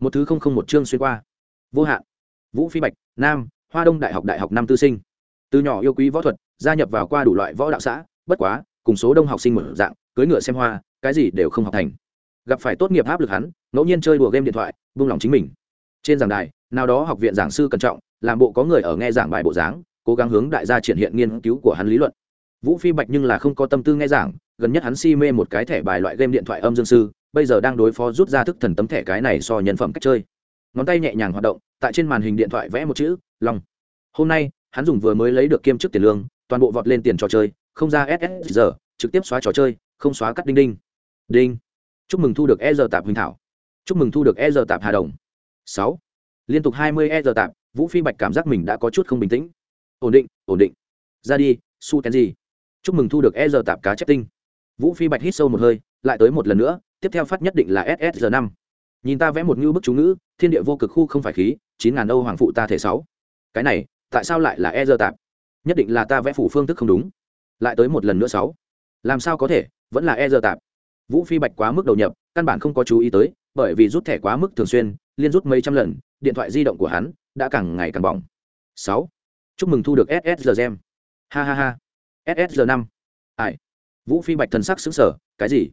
một thứ không không một chương xuyên qua. Vô hạn. Vũ phi bạch, nam, hoa đông đại học đại học năm tư sinh. Từ nhỏ yêu quý võ thuật, gia nhập vào qua đủ loại võ đạo xã, bất quá, cùng số đông học sinh một dạng cưới ngựa xem hoa, cái gì đều không học thành. Gặp phải tốt nghiệp áp lực hắn, ngẫu nhiên chơi đùa game điện thoại, buông lòng chính mình. Trên giảng đài, nào đó học viện giảng sư cẩn trọng, làm bộ có người ở nghe giảng bài bộ dáng, cố gắng hướng đại gia triển hiện nghiên cứu của hắn lý luận. Vũ phi bạch nhưng là không có tâm tư nghe giảng, gần nhất hắn si mê một cái thẻ bài loại game điện thoại âm dương sư bây giờ đang đối phó rút ra thức thần tấm thẻ cái này so nhân phẩm cách chơi. Ngón tay nhẹ nhàng hoạt động, tại trên màn hình điện thoại vẽ một chữ, long. Hôm nay, hắn dùng vừa mới lấy được kiêm chức tiền lương, toàn bộ vọt lên tiền trò chơi, không ra ss giờ trực tiếp xóa trò chơi, không xóa cắt đinh đinh. Đinh. Chúc mừng thu được e giờ tạp huỳnh thảo. Chúc mừng thu được e giờ tạp hà đồng. Sáu. Liên tục hai mươi e giờ tạp, vũ phi bạch cảm giác mình đã có chút không bình tĩnh. Ổn định ổn định. Ra đi, su ten gì chúc mừng thu được e giờ tạp cá chép tinh. Vũ phi bạch hít sâu một hơi, lại tới một lần nữa tiếp theo phát nhất định là ss giờ năm. Nhìn ta vẽ một ngữ bức chú ngữ, thiên địa vô cực khu không phải khí, chín ngàn âu hoàng phụ ta thể sáu. Cái này, tại sao lại là e giờ tạp? Nhất định là ta vẽ phủ phương thức không đúng. Lại tới một lần nữa sáu. Làm sao có thể, vẫn là e giờ tạp? Vũ phi bạch quá mức đầu nhập, căn bản không có chú ý tới, bởi vì rút thẻ quá mức thường xuyên, liên rút mấy trăm lần, điện thoại di động của hắn đã càng ngày càng bỏng. Sáu. Chúc mừng thu được ssr gem ha ha ha. Ssr năm. Ai? Vũ phi bạch thần sắc xứng sở cái gì?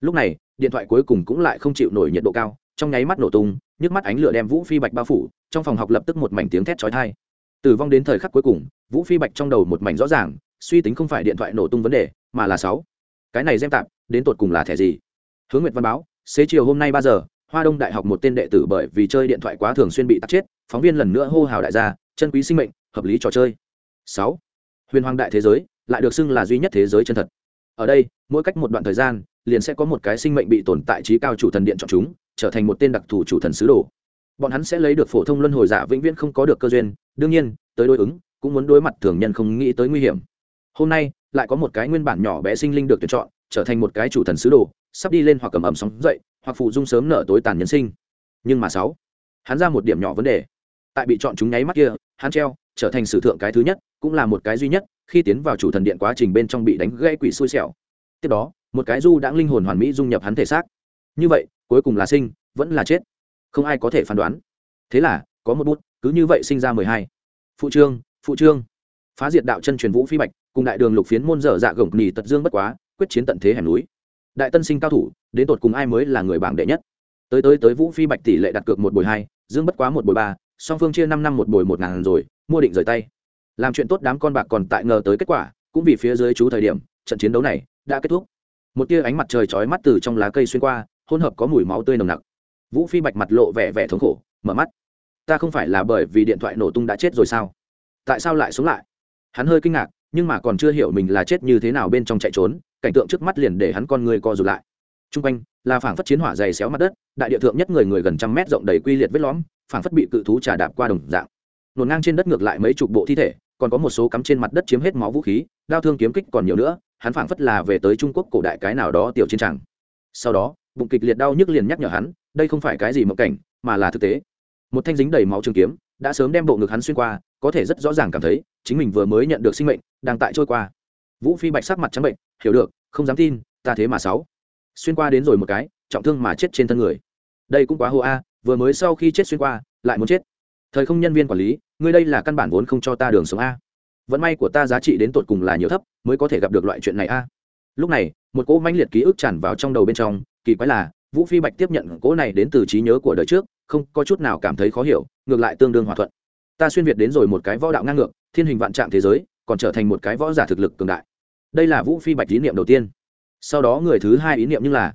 Lúc này, điện thoại cuối cùng cũng lại không chịu nổi nhiệt độ cao, trong nháy mắt nổ tung, nhức mắt ánh lửa đem vũ phi bạch bao phủ, trong phòng học lập tức một mảnh tiếng thét chói tai. Tử vong đến thời khắc cuối cùng, vũ phi bạch trong đầu một mảnh rõ ràng, suy tính không phải điện thoại nổ tung vấn đề, mà là sáu. Cái này xem tạm đến tột cùng là thẻ gì? Hướng nguyệt văn báo, xế chiều hôm nay ba giờ, hoa đông đại học một tên đệ tử bởi vì chơi điện thoại quá thường xuyên bị tắt chết, phóng viên lần nữa hô hào đại gia, chân quý sinh mệnh, hợp lý trò chơi. Sáu. Huyền hoàng đại thế giới, lại được xưng là duy nhất thế giới chân thật. Ở đây, mỗi cách một đoạn thời gian liền sẽ có một cái sinh mệnh bị tồn tại trí cao chủ thần điện chọn chúng, trở thành một tên đặc thù chủ thần sứ đồ. Bọn hắn sẽ lấy được phổ thông luân hồi giả vĩnh viễn không có được cơ duyên, đương nhiên, tới đối ứng, cũng muốn đối mặt thường nhân không nghĩ tới nguy hiểm. Hôm nay, lại có một cái nguyên bản nhỏ bé sinh linh được tuyển chọn, trở thành một cái chủ thần sứ đồ, sắp đi lên hoặc cầm ẩm sóng dậy, hoặc phụ dung sớm nở tối tàn nhân sinh. Nhưng mà sáu, hắn ra một điểm nhỏ vấn đề. Tại bị chọn chúng nháy mắt kia, hắn treo, trở thành sử thượng cái thứ nhất, cũng là một cái duy nhất, khi tiến vào chủ thần điện quá trình bên trong bị đánh gây quỷ xui xẻo. Tiếp đó một cái du đãng linh hồn hoàn mỹ dung nhập hắn thể xác. Như vậy, cuối cùng là sinh, vẫn là chết. Không ai có thể phán đoán. Thế là, có một bút, cứ như vậy sinh ra mười hai. Phụ trương phụ trương. Phá diệt đạo chân truyền vũ phi bạch, cùng đại đường lục phiến môn dở dạ gồng nỉ tật dương bất quá, quyết chiến tận thế hẻm núi. Đại tân sinh cao thủ, đến tột cùng ai mới là người bảng đệ nhất? Tới tới tới vũ phi bạch tỷ lệ đặt cược một bồi hai, dương bất quá một bồi ba, song phương chia năm năm một bồi một ngàn rồi, mua định rời tay. Làm chuyện tốt đám con bạc còn tại ngờ tới kết quả, cũng vì phía dưới chú thời điểm, trận chiến đấu này đã kết thúc một tia ánh mặt trời chói mắt từ trong lá cây xuyên qua, hỗn hợp có mùi máu tươi nồng nặc. Vũ phi bạch mặt lộ vẻ vẻ thống khổ, mở mắt. Ta không phải là bởi vì điện thoại nổ tung đã chết rồi sao? Tại sao lại sống lại? Hắn hơi kinh ngạc, nhưng mà còn chưa hiểu mình là chết như thế nào bên trong chạy trốn, cảnh tượng trước mắt liền để hắn con người co rụt lại. T r u n g quanh là phảng phất chiến hỏa dày xéo mặt đất, đại địa thượng nhất người người gần trăm mét rộng đầy quy liệt vết lõm, phảng phất bị cự thú trà đạp qua đồng dạng. Nổ ngang trên đất ngược lại mấy chục bộ thi thể, còn có một số cắm trên mặt đất chiếm hết máu vũ khí, đao thương kiếm kích còn nhiều nữa hắn phảng phất là về tới trung quốc cổ đại cái nào đó tiểu chiến tràng. Sau đó, bụng kịch liệt đau nhức liền nhắc nhở hắn, đây không phải cái gì mộng cảnh, mà là thực tế. Một thanh dính đầy máu trường kiếm, đã sớm đem bộ ngực hắn xuyên qua, có thể rất rõ ràng cảm thấy, chính mình vừa mới nhận được sinh mệnh, đang tại trôi qua. Vũ phi bạch sắc mặt trắng bệnh, hiểu được, không dám tin, ta thế mà sáu. Xuyên qua đến rồi một cái, trọng thương mà chết trên thân người. Đây cũng quá hô a, vừa mới sau khi chết xuyên qua, lại muốn chết. Thời không nhân viên quản lý, ngươi đây là căn bản vốn không cho ta đường sống a vận may của ta giá trị đến tột cùng là nhiều thấp, mới có thể gặp được loại chuyện này a. Lúc này, một cỗ mãnh liệt ký ức tràn vào trong đầu bên trong, kỳ quái là, vũ phi bạch tiếp nhận cỗ này đến từ trí nhớ của đời trước, không có chút nào cảm thấy khó hiểu, ngược lại tương đương hòa thuận. Ta xuyên việt đến rồi một cái võ đạo ngang ngược, thiên hình vạn trạng thế giới, còn trở thành một cái võ giả thực lực cường đại. Đây là vũ phi bạch ý niệm đầu tiên. Sau đó người thứ hai ý niệm như là,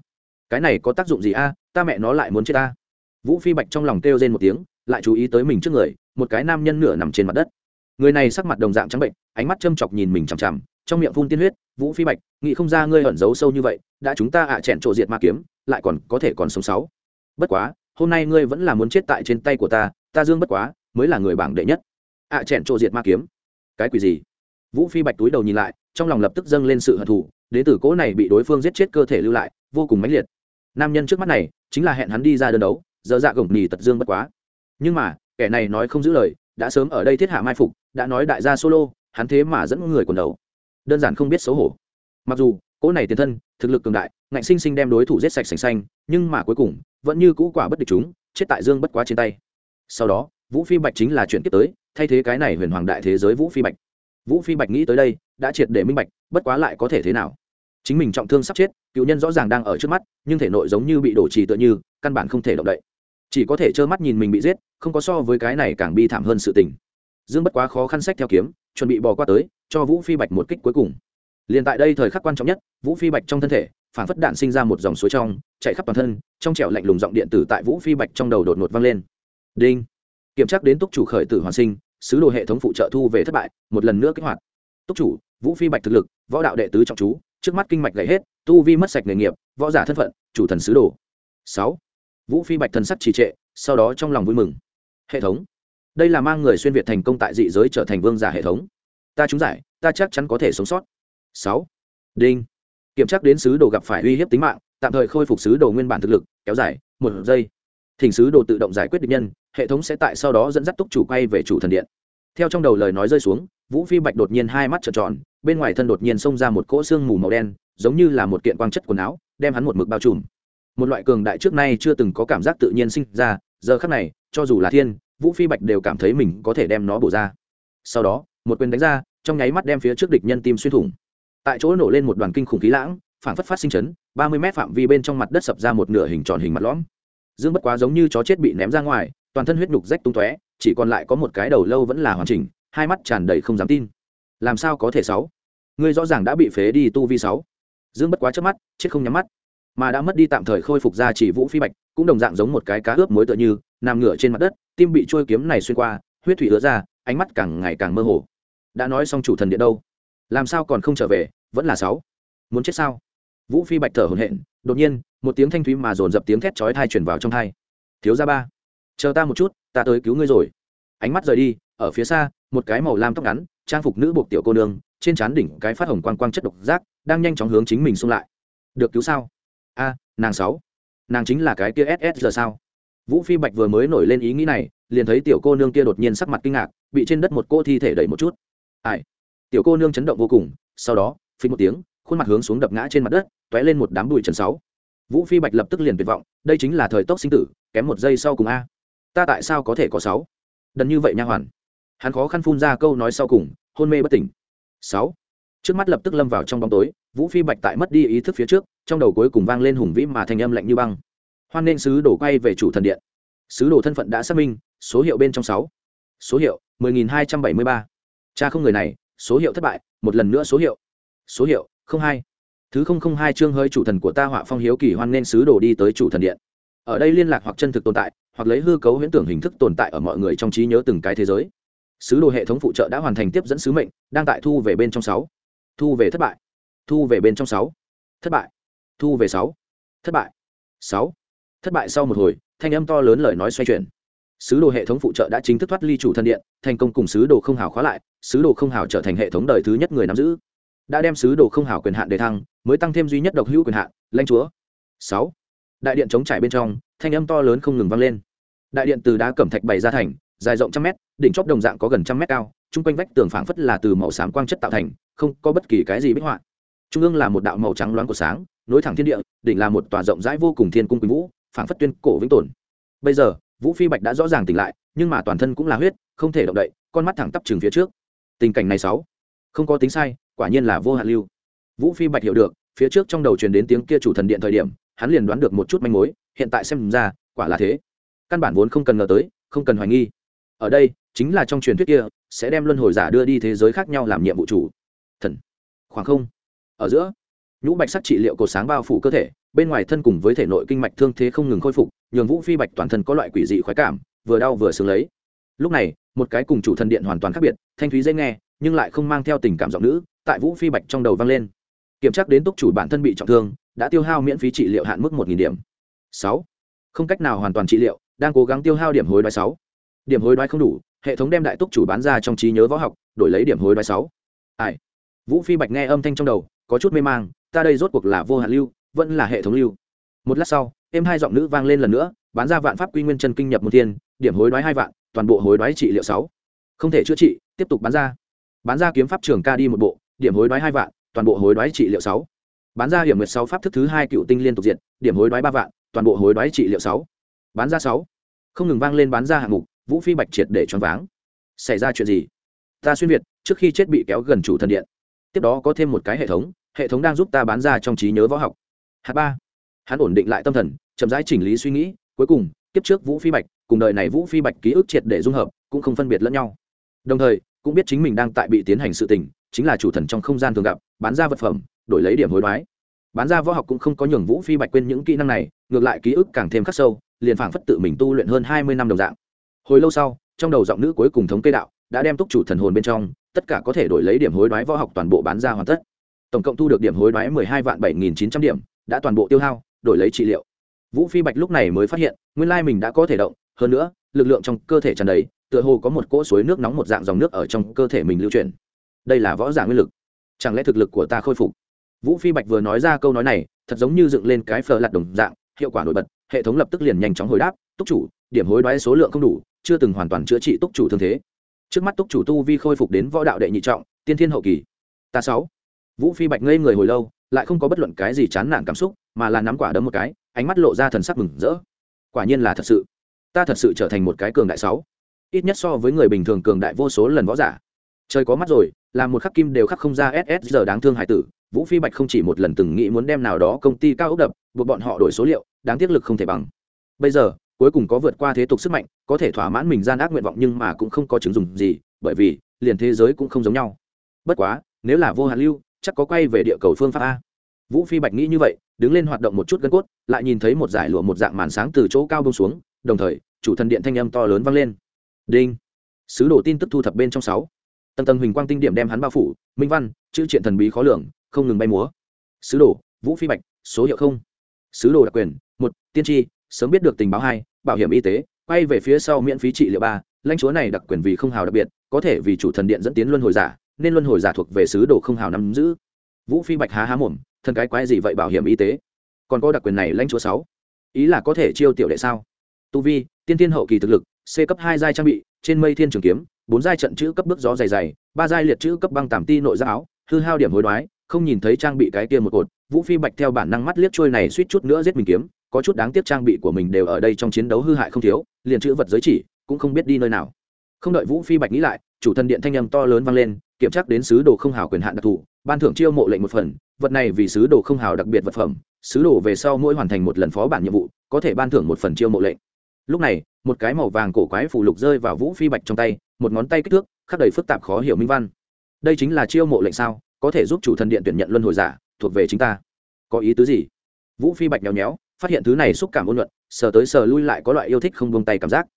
cái này có tác dụng gì a, ta mẹ nó lại muốn chết ta. Vũ phi bạch trong lòng kêu rên một tiếng, lại chú ý tới mình trước người, một cái nam nhân nửa nằm trên mặt đất người này sắc mặt đồng dạng trắng bệnh, ánh mắt châm chọc nhìn mình chằm chằm, trong miệng phun tiên huyết, vũ phi bạch, nghĩ không ra ngươi ẩn giấu sâu như vậy, đã chúng ta ạ à chẹn trộ diệt ma kiếm, lại còn có thể còn sống sáu. Bất quá, hôm nay ngươi vẫn là muốn chết tại trên tay của ta ta dương bất quá, mới là người bảng đệ nhất. Ạ à chẹn trộ diệt ma kiếm. Cái quỷ gì? Vũ phi bạch túi đầu nhìn lại, trong lòng lập tức dâng lên sự hận thù, đến từ cỗ này bị đối phương giết chết cơ thể lưu lại, vô cùng mãnh liệt. Nam nhân trước mắt này, chính là hẹn hắn đi ra đơn đấu dơ dạ gồng nỉ tật dương bất quá. Nhưng mà, kẻ này nói không giữ lời, đã sớm ở đây thiết hạ mai phục đã nói đại gia solo, hắn thế mà dẫn người quần đầu. Đơn giản không biết xấu hổ. Mặc dù, cỗ này tiền thân, thực lực cường đại, ngạnh sinh sinh đem đối thủ giết sạch sành xanh, nhưng mà cuối cùng, vẫn như cũ quả bất địch chúng, chết tại dương bất quá trên tay. Sau đó, vũ phi bạch chính là chuyện tiếp tới, thay thế cái này huyền hoàng đại thế giới vũ phi bạch. Vũ phi bạch nghĩ tới đây, đã triệt để minh bạch, bất quá lại có thể thế nào. Chính mình trọng thương sắp chết, cựu nhân rõ ràng đang ở trước mắt, nhưng thể nội giống như bị đổ trì tựa như, căn bản không thể động đậy. Chỉ có thể trơ mắt nhìn mình bị giết, không có so với cái này càng bi thảm hơn sự tình dương bất quá khó khăn sách theo kiếm, chuẩn bị bò qua tới, cho vũ phi bạch một kích cuối cùng. Liền tại đây thời khắc quan trọng nhất, vũ phi bạch trong thân thể, phản phất đạn sinh ra một dòng suối trong, chạy khắp toàn thân, trong trẻo lạnh lùng giọng điện tử tại vũ phi bạch trong đầu đột ngột vang lên. Đinh! Kiểm tra đến túc chủ khởi tử hoàn sinh, sứ đồ hệ thống phụ trợ thu về thất bại, một lần nữa kích hoạt. Túc chủ, vũ phi bạch thực lực, võ đạo đệ tứ trọng chú, trước mắt kinh mạch gãy hết, tu vi mất sạch nghề nghiệp, võ giả thân phận, chủ thần sứ đồ. Sáu. Vũ phi bạch thần sắc trì trệ, sau đó trong lòng vui mừng. Hệ thống đây là mang người xuyên việt thành công tại dị giới trở thành vương giả hệ thống. Ta trúng giải, ta chắc chắn có thể sống sót. Sáu. Đinh. Kiểm tra đến sứ đồ gặp phải uy hiếp tính mạng, tạm thời khôi phục sứ đồ nguyên bản thực lực, kéo dài một giây. Thỉnh sứ đồ tự động giải quyết địch nhân, hệ thống sẽ tại sau đó dẫn dắt túc chủ quay về chủ thần điện. Theo trong đầu lời nói rơi xuống, vũ phi bạch đột nhiên hai mắt trợn tròn, bên ngoài thân đột nhiên xông ra một cỗ xương mù màu đen, giống như là một kiện quang chất quần áo, đem hắn một mực bao trùm. Một loại cường đại trước nay chưa từng có cảm giác tự nhiên sinh ra, giờ khắc này, cho dù là thiên vũ phi bạch đều cảm thấy mình có thể đem nó bổ ra. Sau đó, một quyền đánh ra, trong nháy mắt đem phía trước địch nhân tim xuyên thủng. Tại chỗ nổ lên một đoàn kinh khủng khí lãng phản phất phát sinh chấn, ba mươi mét phạm vi bên trong mặt đất sập ra một nửa hình tròn hình mặt lõm. Dương bất quá giống như chó chết bị ném ra ngoài, toàn thân huyết nhục rách tung tóe, chỉ còn lại có một cái đầu lâu vẫn là hoàn chỉnh, hai mắt tràn đầy không dám tin. Làm sao có thể sáu? Ngươi rõ ràng đã bị phế đi tu vi sáu. Dương bất quá trước mắt, chết không nhắm mắt, mà đã mất đi tạm thời khôi phục ra chỉ vũ phi bạch, cũng đồng dạng giống một cái cá ướp muối tựa như nằm ngửa trên mặt đất, tim bị trôi kiếm này xuyên qua, huyết thủy ứa ra, ánh mắt càng ngày càng mơ hồ. Đã nói xong chủ thần điện đâu? Làm sao còn không trở về, vẫn là sáu. Muốn chết sao? Vũ phi bạch thở hổn hển, đột nhiên, một tiếng thanh thúy mà dồn dập tiếng thét chói thai truyền vào trong thai thiếu gia ba, chờ ta một chút, ta tới cứu ngươi rồi. Ánh mắt rời đi, ở phía xa, một cái màu lam tóc ngắn, trang phục nữ buộc tiểu cô nương, trên trán đỉnh cái phát hồng quang quang chất độc giác, đang nhanh chóng hướng chính mình xung lại. Được cứu sao? A, nàng sáu. Nàng chính là cái kia ss giờ sao? Vũ phi bạch vừa mới nổi lên ý nghĩ này, liền thấy tiểu cô nương kia đột nhiên sắc mặt kinh ngạc, bị trên đất một cô thi thể đẩy một chút. Ai? Tiểu cô nương chấn động vô cùng, sau đó phí một tiếng, khuôn mặt hướng xuống đập ngã trên mặt đất t ó é lên một đám bụi trần sáu. Vũ phi bạch lập tức liền tuyệt vọng, đây chính là thời tốc sinh tử, kém một giây sau cùng a. Ta tại sao có thể có sáu? Đần như vậy nha hoàn. Hắn khó khăn phun ra câu nói sau cùng, hôn mê bất tỉnh. Sáu. Trước mắt lập tức lâm vào trong bóng tối, vũ phi bạch tại mất đi ý thức phía trước, trong đầu cuối cùng vang lên hùng vĩ mà thành âm lạnh như băng hoan nên sứ đổ quay về chủ thần điện. Sứ đồ thân phận đã xác minh, số hiệu bên trong sáu. Số hiệu 10.273. cha không người này, số hiệu thất bại, một lần nữa số hiệu. Số hiệu hai. Thứ hai chương hơi chủ thần của ta họa phong hiếu kỳ hoan nên sứ đồ đi tới chủ thần điện. Ở đây liên lạc hoặc chân thực tồn tại, hoặc lấy hư cấu huyễn tưởng hình thức tồn tại ở mọi người trong trí nhớ từng cái thế giới. Sứ đồ hệ thống phụ trợ đã hoàn thành tiếp dẫn sứ mệnh, đang tại thu về bên trong sáu. Thu về thất bại. Thu về bên trong sáu. Thất bại. Thu về sáu. Thất bại. Sáu thất bại sau một hồi, thanh âm to lớn lời nói xoay chuyển. Sứ đồ hệ thống phụ trợ đã chính thức thoát ly chủ thân điện, thành công cùng sứ đồ không hào khóa lại, sứ đồ không hào trở thành hệ thống đời thứ nhất người nắm giữ. Đã đem sứ đồ không hào quyền hạn đề thăng, mới tăng thêm duy nhất độc hữu quyền hạn, lãnh chúa. Sáu. Đại điện chống trải bên trong, thanh âm to lớn không ngừng vang lên. Đại điện từ đá cẩm thạch bày ra thành, dài rộng trăm mét, đỉnh chóp đồng dạng có gần trăm mét cao, chung quanh vách tường phảng phất là từ màu xám quang chất tạo thành, không có bất kỳ cái gì bích họa. Trung ương là một đạo màu trắng loáng của sáng, nối thẳng thiên địa, đỉnh là một tòa rộng rãi vô cùng thiên cung quỳnh vũ phảng phất tuyên cổ vĩnh tồn. Bây giờ, vũ phi bạch đã rõ ràng tỉnh lại, nhưng mà toàn thân cũng là huyết, không thể động đậy, con mắt thẳng tắp chừng phía trước. Tình cảnh này sáu. Không có tính sai, quả nhiên là vô hạn lưu. Vũ phi bạch hiểu được, phía trước trong đầu truyền đến tiếng kia chủ thần điện thời điểm, hắn liền đoán được một chút manh mối, hiện tại xem ra, quả là thế. Căn bản vốn không cần ngờ tới, không cần hoài nghi. Ở đây, chính là trong truyền thuyết kia, sẽ đem luân hồi giả đưa đi thế giới khác nhau làm nhiệm vụ chủ. Thần. Khoảng không. Ở giữa, nhũ bạch sắc trị liệu cột sáng bao phủ cơ thể bên ngoài thân cùng với thể nội kinh mạch thương thế không ngừng khôi phục, nhường vũ phi bạch toàn thân có loại quỷ dị khoái cảm, vừa đau vừa sướng lấy. Lúc này, một cái cùng chủ thần điện hoàn toàn khác biệt, thanh thúy dễ nghe, nhưng lại không mang theo tình cảm giọng nữ, tại vũ phi bạch trong đầu vang lên. Kiểm tra đến túc chủ bản thân bị trọng thương, đã tiêu hao miễn phí trị liệu hạn mức một điểm. Sáu. Không cách nào hoàn toàn trị liệu, đang cố gắng tiêu hao điểm hối đoái sáu. Điểm hối đoái không đủ, hệ thống đem đại túc chủ bán ra trong trí nhớ võ học, đổi lấy điểm hối đoái sáu. Ai? Vũ phi bạch nghe âm thanh trong đầu, có chút mê mang, ta đây rốt cuộc là vô hạn lưu vẫn là hệ thống lưu. Một lát sau em hai giọng nữ vang lên lần nữa, bán ra vạn pháp quy nguyên chân kinh nhập một thiên, điểm hối đoái hai vạn, toàn bộ hối đoái trị liệu sáu. Không thể chữa trị, tiếp tục bán ra. Bán ra kiếm pháp trường ca đi một bộ, điểm hối đoái hai vạn, toàn bộ hối đoái trị liệu sáu. Bán ra hiểm nguyệt sáu pháp thức thứ hai cựu tinh liên tục diện điểm hối đoái ba vạn, toàn bộ hối đoái trị liệu sáu. Bán ra sáu. Không ngừng vang lên bán ra hạng mục, vũ phi bạch triệt để choáng váng. Xảy ra chuyện gì? Ta xuyên việt, trước khi chết bị kéo gần chủ thần điện. Tiếp đó có thêm một cái hệ thống hệ thống đang giúp ta bán ra trong trí nhớ võ học hạt ba. Hắn ổn định lại tâm thần, chậm rãi chỉnh lý suy nghĩ, cuối cùng, kiếp trước vũ phi bạch, cùng đời này vũ phi bạch ký ức triệt để dung hợp, cũng không phân biệt lẫn nhau. Đồng thời, cũng biết chính mình đang tại bị tiến hành sự tình, chính là chủ thần trong không gian thường gặp, bán ra vật phẩm, đổi lấy điểm hối đoái. Bán ra võ học cũng không có nhường vũ phi bạch quên những kỹ năng này, ngược lại ký ức càng thêm khắc sâu, liền phảng phất tự mình tu luyện hơn hai mươi năm đồng dạng. Hồi lâu sau, trong đầu giọng nữ cuối cùng thống kê đạo, đã đem túc chủ thần hồn bên trong, tất cả có thể đổi lấy điểm hối đoái võ học toàn bộ bán ra hoàn tất. Tổng cộng thu được điểm hối đoái mười hai vạn bảy nghìn chín trăm điểm đã toàn bộ tiêu hao, đổi lấy trị liệu. Vũ phi bạch lúc này mới phát hiện, nguyên lai mình đã có thể động, hơn nữa, lực lượng trong cơ thể tràn đầy, tựa hồ có một cỗ suối nước nóng một dạng dòng nước ở trong cơ thể mình lưu chuyển. Đây là võ giả nguyên lực. Chẳng lẽ thực lực của ta khôi phục? Vũ phi bạch vừa nói ra câu nói này, thật giống như dựng lên cái phờ lặt đồng dạng, hiệu quả nổi bật, hệ thống lập tức liền nhanh chóng hồi đáp, túc chủ, điểm hối đoái số lượng không đủ, chưa từng hoàn toàn chữa trị túc chủ thương thế. Trước mắt túc chủ tu vi khôi phục đến võ đạo đệ nhị trọng, tiên thiên hậu kỳ. Ta sáu. Vũ phi bạch ngây người hồi lâu lại không có bất luận cái gì chán nản cảm xúc, mà là nắm quả đấm một cái, ánh mắt lộ ra thần sắc mừng rỡ. Quả nhiên là thật sự. Ta thật sự trở thành một cái cường đại sáu. Ít nhất so với người bình thường cường đại vô số lần võ giả. Trời có mắt rồi làm một khắc kim đều khắc không ra ss giờ đáng thương hải tử. Vũ phi bạch không chỉ một lần từng nghĩ muốn đem nào đó công ty cao ốc đập, buộc bọn họ đổi số liệu, đáng tiếc lực không thể bằng. Bây giờ, cuối cùng có vượt qua thế tục sức mạnh, có thể thỏa mãn mình gian ác nguyện vọng nhưng mà cũng không có chứng dùng gì, bởi vì, liền thế giới cũng không giống nhau. Bất quá, nếu là vô hạn lưu chắc có quay về địa cầu phương pháp a. Vũ phi bạch nghĩ như vậy, đứng lên hoạt động một chút gân cốt, lại nhìn thấy một giải lụa một dạng màn sáng từ chỗ cao bông xuống, đồng thời, chủ thần điện thanh âm to lớn vang lên. Đinh. Sứ đồ tin tức thu thập bên trong sáu. Tầng tầng huỳnh quang tinh điểm đem hắn bao phủ, minh văn, chữ triện thần bí khó lường, không ngừng bay múa. Sứ đồ, vũ phi bạch, số hiệu không. Sứ đồ đặc quyền, một, tiên tri, sớm biết được tình báo hai, bảo hiểm y tế, quay về phía sau miễn phí trị liệu ba, lãnh chúa này đặc quyền vì không hào đặc biệt, có thể vì chủ thần điện dẫn tiến luân hồi giả nên luân hồi giả thuộc về sứ đồ không hào nắm giữ. Vũ phi bạch há há mồm, thân cái quái gì vậy bảo hiểm y tế? Còn có đặc quyền này lãnh chúa sáu. Ý là có thể chiêu tiểu đệ sao? Tu vi, tiên tiên hậu kỳ thực lực, c cấp hai giai trang bị, trên mây thiên trường kiếm, bốn giai trận chữ cấp bước gió dày dày, ba giai liệt chữ cấp băng tàm ti nội giáp áo, hư hao điểm hối đoái, không nhìn thấy trang bị cái kia một cột. Vũ phi bạch theo bản năng mắt liếc trôi này suýt chút nữa giết mình kiếm, có chút đáng tiếc trang bị của mình đều ở đây trong chiến đấu hư hại không thiếu, liền chữ vật giới chỉ cũng không biết đi nơi nào. Không đợi vũ phi bạch nghĩ lại chủ thần điện thanh âm to lớn vang lên, kiểm tra đến sứ đồ không hào quyền hạn đặc thù, ban thưởng chiêu mộ lệnh một phần, vật này vì sứ đồ không hào đặc biệt vật phẩm, sứ đồ về sau mỗi hoàn thành một lần phó bản nhiệm vụ, có thể ban thưởng một phần chiêu mộ lệnh. Lúc này, một cái màu vàng cổ quái phủ lục rơi vào vũ phi bạch trong tay, một ngón tay kích thước, khắc đầy phức tạp khó hiểu minh văn. Đây chính là chiêu mộ lệnh sao? Có thể giúp chủ thần điện tuyển nhận luân hồi giả, thuộc về chính ta. Có ý tứ gì? Vũ phi bạch nhéo nhéo, phát hiện thứ này xúc cảm ôn luận, sờ tới sờ lui lại có loại yêu thích không buông tay cảm giác.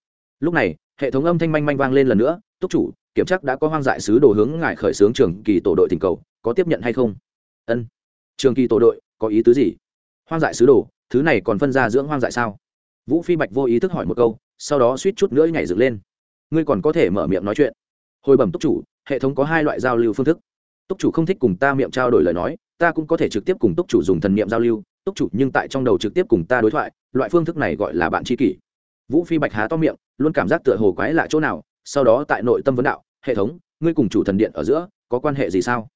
Lúc này, hệ thống âm thanh manh manh vang lên lần nữa, túc chủ kiểm chắc đã có hoang dại sứ đồ hướng ngài khởi xướng trường kỳ tổ đội tình cầu, có tiếp nhận hay không? Ân. Trường kỳ tổ đội, có ý tứ gì? Hoang dại sứ đồ, thứ này còn phân ra dưỡng hoang dại sao? Vũ phi bạch vô ý thức hỏi một câu, sau đó suýt chút nữa nhảy dựng lên. Ngươi còn có thể mở miệng nói chuyện. Hồi bẩm túc chủ, hệ thống có hai loại giao lưu phương thức. Túc chủ không thích cùng ta miệng trao đổi lời nói, ta cũng có thể trực tiếp cùng túc chủ dùng thần niệm giao lưu. Túc chủ nhưng tại trong đầu trực tiếp cùng ta đối thoại, loại phương thức này gọi là bạn tri kỷ. Vũ phi bạch há to miệng, luôn cảm giác tựa hồ quái lạ chỗ nào, sau đó tại nội tâm vấn đạo hệ thống, ngươi cùng chủ thần điện ở giữa, có quan hệ gì sao?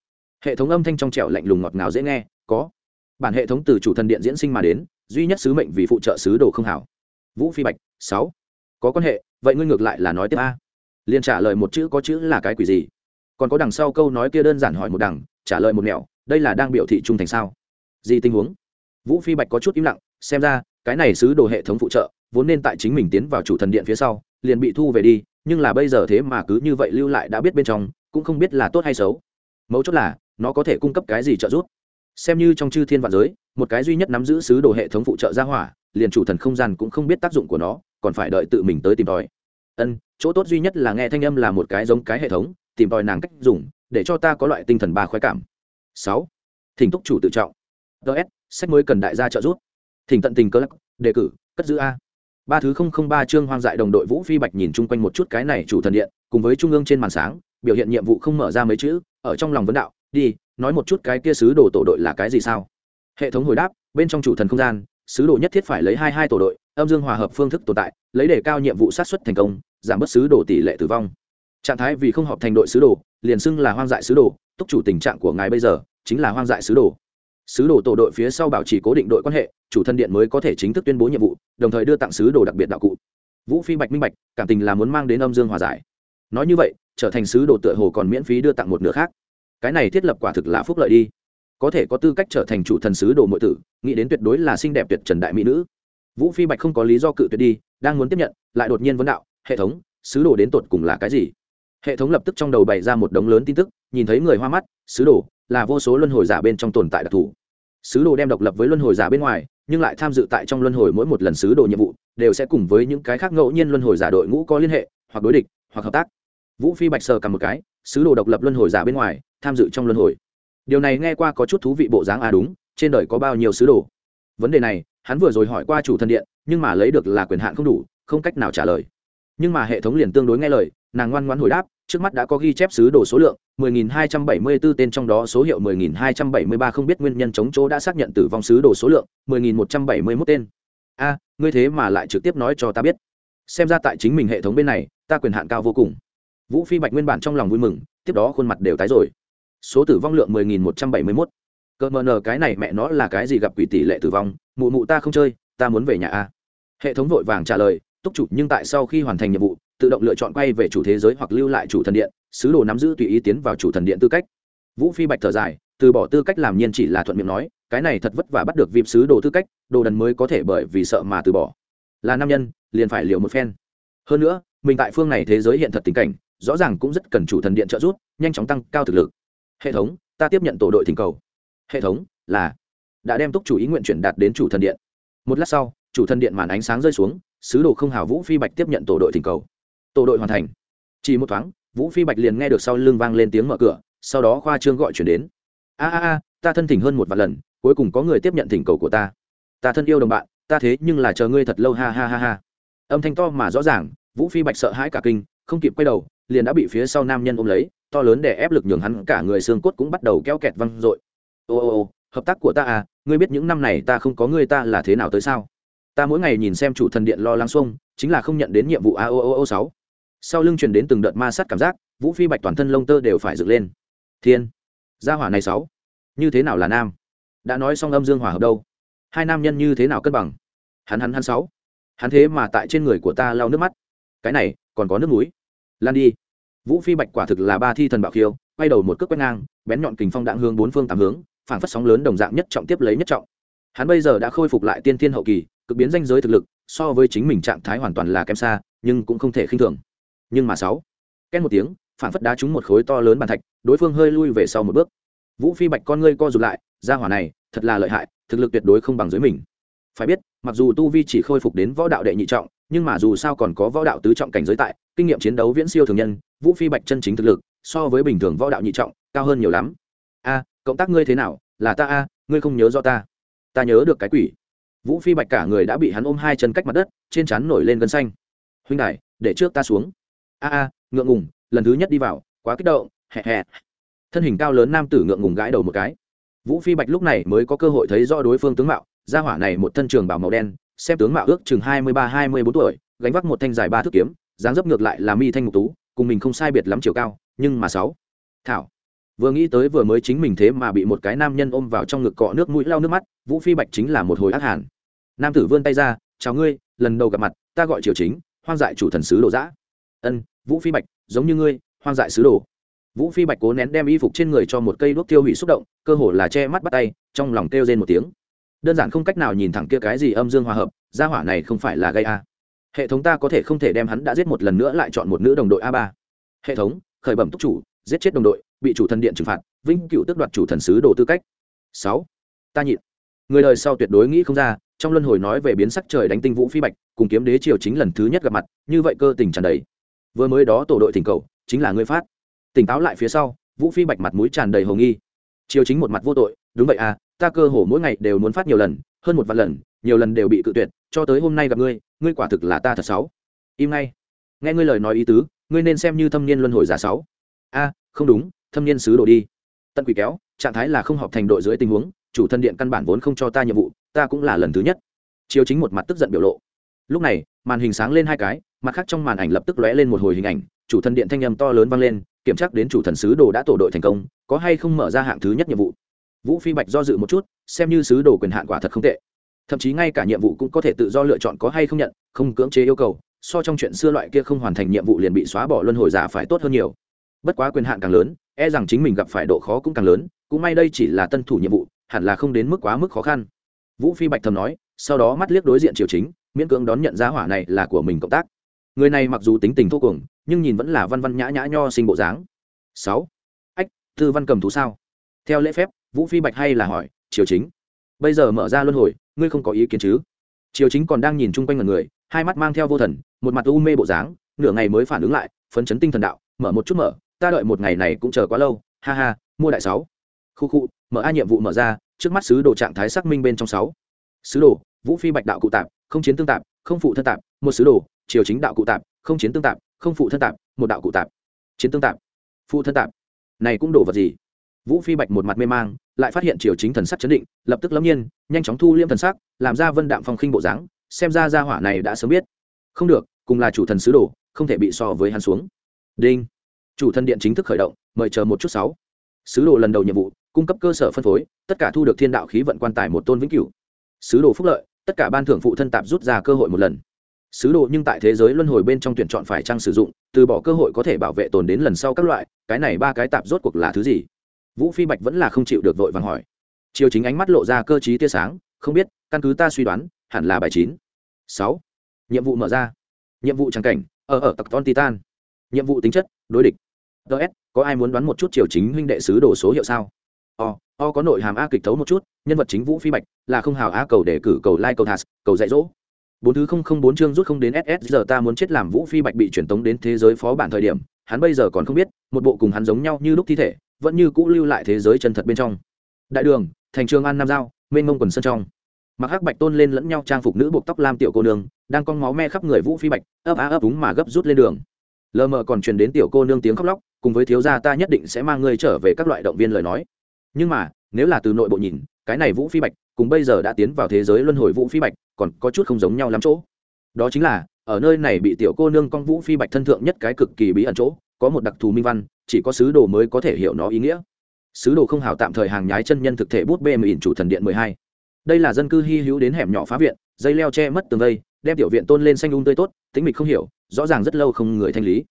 Hệ thống âm thanh trong trẻo lạnh lùng ngọt ngào dễ nghe, có. Bản hệ thống từ chủ thần điện diễn sinh mà đến, duy nhất sứ mệnh vì phụ trợ sứ đồ không hảo. Vũ phi bạch, sáu. Có quan hệ, vậy ngươi ngược lại là nói tiếp a. Liền trả lời một chữ có chữ là cái quỷ gì? Còn có đằng sau câu nói kia đơn giản hỏi một đằng, trả lời một mẹo đây là đang biểu thị trung thành sao? Gì tình huống? Vũ phi bạch có chút im lặng, xem ra, cái này sứ đồ hệ thống phụ trợ, vốn nên tại chính mình tiến vào chủ thần điện phía sau, liền bị thu về đi nhưng là bây giờ thế mà cứ như vậy lưu lại đã biết bên trong, cũng không biết là tốt hay xấu. Mấu chốt là, nó có thể cung cấp cái gì trợ giúp? Xem như trong chư thiên vạn giới, một cái duy nhất nắm giữ sứ đồ hệ thống phụ trợ gia hỏa, liền chủ thần không gian cũng không biết tác dụng của nó, còn phải đợi tự mình tới tìm tòi. Ân, chỗ tốt duy nhất là nghe thanh âm là một cái giống cái hệ thống, tìm tòi nàng cách dùng, để cho ta có loại tinh thần ba khoái cảm. Sáu, thỉnh túc chủ tự trọng. Ts sách mới cần đại gia trợ giúp. Thỉnh tận tình cơ lắc, đề cử, cất giữ a ba thứ không không ba chương hoang dại đồng đội vũ phi bạch nhìn chung quanh một chút cái này chủ thần điện, cùng với trung ương trên màn sáng, biểu hiện nhiệm vụ không mở ra mấy chữ, ở trong lòng vấn đạo, đi, nói một chút cái kia sứ đồ tổ đội là cái gì sao? Hệ thống hồi đáp, bên trong chủ thần không gian, sứ đồ nhất thiết phải lấy hai hai tổ đội, âm dương hòa hợp phương thức tồn tại, lấy đề cao nhiệm vụ sát xuất thành công, giảm bớt sứ đồ tỷ lệ tử vong. Trạng thái vì không họp thành đội sứ đồ, liền xưng là hoang dại sứ đồ, túc chủ tình trạng của ngài bây giờ chính là hoang dại sứ đồ. Sứ đồ tổ đội phía sau bảo trì cố định đội quan hệ chủ thân điện mới có thể chính thức tuyên bố nhiệm vụ, đồng thời đưa tặng sứ đồ đặc biệt đạo cụ. Vũ phi bạch minh bạch, cảm tình là muốn mang đến âm dương hòa giải. Nói như vậy, trở thành sứ đồ tựa hồ còn miễn phí đưa tặng một nửa khác. Cái này thiết lập quả thực là phúc lợi đi. Có thể có tư cách trở thành chủ thần sứ đồ mọi tử, nghĩ đến tuyệt đối là xinh đẹp tuyệt trần đại mỹ nữ. Vũ phi bạch không có lý do cự tuyệt đi, đang muốn tiếp nhận, lại đột nhiên vấn đạo, hệ thống, sứ đồ đến tột cùng là cái gì? Hệ thống lập tức trong đầu bày ra một đống lớn tin tức, nhìn thấy người hoa mắt, sứ đồ, là vô số luân hồi giả bên trong tồn tại đặc thù sứ đồ đem độc lập với luân hồi giả bên ngoài, nhưng lại tham dự tại trong luân hồi mỗi một lần sứ đồ nhiệm vụ, đều sẽ cùng với những cái khác ngẫu nhiên luân hồi giả đội ngũ có liên hệ, hoặc đối địch, hoặc hợp tác. Vũ phi bạch sờ cầm một cái, sứ đồ độc lập luân hồi giả bên ngoài, tham dự trong luân hồi. Điều này nghe qua có chút thú vị bộ dáng à đúng, trên đời có bao nhiêu sứ đồ? Vấn đề này, hắn vừa rồi hỏi qua chủ thần điện, nhưng mà lấy được là quyền hạn không đủ, không cách nào trả lời. Nhưng mà hệ thống liền tương đối nghe lời, nàng ngoan ngoãn hồi đáp trước mắt đã có ghi chép sứ đồ số lượng 10.274 tên trong đó số hiệu 10.273 không biết nguyên nhân chống chỗ đã xác nhận tử vong sứ đồ số lượng 10.171 tên. A, ngươi thế mà lại trực tiếp nói cho ta biết. Xem ra tại chính mình hệ thống bên này, ta quyền hạn cao vô cùng. Vũ phi bạch nguyên bản trong lòng vui mừng, tiếp đó khuôn mặt đều tái rồi. Số tử vong lượng 10.171 cỡ mờ nờ, cái này mẹ nó là cái gì gặp quỷ tỷ lệ tử vong? Mụ mụ ta không chơi, ta muốn về nhà a. Hệ thống vội vàng trả lời, túc chủ, nhưng tại sau khi hoàn thành nhiệm vụ tự động lựa chọn quay về chủ thế giới hoặc lưu lại chủ thần điện, sứ đồ nắm giữ tùy ý tiến vào chủ thần điện tư cách. Vũ phi bạch thở dài, từ bỏ tư cách làm nhiên chỉ là thuận miệng nói, cái này thật vất vả bắt được vịp sứ đồ tư cách, đồ đần mới có thể bởi vì sợ mà từ bỏ. Là nam nhân, liền phải liều một phen. Hơn nữa, mình tại phương này thế giới hiện thật tình cảnh, rõ ràng cũng rất cần chủ thần điện trợ giúp, nhanh chóng tăng cao thực lực. Hệ thống, ta tiếp nhận tổ đội thỉnh cầu. Hệ thống, là, đã đem túc chủ ý nguyện chuyển đạt đến chủ thần điện. Một lát sau, chủ thần điện màn ánh sáng rơi xuống, sứ đồ không hào vũ phi bạch tiếp nhận tổ đội thỉnh cầu tổ đội hoàn thành. Chỉ một thoáng, vũ phi bạch liền nghe được sau lưng vang lên tiếng mở cửa, sau đó khoa trương gọi chuyển đến. A a a, ta thân thỉnh hơn một vài lần, cuối cùng có người tiếp nhận thỉnh cầu của ta. Ta thân yêu đồng bạn, ta thế nhưng là chờ ngươi thật lâu, ha ha ha ha. Âm thanh to mà rõ ràng, vũ phi bạch sợ hãi cả kinh, không kịp quay đầu, liền đã bị phía sau nam nhân ôm lấy, to lớn để ép lực nhường hắn cả người xương cốt cũng bắt đầu keo kẹt văng r ộ i ô ô ô, hợp tác của ta à ngươi biết những năm này ta không có ngươi ta là thế nào tới sao? Ta mỗi ngày nhìn xem chủ thần điện lo lắng xuông, chính là không nhận đến nhiệm vụ a o o o sáu sau lưng truyền đến từng đợt ma sát cảm giác, vũ phi bạch toàn thân lông tơ đều phải dựng lên. Thiên, gia hỏa này sáu, như thế nào là nam? Đã nói xong âm dương hỏa hợp đâu? Hai nam nhân như thế nào cân bằng? Hắn hắn hắn sáu. Hắn thế mà tại trên người của ta lau nước mắt. Cái này, còn có nước núi lan đi. Vũ phi bạch quả thực là ba thi thần bạo khiêu, quay đầu một cước quét ngang, bén nhọn kình phong đạn hướng bốn phương tám hướng, phảng phất sóng lớn đồng dạng nhất trọng tiếp lấy nhất trọng. Hắn bây giờ đã khôi phục lại tiên thiên hậu kỳ, cực biến danh giới thực lực, so với chính mình trạng thái hoàn toàn là kém xa, nhưng cũng không thể khinh thường nhưng mà sáu. Ken một tiếng, phản phất đá trúng một khối to lớn bàn thạch, đối phương hơi lui về sau một bước. Vũ phi bạch con ngươi co rụt lại, ra hỏa này, thật là lợi hại, thực lực tuyệt đối không bằng dưới mình. Phải biết, mặc dù tu vi chỉ khôi phục đến võ đạo đệ nhị trọng, nhưng mà dù sao còn có võ đạo tứ trọng cảnh giới tại, kinh nghiệm chiến đấu viễn siêu thường nhân, vũ phi bạch chân chính thực lực, so với bình thường võ đạo nhị trọng, cao hơn nhiều lắm. A, cộng tác ngươi thế nào? Là ta a, ngươi không nhớ do ta. Ta nhớ được cái quỷ. Vũ phi bạch cả người đã bị hắn ôm hai chân cách mặt đất, trên trán nổi lên gân xanh. Huynh đại để trước ta xuống a a, ngượng ngùng, lần thứ nhất đi vào, quá kích động hẹ hẹ thân hình cao lớn nam tử ngượng ngùng gãi đầu một cái. Vũ phi bạch lúc này mới có cơ hội thấy rõ đối phương tướng mạo, gia hỏa này một thân trường bảo màu đen, xem tướng mạo ước chừng hai mươi ba, hai mươi bốn tuổi, gánh vác một thanh dài ba thước kiếm, dáng dấp ngược lại là mi thanh mục tú, cùng mình không sai biệt lắm chiều cao, nhưng mà sáu. Thảo. Vừa nghĩ tới vừa mới chính mình thế mà bị một cái nam nhân ôm vào trong ngực cọ nước mũi lau nước mắt, vũ phi bạch chính là một hồi ác hàn. Nam tử vươn tay ra, chào ngươi, lần đầu gặp mặt, ta gọi triều chính, hoang dại chủ thần sứ đồ giã. Ân vũ phi bạch, giống như ngươi, hoang dại sứ đồ. Vũ phi bạch cố nén đem y phục trên người cho một cây đuốc tiêu hủy xúc động, cơ hồ là che mắt bắt tay, trong lòng kêu rên một tiếng. Đơn giản không cách nào nhìn thẳng kia cái gì âm dương hòa hợp, gia hỏa này không phải là gây a à. hệ thống ta có thể không thể đem hắn đã giết một lần nữa lại chọn một nữ đồng đội a ba. Hệ thống, khởi bẩm túc chủ, giết chết đồng đội, bị chủ thần điện trừng phạt vinh cựu tước đoạt chủ thần sứ đồ tư cách. Sáu. Ta nhịn. Người đời sau tuyệt đối nghĩ không ra, trong luân hồi nói về biến sắc trời đánh tinh vũ phi bạch, cùng kiếm đế triều chính lần thứ nhất gặp mặt, như vậy cơ tình tràn đầy vừa mới đó tổ đội thỉnh cầu, chính là ngươi phát. Tỉnh táo lại phía sau, vũ phi bạch mặt mũi tràn đầy hồ nghi. Chiều chính một mặt vô tội, đúng vậy à ta cơ hồ mỗi ngày đều muốn phát nhiều lần, hơn một vạn lần, nhiều lần đều bị cự tuyệt, cho tới hôm nay gặp ngươi ngươi quả thực là ta thật sáu im ngay. Nghe ngươi lời nói ý tứ, ngươi nên xem như thâm niên luân hồi giả sáu. A, không đúng, thâm niên sứ đồ đi. Tận quỷ kéo, trạng thái là không họp thành đội dưới tình huống, chủ thân điện căn bản vốn không cho ta nhiệm vụ, ta cũng là lần thứ nhất. Chiếu chính một mặt tức giận biểu lộ. Lúc này, màn hình sáng lên hai cái mặt khác trong màn ảnh lập tức lóe lên một hồi hình ảnh, chủ thần điện thanh âm to lớn vang lên, kiểm tra đến chủ thần sứ đồ đã tổ đội thành công, có hay không mở ra hạng thứ nhất nhiệm vụ. Vũ phi bạch do dự một chút, xem như sứ đồ quyền hạn quả thật không tệ. Thậm chí ngay cả nhiệm vụ cũng có thể tự do lựa chọn có hay không nhận, không cưỡng chế yêu cầu, so trong chuyện xưa loại kia không hoàn thành nhiệm vụ liền bị xóa bỏ luân hồi giả phải tốt hơn nhiều. Bất quá quyền hạn càng lớn e rằng chính mình gặp phải độ khó cũng càng lớn, cũng may đây chỉ là tân thủ nhiệm vụ, hẳn là không đến mức quá mức khó khăn. Vũ phi bạch thầm nói, sau đó mắt liếc đối diện triều chính, miễn cưỡng đón nhận giá hỏa này là của mình cộng tác người này mặc dù tính tình thô cuồng, nhưng nhìn vẫn là văn văn nhã nhã nho sinh bộ dáng. Sáu. Ách thư văn cầm thú sao? Theo lễ phép, vũ phi bạch hay là hỏi, triều chính, bây giờ mở ra luân hồi, ngươi không có ý kiến chứ? Triều chính còn đang nhìn chung quanh mọi người, hai mắt mang theo vô thần, một mặt u mê bộ dáng, nửa ngày mới phản ứng lại, phấn chấn tinh thần đạo, mở một chút mở, ta đợi một ngày này cũng chờ quá lâu, ha ha, mua đại sáu. Khu khu, mở a nhiệm vụ mở ra, trước mắt sứ đồ trạng thái xác minh bên trong sáu. Sứ đồ, vũ phi bạch đạo cụ tạp không chiến tương tạp không phụ thân tạp, một sứ đồ, triều chính đạo cụ tạp, không chiến tương tạp, không phụ thân tạp, một đạo cụ tạp. Chiến tương tạp. Phụ thân tạp. Này cũng đổ vật gì? Vũ phi bạch một mặt mê mang, lại phát hiện triều chính thần sắc chấn định, lập tức lâm nhiên, nhanh chóng thu liêm thần sắc, làm ra vân đạm phong khinh bộ dáng, xem ra gia hỏa này đã sớm biết. Không được, cùng là chủ thần sứ đồ, không thể bị so với hắn xuống. Đinh. Chủ thần điện chính thức khởi động, mời chờ một chút sáu. Sứ đồ lần đầu nhiệm vụ, cung cấp cơ sở phân phối, tất cả thu được thiên đạo khí vận quan tài một tôn vĩnh cửu. Sứ đồ phúc lợi tất cả ban thưởng phụ thân tạp rút ra cơ hội một lần. Sứ đồ nhưng tại thế giới luân hồi bên trong tuyển chọn phải trang sử dụng, từ bỏ cơ hội có thể bảo vệ tồn đến lần sau các loại, cái này ba cái tạp rốt cuộc là thứ gì? Vũ phi bạch vẫn là không chịu được vội vàng hỏi. Chiều chính ánh mắt lộ ra cơ t tia sáng, không biết, căn cứ ta suy đoán, hẳn là bài chín, sáu. Nhiệm vụ mở ra. Nhiệm vụ trắng cảnh, ở ở tặc ton titan. Nhiệm vụ tính chất, đối địch. Ts có ai muốn đoán một chút triều chính huynh đệ sứ đồ số hiệu sao? O o có nội hàm a kịch thấu một chút, nhân vật chính vũ phi bạch là không hào a cầu để cử cầu like cầu thas, cầu dạy dỗ. Bốn thứ không không bốn chương rút không đến ss giờ ta muốn chết làm vũ phi bạch bị truyền tống đến thế giới phó bản thời điểm, hắn bây giờ còn không biết, một bộ cùng hắn giống nhau như lúc thi thể, vẫn như cũ lưu lại thế giới chân thật bên trong. Đại đường, thành trường an nam giao, mênh mông quần sân trong. Mặc hắc bạch tôn lên lẫn nhau trang phục nữ buộc tóc lam tiểu cô nương, đang con máu me khắp người vũ phi bạch, ấp á ấp úng mà gấp rút lên đường. Lờ mờ còn truyền đến tiểu cô nương tiếng khóc lóc, cùng với thiếu gia ta nhất định sẽ mang ngươi trở về các loại động viên lời nói nhưng mà, nếu là từ nội bộ nhìn, cái này vũ phi bạch cùng bây giờ đã tiến vào thế giới luân hồi vũ phi bạch còn có chút không giống nhau lắm chỗ. Đó chính là, ở nơi này bị tiểu cô nương con vũ phi bạch thân thượng nhất cái cực kỳ bí ẩn chỗ, có một đặc thù minh văn, chỉ có sứ đồ mới có thể hiểu nó ý nghĩa. Sứ đồ không hào tạm thời hàng nhái chân nhân thực thể bút bê mìn chủ thần điện mười hai. Đây là dân cư hy hữu đến hẻm nhỏ phá viện, dây leo che mất tường vây, đem tiểu viện tôn lên xanh un tươi tốt tính mịch không hiểu, rõ ràng rất lâu không người thanh lý.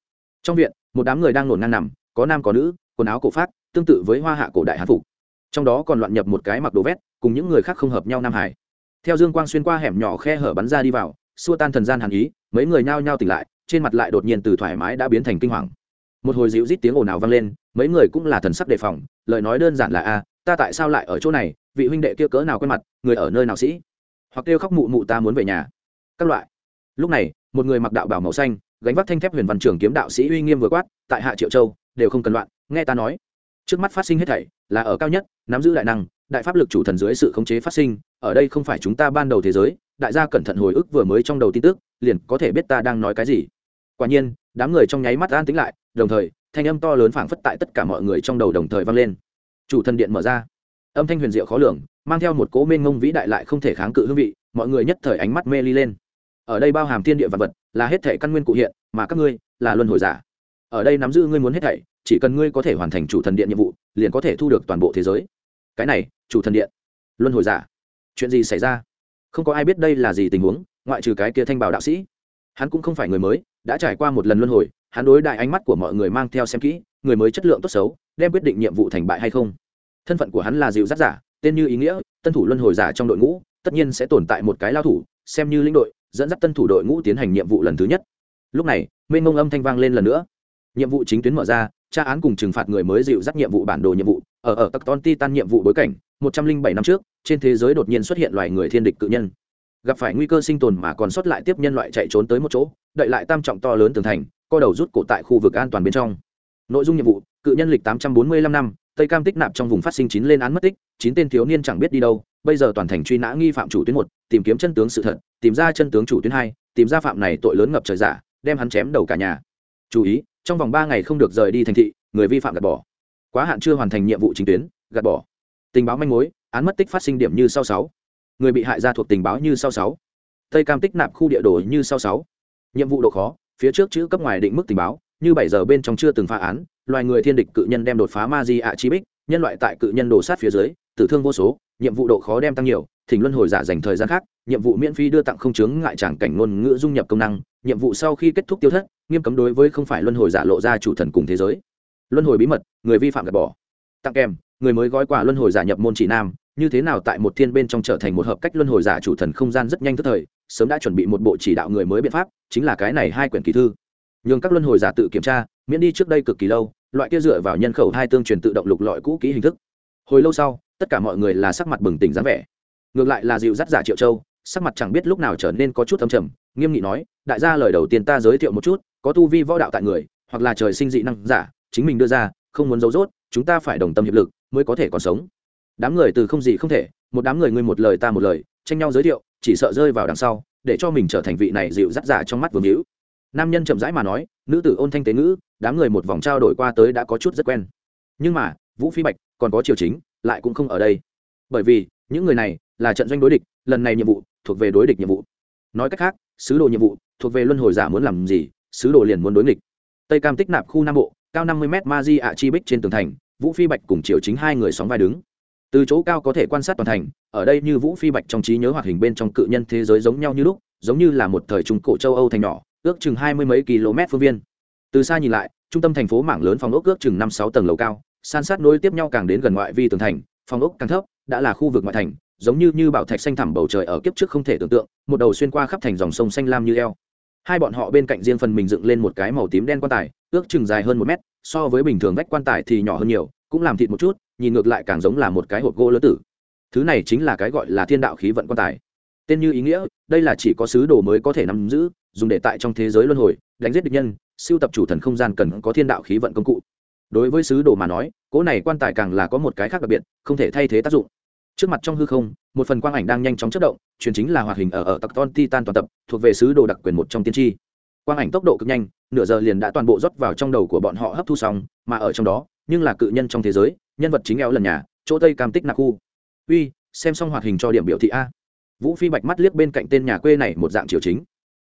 Trong viện, một đám người đang nổn ngang nằm, có nam có nữ, quần áo cổ phát tương tự với hoa hạ cổ đại hán phục trong đó còn loạn nhập một cái mặc đồ vét, cùng những người khác không hợp nhau nam hải. Theo dương quang xuyên qua hẻm nhỏ khe hở bắn ra đi vào, xua tan thần gian hàn ý, mấy người nhao nhao tỉnh lại, trên mặt lại đột nhiên từ thoải mái đã biến thành kinh hoàng. Một hồi dịu rít tiếng ồn ào vang lên, mấy người cũng là thần sắc đề phòng, lời nói đơn giản là, a, ta tại sao lại ở chỗ này? Vị huynh đệ kia cỡ nào quen mặt, người ở nơi nào sĩ? Hoặc kêu khóc mụ mụ ta muốn về nhà. Các loại. Lúc này, một người mặc đạo bảo màu xanh, gánh vác thanh thép huyền văn trường kiếm đạo sĩ uy nghiêm vừa quát, tại hạ triệu châu, đều không cần loạn, nghe ta nói trước mắt phát sinh hết thảy, là ở cao nhất, nắm giữ đại năng, đại pháp lực chủ thần dưới sự khống chế phát sinh, ở đây không phải chúng ta ban đầu thế giới, đại gia cẩn thận hồi ức vừa mới trong đầu tin tức, liền có thể biết ta đang nói cái gì. Quả nhiên, đám người trong nháy mắt an tính lại, đồng thời, thanh âm to lớn phảng phất tại tất cả mọi người trong đầu đồng thời vang lên. Chủ thần điện mở ra. Âm thanh huyền diệu khó lường, mang theo một cố mênh ngông vĩ đại lại không thể kháng cự hương vị, mọi người nhất thời ánh mắt mê ly lên. Ở đây bao hàm thiên địa vật vật, là hết thể căn nguyên cụ hiện, mà các ngươi, là luân hồi giả. Ở đây nắm giữ ngươi muốn hết thảy chỉ cần ngươi có thể hoàn thành chủ thần điện nhiệm vụ, liền có thể thu được toàn bộ thế giới. Cái này, chủ thần điện. Luân hồi giả. Chuyện gì xảy ra? Không có ai biết đây là gì tình huống, ngoại trừ cái kia thanh bảo đạo sĩ. Hắn cũng không phải người mới, đã trải qua một lần luân hồi, hắn đối đại ánh mắt của mọi người mang theo xem kỹ, người mới chất lượng tốt xấu, đem quyết định nhiệm vụ thành bại hay không. Thân phận của hắn là dịu dắt giả, tên như ý nghĩa, tân thủ luân hồi giả trong đội ngũ, tất nhiên sẽ tồn tại một cái lao thủ, xem như lĩnh đội, dẫn dắt tân thủ đội ngũ tiến hành nhiệm vụ lần thứ nhất. Lúc này, mênh mông âm thanh vang lên lần nữa nhiệm vụ chính tuyến mở ra, tra án cùng trừng phạt người mới dịu dắt nhiệm vụ bản đồ nhiệm vụ. Ở ở tắc ton titan nhiệm vụ bối cảnh, một trăm linh bảy năm trước, trên thế giới đột nhiên xuất hiện loài người thiên địch cự nhân. Gặp phải nguy cơ sinh tồn mà còn sót lại tiếp nhân loại chạy trốn tới một chỗ, đợi lại tam trọng to lớn tường thành, co đầu rút cổ tại khu vực an toàn bên trong. Nội dung nhiệm vụ, cự nhân lịch tám trăm bốn mươi lăm năm, tây cam tích nạp trong vùng phát sinh chín lên án mất tích, chín tên thiếu niên chẳng biết đi đâu, bây giờ toàn thành truy nã nghi phạm chủ tuyến một, tìm kiếm chân tướng sự thật, tìm ra chân tướng chủ tuyến hai, tìm ra phạm này tội lớn ngập trời giả, đem hắn chém đầu cả nhà. Chú ý trong vòng ba ngày không được rời đi thành thị, người vi phạm gạt bỏ. Quá hạn chưa hoàn thành nhiệm vụ chính tuyến, gạt bỏ. Tình báo manh mối, án mất tích phát sinh điểm như sau sáu. Người bị hại ra thuộc tình báo như sau sáu. Tây cam tích nạp khu địa đồ như sau sáu. Nhiệm vụ độ khó, phía trước chữ cấp ngoài định mức tình báo, như bảy giờ bên trong chưa từng phá án, loài người thiên địch cự nhân đem đột phá ma di ạ chi bích, nhân loại tại cự nhân đổ sát phía dưới, tử thương vô số, nhiệm vụ độ khó đem tăng nhiều, thỉnh luân hồi giả dành thời gian khác, nhiệm vụ miễn phí đưa tặng không chướng ngại tràng cảnh ngôn ngữ dung nhập công năng nhiệm vụ sau khi kết thúc tiêu thất, nghiêm cấm đối với không phải luân hồi giả lộ ra chủ thần cùng thế giới. Luân hồi bí mật, người vi phạm gạt bỏ. Tặng kèm, người mới gói quà luân hồi giả nhập môn chỉ nam, như thế nào tại một thiên bên trong trở thành một hợp cách luân hồi giả chủ thần không gian rất nhanh tức thời, sớm đã chuẩn bị một bộ chỉ đạo người mới biện pháp, chính là cái này hai quyển kỳ thư. Nhường các luân hồi giả tự kiểm tra, miễn đi trước đây cực kỳ lâu, loại kia dựa vào nhân khẩu hai tương truyền tự động lục lọi cũ kỹ hình thức. Hồi lâu sau, tất cả mọi người là sắc mặt bừng tỉnh dáng vẻ. Ngược lại là dịu dắt giả triệu châu, sắc mặt chẳng biết lúc nào trở nên có chút âm trầm nghiêm nghị nói, đại gia lời đầu tiên ta giới thiệu một chút, có tu vi võ đạo tại người, hoặc là trời sinh dị năng giả, chính mình đưa ra, không muốn giấu dốt chúng ta phải đồng tâm hiệp lực, mới có thể còn sống. Đám người từ không gì không thể, một đám người ngươi một lời ta một lời, tranh nhau giới thiệu, chỉ sợ rơi vào đằng sau, để cho mình trở thành vị này dịu dắt giả trong mắt vương hữu. Nam nhân chậm rãi mà nói, nữ tử ôn thanh tế ngữ, đám người một vòng trao đổi qua tới đã có chút rất quen. Nhưng mà, vũ phi bạch còn có triều chính, lại cũng không ở đây. Bởi vì, những người này là trận doanh đối địch, lần này nhiệm vụ thuộc về đối địch nhiệm vụ. Nói cách khác sứ đồ nhiệm vụ, thuộc về luân hồi giả muốn làm gì, sứ đồ liền muốn đối nghịch. Tây cam tích nạp khu nam bộ, cao năm mươi m ma di ạ chi bích trên tường thành, vũ phi bạch cùng triều chính hai người sóng vai đứng. Từ chỗ cao có thể quan sát toàn thành, ở đây như vũ phi bạch trong trí nhớ hoạt hình bên trong cự nhân thế giới giống nhau như lúc, giống như là một thời trung cổ châu âu thành nhỏ, ước chừng hai mươi mấy km phương viên. Từ xa nhìn lại, trung tâm thành phố mảng lớn phòng ốc ước chừng năm sáu tầng lầu cao, san sát nối tiếp nhau càng đến gần ngoại vi tường thành, phòng ốc càng thấp, đã là khu vực ngoại thành giống như như bảo thạch xanh thẳm bầu trời ở kiếp trước không thể tưởng tượng, một đầu xuyên qua khắp thành dòng sông xanh lam như eo. Hai bọn họ bên cạnh riêng phần mình dựng lên một cái màu tím đen quan tài, ước chừng dài hơn một mét, so với bình thường vách quan tài thì nhỏ hơn nhiều, cũng làm thịt một chút, nhìn ngược lại càng giống là một cái hộp gỗ lớn tử. Thứ này chính là cái gọi là thiên đạo khí vận quan tài. Tên như ý nghĩa, đây là chỉ có sứ đồ mới có thể nắm giữ, dùng để tại trong thế giới luân hồi, đánh giết địch nhân, siêu tập chủ thần không gian cần có thiên đạo khí vận công cụ. Đối với sứ đồ mà nói, cỗ này quan tài càng là có một cái khác đặc biệt, không thể thay thế tác dụng trước mặt trong hư không, một phần quang ảnh đang nhanh chóng chất động truyền chính là hoạt hình ở ở tặc ton titan toàn tập, thuộc về sứ đồ đặc quyền một trong tiên tri. Quang ảnh tốc độ cực nhanh, nửa giờ liền đã toàn bộ rót vào trong đầu của bọn họ hấp thu xong, mà ở trong đó, nhưng là cự nhân trong thế giới, nhân vật chính éo lần nhà, chỗ tây cam tích nạc khu. Uy, xem xong hoạt hình cho điểm biểu thị a. Vũ phi bạch mắt liếc bên cạnh tên nhà quê này một dạng triều chính.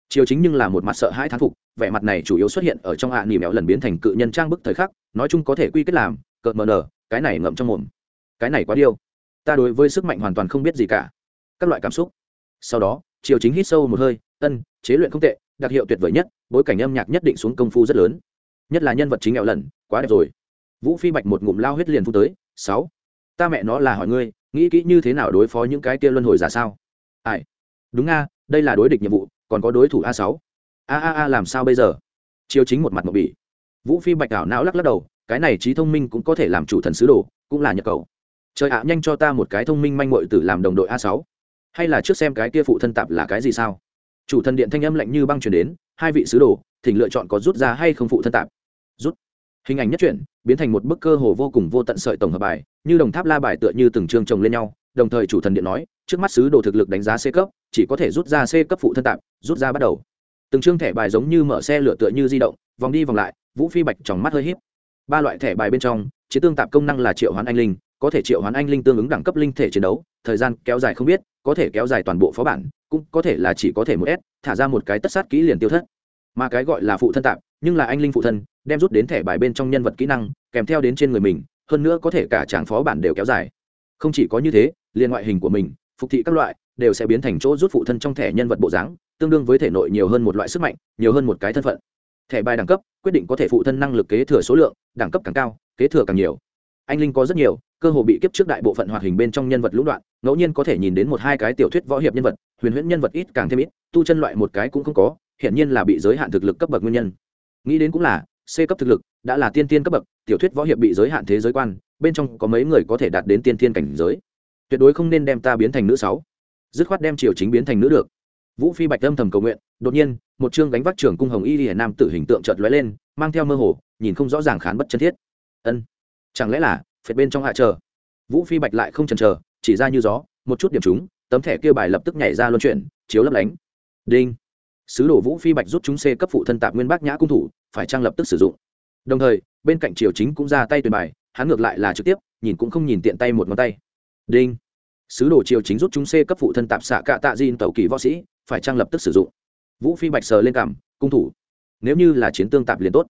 Triều chính nhưng là một mặt sợ hãi thán phục, vẻ mặt này chủ yếu xuất hiện ở trong ạ à nỉ mẹo lần biến thành cự nhân trang bức thời khắc, nói chung có thể quy kết làm, cợt mờ nở, cái này ngậm trong mồm. Cái này quá điêu ta đối với sức mạnh hoàn toàn không biết gì cả. Các loại cảm xúc. Sau đó, triều chính hít sâu một hơi, ân, chế luyện không tệ, đặc hiệu tuyệt vời nhất, bối cảnh âm nhạc nhất định xuống công phu rất lớn. Nhất là nhân vật chính nghèo lần, quá đẹp rồi. Vũ phi bạch một ngụm lao huyết liền phu tới, sáu, ta mẹ nó là hỏi ngươi, nghĩ kỹ như thế nào đối phó những cái kia luân hồi giả sao? Ai? Đúng a, đây là đối địch nhiệm vụ, còn có đối thủ a sáu. A a a, làm sao bây giờ? Chiếu chính một mặt một bỉ. Vũ phi bạch ảo não lắc lắc đầu, cái này trí thông minh cũng có thể làm chủ thần sứ đồ, cũng là nhập cầu trời ạ, nhanh cho ta một cái thông minh manh mội tử làm đồng đội a sáu. Hay là trước xem cái kia phụ thân tạp là cái gì sao? Chủ thần điện thanh âm lạnh như băng truyền đến, hai vị sứ đồ, thỉnh lựa chọn có rút ra hay không phụ thân tạp. Rút. Hình ảnh nhất chuyển, biến thành một bức cơ hồ vô cùng vô tận sợi tổng hợp bài, như đồng tháp la bài tựa như từng chương chồng lên nhau, đồng thời chủ thần điện nói, trước mắt sứ đồ thực lực đánh giá c cấp, chỉ có thể rút ra c cấp phụ thân tạp, rút ra bắt đầu. Từng chương thẻ bài giống như mở xe lửa tựa như di động, vòng đi vòng lại, vũ phi bạch trong mắt hơi híp. Ba loại thẻ bài bên trong chế tương tạp công năng là triệu hoán anh linh có thể triệu hoán anh linh tương ứng đẳng cấp linh thể chiến đấu thời gian kéo dài không biết có thể kéo dài toàn bộ phó bản cũng có thể là chỉ có thể một s thả ra một cái tất sát kỹ liền tiêu thất. Mà cái gọi là phụ thân tạm, nhưng là anh linh phụ thân đem rút đến thẻ bài bên trong nhân vật kỹ năng kèm theo đến trên người mình hơn nữa có thể cả tràng phó bản đều kéo dài. Không chỉ có như thế liền ngoại hình của mình phục thị các loại đều sẽ biến thành chỗ rút phụ thân trong thẻ nhân vật bộ dáng tương đương với thể nội nhiều hơn một loại sức mạnh nhiều hơn một cái thân phận. Thẻ bài đẳng cấp quyết định có thể phụ thân năng lực kế thừa số lượng đẳng cấp càng cao kế thừa càng nhiều anh linh có rất nhiều, cơ hồ bị kiếp trước đại bộ phận hoạt hình bên trong nhân vật lũng đoạn, ngẫu nhiên có thể nhìn đến một hai cái tiểu thuyết võ hiệp nhân vật, huyền huyễn nhân vật ít càng thêm ít, tu chân loại một cái cũng không có, hiển nhiên là bị giới hạn thực lực cấp bậc nguyên nhân. Nghĩ đến cũng là, c cấp thực lực đã là tiên tiên cấp bậc, tiểu thuyết võ hiệp bị giới hạn thế giới quan, bên trong có mấy người có thể đạt đến tiên tiên cảnh giới. Tuyệt đối không nên đem ta biến thành nữ sáu. Dứt khoát đem triều chính biến thành nữ được. Vũ phi bạch âm thầm cầu nguyện, đột nhiên, một chương gánh vác trưởng cung hồng y hiển nam tử hình tượng chợt lóe lên, mang theo mơ hồ, nhìn không rõ ràng khán bất chân thiết. Ân chẳng lẽ là phệt bên trong hạ chờ? Vũ phi bạch lại không chần chờ, chỉ ra như gió, một chút điểm chúng tấm thẻ kia bài lập tức nhảy ra luân chuyển, chiếu lấp lánh. Đinh. Sứ đồ vũ phi bạch rút chúng c cấp phụ thân tạp nguyên bác nhã cung thủ, phải trang lập tức sử dụng. Đồng thời, bên cạnh triều chính cũng ra tay tuyển bài, hắn ngược lại là trực tiếp, nhìn cũng không nhìn tiện tay một ngón tay. Đinh. Sứ đồ triều chính rút chúng c cấp phụ thân tạp xạ cạ tạ diên tẩu kỳ võ sĩ, phải trang lập tức sử dụng. Vũ phi bạch sờ lên cảm, cung thủ. Nếu như là chiến tương tạp liền tốt.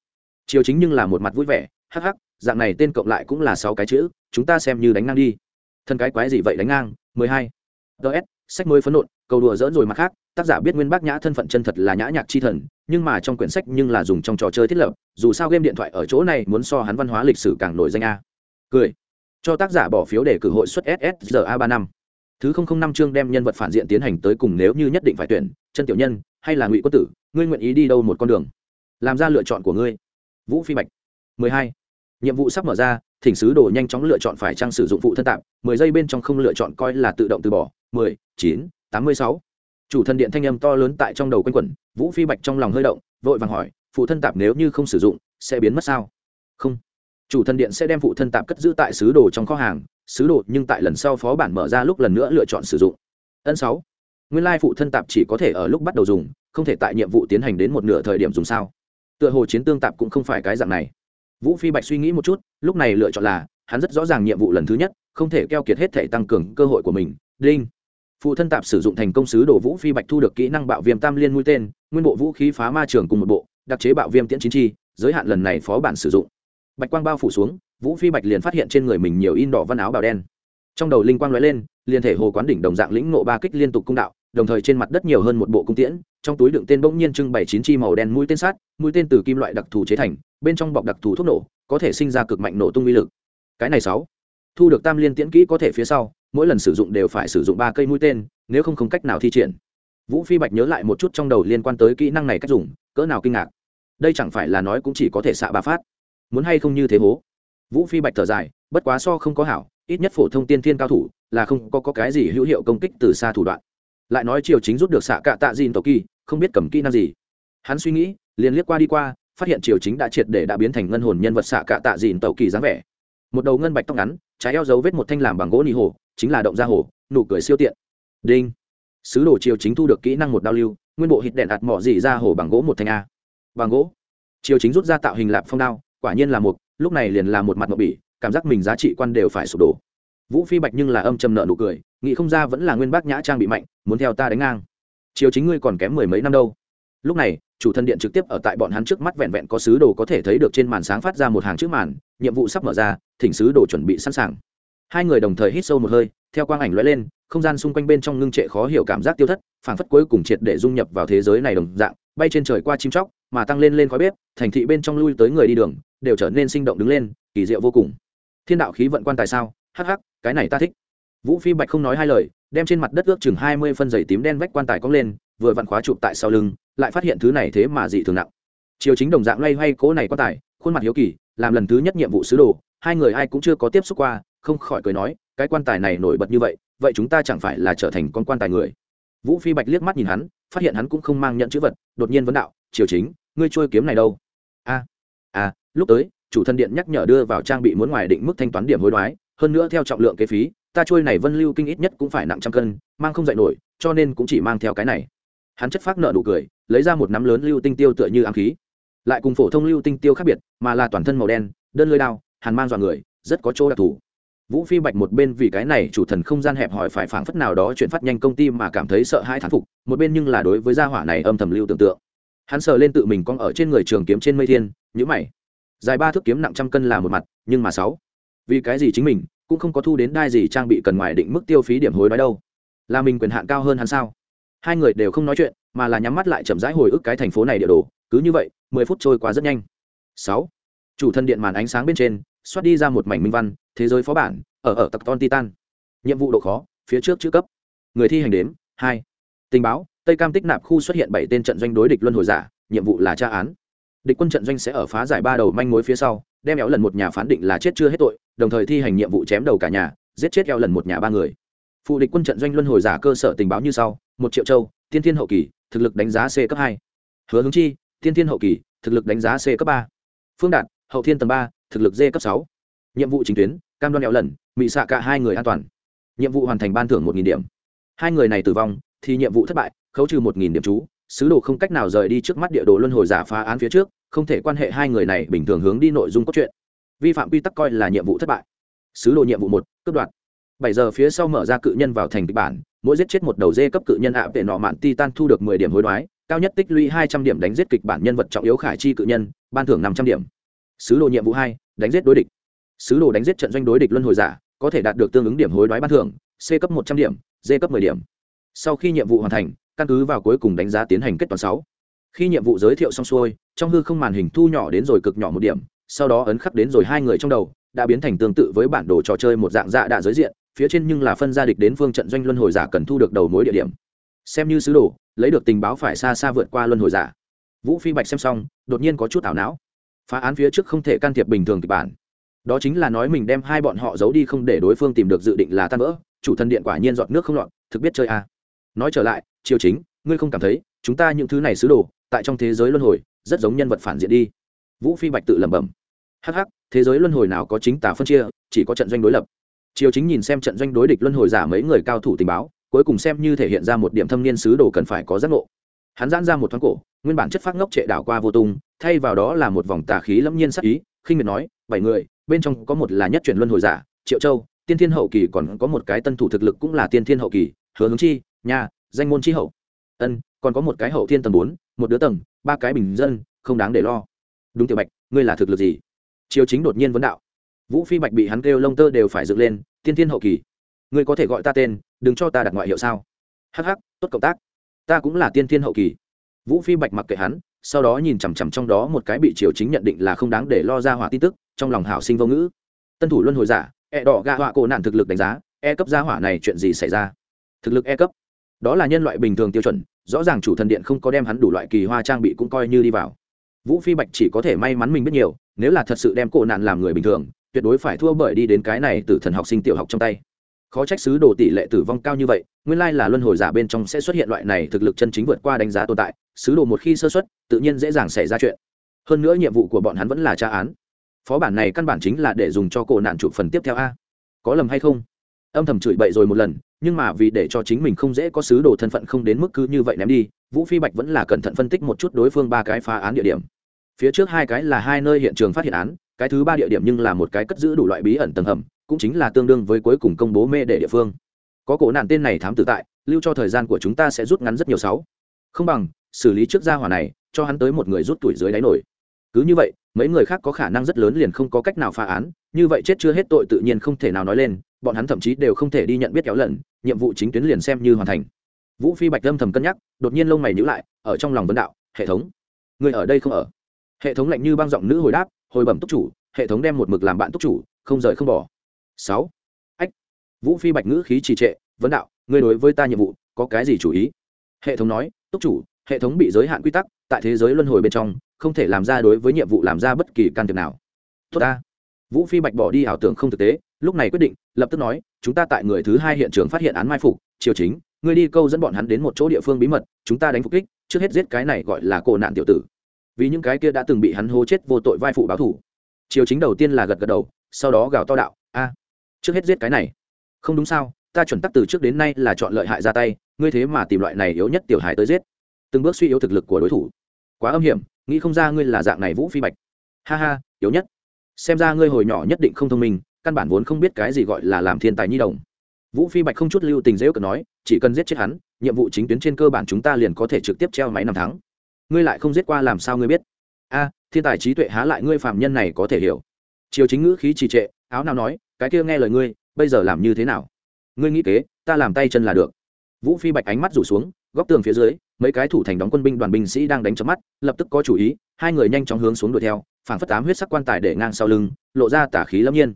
Triều chính nhưng là một mặt vui vẻ, hắc hắc dạng này tên cộng lại cũng là sáu cái chữ, chúng ta xem như đánh ngang đi. Thân cái quái gì vậy đánh ngang? mười hai. Ts sách mới phấn nộn, cầu đùa dỡn rồi mặt khác, tác giả biết nguyên bác nhã thân phận chân thật là nhã nhạc chi thần, nhưng mà trong quyển sách nhưng là dùng trong trò chơi thiết lập, dù sao game điện thoại ở chỗ này muốn so hắn văn hóa lịch sử càng nổi danh a. Cười. Cho tác giả bỏ phiếu để cử hội xuất ssra ba năm. Thứ không không năm chương đem nhân vật phản diện tiến hành tới cùng nếu như nhất định phải tuyển chân tiểu nhân, hay là ngụy quân tử, ngươi nguyện ý đi đâu một con đường? Làm ra lựa chọn của ngươi. Vũ phi bạch. mười hai nhiệm vụ sắp mở ra, thỉnh sứ đồ nhanh chóng lựa chọn phải trang sử dụng phụ thân tạm, mười giây bên trong không lựa chọn coi là tự động từ bỏ. Mười, chín, tám mươi sáu. Chủ thân điện thanh âm to lớn tại trong đầu quanh quẩn, vũ phi bạch trong lòng hơi động, vội vàng hỏi, phụ thân tạp nếu như không sử dụng, sẽ biến mất sao? Không. Chủ thân điện sẽ đem phụ thân tạp cất giữ tại sứ đồ trong kho hàng, sứ đồ nhưng tại lần sau phó bản mở ra lúc lần nữa lựa chọn sử dụng. Ân sáu. Nguyên lai phụ thân tạp chỉ có thể ở lúc bắt đầu dùng, không thể tại nhiệm vụ tiến hành đến một nửa thời điểm dùng sao? Tựa hồ chiến tương tạp cũng không phải cái dạng này vũ phi bạch suy nghĩ một chút, lúc này lựa chọn là, hắn rất rõ ràng nhiệm vụ lần thứ nhất, không thể keo kiệt hết thể tăng cường cơ hội của mình. Đinh. Phụ thân tạp sử dụng thành công sứ đồ vũ phi bạch thu được kỹ năng bạo viêm tam liên mũi tên, nguyên bộ vũ khí phá ma trường cùng một bộ, đặc chế bạo viêm tiễn chín chi, giới hạn lần này phó bản sử dụng. Bạch quang bao phủ xuống, vũ phi bạch liền phát hiện trên người mình nhiều in đỏ văn áo bào đen. Trong đầu linh quang lóe lên, liền thể hồ quán đỉnh đồng dạng lĩnh nộ ba kích liên tục cung đạo, đồng thời trên mặt đất nhiều hơn một bộ cung tiễn, trong túi đựng tên bỗng nhiên trưng bày chín chi màu đen mũi tên sát, mũi tên từ kim loại đặc thù chế thành bên trong bọc đặc thù thuốc nổ có thể sinh ra cực mạnh nổ tung uy lực. Cái này sáu thu được tam liên tiễn kỹ có thể phía sau mỗi lần sử dụng đều phải sử dụng ba cây mũi tên nếu không không cách nào thi triển. Vũ phi bạch nhớ lại một chút trong đầu liên quan tới kỹ năng này cách dùng cỡ nào kinh ngạc. Đây chẳng phải là nói cũng chỉ có thể xạ ba phát. Muốn hay không như thế hố? Vũ phi bạch thở dài bất quá so không có hảo ít nhất phổ thông tiên thiên cao thủ là không có, có cái gì hữu hiệu công kích từ xa thủ đoạn. Lại nói triều chính rút được xạ cạ tạ dìn tổ kỳ không biết cầm kỹ năng gì. Hắn suy nghĩ liền liếc qua đi qua phát hiện triều chính đã triệt để đã biến thành ngân hồn nhân vật xạ cạ tạ dìn tàu kỳ dáng vẻ. Một đầu ngân bạch tóc ngắn, trái eo dấu vết một thanh làm bằng gỗ nỉ hồ, chính là động ra hồ, nụ cười siêu tiện. Đinh. Sứ đồ triều chính thu được kỹ năng một đao lưu, nguyên bộ hít đèn ạt mỏ dị ra hồ bằng gỗ một thanh a. Bằng gỗ. Triều chính rút ra tạo hình lạp phong đao, quả nhiên là một, lúc này liền là một mặt mộc bỉ, cảm giác mình giá trị quan đều phải sụp đổ. Vũ phi bạch nhưng là âm trầm nợ nụ cười, nghĩ không ra vẫn là nguyên bác nhã trang bị mạnh, muốn theo ta đánh ngang. Triều chính ngươi còn kém mười mấy năm đâu. Lúc này chủ thân điện trực tiếp ở tại bọn hắn trước mắt vẹn vẹn có sứ đồ có thể thấy được trên màn sáng phát ra một hàng chữ màn, nhiệm vụ sắp mở ra, thỉnh sứ đồ chuẩn bị sẵn sàng. Hai người đồng thời hít sâu một hơi, theo quang ảnh lóe lên, không gian xung quanh bên trong ngưng trệ khó hiểu cảm giác tiêu thất, phảng phất cuối cùng triệt để dung nhập vào thế giới này đồng dạng, bay trên trời qua chim chóc, mà tăng lên lên khói bếp, thành thị bên trong lui tới người đi đường, đều trở nên sinh động đứng lên, kỳ diệu vô cùng. Thiên đạo khí vận quan tài sao? Hắc hắc, cái này ta thích. Vũ phi bạch không nói hai lời, đem trên mặt đất ước chừng hai mươi phân giày tím đen vách quan tài cong lên, vừa vặn khóa chụp tại sau lưng lại phát hiện thứ này thế mà dị thường nặng. Chiều chính đồng dạng loay hoay cỗ này quan tài, khuôn mặt hiếu kỳ, làm lần thứ nhất nhiệm vụ sứ đồ, hai người ai cũng chưa có tiếp xúc qua, không khỏi cười nói, cái quan tài này nổi bật như vậy vậy chúng ta chẳng phải là trở thành con quan tài người. Vũ phi bạch liếc mắt nhìn hắn, phát hiện hắn cũng không mang nhận chữ vật, đột nhiên vấn đạo, triều chính, ngươi trôi kiếm này đâu? A a, lúc tới, chủ thân điện nhắc nhở đưa vào trang bị muốn ngoài định mức thanh toán điểm hối đoái, hơn nữa theo trọng lượng kế phí, ta trôi này vân lưu kinh ít nhất cũng phải nặng trăm cân, mang không dậy nổi, cho nên cũng chỉ mang theo cái này hắn chất phát nợ nụ cười, lấy ra một nắm lớn lưu tinh tiêu tựa như ám khí. Lại cùng phổ thông lưu tinh tiêu khác biệt, mà là toàn thân màu đen, đơn lơi đao, hàn mang dọa người, rất có chỗ đặc thù. Vũ phi bạch một bên vì cái này chủ thần không gian hẹp hỏi phải phảng phất nào đó chuyện phát nhanh công ty mà cảm thấy sợ hãi thán phục, một bên nhưng là đối với gia hỏa này âm thầm lưu tưởng tượng. Hắn sờ lên tự mình con ở trên người trường kiếm trên mây thiên nhữ mày. Dài ba thước kiếm nặng trăm cân là một mặt, nhưng mà sáu. Vì cái gì chính mình cũng không có thu đến đai gì trang bị cần ngoài định mức tiêu phí điểm hối đoái đâu? Là mình quyền hạn cao hơn hắn sao? Hai người đều không nói chuyện, mà là nhắm mắt lại chậm rãi hồi ức cái thành phố này địa đồ, cứ như vậy, mười phút trôi qua rất nhanh. Sáu, chủ thân điện màn ánh sáng bên trên, xoát đi ra một mảnh minh văn, thế giới phó bản, ở ở tập ton titan. Nhiệm vụ độ khó, phía trước chữ cấp. Người thi hành đếm, hai. Tình báo, tây cam tích nạp khu xuất hiện bảy tên trận doanh đối địch luân hồi giả, nhiệm vụ là tra án. Địch quân trận doanh sẽ ở phá giải ba đầu manh mối phía sau, đem éo lần một nhà phán định là chết chưa hết tội, đồng thời thi hành nhiệm vụ chém đầu cả nhà, giết chết éo lần một nhà ba người. Phụ địch quân trận doanh luân hồi giả cơ sở tình báo như sau một triệu châu, tiên thiên hậu kỳ, thực lực đánh giá c cấp hai. Hứa hướng chi, tiên thiên hậu kỳ, thực lực đánh giá c cấp ba. Phương đạt, hậu thiên tầng ba, thực lực d cấp sáu. Nhiệm vụ chính tuyến, cam đoan éo lần mị xạ cả hai người an toàn. Nhiệm vụ hoàn thành ban thưởng một điểm. Hai người này tử vong, thì nhiệm vụ thất bại, khấu trừ một điểm chú. Sứ đồ không cách nào rời đi trước mắt địa đồ luân hồi giả phá án phía trước, không thể quan hệ hai người này bình thường hướng đi nội dung cốt truyện. Vi phạm quy tắc coi là nhiệm vụ thất bại. Sứ đồ nhiệm vụ một, cướp đoạt bảy giờ phía sau mở ra cự nhân vào thành kịch bản, mỗi giết chết một đầu dê cấp cự nhân ạ vệ nọ mạn titan thu được mười điểm hối đoái, cao nhất tích lũy hai trăm điểm đánh giết kịch bản nhân vật trọng yếu khải chi cự nhân, ban thưởng năm trăm điểm. Sứ đồ nhiệm vụ hai, đánh giết đối địch. Sứ đồ đánh giết trận doanh đối địch luân hồi giả, có thể đạt được tương ứng điểm hối đoái ban thưởng, c cấp một trăm điểm, d cấp mười điểm. Sau khi nhiệm vụ hoàn thành, căn cứ vào cuối cùng đánh giá tiến hành kết toán sáu. Khi nhiệm vụ giới thiệu xong xuôi, trong hư không màn hình thu nhỏ đến rồi cực nhỏ một điểm, sau đó ấn khắc đến rồi hai người trong đầu, đã biến thành tương tự với bản đồ trò chơi một dạng dạ đã giới diện phía trên nhưng là phân gia địch đến phương trận doanh luân hồi giả cần thu được đầu mối địa điểm. Xem như sứ đồ, lấy được tình báo phải xa xa vượt qua luân hồi giả. Vũ phi bạch xem xong, đột nhiên có chút ảo não. Phá án phía trước không thể can thiệp bình thường kịch bản. Đó chính là nói mình đem hai bọn họ giấu đi không để đối phương tìm được dự định là tan vỡ, chủ thân điện quả nhiên dọn nước không lọt, thực biết chơi à. nói trở lại, triều chính, ngươi không cảm thấy, chúng ta những thứ này sứ đồ, tại trong thế giới luân hồi, rất giống nhân vật phản diện đi. Vũ phi bạch tự lẩm bẩm. Hh thế giới luân hồi nào có chính tả phân chia, chỉ có trận doanh đối lập triều chính nhìn xem trận doanh đối địch luân hồi giả mấy người cao thủ tình báo, cuối cùng xem như thể hiện ra một điểm thâm niên sứ đồ cần phải có giác ngộ. Hắn giãn ra một thoáng cổ, nguyên bản chất phát ngốc trệ đảo qua vô tung, thay vào đó là một vòng tà khí lâm nhiên sắc ý, khinh miệt nói, bảy người, bên trong có một là nhất chuyển luân hồi giả, triệu châu, tiên thiên hậu kỳ còn có một cái tân thủ thực lực cũng là tiên thiên hậu kỳ, hứa hướng chi nhà danh môn chi hậu. Ân, còn có một cái hậu thiên tầng bốn, một đứa tầng, ba cái bình dân, không đáng để lo. Đúng tiểu bạch, ngươi là thực lực gì? Triều chính đột nhiên vấn đạo vũ phi bạch bị hắn kêu lông tơ đều phải dựng lên, tiên thiên hậu kỳ. Ngươi có thể gọi ta tên, đừng cho ta đặt ngoại hiệu sao? Hh tốt cộng tác. Ta cũng là tiên thiên hậu kỳ. Vũ phi bạch mặc kệ hắn, sau đó nhìn chằm chằm trong đó một cái bị triều chính nhận định là không đáng để lo ra hỏa tin tức, trong lòng hảo sinh vô ngữ. Tân thủ luân hồi giả e đỏ gạ họa cổ nạn thực lực đánh giá e cấp gia hỏa này chuyện gì xảy ra? Thực lực e cấp. Đó là nhân loại bình thường tiêu chuẩn, rõ ràng chủ thần điện không có đem hắn đủ loại kỳ hoa trang bị cũng coi như đi vào. Vũ phi bạch chỉ có thể may mắn mình biết nhiều, nếu là thật sự đem cổ nạn làm người bình thường tuyệt đối phải thua bởi đi đến cái này từ thần học sinh tiểu học trong tay. Khó trách sứ đồ tỷ lệ tử vong cao như vậy, nguyên lai là luân hồi giả bên trong sẽ xuất hiện loại này thực lực chân chính vượt qua đánh giá tồn tại, sứ đồ một khi sơ xuất, tự nhiên dễ dàng xảy ra chuyện. Hơn nữa nhiệm vụ của bọn hắn vẫn là tra án. Phó bản này căn bản chính là để dùng cho cổ nạn chụp phần tiếp theo a. Có lầm hay không? Âm thầm chửi bậy rồi một lần, nhưng mà vì để cho chính mình không dễ có sứ đồ thân phận không đến mức cứ như vậy ném đi, vũ phi bạch vẫn là cẩn thận phân tích một chút đối phương ba cái phá án địa điểm. Phía trước hai cái là hai nơi hiện trường phát hiện án cái thứ ba địa điểm nhưng là một cái cất giữ đủ loại bí ẩn tầng hầm, cũng chính là tương đương với cuối cùng công bố mê để địa phương. Có cổ nạn tên này thám tử tại, lưu cho thời gian của chúng ta sẽ rút ngắn rất nhiều sáu. Không bằng, xử lý trước gia hỏa này, cho hắn tới một người rút tuổi dưới đáy nổi. Cứ như vậy, mấy người khác có khả năng rất lớn liền không có cách nào phá án, như vậy chết chưa hết tội tự nhiên không thể nào nói lên, bọn hắn thậm chí đều không thể đi nhận biết kéo lần nhiệm vụ chính tuyến liền xem như hoàn thành. Vũ phi bạch lâm thầm cân nhắc, đột nhiên lông mày nhữ lại, ở trong lòng vấn đạo, hệ thống, người ở đây không ở? Hệ thống lạnh như băng giọng nữ hồi đáp hồi bẩm túc chủ, hệ thống đem một mực làm bạn túc chủ, không rời không bỏ. Sáu. Ách. Vũ phi bạch ngữ khí trì trệ, vấn đạo, ngươi đối với ta nhiệm vụ có cái gì chủ ý? Hệ thống nói, túc chủ, hệ thống bị giới hạn quy tắc, tại thế giới luân hồi bên trong, không thể làm ra đối với nhiệm vụ làm ra bất kỳ can thiệp nào. Tốt ta. Vũ phi bạch bỏ đi ảo tưởng không thực tế, lúc này quyết định, lập tức nói, chúng ta tại người thứ hai hiện trường phát hiện án mai phục, triều chính, ngươi đi câu dẫn bọn hắn đến một chỗ địa phương bí mật, chúng ta đánh phục kích, trước hết giết cái này gọi là cổ nạn tiểu tử vì những cái kia đã từng bị hắn hô chết vô tội vai phụ báo thủ. Triều chính đầu tiên là gật gật đầu, sau đó gào to đạo, a, trước hết giết cái này. Không đúng sao, ta chuẩn tắc từ trước đến nay là chọn lợi hại ra tay, ngươi thế mà tìm loại này yếu nhất tiểu hài tới giết. Từng bước suy yếu thực lực của đối thủ. Quá âm hiểm, nghĩ không ra ngươi là dạng này vũ phi bạch. Ha ha, yếu nhất. Xem ra ngươi hồi nhỏ nhất định không thông minh, căn bản vốn không biết cái gì gọi là làm thiên tài nhi đồng. Vũ phi bạch không chút lưu tình dễ cờ nói, chỉ cần giết chết hắn, nhiệm vụ chính tuyến trên cơ bản chúng ta liền có thể trực tiếp treo máy năm tháng ngươi lại không giết qua làm sao ngươi biết? A, thiên tài trí tuệ há lại ngươi phạm nhân này có thể hiểu? Chiều chính ngữ khí trì trệ, áo nào nói, cái kia nghe lời ngươi, bây giờ làm như thế nào? Ngươi nghĩ kế, ta làm tay chân là được. Vũ phi bạch ánh mắt rủ xuống, góc tường phía dưới, mấy cái thủ thành đóng quân binh đoàn binh sĩ đang đánh chớp mắt, lập tức có chủ ý, hai người nhanh chóng hướng xuống đuổi theo, phảng phất tám huyết sắc quan tài để ngang sau lưng, lộ ra tả khí lâm nhiên.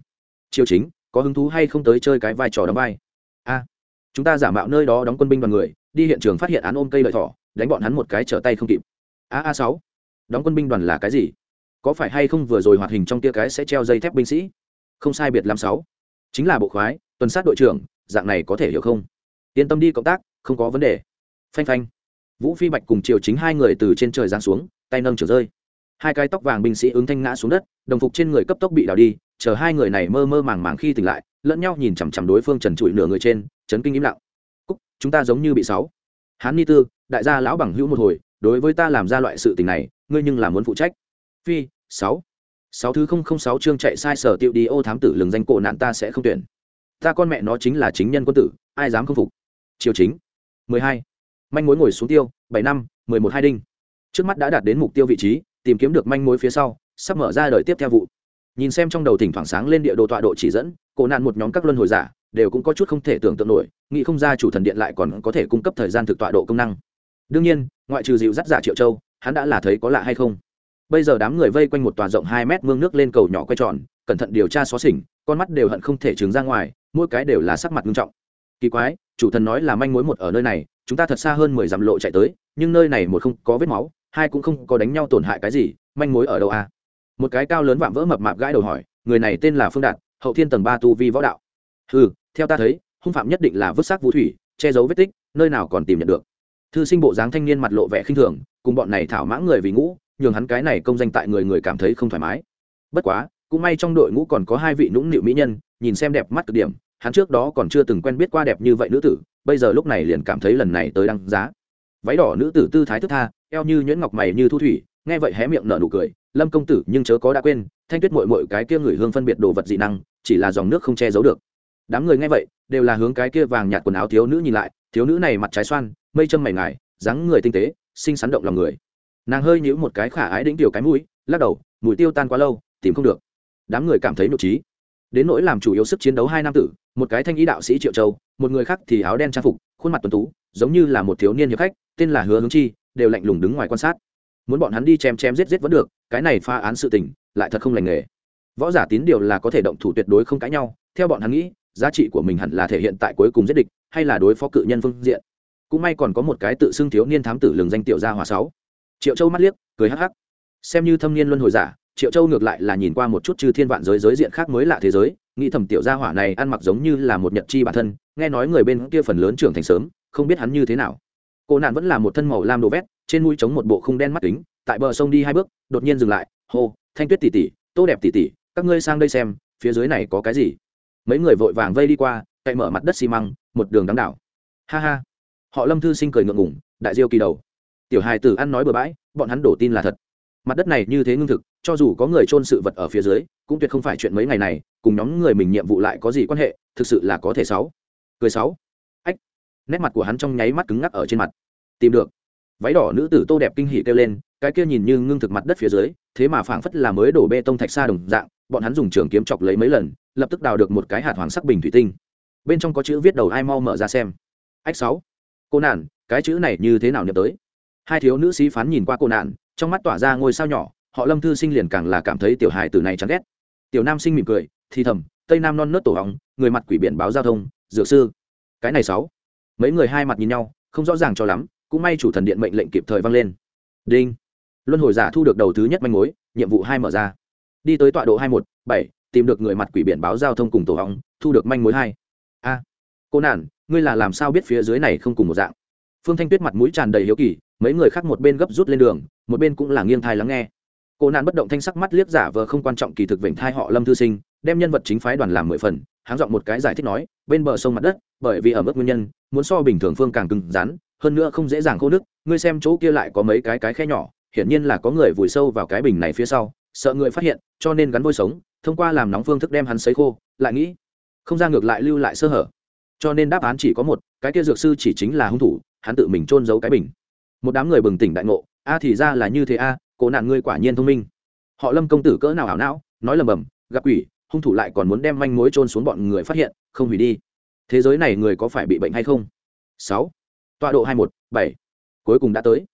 Chiêu chính, có hứng thú hay không tới chơi cái vai trò đóng vai? A, chúng ta giả mạo nơi đó đóng quân binh đoàn người, đi hiện trường phát hiện án ôm cây lợi thỏ, đánh bọn hắn một cái trở tay không kịp a a sáu. Đóng quân binh đoàn là cái gì? Có phải hay không vừa rồi hoạt hình trong tia cái sẽ treo dây thép binh sĩ? Không sai biệt lắm sáu. Chính là bộ khoái, tuần sát đội trưởng, dạng này có thể hiểu không? Yên tâm đi cộng tác, không có vấn đề. Phanh phanh. Vũ phi bạch cùng triều chính hai người từ trên trời giáng xuống, tay nâng trở rơi. Hai cái tóc vàng binh sĩ ứng thanh ngã xuống đất, đồng phục trên người cấp tốc bị đào đi, chờ hai người này mơ mơ màng màng khi tỉnh lại, lẫn nhau nhìn chằm chằm đối phương trần trụi nửa người trên, chấn kinh im lặng. Cúc, chúng ta giống như bị sáu. Hán ni tư, đại gia lão bằng hữu một hồi đối với ta làm ra loại sự tình này, ngươi nhưng là muốn phụ trách. Phi, sáu. Sáu thứ không không sáu chương chạy sai sở tiệu đi, ô thám tử lừng danh cổ nạn ta sẽ không tuyển. Ta con mẹ nó chính là chính nhân quân tử, ai dám không phục? Chiều chính. Mười hai. Manh mối ngồi xuống tiêu, bảy năm, mười một hai đinh. Trước mắt đã đạt đến mục tiêu vị trí, tìm kiếm được manh mối phía sau, sắp mở ra đời tiếp theo vụ. Nhìn xem trong đầu thỉnh thoảng sáng lên địa đồ tọa độ chỉ dẫn, cổ nạn một nhóm các luân hồi giả, đều cũng có chút không thể tưởng tượng nổi, nghĩ không ra chủ thần điện lại còn có thể cung cấp thời gian thực tọa độ công năng. Đương nhiên ngoại trừ dịu dắt giả triệu châu, hắn đã là thấy có lạ hay không? Bây giờ đám người vây quanh một tòa rộng hai mét mương nước lên cầu nhỏ quay tròn, cẩn thận điều tra xó xỉnh, con mắt đều hận không thể trứng ra ngoài, mỗi cái đều là sắc mặt nghiêm trọng. Kỳ quái, chủ thần nói là manh mối một ở nơi này, chúng ta thật xa hơn mười dặm lộ chạy tới, nhưng nơi này một không có vết máu, hai cũng không có đánh nhau tổn hại cái gì, manh mối ở đâu à? Một cái cao lớn vạm vỡ mập mạp gãi đầu hỏi, người này tên là phương đạt, hậu thiên tầng ba tu vi võ đạo. Ừ theo ta thấy, hung phạm nhất định là vứt xác vũ thủy, che giấu vết tích, nơi nào còn tìm nhận được thư sinh bộ dáng thanh niên mặt lộ vẻ khinh thường, cùng bọn này thảo mã người vì ngũ, nhường hắn cái này công danh tại người người cảm thấy không thoải mái. Bất quá, cũng may trong đội ngũ còn có hai vị nũng nịu mỹ nhân, nhìn xem đẹp mắt cực điểm, hắn trước đó còn chưa từng quen biết qua đẹp như vậy nữ tử, bây giờ lúc này liền cảm thấy lần này tới đăng giá. Váy đỏ nữ tử tư thái thức tha, eo như nhuyễn ngọc mày như thu thủy, nghe vậy hé miệng nở nụ cười, lâm công tử, nhưng chớ có đã quên, thanh tuyết mội mội cái kia người hương phân biệt đồ vật dị năng, chỉ là dòng nước không che giấu được đám người nghe vậy, đều là hướng cái kia vàng nhạt quần áo thiếu nữ nhìn lại, thiếu nữ này mặt trái xoan, mây châm mày ngài, dáng người tinh tế, xinh xắn động lòng người. Nàng hơi nhíu một cái khả ái đĩnh tiểu cái mũi, lắc đầu, mùi tiêu tan quá lâu, tìm không được. Đám người cảm thấy nội trí. Đến nỗi làm chủ yếu sức chiến đấu hai nam tử, một cái thanh ý đạo sĩ triệu châu, một người khác thì áo đen trang phục, khuôn mặt tuấn tú, giống như là một thiếu niên hiệp khách, tên là hứa hướng chi, đều lạnh lùng đứng ngoài quan sát. Muốn bọn hắn đi chém chém giết giết vẫn được, cái này pha án sự tình, lại thật không lành nghề. Võ giả tín điều là có thể động thủ tuyệt đối không cãi nhau, theo bọn hắn nghĩ giá trị của mình hẳn là thể hiện tại cuối cùng giết địch, hay là đối phó cự nhân phương diện. Cũng may còn có một cái tự xưng thiếu niên thám tử lường danh tiểu gia hòa sáu. Triệu châu mắt liếc, cười hắc hắc. Xem như thâm niên luân hồi giả, triệu châu ngược lại là nhìn qua một chút chư thiên vạn giới giới diện khác mới lạ thế giới, nghĩ thầm tiểu gia hỏa này ăn mặc giống như là một nhật chi bản thân, nghe nói người bên kia phần lớn trưởng thành sớm, không biết hắn như thế nào. Cô nạn vẫn là một thân màu lam đồ vét, trên mũi chống một bộ khung đen mắt kính, tại bờ sông đi hai bước, đột nhiên dừng lại, hô, thanh tuyết tỉ tỉ tô đẹp tỉ tỉ các ngươi sang đây xem, phía dưới này có cái gì? Mấy người vội vàng vây đi qua, cậy mở mặt đất xi măng, một đường đắng đảo. Ha ha. Họ lâm thư sinh cười ngượng ngủng đại diêu kỳ đầu. Tiểu hài tử ăn nói bừa bãi, bọn hắn đổ tin là thật. Mặt đất này như thế ngưng thực, cho dù có người trôn sự vật ở phía dưới, cũng tuyệt không phải chuyện mấy ngày này, cùng nhóm người mình nhiệm vụ lại có gì quan hệ, thực sự là có thể sáu. Cười sáu. Ách. Nét mặt của hắn trong nháy mắt cứng ngắc ở trên mặt. Tìm được. Váy đỏ nữ tử tô đẹp kinh hỉ kêu lên, cái kia nhìn như ngưng thực mặt đất phía dưới, thế mà phảng phất là mới đổ bê tông thạch xa đồng dạng, bọn hắn dùng trường kiếm chọc lấy mấy lần lập tức đào được một cái hạt hoàng sắc bình thủy tinh. Bên trong có chữ viết đầu ai mau mở ra xem. Ách sáu. Cô nạn cái chữ này như thế nào nhập tới? Hai thiếu nữ sĩ phán nhìn qua cô nạn trong mắt tỏa ra ngôi sao nhỏ, họ lâm thư sinh liền càng là cảm thấy tiểu hài tử này chán ghét. Tiểu nam sinh mỉm cười, thì thầm, tây nam non nớt tổ hóng người mặt quỷ biển báo giao thông, dược sư. Cái này sáu. Mấy người hai mặt nhìn nhau, không rõ ràng cho lắm, cũng may chủ thần điện mệnh lệnh kịp thời vang lên. Đinh. Luân hồi giả thu được đầu thứ nhất manh mối, nhiệm vụ hai mở ra. Đi tới tọa độ hai một, bảy tìm được người mặt quỷ biển báo giao thông cùng tổ hóng, thu được manh mối hai. A, cô nản, ngươi là làm sao biết phía dưới này không cùng một dạng? Phương thanh tuyết mặt mũi tràn đầy hiếu kỳ, mấy người khác một bên gấp rút lên đường, một bên cũng là nghiêng thai lắng nghe. Cô nạn bất động thanh sắc mắt liếc giả vờ không quan trọng kỳ thực vểnh thai họ lâm thư sinh, đem nhân vật chính phái đoàn làm mười phần, háng dọn một cái giải thích nói, bên bờ sông mặt đất, bởi vì ở mức nguyên nhân, muốn so bình thường phương càng cứng rắn, hơn nữa không dễ dàng khô nước ngươi xem chỗ kia lại có mấy cái cái khe nhỏ, hiển nhiên là có người vùi sâu vào cái bình này phía sau, sợ người phát hiện, cho nên gắn vôi sống thông qua làm nóng phương thức đem hắn sấy khô lại nghĩ không ra ngược lại lưu lại sơ hở. Cho nên đáp án chỉ có một cái kia dược sư chỉ chính là hung thủ hắn tự mình trôn giấu cái bình. Một đám người bừng tỉnh đại ngộ a thì ra là như thế a à, cổ nạn ngươi quả nhiên thông minh. Họ lâm công tử cỡ nào ảo não nói lầm bầm gặp quỷ hung thủ lại còn muốn đem manh mối trôn xuống bọn người phát hiện không hủy đi. Thế giới này người có phải bị bệnh hay không? Sáu tọa độ hai một bảy cuối cùng đã tới.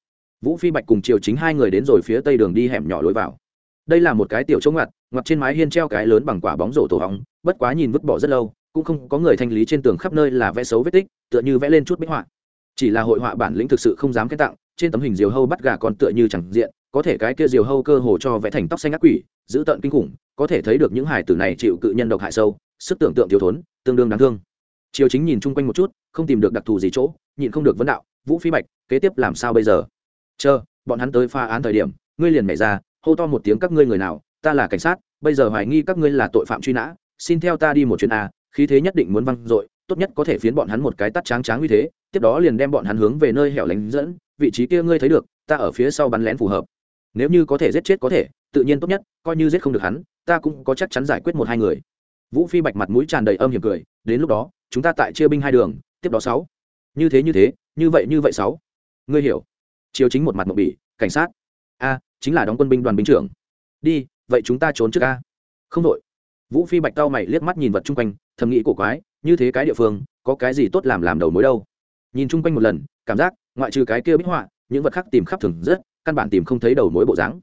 Vũ phi bạch cùng triều chính hai người đến rồi phía tây đường đi hẻm nhỏ lối vào đây là một cái tiểu chỗ ngoặt ngoặt trên mái hiên treo cái lớn bằng quả bóng rổ tổ hóng, bất quá nhìn vứt bỏ rất lâu, cũng không có người thanh lý trên tường khắp nơi là vẽ xấu vết tích, tựa như vẽ lên chút bích họa. Chỉ là hội họa bản lĩnh thực sự không dám khen tặng, trên tấm hình diều hâu bắt gà còn tựa như chẳng diện, có thể cái kia diều hâu cơ hồ cho vẽ thành tóc xanh ác quỷ, giữ tợn kinh khủng, có thể thấy được những hải tử này chịu cự nhân độc hại sâu, sức tưởng tượng thiếu thốn, tương đương đáng thương. Chiều chính nhìn chung quanh một chút, không tìm được đặc thù gì chỗ, nhịn không được vấn đạo, vũ phi bạch, kế tiếp làm sao bây giờ? Chờ, bọn hắn tới pha án thời điểm, ngươi liền nhảy ra hô to một tiếng các ngươi người nào, ta là cảnh sát, bây giờ hoài nghi các ngươi là tội phạm truy nã, xin theo ta đi một chuyến a, khí thế nhất định muốn văng dội, tốt nhất có thể phiến bọn hắn một cái tắt tráng tráng như thế, tiếp đó liền đem bọn hắn hướng về nơi hẻo lánh dẫn, vị trí kia ngươi thấy được, ta ở phía sau bắn lén phù hợp. Nếu như có thể giết chết có thể, tự nhiên tốt nhất, coi như giết không được hắn, ta cũng có chắc chắn giải quyết một hai người. Vũ phi bạch mặt mũi tràn đầy âm hiểm cười, đến lúc đó, chúng ta tại chia binh hai đường, tiếp đó sáu. Như thế như thế, như vậy như vậy sáu. Ngươi hiểu. Chiếu chính một mặt mộng bỉ, cảnh sát. A chính là đóng quân binh đoàn binh trưởng. Đi, vậy chúng ta trốn trước a. Không đội vũ phi bạch tao mày liếc mắt nhìn vật chung quanh, thầm nghĩ cổ quái, như thế cái địa phương, có cái gì tốt làm làm đầu mối đâu. Nhìn chung quanh một lần, cảm giác, ngoại trừ cái kia bích họa, những vật khác tìm khắp thường rất, căn bản tìm không thấy đầu mối bộ dáng.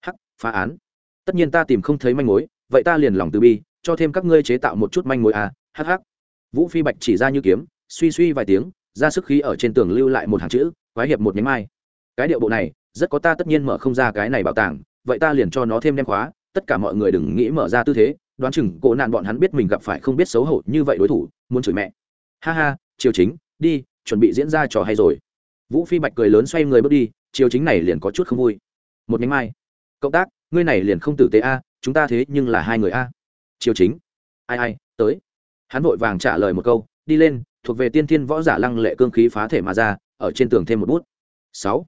Hắc, phá án. Tất nhiên ta tìm không thấy manh mối, vậy ta liền lòng từ bi, cho thêm các ngươi chế tạo một chút manh mối à hắc hắc. Vũ phi bạch chỉ ra như kiếm, suy suy vài tiếng, ra sức khí ở trên tường lưu lại một hàng chữ, quái hiệp một nhánh mai. Cái điệu bộ này rất có ta tất nhiên mở không ra cái này bảo tàng, vậy ta liền cho nó thêm đem khóa, tất cả mọi người đừng nghĩ mở ra tư thế, đoán chừng cổ nạn bọn hắn biết mình gặp phải không biết xấu hổ như vậy đối thủ, muốn chửi mẹ. Ha ha, triều chính, đi, chuẩn bị diễn ra trò hay rồi. Vũ phi bạch cười lớn xoay người bước đi, triều chính này liền có chút không vui. Một nhánh mai. Cộng tác, ngươi này liền không tử tế a, chúng ta thế nhưng là hai người a. Triều chính. Ai ai, tới. Hắn vội vàng trả lời một câu, đi lên, thuộc về tiên thiên võ giả lăng lệ cương khí phá thể mà ra, ở trên tường thêm một bút. Sáu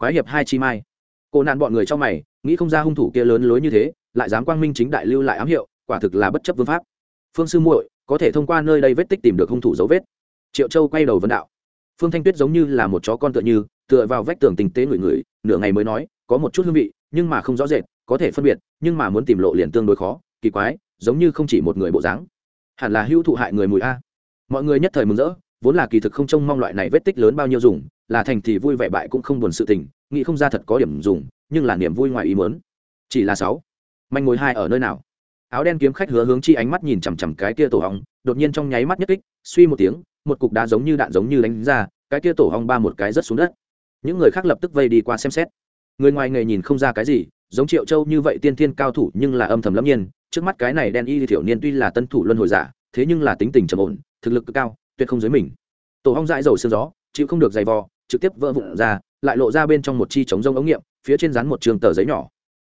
quái hiệp hai chi mai. Cô nạn bọn người trong mày, nghĩ không ra hung thủ kia lớn lối như thế, lại dám quang minh chính đại lưu lại ám hiệu, quả thực là bất chấp vương pháp. Phương sư muội, có thể thông qua nơi đây vết tích tìm được hung thủ dấu vết. Triệu châu quay đầu vấn đạo. Phương thanh tuyết giống như là một chó con tựa như, tựa vào vách tường tình tế ngửi ngửi, nửa ngày mới nói, có một chút hương vị, nhưng mà không rõ rệt, có thể phân biệt, nhưng mà muốn tìm lộ liền tương đối khó, kỳ quái, giống như không chỉ một người bộ dáng. Hẳn là hữu thụ hại người mùi a. Mọi người nhất thời mừng rỡ, vốn là kỳ thực không trông mong loại này vết tích lớn bao nhiêu dùng là thành thì vui vẻ bại cũng không buồn sự tình, nghĩ không ra thật có điểm dùng, nhưng là niềm vui ngoài ý muốn. Chỉ là sáu. Manh ngồi hai ở nơi nào? Áo đen kiếm khách hứa hướng chi ánh mắt nhìn chằm chằm cái kia tổ hong, đột nhiên trong nháy mắt nhất kích, suy một tiếng, một cục đá giống như đạn giống như đánh ra, cái kia tổ hong ba một cái rất xuống đất. Những người khác lập tức vây đi qua xem xét. Người ngoài nghề nhìn không ra cái gì, giống triệu châu như vậy tiên thiên cao thủ nhưng là âm thầm lâm nhiên, trước mắt cái này đen y thiểu niên tuy là tân thủ luân hồi giả, thế nhưng là tính tình trầm ổn, thực lực cực cao, tuyệt không dưới mình. Tổ hong dãi dầu sương gió, chịu không được dày vò trực tiếp vỡ vụn ra, lại lộ ra bên trong một chi chống rông ống nghiệm, phía trên rắn một trường tờ giấy nhỏ.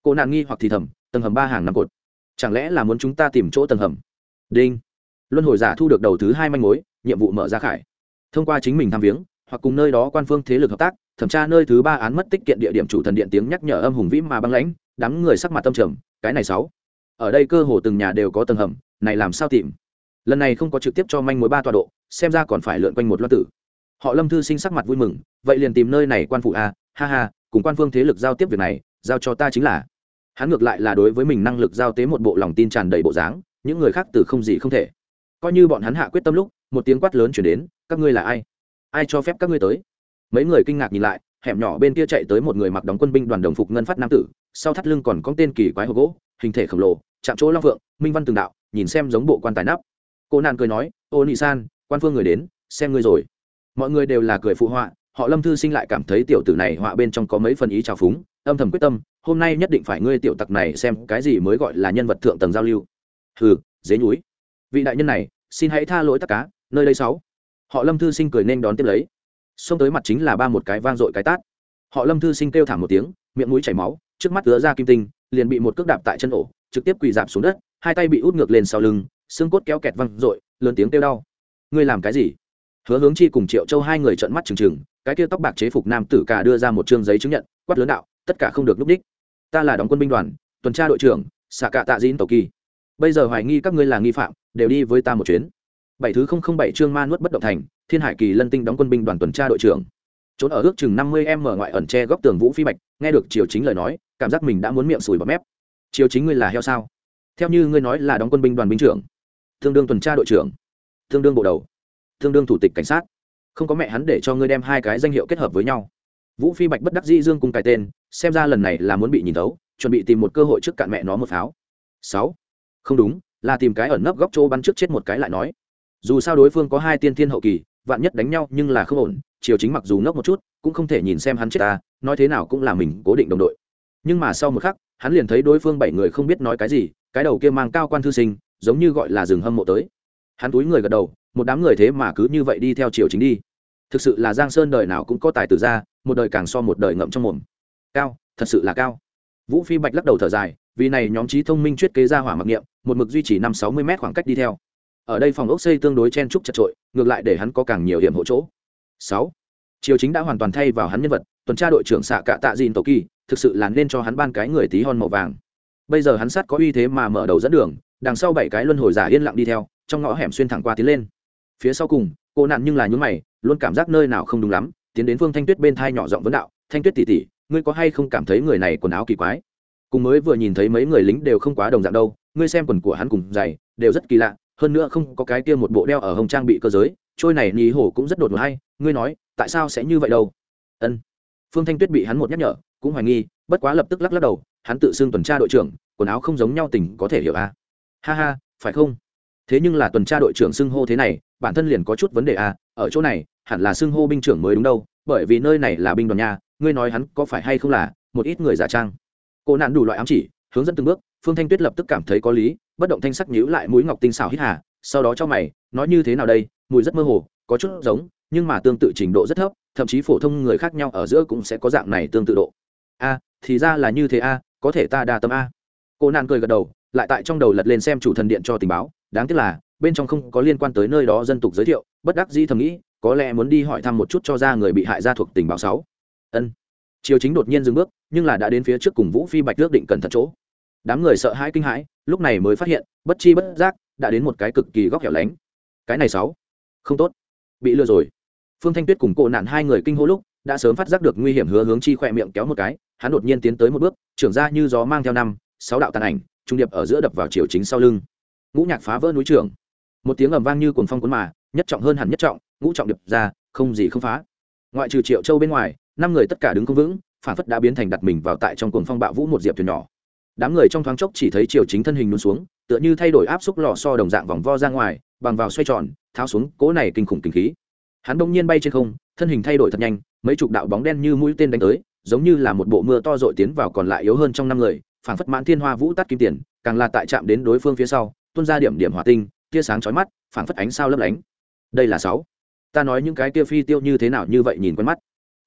Cô nạn nghi hoặc thì thầm, tầng hầm ba hàng năm cột. Chẳng lẽ là muốn chúng ta tìm chỗ tầng hầm? Đinh. Luân hồi giả thu được đầu thứ hai manh mối, nhiệm vụ mở ra khải. Thông qua chính mình tham viếng, hoặc cùng nơi đó quan phương thế lực hợp tác, thẩm tra nơi thứ ba án mất tích kiện địa điểm chủ thần điện tiếng nhắc nhở âm hùng vĩ mà băng lãnh, đám người sắc mặt tâm trầm, cái này sáu. Ở đây cơ hồ từng nhà đều có tầng hầm, này làm sao tìm? Lần này không có trực tiếp cho manh mối ba tọa độ, xem ra còn phải lượn quanh một loan tử họ lâm thư sinh sắc mặt vui mừng, vậy liền tìm nơi này quan phụ a, ha ha, cùng quan phương thế lực giao tiếp việc này, giao cho ta chính là. Hắn ngược lại là đối với mình năng lực giao tế một bộ lòng tin tràn đầy bộ dáng, những người khác từ không gì không thể. Coi như bọn hắn hạ quyết tâm lúc, một tiếng quát lớn chuyển đến, các ngươi là ai? Ai cho phép các ngươi tới? Mấy người kinh ngạc nhìn lại, hẻm nhỏ bên kia chạy tới một người mặc đóng quân binh đoàn đồng phục ngân phát nam tử, sau thắt lưng còn có tên kỳ quái hộp gỗ, hình thể khổng lồ, chạm chỗ long phượng, minh văn tường đạo, nhìn xem giống bộ quan tài nắp. Cô nạn cười nói, ô nị san, quan phương người đến, xem ngươi rồi mọi người đều là cười phụ họa, họ lâm thư sinh lại cảm thấy tiểu tử này họa bên trong có mấy phần ý trào phúng, âm thầm quyết tâm, hôm nay nhất định phải ngươi tiểu tặc này xem cái gì mới gọi là nhân vật thượng tầng giao lưu. Hừ, dế núi vị đại nhân này, xin hãy tha lỗi tắc cá nơi đây sáu. Họ lâm thư sinh cười nên đón tiếp lấy. Xông tới mặt chính là ba một cái vang dội cái tát. Họ lâm thư sinh kêu thảm một tiếng, miệng mũi chảy máu, trước mắt ứa ra kim tinh, liền bị một cước đạp tại chân ổ, trực tiếp quỳ dạp xuống đất, hai tay bị út ngược lên sau lưng, xương cốt kéo kẹt văng dội, lớn tiếng kêu đau. Ngươi làm cái gì? Hứa hướng chi cùng triệu châu hai người trợn mắt trừng trừng cái kia tóc bạc chế phục nam tử cả đưa ra một chương giấy chứng nhận, quát lớn đạo, tất cả không được núp đích. Ta là đóng quân binh đoàn, tuần tra đội trưởng, xạ cạ tạ dĩn tổ kỳ. Bây giờ hoài nghi các ngươi là nghi phạm, đều đi với ta một chuyến. Bảy thứ không không bảy chương ma nuốt bất động thành, thiên hải kỳ lân tinh đóng quân binh đoàn tuần tra đội trưởng. Trốn ở ước chừng năm mươi em mở ngoại ẩn che góc tường vũ phi bạch, nghe được triều chính lời nói, cảm giác mình đã muốn miệng sùi bọt mép. Triều chính ngươi là heo sao? Theo như ngươi nói là đóng quân binh đoàn binh trưởng. Tương đương tuần tra đội trưởng. Tương đương bộ đầu tương đương thủ tịch cảnh sát. Không có mẹ hắn để cho ngươi đem hai cái danh hiệu kết hợp với nhau. Vũ phi bạch bất đắc dĩ dương cung cài tên, xem ra lần này là muốn bị nhìn tấu chuẩn bị tìm một cơ hội trước cạn mẹ nó một pháo. Sáu. Không đúng, là tìm cái ẩn nấp góc chỗ bắn trước chết một cái lại nói. Dù sao đối phương có hai tiên thiên hậu kỳ, vạn nhất đánh nhau nhưng là không ổn chiều chính mặc dù ngốc một chút, cũng không thể nhìn xem hắn chết ta, nói thế nào cũng là mình cố định đồng đội. Nhưng mà sau một khắc, hắn liền thấy đối phương bảy người không biết nói cái gì, cái đầu kia mang cao quan thư sinh, giống như gọi là rừng hâm mộ tới. Hắn túi người gật đầu một đám người thế mà cứ như vậy đi theo chiều chính đi. Thực sự là giang sơn đời nào cũng có tài tử ra, một đời càng so một đời ngậm trong mồm. Cao, thật sự là cao. Vũ phi bạch lắc đầu thở dài, vì này nhóm trí thông minh chuyết kế ra hỏa mặc niệm, một mực duy trì năm sáu mươi m khoảng cách đi theo. Ở đây phòng ốc xây tương đối chen trúc chật trội, ngược lại để hắn có càng nhiều điểm hỗ chỗ. Sáu, triều chính đã hoàn toàn thay vào hắn nhân vật, tuần tra đội trưởng xạ cạ tạ dìn tổ kỳ, thực sự là nên cho hắn ban cái người tí hon màu vàng. Bây giờ hắn sát có uy thế mà mở đầu dẫn đường, đằng sau bảy cái luân hồi giả yên lặng đi theo, trong ngõ hẻm xuyên thẳng qua tiến lên phía sau cùng, cô nạn nhưng là nhún mày, luôn cảm giác nơi nào không đúng lắm, tiến đến phương thanh tuyết bên thai nhỏ giọng vấn đạo, thanh tuyết tỉ tỉ ngươi có hay không cảm thấy người này quần áo kỳ quái? Cùng mới vừa nhìn thấy mấy người lính đều không quá đồng dạng đâu, ngươi xem quần của hắn cùng giày, đều rất kỳ lạ, hơn nữa không có cái kia một bộ đeo ở hông trang bị cơ giới, trôi này nhí hổ cũng rất đột ngột hay, ngươi nói, tại sao sẽ như vậy đâu? Ân. Phương thanh tuyết bị hắn một nhắc nhở, cũng hoài nghi, bất quá lập tức lắc lắc đầu, hắn tự xưng tuần tra đội trưởng, quần áo không giống nhau tình có thể hiểu à? Ha ha, phải không? Thế nhưng là tuần tra đội trưởng xưng hô thế này, bản thân liền có chút vấn đề à ở chỗ này, hẳn là xưng hô binh trưởng mới đúng đâu, bởi vì nơi này là binh đoàn nhà. ngươi nói hắn có phải hay không là một ít người giả trang. Cô nạn đủ loại ám chỉ, hướng dẫn từng bước, phương thanh tuyết lập tức cảm thấy có lý, bất động thanh sắc nhíu lại mũi ngọc tinh xảo hít hà, sau đó cho mày, nói như thế nào đây, mùi rất mơ hồ, có chút giống, nhưng mà tương tự trình độ rất thấp, thậm chí phổ thông người khác nhau ở giữa cũng sẽ có dạng này tương tự độ. A thì ra là như thế a có thể ta đa tâm a cô nạn cười gật đầu, lại tại trong đầu lật lên xem chủ thần điện cho tình báo đáng tiếc là, bên trong không có liên quan tới nơi đó dân tục giới thiệu, bất đắc dĩ thầm nghĩ, có lẽ muốn đi hỏi thăm một chút cho ra người bị hại gia thuộc tình báo sáu. Ân. Triều chính đột nhiên dừng bước, nhưng là đã đến phía trước cùng vũ phi bạch ước định cẩn thận chỗ. Đám người sợ hãi kinh hãi, lúc này mới phát hiện, bất chi bất giác, đã đến một cái cực kỳ góc hẻo lánh. Cái này sáu. Không tốt. Bị lừa rồi. Phương thanh tuyết cùng cô nạn hai người kinh hô lúc, đã sớm phát giác được nguy hiểm hứa hướng chi khỏe miệng kéo một cái, hắn đột nhiên tiến tới một bước, trưởng ra như gió mang theo năm, sáu đạo tàn ảnh, trung điệp ở giữa đập vào chiều chính sau lưng ngũ nhạc phá vỡ núi trưởng một tiếng ầm vang như cuồng phong cuốn mà, nhất trọng hơn hẳn nhất trọng, ngũ trọng điệp ra, không gì không phá. Ngoại trừ triệu châu bên ngoài, năm người tất cả đứng không vững, phản phất đã biến thành đặt mình vào tại trong cuồng phong bạo vũ một diệp thuyền nhỏ. Đám người trong thoáng chốc chỉ thấy triều chính thân hình luôn xuống, tựa như thay đổi áp xúc lò so đồng dạng vòng vo ra ngoài, bằng vào xoay tròn, tháo xuống cỗ này kinh khủng kinh khí. Hắn đông nhiên bay trên không, thân hình thay đổi thật nhanh, mấy chục đạo bóng đen như mũi tên đánh tới, giống như là một bộ mưa to dội tiến vào còn lại yếu hơn trong năm người, phản phất mãn thiên hoa vũ tắt kim tiền, càng là tại chạm đến đối phương phía sau tuôn ra điểm điểm hỏa tinh, tia sáng chói mắt, phảng phất ánh sao lấp lánh. Đây là sáu. Ta nói những cái tia phi tiêu như thế nào như vậy nhìn quen mắt.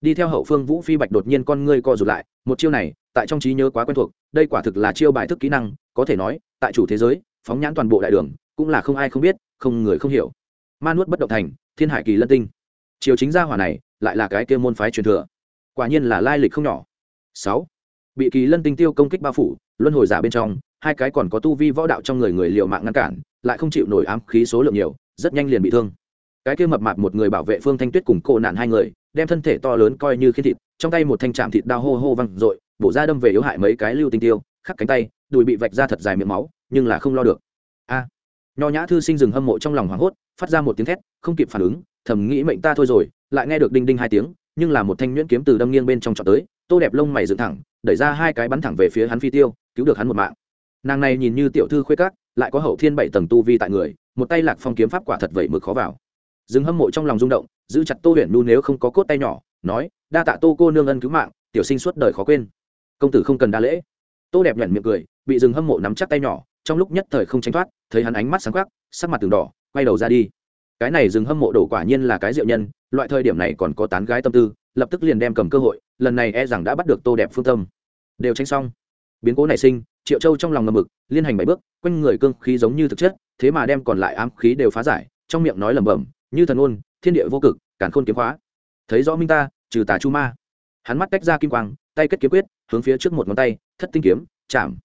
Đi theo hậu phương vũ phi bạch đột nhiên con ngươi co rụt lại, một chiêu này, tại trong trí nhớ quá quen thuộc, đây quả thực là chiêu bài thức kỹ năng, có thể nói, tại chủ thế giới, phóng nhãn toàn bộ đại đường, cũng là không ai không biết, không người không hiểu. Ma nuốt bất động thành, thiên hải kỳ lân tinh. Chiều chính gia hỏa này, lại là cái kia môn phái truyền thừa. Quả nhiên là lai lịch không nhỏ. Sáu. Bị kỳ lân tinh tiêu công kích bao phủ, luân hồi giả bên trong hai cái còn có tu vi võ đạo trong người người liệu mạng ngăn cản, lại không chịu nổi ám khí số lượng nhiều, rất nhanh liền bị thương. Cái kia mập mạp một người bảo vệ phương thanh tuyết cùng cô nạn hai người, đem thân thể to lớn coi như khi thịt, trong tay một thanh trạm thịt đao hô hô văng r ộ i bổ ra đâm về yếu hại mấy cái lưu tinh tiêu khắc cánh tay, đùi bị vạch ra thật dài miệng máu, nhưng là không lo được. A! Nho nhã thư sinh dừng hâm mộ trong lòng hoảng hốt, phát ra một tiếng thét, không kịp phản ứng, thầm nghĩ mệnh ta thôi rồi, lại nghe được đinh đinh hai tiếng, nhưng là một thanh nhuyễn kiếm từ đâm nghiêng bên trong trọ tới, tô đẹp lông mày dựng thẳng, đẩy ra hai cái bắn thẳng về phía hắn phi tiêu, cứu được hắn một mạng nàng này nhìn như tiểu thư khuê cát lại có hậu thiên bảy tầng tu vi tại người, một tay lạc phong kiếm pháp quả thật vậy mực khó vào. Dừng hâm mộ trong lòng rung động, giữ chặt tô huyền nu nếu không có cốt tay nhỏ, nói, đa tạ tô cô nương ân cứu mạng, tiểu sinh suốt đời khó quên. Công tử không cần đa lễ. Tô đẹp nhận miệng cười, bị dừng hâm mộ nắm chắc tay nhỏ, trong lúc nhất thời không tránh thoát, thấy hắn ánh mắt sáng khắc sắc mặt từng đỏ, quay đầu ra đi. Cái này dừng hâm mộ đổ quả nhiên là cái diệu nhân, loại thời điểm này còn có tán gái tâm tư, lập tức liền đem cầm cơ hội, lần này e rằng đã bắt được tô đẹp phương tâm. Đều tranh xong. Biến cố nảy sinh triệu châu trong lòng ngầm mực, liên hành bảy bước, quanh người cương khí giống như thực chất, thế mà đem còn lại ám khí đều phá giải, trong miệng nói lẩm bẩm, như thần ôn, thiên địa vô cực cản khôn kiếm khóa thấy rõ minh ta, trừ tà chu ma. Hắn mắt tách ra kim quang, tay kết kiếm quyết, hướng phía trước một ngón tay, thất tinh kiếm, chạm.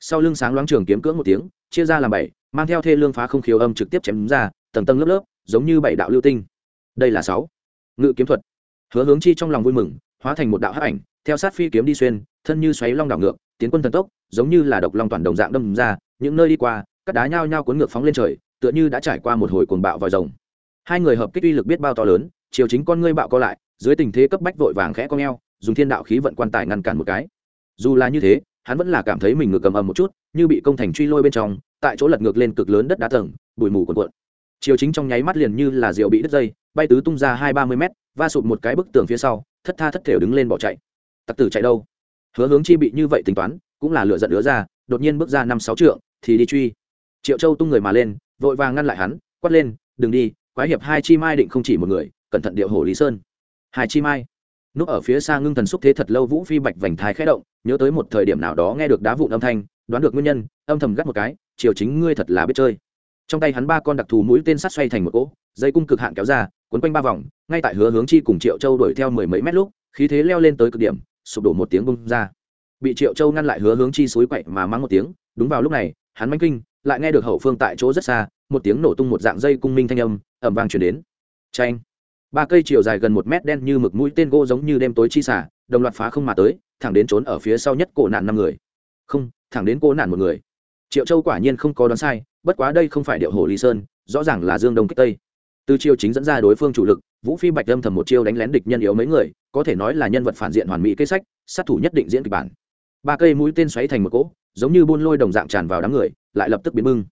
Sau lưng sáng loáng trường kiếm cưỡng một tiếng, chia ra làm bảy, mang theo thê lương phá không khiếu âm trực tiếp chém ra, tầng tầng lớp lớp, giống như bảy đạo lưu tinh. Đây là sáu. Ngự kiếm thuật. Hứa hướng chi trong lòng vui mừng, hóa thành một đạo hắc ảnh, theo sát phi kiếm đi xuyên, thân như xoáy long đảo ngược tiến quân thần tốc, giống như là độc long toàn đồng dạng đâm ra, những nơi đi qua các đá nhao nhao cuốn ngược phóng lên trời, tựa như đã trải qua một hồi cuồng bạo vòi rồng. Hai người hợp kích uy lực biết bao to lớn chiều chính con ngươi bạo co lại, dưới tình thế cấp bách vội vàng khẽ cong eo dùng thiên đạo khí vận quan tài ngăn cản một cái. Dù là như thế, hắn vẫn là cảm thấy mình ngược cầm ầm một chút, như bị công thành truy lôi bên trong, tại chỗ lật ngược lên cực lớn đất đá tầng, bụi mù cuộn cuộn. Chiều chính trong nháy mắt liền như là rượu bị đứt dây, bay tứ tung ra hai ba mươi mét, va sụt một cái bức tường phía sau, thất tha thất thểu đứng lên bỏ chạy. Tặc tử chạy đâu? Hứa hướng chi bị như vậy tính toán, cũng là lựa giận đứa ra, đột nhiên bước ra năm sáu trượng, thì đi truy. Triệu châu tung người mà lên, vội vàng ngăn lại hắn, quát lên, đừng đi, quái hiệp hai chi mai định không chỉ một người, cẩn thận điệu hổ lý sơn. Hai chi mai. Núp ở phía xa ngưng thần xúc thế thật lâu vũ phi bạch vành thái khẽ động, nhớ tới một thời điểm nào đó nghe được đá vụn âm thanh, đoán được nguyên nhân, âm thầm gắt một cái chiều chính ngươi thật là biết chơi. Trong tay hắn ba con đặc thù mũi tên sắt xoay thành một cỗ, dây cung cực hạn kéo ra quấn quanh ba vòng, ngay tại hứa hướng chi cùng triệu châu đuổi theo mười mấy mét lúc, khí thế leo lên tới cực điểm sụp đổ một tiếng bung ra. Bị triệu châu ngăn lại hứa hướng chi suối quậy mà mắng một tiếng, đúng vào lúc này, hắn manh kinh, lại nghe được hậu phương tại chỗ rất xa, một tiếng nổ tung một dạng dây cung minh thanh âm ẩm vang chuyển đến. Tranh ba cây chiều dài gần một mét đen như mực mũi tên gỗ giống như đêm tối chi xả, đồng loạt phá không mà tới, thẳng đến trốn ở phía sau nhất cổ nạn năm người. Không, thẳng đến cô nạn một người. Triệu châu quả nhiên không có đoán sai, bất quá đây không phải điệu hồ lý sơn, rõ ràng là dương đông kích tây. Từ chiêu chính dẫn ra đối phương chủ lực vũ phi bạch âm thầm một chiêu đánh lén địch nhân yếu mấy người, có thể nói là nhân vật phản diện hoàn mỹ kế sách, sát thủ nhất định diễn kịch bản. Ba cây mũi tên xoáy thành một cỗ, giống như buôn lôi đồng dạng tràn vào đám người, lại lập tức biến bưng.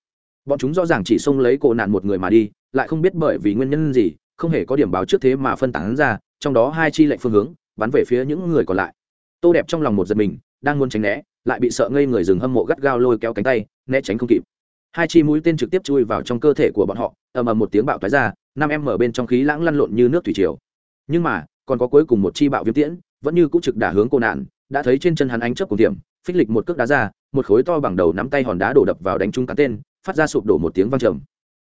Bọn chúng rõ ràng chỉ xông lấy cổ nạn một người mà đi, lại không biết bởi vì nguyên nhân gì, không hề có điểm báo trước thế mà phân tán ra, trong đó hai chi lệnh phương hướng, bắn về phía những người còn lại. Tô đẹp trong lòng một giật mình, đang muốn tránh né, lại bị sợ ngây người rừng hâm mộ gắt gao lôi kéo cánh tay, né tránh không kịp. Hai chi mũi tên trực tiếp chui vào trong cơ thể của bọn họ, ầm ầm một tiếng bạo thoái ra năm em mở bên trong khí lãng lăn lộn như nước thủy triều. Nhưng mà, còn có cuối cùng một chi bạo viêm tiễn, vẫn như cũng trực đả hướng cô nạn, đã thấy trên chân hắn ánh chớp cùng điểm phích lịch một cước đá ra, một khối to bằng đầu nắm tay hòn đá đổ đập vào đánh trúng cán tên, phát ra sụp đổ một tiếng vang trầm.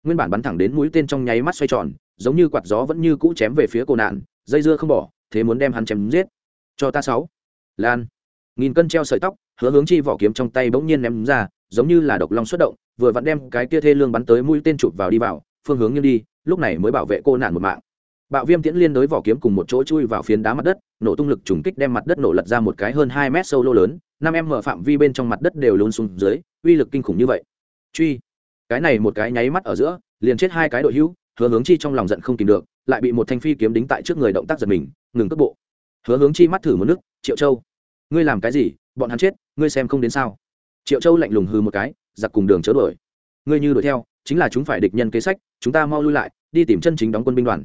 Nguyên bản bắn thẳng đến mũi tên trong nháy mắt xoay tròn, giống như quạt gió vẫn như cũ chém về phía cô nạn, dây dưa không bỏ, thế muốn đem hắn chém giết. Cho ta sáu. Lan. Nghìn cân treo sợi tóc, hứa hướng chi vỏ kiếm trong tay bỗng nhiên ném ra, giống như là độc long xuất động, vừa vặn đem cái kia thê lương bắn tới mũi tên chụp vào đi vào, phương hướng như đi lúc này mới bảo vệ cô nạn một mạng. Bạo viêm tiễn liên đối vỏ kiếm cùng một chỗ chui vào phiến đá mặt đất, nổ tung lực trùng kích đem mặt đất nổ lật ra một cái hơn hai mét sâu lô lớn, năm em mở phạm vi bên trong mặt đất đều lún xuống dưới, uy lực kinh khủng như vậy. Truy. Cái này một cái nháy mắt ở giữa, liền chết hai cái đội hữu, hứa hướng chi trong lòng giận không tìm được, lại bị một thanh phi kiếm đính tại trước người động tác giật mình, ngừng cước bộ. Hứa hướng chi mắt thử một nước, triệu châu, ngươi làm cái gì? Bọn hắn chết, ngươi xem không đến sao? Triệu châu lạnh lùng hư một cái, giặc cùng đường chớ đuổi. Ngươi như đuổi theo, chính là chúng phải địch nhân kế sách, chúng ta mau lui lại đi tìm chân chính đóng quân binh đoàn.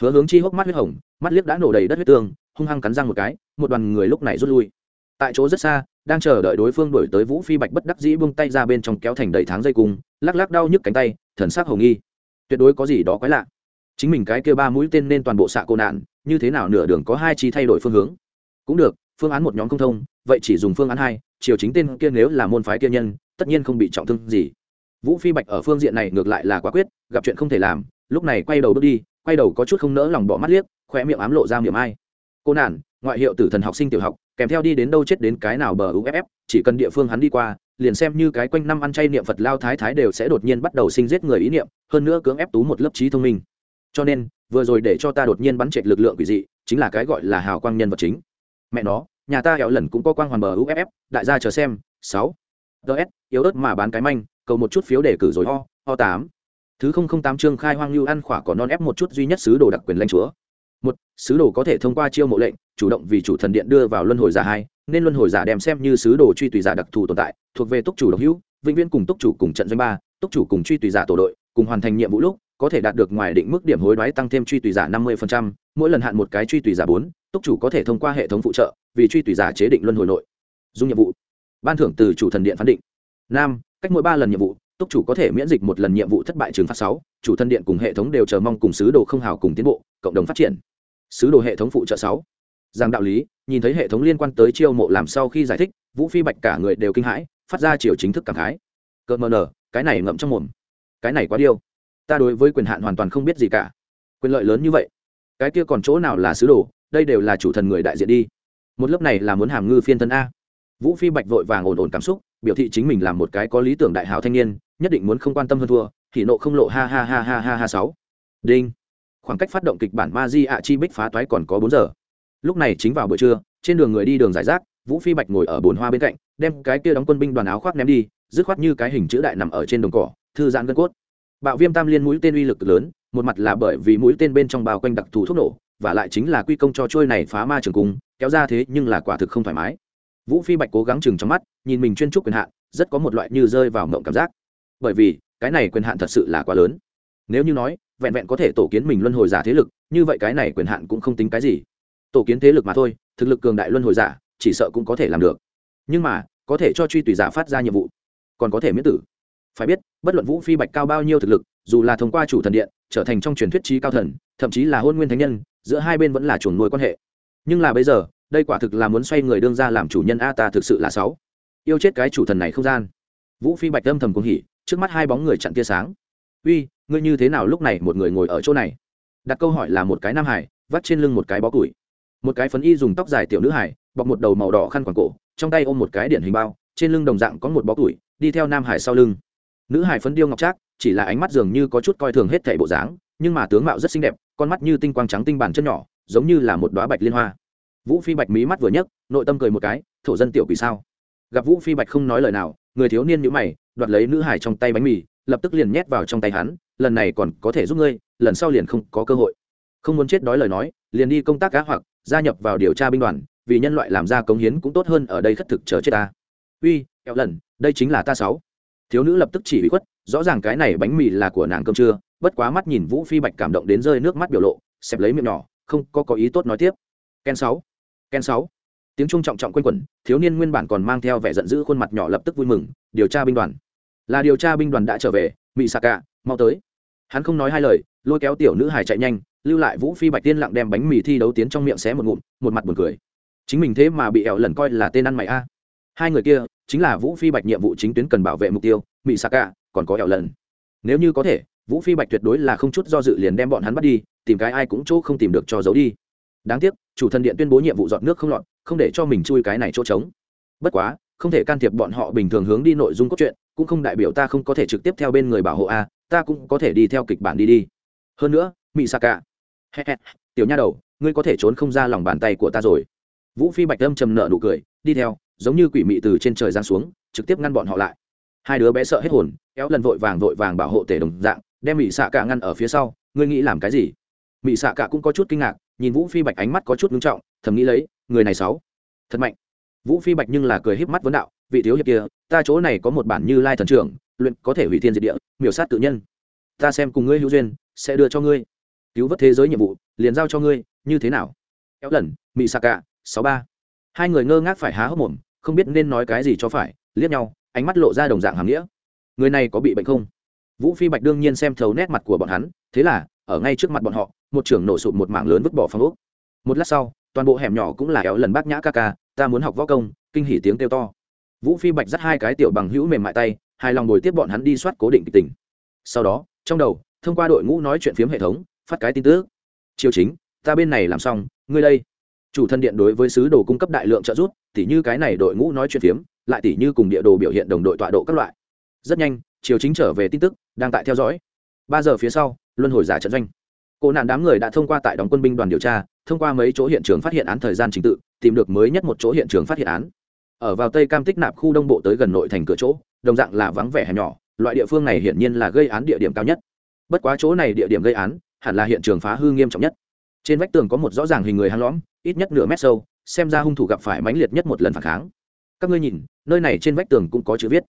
Hứa hướng chi hốc mắt huyết hồng, mắt liếc đã nổ đầy đất huyết tương, hung hăng cắn răng một cái, một đoàn người lúc này rút lui. Tại chỗ rất xa, đang chờ đợi đối phương đổi tới vũ phi bạch bất đắc dĩ buông tay ra bên trong kéo thành đầy tháng dây cung, lắc lắc đau nhức cánh tay, thần sắc hồng nghi. Tuyệt đối có gì đó quái lạ. Chính mình cái kia ba mũi tên nên toàn bộ xạ cô nạn, như thế nào nửa đường có hai chi thay đổi phương hướng? Cũng được, phương án một nhóm không thông, vậy chỉ dùng phương án hai chiều chính tên kia nếu là môn phái kia nhân, tất nhiên không bị trọng thương gì. Vũ phi bạch ở phương diện này ngược lại là quả quyết, gặp chuyện không thể làm lúc này quay đầu bước đi, quay đầu có chút không nỡ lòng bỏ mắt liếc khoe miệng ám lộ ra miệng ai. Cô nản, ngoại hiệu tử thần học sinh tiểu học, kèm theo đi đến đâu chết đến cái nào bờ uff chỉ cần địa phương hắn đi qua, liền xem như cái quanh năm ăn chay niệm phật lao thái thái đều sẽ đột nhiên bắt đầu sinh giết người ý niệm, hơn nữa cưỡng ép tú một lớp trí thông minh. Cho nên, vừa rồi để cho ta đột nhiên bắn trệch lực lượng quỷ dị, chính là cái gọi là hào quang nhân vật chính. Mẹ nó, nhà ta hẹo lần cũng có quang hoàn bờ uff đại gia chờ xem. Sáu. Ts yếu ớt mà bán cái manh, cầu một chút phiếu để cử rồi ho ho tám thứ không không tám chương khai hoang lưu ăn khỏa có non ép một chút duy nhất sứ đồ đặc quyền lãnh chúa. Một, sứ đồ có thể thông qua chiêu mộ lệnh, chủ động vì chủ thần điện đưa vào luân hồi giả hai, nên luân hồi giả đem xem như sứ đồ truy tùy giả đặc thù tồn tại, thuộc về túc chủ độc hữu, vĩnh viễn cùng túc chủ cùng trận doanh ba, túc chủ cùng truy tùy giả tổ đội, cùng hoàn thành nhiệm vụ lúc, có thể đạt được ngoài định mức điểm hối đoái tăng thêm truy tùy giả năm mươi mỗi lần hạn một cái truy tùy giả bốn, túc chủ có thể thông qua hệ thống phụ trợ, vì truy tùy giả chế định luân hồi nội. Dung nhiệm vụ. Ban thưởng từ chủ thần điện phán định. Năm cách mỗi ba lần nhiệm vụ túc chủ có thể miễn dịch một lần nhiệm vụ thất bại trừng phạt sáu, chủ thân điện cùng hệ thống đều chờ mong cùng sứ đồ không hào cùng tiến bộ, cộng đồng phát triển. Sứ đồ hệ thống phụ trợ sáu. Giang đạo lý, nhìn thấy hệ thống liên quan tới chiêu mộ làm sau khi giải thích, vũ phi bạch cả người đều kinh hãi, phát ra chiều chính thức cảm khái. Cợt mờ nở, cái này ngậm trong mồm. Cái này quá điêu. Ta đối với quyền hạn hoàn toàn không biết gì cả. Quyền lợi lớn như vậy. Cái kia còn chỗ nào là sứ đồ, đây đều là chủ thần người đại diện đi. Một lớp này là muốn hàm ngư phiên thân a. Vũ phi bạch vội vàng ổn ổn cảm xúc, biểu thị chính mình là một cái có lý tưởng đại hào thanh niên nhất định muốn không quan tâm hơn thua, thì nộ không lộ ha ha ha ha ha ha sáu. Đinh. Khoảng cách phát động kịch bản ma di ạ chi bích phá toái còn có bốn giờ. Lúc này chính vào buổi trưa, trên đường người đi đường giải rác, vũ phi bạch ngồi ở bồn hoa bên cạnh, đem cái kia đóng quân binh đoàn áo khoác ném đi, dứt khoát như cái hình chữ đại nằm ở trên đồng cỏ, thư giãn gân cốt. Bạo viêm tam liên mũi tên uy lực lớn, một mặt là bởi vì mũi tên bên trong bao quanh đặc thù thuốc nổ, và lại chính là quy công cho trôi này phá ma trường cung, kéo ra thế nhưng là quả thực không thoải mái. Vũ phi bạch cố gắng chừng trong mắt, nhìn mình chuyên trúc quyền hạn, rất có một loại như rơi vào mộng cảm giác bởi vì cái này quyền hạn thật sự là quá lớn. Nếu như nói, vẹn vẹn có thể tổ kiến mình luân hồi giả thế lực, như vậy cái này quyền hạn cũng không tính cái gì. Tổ kiến thế lực mà thôi, thực lực cường đại luân hồi giả, chỉ sợ cũng có thể làm được. Nhưng mà, có thể cho truy tùy giả phát ra nhiệm vụ, còn có thể miễn tử. Phải biết, bất luận vũ phi bạch cao bao nhiêu thực lực, dù là thông qua chủ thần điện, trở thành trong truyền thuyết trí cao thần, thậm chí là hôn nguyên thánh nhân, giữa hai bên vẫn là chuồng nuôi quan hệ. Nhưng là bây giờ, đây quả thực là muốn xoay người đương ra làm chủ nhân a ta thực sự là sáu yêu chết cái chủ thần này không gian. Vũ phi bạch âm thầm cuồng hỉ trước mắt hai bóng người chặn tia sáng. Uy, ngươi như thế nào lúc này một người ngồi ở chỗ này? Đặt câu hỏi là một cái nam hải vắt trên lưng một cái bó củi. Một cái phấn y dùng tóc dài tiểu nữ hải bọc một đầu màu đỏ khăn quàng cổ, trong tay ôm một cái điển hình bao, trên lưng đồng dạng có một bó củi, đi theo nam hải sau lưng. Nữ hải phấn điêu ngọc trác, chỉ là ánh mắt dường như có chút coi thường hết thảy bộ dáng, nhưng mà tướng mạo rất xinh đẹp, con mắt như tinh quang trắng tinh bản chân nhỏ, giống như là một đoá bạch liên hoa. Vũ phi bạch mí mắt vừa nhấc, nội tâm cười một cái, thổ dân tiểu quỷ sao? Gặp vũ phi bạch không nói lời nào, người thiếu niên nhữ mày đoạt lấy nữ hải trong tay bánh mì, lập tức liền nhét vào trong tay hắn, lần này còn có thể giúp ngươi, lần sau liền không có cơ hội. Không muốn chết đói lời nói, liền đi công tác cá hoặc, gia nhập vào điều tra binh đoàn, vì nhân loại làm ra cống hiến cũng tốt hơn ở đây khất thực chờ chết ta. Uy, kẹo lần, đây chính là ta sáu. Thiếu nữ lập tức chỉ bị khuất, rõ ràng cái này bánh mì là của nàng cơm trưa, bất quá mắt nhìn vũ phi bạch cảm động đến rơi nước mắt biểu lộ, xẹp lấy miệng nhỏ, không có có ý tốt nói tiếp. Ken sáu ken sáu. Tiếng trung trọng trọng quanh quẩn, thiếu niên nguyên bản còn mang theo vẻ giận dữ khuôn mặt nhỏ lập tức vui mừng, điều tra binh đoàn là điều tra binh đoàn đã trở về mỹ xạ cả mau tới. Hắn không nói hai lời, lôi kéo tiểu nữ hải chạy nhanh, lưu lại vũ phi bạch tiên lặng đem bánh mì thi đấu tiến trong miệng xé một ngụm, một mặt buồn cười. Chính mình thế mà bị ẻo lần coi là tên ăn mày a. Hai người kia, chính là vũ phi bạch nhiệm vụ chính tuyến cần bảo vệ mục tiêu mỹ xạ cả còn có ẻo lần. Nếu như có thể, vũ phi bạch tuyệt đối là không chút do dự liền đem bọn hắn bắt đi, tìm cái ai cũng chỗ không tìm được cho giấu đi. Đáng tiếc, chủ thần điện tuyên bố nhiệm vụ dọn nước không lọt, không để cho mình chui cái này chỗ trống. Bất quá, không thể can thiệp bọn họ bình thường hướng đi nội dung cốt truyện cũng không đại biểu ta không có thể trực tiếp theo bên người bảo hộ a, ta cũng có thể đi theo kịch bản đi đi. Hơn nữa mỹ sa cả tiểu nha đầu, ngươi có thể trốn không ra lòng bàn tay của ta rồi. Vũ phi bạch âm trầm nợ nụ cười, đi theo, giống như quỷ mị từ trên trời giáng xuống, trực tiếp ngăn bọn họ lại. Hai đứa bé sợ hết hồn, kéo lần vội vàng vội vàng bảo hộ tể đồng dạng, đem mỹ xạ cả ngăn ở phía sau, ngươi nghĩ làm cái gì? Mỹ xạ cả cũng có chút kinh ngạc, nhìn vũ phi bạch ánh mắt có chút ngưng trọng, thầm nghĩ lấy, người này sáu thật mạnh. Vũ phi bạch nhưng là cười híp mắt vấn đạo vị thiếu hiệp kia, ta chỗ này có một bản như lai thần trưởng, luyện có thể hủy thiên diệt địa, miểu sát tự nhân. Ta xem cùng ngươi hữu duyên, sẽ đưa cho ngươi. Cứu vớt thế giới nhiệm vụ, liền giao cho ngươi, như thế nào? Kéo lần mỹ xạ cả sáu ba. Hai người ngơ ngác phải há hốc mồm, không biết nên nói cái gì cho phải, liếc nhau, ánh mắt lộ ra đồng dạng hàm nghĩa. Người này có bị bệnh không? Vũ phi bạch đương nhiên xem thấu nét mặt của bọn hắn, thế là, ở ngay trước mặt bọn họ, một trưởng nổ sụt một mảng lớn vứt bỏ phong ốc. Một lát sau, toàn bộ hẻm nhỏ cũng là éo lần bác nhã ca ca, ta muốn học võ công, kinh hỉ tiếng kêu to vũ phi bạch dắt hai cái tiểu bằng hữu mềm mại tay, hài lòng ngồi tiếp bọn hắn đi soát cố định kịch tình. Sau đó, trong đầu, thông qua đội ngũ nói chuyện phiếm hệ thống, phát cái tin tức. Chiều chính, ta bên này làm xong, ngươi đây. Chủ thân điện đối với sứ đồ cung cấp đại lượng trợ giúp, tỉ như cái này đội ngũ nói chuyện phiếm, lại tỉ như cùng địa đồ biểu hiện đồng đội tọa độ các loại. Rất nhanh chiều chính trở về tin tức, đang tại theo dõi. Ba giờ phía sau, luân hồi giả trận doanh. Cô nạn đám người đã thông qua tại đóng quân binh đoàn điều tra, thông qua mấy chỗ hiện trường phát hiện án thời gian trình tự, tìm được mới nhất một chỗ hiện trường phát hiện án ở vào tây cam tích nạp khu đông bộ tới gần nội thành cửa chỗ, đồng dạng là vắng vẻ hẻm nhỏ, loại địa phương này hiển nhiên là gây án địa điểm cao nhất. Bất quá chỗ này địa điểm gây án, hẳn là hiện trường phá hư nghiêm trọng nhất. Trên vách tường có một rõ ràng hình người hang lõm, ít nhất nửa mét sâu, xem ra hung thủ gặp phải mãnh liệt nhất một lần phản kháng. Các ngươi nhìn, nơi này trên vách tường cũng có chữ viết.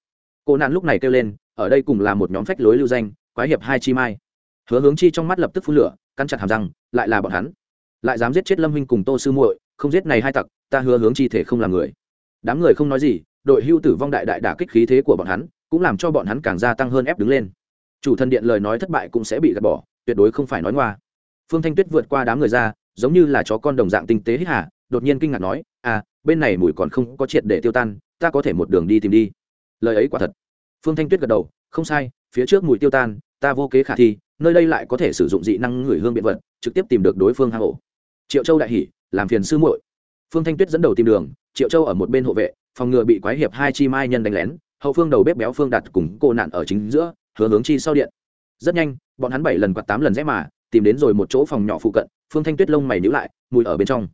Cô nạn lúc này kêu lên, ở đây cùng là một nhóm phách lối lưu danh, quái hiệp hai chi mai. Hứa hướng chi trong mắt lập tức phun lửa căn chặt hàm răng, lại là bọn hắn. Lại dám giết chết lâm huynh cùng tô sư muội, không giết này hai tặc, ta hứa hướng chi thể không làm người đám người không nói gì, đội hưu tử vong đại đại đả kích khí thế của bọn hắn, cũng làm cho bọn hắn càng gia tăng hơn ép đứng lên. Chủ thần điện lời nói thất bại cũng sẽ bị gạt bỏ, tuyệt đối không phải nói ngoa. Phương thanh tuyết vượt qua đám người ra, giống như là chó con đồng dạng tinh tế hít hà, đột nhiên kinh ngạc nói à bên này mùi còn không có triệt để tiêu tan, ta có thể một đường đi tìm đi. Lời ấy quả thật. Phương thanh tuyết gật đầu, không sai, phía trước mùi tiêu tan, ta vô kế khả thi, nơi đây lại có thể sử dụng dị năng người hương biện vật, trực tiếp tìm được đối phương hang ổ. Triệu châu đại hỉ, làm phiền sư muội phương thanh tuyết dẫn đầu tìm đường, triệu châu ở một bên hộ vệ, phòng ngừa bị quái hiệp hai chi mai nhân đánh lén, hậu phương đầu bếp béo phương đặt cùng cô nạn ở chính giữa hướng hướng chi sau điện. Rất nhanh, bọn hắn bảy lần quạt tám lần rẽ mà, tìm đến rồi một chỗ phòng nhỏ phụ cận, phương thanh tuyết lông mày nhíu lại, mùi ở bên trong.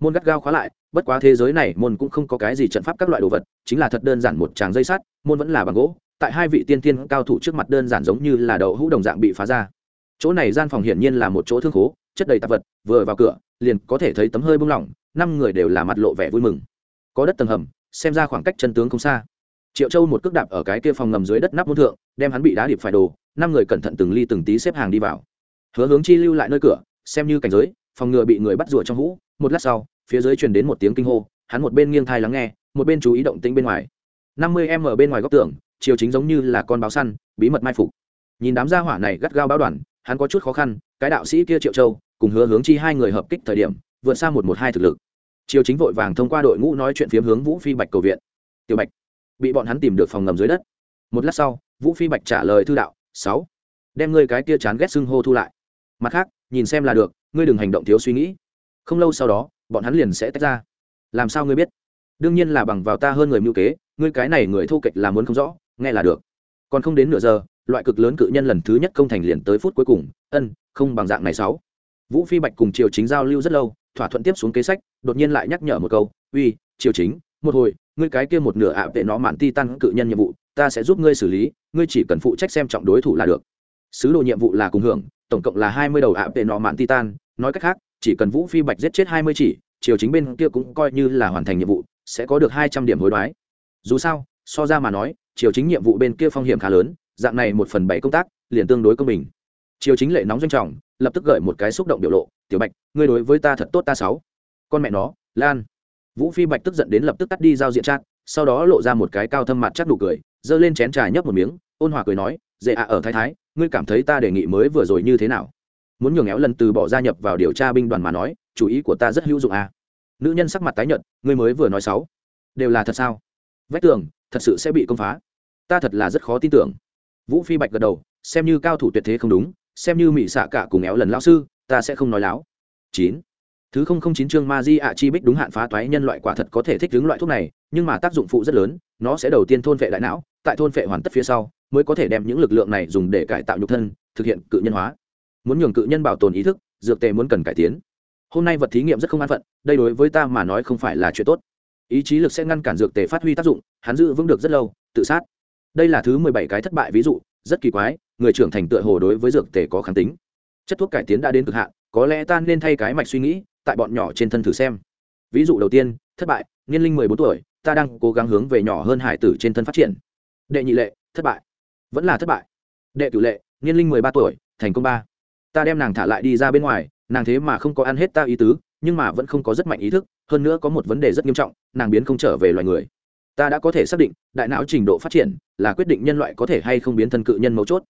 Môn gắt gao khóa lại, bất quá thế giới này môn cũng không có cái gì trận pháp các loại đồ vật, chính là thật đơn giản một tràng dây sắt, môn vẫn là bằng gỗ, tại hai vị tiên tiên cao thủ trước mặt đơn giản giống như là đậu hũ đồng dạng bị phá ra. Chỗ này gian phòng hiển nhiên là một chỗ thương khố, chất đầy tạp vật, vừa vào cửa, liền có thể thấy tấm hơi bung lỏng năm người đều là mặt lộ vẻ vui mừng. Có đất tầng hầm, xem ra khoảng cách chân tướng không xa. Triệu châu một cước đạp ở cái kia phòng ngầm dưới đất nắp môn thượng, đem hắn bị đá điệp phải đồ năm người cẩn thận từng ly từng tí xếp hàng đi vào. Hứa hướng chi lưu lại nơi cửa, xem như cảnh giới, phòng ngừa bị người bắt rùa trong hũ. Một lát sau, phía dưới truyền đến một tiếng kinh hô, hắn một bên nghiêng thai lắng nghe, một bên chú ý động tĩnh bên ngoài. năm mươi em ở bên ngoài góc tường, chiều chính giống như là con báo săn, bí mật mai phục. Nhìn đám gia hỏa này gắt gao báo đoàn, hắn có chút khó khăn, cái đạo sĩ kia triệu châu, cùng hứa hướng chi hai người hợp kích thời điểm vượt xa một một hai thực lực. Triều chính vội vàng thông qua đội ngũ nói chuyện phiếm hướng vũ phi bạch cầu viện. Tiểu bạch, bị bọn hắn tìm được phòng ngầm dưới đất. Một lát sau, vũ phi bạch trả lời thư đạo, sáu, đem ngươi cái kia chán ghét xưng hô thu lại. Mặt khác, nhìn xem là được, ngươi đừng hành động thiếu suy nghĩ. Không lâu sau đó, bọn hắn liền sẽ tách ra. Làm sao ngươi biết? Đương nhiên là bằng vào ta hơn người mưu kế, ngươi cái này người thu kịch là muốn không rõ, nghe là được. Còn không đến nửa giờ, loại cực lớn cự nhân lần thứ nhất công thành liền tới phút cuối cùng. Ân, không bằng dạng này, sáu. Vũ phi bạch cùng triều chính giao lưu rất lâu thỏa thuận tiếp xuống kế sách, đột nhiên lại nhắc nhở một câu, uy, triều chính, một hồi, ngươi cái kia một nửa ạ vệ nó mạn ti tăng cự nhân nhiệm vụ, ta sẽ giúp ngươi xử lý, ngươi chỉ cần phụ trách xem trọng đối thủ là được. Sứ đồ nhiệm vụ là cùng hưởng, tổng cộng là hai mươi đầu ạ vệ nó mạn titan nói cách khác, chỉ cần vũ phi bạch giết chết hai mươi chỉ, triều chính bên kia cũng coi như là hoàn thành nhiệm vụ, sẽ có được hai trăm điểm hối đoái. Dù sao, so ra mà nói, triều chính nhiệm vụ bên kia phong hiểm khá lớn, dạng này một phần bảy công tác, liền tương đối công bình triều chính lệ nóng doanh trọng, lập tức gợi một cái xúc động biểu lộ, tiểu bạch, ngươi đối với ta thật tốt ta sáu. Con mẹ nó, lan. Vũ phi bạch tức giận đến lập tức tắt đi giao diện trát sau đó lộ ra một cái cao thâm mặt chắc đủ cười, giơ lên chén trà nhấp một miếng, ôn hòa cười nói dễ ạ, ở thái thái, ngươi cảm thấy ta đề nghị mới vừa rồi như thế nào? Muốn nhường éo lần từ bỏ gia nhập vào điều tra binh đoàn mà nói, chủ ý của ta rất hữu dụng à. nữ nhân sắc mặt tái nhợt, ngươi mới vừa nói sáu, đều là thật sao? Vách tường, thật sự sẽ bị công phá. Ta thật là rất khó tin tưởng. Vũ phi bạch gật đầu, xem như cao thủ tuyệt thế không đúng xem như mỹ xạ cả cùng éo lần lão sư, ta sẽ không nói láo. Chín. Thứ không không chín chương ma di ạ chi bích đúng hạn phá toái nhân loại quả thật có thể thích ứng loại thuốc này, nhưng mà tác dụng phụ rất lớn, nó sẽ đầu tiên thôn vệ đại não, tại thôn vệ hoàn tất phía sau, mới có thể đem những lực lượng này dùng để cải tạo nhục thân, thực hiện cự nhân hóa. Muốn nhường cự nhân bảo tồn ý thức, dược tề muốn cần cải tiến. Hôm nay vật thí nghiệm rất không an phận, đây đối với ta mà nói không phải là chuyện tốt. Ý chí lực sẽ ngăn cản dược tề phát huy tác dụng, hắn giữ vững được rất lâu, tự sát. Đây là thứ mười bảy cái thất bại ví dụ rất kỳ quái, người trưởng thành tựa hồ đối với dược tề có kháng tính. Chất thuốc cải tiến đã đến cực hạn, có lẽ ta nên thay cái mạch suy nghĩ, tại bọn nhỏ trên thân thử xem. Ví dụ đầu tiên, thất bại, niên linh mười bốn tuổi, ta đang cố gắng hướng về nhỏ hơn hải tử trên thân phát triển. Đệ nhị lệ, thất bại. Vẫn là thất bại. Đệ cửu lệ, niên linh mười ba tuổi, thành công ba. Ta đem nàng thả lại đi ra bên ngoài, nàng thế mà không có ăn hết ta ý tứ, nhưng mà vẫn không có rất mạnh ý thức, hơn nữa có một vấn đề rất nghiêm trọng, nàng biến không trở về loài người ta đã có thể xác định, đại não trình độ phát triển là quyết định nhân loại có thể hay không biến thân cự nhân mấu chốt.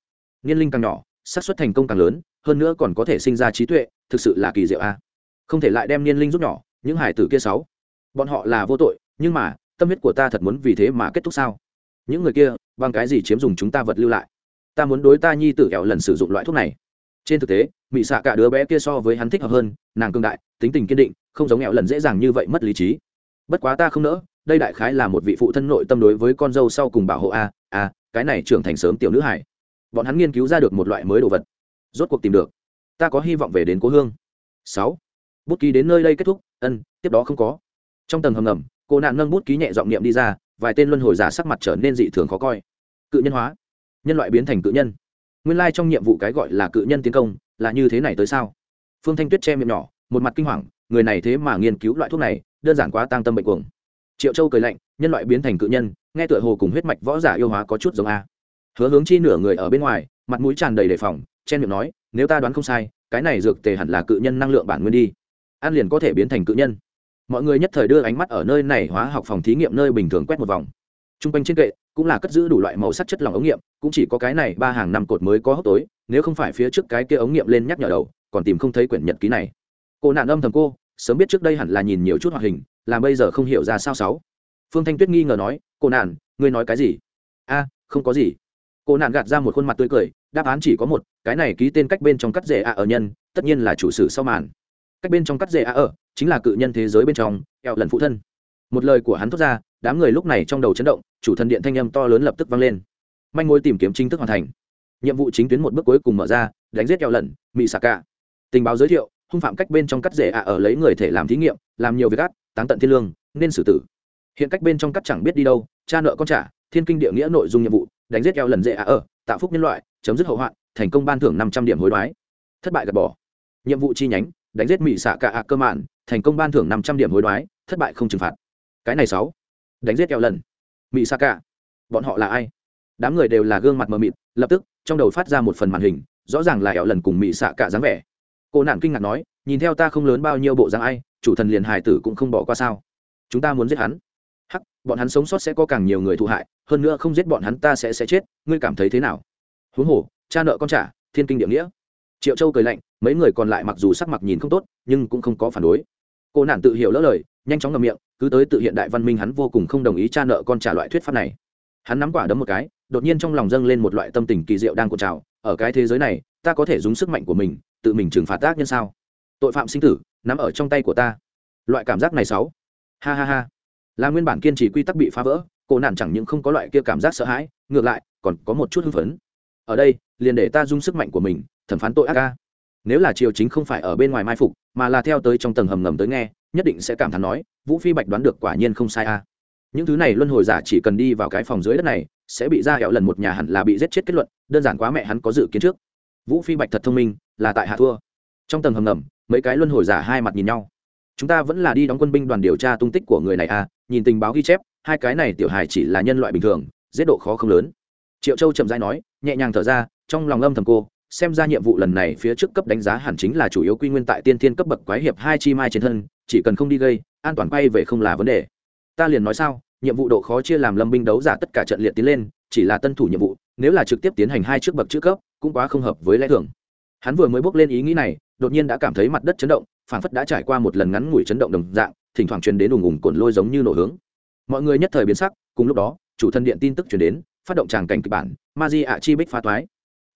Niên linh càng nhỏ, xác suất thành công càng lớn, hơn nữa còn có thể sinh ra trí tuệ, thực sự là kỳ diệu a. Không thể lại đem niên linh rút nhỏ, những hải tử kia sáu. Bọn họ là vô tội, nhưng mà, tâm huyết của ta thật muốn vì thế mà kết thúc sao? Những người kia, bằng cái gì chiếm dùng chúng ta vật lưu lại? Ta muốn đối ta nhi tử kẹo lần sử dụng loại thuốc này. Trên thực tế mỹ xạ cả đứa bé kia so với hắn thích hợp hơn, nàng cương đại, tính tình kiên định, không giống kẹo lần dễ dàng như vậy mất lý trí. Bất quá ta không nỡ đây đại khái là một vị phụ thân nội tâm đối với con dâu sau cùng bảo hộ a a, cái này trưởng thành sớm tiểu nữ hải bọn hắn nghiên cứu ra được một loại mới đồ vật. Rốt cuộc tìm được. Ta có hy vọng về đến cố hương. Sáu. Bút ký đến nơi đây kết thúc. Ân, tiếp đó không có. Trong tầng hầm ngầm, cô nạn nâng bút ký nhẹ giọng niệm đi ra, vài tên luân hồi giả sắc mặt trở nên dị thường khó coi. Cự nhân hóa. Nhân loại biến thành cự nhân. Nguyên lai trong nhiệm vụ cái gọi là cự nhân tiến công, là như thế này tới sao? Phương thanh tuyết che miệng nhỏ, một mặt kinh hoàng, người này thế mà nghiên cứu loại thuốc này, đơn giản quá tăng tâm bệnh cuồng triệu châu cười lạnh, nhân loại biến thành cự nhân, nghe tựa hồ cùng huyết mạch võ giả yêu hóa có chút giống a. Hứa hướng chi nửa người ở bên ngoài, mặt mũi tràn đầy đề phòng chen miệng nói, nếu ta đoán không sai, cái này dược tề hẳn là cự nhân năng lượng bản nguyên đi. An liền có thể biến thành cự nhân. Mọi người nhất thời đưa ánh mắt ở nơi này hóa học phòng thí nghiệm nơi bình thường quét một vòng. T r u n g quanh trên kệ cũng là cất giữ đủ loại màu sắc chất lỏng ống nghiệm, cũng chỉ có cái này ba hàng năm cột mới có hốc tối, nếu không phải phía trước cái kia ống nghiệm lên nhắc nhở đầu, còn tìm không thấy quyển nhật ký này. Cô nạn âm thầm cô sớm biết trước đây hẳn là nhìn nhiều chút hoạt hình, làm bây giờ không hiểu ra sao sáu. Phương thanh tuyết nghi ngờ nói cô nạn, ngươi nói cái gì? A, không có gì. Cô nạn gạt ra một khuôn mặt tươi cười, đáp án chỉ có một, cái này ký tên cách bên trong cắt rễ a ở nhân, tất nhiên là chủ sử sau màn. Cách bên trong cắt rễ a ở, chính là cự nhân thế giới bên trong Kẹo lần phụ thân. Một lời của hắn thốt ra, đám người lúc này trong đầu chấn động, chủ thần điện thanh âm to lớn lập tức vang lên. Manh mối tìm kiếm chính thức hoàn thành. Nhiệm vụ chính tuyến một bước cuối cùng mở ra, đánh giết kẹo lần mỹ xạ cả tình báo giới thiệu hung phạm cách bên trong cắt rễ à ở lấy người thể làm thí nghiệm, làm nhiều việc gắt, tán tận thiên lương, nên xử tử. Hiện cách bên trong cắt chẳng biết đi đâu, cha nợ con trả, thiên kinh địa nghĩa nội dung nhiệm vụ, đánh giết eo lần dễ à ở, tạo phúc nhân loại, chấm dứt hậu hoạn, thành công ban thưởng năm trăm điểm hối đoái. Thất bại gạt bỏ. Nhiệm vụ chi nhánh, đánh giết mỹ xạ cả ạ cơ mạn, thành công ban thưởng năm trăm điểm hối đoái, thất bại không trừng phạt. Cái này sáu. Đánh giết eo lần. Mỹ xạ cả. Bọn họ là ai? Đám người đều là gương mặt mờ mịt, lập tức, trong đầu phát ra một phần màn hình, rõ ràng là eo lần cùng mỹ xạ cả dáng vẻ cô nạn kinh ngạc nói, nhìn theo ta không lớn bao nhiêu bộ dáng ai, chủ thần liền Hải tử cũng không bỏ qua sao? Chúng ta muốn giết hắn. Hắc, bọn hắn sống sót sẽ có càng nhiều người thụ hại, hơn nữa không giết bọn hắn ta sẽ sẽ chết, ngươi cảm thấy thế nào? Huống hồ, cha nợ con trả, thiên kinh địa nghĩa. Triệu châu cười lạnh, mấy người còn lại mặc dù sắc mặt nhìn không tốt, nhưng cũng không có phản đối. Cô nạn tự hiểu lỡ lời, nhanh chóng ngậm miệng, cứ tới tự hiện đại văn minh hắn vô cùng không đồng ý cha nợ con trả loại thuyết pháp này. Hắn nắm quả đấm một cái, đột nhiên trong lòng dâng lên một loại tâm tình kỳ diệu đang cột trào, ở cái thế giới này, ta có thể dùng sức mạnh của mình tự mình trừng phạt tác nhân sao? Tội phạm sinh tử, nắm ở trong tay của ta. Loại cảm giác này sáu ha ha ha. Là nguyên bản kiên trì quy tắc bị phá vỡ cô nạn chẳng những không có loại kia cảm giác sợ hãi, ngược lại, còn có một chút hưng phấn. Ở đây, liền để ta dung sức mạnh của mình, thẩm phán tội ác ca nếu là triều chính không phải ở bên ngoài mai phục, mà là theo tới trong tầng hầm ngầm tới nghe, nhất định sẽ cảm thán nói, vũ phi bạch đoán được quả nhiên không sai a. Những thứ này luân hồi giả chỉ cần đi vào cái phòng dưới đất này, sẽ bị ra hẹo lần một nhà hẳn là bị giết chết kết luận, đơn giản quá mẹ hắn có dự kiến trước. Vũ phi bạch thật thông minh là tại hạ thua. Trong tầng hầm ngầm, mấy cái luân hồi giả hai mặt nhìn nhau. Chúng ta vẫn là đi đóng quân binh đoàn điều tra tung tích của người này à nhìn tình báo ghi chép, hai cái này tiểu hài chỉ là nhân loại bình thường, giết độ khó không lớn. Triệu châu chậm rãi nói, nhẹ nhàng thở ra, trong lòng âm thầm cô, xem ra nhiệm vụ lần này phía trước cấp đánh giá hẳn chính là chủ yếu quy nguyên tại tiên thiên cấp bậc quái hiệp hai chi mai trên thân, chỉ cần không đi gây, an toàn quay về không là vấn đề. Ta liền nói sao, nhiệm vụ độ khó chia làm lâm binh đấu giả tất cả trận liệt tiến lên, chỉ là tân thủ nhiệm vụ, nếu là trực tiếp tiến hành hai trước bậc chữ cấp, cũng quá không hợp với lẽ thường hắn vừa mới bước lên ý nghĩ này, đột nhiên đã cảm thấy mặt đất chấn động, phảng phất đã trải qua một lần ngắn ngủi chấn động đồng dạng, thỉnh thoảng truyền đến ùng ùng cồn lôi giống như nổ hướng. Mọi người nhất thời biến sắc, cùng lúc đó, chủ thân điện tin tức truyền đến, phát động tràng cảnh kịch bản ma di ạ chi bích phá toái.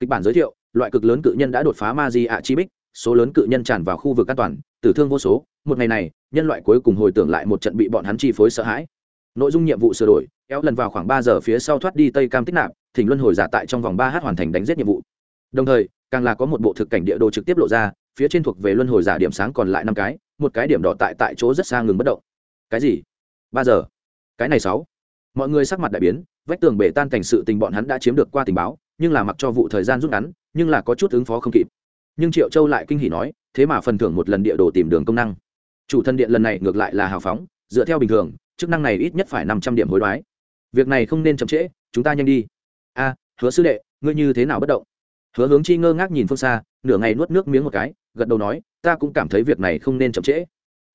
Kịch bản giới thiệu, loại cực lớn cự nhân đã đột phá ma di ạ chi bích số lớn cự nhân tràn vào khu vực an toàn, tử thương vô số, một ngày này, nhân loại cuối cùng hồi tưởng lại một trận bị bọn hắn chi phối sợ hãi. Nội dung nhiệm vụ sửa đổi, kéo lần vào khoảng ba giờ phía sau thoát đi tây cam tích nạp, thỉnh luân hồi giả tại trong vòng ba h hoàn thành đánh giết nhiệm vụ đồng thời, càng là có một bộ thực cảnh địa đồ trực tiếp lộ ra, phía trên thuộc về luân hồi giả điểm sáng còn lại năm cái, một cái điểm đỏ tại tại chỗ rất xa ngừng bất động. Cái gì? Ba giờ. Cái này sáu. Mọi người sắc mặt đại biến, vách tường bể tan cảnh sự tình bọn hắn đã chiếm được qua tình báo, nhưng là mặc cho vụ thời gian rút ngắn, nhưng là có chút ứng phó không kịp. Nhưng triệu châu lại kinh hỉ nói, thế mà phần thưởng một lần địa đồ tìm đường công năng. Chủ thân điện lần này ngược lại là hào phóng, dựa theo bình thường, chức năng này ít nhất phải năm trăm điểm hối đoái. Việc này không nên chậm trễ, chúng ta nhanh đi. A, hứa sư đệ, ngươi như thế nào bất động? Hứa hướng chi ngơ ngác nhìn phương xa, nửa ngày nuốt nước miếng một cái, gật đầu nói, ta cũng cảm thấy việc này không nên chậm trễ.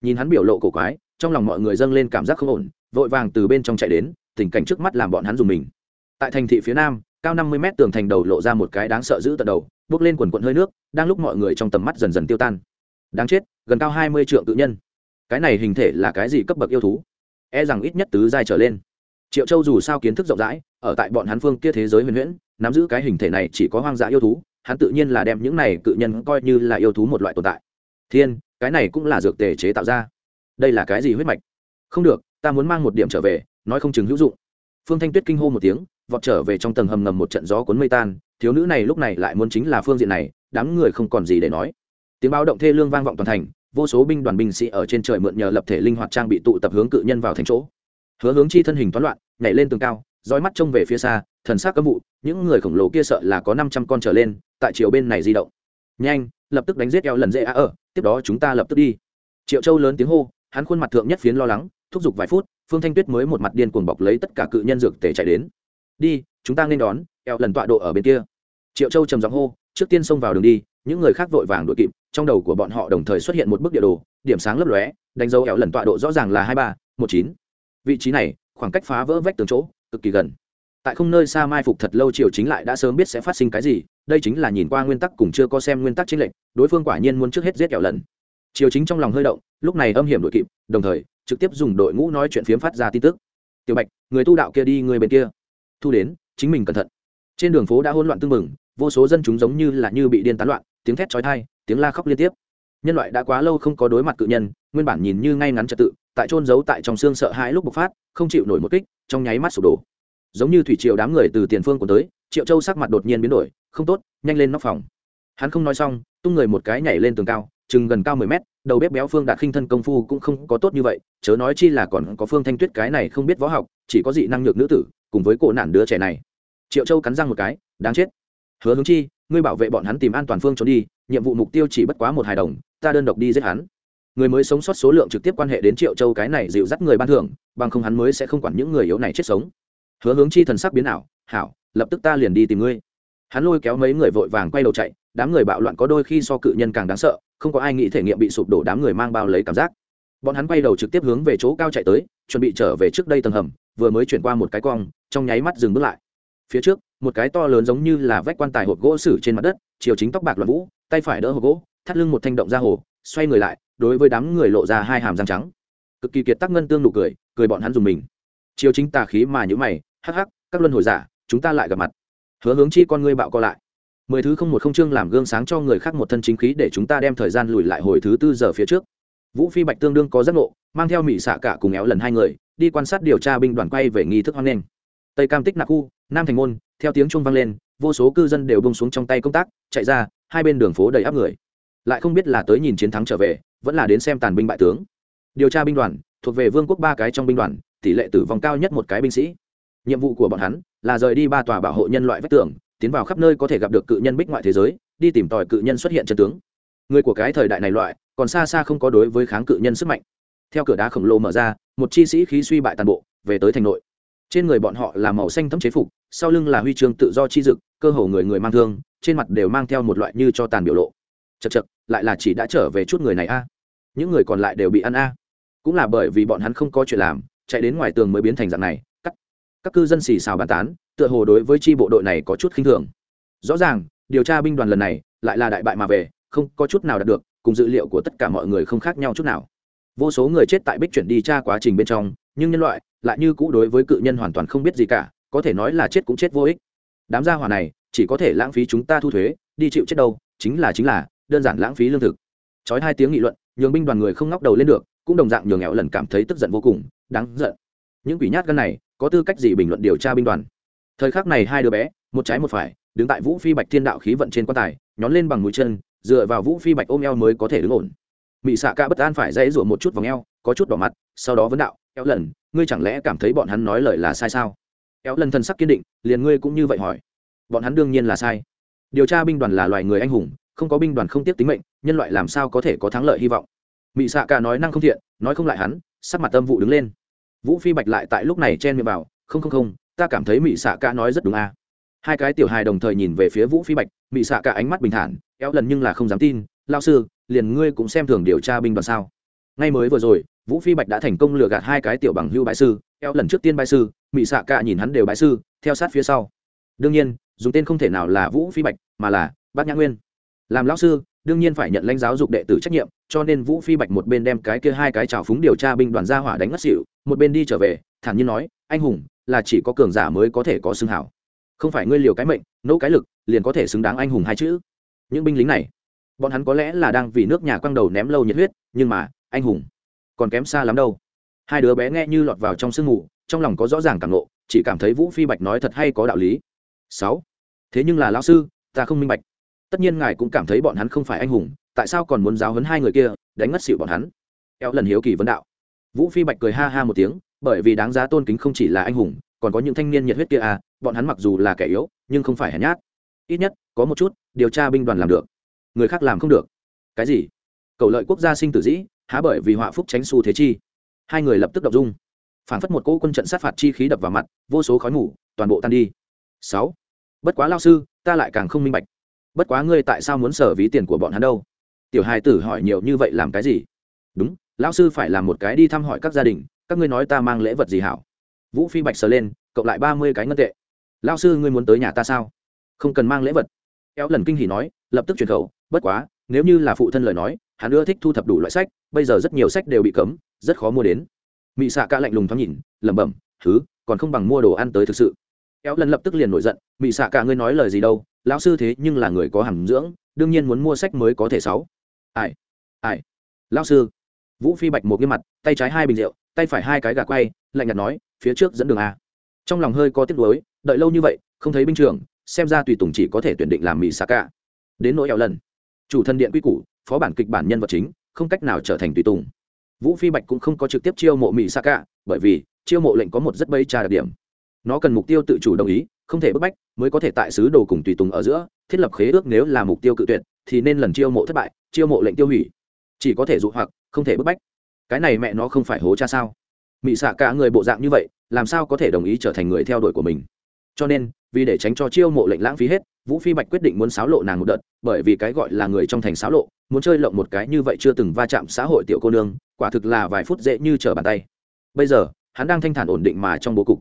Nhìn hắn biểu lộ cổ quái, trong lòng mọi người dâng lên cảm giác không ổn, vội vàng từ bên trong chạy đến, tình cảnh trước mắt làm bọn hắn dùng mình. Tại thành thị phía nam, cao năm mươi mét tường thành đầu lộ ra một cái đáng sợ giữ tận đầu, bước lên quần quận hơi nước, đang lúc mọi người trong tầm mắt dần dần tiêu tan. Đáng chết, gần cao hai mươi trượng tự nhân. Cái này hình thể là cái gì cấp bậc yêu thú? E rằng ít nhất tứ giai trở lên triệu châu dù sao kiến thức rộng rãi, ở tại bọn hắn phương kia thế giới huyền huyễn, nắm giữ cái hình thể này chỉ có hoang dã yêu thú, hắn tự nhiên là đem những này cự nhân coi như là yêu thú một loại tồn tại. Thiên, cái này cũng là dược tề chế tạo ra. Đây là cái gì huyết mạch? Không được, ta muốn mang một điểm trở về, nói không chừng hữu dụng. Phương thanh tuyết kinh hô một tiếng, vọt trở về trong tầng hầm ngầm một trận gió cuốn mây tan, thiếu nữ này lúc này lại muốn chính là phương diện này, đám người không còn gì để nói. Tiếng báo động thê lương vang vọng toàn thành, vô số binh đoàn binh sĩ ở trên trời mượn nhờ lập thể linh hoạt trang bị tụ tập hướng cự nhân vào thành chỗ. Hứa hướng chi thân hình toán loạn nhảy lên tường cao, dõi mắt trông về phía xa, thần sắc cấm vụ, những người khổng lồ kia sợ là có năm trăm con trở lên, tại chiều bên này di động. Nhanh, lập tức đánh giết eo lần dễ á ở, tiếp đó chúng ta lập tức đi. Triệu châu lớn tiếng hô, hắn khuôn mặt thượng nhất phiến lo lắng, thúc giục vài phút, phương thanh tuyết mới một mặt điên cuồng bọc lấy tất cả cự nhân dược tể chạy đến. Đi, chúng ta nên đón, eo lần tọa độ ở bên kia. Triệu châu trầm giọng hô, trước tiên xông vào đường đi, những người khác vội vàng đuổi kịp, trong đầu của bọn họ đồng thời xuất hiện một bức địa đồ, điểm sáng lấp lóe, đánh dấu eo lần tọa độ rõ ràng là hai ba, một chín. Vị trí này khoảng cách phá vỡ vách tường chỗ, cực kỳ gần. Tại không nơi xa mai phục thật lâu triều chính lại đã sớm biết sẽ phát sinh cái gì, đây chính là nhìn qua nguyên tắc cùng chưa có xem nguyên tắc chính lệnh đối phương quả nhiên muốn trước hết giết kẹo lần triều chính trong lòng hơi động, lúc này âm hiểm đội kịp, đồng thời, trực tiếp dùng đội ngũ nói chuyện phiếm phát ra tin tức. Tiểu bạch, người tu đạo kia đi người bên kia. Thu đến, chính mình cẩn thận. Trên đường phố đã hỗn loạn tưng bừng, vô số dân chúng giống như là như bị điên tán loạn, tiếng thét chói tai, tiếng la khóc liên tiếp. Nhân loại đã quá lâu không có đối mặt cự nhân, nguyên bản nhìn như ngay ngắn trật tự tại trôn giấu tại trong xương sợ hãi lúc bộc phát, không chịu nổi một kích, trong nháy mắt sụp đổ. Giống như thủy triều đám người từ tiền phương của tới, triệu châu sắc mặt đột nhiên biến đổi, không tốt, nhanh lên nóc phòng. Hắn không nói xong, tung người một cái nhảy lên tường cao, chừng gần cao mười mét, đầu bếp béo phương đạt khinh thân công phu cũng không có tốt như vậy, chớ nói chi là còn có phương thanh tuyết cái này không biết võ học, chỉ có dị năng nhược nữ tử, cùng với cổ nạn đứa trẻ này. Triệu châu cắn răng một cái, đáng chết. Hứa hướng chi, ngươi bảo vệ bọn hắn tìm an toàn phương trốn đi, nhiệm vụ mục tiêu chỉ bất quá một hài đồng, ta đơn độc đi giết hắn người mới sống sót số lượng trực tiếp quan hệ đến triệu châu cái này dịu dắt người ban thưởng, bằng không hắn mới sẽ không quản những người yếu này chết sống. Hứa hướng chi thần sắc biến ảo, hảo, lập tức ta liền đi tìm ngươi. Hắn lôi kéo mấy người vội vàng quay đầu chạy, đám người bạo loạn có đôi khi so cự nhân càng đáng sợ, không có ai nghĩ thể nghiệm bị sụp đổ đám người mang bao lấy cảm giác. Bọn hắn quay đầu trực tiếp hướng về chỗ cao chạy tới, chuẩn bị trở về trước đây tầng hầm, vừa mới chuyển qua một cái cong, trong nháy mắt dừng bước lại. Phía trước, một cái to lớn giống như là vách quan tài hộp gỗ sử trên mặt đất, chiều chính tóc bạc loạn vũ, tay phải đỡ hộp gỗ, thắt lưng một thanh động ra hồ, xoay người lại đối với đám người lộ ra hai hàm răng trắng. Cực kỳ kiệt tắc ngân tương nụ cười cười bọn hắn dùng mình. Chiều chính tà khí mà nhữ mày, hắc hắc, các luân hồi giả, chúng ta lại gặp mặt. Hứa hướng chi con ngươi bạo co lại. Mười thứ không một không chương làm gương sáng cho người khác một thân chính khí để chúng ta đem thời gian lùi lại hồi thứ tư giờ phía trước. Vũ phi bạch tương đương có giấc ngộ, mang theo mỹ xạ cả cùng éo lần hai người, đi quan sát điều tra binh đoàn quay về nghi thức hoan nghênh tây cam tích nạc khu, nam thành môn, theo tiếng chuông vang lên, vô số cư dân đều bông xuống trong tay công tác, chạy ra, hai bên đường phố đầy áp người. Lại không biết là tới nhìn chiến thắng trở về vẫn là đến xem tàn binh bại tướng. Điều tra binh đoàn, thuộc về vương quốc ba cái trong binh đoàn, tỷ lệ tử vong cao nhất một cái binh sĩ. Nhiệm vụ của bọn hắn là rời đi ba tòa bảo hộ nhân loại vách tường, tiến vào khắp nơi có thể gặp được cự nhân bích ngoại thế giới, đi tìm tòi cự nhân xuất hiện chân tướng. Người của cái thời đại này loại, còn xa xa không có đối với kháng cự nhân sức mạnh. Theo cửa đá khổng lồ mở ra, một chi sĩ khí suy bại toàn bộ, về tới thành nội. Trên người bọn họ là màu xanh thấm chế phục, sau lưng là huy chương tự do chi dực, cơ hồ người người mang thương, trên mặt đều mang theo một loại như cho tàn biểu lộ. Chật chật lại là chỉ đã trở về chút người này a những người còn lại đều bị ăn a. Cũng là bởi vì bọn hắn không có chuyện làm, chạy đến ngoài tường mới biến thành dạng này cắt các cư dân xì xào bàn tán, tựa hồ đối với chi bộ đội này có chút khinh thường. Rõ ràng, điều tra binh đoàn lần này lại là đại bại mà về, không có chút nào đạt được, cùng dữ liệu của tất cả mọi người không khác nhau chút nào. Vô số người chết tại bích chuyển đi tra quá trình bên trong, nhưng nhân loại lại như cũ đối với cự nhân hoàn toàn không biết gì cả, có thể nói là chết cũng chết vô ích. Đám gia hỏa này chỉ có thể lãng phí chúng ta thu thuế, đi chịu chết đâu, chính là chính là, đơn giản lãng phí lương thực. Trói hai tiếng nghị luận nhường binh đoàn người không ngóc đầu lên được, cũng đồng dạng nhường nghèo lần cảm thấy tức giận vô cùng, đáng giận. Những quỷ nhát gân này, có tư cách gì bình luận điều tra binh đoàn? Thời khắc này hai đứa bé, một trái một phải, đứng tại vũ phi bạch thiên đạo khí vận trên quan tài, nhón lên bằng mũi chân, dựa vào vũ phi bạch ôm eo mới có thể đứng ổn. Mị xạ ca bất an phải dãy rủa một chút vòng eo, có chút đỏ mặt, sau đó vấn đạo, eo lần, ngươi chẳng lẽ cảm thấy bọn hắn nói lời là sai sao? Eo lần thân sắc kiên định, liền ngươi cũng như vậy hỏi. Bọn hắn đương nhiên là sai. Điều tra binh đoàn là loài người anh hùng không có binh đoàn không tiếp tính mệnh, nhân loại làm sao có thể có thắng lợi hy vọng? Mị xạ Cả nói năng không thiện, nói không lại hắn, sắc mặt tâm vụ đứng lên. Vũ phi bạch lại tại lúc này chen miệng vào không không không, ta cảm thấy mị xạ Cả nói rất đúng a. Hai cái tiểu hài đồng thời nhìn về phía vũ phi bạch, mị xạ Cả ánh mắt bình thản eo lần nhưng là không dám tin lao sư, liền ngươi cũng xem thường điều tra binh đoàn sao? Ngay mới vừa rồi, vũ phi bạch đã thành công lừa gạt hai cái tiểu bằng hưu bãi sư eo lần trước tiên bãi sư, mị xạ cả nhìn hắn đều bãi sư, theo sát phía sau. Đương nhiên dùng tên không thể nào là vũ phi bạch, mà là bác nhã nguyên làm lão sư, đương nhiên phải nhận lãnh giáo dục đệ tử trách nhiệm, cho nên vũ phi bạch một bên đem cái kia hai cái trào phúng điều tra binh đoàn gia hỏa đánh ngất xỉu, một bên đi trở về, thản nhiên nói, anh hùng, là chỉ có cường giả mới có thể có xưng hảo. Không phải ngươi liều cái mệnh, nỗ cái lực, liền có thể xứng đáng anh hùng hai chữ. Những binh lính này, bọn hắn có lẽ là đang vì nước nhà quăng đầu ném lâu nhiệt huyết, nhưng mà, anh hùng, còn kém xa lắm đâu. Hai đứa bé nghe như lọt vào trong sương mù, trong lòng có rõ ràng cảm nộ chỉ cảm thấy vũ phi bạch nói thật hay có đạo lý. Sáu, thế nhưng là lão sư, ta không minh bạch tất nhiên ngài cũng cảm thấy bọn hắn không phải anh hùng, tại sao còn muốn giáo hấn hai người kia, đánh ngất xịu bọn hắn? Eo lần hiếu kỳ vấn đạo. Vũ phi bạch cười ha ha một tiếng, bởi vì đáng giá tôn kính không chỉ là anh hùng, còn có những thanh niên nhiệt huyết kia à bọn hắn mặc dù là kẻ yếu, nhưng không phải hèn nhát. Ít nhất, có một chút, điều tra binh đoàn làm được. Người khác làm không được. Cái gì? Cầu lợi quốc gia sinh tử dĩ, há bởi vì họa phúc tránh xu thế chi. Hai người lập tức đọc dung. Phản phất một cỗ quân trận sát phạt chi khí đập vào mặt, vô số khói ngủ toàn bộ tan đi. Sáu. Bất quá lao sư, ta lại càng không minh bạch bất quá ngươi tại sao muốn sở ví tiền của bọn hắn đâu? Tiểu hai tử hỏi nhiều như vậy làm cái gì? Đúng, lão sư phải làm một cái đi thăm hỏi các gia đình, các ngươi nói ta mang lễ vật gì hảo? Vũ phi bạch sờ lên, cộng lại ba mươi cái ngân tệ. Lão sư ngươi muốn tới nhà ta sao? Không cần mang lễ vật. Kéo lần kinh hỉ nói, lập tức truyền khẩu, bất quá, nếu như là phụ thân lời nói, hắn ưa thích thu thập đủ loại sách, bây giờ rất nhiều sách đều bị cấm, rất khó mua đến. Mị xạ ca lạnh lùng thoáng nhìn, lẩm bẩm thứ còn không bằng mua đồ ăn tới thực sự. Éo lần lập tức liền nổi giận, mị xạ cả ngươi nói lời gì đâu, lão sư thế nhưng là người có hàm dưỡng, đương nhiên muốn mua sách mới có thể sáu. Ai ai, lão sư? Vũ phi bạch một cái mặt, tay trái hai bình rượu, tay phải hai cái gà quay, lạnh nhạt nói, phía trước dẫn đường a. Trong lòng hơi có tiếc nuối, đợi lâu như vậy, không thấy binh trưởng, xem ra tùy tùng chỉ có thể tuyển định làm mỹ xạ cả. Đến nỗi Éo lần, chủ thân điện quy củ, phó bản kịch bản nhân vật chính, không cách nào trở thành tùy tùng. Vũ phi bạch cũng không có trực tiếp chiêu mộ mỹ xạ cả, bởi vì chiêu mộ lệnh có một rất bây tra đặc điểm nó cần mục tiêu tự chủ đồng ý, không thể bức bách, mới có thể tại sứ đồ cùng tùy tùng ở giữa, thiết lập khế ước nếu là mục tiêu cự tuyệt, thì nên lần chiêu mộ thất bại, chiêu mộ lệnh tiêu hủy. Chỉ có thể dụ hoặc, không thể bức bách. Cái này mẹ nó không phải hố cha sao? Mị xạ cả người bộ dạng như vậy, làm sao có thể đồng ý trở thành người theo đuổi của mình? Cho nên, vì để tránh cho chiêu mộ lệnh lãng phí hết, vũ phi bạch quyết định muốn xáo lộ nàng một đợt, bởi vì cái gọi là người trong thành xáo lộ, muốn chơi lộng một cái như vậy chưa từng va chạm xã hội tiểu cô nương, quả thực là vài phút dễ như trở bàn tay. Bây giờ, hắn đang thanh thản ổn định mà trong bố cục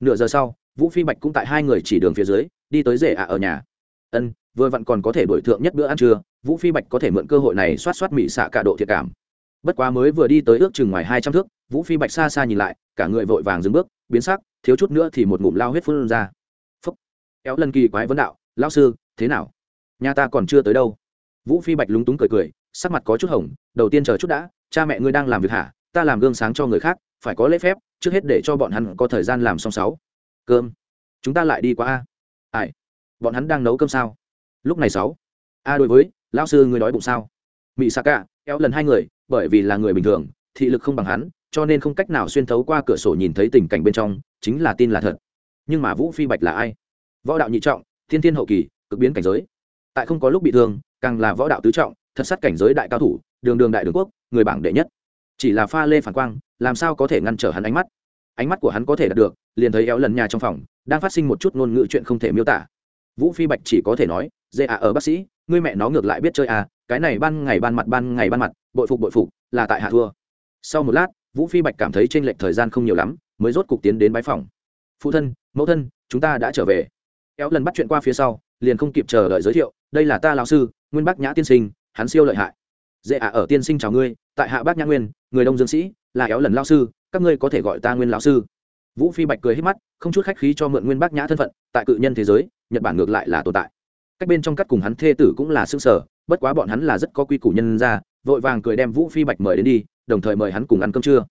nửa giờ sau, vũ phi bạch cũng tại hai người chỉ đường phía dưới, đi tới rể ạ ở nhà. Ân, vừa vặn còn có thể đổi thượng nhất bữa ăn trưa, vũ phi bạch có thể mượn cơ hội này xoát xoát mị xạ cả độ thiệt cảm. Bất quá mới vừa đi tới ước chừng ngoài hai trăm thước, vũ phi bạch xa xa nhìn lại, cả người vội vàng dừng bước, biến sắc, thiếu chút nữa thì một ngụm lao huyết phun ra. Phúc. Éo lần kỳ quái vấn đạo lao sư, thế nào? Nhà ta còn chưa tới đâu. Vũ phi bạch lúng túng cười cười, sắc mặt có chút hồng, đầu tiên chờ chút đã, cha mẹ ngươi đang làm việc hả? Ta làm gương sáng cho người khác, phải có lễ phép trước hết để cho bọn hắn có thời gian làm xong sáu. Cơm. Chúng ta lại đi qua a. Ai? Bọn hắn đang nấu cơm sao? Lúc này sáu. A đối với, lão sư người đói bụng sao? Mỹ sa cả kéo lần hai người, bởi vì là người bình thường, thị lực không bằng hắn, cho nên không cách nào xuyên thấu qua cửa sổ nhìn thấy tình cảnh bên trong, chính là tin là thật. Nhưng mà vũ phi bạch là ai? Võ đạo nhị trọng, thiên thiên hậu kỳ, cực biến cảnh giới. Tại không có lúc bị thương, càng là võ đạo tứ trọng, thật sát cảnh giới đại cao thủ, đường đường đại đường quốc, người bảng đệ nhất chỉ là pha lê phản quang, làm sao có thể ngăn trở hắn ánh mắt? Ánh mắt của hắn có thể đạt được, liền thấy éo lần nhà trong phòng, đang phát sinh một chút ngôn ngữ chuyện không thể miêu tả. Vũ phi bạch chỉ có thể nói dễ à ở bác sĩ, ngươi mẹ nó ngược lại biết chơi à cái này ban ngày ban mặt, ban ngày ban mặt, bội phục bội phục, là tại hạ thua. Sau một lát, vũ phi bạch cảm thấy t r ê n lệch thời gian không nhiều lắm, mới rốt cục tiến đến bái phòng. Phụ thân, mẫu thân, chúng ta đã trở về. Éo lần bắt chuyện qua phía sau, liền không kịp chờ đợi giới thiệu, đây là ta lão sư, nguyên bác nhã tiên sinh, hắn siêu lợi hại dễ ạ, ở tiên sinh chào ngươi, tại hạ bác nhã nguyên, người đông dương sĩ, là éo lần lao sư, các ngươi có thể gọi ta nguyên lão sư. Vũ phi bạch cười hết mắt, không chút khách khí cho mượn nguyên bác nhã thân phận, tại cự nhân thế giới, nhật bản ngược lại là tồn tại. Cách bên trong cắt cùng hắn thê tử cũng là xương sở, bất quá bọn hắn là rất có quy củ nhân ra vội vàng cười đem vũ phi bạch mời đến đi, đồng thời mời hắn cùng ăn cơm trưa.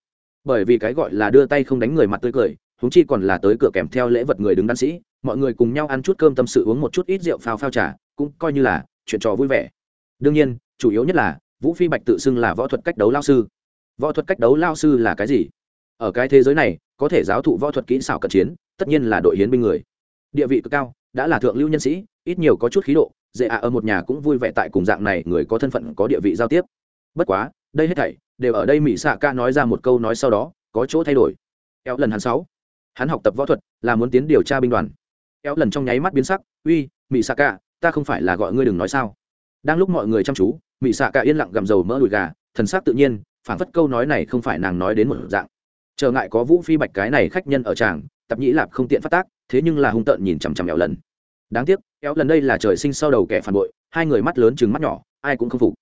Bởi vì cái gọi là đưa tay không đánh người mặt tươi cười húng chi còn là tới cửa kèm theo lễ vật người đứng đan sĩ, mọi người cùng nhau ăn chút cơm tâm sự uống một chút ít rượu phao phao trà, cũng coi như là chuyện trò vui vẻ. Đương nhiên, chủ yếu nhất là vũ phi bạch tự xưng là võ thuật cách đấu lao sư. Võ thuật cách đấu lao sư là cái gì? Ở cái thế giới này, có thể giáo thụ võ thuật kỹ xảo cận chiến, tất nhiên là đội hiến binh người. Địa vị cực cao, đã là thượng lưu nhân sĩ, ít nhiều có chút khí độ, dễ ạ, ở một nhà cũng vui vẻ tại cùng dạng này người có thân phận, có địa vị giao tiếp. Bất quá, đây hết thảy, đều ở đây mỹ xạ ca nói ra một câu nói sau đó, có chỗ thay đổi. Eo lần hắn sáu. Hắn học tập võ thuật, là muốn tiến điều tra binh đoàn. Eo lần trong nháy mắt biến sắc, uy, mỹ xạ ca, ta không phải là gọi ngươi đừng nói sao. Đang lúc mọi người chăm chú mỹ xạ cả yên lặng gầm dầu mỡ đùi gà, thần sắc tự nhiên phản phất câu nói này không phải nàng nói đến một dạng. Trở ngại có vũ phi bạch cái này khách nhân ở tràng, tập nhĩ lạp không tiện phát tác, thế nhưng là hung tợn nhìn chằm chằm eo lần. Đáng tiếc éo lần đây là trời sinh sau đầu kẻ phản bội, hai người mắt lớn chừng mắt nhỏ, ai cũng không phục.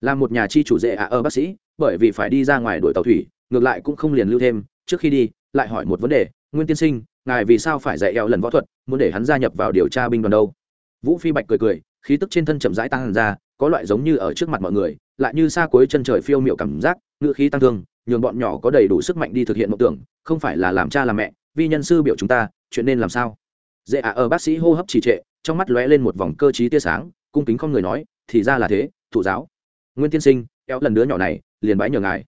Là một nhà chi chủ dễ ạ ơ bác sĩ, bởi vì phải đi ra ngoài đuổi tàu thủy, ngược lại cũng không liền lưu thêm, trước khi đi, lại hỏi một vấn đề, nguyên tiên sinh, ngài vì sao phải dạy éo lần võ thuật, muốn để hắn gia nhập vào điều tra binh đoàn đâu? Vũ phi bạch cười cười, khí tức trên thân chậm rãi tăng ra có loại giống như ở trước mặt mọi người, lại như xa cuối chân trời phiêu miệu cảm giác, ngữ khí tăng thương, nhường bọn nhỏ có đầy đủ sức mạnh đi thực hiện mộng tưởng, không phải là làm cha làm mẹ vì nhân sư biểu chúng ta, chuyện nên làm sao? Dễ ạ, ở bác sĩ hô hấp trì trệ, trong mắt lóe lên một vòng cơ t tia sáng, cung kính không người nói, thì ra là thế, thụ giáo. Nguyên tiên sinh eo lần đứa nhỏ này, liền bãi nhờ ngài.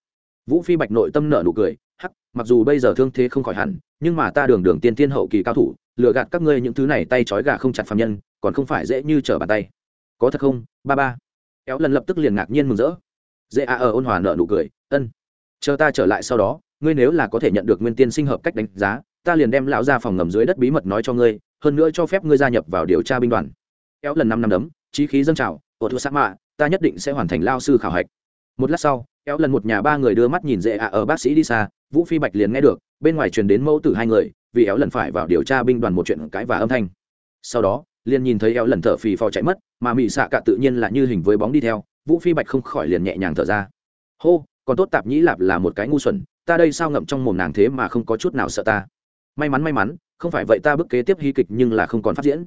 Vũ phi bạch nội tâm nở nụ cười, hắc, mặc dù bây giờ thương thế không khỏi hẳn, nhưng mà ta đường đường tiên tiên hậu kỳ cao thủ, lừa gạt các ngươi những thứ này tay trói gà không chặt phạm nhân, còn không phải dễ như trở bàn tay. Có thật không, ba ba? Éo lần lập tức liền ngạc nhiên mừng rỡ. Dễ à ở ôn hòa nợ nụ cười, ân, chờ ta trở lại sau đó, ngươi nếu là có thể nhận được nguyên tiên sinh hợp cách đánh giá, ta liền đem lão ra phòng ngầm dưới đất bí mật nói cho ngươi, hơn nữa cho phép ngươi gia nhập vào điều tra binh đoàn. Éo lần năm năm đấm trí khí dâng trào ở thua sa mạ, ta nhất định sẽ hoàn thành lao sư khảo hạch. Một lát sau, Éo lần một nhà ba người đưa mắt nhìn dễ ạ ở bác sĩ đi xa, vũ phi bạch liền nghe được, bên ngoài truyền đến mẫu tử hai người, vì éo lần phải vào điều tra binh đoàn một chuyện cãi và âm thanh. Sau đó liền nhìn thấy eo lần thở phì phò chạy mất, mà mỹ xạ cả tự nhiên là như hình với bóng đi theo, vũ phi bạch không khỏi liền nhẹ nhàng thở ra. Hô, còn tốt tạp nhĩ lạp là một cái ngu xuẩn, ta đây sao ngậm trong mồm nàng thế mà không có chút nào sợ ta. May mắn may mắn, không phải vậy ta bức kế tiếp hy kịch nhưng là không còn phát diễn.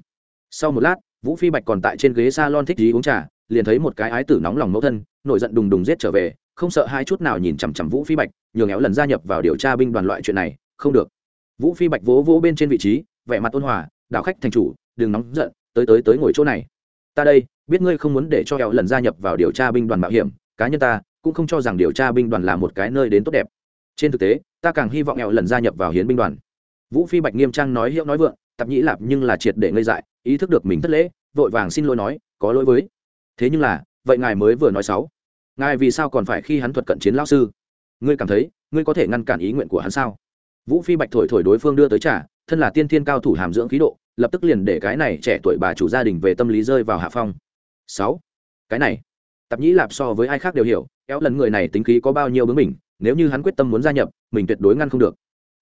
Sau một lát, vũ phi bạch còn tại trên ghế s a lon thích gì uống trà, liền thấy một cái ái tử nóng lòng mẫu thân, nổi giận đùng đùng giết trở về, không sợ hai chút nào nhìn chằm chằm vũ phi bạch, nhường éo lần gia nhập vào điều tra binh đoàn loại chuyện này, không được. Vũ phi bạch vỗ vỗ bên trên vị trí, vẻ mặt ôn hòa, đảo khách thành chủ đừng nóng giận, tới tới tới ngồi chỗ này. Ta đây, biết ngươi không muốn để cho éo lần gia nhập vào điều tra binh đoàn mạo hiểm, cá nhân ta cũng không cho rằng điều tra binh đoàn là một cái nơi đến tốt đẹp. Trên thực tế, ta càng hy vọng éo lần gia nhập vào hiến binh đoàn. Vũ phi bạch nghiêm trang nói hiệu nói vượng, tạp nhĩ lạp nhưng là triệt để ngây dại, ý thức được mình thất lễ, vội vàng xin lỗi nói, có lỗi với. Thế nhưng là, vậy ngài mới vừa nói sáu ngài vì sao còn phải khi hắn thuật cận chiến lao sư? Ngươi cảm thấy, ngươi có thể ngăn cản ý nguyện của hắn sao? Vũ phi bạch thổi thổi đối phương đưa tới trả thân là tiên thiên cao thủ hàm dưỡng khí độ lập tức liền để cái này trẻ tuổi bà chủ gia đình về tâm lý rơi vào hạ phong. Sáu, cái này, tạp nhĩ lạp so với ai khác đều hiểu, kéo lần người này tính khí có bao nhiêu bướng mình nếu như hắn quyết tâm muốn gia nhập, mình tuyệt đối ngăn không được.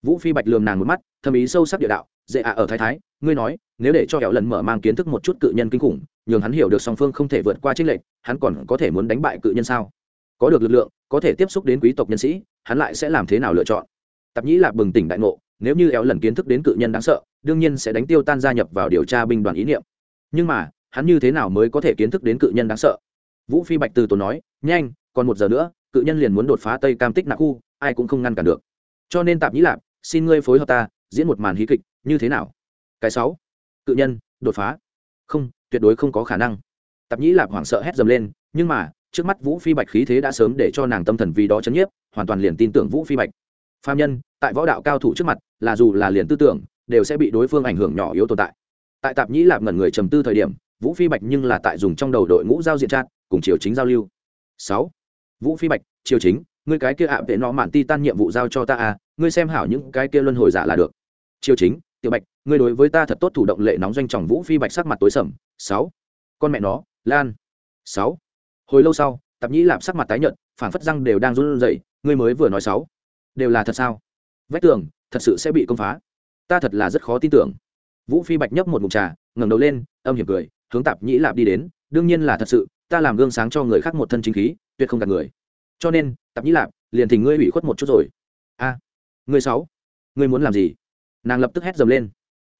Vũ phi bạch lườm nàng một mắt thâm ý sâu sắc địa đạo dễ ạ, ở thái thái, ngươi nói, nếu để cho kéo lần mở mang kiến thức một chút cự nhân kinh khủng, nhường hắn hiểu được song phương không thể vượt qua trích lệnh hắn còn có thể muốn đánh bại cự nhân sao? Có được lực lượng, có thể tiếp xúc đến quý tộc nhân sĩ, hắn lại sẽ làm thế nào lựa chọn? Tạp nhĩ lạp bừng tỉnh đại ngộ nếu như éo lần kiến thức đến cự nhân đáng sợ, đương nhiên sẽ đánh tiêu tan gia nhập vào điều tra binh đoàn ý niệm. Nhưng mà, hắn như thế nào mới có thể kiến thức đến cự nhân đáng sợ? Vũ phi bạch từ tốn nói, nhanh, còn một giờ nữa, cự nhân liền muốn đột phá tây cam tích nạc khu, ai cũng không ngăn cản được. Cho nên tạp nhĩ lạp, xin ngươi phối hợp ta, diễn một màn hí kịch, như thế nào? Cái sáu, cự nhân, đột phá. Không, tuyệt đối không có khả năng. Tạp nhĩ lạp hoảng sợ hét dầm lên, nhưng mà, trước mắt vũ phi bạch khí thế đã sớm để cho nàng tâm thần vì đó chấn nhiếp, hoàn toàn liền tin tưởng vũ phi bạch phạm nhân, tại võ đạo cao thủ trước mặt, là dù là liền tư tưởng, đều sẽ bị đối phương ảnh hưởng nhỏ yếu tồn tại. Tại tạp nhĩ lạp ngẩn người trầm tư thời điểm, vũ phi bạch nhưng là tại dùng trong đầu đội ngũ giao diện trát cùng triều chính giao lưu. Sáu. Vũ phi bạch, triều chính, ngươi cái kia ạ vệ nọ mạn ti tan nhiệm vụ giao cho ta à ngươi xem hảo những cái kia luân hồi giả là được. Triều chính, tiểu bạch, ngươi đối với ta thật tốt thủ động lệ nóng doanh trọng vũ phi bạch sắc mặt tối sầm. Sáu. Con mẹ nó, lan. Sáu. Hồi lâu sau, tạp nhĩ lạp sắc mặt tái nhợt phản phất răng đều đang run rẩy, ngươi mới vừa nói sáu đều là thật sao? Vách tường thật sự sẽ bị công phá. Ta thật là rất khó tin tưởng. Vũ phi bạch nhấp một mụn trà ngẩng đầu lên âm hiểm cười hướng tạp nhĩ lạp đi đến. Đương nhiên là thật sự ta làm gương sáng cho người khác một thân chính khí tuyệt không gạt người. Cho nên tạp nhĩ lạp liền thỉnh ngươi ủy khuất một chút rồi. A à, ngươi sáu ngươi muốn làm gì? Nàng lập tức hét dầm lên.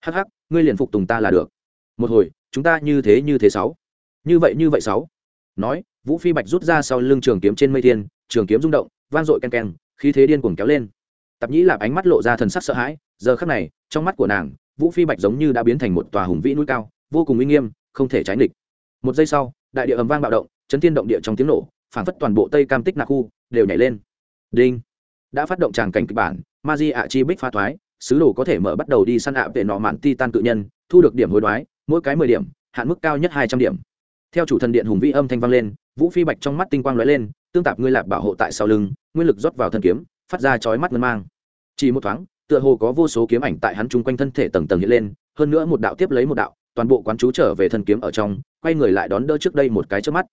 Hắc hắc ngươi liền phục tùng ta là được. Một hồi chúng ta như thế như thế sáu. Như vậy như vậy sáu. Nói vũ phi bạch rút ra sau lưng trường kiếm trên mây thiên trường kiếm rung động vang dội ken ken khí thế điên cuồng kéo lên. Tạp nhĩ lạp ánh mắt lộ ra thần sắc sợ hãi, giờ khắc này, trong mắt của nàng, vũ phi bạch giống như đã biến thành một tòa hùng vĩ núi cao, vô cùng uy nghiêm, không thể tránh địch một giây sau, đại địa ầm vang bạo động, chấn thiên động địa trong tiếng nổ phản phất toàn bộ tây cam tích nạc khu đều nhảy lên. Đinh! Đã phát động tràng cảnh kịch bản, ma di ạ chi bích pha thoái, sứ đồ có thể mở bắt đầu đi săn ạ về nọ mạn ti tan cự nhân, thu được điểm hối đoái, mỗi cái mười điểm, hạn mức cao nhất hai trăm điểm. Theo chủ thần điện hùng vĩ âm thanh vang lên, vũ phi bạch trong mắt tinh quang lóe lên tương tạp ngươi lạp bảo hộ tại sau lưng, nguyên lực rót vào thân kiếm, phát ra chói mắt ngân mang. Chỉ một thoáng, tựa hồ có vô số kiếm ảnh tại hắn chung quanh thân thể tầng tầng hiện lên, hơn nữa một đạo tiếp lấy một đạo, toàn bộ quán chú trở về thân kiếm ở trong, quay người lại đón đỡ trước đây một cái trước mắt.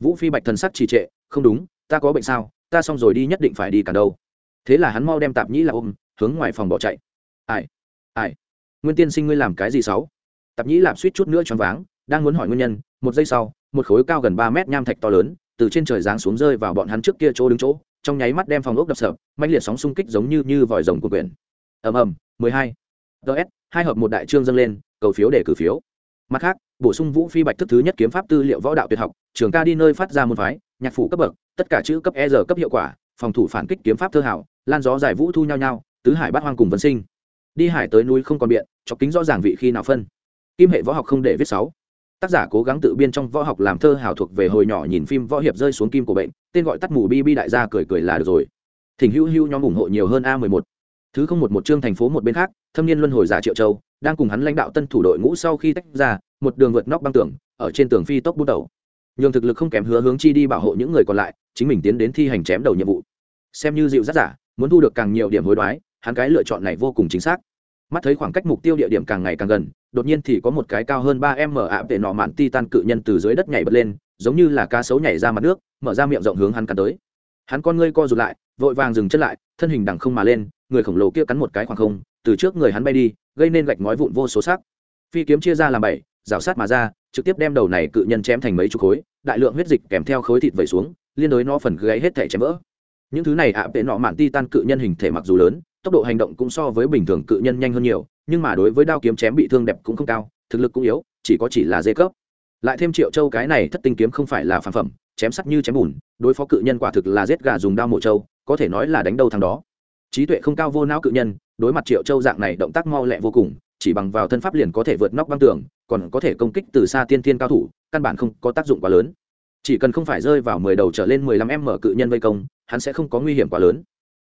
Vũ phi bạch thần sắc trì trệ, không đúng, ta có bệnh sao? Ta xong rồi đi nhất định phải đi cả đâu. Thế là hắn mau đem tạp nhĩ là ôm, hướng ngoài phòng bỏ chạy. Ai ai, nguyên tiên sinh ngươi làm cái gì xấu tạp nhĩ lạp suýt chút nữa choáng váng, đang muốn hỏi nguyên nhân, một giây sau, một khối cao gần ba mét nham thạch to lớn từ trên trời giáng xuống rơi vào bọn hắn trước kia chỗ đứng chỗ, trong nháy mắt đem phòng ốc đập sập mạnh liệt sóng xung kích giống như như vòi rồng của quyển. Ầm ầm, mười hai. Ts hai hợp một đại trương dâng lên, cầu phiếu để cử phiếu. Mặt khác, bổ sung vũ phi bạch thức thứ nhất kiếm pháp tư liệu võ đạo tuyệt học, trường ca đi nơi phát ra môn phái, nhạc phủ cấp bậc, tất cả chữ cấp e r cấp hiệu quả, phòng thủ phản kích kiếm pháp thơ hảo, lan gió giải vũ thu nhau nhau, tứ hải bát hoang cùng vân sinh. Đi hải tới núi không còn biện, chọc kính rõ ràng vị khi nào phân. Kim hệ võ học không để viết sáu tác giả cố gắng tự biên trong võ học làm thơ hào thuộc về hồi nhỏ nhìn phim võ hiệp rơi xuống kim của bệnh, tên gọi tắt mù bi bi đại gia cười cười là được rồi. Thỉnh hữu hữu nhóm ủng hộ nhiều hơn a mười một. Thứ không một một chương thành phố một bên khác, thâm niên luân hồi giả triệu châu, đang cùng hắn lãnh đạo tân thủ đội ngũ sau khi tách ra, một đường vượt nóc băng tường, ở trên tường phi tốc bút đầu. Nhường thực lực không kém hứa hướng chi đi bảo hộ những người còn lại, chính mình tiến đến thi hành chém đầu nhiệm vụ. Xem như dịu rất giả, muốn thu được càng nhiều điểm hối đoái, hắn cái lựa chọn này vô cùng chính xác. Mắt thấy khoảng cách mục tiêu địa điểm càng ngày càng gần đột nhiên thì có một cái cao hơn ba m ạ vệ nọ mạn ti tan cự nhân từ dưới đất nhảy bật lên, giống như là cá sấu nhảy ra mặt nước, mở ra miệng rộng hướng hắn cắn tới. Hắn con ngươi co rụt lại, vội vàng dừng chân lại, thân hình đằng không mà lên, người khổng lồ kia cắn một cái khoảng không, từ trước người hắn bay đi, gây nên gạch ngói vụn vô số sắc phi kiếm chia ra làm bảy, rào sát mà ra, trực tiếp đem đầu này cự nhân chém thành mấy chục khối, đại lượng huyết dịch kèm theo khối thịt vẩy xuống, liên đối nó phần gáy hết thể chém vỡ. Những thứ này ạ vệ nọ mạn ti tan cự nhân hình thể mặc dù lớn, tốc độ hành động cũng so với bình thường cự nhân nhanh hơn nhiều nhưng mà đối với đao kiếm chém bị thương đẹp cũng không cao, thực lực cũng yếu, chỉ có chỉ là dê cấp. Lại thêm triệu châu cái này thất tinh kiếm không phải là phản phẩm, chém sắc như chém bùn, đối phó cự nhân quả thực là giết gà dùng đao mộ châu có thể nói là đánh đâu thằng đó. Trí tuệ không cao vô não cự nhân, đối mặt triệu châu dạng này động tác mau lẹ vô cùng, chỉ bằng vào thân pháp liền có thể vượt nóc băng tường, còn có thể công kích từ xa tiên thiên cao thủ, căn bản không có tác dụng quá lớn. Chỉ cần không phải rơi vào mười đầu trở lên mười lăm em mở cự nhân vây công, hắn sẽ không có nguy hiểm quá lớn.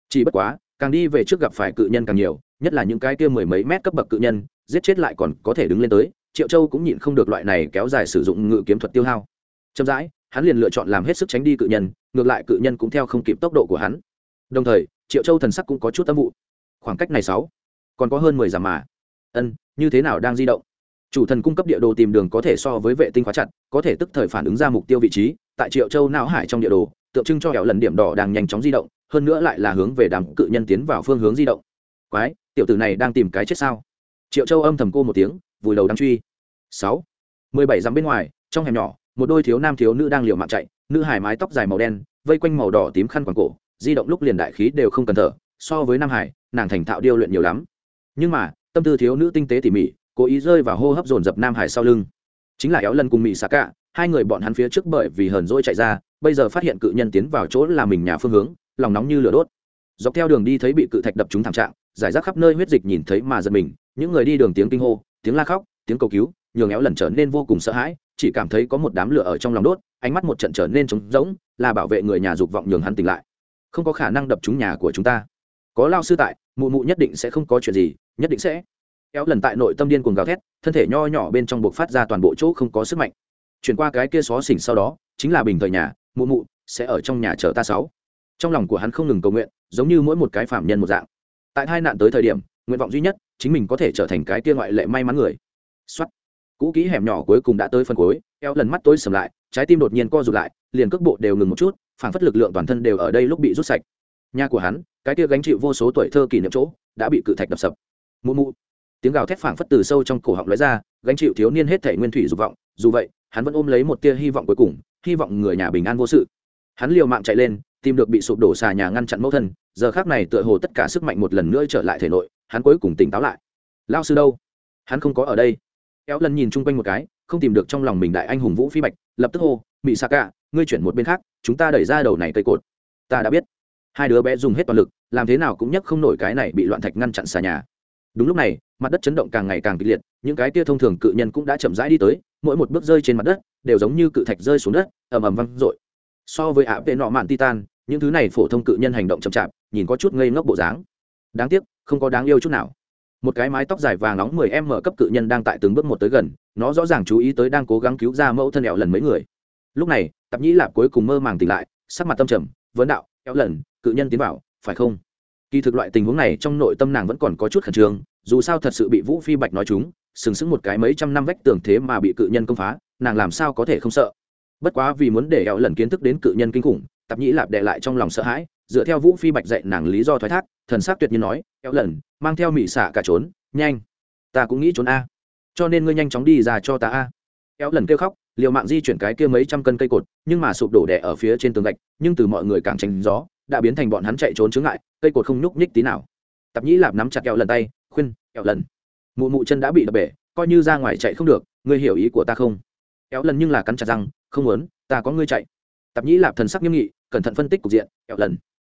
Chỉ bất quá, càng đi về trước gặp phải cự nhân càng nhiều nhất là những cái kia mười mấy mét cấp bậc cự nhân, giết chết lại còn có thể đứng lên tới, triệu châu cũng nhịn không được loại này kéo dài sử dụng ngự kiếm thuật tiêu hao. Chậm rãi, hắn liền lựa chọn làm hết sức tránh đi cự nhân, ngược lại cự nhân cũng theo không kịp tốc độ của hắn. Đồng thời, triệu châu thần sắc cũng có chút âm vụ khoảng cách này sáu, còn có hơn mười dặm mà. Ân, như thế nào đang di động? Chủ thần cung cấp địa đồ tìm đường có thể so với vệ tinh khóa chặt, có thể tức thời phản ứng ra mục tiêu vị trí, tại triệu châu não hải trong địa đồ, tượng trưng cho hẻo lần điểm đỏ đang nhanh chóng di động, hơn nữa lại là hướng về đám cự nhân tiến vào phương hướng di động quái, tiểu tử này đang tìm cái chết sao? Triệu châu âm thầm cô một tiếng, vùi đầu đang truy. Sáu, mười bảy dặm bên ngoài, trong hẻm nhỏ, một đôi thiếu nam thiếu nữ đang liều mạng chạy, nữ hải mái tóc dài màu đen, vây quanh màu đỏ tím khăn quàng cổ, di động lúc liền đại khí đều không cần thở, so với nam hải nàng thành thạo điêu luyện nhiều lắm. Nhưng mà, tâm tư thiếu nữ tinh tế tỉ mỉ, cố ý rơi vào hô hấp dồn dập nam hải sau lưng. Chính là éo lần cùng mỹ xạ cạ hai người bọn hắn phía trước bởi vì hờn dỗi chạy ra, bây giờ phát hiện cự nhân tiến vào chỗ là mình nhà phương hướng, lòng nóng như lửa đốt dọc theo đường đi thấy bị cự thạch đập trúng thảm trạng, giải rác khắp nơi huyết dịch nhìn thấy mà giật mình, những người đi đường tiếng kinh hô, tiếng la khóc, tiếng cầu cứu, nhường éo lần trở nên vô cùng sợ hãi, chỉ cảm thấy có một đám lửa ở trong lòng đốt, ánh mắt một trận trở nên trống rỗng, là bảo vệ người nhà dục vọng nhường hắn tỉnh lại. Không có khả năng đập trúng nhà của chúng ta. Có lao sư tại, mụ mụ nhất định sẽ không có chuyện gì, nhất định sẽ. Éo lần tại nội tâm điên cuồng gào thét, thân thể nho nhỏ bên trong buộc phát ra toàn bộ chỗ không có sức mạnh. Chuyển qua cái kia xó xỉnh sau đó, chính là bình thời nhà, mụ mụ, sẽ ở trong nhà chờ ta sáu trong lòng của hắn không ngừng cầu nguyện, giống như mỗi một cái phạm nhân một dạng. Tại hai nạn tới thời điểm, nguyện vọng duy nhất chính mình có thể trở thành cái kia ngoại lệ may mắn người. Xuất cũ kỹ hẻm nhỏ cuối cùng đã tới phân cuối, eo lần mắt tối sầm lại, trái tim đột nhiên co rụt lại, liền cước bộ đều ngừng một chút, phảng phất lực lượng toàn thân đều ở đây lúc bị rút sạch. Nhà của hắn, cái kia gánh chịu vô số tuổi thơ kỷ niệm chỗ, đã bị cự thạch đập sập. Mụ mụ. Tiếng gào thét phảng phất từ sâu trong cổ họng lóe ra, gánh chịu thiếu niên hết thể nguyên thủy dục vọng. Dù vậy, hắn vẫn ôm lấy một tia hy vọng cuối cùng, hy vọng người nhà bình an vô sự. Hắn liều mạng chạy lên tìm được bị sụp đổ xà nhà ngăn chặn mẫu thân, giờ khác này tựa hồ tất cả sức mạnh một lần nữa trở lại thể nội, hắn cuối cùng tỉnh táo lại. Lao sư đâu? Hắn không có ở đây. Kéo lần nhìn chung quanh một cái, không tìm được trong lòng mình đại anh hùng vũ phi bạch, lập tức hô bị xạ cả ngươi chuyển một bên khác, chúng ta đẩy ra đầu này cây cột. Ta đã biết. Hai đứa bé dùng hết toàn lực, làm thế nào cũng nhấc không nổi cái này bị loạn thạch ngăn chặn xà nhà. Đúng lúc này, mặt đất chấn động càng ngày càng kịch liệt, những cái tia thông thường cự nhân cũng đã chậm rãi đi tới, mỗi một bước rơi trên mặt đất, đều giống như cự thạch rơi xuống đất, ầm ầm văng r so với ạ vệ nọ mạn titan những thứ này phổ thông cự nhân hành động chậm chạp, nhìn có chút ngây ngốc bộ dáng. Đáng tiếc, không có đáng yêu chút nào. Một cái mái tóc dài vàng nóng mười em mở cấp cự nhân đang tại từng bước một tới gần, nó rõ ràng chú ý tới đang cố gắng cứu ra mẫu thân ẹo lần mấy người. Lúc này, tạp nhĩ lạp cuối cùng mơ màng tỉnh lại, sắc mặt tâm trầm, vấn đạo ẹo lần, cự nhân tiến vào, phải không? Kỳ thực loại tình huống này trong nội tâm nàng vẫn còn có chút khẩn trương, dù sao thật sự bị vũ phi bạch nói chúng, sừng sững một cái mấy trăm năm vách tường thế mà bị cự nhân công phá, nàng làm sao có thể không sợ? Bất quá vì muốn để ẹo lần kiến thức đến cự nhân kinh khủng tạp nhĩ lạp đệ lại trong lòng sợ hãi, dựa theo vũ phi bạch dạy nàng lý do thoái thác, thần s á c tuyệt nhiên nói, Kéo lần, mang theo mỹ xạ cả trốn, nhanh. Ta cũng nghĩ trốn a. Cho nên ngươi nhanh chóng đi ra cho ta a. Kéo lần kêu khóc, liều mạng di chuyển cái kia mấy trăm cân cây cột, nhưng mà sụp đổ đẻ ở phía trên tường gạch, nhưng từ mọi người càng tránh gió, đã biến thành bọn hắn chạy trốn chướng ngại, cây cột không nhúc nhích tí nào. Tạp nhĩ lạp nắm chặt kéo lần tay, khuyên, kéo lần. Mụ mụ chân đã bị đập bể, coi như ra ngoài chạy không được, ngươi hiểu ý của ta không? Kéo lần nhưng là cắn chặt răng, không muốn, ta có ngươi chạy tạp nhĩ lạp thần sắc nghiêm nghị, cẩn thận phân tích cục diện, kẹo lần.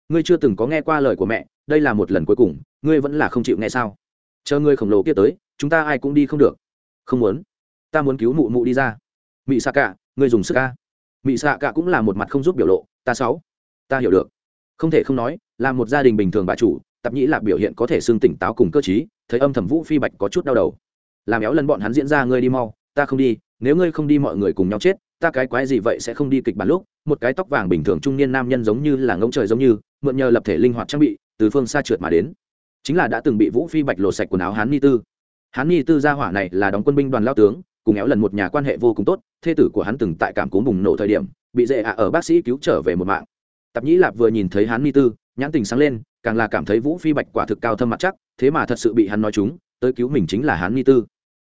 Ngươi chưa từng có nghe qua lời của mẹ, đây là một lần cuối cùng, ngươi vẫn là không chịu nghe sao? Chờ ngươi khổng lồ kia tới, chúng ta ai cũng đi không được. Không muốn. Ta muốn cứu mụ mụ đi ra. Mị xạ cả ngươi dùng sức ca mị xạ cả cũng là một mặt không giúp biểu lộ, ta sáu. Ta hiểu được. Không thể không nói, là một gia đình bình thường bà chủ, tạp nhĩ lạc biểu hiện có thể xương tỉnh táo cùng cơ t thấy âm thầm vũ phi bạch có chút đau đầu. Làm éo lần bọn hắn diễn ra, ngươi đi mau, ta không đi, nếu ngươi không đi mọi người cùng nhau chết ta cái quái gì vậy sẽ không đi kịch bản lúc, một cái tóc vàng bình thường trung niên nam nhân giống như là ngỗng trời giống như, mượn nhờ lập thể linh hoạt trang bị, từ phương xa trượt mà đến. Chính là đã từng bị vũ phi bạch lộ sạch quần áo hán ni tư. Hán ni tư gia hỏa này là đóng quân binh đoàn lao tướng, cùng éo lần một nhà quan hệ vô cùng tốt, thê tử của hắn từng tại cảm cúm bùng nổ thời điểm, bị dễ ạ ở bác sĩ cứu trở về một mạng. Tạp nhĩ lạp vừa nhìn thấy hán ni tư, nhãn tình sáng lên, càng là cảm thấy vũ phi bạch quả thực cao thâm mặt chắc, thế mà thật sự bị hắn nói chúng, tới cứu mình chính là hán ni tư.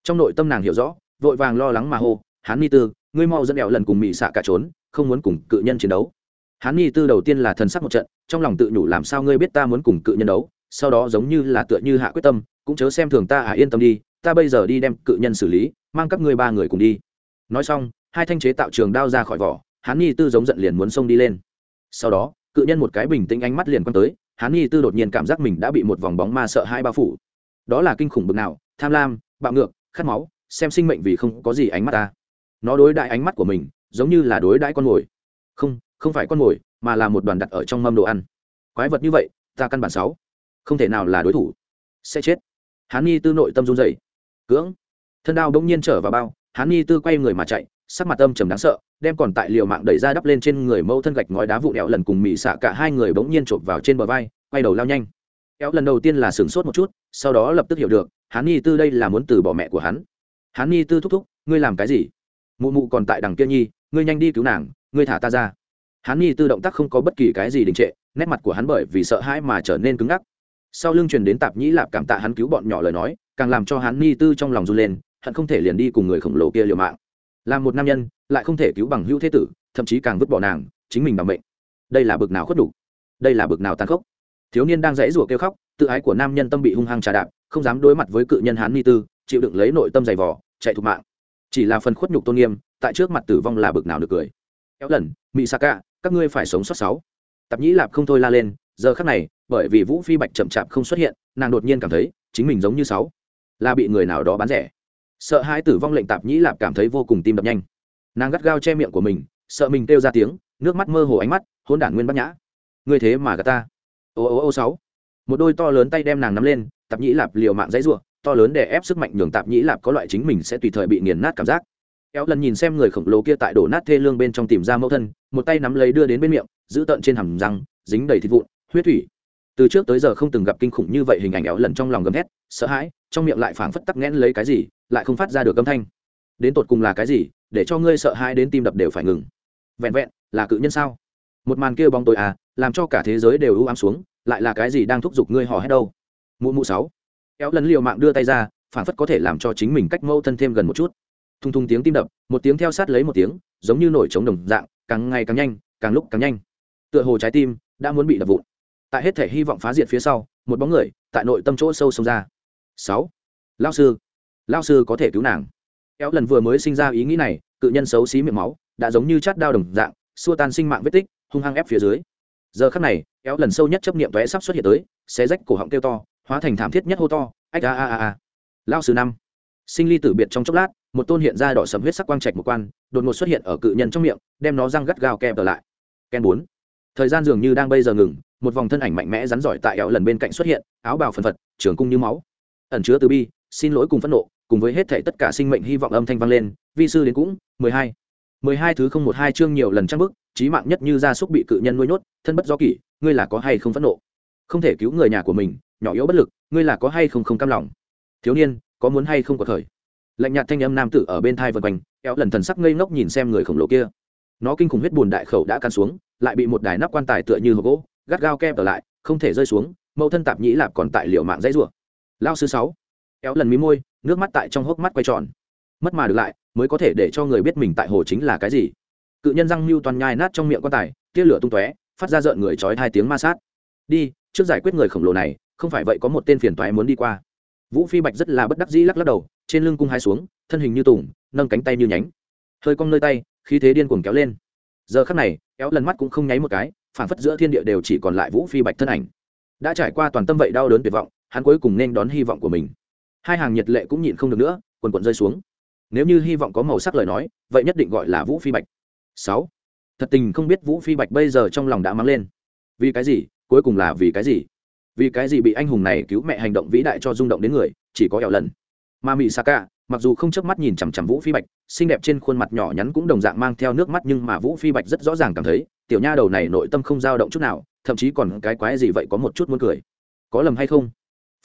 Trong nội tâm nàng hiểu rõ, vội vàng lo lắng mà hô, hán ni tư ngươi mau dẫn đèo lần cùng mỹ xạ cả trốn, không muốn cùng cự nhân chiến đấu. Hán Nhi tư đầu tiên là thần sắc một trận, trong lòng tự nhủ làm sao ngươi biết ta muốn cùng cự nhân đấu, sau đó giống như là tựa như hạ quyết tâm, cũng chớ xem thường ta à yên tâm đi, ta bây giờ đi đem cự nhân xử lý, mang các ngươi ba người cùng đi. Nói xong, hai thanh chế tạo trường đao ra khỏi vỏ, hán Nhi tư giống giận liền muốn xông đi lên. Sau đó, cự nhân một cái bình tĩnh ánh mắt liền quăng tới, hán Nhi tư đột nhiên cảm giác mình đã bị một vòng bóng ma sợ hai bao phủ. Đó là kinh khủng bực nào, tham lam, bạo ngược, khát máu, xem sinh mệnh vì không có gì ánh mắt ta nó đối đại ánh mắt của mình, giống như là đối đãi con mồi. Không không phải con mồi, mà là một đoàn đặt ở trong mâm đồ ăn. Quái vật như vậy, ta căn bản sáu. Không thể nào là đối thủ. Sẽ chết. Hán ni tư nội tâm run dày cưỡng. Thân đao đông nhiên trở vào bao, hán ni tư quay người mà chạy, sắc mặt âm trầm đáng sợ, đem còn tại liều mạng đẩy ra đắp lên trên người mâu thân gạch ngói đá vụ đẹo lần cùng mị xạ cả hai người bỗng nhiên chộp vào trên bờ vai, quay đầu lao nhanh. Kéo lần đầu tiên là sửng sốt một chút, sau đó lập tức hiểu được, hán ni tư đây là muốn từ bỏ mẹ của hắn. Hán ni tư thúc thúc, ngươi làm cái gì? Mụ mụ còn tại đằng kia nhi, ngươi nhanh đi cứu nàng, ngươi thả ta ra. Hán Nhi tư động tác không có bất kỳ cái gì đình trệ, nét mặt của hắn bởi vì sợ hãi mà trở nên cứng ngắc. Sau lưng truyền đến tạp nhĩ lạp cảm tạ hắn cứu bọn nhỏ lời nói, càng làm cho hán Nhi tư trong lòng run lên hắn không thể liền đi cùng người khổng lồ kia liều mạng. Làm một nam nhân, lại không thể cứu bằng hữu thế tử, thậm chí càng vứt bỏ nàng, chính mình bằng mệnh. Đây là bực nào khuất đủ. Đây là bực nào tàn khốc. Thiếu niên đang dãy rủa kêu khóc, tự ái của nam nhân tâm bị hung hăng trà đạp, không dám đối mặt với cự nhân hán ni tư, chịu đựng lấy nội tâm dày vỏ chạy thục mạng chỉ là phần khuất nhục tôn nghiêm, tại trước mặt tử vong là bực nào được cười. Kéo lần mỹ sa cả các ngươi phải sống sót sáu. Tạp nhĩ lạp không thôi la lên, giờ khắc này, bởi vì vũ phi bạch chậm chạp không xuất hiện, nàng đột nhiên cảm thấy, chính mình giống như sáu, là bị người nào đó bán rẻ. Sợ hai tử vong lệnh tạp nhĩ lạp cảm thấy vô cùng tim đập nhanh. Nàng gắt gao che miệng của mình, sợ mình kêu ra tiếng, nước mắt mơ hồ ánh mắt hôn đản nguyên bắt nhã. Ngươi thế mà gà ta. Ô ô ô sáu. Một đôi to lớn tay đem nàng nắm lên, tạp nhĩ lạp liều mạng dãy ruộng to lớn để ép sức mạnh nhường tạp nhĩ lạp có loại chính mình sẽ tùy thời bị nghiền nát cảm giác. Kéo lần nhìn xem người khổng lồ kia tại đổ nát thê lương bên trong tìm ra mẫu thân, một tay nắm lấy đưa đến bên miệng, giữ tợn trên hầm răng, dính đầy thịt vụn, huyết thủy. Từ trước tới giờ không từng gặp kinh khủng như vậy hình ảnh éo lần trong lòng gầm hét sợ hãi, trong miệng lại phảng phất tắc nghẽn lấy cái gì, lại không phát ra được âm thanh. Đến tột cùng là cái gì, để cho ngươi sợ hãi đến tim đập đều phải ngừng. Vẹn vẹn, là cự nhân sao? Một màn kia bóng tối à làm cho cả thế giới đều ưu ám xuống, lại là cái gì đang thúc giục ngươi hò hét đâu? Mụ mụ sáu éo lần liều mạng đưa tay ra, phản phất có thể làm cho chính mình cách mâu thân thêm gần một chút. Thung thung tiếng tim đập, một tiếng theo sát lấy một tiếng, giống như nổi trống đồng dạng, càng ngày càng nhanh, càng lúc càng nhanh. Tựa hồ trái tim đã muốn bị đập vụn. Tại hết thể hy vọng phá diệt phía sau, một bóng người tại nội tâm chỗ sâu xông ra. Sáu. Lao sư. Lao sư có thể cứu nàng. Éo lần vừa mới sinh ra ý nghĩ này, cự nhân xấu xí miệng máu, đã giống như chát đao đồng dạng, xua tan sinh mạng vết tích, hung hăng ép phía dưới. Giờ khắc này éo lần sâu nhất chấp niệm tóe sắp xuất hiện tới, xé rách cổ họng kêu to hóa thành thảm thiết nhất hô to, ách a a a a. Lao sư năm. Sinh ly tử biệt trong chốc lát, một tôn hiện ra đỏ sầm huyết sắc quang trạch một quan, đột ngột xuất hiện ở cự nhân trong miệng, đem nó răng gắt gao kẹp trở lại. Ken bốn. Thời gian dường như đang bây giờ ngừng, một vòng thân ảnh mạnh mẽ rắn giỏi tại ẻo lần bên cạnh xuất hiện, áo bào phần phật, trường cung như máu. Ẩn chứa từ bi, xin lỗi cùng phẫn nộ, cùng với hết thể tất cả sinh mệnh hy vọng âm thanh vang lên, vi sư đến cũng, mười hai. Mười hai thứ không một hai chương nhiều lần trăng bức trí mạng nhất như gia súc bị cự nhân nuôi nhốt, thân bất do kỷ, ngươi là có hay không phẫn nộ? Không thể cứu người nhà của mình, nhỏ yếu bất lực, ngươi là có hay không không cam lòng? Thiếu niên, có muốn hay không có thời lạnh nhạt thanh âm nam tử ở bên thai vân quanh éo lần thần sắc ngây ngốc nhìn xem người khổng lồ kia. Nó kinh khủng huyết bùn đại khẩu đã căn xuống, lại bị một đài nắp quan tài tựa như hộp gỗ, gắt gao kem ở lại, không thể rơi xuống, mẫu thân tạp nhĩ lạp còn tại liệu mạng dãy rủa. Lao sư sáu éo lần mí môi, nước mắt tại trong hốc mắt quay tròn. Mất mà được lại, mới có thể để cho người biết mình tại hồ chính là cái gì. Cự nhân răng mưu toàn nhai nát trong miệng quan tài, tia lửa tung tóe, phát ra rợn người trói hai tiếng ma sát. Đi trước giải quyết người khổng lồ này, không phải vậy có một tên phiền toái muốn đi qua. Vũ phi bạch rất là bất đắc dĩ lắc lắc đầu, trên lưng cung hai xuống, thân hình như tùng, nâng cánh tay như nhánh. Hơi cong nơi tay, khí thế điên cuồng kéo lên. Giờ khắc này, kéo lần mắt cũng không nháy một cái, phản phất giữa thiên địa đều chỉ còn lại vũ phi bạch thân ảnh. Đã trải qua toàn tâm vậy đau đớn tuyệt vọng, hắn cuối cùng nên đón hy vọng của mình. Hai hàng nhiệt lệ cũng nhịn không được nữa, quần quần rơi xuống. Nếu như hy vọng có màu sắc lời nói, vậy nhất định gọi là vũ phi bạch. Sáu. Thật tình không biết vũ phi bạch bây giờ trong lòng đã mắng lên. Vì cái gì? Cuối cùng là vì cái gì? Vì cái gì bị anh hùng này cứu mẹ hành động vĩ đại cho rung động đến người, chỉ có ẻo lần. Mà mỹ sa ca mặc dù không chớp mắt nhìn chằm chằm vũ phi bạch, xinh đẹp trên khuôn mặt nhỏ nhắn cũng đồng dạng mang theo nước mắt nhưng mà vũ phi bạch rất rõ ràng cảm thấy, tiểu nha đầu này nội tâm không dao động chút nào, thậm chí còn cái quái gì vậy có một chút muốn cười. Có lầm hay không?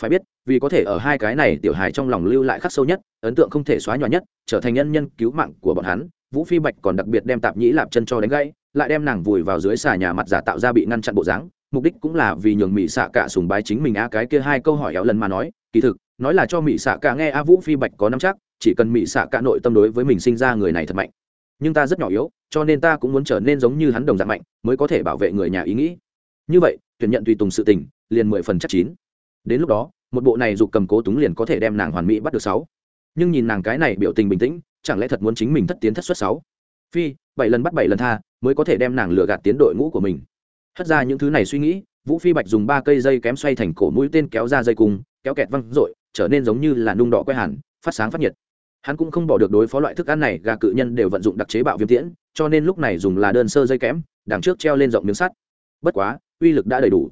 Phải biết, vì có thể ở hai cái này tiểu hài trong lòng lưu lại khắc sâu nhất, ấn tượng không thể xóa nhòa nhất, trở thành nhân nhân cứu mạng của bọn hắn, vũ phi bạch còn đặc biệt đem tạp nhĩ lạp chân cho đánh gãy, lại đem nàng vùi vào dưới xà nhà mặt giả tạo ra bị ngăn chặn bộ dáng mục đích cũng là vì nhường mỹ xạ cả sùng bái chính mình a cái kia hai câu hỏi éo lần mà nói, kỳ thực, nói là cho mỹ xạ cả nghe a vũ phi bạch có nắm chắc, chỉ cần mỹ xạ cả nội tâm đối với mình sinh ra người này thật mạnh. Nhưng ta rất nhỏ yếu, cho nên ta cũng muốn trở nên giống như hắn đồng dạng mạnh, mới có thể bảo vệ người nhà ý nghĩ. Như vậy, tuyển nhận tùy tùng sự tình, liền mười phần chắc chín. Đến lúc đó, một bộ này dục cầm cố túng liền có thể đem nàng hoàn mỹ bắt được sáu. Nhưng nhìn nàng cái này biểu tình bình tĩnh, chẳng lẽ thật muốn chính mình thất tiến thất xuất sáu? Phi, bảy lần bắt bảy lần tha, mới có thể đem nàng lừa gạt tiến đội ngũ của mình hất ra những thứ này suy nghĩ, vũ phi bạch dùng ba cây dây kém xoay thành cổ mũi tên kéo ra dây cung, kéo kẹt văng r trở nên giống như là nung đỏ quay hẳn, phát sáng phát nhiệt. Hắn cũng không bỏ được đối phó loại thức ăn này, gà cự nhân đều vận dụng đặc chế bạo viêm tiễn, cho nên lúc này dùng là đơn sơ dây kém, đằng trước treo lên rộng miếng sắt. Bất quá, uy lực đã đầy đủ.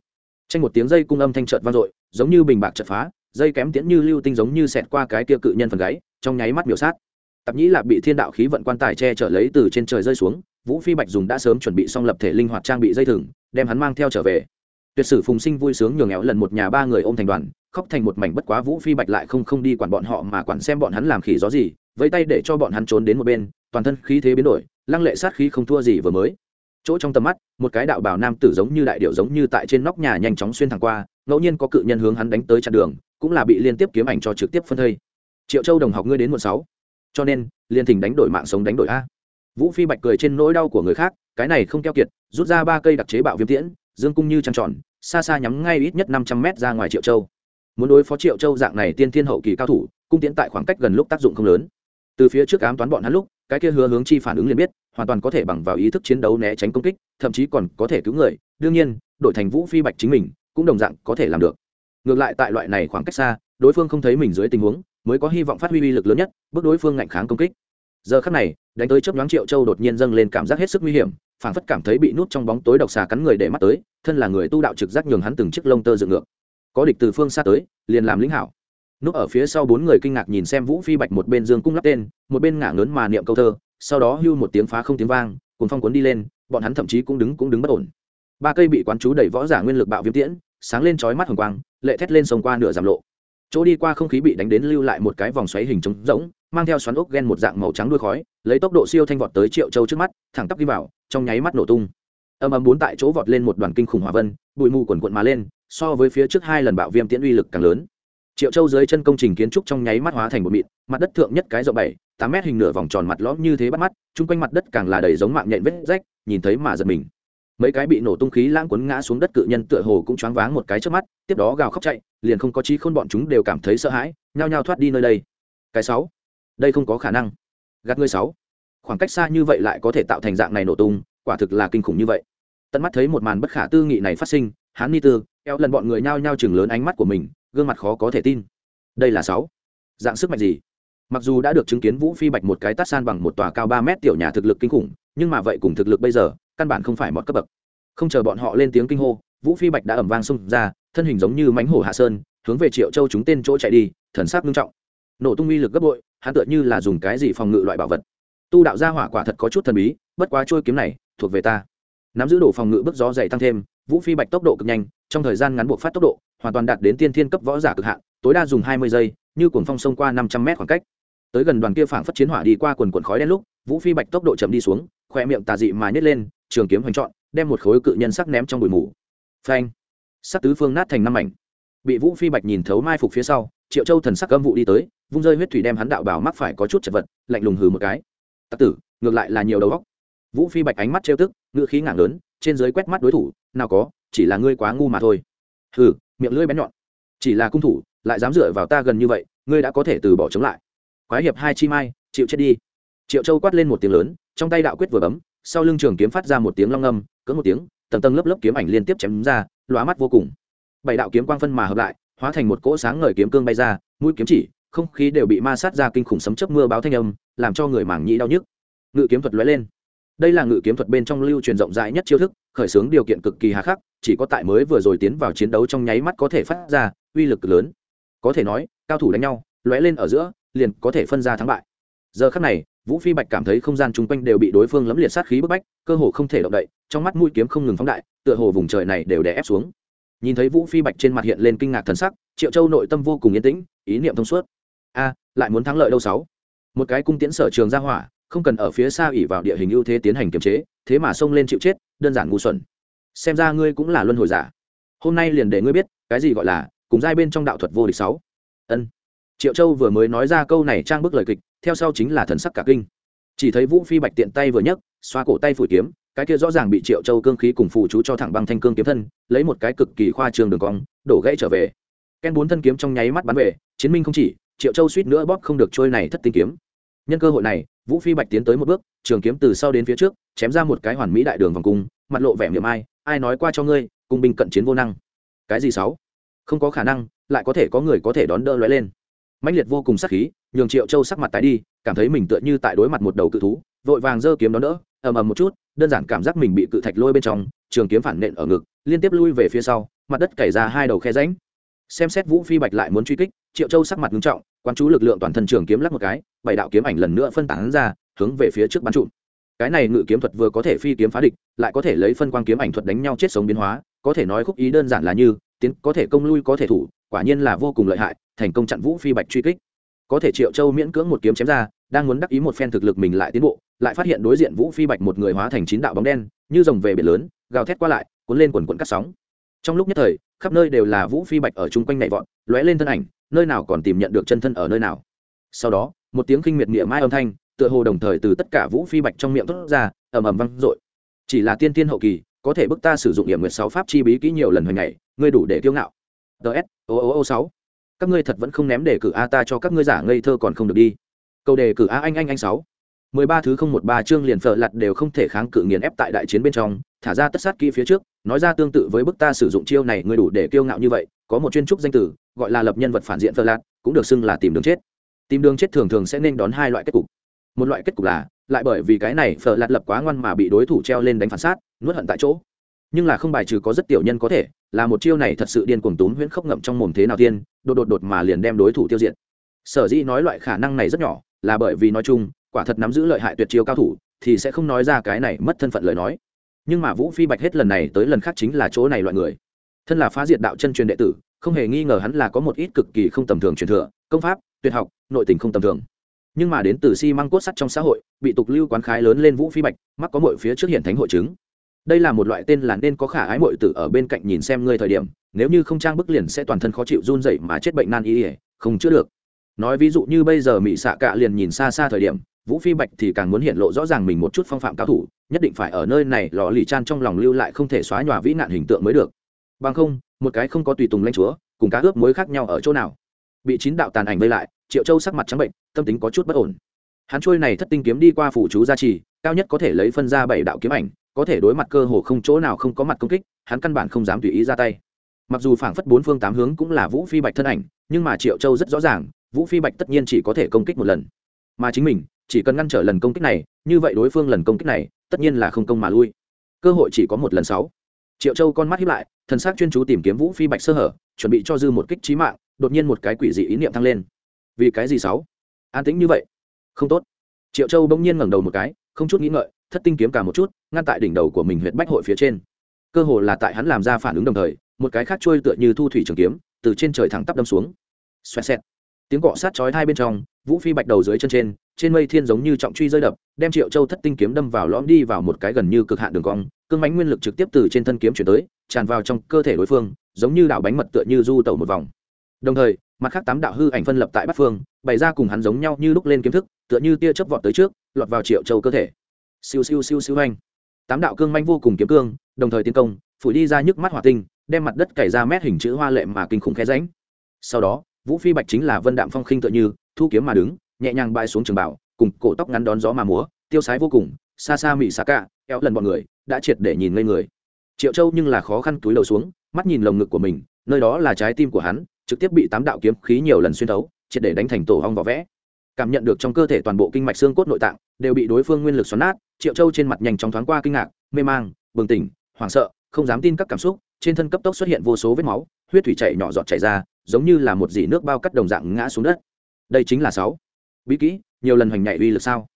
Tranh một tiếng dây cung âm thanh trợt vang dội giống như bình bạc chợt phá, dây kém tiễn như lưu tinh giống như xẹt qua cái kia cự nhân phần gáy, trong nháy mắt miểu sát. Tạp nhĩ lạp bị thiên đạo khí vận quan tài che chở lấy từ trên trời rơi xuống vũ phi bạch dùng đã sớm chuẩn bị xong lập thể linh hoạt trang bị dây thừng, đem hắn mang theo trở về. Tuyệt sử phùng sinh vui sướng nhường nghèo lần một nhà ba người ôm thành đoàn, khóc thành một mảnh bất quá vũ phi bạch lại không không đi quản bọn họ mà quản xem bọn hắn làm khỉ gió gì, vẫy tay để cho bọn hắn trốn đến một bên, toàn thân khí thế biến đổi, lăng lệ sát khí không thua gì vừa mới. Chỗ trong tầm mắt, một cái đạo bào nam tử giống như đại điệu giống như tại trên nóc nhà nhanh chóng xuyên thẳng qua, ngẫu nhiên có cự nhân hướng hắn đánh tới chặn đường, cũng là bị liên tiếp kiếm ảnh cho trực tiếp phân thây. Triệu châu đồng học ngươi đến một sáu. Cho nên, liên thỉnh đánh đổi mạng sống đánh đổi a vũ phi bạch cười trên nỗi đau của người khác, cái này không keo kiệt, rút ra ba cây đặc chế bạo viêm tiễn, dương cung như trăng tròn, xa xa nhắm ngay ít nhất năm trăm mét ra ngoài triệu châu. Muốn đối phó triệu châu dạng này tiên thiên hậu kỳ cao thủ, cung tiễn tại khoảng cách gần lúc tác dụng không lớn. Từ phía trước ám toán bọn hắn lúc, cái kia hứa hướng chi phản ứng liền biết, hoàn toàn có thể bằng vào ý thức chiến đấu né tránh công kích, thậm chí còn có thể cứu người, đương nhiên, đổi thành vũ phi bạch chính mình, cũng đồng dạng có thể làm được. Ngược lại tại loại này khoảng cách xa, đối phương không thấy mình dưới tình huống, mới có hy vọng phát huy uy lực lớn nhất, bước đối phương ngạnh kháng công kích. Giờ khắc này đánh tới chớp nhoáng triệu châu đột nhiên dâng lên cảm giác hết sức nguy hiểm, phảng phất cảm thấy bị nút trong bóng tối độc xà cắn người để mắt tới, thân là người tu đạo trực giác nhường hắn từng chiếc lông tơ dựng ngược. Có địch từ phương xa tới, liền làm lĩnh hảo. Núp ở phía sau bốn người kinh ngạc nhìn xem vũ phi bạch một bên dương cung lắp tên, một bên ngả ngớn mà niệm câu thơ, sau đó hưu một tiếng phá không tiếng vang cùng phong cuốn đi lên, bọn hắn thậm chí cũng đứng cũng đứng bất ổn. Ba cây bị quán chú đẩy võ giả nguyên lực bạo viêm tiễn, sáng lên chói mắt hồng quang, lệ thét lên sông qua nửa giảm lộ chỗ đi qua không khí bị đánh đến lưu lại một cái vòng xoáy hình trống rỗng, mang theo xoắn ốc ghen một dạng màu trắng đuôi khói, lấy tốc độ siêu thanh vọt tới triệu châu trước mắt, thẳng tắp đi vào, trong nháy mắt nổ tung. Âm ầm bốn tại chỗ vọt lên một đoàn kinh khủng hỏa vân, bụi mù quần quận mà lên, so với phía trước hai lần bạo viêm tiễn uy lực càng lớn. Triệu châu dưới chân công trình kiến trúc trong nháy mắt hóa thành một mịn, mặt đất thượng nhất cái rộng bảy, tám mét hình nửa vòng tròn mặt lõm như thế bắt mắt, chung quanh mặt đất càng là đầy giống mạng nhện vết rách, nhìn thấy mà giật mình. Mấy cái bị nổ tung khí lãng quấn ngã xuống đất cự nhân tựa hồ cũng choáng váng một cái trước mắt, tiếp đó gào khóc chạy liền không có trí, khôn bọn chúng đều cảm thấy sợ hãi nhao nhao thoát đi nơi đây. Cái sáu đây không có khả năng. Gạt ngươi sáu. Khoảng cách xa như vậy lại có thể tạo thành dạng này nổ tung quả thực là kinh khủng như vậy. Tận mắt thấy một màn bất khả tư nghị này phát sinh hắn ni tư eo lần bọn người nhao nhao chừng lớn ánh mắt của mình gương mặt khó có thể tin. Đây là sáu. Dạng sức mạnh gì? Mặc dù đã được chứng kiến vũ phi bạch một cái tát san bằng một tòa cao ba mét tiểu nhà thực lực kinh khủng nhưng mà vậy cùng thực lực bây giờ căn bản không phải một cấp bậc. Không chờ bọn họ lên tiếng kinh hô vũ phi bạch đã ẩm vang xông ra, thân hình giống như mánh hổ hạ sơn, hướng về triệu châu chúng tên chỗ chạy đi, thần sắc nghiêm trọng. Nổ tung uy lực gấp bội, hắn tựa như là dùng cái gì phòng ngự loại bảo vật. Tu đạo gia hỏa quả thật có chút thần bí, bất quá trôi kiếm này, thuộc về ta. Nắm giữ đồ phòng ngự bước gió dày tăng thêm, vũ phi bạch tốc độ cực nhanh, trong thời gian ngắn buộc phát tốc độ, hoàn toàn đạt đến tiên thiên cấp võ giả cực hạn, tối đa dùng hai mươi giây, như cuồng phong sông qua năm trăm mét khoảng cách. Tới gần đoàn kia phảng phất chiến hỏa đi qua quần quần khói đen lúc, vũ phi bạch tốc độ chậm đi xuống khoe miệng tà dị mà nhét lên, trường kiếm hoành trọn, đem một khối cự nhân sắc ném trong bụi mù phanh. Sắc tứ phương nát thành năm mảnh. Bị vũ phi bạch nhìn thấu mai phục phía sau, triệu châu thần sắc âm vụ đi tới, vung rơi huyết thủy đem hắn đạo bảo mắc phải có chút chật vật, lạnh lùng hừ một cái. Tặc tử, ngược lại là nhiều đầu góc vũ phi bạch ánh mắt trêu tức ngự khí ngảng lớn trên dưới quét mắt đối thủ, nào có, chỉ là ngươi quá ngu mà thôi. Hừ, miệng lưỡi bén nhọn. Chỉ là cung thủ, lại dám dựa vào ta gần như vậy, ngươi đã có thể từ bỏ chống lại. Quái hiệp hai chi mai, chịu chết đi. Triệu châu quát lên một tiếng lớn, trong tay đạo quyết vừa bấm, sau lưng trường kiếm phát ra một tiếng long âm, cỡ một tiếng tầng tầng lớp lớp kiếm ảnh liên tiếp chém ra, lóa mắt vô cùng. Bảy đạo kiếm quang phân mà hợp lại, hóa thành một cỗ sáng ngời kiếm cương bay ra, mũi kiếm chỉ, không khí đều bị ma sát ra kinh khủng sấm chớp mưa báo thanh âm, làm cho người mảng nhĩ đau nhức. Ngự kiếm thuật lóe lên. Đây là ngự kiếm thuật bên trong lưu truyền rộng rãi nhất chiêu thức, khởi xướng điều kiện cực kỳ hà khắc, chỉ có tại mới vừa rồi tiến vào chiến đấu trong nháy mắt có thể phát ra, uy lực lớn. Có thể nói, cao thủ đánh nhau, lóe lên ở giữa, liền có thể phân ra thắng bại. Giờ khắc này vũ phi bạch cảm thấy không gian chung quanh đều bị đối phương lấm liệt sát khí bức bách, cơ hồ không thể động đậy, trong mắt mũi kiếm không ngừng phóng đại, tựa hồ vùng trời này đều đè ép xuống. Nhìn thấy vũ phi bạch trên mặt hiện lên kinh ngạc thần sắc, triệu châu nội tâm vô cùng yên tĩnh, ý niệm thông suốt. A, lại muốn thắng lợi đâu sáu? Một cái cung tiễn sở trường ra hỏa, không cần ở phía xa ỉ vào địa hình ưu thế tiến hành kiềm chế, thế mà xông lên chịu chết, đơn giản ngu xuẩn. Xem ra ngươi cũng là luân hồi giả. Hôm nay liền để ngươi biết, cái gì gọi là, cùng giai bên trong đạo thuật vô địch sáu. Ân. Triệu châu vừa mới nói ra câu này trang bức lời kịch theo sau chính là thần sắc cả kinh. Chỉ thấy vũ phi bạch tiện tay vừa nhấc, xoa cổ tay phủi kiếm, cái kia rõ ràng bị triệu châu cương khí cùng phụ chú cho thẳng băng thanh cương kiếm thân, lấy một cái cực kỳ khoa trường đường cong, đổ gãy trở về. Ken bốn thân kiếm trong nháy mắt bắn về, chiến minh không chỉ, triệu châu suýt nữa bóp không được trôi này thất tinh kiếm. Nhân cơ hội này, vũ phi bạch tiến tới một bước, trường kiếm từ sau đến phía trước, chém ra một cái hoàn mỹ đại đường vòng cung, mặt lộ vẻ miệng ai ai nói qua cho ngươi cung binh cận chiến vô năng. Cái gì sáu? Không có khả năng, lại có thể có người có thể đón đỡ lóe lên mãnh liệt vô cùng sắc khí, nhường triệu châu sắc mặt tái đi, cảm thấy mình tựa như tại đối mặt một đầu cự thú, vội vàng giơ kiếm đón đỡ, ầm ầm một chút, đơn giản cảm giác mình bị cự thạch lôi bên trong, trường kiếm phản nện ở ngực, liên tiếp lui về phía sau, mặt đất cày ra hai đầu khe ránh xem xét vũ phi bạch lại muốn truy kích, triệu châu sắc mặt nghiêm trọng quan chú lực lượng toàn thân trường kiếm lắc một cái, bảy đạo kiếm ảnh lần nữa phân tán ra, hướng về phía trước bắn trụm. Cái này ngự kiếm thuật vừa có thể phi kiếm phá địch, lại có thể lấy phân quang kiếm ảnh thuật đánh nhau chết sống biến hóa, có thể nói khúc ý đơn giản là như, tiến có thể công lui có thể thủ quả nhiên là vô cùng lợi hại, thành công chặn vũ phi bạch truy kích. Có thể triệu châu miễn cưỡng một kiếm chém ra, đang muốn đắc ý một phen thực lực mình lại tiến bộ, lại phát hiện đối diện vũ phi bạch một người hóa thành chín đạo bóng đen, như rồng về biển lớn, gào thét qua lại, cuốn lên quần quần cắt sóng. Trong lúc nhất thời, khắp nơi đều là vũ phi bạch ở chung quanh nhảy vọt, lóe lên thân ảnh, nơi nào còn tìm nhận được chân thân ở nơi nào. Sau đó, một tiếng kinh miệt niệm mai âm thanh, tựa hồ đồng thời từ tất cả vũ phi bạch trong miệng thốt ra, ầm ầm vang dội. Chỉ là tiên tiên hậu kỳ, có thể bức ta sử dụng điểm nguyệt sáu pháp chi bí kỹ nhiều lần hồi ngày, ngươi đủ để kiêu ngạo ts o o o sáu. Các ngươi thật vẫn không ném đề cử a ta cho các ngươi giả ngây thơ còn không được đi. Câu đề cử a anh anh anh sáu. Mười ba thứ không một ba chương liền phở lặt đều không thể kháng cự nghiền ép tại đại chiến bên trong, thả ra tất sát kỹ phía trước, nói ra tương tự với bức ta sử dụng chiêu này, ngươi đủ để kiêu ngạo như vậy, có một chuyên trúc danh từ gọi là lập nhân vật phản diện phở lặt, cũng được xưng là tìm đường chết. Tìm đường chết thường thường sẽ nên đón hai loại kết cục. Một loại kết cục là, lại bởi vì cái này phở lặt lập quá ngoan mà bị đối thủ treo lên đánh phản sát, nuốt hận tại chỗ nhưng là không bài trừ có rất tiểu nhân có thể, là một chiêu này thật sự điên cuồng túm huyễn khốc ngậm trong mồm thế nào tiên, đột đột đột mà liền đem đối thủ tiêu diệt. Sở dĩ nói loại khả năng này rất nhỏ, là bởi vì nói chung, quả thật nắm giữ lợi hại tuyệt chiêu cao thủ, thì sẽ không nói ra cái này mất thân phận lời nói. Nhưng mà vũ phi bạch hết lần này tới lần khác chính là chỗ này loại người. Thân là phá diệt đạo chân truyền đệ tử, không hề nghi ngờ hắn là có một ít cực kỳ không tầm thường truyền thừa, công pháp, tuyệt học, nội tình không tầm thường. Nhưng mà đến từ si măng cốt sắt trong xã hội, bị tục lưu quán khái lớn lên vũ phi bạch, mắc có mọi phía trước hiện thánh hội chứng đây là một loại tên là nên có khả ái mội tử ở bên cạnh nhìn xem ngươi thời điểm, nếu như không trang bức liền sẽ toàn thân khó chịu run dậy mà chết bệnh nan y ỉa không chữa được. Nói ví dụ như bây giờ mỹ xạ cạ liền nhìn xa xa thời điểm, vũ phi bạch thì càng muốn hiện lộ rõ ràng mình một chút phong phạm cao thủ, nhất định phải ở nơi này lò lì chan trong lòng lưu lại không thể xóa nhòa vĩ nạn hình tượng mới được. Bằng không, một cái không có tùy tùng lanh chúa, cùng cá ướp mối khác nhau ở chỗ nào? Bị chín đạo tàn ảnh vây lại, triệu châu sắc mặt trắng bệnh, tâm tính có chút bất ổn. Hắn trôi này thất tinh kiếm đi qua phủ chú gia trì, cao nhất có thể lấy phân ra bảy đạo kiếm ảnh có thể đối mặt cơ hồ không chỗ nào không có mặt công kích, hắn căn bản không dám tùy ý ra tay. Mặc dù phảng phất bốn phương tám hướng cũng là vũ phi bạch thân ảnh, nhưng mà triệu châu rất rõ ràng, vũ phi bạch tất nhiên chỉ có thể công kích một lần. Mà chính mình, chỉ cần ngăn trở lần công kích này, như vậy đối phương lần công kích này, tất nhiên là không công mà lui. Cơ hội chỉ có một lần sáu. Triệu châu con mắt hiếp lại, thần s chuyên chú tìm kiếm vũ phi bạch sơ hở, chuẩn bị cho dư một kích trí mạng, đột nhiên một cái quỷ dị ý niệm thăng lên. Vì cái gì sáu? An tĩnh như vậy? Không tốt. Triệu châu bỗng nhiên ngẩng đầu một cái, không chút nghĩ ngợi thất tinh kiếm cả một chút, ngăn tại đỉnh đầu của mình huyện bách hội phía trên. Cơ hồ là tại hắn làm ra phản ứng đồng thời, một cái khác trôi tựa như thu thủy trường kiếm, từ trên trời thẳng tắp đâm xuống. Xoẹt xẹt. Tiếng cọ sát chói hai bên trong, vũ phi bạch đầu dưới chân trên trên mây thiên giống như trọng truy rơi đập, đem triệu châu thất tinh kiếm đâm vào lõm đi vào một cái gần như cực hạn đường cong, cương bánh nguyên lực trực tiếp từ trên thân kiếm chuyển tới, tràn vào trong cơ thể đối phương, giống như đảo bánh mật tựa như du tẩu một vòng. Đồng thời, mặt khác tám đạo hư ảnh phân lập tại bát phương, bày ra cùng hắn giống nhau như lúc lên kiếm thức, tựa như tia chớp vọt tới trước, lọt vào triệu châu cơ thể siêu siêu siêu siêu anh. Tám đạo cương manh vô cùng kiếm cương, đồng thời tiến công, phủi đi ra nhức mắt hỏa tinh, đem mặt đất cày ra mét hình chữ hoa lệ mà kinh khủng khe ránh sau đó, vũ phi bạch chính là vân đạm phong khinh tựa như, thu kiếm mà đứng, nhẹ nhàng bay xuống trường bảo, cùng cổ tóc ngắn đón gió mà múa, tiêu sái vô cùng, xa xa mị xa cạ eo lần bọn người, đã triệt để nhìn ngây người. Triệu châu nhưng là khó khăn túi đầu xuống, mắt nhìn lồng ngực của mình, nơi đó là trái tim của hắn, trực tiếp bị tám đạo kiếm khí nhiều lần xuyên thấu, triệt để đánh thành tổ hong vỏ vẽ cảm nhận được trong cơ thể toàn bộ kinh mạch xương cốt nội tạng đều bị đối phương nguyên lực xoắn nát, triệu châu trên mặt nhanh chóng thoáng qua kinh ngạc, mê mang, bừng tỉnh, hoảng sợ, không dám tin các cảm xúc, trên thân cấp tốc xuất hiện vô số vết máu, huyết thủy chảy nhỏ giọt chảy ra, giống như là một dỉ nước bao cắt đồng dạng ngã xuống đất. Đây chính là sáu. Bí kỹ, nhiều lần hoành nhảy uy lực sao?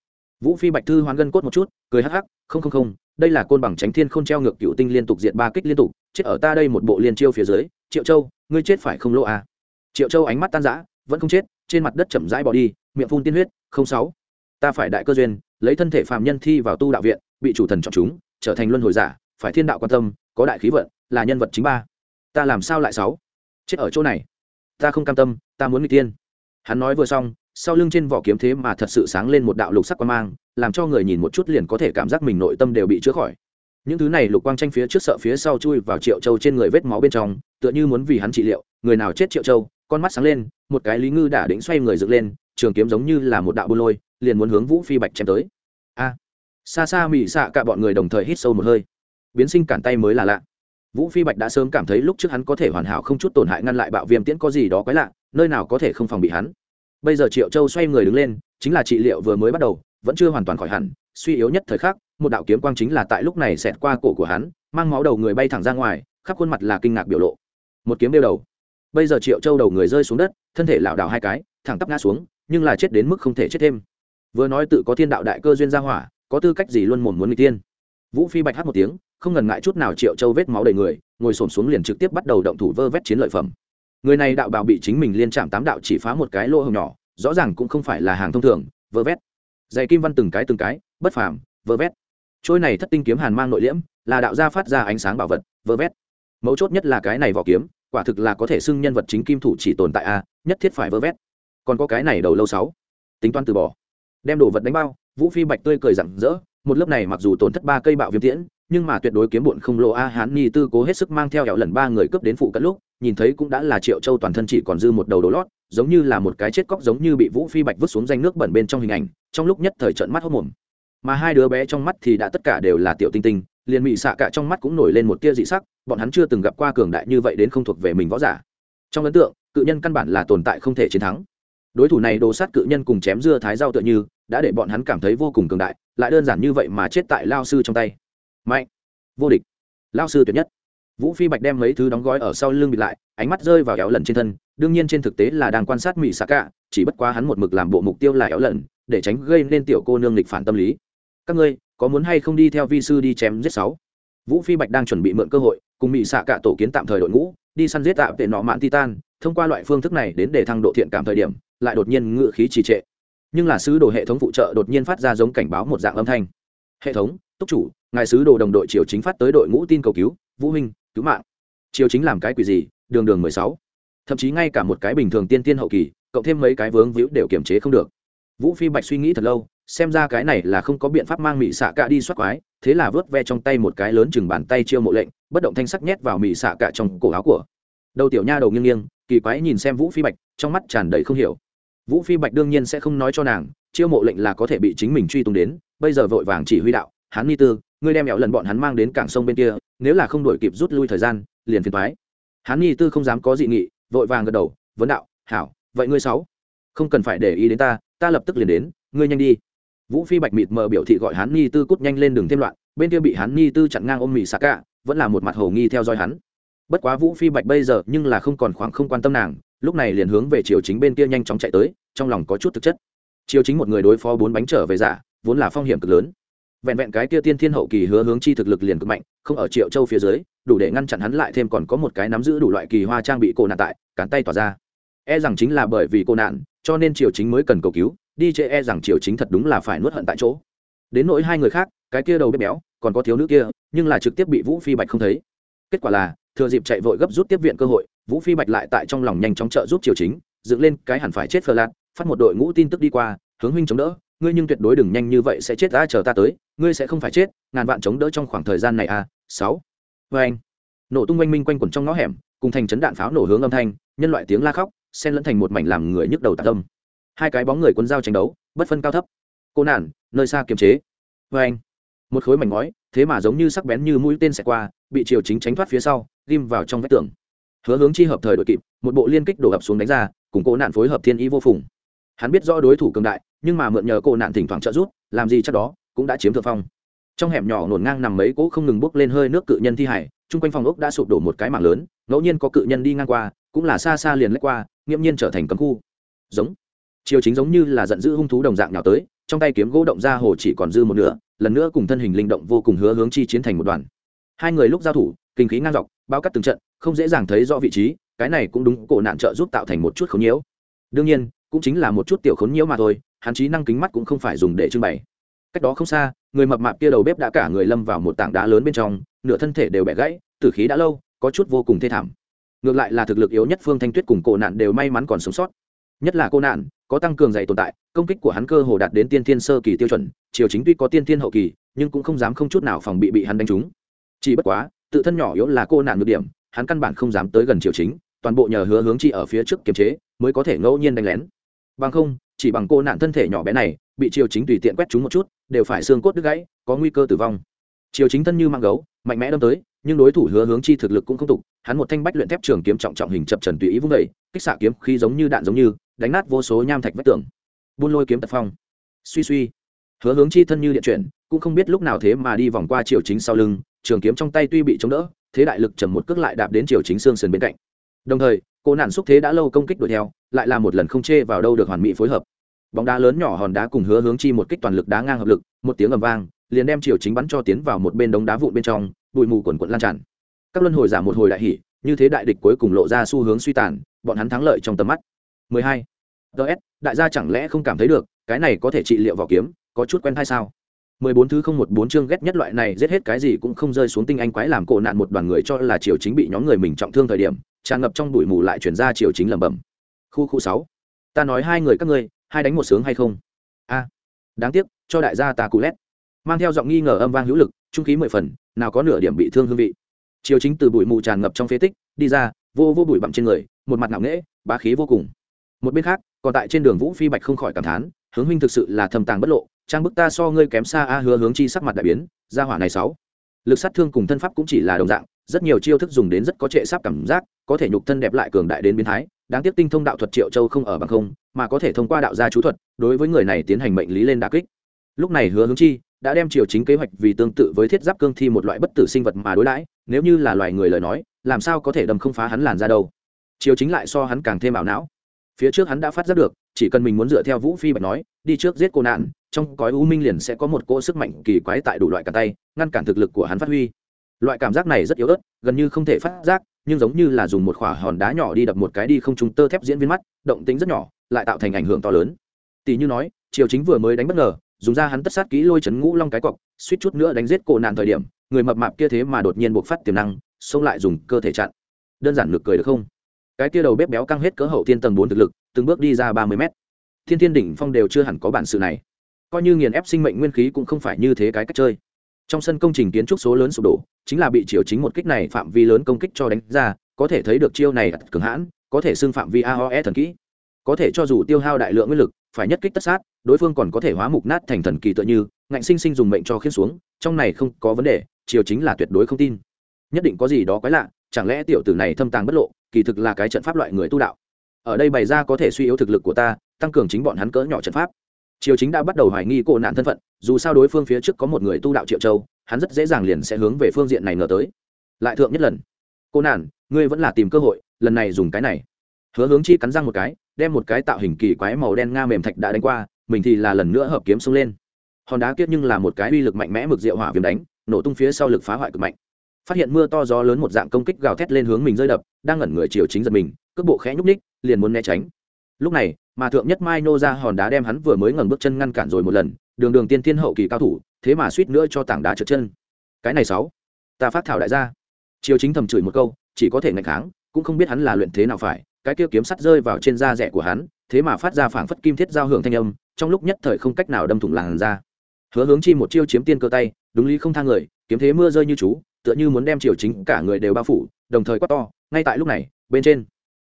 Vũ phi bạch thư hoán gân cốt một chút, cười hắc hắc, không không không, đây là côn bằng tránh thiên không treo ngược cựu tinh liên tục diện ba kích liên tục, chết ở ta đây một bộ liên chiêu phía dưới, triệu châu, ngươi chết phải không lỗ à. triệu châu ánh mắt tan rã, vẫn không chết trên mặt đất chậm rãi bỏ đi, miệng phun tiên huyết, không sáu, ta phải đại cơ duyên, lấy thân thể phàm nhân thi vào tu đạo viện, bị chủ thần chọn chúng, trở thành luân hồi giả, phải thiên đạo quan tâm, có đại khí vận, là nhân vật chính ba. Ta làm sao lại sáu? Chết ở chỗ này. Ta không cam tâm, ta muốn người tiên. Hắn nói vừa xong, sau lưng trên vỏ kiếm thế mà thật sự sáng lên một đạo lục sắc quan mang, làm cho người nhìn một chút liền có thể cảm giác mình nội tâm đều bị chữa khỏi. Những thứ này lục quang tranh phía trước sợ phía sau chui vào triệu châu trên người vết máu bên trong, tựa như muốn vì hắn trị liệu, người nào chết triệu châu con mắt sáng lên, một cái lý ngư đã đĩnh xoay người dựng lên, trường kiếm giống như là một đạo bô lôi, liền muốn hướng vũ phi bạch chém tới. A! Xa xa mỹ xạ cả bọn người đồng thời hít sâu một hơi. Biến sinh cản tay mới là lạ. Vũ phi bạch đã sớm cảm thấy lúc trước hắn có thể hoàn hảo không chút tổn hại ngăn lại bạo viêm tiễn có gì đó quái lạ, nơi nào có thể không phòng bị hắn. Bây giờ triệu châu xoay người đứng lên, chính là trị liệu vừa mới bắt đầu, vẫn chưa hoàn toàn khỏi hẳn, suy yếu nhất thời khắc, một đạo kiếm quang chính là tại lúc này xẹt qua cổ của hắn, mang máu đầu người bay thẳng ra ngoài, khắp khuôn mặt là kinh ngạc biểu lộ. Một kiếm đeo đầu bây giờ triệu châu đầu người rơi xuống đất, thân thể lảo đảo hai cái, thẳng tắp ngã xuống, nhưng là chết đến mức không thể chết thêm. Vừa nói tự có thiên đạo đại cơ duyên ra hỏa, có tư cách gì luôn mồm muốn người tiên vũ phi bạch hát một tiếng, không ngần ngại chút nào triệu châu vết máu đầy người, ngồi xổm xuống liền trực tiếp bắt đầu động thủ vơ vét chiến lợi phẩm. Người này đạo bào bị chính mình liên chạm tám đạo chỉ phá một cái lỗ hồng nhỏ, rõ ràng cũng không phải là hàng thông thường, vơ vét. Dày kim văn từng cái từng cái, bất phàm, vơ vét. Trôi này thất tinh kiếm hàn mang nội liễm, là đạo gia phát ra ánh sáng bảo vật, vơ vét. Mấu chốt nhất là cái này vỏ kiếm quả thực là có thể xưng nhân vật chính kim thủ chỉ tồn tại a, nhất thiết phải vơ vét. Còn có cái này đầu lâu sáu, tính toán từ bỏ. Đem đồ vật đánh bao, vũ phi bạch tươi cười rặng rỡ, một lớp này mặc dù tổn thất ba cây bạo viêm tiễn, nhưng mà tuyệt đối kiếm bụn không lộ a hán ni tư cố hết sức mang theo hẹo lần ba người cướp đến phụ cận lúc, nhìn thấy cũng đã là triệu châu toàn thân chỉ còn dư một đầu đồ lót, giống như là một cái chết cóc giống như bị vũ phi bạch vứt xuống danh nước bẩn bên trong hình ảnh, trong lúc nhất thời trận mắt hốc mồm. Mà hai đứa bé trong mắt thì đã tất cả đều là tiểu tinh tinh liền mị xạ cả trong mắt cũng nổi lên một tia dị sắc, bọn hắn chưa từng gặp qua cường đại như vậy đến không thuộc về mình võ giả. Trong ấn tượng, cự nhân căn bản là tồn tại không thể chiến thắng. Đối thủ này đồ sát cự nhân cùng chém dưa thái rau tựa như, đã để bọn hắn cảm thấy vô cùng cường đại, lại đơn giản như vậy mà chết tại lao sư trong tay. Mạnh. Vô địch. Lao sư tuyệt nhất. Vũ phi bạch đem mấy thứ đóng gói ở sau lưng bịt lại, ánh mắt rơi vào éo lần trên thân, đương nhiên trên thực tế là đang quan sát mỹ xạ cả, chỉ bất quá hắn một mực làm bộ mục tiêu là éo lần, để tránh gây nên tiểu cô nương lịch phản tâm lý các ngươi, có muốn hay không đi theo vi sư đi chém giết sáu? Vũ phi bạch đang chuẩn bị mượn cơ hội, cùng mỹ xạ cả tổ kiến tạm thời đội ngũ, đi săn giết tạm tệ nọ mạn titan, thông qua loại phương thức này đến để thăng độ thiện cảm thời điểm, lại đột nhiên ngự khí trì trệ. Nhưng là sứ đồ hệ thống phụ trợ đột nhiên phát ra giống cảnh báo một dạng âm thanh. Hệ thống, túc chủ, ngài sứ đồ đồng đội triều chính phát tới đội ngũ tin cầu cứu, vũ huynh, cứu mạng. Triều chính làm cái quỷ gì? Đường đường mười sáu. Thậm chí ngay cả một cái bình thường tiên tiên hậu kỳ, cộng thêm mấy cái vướng víu đều kiềm chế không được. Vũ phi bạch suy nghĩ thật lâu xem ra cái này là không có biện pháp mang mỹ xạ cả đi soát quái, thế là vớt ve trong tay một cái lớn chừng bàn tay chiêu mộ lệnh, bất động thanh sắc nhét vào mỹ xạ cả trong cổ áo của. Đầu tiểu nha đầu nghiêng nghiêng, kỳ quái nhìn xem vũ phi bạch, trong mắt tràn đầy không hiểu. Vũ phi bạch đương nhiên sẽ không nói cho nàng, chiêu mộ lệnh là có thể bị chính mình truy tung đến, bây giờ vội vàng chỉ huy đạo, hắn ni tư, ngươi đem mẹo lần bọn hắn mang đến cảng sông bên kia, nếu là không đổi kịp rút lui thời gian, liền phiền thoái hắn ni tư không dám có dị nghị, vội vàng gật đầu, vấn đạo, hảo, vậy ngươi sáu, không cần phải để ý đến ta ta lập tức liền đến, ngươi nhanh đi vũ phi bạch mịt mờ biểu thị gọi hắn ni tư cút nhanh lên đường thêm loạn, bên kia bị hắn ni tư chặn ngang ôm mì xà cả vẫn là một mặt hồ nghi theo dõi hắn. Bất quá vũ phi bạch bây giờ nhưng là không còn khoảng không quan tâm nàng, lúc này liền hướng về triều chính bên kia nhanh chóng chạy tới, trong lòng có chút thực chất. Chiều chính một người đối phó bốn bánh trở về giả, vốn là phong hiểm cực lớn. Vẹn vẹn cái kia tiên thiên hậu kỳ hứa hướng chi thực lực liền cực mạnh, không ở triệu châu phía dưới, đủ để ngăn chặn hắn lại thêm còn có một cái nắm giữ đủ loại kỳ hoa trang bị cổ nạn tại, cán tay tỏa ra. E rằng chính là bởi vì cô nạn, cho nên triều chính mới cần cầu cứu đi chê e rằng triều chính thật đúng là phải nuốt hận tại chỗ. Đến nỗi hai người khác, cái kia đầu bếp béo, còn có thiếu nữ kia, nhưng là trực tiếp bị vũ phi bạch không thấy. Kết quả là, thừa dịp chạy vội gấp rút tiếp viện cơ hội, vũ phi bạch lại tại trong lòng nhanh chóng trợ giúp triều chính, dựng lên cái hẳn phải chết phờ lạc phát một đội ngũ tin tức đi qua, hướng huynh chống đỡ, ngươi nhưng tuyệt đối đừng nhanh như vậy sẽ chết ra chờ ta tới, ngươi sẽ không phải chết, ngàn vạn chống đỡ trong khoảng thời gian này à sáu. Vê anh, nổ tung oanh minh quanh quẩn trong ngõ hẻm, cùng thành chấn đạn pháo nổ hướng âm thanh, nhân loại tiếng la khóc, xen lẫn thành một mảnh làm người nhức đầu tạc tâm hai cái bóng người quân dao tranh đấu, bất phân cao thấp. Cô nản, nơi xa kiềm chế. Vê anh, một khối mảnh ngói, thế mà giống như sắc bén như mũi tên xẹt qua, bị triều chính tránh thoát phía sau, ghim vào trong vách tường. Hứa hướng chi hợp thời đội kịp, một bộ liên kích đổ ập xuống đánh ra, cùng cố nạn phối hợp thiên ý vô phùng. Hắn biết rõ đối thủ cường đại, nhưng mà mượn nhờ cô nạn thỉnh thoảng trợ giúp, làm gì chắc đó, cũng đã chiếm thượng phong. Trong hẻm nhỏ nổn ngang nằm mấy cỗ không ngừng bốc lên hơi nước cự nhân thi hải, chung quanh phòng ốc đã sụp đổ một cái mảng lớn, ngẫu nhiên có cự nhân đi ngang qua, cũng là xa xa liền lách qua, nghiễm nhiên trở thành cấm khu. Giống chiều chính giống như là giận dữ hung thú đồng dạng nào tới, trong tay kiếm gỗ động ra hồ chỉ còn dư một nửa, lần nữa cùng thân hình linh động vô cùng hứa hướng chi chiến thành một đoàn. Hai người lúc giao thủ, kinh khí ngang dọc, bao cắt từng trận, không dễ dàng thấy rõ vị trí, cái này cũng đúng cổ nạn trợ giúp tạo thành một chút khốn nhiễu. Đương nhiên, cũng chính là một chút tiểu khốn nhiễu mà thôi, hắn trí năng kính mắt cũng không phải dùng để trưng bày. Cách đó không xa, người mập mạp kia đầu bếp đã cả người lâm vào một tảng đá lớn bên trong, nửa thân thể đều bẻ gãy, tử khí đã lâu, có chút vô cùng thê thảm. Ngược lại là thực lực yếu nhất phương thanh tuyết cùng cổ nạn đều may mắn còn sống sót nhất là cô nạn, có tăng cường dày tồn tại, công kích của hắn cơ hồ đạt đến tiên thiên sơ kỳ tiêu chuẩn, triều chính tuy có tiên thiên hậu kỳ, nhưng cũng không dám không chút nào phòng bị bị hắn đánh trúng. Chỉ bất quá, tự thân nhỏ yếu là cô nạn ngược điểm, hắn căn bản không dám tới gần triều chính, toàn bộ nhờ hứa hướng chi ở phía trước kiềm chế, mới có thể ngẫu nhiên đánh lén. Bằng không, chỉ bằng cô nạn thân thể nhỏ bé này, bị triều chính tùy tiện quét chúng một chút, đều phải xương cốt đứt gãy, có nguy cơ tử vong. Triều chính thân như mang gấu, mạnh mẽ đâm tới, nhưng đối thủ hứa hướng chi thực lực cũng không tục, hắn một thanh bách luyện thép trường kiếm trọng trọng hình chập trần tùy ý vung đầy kích xạ kiếm khi giống như đạn giống như đánh nát vô số nham thạch vách tường. Buôn lôi kiếm tật phong. Suy suy. Hứa hướng chi thân như điện chuyển, cũng không biết lúc nào thế mà đi vòng qua triều chính sau lưng, trường kiếm trong tay tuy bị chống đỡ, thế đại lực trầm một cước lại đạp đến triều chính xương sườn bên cạnh. Đồng thời, cô nạn xúc thế đã lâu công kích đuổi theo, lại là một lần không chê vào đâu được hoàn mỹ phối hợp. Bóng đá lớn nhỏ hòn đá cùng hứa hướng chi một kích toàn lực đá ngang hợp lực, một tiếng ầm vang, liền đem triều chính bắn cho tiến vào một bên đống đá vụn bên trong, bụi mù quần quận lan tràn. Các luân hồi giả một hồi đại hỉ, như thế đại địch cuối cùng lộ ra xu hướng suy tàn, bọn hắn thắng lợi trong tầm mắt. 12. ts đại gia chẳng lẽ không cảm thấy được, cái này có thể trị liệu vỏ kiếm, có chút quen hay sao? 14 thứ không một bốn chương ghét nhất loại này giết hết cái gì cũng không rơi xuống tinh anh quái làm cổ nạn một đoàn người cho là triều chính bị nhóm người mình trọng thương thời điểm, tràn ngập trong bụi mù lại chuyển ra triều chính lẩm bẩm. Khu khu sáu, ta nói hai người các ngươi, hai đánh một sướng hay không? A, đáng tiếc, cho đại gia ta cú lét. Mang theo giọng nghi ngờ âm vang hữu lực, trung khí mười phần, nào có nửa điểm bị thương hương vị. Triều chính từ bụi mù tràn ngập trong phế tích, đi ra, vô vô bụi bặm trên người, một mặt ngạo nghễ, bá khí vô cùng một bên khác, còn tại trên đường vũ phi bạch không khỏi cảm thán, hướng huynh thực sự là thầm tàng bất lộ, trang bức ta so ngươi kém xa a hứa hướng chi sắc mặt đại biến, gia hỏa này sáu lực sát thương cùng thân pháp cũng chỉ là đồng dạng, rất nhiều chiêu thức dùng đến rất có trệ sáp cảm giác, có thể nhục thân đẹp lại cường đại đến biến thái, đáng tiếc tinh thông đạo thuật triệu châu không ở bằng không, mà có thể thông qua đạo gia chú thuật, đối với người này tiến hành mệnh lý lên đà kích. Lúc này hứa hướng chi đã đem triều chính kế hoạch vì tương tự với thiết giáp cương thi một loại bất tử sinh vật mà đối đãi, nếu như là loài người lời nói, làm sao có thể đâm không phá hắn làn ra đâu. Triều chính lại so hắn càng thêm ảo não phía trước hắn đã phát giác được, chỉ cần mình muốn dựa theo vũ phi bạch nói, đi trước giết cô nạn, trong cõi u minh liền sẽ có một cỗ sức mạnh kỳ quái tại đủ loại cả tay, ngăn cản thực lực của hắn phát huy. Loại cảm giác này rất yếu ớt, gần như không thể phát giác, nhưng giống như là dùng một khỏa hòn đá nhỏ đi đập một cái đi không trúng tơ thép diễn viên mắt, động tính rất nhỏ, lại tạo thành ảnh hưởng to lớn. Tỷ như nói, triều chính vừa mới đánh bất ngờ, dùng ra hắn tất sát kỹ lôi chấn ngũ long cái cọc, suýt chút nữa đánh giết cổ nạn thời điểm, người mập mạp kia thế mà đột nhiên buộc phát tiềm năng, xông lại dùng cơ thể chặn. Đơn giản lực cười được không? Cái kia đầu bếp béo căng hết cỡ hậu thiên tầng bốn thực lực, từng bước đi ra ba mươi mét. Thiên thiên đỉnh phong đều chưa hẳn có bản sự này. Coi như nghiền ép sinh mệnh nguyên khí cũng không phải như thế cái cách chơi. Trong sân công trình kiến trúc số lớn sụp đổ, chính là bị triều chính một kích này phạm vi lớn công kích cho đánh ra, có thể thấy được chiêu này cường hãn, có thể xưng phạm vi aoe thần kỹ. Có thể cho dù tiêu hao đại lượng nguyên lực, phải nhất kích tất sát, đối phương còn có thể hóa mục nát thành thần kỳ tựa như, ngạnh sinh sinh dùng mệnh cho khiến xuống, trong này không có vấn đề, triều chính là tuyệt đối không tin. Nhất định có gì đó quái lạ, chẳng lẽ tiểu tử này thâm tàng bất lộ kỳ thực là cái trận pháp loại người tu đạo. Ở đây bày ra có thể suy yếu thực lực của ta, tăng cường chính bọn hắn cỡ nhỏ trận pháp. Triều chính đã bắt đầu hoài nghi cô nạn thân phận, dù sao đối phương phía trước có một người tu đạo triệu châu, hắn rất dễ dàng liền sẽ hướng về phương diện này ngờ tới. Lại thượng nhất lần. Cô nạn, ngươi vẫn là tìm cơ hội, lần này dùng cái này. Hứa hướng chi cắn răng một cái, đem một cái tạo hình kỳ quái màu đen nga mềm thạch đã đánh qua, mình thì là lần nữa hợp kiếm xông lên. Hòn đá kiết nhưng là một cái uy lực mạnh mẽ mực rượu hỏa viêm đánh, nổ tung phía sau lực phá hoại cực mạnh phát hiện mưa to gió lớn một dạng công kích gào thét lên hướng mình rơi đập, đang ngẩn người chiều chính giật mình, cước bộ khẽ nhúc ních liền muốn né tránh. Lúc này, mà thượng nhất mai nô ra hòn đá đem hắn vừa mới ngẩng bước chân ngăn cản rồi một lần, đường đường tiên thiên hậu kỳ cao thủ, thế mà suýt nữa cho tảng đá trượt chân. Cái này sáu, ta phát thảo đại gia. Chiều chính thầm chửi một câu, chỉ có thể ngạch kháng, cũng không biết hắn là luyện thế nào phải, cái kia kiếm sắt rơi vào trên da rẻ của hắn, thế mà phát ra phảng phất kim thiết giao hưởng thanh âm, trong lúc nhất thời không cách nào đâm thủng làn ra hứa hướng chi một chiêu chiếm tiên cơ tay, đúng lý không thang người, kiếm thế mưa rơi như chú tựa như muốn đem triều chính cả người đều bao phủ, đồng thời quát to, ngay tại lúc này, bên trên.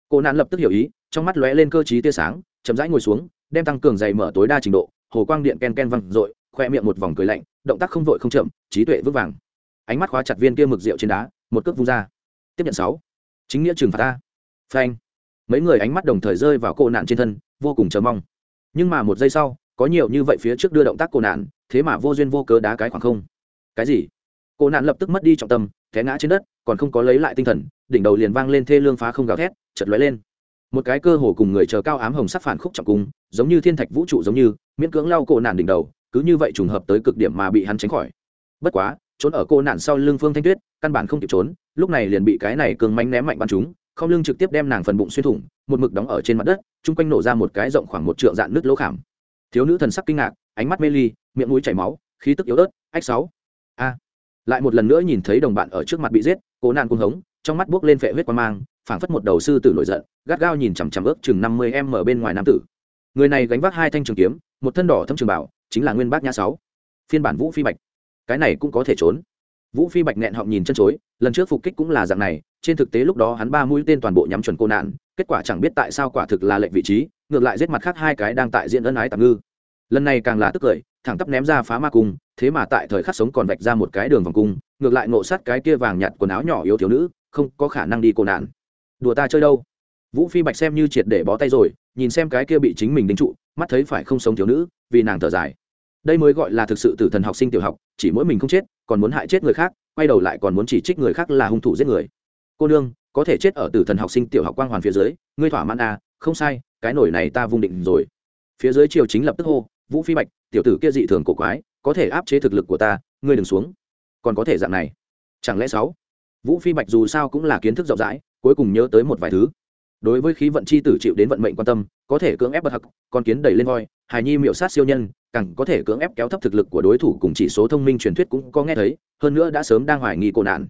Cô nạn lập tức hiểu ý, trong mắt lóe lên cơ trí tia sáng, chậm rãi ngồi xuống, đem tăng cường dày mở tối đa trình độ, hồ quang điện ken ken văng r ộ i khoe miệng một vòng cười lạnh, động tác không vội không chậm, trí tuệ vững vàng. Ánh mắt khóa chặt viên kia mực rượu trên đá, một cước vung ra. Tiếp nhận sáu. Chính nghĩa trừng phạt ta. Phanh. Mấy người ánh mắt đồng thời rơi vào cô nạn trên thân, vô cùng chờ mong. Nhưng mà một giây sau, có nhiều như vậy phía trước đưa động tác cô nạn, thế mà vô duyên vô cớ đá cái khoảng không. Cái gì? Cô nạn lập tức mất đi trọng tâm, té ngã trên đất, còn không có lấy lại tinh thần, đỉnh đầu liền vang lên thê lương phá không gào thét chật lóe lên. Một cái cơ hồ cùng người chờ cao ám hồng sắc phản khúc trọng cung, giống như thiên thạch vũ trụ giống như, miễn cưỡng lau cô nạn đỉnh đầu, cứ như vậy trùng hợp tới cực điểm mà bị hắn tránh khỏi. Bất quá, trốn ở cô nạn sau lưng phương thanh tuyết, căn bản không kịp trốn, lúc này liền bị cái này cường manh ném mạnh bắn chúng không lưng trực tiếp đem nàng phần bụng xuyên thủng, một mực đóng ở trên mặt đất, chung quanh nổ ra một cái rộng khoảng một trượng dạn nước lỗ khảm. Thiếu nữ thần sắc kinh ngạc, ánh mắt mê ly, miệng mũi chảy máu, khí tức yếu ớt, ách sáu, a lại một lần nữa nhìn thấy đồng bạn ở trước mặt bị giết, cố nạn cung hống, trong mắt buốc lên phệ huyết quan mang, phảng phất một đầu sư tử nổi giận, gắt gao nhìn chằm chằm ước chừng năm mươi em ở bên ngoài nam tử. Người này gánh vác hai thanh trường kiếm, một thân đỏ thâm trường bảo, chính là nguyên bác nhã sáu. Phiên bản vũ phi bạch. Cái này cũng có thể trốn. Vũ phi bạch nẹn họng nhìn chân chối, lần trước phục kích cũng là dạng này, trên thực tế lúc đó hắn ba mũi tên toàn bộ nhắm chuẩn cô nạn, kết quả chẳng biết tại sao quả thực là lệnh vị trí, ngược lại giết mặt khác hai cái đang tại diện ân ái tạm ngư. Lần này càng là tức cười, thẳng tắp ném ra phá ma cung thế mà tại thời khắc sống còn vạch ra một cái đường vòng cung, ngược lại nộ sát cái kia vàng nhặt quần áo nhỏ yếu thiếu nữ, không có khả năng đi cổ nạn. Đùa ta chơi đâu? Vũ phi bạch xem như triệt để bó tay rồi, nhìn xem cái kia bị chính mình đính trụ, mắt thấy phải không sống thiếu nữ, vì nàng thở dài. Đây mới gọi là thực sự tử thần học sinh tiểu học, chỉ mỗi mình không chết, còn muốn hại chết người khác, quay đầu lại còn muốn chỉ trích người khác là hung thủ giết người. Cô nương, có thể chết ở tử thần học sinh tiểu học quang hoàn phía dưới, ngươi thỏa mãn à không sai, cái nổi này ta vung định rồi. Phía dưới triều chính lập tức hô, vũ phi bạch, tiểu tử kia dị thường cổ quái có thể áp chế thực lực của ta, ngươi đừng xuống. Còn có thể dạng này. Chẳng lẽ sáu? Vũ phi bạch dù sao cũng là kiến thức rộng rãi, cuối cùng nhớ tới một vài thứ. Đối với khí vận chi tử chịu đến vận mệnh quan tâm, có thể cưỡng ép bật hặc con kiến đẩy lên voi, hài nhi miệu sát siêu nhân, càng có thể cưỡng ép kéo thấp thực lực của đối thủ cùng chỉ số thông minh truyền thuyết cũng có nghe thấy, hơn nữa đã sớm đang hoài nghi cô nạn.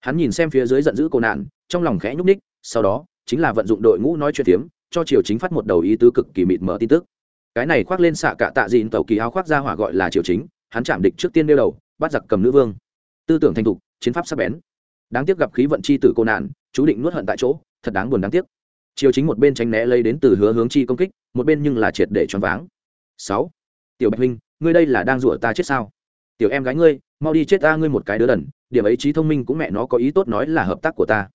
Hắn nhìn xem phía dưới giận dữ cô nạn, trong lòng khẽ nhúc ních sau đó, chính là vận dụng đội ngũ nói chuyện tiếm cho triều chính phát một đầu ý tứ cực kỳ mịt mở tin tức. Cái này khoác lên xạ cả tạ dịn tàu kỳ áo khoác ra hỏa gọi là triều chính hắn chạm địch trước tiên đeo đầu, bắt giặc cầm nữ vương. Tư tưởng thành thục, chiến pháp sắc bén. Đáng tiếc gặp khí vận chi tử cô nạn, chú định nuốt hận tại chỗ, thật đáng buồn đáng tiếc. Chiều chính một bên tránh né lấy đến từ hứa hướng chi công kích, một bên nhưng là triệt để choáng váng. Sáu. Tiểu bạch huynh, ngươi đây là đang rủa ta chết sao? Tiểu em gái ngươi, mau đi chết ta ngươi một cái đứa đần, điểm ấy trí thông minh cũng mẹ nó có ý tốt nói là hợp tác của ta.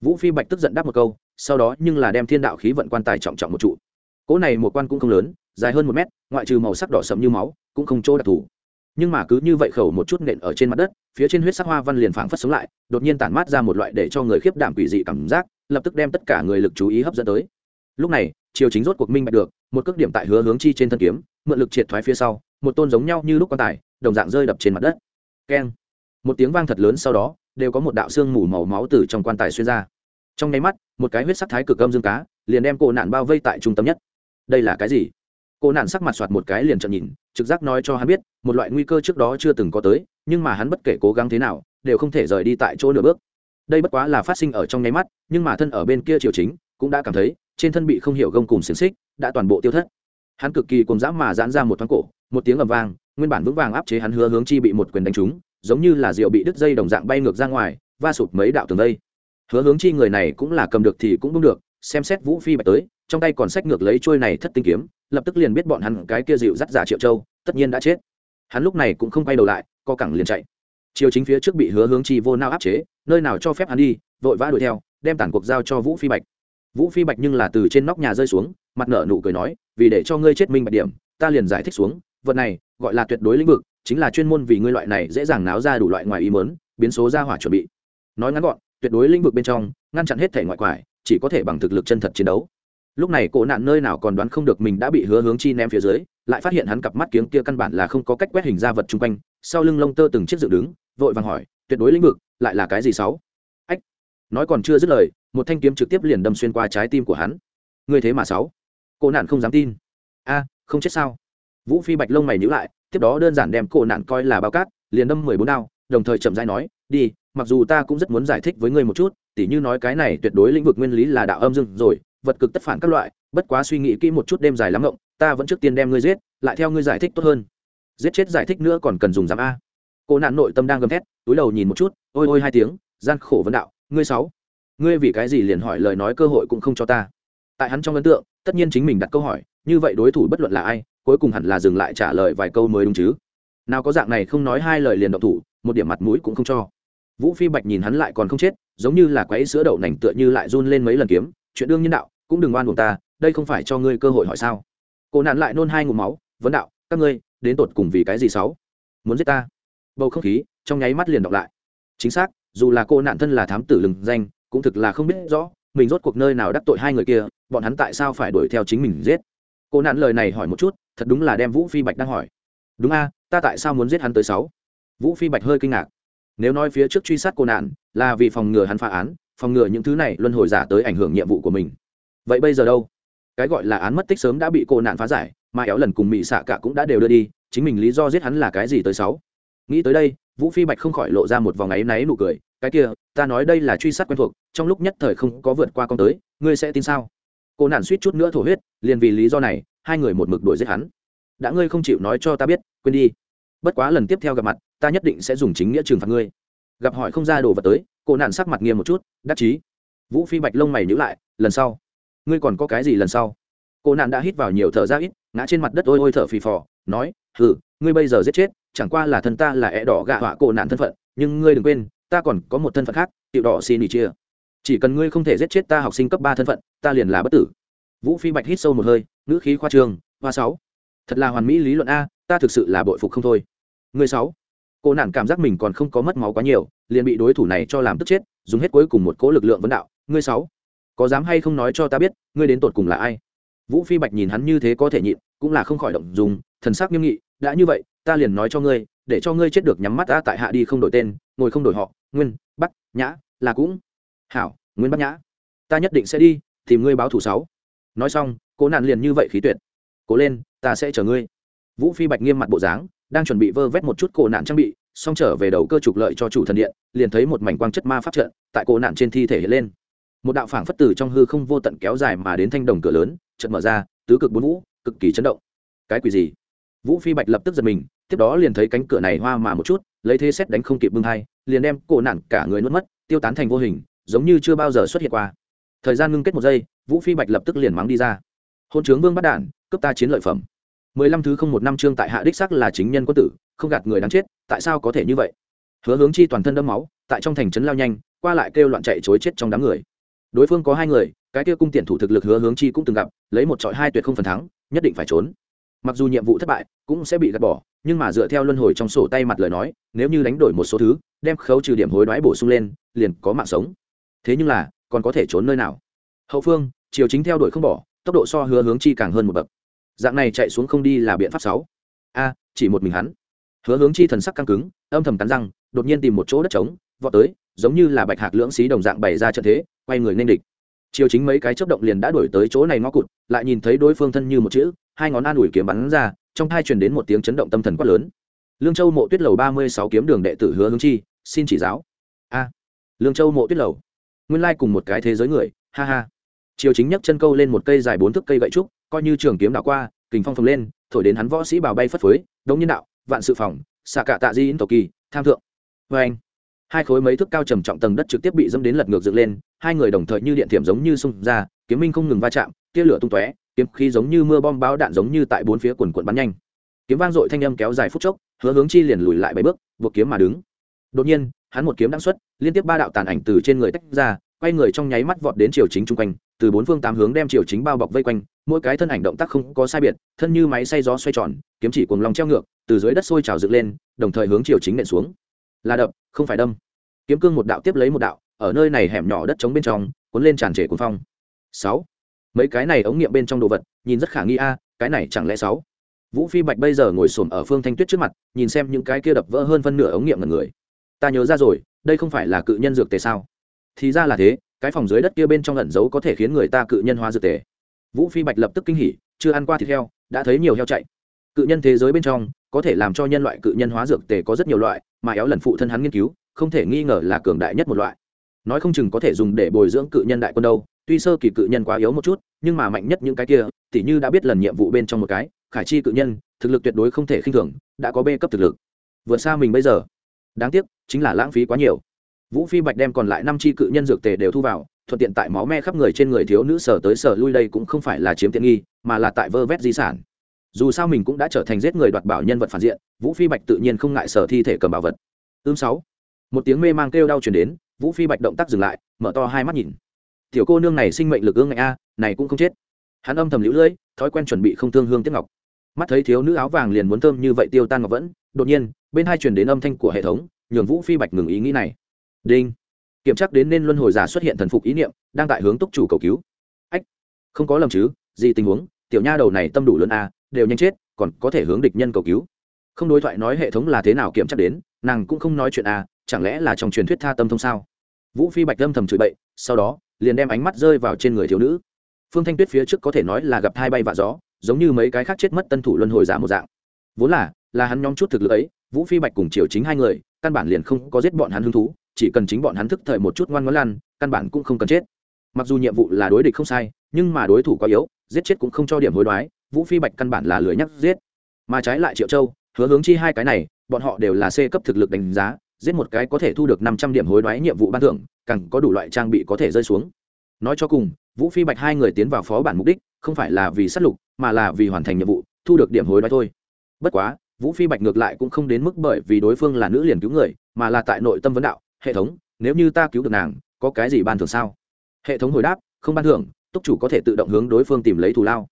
Vũ phi bạch tức giận đáp một câu, sau đó nhưng là đem thiên đạo khí vận quan tài trọng trọng một trụ. Cỗ này một quan cũng không lớn, dài hơn một mét, ngoại trừ màu sắc đỏ sậm như máu, cũng không chỗ đặc thù nhưng mà cứ như vậy khẩu một chút nện ở trên mặt đất, phía trên huyết sắc hoa văn liền phảng phất sống lại, đột nhiên tản mát ra một loại để cho người khiếp đảm quỷ dị cảm giác, lập tức đem tất cả người lực chú ý hấp dẫn tới. Lúc này chiều chính rốt cuộc minh bạch được, một cước điểm tại hứa hướng chi trên thân kiếm, mượn lực triệt thoái phía sau, một tôn giống nhau như lúc quan tài, đồng dạng rơi đập trên mặt đất. Keng. Một tiếng vang thật lớn sau đó, đều có một đạo xương mù màu máu từ trong quan tài xuyên ra. Trong nháy mắt, một cái huyết sắc thái cực âm dương cá, liền đem cổ nạn bao vây tại trung tâm nhất. Đây là cái gì? Cô nạn sắc mặt soạt một cái liền trợn nhìn, trực giác nói cho hắn biết, một loại nguy cơ trước đó chưa từng có tới, nhưng mà hắn bất kể cố gắng thế nào, đều không thể rời đi tại chỗ nửa bước. Đây bất quá là phát sinh ở trong nháy mắt, nhưng mà thân ở bên kia triều chính, cũng đã cảm thấy, trên thân bị không hiểu gông cùng xiềng xích, đã toàn bộ tiêu thất. Hắn cực kỳ cùng dã mà giãn ra một thoáng cổ, một tiếng ầm vang, nguyên bản vững vàng áp chế hắn hứa hướng chi bị một quyền đánh trúng, giống như là rượu bị đứt dây đồng dạng bay ngược ra ngoài, va sụp mấy đạo tường dây hứa hướng chi người này cũng là cầm được thì cũng đúng được, xem xét vũ phi bạch tới, trong tay còn sách ngược lấy trôi này thất tinh kiếm lập tức liền biết bọn hắn cái kia dịu dắt giả triệu châu, tất nhiên đã chết. Hắn lúc này cũng không quay đầu lại, co cẳng liền chạy. Chiều chính phía trước bị hứa hướng chi vô nao áp chế, nơi nào cho phép hắn đi, vội vã đuổi theo, đem tản cuộc giao cho vũ phi bạch. Vũ phi bạch nhưng là từ trên nóc nhà rơi xuống, mặt nở nụ cười nói, vì để cho ngươi chết minh bạch điểm, ta liền giải thích xuống, vật này, gọi là tuyệt đối lĩnh vực, chính là chuyên môn vì ngươi loại này dễ dàng náo ra đủ loại ngoài ý mớn biến số ra hỏa chuẩn bị. Nói ngắn gọn, tuyệt đối lĩnh vực bên trong, ngăn chặn hết thể ngoại quải, chỉ có thể bằng thực lực chân thật chiến đấu lúc này cổ nạn nơi nào còn đoán không được mình đã bị hứa hướng chi ném phía dưới, lại phát hiện hắn cặp mắt kiếng kia căn bản là không có cách quét hình ra vật chung quanh, sau lưng lông tơ từng chiếc dựng đứng, vội vàng hỏi, tuyệt đối lĩnh vực, lại là cái gì sáu? Ách, nói còn chưa dứt lời, một thanh kiếm trực tiếp liền đâm xuyên qua trái tim của hắn. Ngươi thế mà sáu? Cổ nạn không dám tin. A, không chết sao? Vũ phi bạch lông mày nhíu lại, tiếp đó đơn giản đem cổ nạn coi là bao cát, liền đâm mười bốn đao, đồng thời chậm rãi nói, đi, mặc dù ta cũng rất muốn giải thích với ngươi một chút, tỉ như nói cái này tuyệt đối lĩnh vực nguyên lý là đạo âm dương rồi vật cực tất phản các loại, bất quá suy nghĩ kỹ một chút đêm dài lắm ngộng, ta vẫn trước tiên đem ngươi giết, lại theo ngươi giải thích tốt hơn. Giết chết giải thích nữa còn cần dùng giám a. Cô nạn nội tâm đang gầm thét, túi đầu nhìn một chút, ôi ôi hai tiếng, gian khổ vấn đạo, ngươi sáu, ngươi vì cái gì liền hỏi lời nói cơ hội cũng không cho ta. Tại hắn trong ấn tượng, tất nhiên chính mình đặt câu hỏi, như vậy đối thủ bất luận là ai, cuối cùng hẳn là dừng lại trả lời vài câu mới đúng chứ. Nào có dạng này không nói hai lời liền độc thủ, một điểm mặt mũi cũng không cho. Vũ phi bạch nhìn hắn lại còn không chết, giống như là quấy sữa đậu nành tựa như lại run lên mấy lần kiếm, chuyện đương nhân đạo cũng đừng oan uổng ta, đây không phải cho ngươi cơ hội hỏi sao? Cô nạn lại nôn hai ngụm máu, vấn đạo, các ngươi đến tột cùng vì cái gì sáu? Muốn giết ta? Bầu không khí trong nháy mắt liền đọc lại. Chính xác, dù là cô nạn thân là thám tử lừng danh, cũng thực là không biết rõ, mình rốt cuộc nơi nào đắc tội hai người kia, bọn hắn tại sao phải đuổi theo chính mình giết? Cô nạn lời này hỏi một chút, thật đúng là đem vũ phi bạch đang hỏi. Đúng a, ta tại sao muốn giết hắn tới sáu? Vũ phi bạch hơi kinh ngạc. Nếu nói phía trước truy sát cô nạn, là vì phòng ngừa hắn phá án, phòng ngừa những thứ này luân hồi giả tới ảnh hưởng nhiệm vụ của mình vậy bây giờ đâu? Cái gọi là án mất tích sớm đã bị cô nạn phá giải, mà éo lần cùng mỹ xạ cả cũng đã đều đưa đi, chính mình lý do giết hắn là cái gì tới sáu? Nghĩ tới đây, vũ phi bạch không khỏi lộ ra một vòng áy náy nụ cười, cái kia, ta nói đây là truy sát quen thuộc, trong lúc nhất thời không có vượt qua con tới, ngươi sẽ tin sao? Cô nạn suýt chút nữa thổ huyết, liền vì lý do này, hai người một mực đuổi giết hắn. Đã ngươi không chịu nói cho ta biết, quên đi. Bất quá lần tiếp theo gặp mặt, ta nhất định sẽ dùng chính nghĩa trừng phạt ngươi. Gặp hỏi không ra đồ vật tới, cô nạn sắc mặt nghiêm một chút, đắc chí. Vũ phi bạch lông mày nhữ lại, lần sau ngươi còn có cái gì lần sau? Cô nạn đã hít vào nhiều thở ra ít, ngã trên mặt đất ôi ôi thở phì phò, nói, hừ, ngươi bây giờ giết chết, chẳng qua là thân ta là e đỏ gạ họa cô nạn thân phận, nhưng ngươi đừng quên, ta còn có một thân phận khác, tiểu đỏ xin ý chia. Chỉ cần ngươi không thể giết chết ta học sinh cấp ba thân phận, ta liền là bất tử. Vũ phi bạch hít sâu một hơi, ngữ khí khoa trương, hoa sáu, thật là hoàn mỹ lý luận a, ta thực sự là bội phục không thôi. Ngươi sáu. Cô nạn cảm giác mình còn không có mất máu quá nhiều, liền bị đối thủ này cho làm tức chết, dùng hết cuối cùng một cỗ lực lượng vấn đạo, ngươi sáu có dám hay không nói cho ta biết, ngươi đến tột cùng là ai? Vũ phi bạch nhìn hắn như thế có thể nhịn, cũng là không khỏi động dùng thần sắc nghiêm nghị, đã như vậy, ta liền nói cho ngươi, để cho ngươi chết được nhắm mắt ta tại hạ đi không đổi tên, ngồi không đổi họ, nguyên, bắc, nhã, là cũng. Hảo, nguyên, bắc, nhã. Ta nhất định sẽ đi, tìm ngươi báo thủ sáu. Nói xong, cố nạn liền như vậy khí tuyệt. Cố lên, ta sẽ chờ ngươi. Vũ phi bạch nghiêm mặt bộ dáng, đang chuẩn bị vơ vét một chút cổ nạn trang bị, xong trở về đầu cơ trục lợi cho chủ thần điện, liền thấy một mảnh quang chất ma pháp trận tại cổ nạn trên thi thể hiện lên một đạo phảng phất tử trong hư không vô tận kéo dài mà đến thanh đồng cửa lớn, chợt mở ra, tứ cực bốn vũ, cực kỳ chấn động. Cái quỷ gì? Vũ phi bạch lập tức giật mình, tiếp đó liền thấy cánh cửa này hoa mà một chút, lấy thế xét đánh không kịp bưng hai, liền đem cổ nạn cả người nuốt mất, tiêu tán thành vô hình, giống như chưa bao giờ xuất hiện qua. Thời gian ngưng kết một giây, vũ phi bạch lập tức liền mắng đi ra. Hôn trướng vương bắt đản cướp ta chiến lợi phẩm. Mười lăm thứ không một năm chương tại hạ đích sắc là chính nhân quân tử, không gạt người đáng chết, tại sao có thể như vậy? Hứa hướng chi toàn thân đẫm máu, tại trong thành trấn lao nhanh, qua lại kêu loạn chạy chối chết trong đám người đối phương có hai người, cái kia cung tiền thủ thực lực hứa hướng chi cũng từng gặp, lấy một trọi hai tuyệt không phần thắng, nhất định phải trốn. Mặc dù nhiệm vụ thất bại, cũng sẽ bị gạt bỏ, nhưng mà dựa theo luân hồi trong sổ tay mặt lời nói, nếu như đánh đổi một số thứ, đem khấu trừ điểm hối đoái bổ sung lên, liền có mạng sống. Thế nhưng là, còn có thể trốn nơi nào? Hậu phương chiều chính theo đuổi không bỏ, tốc độ so hứa hướng chi càng hơn một bậc. Dạng này chạy xuống không đi là biện pháp sáu. A, chỉ một mình hắn. Hứa hướng chi thần sắc căng cứng, âm thầm cắn răng, đột nhiên tìm một chỗ đất trống vọt tới, giống như là bạch hạc lưỡng xí đồng dạng bày ra trận thế, quay người nên địch. Chiều chính mấy cái chớp động liền đã đuổi tới chỗ này ngõ cụt, lại nhìn thấy đối phương thân như một chữ, hai ngón an ủi kiếm bắn ra, trong thai truyền đến một tiếng chấn động tâm thần quát lớn. Lương châu mộ tuyết lầu ba mươi sáu kiếm đường đệ tử hứa hướng chi, xin chỉ giáo. A. Lương châu mộ tuyết lầu. Nguyên lai cùng một cái thế giới người, ha ha. Chiều chính nhấc chân câu lên một cây dài bốn thước cây gậy trúc, coi như trường kiếm đảo qua, kình phong phồng lên, thổi đến hắn võ sĩ bào bay phất phới, đống nhân đạo, vạn sự phòng, xạ cạ tạ di in tổ kỳ, tham thượng. Vê anh hai khối mấy thước cao trầm trọng tầng đất trực tiếp bị dâm đến lật ngược dựng lên, hai người đồng thời như điện thiểm giống như xung ra, kiếm minh không ngừng va chạm, tia lửa tung tóe, kiếm khí giống như mưa bom báo đạn giống như tại bốn phía quần quận bắn nhanh. Kiếm vang dội thanh âm kéo dài phút chốc, hứa hướng chi liền lùi lại bảy bước, buộc kiếm mà đứng. Đột nhiên, hắn một kiếm đăng xuất, liên tiếp ba đạo tàn ảnh từ trên người tách ra, quay người trong nháy mắt vọt đến chiều chính chung quanh, từ bốn phương tám hướng đem chiều chính bao bọc vây quanh, mỗi cái thân ảnh động tác không có sai biệt, thân như máy xay gió xoay tròn, kiếm chỉ cuồng lòng treo ngược, từ dưới đất sôi trào dựng lên, đồng thời hướng chiều chính nện xuống là đập, không phải đâm. Kiếm cương một đạo tiếp lấy một đạo, ở nơi này hẻm nhỏ đất trống bên trong, cuốn lên tràn trề cuốn phong. Sáu. Mấy cái này ống nghiệm bên trong đồ vật, nhìn rất khả nghi a, cái này chẳng lẽ sáu? Vũ phi bạch bây giờ ngồi xổm ở phương thanh tuyết trước mặt, nhìn xem những cái kia đập vỡ hơn phân nửa ống nghiệm ngần người. Ta nhớ ra rồi, đây không phải là cự nhân dược tề sao? Thì ra là thế, cái phòng dưới đất kia bên trong ẩn giấu có thể khiến người ta cự nhân hóa dược tề. Vũ phi bạch lập tức kinh hỉ, chưa ăn qua thịt heo, đã thấy nhiều heo chạy cự nhân thế giới bên trong, có thể làm cho nhân loại cự nhân hóa dược tề có rất nhiều loại, mà éo lần phụ thân hắn nghiên cứu, không thể nghi ngờ là cường đại nhất một loại. Nói không chừng có thể dùng để bồi dưỡng cự nhân đại quân đâu, tuy sơ kỳ cự nhân quá yếu một chút, nhưng mà mạnh nhất những cái kia, tỉ như đã biết lần nhiệm vụ bên trong một cái, khải chi cự nhân, thực lực tuyệt đối không thể khinh thường, đã có bê cấp thực lực. Vượt xa mình bây giờ. Đáng tiếc, chính là lãng phí quá nhiều. Vũ phi bạch đem còn lại năm chi cự nhân dược tề đều thu vào, thuận tiện tại máu me khắp người trên người thiếu nữ sở tới sở lui đây cũng không phải là chiếm tiện nghi, mà là tại vơ vét di sản dù sao mình cũng đã trở thành giết người đoạt bảo nhân vật phản diện, vũ phi bạch tự nhiên không ngại sở thi thể cầm bảo vật. Ưm sáu. Một tiếng mê mang kêu đau chuyển đến, vũ phi bạch động tác dừng lại, mở to hai mắt nhìn. Tiểu cô nương này sinh mệnh lực ương ngạnh a, này cũng không chết. Hắn âm thầm lũ lưỡi, thói quen chuẩn bị không thương hương tiếc ngọc. Mắt thấy thiếu nữ áo vàng liền muốn thơm như vậy tiêu tan ngọc vẫn, đột nhiên, bên hai chuyển đến âm thanh của hệ thống, nhường vũ phi bạch ngừng ý nghĩ này. Đinh. Kiểm tra đến nên luân hồi giả xuất hiện thần phục ý niệm, đang tại hướng túc chủ cầu cứu. Ách, không có lầm chứ, gì tình huống, tiểu nha đầu này tâm đủ lớn a đều nhanh chết, còn có thể hướng địch nhân cầu cứu. Không đối thoại nói hệ thống là thế nào kiểm tra đến, nàng cũng không nói chuyện à? chẳng lẽ là trong truyền thuyết tha tâm thông sao? Vũ phi bạch âm thầm chửi bậy, sau đó, liền đem ánh mắt rơi vào trên người thiếu nữ. Phương thanh tuyết phía trước có thể nói là gặp hai bay và gió, giống như mấy cái khác chết mất tân thủ luân hồi giả một dạng. Vốn là là hắn nhóm chút thực lực ấy, vũ phi bạch cùng triều chính hai người, căn bản liền không có giết bọn hắn hứng thú, chỉ cần chính bọn hắn thức thời một chút ngoan ngoãn lan căn bản cũng không cần chết. Mặc dù nhiệm vụ là đối địch không sai, nhưng mà đối thủ quá yếu, giết chết cũng không cho điểm hối đoái vũ phi bạch căn bản là lười nhắc giết. Mà trái lại triệu châu, hứa hướng chi hai cái này, bọn họ đều là c cấp thực lực đánh giá, giết một cái có thể thu được năm trăm điểm hối đoái nhiệm vụ ban thưởng, càng có đủ loại trang bị có thể rơi xuống. Nói cho cùng, vũ phi bạch hai người tiến vào phó bản mục đích, không phải là vì sát lục, mà là vì hoàn thành nhiệm vụ, thu được điểm hối đoái thôi. Bất quá, vũ phi bạch ngược lại cũng không đến mức bởi vì đối phương là nữ liền cứu người, mà là tại nội tâm vấn đạo, hệ thống, nếu như ta cứu được nàng, có cái gì ban thưởng sao? Hệ thống hồi đáp, không ban thưởng, túc chủ có thể tự động hướng đối phương tìm lấy thù lao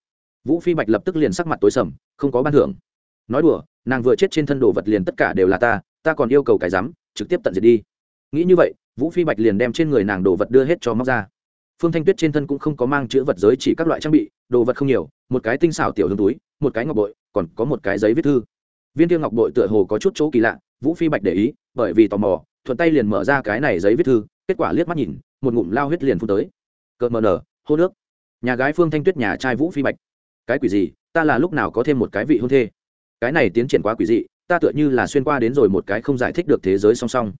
vũ phi bạch lập tức liền sắc mặt tối sầm, không có ban thưởng. Nói đùa, nàng vừa chết trên thân đồ vật liền tất cả đều là ta ta còn yêu cầu cái rắm, trực tiếp tận diệt đi. Nghĩ như vậy, vũ phi bạch liền đem trên người nàng đồ vật đưa hết cho móc ra. Phương thanh tuyết trên thân cũng không có mang chữ vật giới chỉ các loại trang bị, đồ vật không nhiều, một cái tinh xảo tiểu hương túi, một cái ngọc bội, còn có một cái giấy viết thư. Viên tiêu ngọc bội tựa hồ có chút chỗ kỳ lạ, vũ phi bạch để ý, bởi vì tò mò, thuận tay liền mở ra cái này giấy viết thư, kết quả liếc mắt nhìn, một ngụm lao huyết liền phun tới. Cợt mờ nở, hô nước. Nhà gái phương thanh tuyết nhà trai vũ phi bạch cái quỷ gì, ta là lúc nào có thêm một cái vị hôn thê? Cái này tiến triển quá quỷ dị, ta tựa như là xuyên qua đến rồi một cái không giải thích được thế giới song song.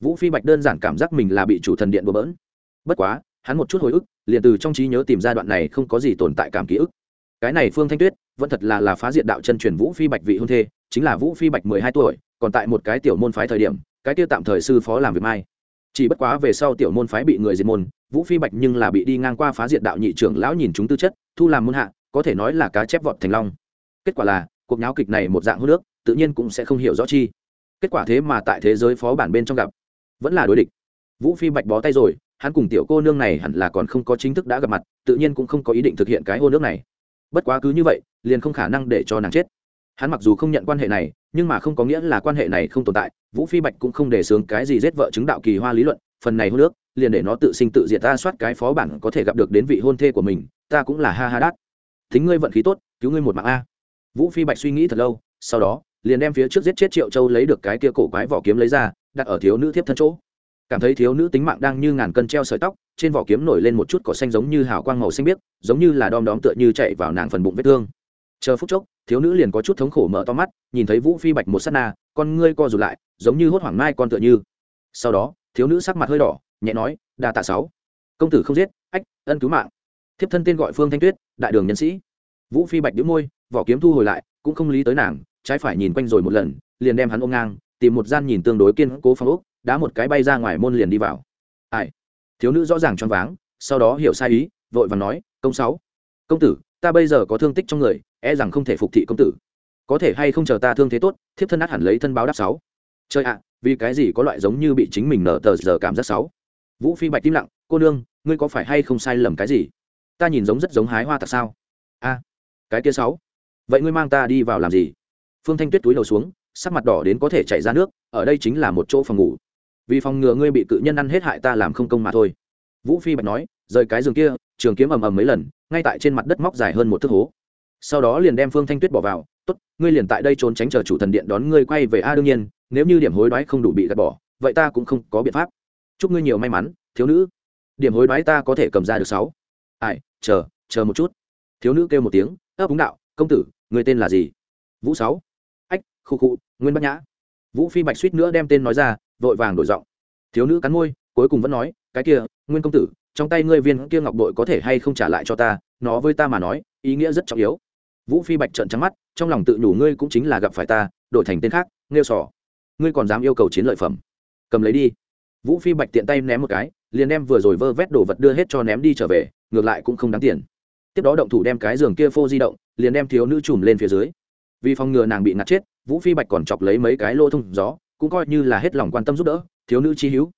Vũ phi bạch đơn giản cảm giác mình là bị chủ thần điện bừa bỡn. Bất quá, hắn một chút hồi ức, liền từ trong trí nhớ tìm ra đoạn này không có gì tồn tại cảm ký ức. Cái này phương thanh tuyết, vẫn thật là là phá diện đạo chân truyền vũ phi bạch vị hôn thê, chính là vũ phi bạch mười hai tuổi, còn tại một cái tiểu môn phái thời điểm, cái kia tạm thời sư phó làm việc mai. Chỉ bất quá về sau tiểu môn phái bị người diệt môn, vũ phi bạch nhưng là bị đi ngang qua phá diện đạo nhị trưởng lão nhìn chúng tư chất, thu làm môn hạ có thể nói là cá chép vọt thành long. Kết quả là, cuộc nháo kịch này một dạng hô nước tự nhiên cũng sẽ không hiểu rõ chi. Kết quả thế mà tại thế giới phó bản bên trong gặp. Vẫn là đối địch. Vũ phi bạch bó tay rồi, hắn cùng tiểu cô nương này hẳn là còn không có chính thức đã gặp mặt, tự nhiên cũng không có ý định thực hiện cái hô nước này. Bất quá cứ như vậy, liền không khả năng để cho nàng chết. Hắn mặc dù không nhận quan hệ này, nhưng mà không có nghĩa là quan hệ này không tồn tại, vũ phi bạch cũng không để sướng cái gì giết vợ chứng đạo kỳ hoa lý luận, phần này hôn nước liền để nó tự sinh tự diệt ta soát cái phó bản có thể gặp được đến vị hôn thê của mình, ta cũng là ha ha đát thính ngươi vận khí tốt, cứu ngươi một mạng a. Vũ phi bạch suy nghĩ thật lâu, sau đó, liền đem phía trước giết chết triệu châu lấy được cái kia cổ quái vỏ kiếm lấy ra, đặt ở thiếu nữ thiếp thân chỗ. Cảm thấy thiếu nữ tính mạng đang như ngàn cân treo sợi tóc, trên vỏ kiếm nổi lên một chút cỏ xanh giống như hào quang màu xanh biếc, giống như là đom đóm tựa như chạy vào nàng phần bụng vết thương. Chờ phút chốc, thiếu nữ liền có chút thống khổ mở to mắt, nhìn thấy vũ phi bạch một s á t na, con ngươi co rụt lại, giống như hốt hoảng mai con tựa như. Sau đó, thiếu nữ sắc mặt hơi đỏ, nhẹ nói, đa tạ sáu. Công tử không giết, ách, ân cứu mạng thiếp thân tên gọi phương thanh tuyết, đại đường nhân sĩ. Vũ phi bạch đĩu môi, vỏ kiếm thu hồi lại, cũng không lý tới nàng, trái phải nhìn quanh rồi một lần, liền đem hắn ôm ngang, tìm một gian nhìn tương đối kiên cố phong ốc, đá một cái bay ra ngoài môn liền đi vào. Ai? Thiếu nữ rõ ràng choáng váng, sau đó hiểu sai ý, vội và nói, công sáu, công tử, ta bây giờ có thương tích trong người e rằng không thể phục thị công tử. Có thể hay không chờ ta thương thế tốt, thiếp thân át hẳn lấy thân báo đáp sáu. Chơi ạ, vì cái gì có loại giống như bị chính mình nở tờ giờ cảm giác sáu? Vũ phi bạch tim lặng, cô nương, ngươi có phải hay không sai lầm cái gì? Ta nhìn giống rất giống hái hoa tặc sao? A, cái kia sáu. Vậy ngươi mang ta đi vào làm gì? Phương thanh tuyết túi đầu xuống, sắc mặt đỏ đến có thể chảy ra nước, ở đây chính là một chỗ phòng ngủ. Vì phòng ngừa ngươi bị cự nhân ăn hết hại ta làm không công mà thôi. Vũ phi bạch nói, rời cái giường kia, trường kiếm ầm ầm mấy lần, ngay tại trên mặt đất móc dài hơn một thước hố. Sau đó liền đem phương thanh tuyết bỏ vào, tốt, ngươi liền tại đây trốn tránh chờ chủ thần điện đón ngươi quay về. A, đương nhiên, nếu như điểm hối đoái không đủ bị gạt bỏ, vậy ta cũng không có biện pháp. Chúc ngươi nhiều may mắn, thiếu nữ. Điểm hối đoái ta có thể cầm ra được sáu ai, chờ chờ một chút. Thiếu nữ kêu một tiếng ấp úng đạo, công tử, người tên là gì? Vũ sáu. Ách, khu khu, nguyên bắc nhã. Vũ phi bạch suýt nữa đem tên nói ra, vội vàng đổi giọng. Thiếu nữ cắn môi, cuối cùng vẫn nói, cái kia, nguyên công tử, trong tay ngươi viên kia ngọc bội có thể hay không trả lại cho ta? Nó với ta mà nói, ý nghĩa rất trọng yếu. Vũ phi bạch trợn trắng mắt, trong lòng tự nhủ ngươi cũng chính là gặp phải ta, đổi thành tên khác, nghêu sỏ ngươi còn dám yêu cầu chiến lợi phẩm. Cầm lấy đi. Vũ phi bạch tiện tay ném một cái, liền đem vừa rồi vơ vét đồ vật đưa hết cho ném đi trở về ngược lại cũng không đáng tiền. Tiếp đó động thủ đem cái giường kia phô di động, liền đem thiếu nữ chùm lên phía dưới. Vì phòng ngừa nàng bị ngạt chết, vũ phi bạch còn chọc lấy mấy cái lô thông gió, cũng coi như là hết lòng quan tâm giúp đỡ, thiếu nữ chi hữu.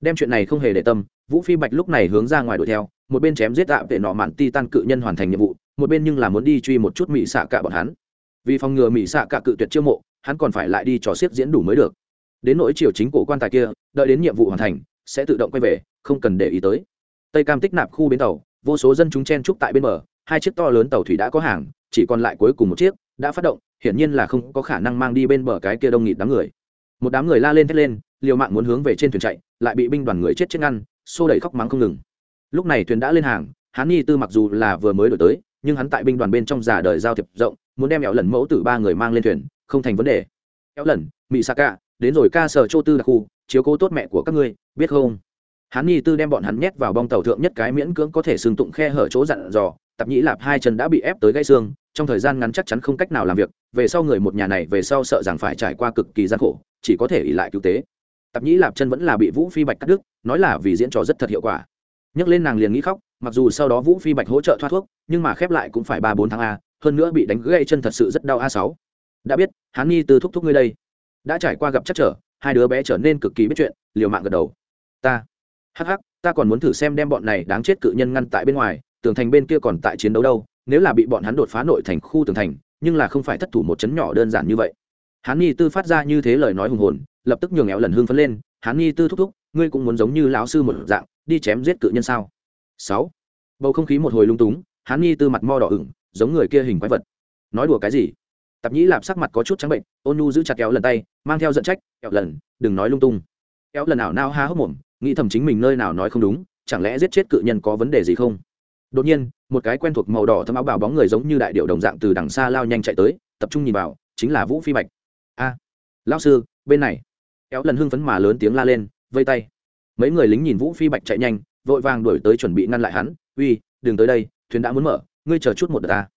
Đem chuyện này không hề để tâm, vũ phi bạch lúc này hướng ra ngoài đuổi theo, một bên chém giết tạ vệ nọ mạn ti tan cự nhân hoàn thành nhiệm vụ, một bên nhưng là muốn đi truy một chút mỹ xạ cả bọn hắn. Vì phòng ngừa mỹ xạ cả cự tuyệt chiêu mộ, hắn còn phải lại đi trò xiết diễn đủ mới được. Đến nỗi triều chính cổ quan tài kia, đợi đến nhiệm vụ hoàn thành, sẽ tự động quay về, không cần để ý tới. Tây cam tích nạp khu bến tàu vô số dân chúng chen trúc tại bên bờ, hai chiếc to lớn tàu thủy đã có hàng, chỉ còn lại cuối cùng một chiếc đã phát động, hiển nhiên là không có khả năng mang đi bên bờ cái kia đông nghịt đám người. Một đám người la lên thét lên, liều mạng muốn hướng về trên thuyền chạy, lại bị binh đoàn người chết chết ngăn, xô đẩy khóc mắng không ngừng. Lúc này thuyền đã lên hàng hắn nhi tư mặc dù là vừa mới đổi tới, nhưng hắn tại binh đoàn bên trong giả đời giao thiệp rộng, muốn đem éo lần mẫu từ ba người mang lên thuyền, không thành vấn đề. Éo lần mỹ sa ca đến rồi ca sở châu tư đặc khu, chiếu cố tốt mẹ của các ngươi, biết không? Hắn nhi tư đem bọn hắn nhét vào bong tàu thượng nhất cái miễn cưỡng có thể xương tụng khe hở chỗ dặn dò, tạp nhĩ lạp hai chân đã bị ép tới gãy xương, trong thời gian ngắn chắc chắn không cách nào làm việc, về sau người một nhà này về sau sợ rằng phải trải qua cực kỳ gian khổ, chỉ có thể ỉ lại cứu tế. Tạp nhĩ lạp chân vẫn là bị vũ phi bạch cắt đứt, nói là vì diễn trò rất thật hiệu quả. Nhấc lên nàng liền nghĩ khóc, mặc dù sau đó vũ phi bạch hỗ trợ thoát thuốc, nhưng mà khép lại cũng phải ba bốn tháng a, hơn nữa bị đánh gãy chân thật sự rất đau a sáu. Đã biết hán nhi từ thúc thúc ngươi đây. Đã trải qua gặp chắc trở, hai đứa bé trở nên cực kỳ biết chuyện, liều mạng gật đầu. Ta hắc hắc, ta còn muốn thử xem đem bọn này đáng chết cự nhân ngăn tại bên ngoài, tường thành bên kia còn tại chiến đấu đâu, nếu là bị bọn hắn đột phá nội thành khu tường thành, nhưng là không phải thất thủ một chấn nhỏ đơn giản như vậy. Hán nhi tư phát ra như thế lời nói hùng hồn, lập tức nhường éo lần hương phấn lên, hán nhi tư thúc thúc, ngươi cũng muốn giống như lão sư một dạng, đi chém giết cự nhân sao? Sáu. Bầu không khí một hồi lung túng, hán nhi tư mặt mo đỏ ửng, giống người kia hình quái vật. Nói đùa cái gì? Tạp nhĩ lạp sắc mặt có chút trắng bệnh, ôn nu giữ chặt kéo lần tay, mang theo giận trách kéo lần, đừng nói lung tung. Kéo lần ảo nao há hốc mồm nghĩ thầm chính mình nơi nào nói không đúng chẳng lẽ giết chết cự nhân có vấn đề gì không? Đột nhiên một cái quen thuộc màu đỏ thâm áo bào bóng người giống như đại điệu đồng dạng từ đằng xa lao nhanh chạy tới tập trung nhìn vào chính là vũ phi bạch. A à, lao sư bên này. Kéo lần hưng phấn mà lớn tiếng la lên vây tay. Mấy người lính nhìn vũ phi bạch chạy nhanh vội vàng đuổi tới chuẩn bị ngăn lại hắn. Uy đừng tới đây thuyền đã muốn mở ngươi chờ chút một đợt ta.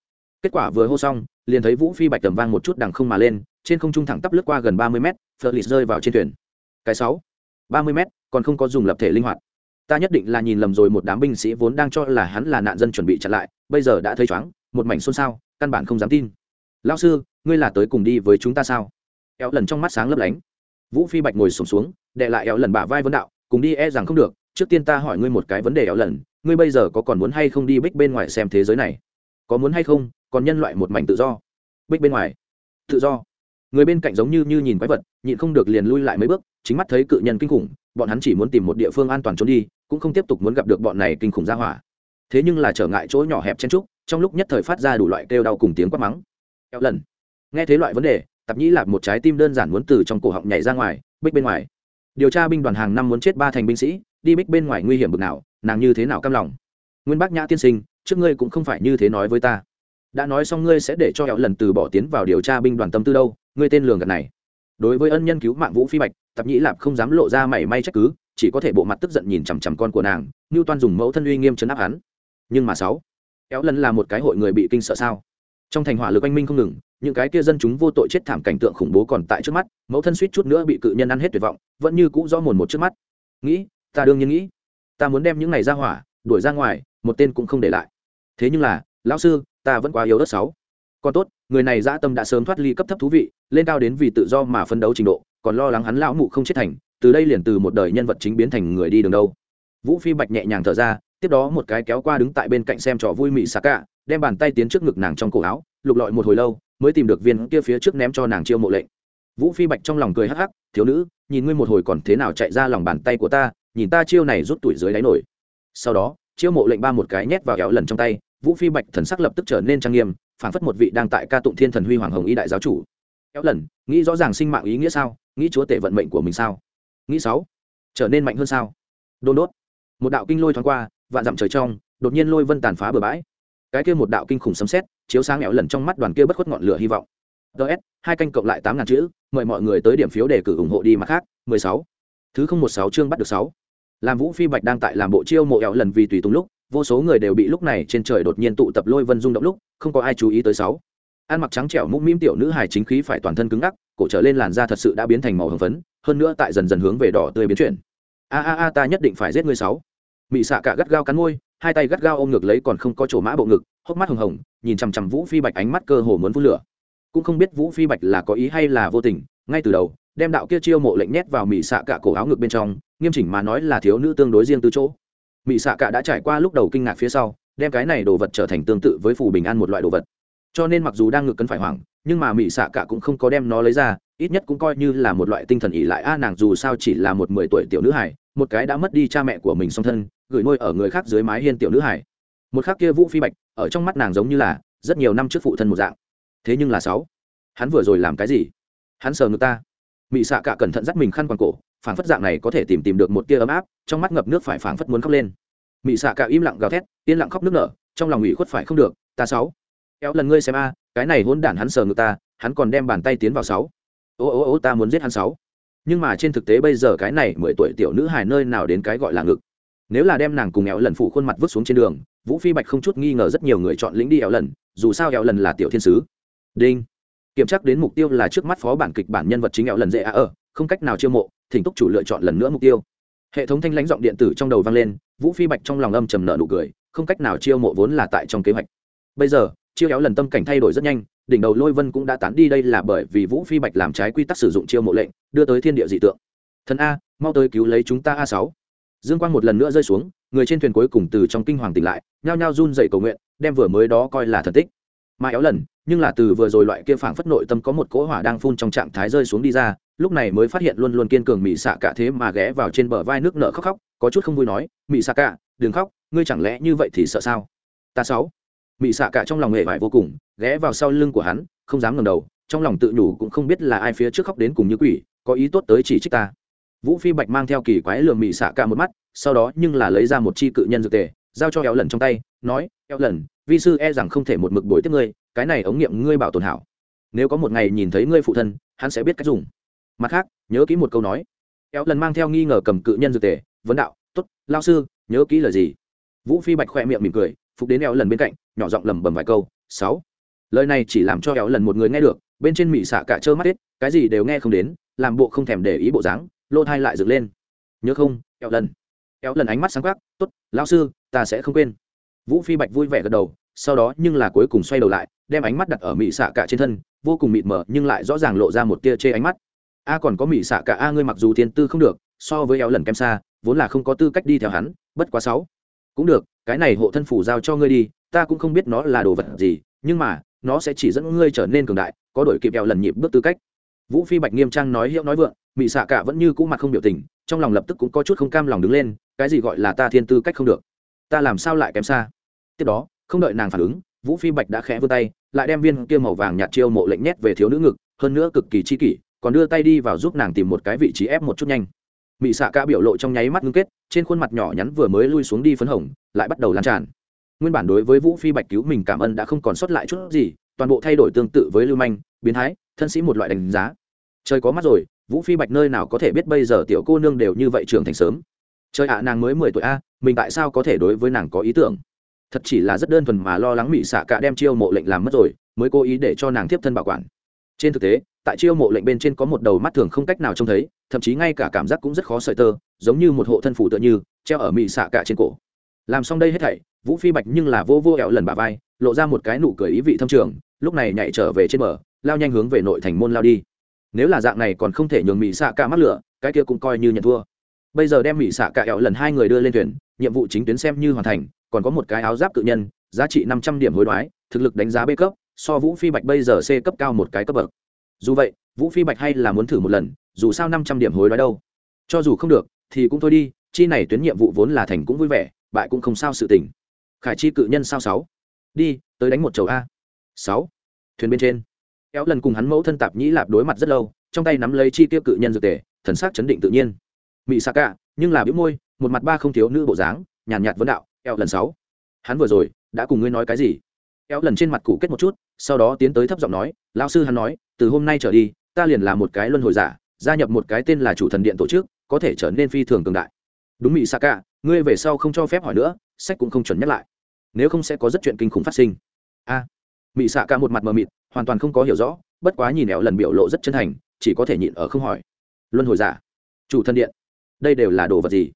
Kết quả vừa hô xong liền thấy vũ phi bạch tầm vang một chút đằng không mà lên trên không trung thẳng tắp lướt qua gần ba mươi mét phật lịt rơi vào trên thuyền. Cái sáu ba mươi mét còn không có dùng lập thể linh hoạt. Ta nhất định là nhìn lầm rồi một đám binh sĩ vốn đang cho là hắn là nạn dân chuẩn bị chặn lại bây giờ đã thấy chóng một mảnh xôn xao căn bản không dám tin. Lao sư ngươi là tới cùng đi với chúng ta sao? Éo lần trong mắt sáng lấp lánh. Vũ phi bạch ngồi sổm xuống, xuống đệ lại éo lần bả vai vấn đạo cùng đi e rằng không được trước tiên ta hỏi ngươi một cái vấn đề éo lần ngươi bây giờ có còn muốn hay không đi bích bên ngoài xem thế giới này? Có muốn hay không còn nhân loại một mảnh tự do. Bích bên ngoài. Tự do. Người bên cạnh giống như như nhìn quái vật nhịn không được liền lui lại mấy bước chính mắt thấy cự nhân kinh khủng bọn hắn chỉ muốn tìm một địa phương an toàn trốn đi, cũng không tiếp tục muốn gặp được bọn này kinh khủng ra hỏa. Thế nhưng là trở ngại chỗ nhỏ hẹp chen trúc, trong lúc nhất thời phát ra đủ loại kêu đau cùng tiếng quát mắng. Eo lần. Nghe thế loại vấn đề, tạp nhĩ lạp một trái tim đơn giản muốn từ trong cổ họng nhảy ra ngoài, bích bên ngoài. Điều tra binh đoàn hàng năm muốn chết ba thành binh sĩ, đi bích bên ngoài nguy hiểm bực nào, nàng như thế nào cam lòng? Nguyên bác nhã tiên sinh, trước ngươi cũng không phải như thế nói với ta. Đã nói xong ngươi sẽ để cho hẹo lần từ bỏ tiến vào điều tra binh đoàn tâm tư đâu, ngươi tên lường gạt này. Đối với ân nhân cứu mạng vũ phi bạch tạp nhĩ lạp không dám lộ ra mảy may trách cứ, chỉ có thể bộ mặt tức giận nhìn chằm chằm con của nàng như toan dùng mẫu thân uy nghiêm chấn áp hắn. Nhưng mà sáu éo lần là một cái hội người bị kinh sợ sao? Trong thành hỏa lực anh minh không ngừng, những cái kia dân chúng vô tội chết thảm cảnh tượng khủng bố còn tại trước mắt, mẫu thân suýt chút nữa bị cự nhân ăn hết tuyệt vọng, vẫn như cũ rõ mồn một trước mắt. Nghĩ, ta đương nhiên nghĩ, ta muốn đem những này ra hỏa đuổi ra ngoài, một tên cũng không để lại. Thế nhưng là, lão sư, ta vẫn quá yếu đất sáu còn tốt, người này dã tâm đã sớm thoát ly cấp thấp thú vị, lên cao đến vì tự do mà phân đấu trình độ, còn lo lắng hắn lão mụ không chết thành, từ đây liền từ một đời nhân vật chính biến thành người đi đường đâu. Vũ phi bạch nhẹ nhàng thở ra, tiếp đó một cái kéo qua đứng tại bên cạnh xem trò vui mị xà cả đem bàn tay tiến trước ngực nàng trong cổ áo, lục lọi một hồi lâu, mới tìm được viên kia phía trước ném cho nàng chiêu mộ lệnh. Vũ phi bạch trong lòng cười hắc hắc, thiếu nữ, nhìn ngươi một hồi còn thế nào chạy ra lòng bàn tay của ta, nhìn ta chiêu này rút tuổi dưới đáy nổi. Sau đó, chiêu mộ lệnh ba một cái nhét vào kéo lần trong tay, vũ phi bạch thần sắc lập tức trở nên trang nghiêm phảng phất một vị đang tại ca tụng thiên thần huy hoàng hồng y đại giáo chủ. Kéo lần, nghĩ rõ ràng sinh mạng ý nghĩa sao? Nghĩ chúa tể vận mệnh của mình sao? Nghĩ sáu, trở nên mạnh hơn sao? Đôn đốt. Một đạo kinh lôi thoáng qua, vạn dặm trời trong, đột nhiên lôi vân tàn phá bừa bãi. Cái kia một đạo kinh khủng sấm sét, chiếu sáng mẹo lần trong mắt đoàn kia bất khuất ngọn lửa hy vọng. Ts hai canh cộng lại tám ngàn chữ, mời mọi người tới điểm phiếu để cử ủng hộ đi mặt khác. Mười sáu. Thứ không một sáu chương bắt được sáu. Làm vũ phi bạch đang tại làm bộ chiêu mộ ẹo lần vì tùy tùng lúc vô số người đều bị lúc này trên trời đột nhiên tụ tập lôi vân rung động lúc, không có ai chú ý tới sáu. Ăn mặc trắng trẻo mũm mĩm tiểu nữ hài chính khí phải toàn thân cứng ngắc, cổ trở lên làn da thật sự đã biến thành màu hồng phấn, hơn nữa tại dần dần hướng về đỏ tươi biến chuyển. A a a, ta nhất định phải giết ngươi sáu. Mị xạ cả gắt gao cắn môi, hai tay gắt gao ôm ngược lấy còn không có chỗ mã bộ ngực, hốc mắt hồng hồng, nhìn chằm chằm vũ phi bạch ánh mắt cơ hồ muốn phun lửa. Cũng không biết vũ phi bạch là có ý hay là vô tình, ngay từ đầu, đem đạo kia chiêu mộ lệnh nhét vào mị xạ cả cổ áo ngực bên trong, nghiêm chỉnh mà nói là thiếu nữ tương đối riêng từ chỗ mỹ xạ cả đã trải qua lúc đầu kinh ngạc phía sau, đem cái này đồ vật trở thành tương tự với phù bình an một loại đồ vật. Cho nên mặc dù đang ngực cân phải hoảng, nhưng mà mỹ xạ cả cũng không có đem nó lấy ra, ít nhất cũng coi như là một loại tinh thần ỉ lại. A, nàng dù sao chỉ là một mười tuổi tiểu nữ hải một cái đã mất đi cha mẹ của mình song thân, gửi nuôi ở người khác dưới mái hiên tiểu nữ hải một khác kia vũ phi bạch, ở trong mắt nàng giống như là rất nhiều năm trước phụ thân một dạng. Thế nhưng là sáu, hắn vừa rồi làm cái gì? Hắn sờ ngực ta. Mỹ xạ cả cẩn thận dắt mình khăn quàng cổ phảng phất dạng này có thể tìm tìm được một tia ấm áp, trong mắt ngập nước phải phảng phất muốn khóc lên. Mị xạ cả im lặng gào thét, yên lặng khóc nước nở, trong lòng ủy khuất phải không được, ta sáu, kéo lần ngươi xem a, cái này hôn đản hắn sờ ngực ta, hắn còn đem bàn tay tiến vào sáu. Ô ô ô, ta muốn giết hắn sáu. Nhưng mà trên thực tế bây giờ cái này mười tuổi tiểu nữ hài nơi nào đến cái gọi là ngực. Nếu là đem nàng cùng éo lần phụ khuôn mặt vứt xuống trên đường, vũ phi bạch không chút nghi ngờ rất nhiều người chọn lĩnh đi éo lần, dù sao éo lần là tiểu thiên sứ. Đinh. Kiểm tra đến mục tiêu là trước mắt phó bản kịch bản nhân vật chính éo lần dễ à ở không cách nào chiêu mộ, thỉnh túc chủ lựa chọn lần nữa mục tiêu. Hệ thống thanh lãnh giọng điện tử trong đầu vang lên, vũ phi bạch trong lòng âm trầm nợ nụ cười, không cách nào chiêu mộ vốn là tại trong kế hoạch. Bây giờ, chiêu éo lần tâm cảnh thay đổi rất nhanh, đỉnh đầu lôi vân cũng đã tán đi đây là bởi vì vũ phi bạch làm trái quy tắc sử dụng chiêu mộ lệnh, đưa tới thiên địa dị tượng. Thần a, mau tới cứu lấy chúng ta a sáu. Dương quang một lần nữa rơi xuống, người trên thuyền cuối cùng từ trong kinh hoàng tỉnh lại, nhao nhao run dậy cầu nguyện, đem vừa mới đó coi là thần tích. Mà éo lần nhưng là từ vừa rồi loại kia phảng phất nội tâm có một cỗ hỏa đang phun trong trạng thái rơi xuống đi ra, lúc này mới phát hiện luôn luôn kiên cường mỹ xạ cả thế mà ghé vào trên bờ vai nước nợ khóc khóc, có chút không vui nói mỹ xạ cả, đừng khóc, ngươi chẳng lẽ như vậy thì sợ sao? Ta sáu mỹ xạ cả trong lòng hệ vải vô cùng, ghé vào sau lưng của hắn, không dám ngẩng đầu, trong lòng tự nhủ cũng không biết là ai phía trước khóc đến cùng như quỷ, có ý tốt tới chỉ trích ta. Vũ phi bạch mang theo kỳ quái lường mỹ xạ cả một mắt, sau đó nhưng là lấy ra một chi cự nhân dược tề, giao cho eo lần trong tay, nói, eo lần vi sư e rằng không thể một mực bồi tiếp ngươi cái này ống nghiệm ngươi bảo tồn hảo. Nếu có một ngày nhìn thấy ngươi phụ thân, hắn sẽ biết cách dùng. Mặt khác, nhớ kỹ một câu nói. Éo lần mang theo nghi ngờ cầm cự nhân dược tề, vấn đạo t ố t lao sư, nhớ kỹ lời gì? Vũ phi bạch khoe miệng mỉm cười, phục đến éo lần bên cạnh, nhỏ giọng lầm bầm vài câu, sáu. Lời này chỉ làm cho éo lần một người nghe được, bên trên mỹ xạ cả trơ mắt hết, cái gì đều nghe không đến, làm bộ không thèm để ý bộ dáng, lô thai lại dựng lên. Nhớ không éo lần? Éo lần ánh mắt sáng quắc, tốt lão sư, ta sẽ không quên. Vũ phi bạch vui vẻ gật đầu, sau đó nhưng là cuối cùng xoay đầu lại đem ánh mắt đặt ở mỹ xạ cả trên thân, vô cùng mịt mờ, nhưng lại rõ ràng lộ ra một tia chê ánh mắt. A, còn có mỹ xạ cả a, ngươi mặc dù thiên tư không được, so với éo lần kem xa, vốn là không có tư cách đi theo hắn, bất quá sáu. Cũng được, cái này hộ thân phủ giao cho ngươi đi, ta cũng không biết nó là đồ vật gì, nhưng mà, nó sẽ chỉ dẫn ngươi trở nên cường đại, có đổi kịp éo lần nhịp bước tư cách. Vũ phi bạch nghiêm trang nói hiệu nói vượng, mị xạ cả vẫn như cũ mặt không biểu tình, trong lòng lập tức cũng có chút không cam lòng đứng lên, cái gì gọi là ta thiên tư cách không được? Ta làm sao lại kém xa? Tiếp đó, không đợi nàng phản ứng vũ phi bạch đã khẽ vươn tay, lại đem viên kia màu vàng nhạt chiêu mộ lệnh nhét về thiếu nữ ngực, hơn nữa cực kỳ chi kỷ, còn đưa tay đi vào giúp nàng tìm một cái vị trí ép một chút nhanh. Mị xạ cả biểu lộ trong nháy mắt ngưng kết, trên khuôn mặt nhỏ nhắn vừa mới lui xuống đi phấn hồng, lại bắt đầu lan tràn. Nguyên bản đối với vũ phi bạch cứu mình cảm ơn đã không còn sót lại chút gì, toàn bộ thay đổi tương tự với lưu manh, biến thái, thân sĩ một loại đánh giá. Trời có mắt rồi, vũ phi bạch nơi nào có thể biết bây giờ tiểu cô nương đều như vậy trưởng thành sớm. Trời ạ, nàng mới mười tuổi a, mình tại sao có thể đối với nàng có ý tưởng? Thật chỉ là rất đơn thuần mà lo lắng mỹ xạ cả đem chiêu mộ lệnh làm mất rồi, mới cố ý để cho nàng tiếp thân bảo quản. Trên thực tế, tại chiêu mộ lệnh bên trên có một đầu mắt thường không cách nào trông thấy, thậm chí ngay cả cảm giác cũng rất khó sợi tơ, giống như một hộ thân phủ tựa như, treo ở mỹ xạ cả trên cổ. Làm xong đây hết thảy, vũ phi bạch nhưng là vô vô ẹo lần bà vai, lộ ra một cái nụ cười ý vị thâm trường, lúc này nhảy trở về trên bờ, lao nhanh hướng về nội thành môn lao đi. Nếu là dạng này còn không thể nhường mỹ xạ cả mắc lửa, cái kia cũng coi như nhận thua. Bây giờ đem mỹ xạ cả ẹo lần hai người đưa lên thuyền, nhiệm vụ chính tuyến xem như hoàn thành còn có một cái áo giáp cự nhân, giá trị năm trăm điểm hối đoái, thực lực đánh giá b cấp, so vũ phi bạch bây giờ c cấp cao một cái cấp bậc. Dù vậy, vũ phi bạch hay là muốn thử một lần, dù sao năm trăm điểm hối đoái đâu. Cho dù không được, thì cũng thôi đi, chi này tuyến nhiệm vụ vốn là thành cũng vui vẻ, bại cũng không sao sự tình. Khải chi cự nhân sao sáu? Đi, tới đánh một chầu a. Sáu. Thuyền bên trên. Kéo lần cùng hắn mẫu thân tạp nhĩ lạp đối mặt rất lâu, trong tay nắm lấy chi tiêu cự nhân dược tề, thần sắc chấn định tự nhiên. Mị sa cả nhưng là bĩu môi, một mặt ba không thiếu nữ bộ dáng, nhàn nhạt vấn đạo eo lần sáu. Hắn vừa rồi đã cùng ngươi nói cái gì? Eo lần trên mặt cụ kết một chút sau đó tiến tới thấp giọng nói lão sư hắn nói từ hôm nay trở đi ta liền là một cái luân hồi giả gia nhập một cái tên là chủ thần điện tổ chức có thể trở nên phi thường cường đại. Đúng mỹ sa cả ngươi về sau không cho phép hỏi nữa sách cũng không chuẩn nhắc lại. Nếu không sẽ có rất chuyện kinh khủng phát sinh. A. À, mỹ xạ cả một mặt mờ mịt hoàn toàn không có hiểu rõ bất quá nhìn éo lần biểu lộ rất chân thành chỉ có thể nhịn ở không hỏi. Luân hồi giả. Chủ thân điện. Đây đều là đồ vật gì?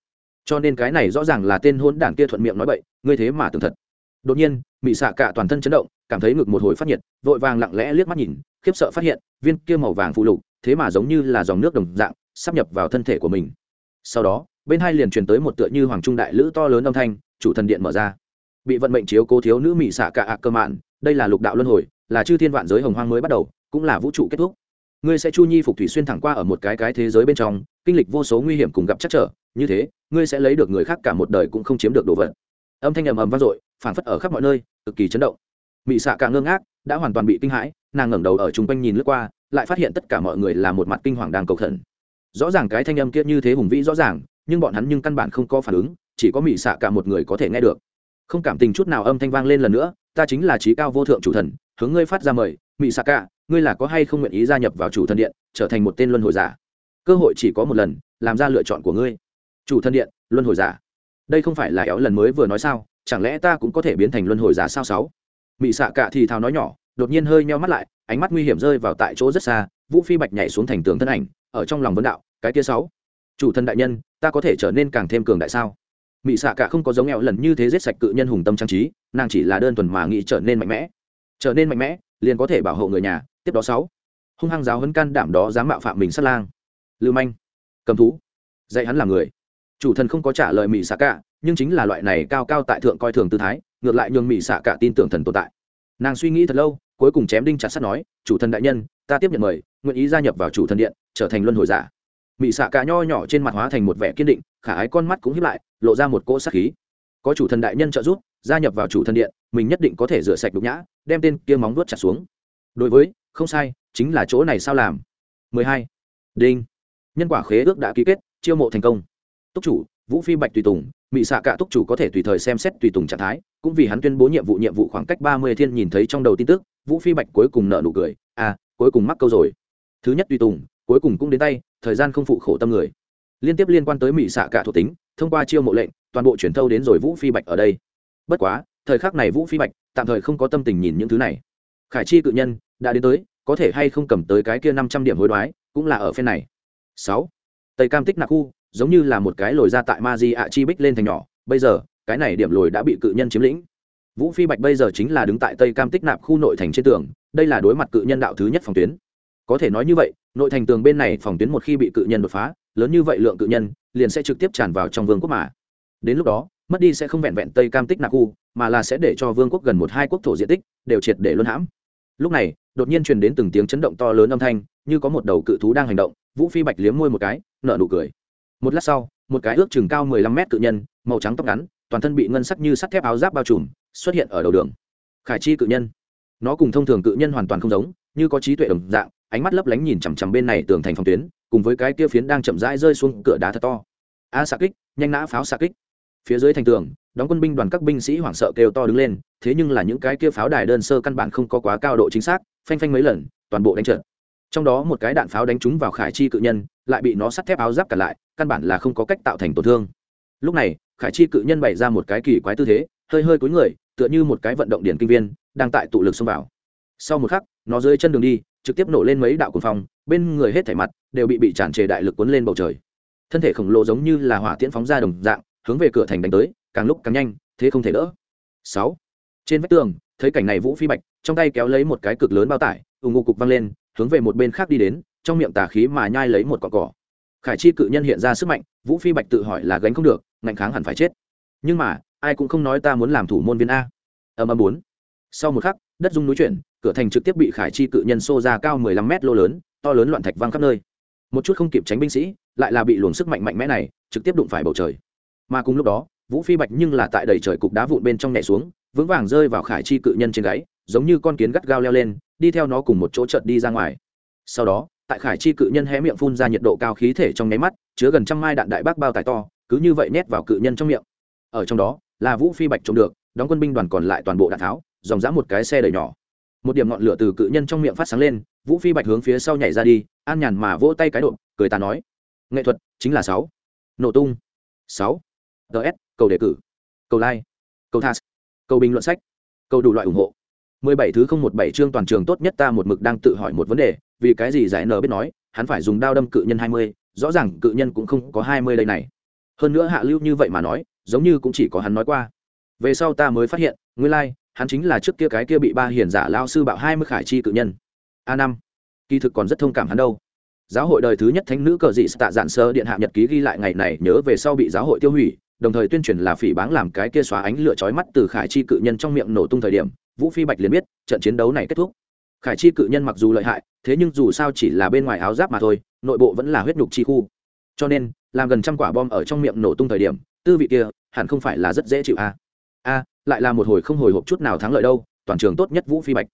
Cho nên cái này rõ ràng là tên hôn đảng kia thuận miệng nói bậy, ngươi thế mà tưởng thật. Đột nhiên mỹ xạ cả toàn thân chấn động, cảm thấy ngực một hồi phát nhiệt, vội vàng lặng lẽ liếc mắt nhìn, khiếp sợ phát hiện, viên kia màu vàng phụ lục, thế mà giống như là dòng nước đồng dạng, sắp nhập vào thân thể của mình. Sau đó, bên hai liền truyền tới một tựa như hoàng trung đại lữ to lớn âm thanh, chủ thần điện mở ra. Bị vận mệnh chiếu cố thiếu nữ mỹ xạ cả ạ cơ mạn, đây là lục đạo luân hồi, là chư thiên vạn giới hồng hoang mới bắt đầu, cũng là vũ trụ kết thúc. Ngươi sẽ chu nhi phục thủy xuyên thẳng qua ở một cái cái thế giới bên trong, kinh lịch vô số nguy hiểm cùng gặp chắc trở như thế, ngươi sẽ lấy được người khác cả một đời cũng không chiếm được đồ vật. Âm thanh ầm ầm vang dội phản phất ở khắp mọi nơi, cực kỳ chấn động. Mị xạ cả ngơ ngác, đã hoàn toàn bị kinh hãi, nàng ngẩng đầu ở chung quanh nhìn lướt qua, lại phát hiện tất cả mọi người là một mặt kinh hoàng đang cầu khẩn. Rõ ràng cái thanh âm kia như thế hùng vĩ rõ ràng, nhưng bọn hắn nhưng căn bản không có phản ứng, chỉ có Mị xạ cả một người có thể nghe được. Không cảm tình chút nào âm thanh vang lên lần nữa, ta chính là trí cao vô thượng chủ thần, hướng ngươi phát ra mời, Mị xạ cả, ngươi là có hay không nguyện ý gia nhập vào chủ thần điện, trở thành một tên luân hồi giả? Cơ hội chỉ có một lần, làm ra lựa chọn của ngươi chủ thân điện, luân hồi giả. Đây không phải là éo lần mới vừa nói sao? Chẳng lẽ ta cũng có thể biến thành luân hồi giả sao sáu? Mị xạ cả thì thào nói nhỏ, đột nhiên hơi nheo mắt lại, ánh mắt nguy hiểm rơi vào tại chỗ rất xa, vũ phi bạch nhảy xuống thành tường thân ảnh, ở trong lòng vấn đạo, cái kia sáu, chủ thân đại nhân, ta có thể trở nên càng thêm cường đại sao? Mị xạ cả không có giống nghèo lần như thế giết sạch cự nhân hùng tâm trang trí, nàng chỉ là đơn thuần mà nghĩ trở nên mạnh mẽ. Trở nên mạnh mẽ, liền có thể bảo hộ người nhà, tiếp đó sáu, hung hăng giáo hấn can đảm đó dám mạo phạm mình sát lang. Lưu manh, cầm thú, dạy hắn làm người chủ thần không có trả lời mỹ xạ cả, nhưng chính là loại này cao cao tại thượng coi thường tư thái, ngược lại nhường mỹ xạ cả tin tưởng thần tồn tại. Nàng suy nghĩ thật lâu, cuối cùng chém đinh chặt sắt nói, chủ thần đại nhân, ta tiếp nhận mời, nguyện ý gia nhập vào chủ thần điện, trở thành luân hồi giả. Mỹ xạ cả nho nhỏ trên mặt hóa thành một vẻ kiên định, khả ái con mắt cũng hiếp lại, lộ ra một cỗ sát khí. Có chủ thần đại nhân trợ giúp, gia nhập vào chủ thần điện, mình nhất định có thể rửa sạch đục nhã, đem tên kia móng vuốt chặt xuống. Đối với, không sai, chính là chỗ này sao làm. 12. đinh. Nhân quả khế ước đã ký kết, chiêu mộ thành công túc chủ, vũ phi bạch tùy tùng mỹ xạ cả túc chủ có thể tùy thời xem xét tùy tùng trạng thái, cũng vì hắn tuyên bố nhiệm vụ nhiệm vụ khoảng cách ba mươi thiên nhìn thấy trong đầu tin tức, vũ phi bạch cuối cùng nợ nụ cười à cuối cùng mắc câu rồi. Thứ nhất tùy tùng, cuối cùng cũng đến tay, thời gian không phụ khổ tâm người. Liên tiếp liên quan tới mỹ xạ cả thuộc tính, thông qua chiêu mộ lệnh, toàn bộ chuyển thâu đến rồi vũ phi bạch ở đây. Bất quá, thời khắc này vũ phi bạch tạm thời không có tâm tình nhìn những thứ này. Khải chi cự nhân đã đến tới, có thể hay không cầm tới cái kia năm trăm điểm hối đoái, cũng là ở phen này. Sáu. Tây cam tích nạc khu giống như là một cái lồi ra tại ma di ạ chi bích lên thành nhỏ. Bây giờ, cái này điểm lồi đã bị cự nhân chiếm lĩnh. Vũ phi bạch bây giờ chính là đứng tại tây cam tích nạp khu nội thành trên tường, đây là đối mặt cự nhân đạo thứ nhất phòng tuyến. Có thể nói như vậy, nội thành tường bên này phòng tuyến một khi bị cự nhân đột phá, lớn như vậy lượng cự nhân, liền sẽ trực tiếp tràn vào trong vương quốc mà. Đến lúc đó, mất đi sẽ không vẹn vẹn tây cam tích nạc khu, mà là sẽ để cho vương quốc gần một hai quốc thổ diện tích, đều triệt để luân hãm. Lúc này, đột nhiên truyền đến từng tiếng chấn động to lớn âm thanh, như có một đầu cự thú đang hành động. Vũ phi bạch liếm môi một cái, nở nụ cười một lát sau, một cái ước chừng cao mười lăm mét cự nhân, màu trắng tóc ngắn, toàn thân bị ngân sắc như sắt thép áo giáp bao trùm, xuất hiện ở đầu đường. Khải chi cự nhân. Nó cùng thông thường cự nhân hoàn toàn không giống, như có trí tuệ đồng dạng, ánh mắt lấp lánh nhìn chằm chằm bên này tường thành phòng tuyến, cùng với cái kia phiến đang chậm rãi rơi xuống cửa đá thật to. A xạ kích, nhanh nã pháo xạ kích. Phía dưới thành tường, đóng quân binh đoàn các binh sĩ hoảng sợ kêu to đứng lên, thế nhưng là những cái kia pháo đài đơn sơ căn bản không có quá cao độ chính xác, phanh phanh mấy lần, toàn bộ đánh trượt trong đó một cái đạn pháo đánh trúng vào khải chi cự nhân, lại bị nó sắt thép áo giáp cả lại, căn bản là không có cách tạo thành tổn thương. Lúc này, khải chi cự nhân bày ra một cái kỳ quái tư thế, hơi hơi cúi người, tựa như một cái vận động điển kinh viên, đang tại tụ lực xông vào. Sau một khắc, nó dưới chân đường đi, trực tiếp nổ lên mấy đạo cuồng phong, bên người hết thảy mặt đều bị bị tràn trề đại lực cuốn lên bầu trời. Thân thể khổng lồ giống như là hỏa tiễn phóng ra đồng dạng, hướng về cửa thành đánh tới, càng lúc càng nhanh, thế không thể đỡ. Sáu. Trên vách tường, thấy cảnh này vũ phi bạch, trong tay kéo lấy một cái cực lớn bao tải ủng ngụ cục văng lên hướng về một bên khác đi đến, trong miệng tà khí mà nhai lấy một cọn cỏ. Khải chi cự nhân hiện ra sức mạnh, vũ phi bạch tự hỏi là gánh không được, ngạnh kháng hẳn phải chết. Nhưng mà, ai cũng không nói ta muốn làm thủ môn viên a. Âm âm bốn. Sau một khắc, đất dung núi chuyển, cửa thành trực tiếp bị khải chi cự nhân xô ra cao mười lăm mét lô lớn, to lớn loạn thạch văng khắp nơi. Một chút không kịp tránh binh sĩ, lại là bị luồng sức mạnh mạnh mẽ này, trực tiếp đụng phải bầu trời. Mà cùng lúc đó, vũ phi bạch nhưng là tại đầy trời cục đá vụn bên trong nhảy xuống, vững vàng rơi vào khải chi cự nhân trên gáy, giống như con kiến gắt gao leo lên đi theo nó cùng một chỗ chợt đi ra ngoài. Sau đó, tại khải chi cự nhân hé miệng phun ra nhiệt độ cao khí thể trong nháy mắt, chứa gần trăm mai đạn đại bác bao tải to, cứ như vậy nhét vào cự nhân trong miệng. Ở trong đó, là vũ phi bạch trộm được, đóng quân binh đoàn còn lại toàn bộ đạn tháo, dòng dã một cái xe đầy nhỏ. Một điểm ngọn lửa từ cự nhân trong miệng phát sáng lên, vũ phi bạch hướng phía sau nhảy ra đi, an nhàn mà vỗ tay cái độ cười ta nói, nghệ thuật chính là sáu, nổ tung, sáu ts cầu đề cử, cầu like cầu thas cầu bình luận sách, cầu đủ loại ủng hộ 17 thứ không một bảy chương toàn trường tốt nhất ta một mực đang tự hỏi một vấn đề vì cái gì giải nở biết nói hắn phải dùng đao đâm cự nhân 20, rõ ràng cự nhân cũng không có 20 đây này. Hơn nữa hạ lưu như vậy mà nói giống như cũng chỉ có hắn nói qua. Về sau ta mới phát hiện nguyên lai like, hắn chính là trước kia cái kia bị ba hiền giả lao sư bạo 20 khải chi cự nhân. A năm kỳ thực còn rất thông cảm hắn đâu. Giáo hội đời thứ nhất thánh nữ cờ dị tạ dạn sơ điện hạ nhật ký ghi lại ngày này nhớ về sau bị giáo hội tiêu hủy đồng thời tuyên truyền là phỉ báng làm cái kia xóa ánh lửa chói mắt từ khải chi cự nhân trong miệng nổ tung thời điểm vũ phi bạch liền biết, trận chiến đấu này kết thúc. Khải chi cự nhân mặc dù lợi hại, thế nhưng dù sao chỉ là bên ngoài áo giáp mà thôi, nội bộ vẫn là huyết nhục chi khu. Cho nên, làm gần trăm quả bom ở trong miệng nổ tung thời điểm, tư vị kia hẳn không phải là rất dễ chịu a. A, lại là một hồi không hồi hộp chút nào thắng lợi đâu, toàn trường tốt nhất vũ phi bạch.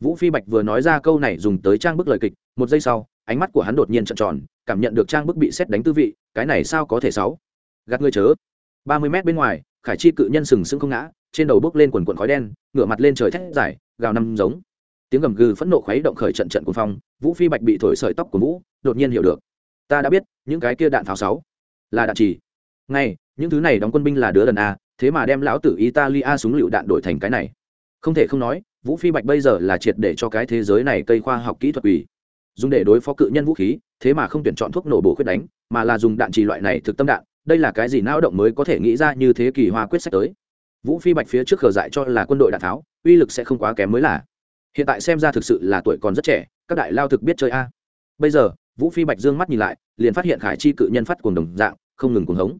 Vũ phi bạch vừa nói ra câu này dùng tới trang bức lời kịch, một giây sau, ánh mắt của hắn đột nhiên trợn tròn, cảm nhận được trang bức bị xét đánh tư vị, cái này sao có thể sáu? Gạt ngươi chớ. Ba mươi mét bên ngoài, khải chi cự nhân sừng sững không ngã trên đầu bước lên quần quần khói đen, ngửa mặt lên trời thét dài, gào năm giống. Tiếng gầm gừ phẫn nộ khuấy động khởi trận trận cuồng phong, vũ phi bạch bị thổi sợi tóc của vũ, đột nhiên hiểu được. Ta đã biết, những cái kia đạn pháo sáu là đạn trì ngay, những thứ này đóng quân binh là đứa đần a, thế mà đem lão tử italia súng lựu đạn đổi thành cái này. Không thể không nói, vũ phi bạch bây giờ là triệt để cho cái thế giới này cây khoa học kỹ thuật ủy dùng để đối phó cự nhân vũ khí, thế mà không tuyển chọn thuốc nổ bổ khuyết đánh, mà là dùng đạn trì loại này thực tâm đạn. Đây là cái gì não động mới có thể nghĩ ra như thế kỳ hoa quyết sách tới? Vũ phi bạch phía trước khờ dại cho là quân đội đạn tháo, uy lực sẽ không quá kém mới là. Hiện tại xem ra thực sự là tuổi còn rất trẻ, các đại lao thực biết chơi a. Bây giờ, vũ phi bạch dương mắt nhìn lại, liền phát hiện khải chi cự nhân phát cuồng đồng dạng, không ngừng cuồng hống.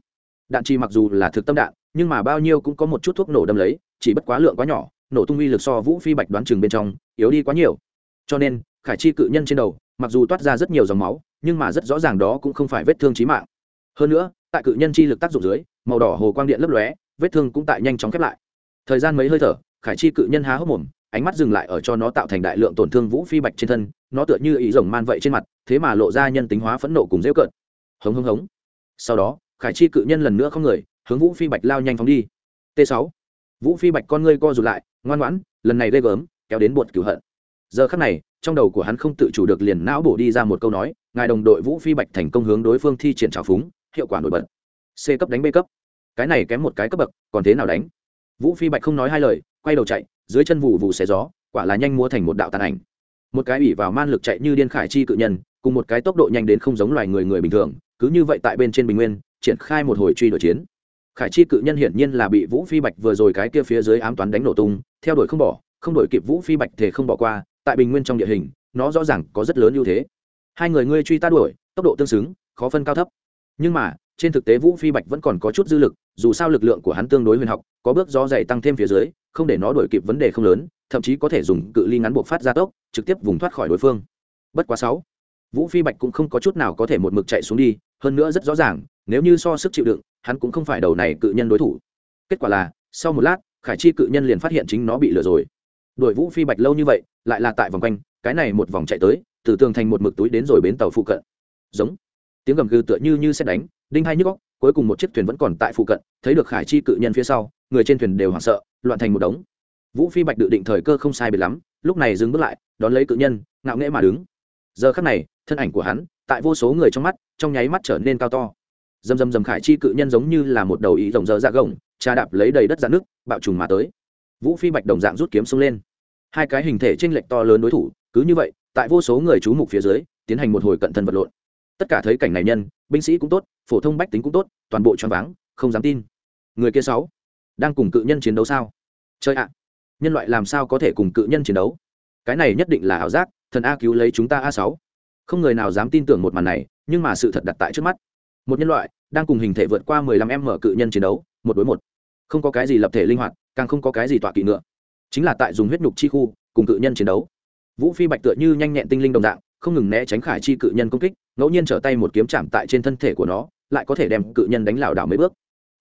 Đạn chi mặc dù là thực tâm đạn, nhưng mà bao nhiêu cũng có một chút thuốc nổ đâm lấy, chỉ bất quá lượng quá nhỏ, nổ tung uy lực so vũ phi bạch đoán chừng bên trong, yếu đi quá nhiều. Cho nên, khải chi cự nhân trên đầu, mặc dù toát ra rất nhiều dòng máu, nhưng mà rất rõ ràng đó cũng không phải vết thương trí mạng. Hơn nữa, tại cự nhân chi lực tác dụng dưới, màu đỏ hồ quang điện lấp lóe vết thương cũng tại nhanh chóng khép lại. Thời gian mấy hơi thở, khải chi cự nhân há hốc mồm, ánh mắt dừng lại ở cho nó tạo thành đại lượng tổn thương vũ phi bạch trên thân, nó tựa như ý rồng man vậy trên mặt, thế mà lộ ra nhân tính hóa phẫn nộ cùng dễ cợt. Hống hống hống. Sau đó, khải chi cự nhân lần nữa không người, hướng vũ phi bạch lao nhanh phóng đi. T 6 vũ phi bạch con ngươi co rụt lại, ngoan ngoãn, lần này ghê gớm, kéo đến bột cửu hận. Giờ khắc này, trong đầu của hắn không tự chủ được liền não bổ đi ra một câu nói, ngài đồng đội vũ phi bạch thành công hướng đối phương thi triển trào phúng, hiệu quả nổi bật. C cấp đánh b cấp cái này kém một cái cấp bậc, còn thế nào đánh? Vũ phi bạch không nói hai lời, quay đầu chạy, dưới chân vụ vụ xé gió, quả là nhanh mua thành một đạo tàn ảnh. Một cái ủy vào man lực chạy như điên khải chi cự nhân, cùng một cái tốc độ nhanh đến không giống loài người người bình thường, cứ như vậy tại bên trên bình nguyên, triển khai một hồi truy đuổi chiến. Khải chi cự nhân hiển nhiên là bị vũ phi bạch vừa rồi cái kia phía dưới ám toán đánh nổ tung, theo đuổi không bỏ, không đổi kịp vũ phi bạch thể không bỏ qua, tại bình nguyên trong địa hình, nó rõ ràng có rất lớn ưu thế. Hai người ngươi truy ta đuổi, tốc độ tương xứng, khó phân cao thấp. Nhưng mà, trên thực tế vũ phi bạch vẫn còn có chút dư lực dù sao lực lượng của hắn tương đối huyền học, có bước gió dày tăng thêm phía dưới, không để nó đổi kịp vấn đề không lớn, thậm chí có thể dùng cự ly ngắn buộc phát ra tốc, trực tiếp vùng thoát khỏi đối phương. Bất quá sáu, vũ phi bạch cũng không có chút nào có thể một mực chạy xuống đi, hơn nữa rất rõ ràng, nếu như so sức chịu đựng, hắn cũng không phải đầu này cự nhân đối thủ. Kết quả là, sau một lát, khải chi cự nhân liền phát hiện chính nó bị lừa rồi. Đuổi vũ phi bạch lâu như vậy, lại là tại vòng quanh, cái này một vòng chạy tới, từ tường thành một mực túi đến rồi bến tàu phụ cận. Giống. Tiếng gầm gừ tựa như như xét đánh, đinh hai nhức góc cuối cùng một chiếc thuyền vẫn còn tại phụ cận, thấy được khải chi cự nhân phía sau, người trên thuyền đều hoảng sợ, loạn thành một đống. Vũ phi bạch dự định thời cơ không sai biệt lắm, lúc này dừng bước lại, đón lấy cự nhân, ngạo nghễ mà đứng. Giờ khắc này, thân ảnh của hắn, tại vô số người trong mắt, trong nháy mắt trở nên cao to. Dầm dầm dầm khải chi cự nhân giống như là một đầu ý rồng dơ ra gồng, trà đạp lấy đầy đất dạn nước bạo trùng mà tới. Vũ phi bạch đồng dạng rút kiếm xông lên. Hai cái hình thể t r ê n lệch to lớn đối thủ, cứ như vậy, tại vô số người chú mục phía dưới, tiến hành một hồi cận thân vật lộn tất cả thấy cảnh này nhân, binh sĩ cũng tốt, phổ thông bách tính cũng tốt, toàn bộ choáng váng, không dám tin. Người kia sáu, đang cùng cự nhân chiến đấu sao? Chơi ạ, nhân loại làm sao có thể cùng cự nhân chiến đấu? Cái này nhất định là ảo giác, thần a cứu lấy chúng ta a sáu. Không người nào dám tin tưởng một màn này, nhưng mà sự thật đặt tại trước mắt. Một nhân loại, đang cùng hình thể vượt qua 15 m cự nhân chiến đấu, một đối một. Không có cái gì lập thể linh hoạt, càng không có cái gì tọa kỵ ngựa. Chính là tại dùng huyết nhục chi khu, cùng cự nhân chiến đấu. Vũ phi bạch tựa như nhanh nhẹn tinh linh đồng dạng không ngừng né tránh khải chi cự nhân công kích, ngẫu nhiên trở tay một kiếm chạm tại trên thân thể của nó, lại có thể đem cự nhân đánh lảo đảo mấy bước.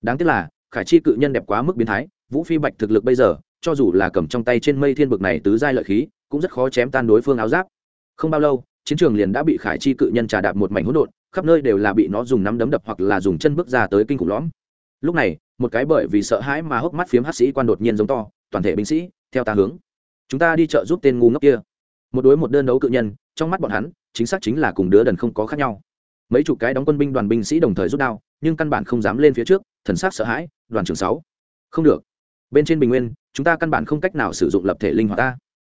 Đáng tiếc là, khải chi cự nhân đẹp quá mức biến thái, vũ phi bạch thực lực bây giờ, cho dù là cầm trong tay trên mây thiên bực này tứ giai lợi khí, cũng rất khó chém tan đối phương áo giáp. Không bao lâu, chiến trường liền đã bị khải chi cự nhân trà đạp một mảnh hỗn độn, khắp nơi đều là bị nó dùng nắm đấm đập hoặc là dùng chân bước ra tới kinh khủng lõm. Lúc này, một cái bởi vì sợ hãi mà hốc mắt phiếm hát sĩ quan đột nhiên giống to, toàn thể binh sĩ, theo ta hướng. Chúng ta đi chợ giúp tên ngu ngốc kia một đối một đơn đấu cự nhân, trong mắt bọn hắn, chính xác chính là cùng đứa đần không có khác nhau. Mấy chục cái đóng quân binh đoàn binh sĩ đồng thời rút đao, nhưng căn bản không dám lên phía trước, thần sắc sợ hãi, đoàn trưởng sáu, không được. Bên trên bình nguyên, chúng ta căn bản không cách nào sử dụng lập thể linh hoạt ta.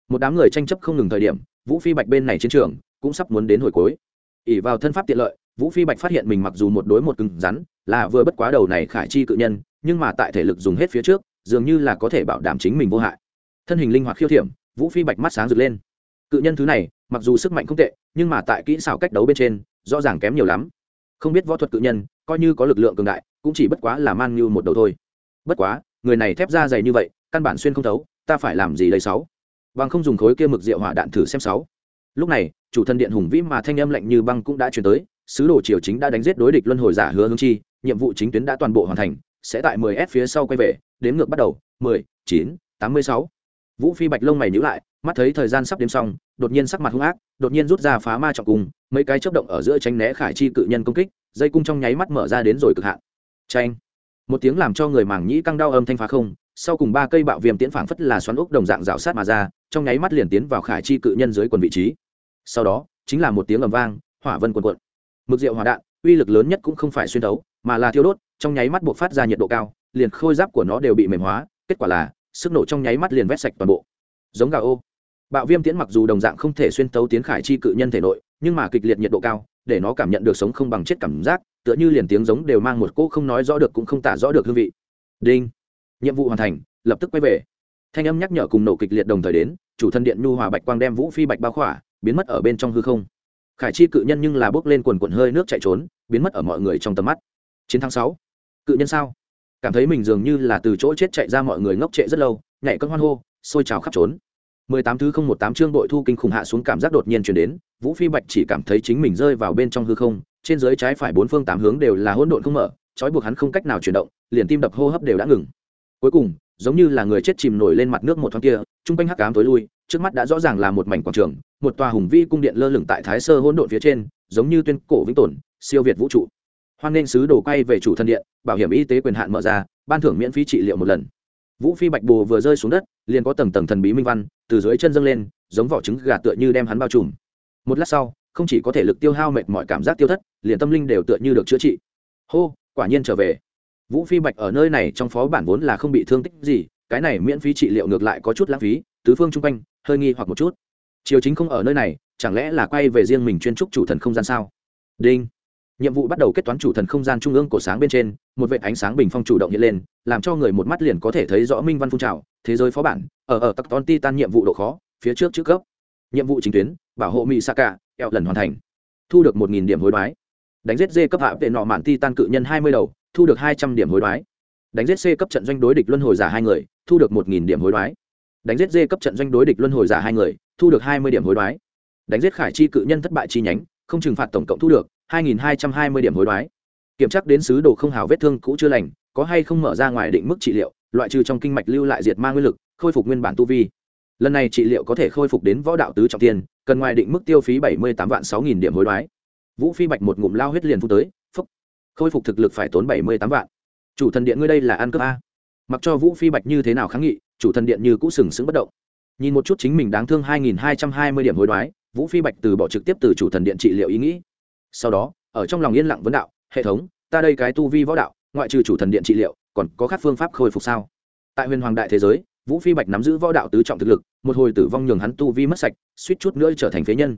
Một đám người tranh chấp không ngừng thời điểm, vũ phi bạch bên này chiến trường cũng sắp muốn đến hồi cuối. Ỉ vào thân pháp tiện lợi, vũ phi bạch phát hiện mình mặc dù một đối một cứng rắn, là vừa bất quá đầu này khải chi cự nhân, nhưng mà tại thể lực dùng hết phía trước, dường như là có thể bảo đảm chính mình vô hại. Thân hình linh hoạt khiêu thiểm, vũ phi bạch mắt sáng rực lên cự nhân thứ này mặc dù sức mạnh không tệ nhưng mà tại kỹ xảo cách đấu bên trên rõ ràng kém nhiều lắm. Không biết võ thuật cự nhân coi như có lực lượng cường đại cũng chỉ bất quá là man như một đầu thôi. Bất quá người này thép ra dày như vậy căn bản xuyên không thấu ta phải làm gì đây sáu? Bằng không dùng khối kia mực rượu hỏa đạn thử xem sáu. Lúc này chủ thân điện hùng vĩ mà thanh âm lạnh như băng cũng đã chuyển tới sứ đồ triều chính đã đánh giết đối địch luân hồi giả hứa hương chi nhiệm vụ chính tuyến đã toàn bộ hoàn thành sẽ tại 10 s phía sau quay về đến ngược bắt đầu 10, 9, 86. vũ phi bạch lông mày nhíu lại mắt thấy thời gian sắp đếm xong đột nhiên sắc mặt hung ác đột nhiên rút ra phá ma trọng cung mấy cái chớp động ở giữa tránh né khải chi cự nhân công kích dây cung trong nháy mắt mở ra đến rồi cực hạn. Tranh một tiếng làm cho người màng nhĩ căng đau âm thanh phá không sau cùng ba cây bạo viêm tiễn phảng phất là xoắn ốc đồng dạng rào sát mà ra trong nháy mắt liền tiến vào khải chi cự nhân dưới quần vị trí. Sau đó chính là một tiếng ầm vang hỏa vân quần quận mực rượu hỏa đạn uy lực lớn nhất cũng không phải xuyên đấu, mà là thiêu đốt trong nháy mắt buộc phát ra nhiệt độ cao liền khôi giáp của nó đều bị mềm hóa kết quả là sức nổ trong nháy mắt liền vét sạch toàn bộ. Giống gà ô bạo viêm tiễn mặc dù đồng dạng không thể xuyên tấu tiến khải chi cự nhân thể nội, nhưng mà kịch liệt nhiệt độ cao, để nó cảm nhận được sống không bằng chết cảm giác, tựa như liền tiếng giống đều mang một cỗ không nói rõ được cũng không tả rõ được hương vị. Đinh. Nhiệm vụ hoàn thành, lập tức quay về. Thanh âm nhắc nhở cùng nổ kịch liệt đồng thời đến, chủ thân điện nhu hòa bạch quang đem vũ phi bạch bao khỏa, biến mất ở bên trong hư không. Khải chi cự nhân nhưng là bước lên quần quần hơi nước chạy trốn, biến mất ở mọi người trong tầm mắt. Chiến thắng sáu. Cự nhân sao? Cảm thấy mình dường như là từ chỗ chết chạy ra mọi người ngốc trệ rất lâu, nhảy cơn hoan hô sôi trào khắp trốn mười tám thứ không một tám chương đội thu kinh khủng hạ xuống cảm giác đột nhiên chuyển đến, vũ phi bạch chỉ cảm thấy chính mình rơi vào bên trong hư không, trên dưới trái phải bốn phương tám hướng đều là hỗn độn không mở, trói buộc hắn không cách nào chuyển động, liền tim đập hô hấp đều đã ngừng. Cuối cùng, giống như là người chết chìm nổi lên mặt nước một thoáng kia, trung quanh hắc ám tối lui, trước mắt đã rõ ràng là một mảnh quảng trường, một tòa hùng vi cung điện lơ lửng tại thái sơ hỗn độn phía trên, giống như tuyên cổ vĩnh tồn, siêu việt vũ trụ. Hoan nên sứ đồ quay về chủ thân điện, bảo hiểm y tế quyền hạn mở ra, ban thưởng miễn phí trị liệu một lần vũ phi bạch bồ vừa rơi xuống đất, liền có tầng tầng thần bí minh văn từ dưới chân dâng lên, giống vỏ trứng gà tựa như đem hắn bao trùm. Một lát sau, không chỉ có thể lực tiêu hao mệt mọi cảm giác tiêu thất, liền tâm linh đều tựa như được chữa trị. Hô, quả nhiên trở về. Vũ phi bạch ở nơi này trong phó bản vốn là không bị thương tích gì, cái này miễn phí trị liệu ngược lại có chút lãng phí, tứ phương chung quanh, hơi nghi hoặc một chút. Triều chính không ở nơi này, chẳng lẽ là quay về riêng mình chuyên trúc chủ thần không gian sao? Đinh nhiệm vụ bắt đầu kết toán chủ thần không gian trung ương cổ sáng bên trên, một vệ ánh sáng bình phong chủ động hiện lên, làm cho người một mắt liền có thể thấy rõ minh văn phun trào, thế giới phó bản, ở ở tắc ton ti tan nhiệm vụ độ khó, phía trước trước cấp. Nhiệm vụ chính tuyến, bảo hộ mỹ sa cả eo lần hoàn thành. Thu được một điểm hối đoái. Đánh giết dê cấp hạ vệ nọ mạn ti tan cự nhân hai mươi đầu, thu được hai trăm điểm hối đoái. Đánh giết c cấp trận doanh đối địch luân hồi giả hai người, thu được một điểm hối đoái. Đánh giết d cấp trận doanh đối địch luân hồi giả hai người, thu được hai mươi điểm hối đoái. Đánh giết khải chi cự nhân thất bại chi nhánh, không trừng phạt tổng cộng thu được 2.220 điểm hối đoái. Kiểm tra đến sứ đồ không hào vết thương cũ chưa lành có hay không mở ra ngoài định mức trị liệu loại trừ trong kinh mạch lưu lại diệt ma nguyên lực khôi phục nguyên bản tu vi. Lần này trị liệu có thể khôi phục đến võ đạo tứ trọng tiền, cần ngoài định mức tiêu phí bảy mươi tám vạn sáu nghìn điểm hối đoái. Vũ phi bạch một ngụm lao huyết liền phu tới phúc khôi phục thực lực phải tốn bảy mươi tám vạn. Chủ thần điện ngươi đây là ăn cướp a? Mặc cho vũ phi bạch như thế nào kháng nghị chủ thần điện như cũ sừng sững bất động. Nhìn một chút chính mình đáng thương hai nghìn hai trăm hai mươi điểm hối đoái vũ phi bạch từ bỏ trực tiếp từ chủ thần điện trị liệu ý nghĩ sau đó, ở trong lòng yên lặng vấn đạo, hệ thống, ta đây cái tu vi võ đạo, ngoại trừ chủ thần điện trị liệu, còn có các phương pháp khôi phục sao? Tại huyền hoàng đại thế giới, vũ phi bạch nắm giữ võ đạo tứ trọng thực lực, một hồi tử vong nhường hắn tu vi mất sạch, suýt chút nữa trở thành phế nhân.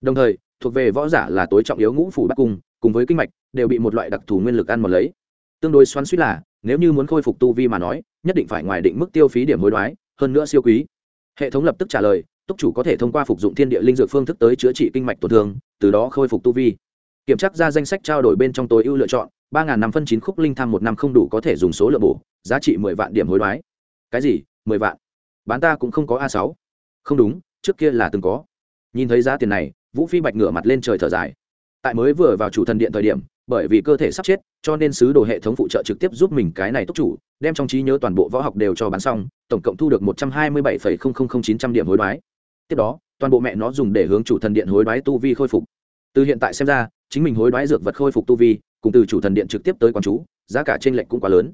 Đồng thời, thuộc về võ giả là tối trọng yếu ngũ phủ bắc cung, cùng với kinh mạch, đều bị một loại đặc thù nguyên lực ăn một lấy. Tương đối xoắn suýt là, nếu như muốn khôi phục tu vi mà nói, nhất định phải ngoài định mức tiêu phí điểm hối đoái, hơn nữa siêu quý. Hệ thống lập tức trả lời, túc chủ có thể thông qua phục dụng thiên địa linh dược phương thức tới chữa trị kinh mạch tổn thương, từ đó khôi phục tu vi kiểm tra ra danh sách trao đổi bên trong tối ưu lựa chọn, ba n g h n năm phân chín khúc linh tham một năm không đủ có thể dùng số lượng bổ, giá trị mười vạn điểm hối đoái. Cái gì? Mười vạn. Bán ta cũng không có a sáu. Không đúng, trước kia là từng có. Nhìn thấy giá tiền này, vũ phi bạch ngửa mặt lên trời thở dài. Tại mới vừa vào chủ thần điện thời điểm, bởi vì cơ thể sắp chết, cho nên sứ đồ hệ thống phụ trợ trực tiếp giúp mình cái này túc chủ, đem trong trí nhớ toàn bộ võ học đều cho bán xong, tổng cộng thu được một trăm hai mươi bảy chín trăm điểm hối đoái. Tiếp đó, toàn bộ mẹ nó dùng để hướng chủ thần điện hối đoái tu vi khôi phục. Từ hiện tại xem ra chính mình hối đoái dược vật khôi phục tu vi, cùng từ chủ thần điện trực tiếp tới quán chú, giá cả t r ê n lệch cũng quá lớn.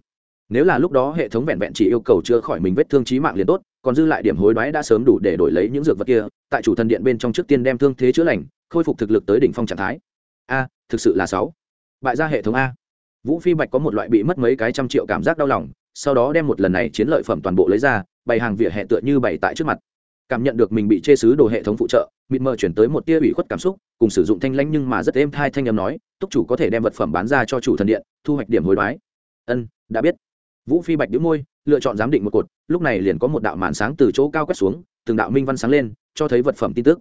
Nếu là lúc đó hệ thống vẹn vẹn chỉ yêu cầu chữa khỏi mình vết thương trí mạng liền tốt, còn dư lại điểm hối đoái đã sớm đủ để đổi lấy những dược vật kia, tại chủ thần điện bên trong trước tiên đem thương thế chữa lành, khôi phục thực lực tới đỉnh phong trạng thái. A, thực sự là sáu. Bại ra hệ thống a. Vũ phi bạch có một loại bị mất mấy cái trăm triệu cảm giác đau lòng, sau đó đem một lần này chiến lợi phẩm toàn bộ lấy ra, bày hàng vỉa hẹ tựa như bày tại trước mặt cảm nhận được mình bị chê xứ đồ hệ thống phụ trợ, mịt mờ chuyển tới một tia ủy khuất cảm xúc, cùng sử dụng thanh lãnh nhưng mà rất êm thai thanh âm nói, túc chủ có thể đem vật phẩm bán ra cho chủ thần điện, thu hoạch điểm hối đoái. Ân, đã biết. Vũ phi bạch đĩu môi, lựa chọn giám định một cột, lúc này liền có một đạo màn sáng từ chỗ cao quét xuống, từng đạo minh văn sáng lên, cho thấy vật phẩm tin tức.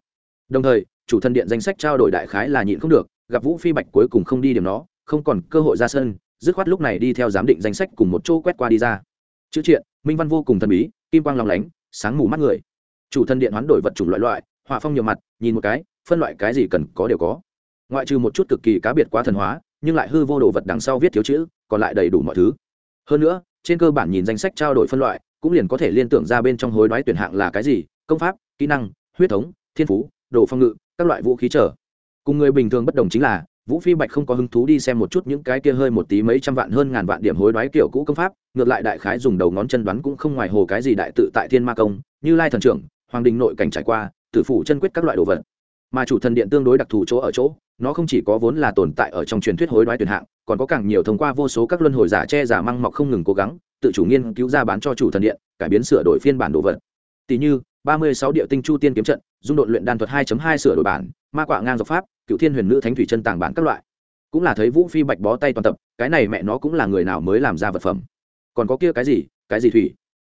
Đồng thời, chủ thần điện danh sách trao đổi đại khái là nhịn không được, gặp vũ phi bạch cuối cùng không đi điểm nó, không còn cơ hội ra sân, dứt khoát lúc này đi theo giám định danh sách cùng một chỗ quét qua đi ra. Chữ triện, minh văn vô cùng thần bí, kim quang lòng lánh, sáng mù mắt người chủ thân điện hoán đổi vật chủng loại loại họa phong nhiều mặt, nhìn một cái, phân loại cái gì cần có đều có. Ngoại trừ một chút cực kỳ cá biệt quá thần hóa, nhưng lại hư vô đồ vật đằng sau viết thiếu chữ, còn lại đầy đủ mọi thứ. Hơn nữa, trên cơ bản nhìn danh sách trao đổi phân loại, cũng liền có thể liên tưởng ra bên trong hối đoái tuyển hạng là cái gì, công pháp, kỹ năng, huyết thống, thiên phú, đồ phong ngự, các loại vũ khí trở. Cùng người bình thường bất đồng chính là, vũ phi bạch không có hứng thú đi xem một chút những cái kia hơi một tí mấy trăm vạn hơn ngàn vạn điểm hối đoái kiểu cũ công pháp, ngược lại đại khái dùng đầu ngón chân đoán cũng không ngoài hồ cái gì đại tự tại thiên ma công, như lai thần trưởng hoàng đình nội cảnh trải qua, tử phủ chân quyết các loại đồ vật. Mà chủ thần điện tương đối đặc thù chỗ ở chỗ, nó không chỉ có vốn là tồn tại ở trong truyền thuyết hối đoái tuyển hạng, còn có càng nhiều thông qua vô số các luân hồi giả che giả măng mọc không ngừng cố gắng, tự chủ nghiên cứu ra bán cho chủ thần điện, cải biến sửa đổi phiên bản đồ vật. Tỷ như, ba mươi sáu địa tinh chu tiên kiếm trận, dung độn luyện đan thuật 2 hai sửa đổi bản, ma quạ ngang dọc pháp, cựu thiên huyền nữ thánh thủy chân tàng bản các loại. Cũng là thấy vũ phi bạch bó tay toàn tập, cái này mẹ nó cũng là người nào mới làm ra vật phẩm. Còn có kia cái gì? Cái gì thủy?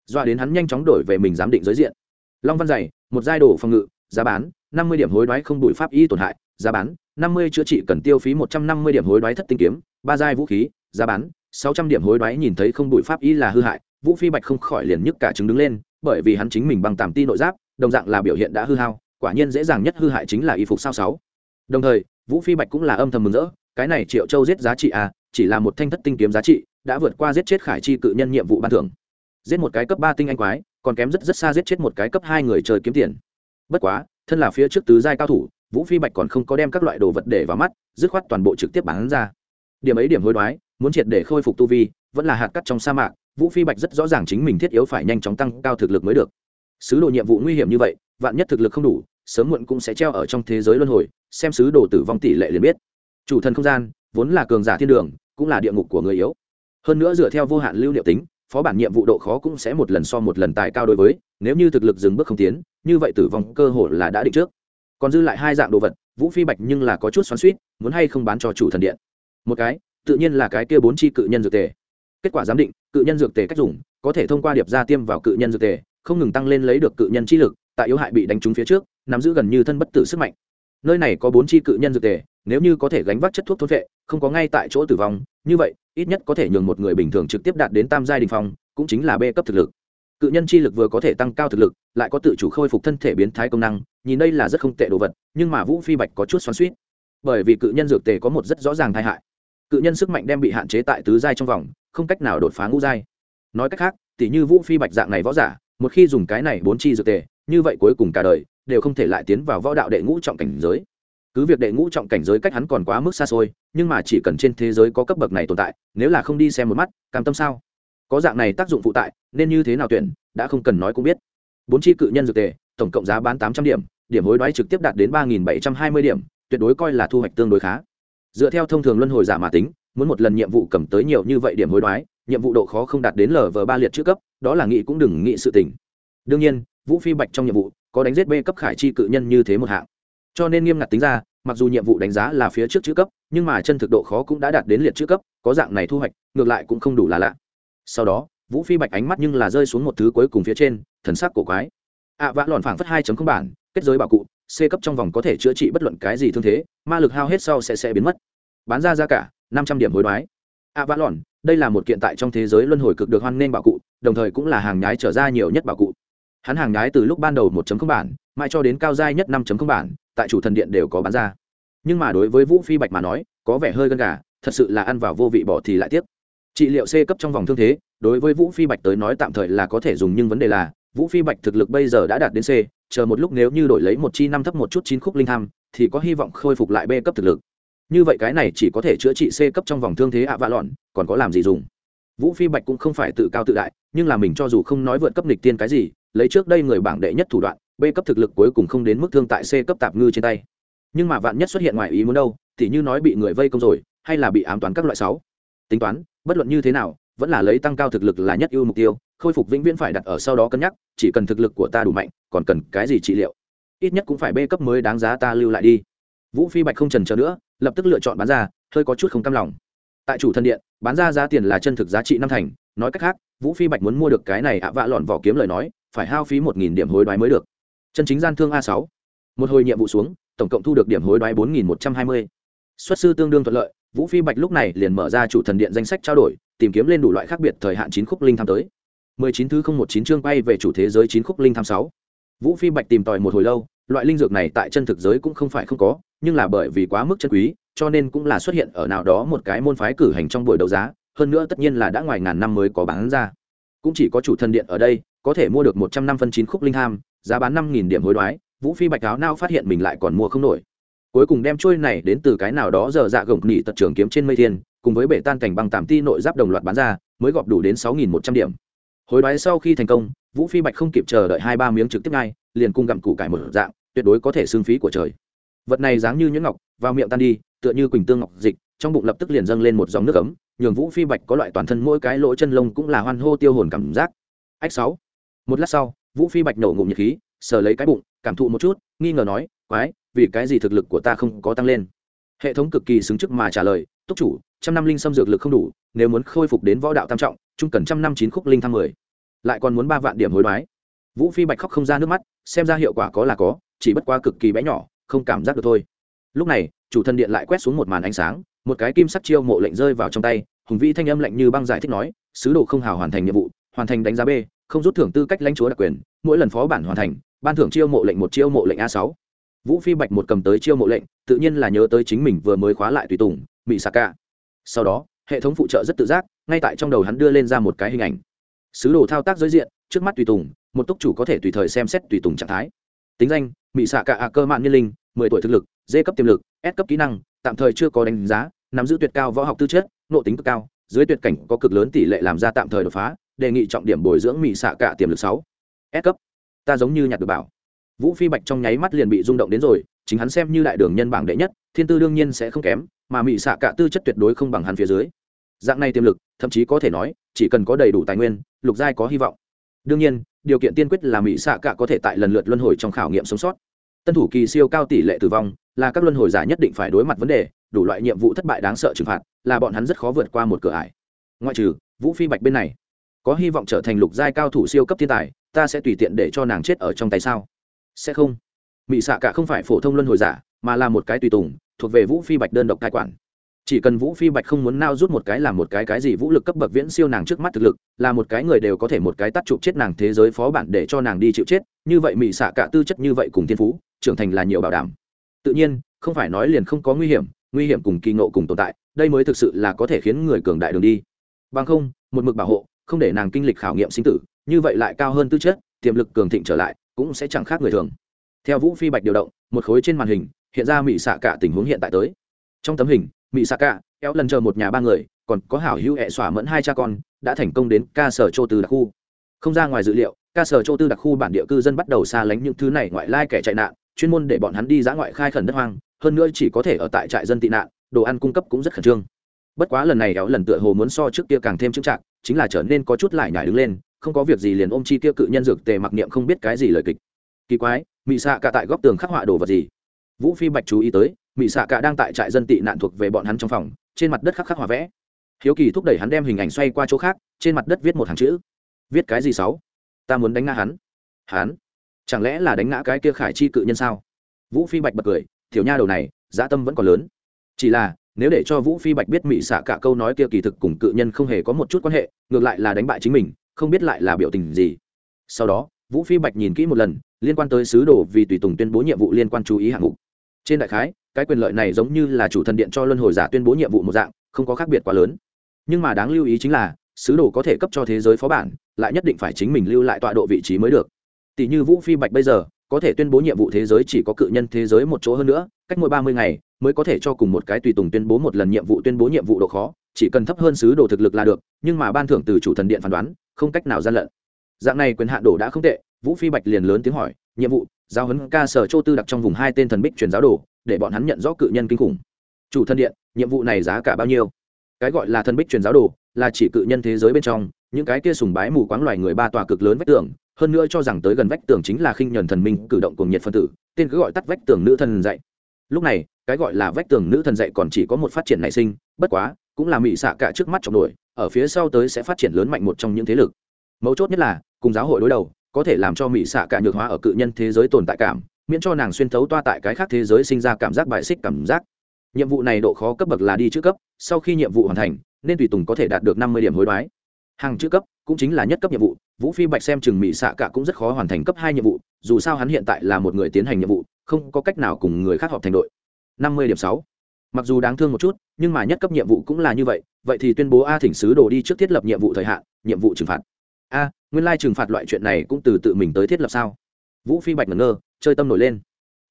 Doa đến hắn nhanh chóng đổi về mình giám định giới diện long văn dày, một giai đồ phòng ngự, giá bán năm mươi điểm hối đoái không đủ pháp y tổn hại, giá bán năm mươi chữa trị cần tiêu phí một trăm năm mươi điểm hối đoái thất tinh kiếm, ba giai vũ khí, giá bán sáu trăm điểm hối đoái nhìn thấy không đủ pháp y là hư hại, vũ phi bạch không khỏi liền nhức cả chứng đứng lên, bởi vì hắn chính mình bằng tàm ti nội giáp, đồng dạng là biểu hiện đã hư hao, quả nhiên dễ dàng nhất hư hại chính là y phục sao sáu. Đồng thời, vũ phi bạch cũng là âm thầm mừng rỡ, cái này triệu châu giết giá trị à chỉ là một thanh thất tinh kiếm giá trị, đã vượt qua giết chết khải chi cự nhân nhiệm vụ ban thưởng. Giết một cái cấp ba tinh anh quái còn kém rất rất xa giết chết một cái cấp hai người chơi kiếm tiền. Bất quá, thân là phía trước tứ giai cao thủ, vũ phi bạch còn không có đem các loại đồ vật để vào mắt, dứt khoát toàn bộ trực tiếp bán ra. Điểm ấy điểm hối đoái, muốn triệt để khôi phục tu vi, vẫn là hạt cắt trong sa mạc, vũ phi bạch rất rõ ràng chính mình thiết yếu phải nhanh chóng tăng cao thực lực mới được. Sứ đồ nhiệm vụ nguy hiểm như vậy, vạn nhất thực lực không đủ, sớm muộn cũng sẽ treo ở trong thế giới luân hồi, xem sứ đồ tử vong tỷ lệ liền biết. Chủ thần không gian, vốn là cường giả thiên đường, cũng là địa ngục của người yếu. Hơn nữa dựa theo vô hạn lưu liệu tính phó bản nhiệm vụ độ khó cũng sẽ một lần so một lần tài cao đối với, nếu như thực lực dừng bước không tiến, như vậy tử vong cơ hội là đã định trước. Còn dư lại hai dạng đồ vật, vũ phi bạch nhưng là có chút xoắn suýt muốn hay không bán cho chủ thần điện. Một cái, tự nhiên là cái kia bốn chi cự nhân dược tề. Kết quả giám định, cự nhân dược tề cách dùng, có thể thông qua điệp ra tiêm vào cự nhân dược tề, không ngừng tăng lên lấy được cự nhân chi lực, tại yếu hại bị đánh trúng phía trước, nắm giữ gần như thân bất tử sức mạnh. Nơi này có bốn chi cự nhân dược tề, nếu như có thể gánh vác chất thuốc thôn vệ không có ngay tại chỗ tử vong như vậy, ít nhất có thể nhường một người bình thường trực tiếp đạt đến tam giai đình phong, cũng chính là b cấp thực lực. Cự nhân chi lực vừa có thể tăng cao thực lực, lại có tự chủ khôi phục thân thể biến thái công năng, nhìn đây là rất không tệ đồ vật, nhưng mà vũ phi bạch có chút xoắn suýt bởi vì cự nhân dược tề có một rất rõ ràng tai hại. Cự nhân sức mạnh đem bị hạn chế tại tứ giai trong vòng, không cách nào đột phá ngũ giai. Nói cách khác, tỉ như vũ phi bạch dạng này võ giả, một khi dùng cái này bốn chi dược tề, như vậy cuối cùng cả đời, đều không thể lại tiến vào võ đạo đệ ngũ trọng cảnh giới cứ việc đệ ngũ trọng cảnh giới cách hắn còn quá mức xa xôi, nhưng mà chỉ cần trên thế giới có cấp bậc này tồn tại, nếu là không đi xem một mắt, cam tâm sao? Có dạng này tác dụng phụ tại, nên như thế nào tuyển, đã không cần nói cũng biết. Bốn chi cự nhân dược tề, tổng cộng giá bán tám trăm điểm điểm hối đoái trực tiếp đạt đến ba nghìn bảy trăm hai mươi điểm, tuyệt đối coi là thu hoạch tương đối khá. Dựa theo thông thường luân hồi giả mà tính, muốn một lần nhiệm vụ cầm tới nhiều như vậy điểm hối đoái, nhiệm vụ độ khó không đạt đến lv ba liệt chữ cấp, đó là nghị cũng đừng nghị sự tỉnh đương nhiên, vũ phi bạch trong nhiệm vụ, có đánh giết b cấp khải chi cự nhân như thế một hạng cho nên nghiêm ngặt tính ra mặc dù nhiệm vụ đánh giá là phía trước chữ cấp nhưng mà chân thực độ khó cũng đã đạt đến liệt chữ cấp có dạng này thu hoạch ngược lại cũng không đủ là lạ. Sau đó vũ phi bạch ánh mắt nhưng là rơi xuống một thứ cuối cùng phía trên thần sắc cổ quái. Ạ à, vã lòn phảng phất hai không bản kết giới bảo cụ c cấp trong vòng có thể chữa trị bất luận cái gì thương thế ma lực hao hết sau sẽ sẽ biến mất. Bán ra ra cả năm trăm điểm hối đoái. Ạ à, vã lòn đây là một kiện tại trong thế giới luân hồi cực được hoan nghênh bảo cụ đồng thời cũng là hàng nhái trở ra nhiều nhất bảo cụ. Hắn hàng nhái từ lúc ban đầu 1 không bản mãi cho đến cao giai nhất 5 không bản tại chủ thần điện đều có bán ra. Nhưng mà đối với vũ phi bạch mà nói, có vẻ hơi gân gà, thật sự là ăn vào vô vị bỏ thì lại tiếc. Trị liệu c cấp trong vòng thương thế, đối với vũ phi bạch tới nói tạm thời là có thể dùng, nhưng vấn đề là, vũ phi bạch thực lực bây giờ đã đạt đến c, chờ một lúc nếu như đổi lấy một chi năm thấp một chút chín khúc linh tham, thì có hy vọng khôi phục lại b cấp thực lực. Như vậy cái này chỉ có thể chữa trị c cấp trong vòng thương thế ạ vạ lọn, còn có làm gì dùng? Vũ phi bạch cũng không phải tự cao tự đại, nhưng là mình cho dù không nói vượt cấp nịch tiên cái gì, lấy trước đây người bảng đệ nhất thủ đoạn b cấp thực lực cuối cùng không đến mức thương tại c cấp tạp ngư trên tay. Nhưng mà vạn nhất xuất hiện ngoài ý muốn đâu, thì như nói bị người vây công rồi, hay là bị ám toán các loại sáu. Tính toán, bất luận như thế nào, vẫn là lấy tăng cao thực lực là nhất ưu mục tiêu, khôi phục vĩnh viễn phải đặt ở sau đó cân nhắc, chỉ cần thực lực của ta đủ mạnh, còn cần cái gì trị liệu? Ít nhất cũng phải b cấp mới đáng giá ta lưu lại đi. Vũ phi bạch không trần chờ nữa, lập tức lựa chọn bán ra, hơi có chút không cam lòng. Tại chủ thân điện, bán ra giá tiền là chân thực giá trị năm thành, nói cách khác, vũ phi bạch muốn mua được cái này ạ vạ lọn vỏ kiếm lời nói, phải hao phí một nghìn điểm hối đoái mới được chân chính gian thương a sáu. Một hồi nhiệm vụ xuống, tổng cộng thu được điểm hối đoái bốn nghìn một trăm hai mươi. Xuất sư tương đương thuận lợi, vũ phi bạch lúc này liền mở ra chủ thần điện danh sách trao đổi, tìm kiếm lên đủ loại khác biệt thời hạn chín khúc linh tham tới. Mười chín thứ không một chín chương bay về chủ thế giới chín khúc linh tham sáu. Vũ phi bạch tìm tòi một hồi lâu, loại linh dược này tại chân thực giới cũng không phải không có, nhưng là bởi vì quá mức chân quý, cho nên cũng là xuất hiện ở nào đó một cái môn phái cử hành trong buổi đấu giá, hơn nữa tất nhiên là đã ngoài ngàn năm mới có bán ra. Cũng chỉ có chủ thần điện ở đây, có thể mua được một trăm năm phân chín khúc linh tham giá bán năm nghìn điểm hối đoái, vũ phi bạch áo nao phát hiện mình lại còn mua không nổi. Cuối cùng đem trôi này đến từ cái nào đó giờ dạ gồng nỉ tật trường kiếm trên mây thiên, cùng với bể tan cảnh băng tạm ti nội giáp đồng loạt bán ra, mới gọp đủ đến sáu nghìn một trăm điểm. Hối đoái sau khi thành công, vũ phi bạch không kịp chờ đợi hai ba miếng trực tiếp ngay, liền cung gặm củ cải một dạng, tuyệt đối có thể xương phí của trời. Vật này dáng như nhuyễn ngọc, vào miệng tan đi, tựa như quỳnh tương ngọc dịch, trong bụng lập tức liền dâng lên một dòng nước ấm, nhường vũ phi bạch có loại toàn thân mỗi cái lỗ chân lông cũng là hoan hô tiêu hồn cảm giác. Ách sáu. Một lát sau vũ phi bạch nổ ngụm nhiệt khí, sờ lấy cái bụng, cảm thụ một chút, nghi ngờ nói, quái, vì cái gì thực lực của ta không có tăng lên? Hệ thống cực kỳ xứng chức mà trả lời, túc chủ, trăm năm linh xâm dược lực không đủ, nếu muốn khôi phục đến võ đạo tam trọng, trung cần trăm năm chín khúc linh thăng mười. Lại còn muốn ba vạn điểm hối đoái. Vũ phi bạch khóc không ra nước mắt, xem ra hiệu quả có là có, chỉ bất quá cực kỳ bé nhỏ, không cảm giác được thôi. Lúc này, chủ thân điện lại quét xuống một màn ánh sáng, một cái kim sắt chiêu mộ lệnh rơi vào trong tay, hùng vĩ thanh âm lạnh như băng giải thích nói, sứ đồ không hào hoàn thành nhiệm vụ, hoàn thành đánh giá b không rút thưởng tư cách lãnh chúa đặc quyền, mỗi lần phó bản hoàn thành, ban thưởng chiêu mộ lệnh một, chiêu mộ lệnh a sáu. Vũ phi bạch một cầm tới chiêu mộ lệnh, tự nhiên là nhớ tới chính mình vừa mới khóa lại tùy tùng mỹ sa ca sau đó, hệ thống phụ trợ rất tự giác, ngay tại trong đầu hắn đưa lên ra một cái hình ảnh. Sứ đồ thao tác giới diện, trước mắt tùy tùng, một túc chủ có thể tùy thời xem xét tùy tùng trạng thái. Tính danh mỹ xạ cả ạ cơ mạng niên linh, mười tuổi thực lực, d cấp tiềm lực, s cấp kỹ năng, tạm thời chưa có đánh giá, nắm giữ tuyệt cao võ học tư chất nộ tính cực cao, dưới tuyệt cảnh có cực lớn tỷ lệ làm ra tạm thời đột phá đề nghị trọng điểm bồi dưỡng mỹ xạ cả tiềm lực sáu. S cấp. Ta giống như nhặt được bảo. Vũ phi bạch trong nháy mắt liền bị rung động đến rồi, chính hắn xem như đại đường nhân bảng đệ nhất, thiên tư đương nhiên sẽ không kém, mà mỹ xạ cả tư chất tuyệt đối không bằng hắn phía dưới. Dạng này tiềm lực, thậm chí có thể nói, chỉ cần có đầy đủ tài nguyên, lục giai có hy vọng. Đương nhiên, điều kiện tiên quyết là mỹ xạ cả có thể tại lần lượt luân hồi trong khảo nghiệm sống sót. Tân thủ kỳ siêu cao tỷ lệ tử vong, là các luân hồi giả nhất định phải đối mặt vấn đề, đủ loại nhiệm vụ thất bại đáng sợ trừng phạt, là bọn hắn rất khó vượt qua một cửa ải. Ngoại trừ, vũ phi bạch bên này có hy vọng trở thành lục giai cao thủ siêu cấp thiên tài, ta sẽ tùy tiện để cho nàng chết ở trong tay sao? Sẽ không. Mỹ xạ cả không phải phổ thông luân hồi giả, mà là một cái tùy tùng, thuộc về vũ phi bạch đơn độc cai quản. Chỉ cần vũ phi bạch không muốn nao rút một cái làm một cái cái gì vũ lực cấp bậc viễn siêu nàng trước mắt thực lực, là một cái người đều có thể một cái tắt chụp chết nàng thế giới phó bản để cho nàng đi chịu chết, như vậy mỹ xạ cả tư chất như vậy cùng thiên phú, trưởng thành là nhiều bảo đảm. Tự nhiên, không phải nói liền không có nguy hiểm nguy hiểm cùng kỳ ngộ cùng tồn tại, đây mới thực sự là có thể khiến người cường đại đường đi. Bằng không, một mực bảo hộ không để nàng kinh lịch khảo nghiệm sinh tử, như vậy lại cao hơn tư chất, tiềm lực cường thịnh trở lại, cũng sẽ chẳng khác người thường. Theo vũ phi bạch điều động, một khối trên màn hình, hiện ra mỹ xạ cả tình huống hiện tại tới. Trong tấm hình mỹ xạ cả kéo lần chờ một nhà ba người, còn có hảo hữu hẹ xỏa mẫn hai cha con, đã thành công đến ca sở châu Tư đặc khu. Không ra ngoài dự liệu, ca sở châu tư đặc khu bản địa cư dân bắt đầu xa lánh những thứ này ngoại lai kẻ chạy nạn, chuyên môn để bọn hắn đi dã ngoại khai khẩn đất hoang, hơn nữa chỉ có thể ở tại trại dân tị nạn, đồ ăn cung cấp cũng rất khẩn trương. Bất quá lần này kéo lần tựa hồ muốn so trước kia càng thêm trưng trạng chính là trở nên có chút lại nhải đứng lên, không có việc gì liền ôm chi Tiêu cự nhân dược tề mặc niệm không biết cái gì lời kịch. Kỳ quái, mị xạ cả tại góc tường khắc họa đồ vật gì? Vũ phi bạch chú ý tới, mị xạ cả đang tại trại dân tị nạn thuộc về bọn hắn trong phòng, trên mặt đất khắc khắc họa vẽ. Hiếu kỳ thúc đẩy hắn đem hình ảnh xoay qua chỗ khác, trên mặt đất viết một hàng chữ. Viết cái gì sáu? Ta muốn đánh ngã hắn. Hắn? Chẳng lẽ là đánh ngã cái kia khải chi cự nhân sao? Vũ phi bạch bật cười thiểu nha đầu này dã tâm vẫn còn lớn. Chỉ là nếu để cho vũ phi bạch biết mỹ xạ cả câu nói kia kỳ thực cùng cự nhân không hề có một chút quan hệ, ngược lại là đánh bại chính mình, không biết lại là biểu tình gì. Sau đó, vũ phi bạch nhìn kỹ một lần, liên quan tới sứ đồ vì tùy tùng tuyên bố nhiệm vụ liên quan chú ý hạng mục. Trên đại khái, cái quyền lợi này giống như là chủ thần điện cho luân hồi giả tuyên bố nhiệm vụ một dạng, không có khác biệt quá lớn. Nhưng mà đáng lưu ý chính là, sứ đồ có thể cấp cho thế giới phó bản, lại nhất định phải chính mình lưu lại tọa độ vị trí mới được. Tỷ như vũ phi bạch bây giờ, có thể tuyên bố nhiệm vụ thế giới chỉ có cự nhân thế giới một chỗ hơn nữa, cách mỗi ba mươi ngày mới có thể cho cùng một cái tùy tùng tuyên bố một lần nhiệm vụ tuyên bố nhiệm vụ độ khó, chỉ cần thấp hơn sứ đồ thực lực là được, nhưng mà ban thưởng từ chủ thần điện phán đoán, không cách nào gian lận. Dạng này quyền hạn đồ đã không tệ, vũ phi bạch liền lớn tiếng hỏi, nhiệm vụ, giao huấn ca sở châu tư đặc trong vùng hai tên thần bích truyền giáo đồ, để bọn hắn nhận rõ cự nhân kinh khủng. Chủ thần điện, nhiệm vụ này giá cả bao nhiêu? Cái gọi là thần bích truyền giáo đồ, là chỉ cự nhân thế giới bên trong, những cái kia sùng bái mù quáng loài người ba tòa cực lớn vách tường, hơn nữa cho rằng tới gần vách tường chính là khinh nhẫn thần minh cử động cùng nhiệt phân tử, tên cứ gọi tắt vách tường nữ thần dạy. Lúc này cái gọi là vách tường nữ thần dạy còn chỉ có một phát triển nảy sinh, bất quá, cũng là mỹ xạ cả trước mắt trọng nổi, ở phía sau tới sẽ phát triển lớn mạnh một trong những thế lực. Mấu chốt nhất là, cùng giáo hội đối đầu, có thể làm cho mỹ xạ cả nhược hóa ở cự nhân thế giới tồn tại cảm, miễn cho nàng xuyên thấu toa tại cái khác thế giới sinh ra cảm giác bại xích cảm giác. Nhiệm vụ này độ khó cấp bậc là đi chữ cấp, sau khi nhiệm vụ hoàn thành, nên tùy tùng có thể đạt được năm mươi điểm hối đoái. Hàng chữ cấp cũng chính là nhất cấp nhiệm vụ, vũ phi bạch xem chừng mỹ xạ cả cũng rất khó hoàn thành cấp hai nhiệm vụ, dù sao hắn hiện tại là một người tiến hành nhiệm vụ, không có cách nào cùng người khác họp thành đội năm mươi điểm sáu. Mặc dù đáng thương một chút, nhưng mà nhất cấp nhiệm vụ cũng là như vậy vậy thì tuyên bố a thỉnh sứ đồ đi trước thiết lập nhiệm vụ thời hạn, nhiệm vụ trừng phạt. A, nguyên lai trừng phạt loại chuyện này cũng từ tự mình tới thiết lập sao? Vũ phi bạch ngẩn ngơ, chơi tâm nổi lên.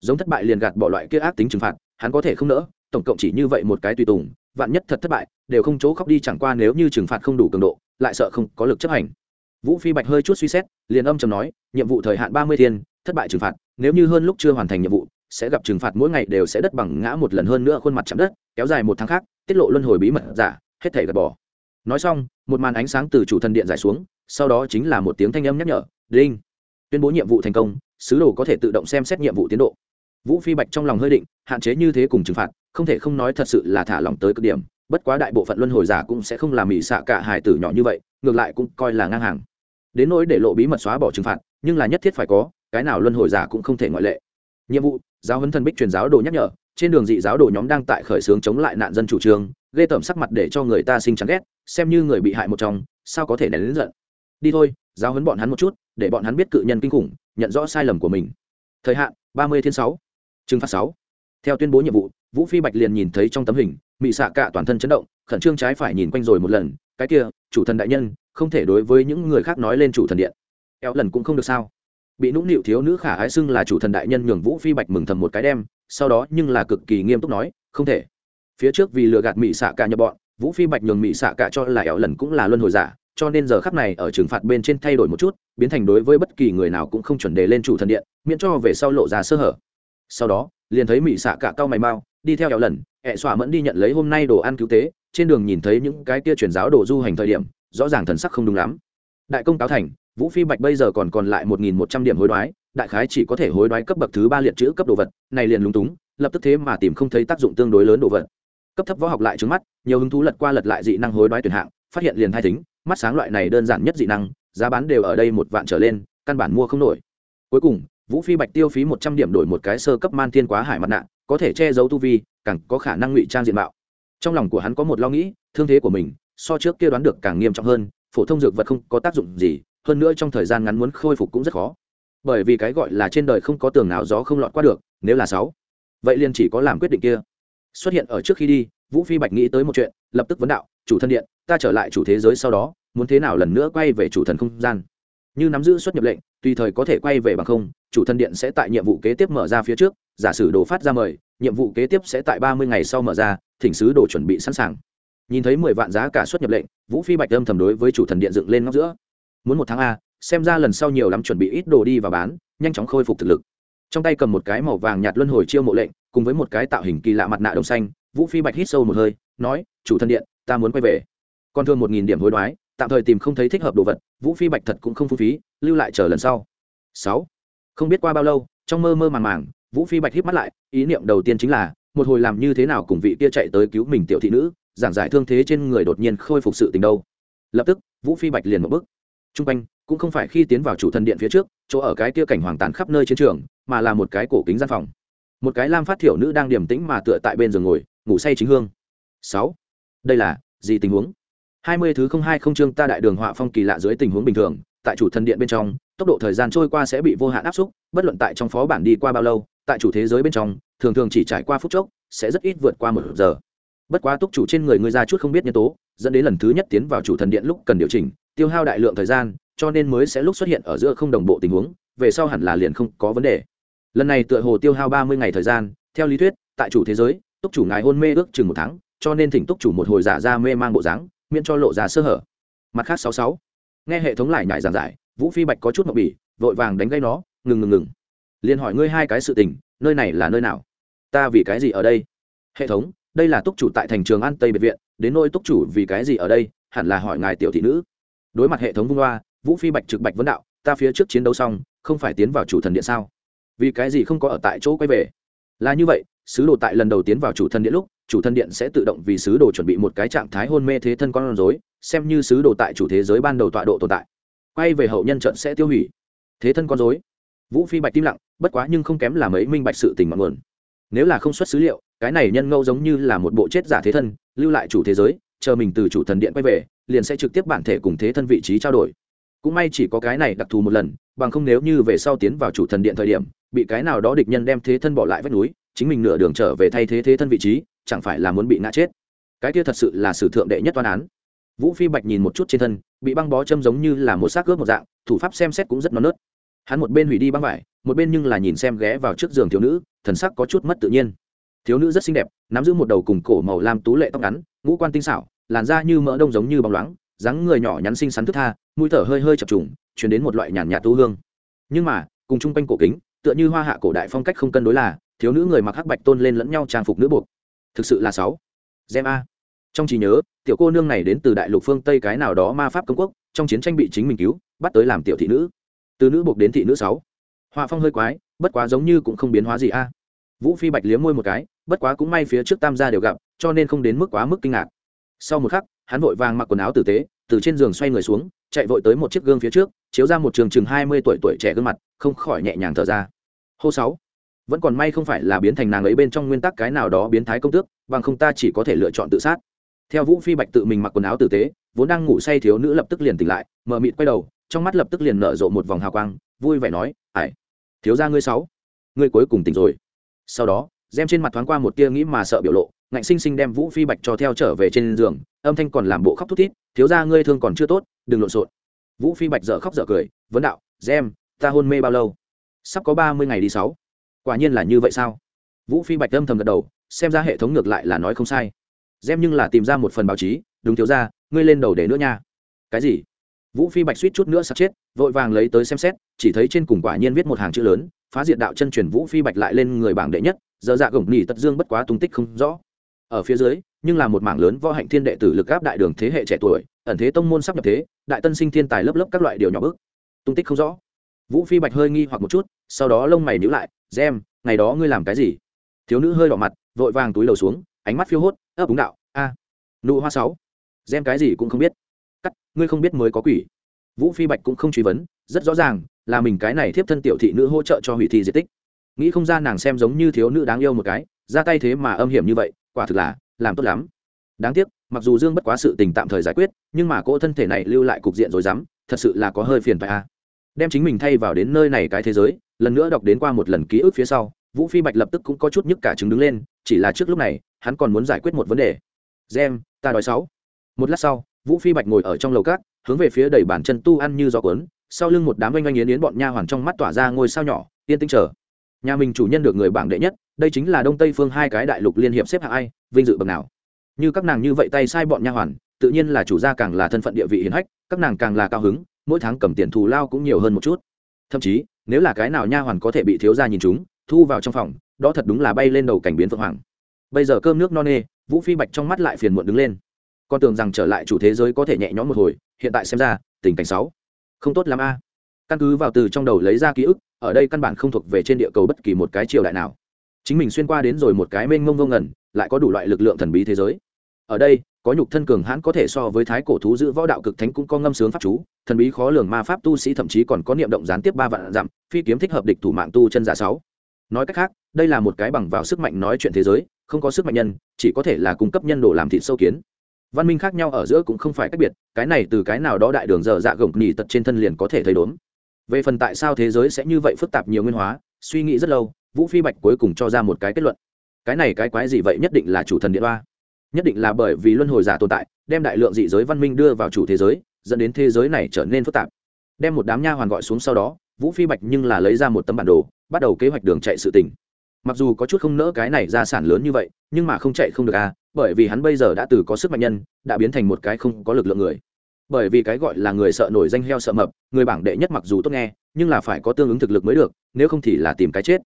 Giống thất bại liền gạt bỏ loại kia ác tính trừng phạt, hắn có thể không nỡ, tổng cộng chỉ như vậy một cái tùy tùng, vạn nhất thật thất bại, đều không chỗ khóc đi chẳng qua nếu như trừng phạt không đủ cường độ, lại sợ không có lực chấp hành. Vũ phi bạch hơi chút suy xét, liền âm chầm nói, nhiệm vụ thời hạn ba mươi thiên, thất bại trừng phạt, nếu như hơn lúc chưa hoàn thành nhiệm vụ sẽ gặp trừng phạt mỗi ngày đều sẽ đất bằng ngã một lần hơn nữa khuôn mặt chạm đất, kéo dài một tháng khác, tiết lộ luân hồi bí mật giả, hết thể gạt bỏ. Nói xong, một màn ánh sáng từ chủ thần điện giải xuống, sau đó chính là một tiếng thanh âm nhắc nhở, đinh. Tuyên bố nhiệm vụ thành công, sứ đồ có thể tự động xem xét nhiệm vụ tiến độ. Vũ phi bạch trong lòng hơi định, hạn chế như thế cùng trừng phạt, không thể không nói thật sự là thả lỏng tới cực điểm, bất quá đại bộ phận luân hồi giả cũng sẽ không làm mỹ xạ cả hài tử nhỏ như vậy, ngược lại cũng coi là ngang hàng. Đến nỗi để lộ bí mật xóa bỏ trừng phạt, nhưng là nhất thiết phải có, cái nào luân hồi giả cũng không thể ngoại lệ nhiệm vụ, giáo huấn thần bích truyền giáo đồ nhắc nhở, trên đường dị giáo đồ nhóm đang tại khởi xướng chống lại nạn dân chủ trương, ghê tởm sắc mặt để cho người ta sinh chán ghét, xem như người bị hại một trong, sao có thể nén đến giận? Đi thôi, giáo huấn bọn hắn một chút, để bọn hắn biết cự nhân kinh khủng, nhận rõ sai lầm của mình. Thời hạn, ba mươi thiên sáu, trừng phạt sáu. Theo tuyên bố nhiệm vụ, vũ phi bạch liền nhìn thấy trong tấm hình, mị xạ cả toàn thân chấn động, khẩn trương trái phải nhìn quanh rồi một lần, cái kia, chủ thần đại nhân, không thể đối với những người khác nói lên chủ thần điện. Eo lần cũng không được sao bị nũng nịu thiếu nữ khả ái xưng là chủ thần đại nhân nhường vũ phi bạch mừng thầm một cái đem, sau đó nhưng là cực kỳ nghiêm túc nói, không thể. Phía trước vì lừa gạt mị xạ cả nhập bọn, vũ phi bạch nhường mị xạ cả cho là eo lần cũng là luân hồi giả, cho nên giờ khắc này ở trừng phạt bên trên thay đổi một chút, biến thành đối với bất kỳ người nào cũng không chuẩn đề lên chủ thần điện, miễn cho về sau lộ ra sơ hở. Sau đó, liền thấy mỹ xạ cả cao mày mau, đi theo eo lần, ẹ xỏa mẫn đi nhận lấy hôm nay đồ ăn cứu tế, trên đường nhìn thấy những cái kia truyền giáo đồ du hành thời điểm, rõ ràng thần sắc không đúng lắm. Đại công cáo thành vũ phi bạch bây giờ còn còn lại một nghìn một trăm điểm hối đoái, đại khái chỉ có thể hối đoái cấp bậc thứ ba liệt chữ cấp đồ vật, này liền lúng túng, lập tức thế mà tìm không thấy tác dụng tương đối lớn đồ vật. Cấp thấp võ học lại trứng mắt, nhiều hứng thú lật qua lật lại dị năng hối đoái tuyển hạng, phát hiện liền hai tính mắt sáng loại này đơn giản nhất dị năng, giá bán đều ở đây một vạn trở lên, căn bản mua không nổi. Cuối cùng, vũ phi bạch tiêu phí một trăm điểm đổi một cái sơ cấp man thiên quá hải mặt nạ, có thể che giấu tu vi, càng có khả năng ngụy trang diện mạo. Trong lòng của hắn có một lo nghĩ, thương thế của mình, so trước kia đoán được càng nghiêm trọng hơn, phổ thông dược vật không có tác dụng gì hơn nữa trong thời gian ngắn muốn khôi phục cũng rất khó. Bởi vì cái gọi là trên đời không có tường nào gió không lọt qua được, nếu là sáu, vậy liền chỉ có làm quyết định kia. Xuất hiện ở trước khi đi, vũ phi bạch nghĩ tới một chuyện, lập tức vấn đạo, chủ thân điện, ta trở lại chủ thế giới sau đó, muốn thế nào lần nữa quay về chủ thần không gian? Như nắm giữ xuất nhập lệnh, tùy thời có thể quay về bằng không, chủ thân điện sẽ tại nhiệm vụ kế tiếp mở ra phía trước, giả sử đồ phát ra mời, nhiệm vụ kế tiếp sẽ tại ba mươi ngày sau mở ra, thỉnh sứ đồ chuẩn bị sẵn sàng. Nhìn thấy mười vạn giá cả xuất nhập lệnh, vũ phi bạch âm thầm đối với chủ thần điện dựng lên ngóc giữa muốn một tháng a, xem ra lần sau nhiều lắm chuẩn bị ít đồ đi và bán, nhanh chóng khôi phục thực lực. Trong tay cầm một cái màu vàng nhạt luân hồi chiêu mộ lệnh, cùng với một cái tạo hình kỳ lạ mặt nạ đồng xanh, vũ phi bạch hít sâu một hơi, nói, chủ thân điện, ta muốn quay về. Còn thương một nghìn điểm hối đoái, tạm thời tìm không thấy thích hợp đồ vật, vũ phi bạch thật cũng không phung phí, lưu lại chờ lần sau. Sáu, không biết qua bao lâu, trong mơ mơ màng màng, vũ phi bạch hít mắt lại, ý niệm đầu tiên chính là, một hồi làm như thế nào cùng vị kia chạy tới cứu mình tiểu thị nữ, giảng giải thương thế trên người đột nhiên khôi phục sự tình đâu. Lập tức, vũ phi bạch liền một bước t r u n g quanh, cũng không phải khi tiến vào chủ thần điện phía trước, chỗ ở cái kia cảnh hoàng tàn khắp nơi chiến trường, mà là một cái cổ kính gian phòng. Một cái lam phát thiểu nữ đang điềm tĩnh mà tựa tại bên giường ngồi, ngủ say chính hương. Sáu. Đây là, gì tình huống? Hai mươi thứ không hai không chương ta đại đường họa phong kỳ lạ dưới tình huống bình thường, tại chủ thần điện bên trong, tốc độ thời gian trôi qua sẽ bị vô hạn áp xúc, bất luận tại trong phó bản đi qua bao lâu, tại chủ thế giới bên trong, thường thường chỉ trải qua phút chốc, sẽ rất ít vượt qua một giờ. Bất quá túc chủ trên người ngươi ra chút không biết nhân tố, dẫn đến lần thứ nhất tiến vào chủ thần điện lúc cần điều chỉnh tiêu hao đại lượng thời gian, cho nên mới sẽ lúc xuất hiện ở giữa không đồng bộ tình huống, về sau hẳn là liền không có vấn đề. Lần này tựa hồ tiêu hao ba mươi ngày thời gian, theo lý thuyết, tại chủ thế giới, túc chủ ngài hôn mê ước chừng một tháng, cho nên thỉnh túc chủ một hồi giả ra mê mang bộ dáng, miễn cho lộ ra sơ hở. Mặt khác sáu sáu, nghe hệ thống lại nhải giảng giải, vũ phi bạch có chút mậu bỉ, vội vàng đánh gây nó, ngừng ngừng ngừng. Liền hỏi ngươi hai cái sự tình, nơi này là nơi nào? Ta vì cái gì ở đây? Hệ thống, đây là túc chủ tại thành trường an tây biệt viện, đến nôi túc chủ vì cái gì ở đây? Hẳn là hỏi ngài tiểu thị nữ đối mặt hệ thống vung loa, vũ phi bạch trực bạch vấn đạo, ta phía trước chiến đấu xong, không phải tiến vào chủ thần điện sao? Vì cái gì không có ở tại chỗ quay về? Là như vậy, sứ đồ tại lần đầu tiến vào chủ thần điện lúc, chủ thần điện sẽ tự động vì sứ đồ chuẩn bị một cái trạng thái hôn mê thế thân con rối, xem như sứ đồ tại chủ thế giới ban đầu tọa độ tồn tại. Quay về hậu nhân trận sẽ tiêu hủy. Thế thân con rối. Vũ phi bạch tim lặng, bất quá nhưng không kém là mấy minh bạch sự tình mọi nguồn. Nếu là không xuất xứ liệu, cái này nhân ngẫu giống như là một bộ chết giả thế thân, lưu lại chủ thế giới, chờ mình từ chủ thần điện quay về liền sẽ trực tiếp bản thể cùng thế thân vị trí trao đổi. Cũng may chỉ có cái này đặc thù một lần, bằng không nếu như về sau tiến vào chủ thần điện thời điểm, bị cái nào đó địch nhân đem thế thân bỏ lại vách núi, chính mình nửa đường trở về thay thế thế thân vị trí, chẳng phải là muốn bị ngã chết. Cái kia thật sự là sử thượng đệ nhất toán án. Vũ phi bạch nhìn một chút trên thân, bị băng bó châm giống như là một xác ướp một dạng, thủ pháp xem xét cũng rất non nớt. Hắn một bên hủy đi băng vải, một bên nhưng là nhìn xem ghé vào trước giường thiếu nữ, thần sắc có chút mất tự nhiên. Thiếu nữ rất xinh đẹp, nắm giữ một đầu cùng cổ màu lam tú lệ tóc ngắn, ngũ quan tinh xảo làn da như mỡ đông giống như bóng loáng, dáng người nhỏ nhắn xinh xắn thức tha, mũi thở hơi hơi chập trùng, chuyển đến một loại nhàn nhạt tu hương. Nhưng mà, cùng chung quanh cổ kính, tựa như hoa hạ cổ đại phong cách không cân đối là, thiếu nữ người mặc hắc bạch tôn lên lẫn nhau trang phục nữ buộc. Thực sự là sáu. Gem a. Trong trí nhớ, tiểu cô nương này đến từ đại lục phương tây cái nào đó ma pháp công quốc, trong chiến tranh bị chính mình cứu, bắt tới làm tiểu thị nữ. Từ nữ buộc đến thị nữ sáu. Họa phong hơi quái, bất quá giống như cũng không biến hóa gì a. Vũ phi bạch liếm môi một cái, bất quá cũng may phía trước tam gia đều gặp, cho nên không đến mức quá mức kinh ngạc sau một khắc, hắn vội vàng mặc quần áo tử tế, từ trên giường xoay người xuống, chạy vội tới một chiếc gương phía trước, chiếu ra một trường chừng hai mươi tuổi tuổi trẻ gương mặt, không khỏi nhẹ nhàng thở ra. Hô sáu, vẫn còn may không phải là biến thành nàng ấy bên trong nguyên tắc cái nào đó biến thái công tước, bằng không ta chỉ có thể lựa chọn tự sát. Theo vũ phi bạch tự mình mặc quần áo tử tế, vốn đang ngủ say thiếu nữ lập tức liền tỉnh lại, mở mịt quay đầu, trong mắt lập tức liền nở rộ một vòng hào quang, vui vẻ nói ải thiếu ra ngươi sáu, ngươi cuối cùng tỉnh rồi. Sau đó, gem trên mặt thoáng qua một tia nghĩ mà sợ biểu lộ ngạnh sinh sinh đem vũ phi bạch cho theo trở về trên giường, âm thanh còn làm bộ khóc thút thít, thiếu ra ngươi thương còn chưa tốt, đừng lộn xộn. Vũ phi bạch dở khóc dở cười, vấn đạo, gem, ta hôn mê bao lâu? Sắp có ba mươi ngày đi sáu. Quả nhiên là như vậy sao? Vũ phi bạch âm thầm gật đầu, xem ra hệ thống ngược lại là nói không sai. Gem nhưng là tìm ra một phần báo chí, đúng thiếu ra ngươi lên đầu để nữa nha. Cái gì? Vũ phi bạch suýt chút nữa sắp chết, vội vàng lấy tới xem xét, chỉ thấy trên cùng quả nhiên viết một hàng chữ lớn, phá diệt đạo chân truyền vũ phi bạch lại lên người bảng đệ nhất, giờ dạ gồng nỉ tật dương bất quá tung tích không rõ ở phía dưới, nhưng là một mảng lớn võ hạnh thiên đệ tử lực áp đại đường thế hệ trẻ tuổi, ẩn thế tông môn sắp nhập thế, đại tân sinh thiên tài lớp lớp các loại điều nhỏ bước. Tung tích không rõ. Vũ phi bạch hơi nghi hoặc một chút, sau đó lông mày nhíu lại, gem, ngày đó ngươi làm cái gì? Thiếu nữ hơi đỏ mặt, vội vàng túi đầu xuống, ánh mắt phiêu hốt ấp úng đạo, a, nụ hoa sáu, gem cái gì cũng không biết. Cắt, ngươi không biết mới có quỷ. Vũ phi bạch cũng không truy vấn, rất rõ ràng là mình cái này thiếp thân tiểu thị nữ hỗ trợ cho hủy thi di tích nghĩ không ra nàng xem giống như thiếu nữ đáng yêu một cái, ra tay thế mà âm hiểm như vậy, quả thực là, làm tốt lắm. Đáng tiếc, mặc dù dương bất quá sự tình tạm thời giải quyết, nhưng mà cỗ thân thể này lưu lại cục diện rồi dám thật sự là có hơi phiền phải a. Đem chính mình thay vào đến nơi này cái thế giới, lần nữa đọc đến qua một lần ký ức phía sau, vũ phi bạch lập tức cũng có chút nhức cả chứng đứng lên, chỉ là trước lúc này, hắn còn muốn giải quyết một vấn đề. Gem, ta đói sáu. Một lát sau, vũ phi bạch ngồi ở trong lầu cát, hướng về phía đầy bản chân tu ăn như gió cuốn, sau lưng một đám oanh oanh yến yến bọn nha hoàn trong mắt tỏa ra ngôi sao nhỏ, yên tĩnh chờ nhà mình chủ nhân được người bảng đệ nhất, đây chính là đông tây phương hai cái đại lục liên hiệp xếp hạng ai, vinh dự bậc nào. Như các nàng như vậy tay sai bọn nha hoàn, tự nhiên là chủ gia càng là thân phận địa vị hiển hách, các nàng càng là cao hứng, mỗi tháng cầm tiền thù lao cũng nhiều hơn một chút. Thậm chí, nếu là cái nào nha hoàn có thể bị thiếu gia nhìn chúng, thu vào trong phòng, đó thật đúng là bay lên đầu cảnh biến phượng hoàng. Bây giờ cơm nước no nê, vũ phi bạch trong mắt lại phiền muộn đứng lên. Con tưởng rằng trở lại chủ thế giới có thể nhẹ nhõm một hồi, hiện tại xem ra, tình cảnh sáu không tốt lắm a căn cứ vào từ trong đầu lấy ra ký ức, ở đây căn bản không thuộc về trên địa cầu bất kỳ một cái triều đại nào. Chính mình xuyên qua đến rồi một cái mênh mông ngông ngẩn lại có đủ loại lực lượng thần bí thế giới. Ở đây, có nhục thân cường hãn có thể so với thái cổ thú giữ võ đạo cực thánh cũng có ngâm sướng pháp chú, thần bí khó lường ma pháp tu sĩ thậm chí còn có niệm động gián tiếp ba vạn dặm, phi kiếm thích hợp địch thủ mạng tu chân giả sáu. Nói cách khác, đây là một cái bằng vào sức mạnh nói chuyện thế giới, không có sức mạnh nhân, chỉ có thể là cung cấp nhân đồ làm thịt sâu kiến. Văn minh khác nhau ở giữa cũng không phải cách biệt, cái này từ cái nào đó đại đường dở dạ gồng nhì tật trên thân liền có thể thấy đốn về phần tại sao thế giới sẽ như vậy phức tạp nhiều nguyên hóa suy nghĩ rất lâu vũ phi bạch cuối cùng cho ra một cái kết luận. Cái này cái quái gì vậy? Nhất định là chủ thần điện ba, nhất định là bởi vì luân hồi giả tồn tại đem đại lượng dị giới văn minh đưa vào chủ thế giới dẫn đến thế giới này trở nên phức tạp. Đem một đám nha hoàn gọi xuống sau đó vũ phi bạch nhưng là lấy ra một tấm bản đồ bắt đầu kế hoạch đường chạy sự tình. Mặc dù có chút không nỡ cái này ra sản lớn như vậy nhưng mà không chạy không được à bởi vì hắn bây giờ đã từ có sức mạnh nhân đã biến thành một cái không có lực lượng người bởi vì cái gọi là người sợ nổi danh heo sợ mập, người bảng đệ nhất mặc dù tốt nghe, nhưng là phải có tương ứng thực lực mới được, nếu không thì là tìm cái chết.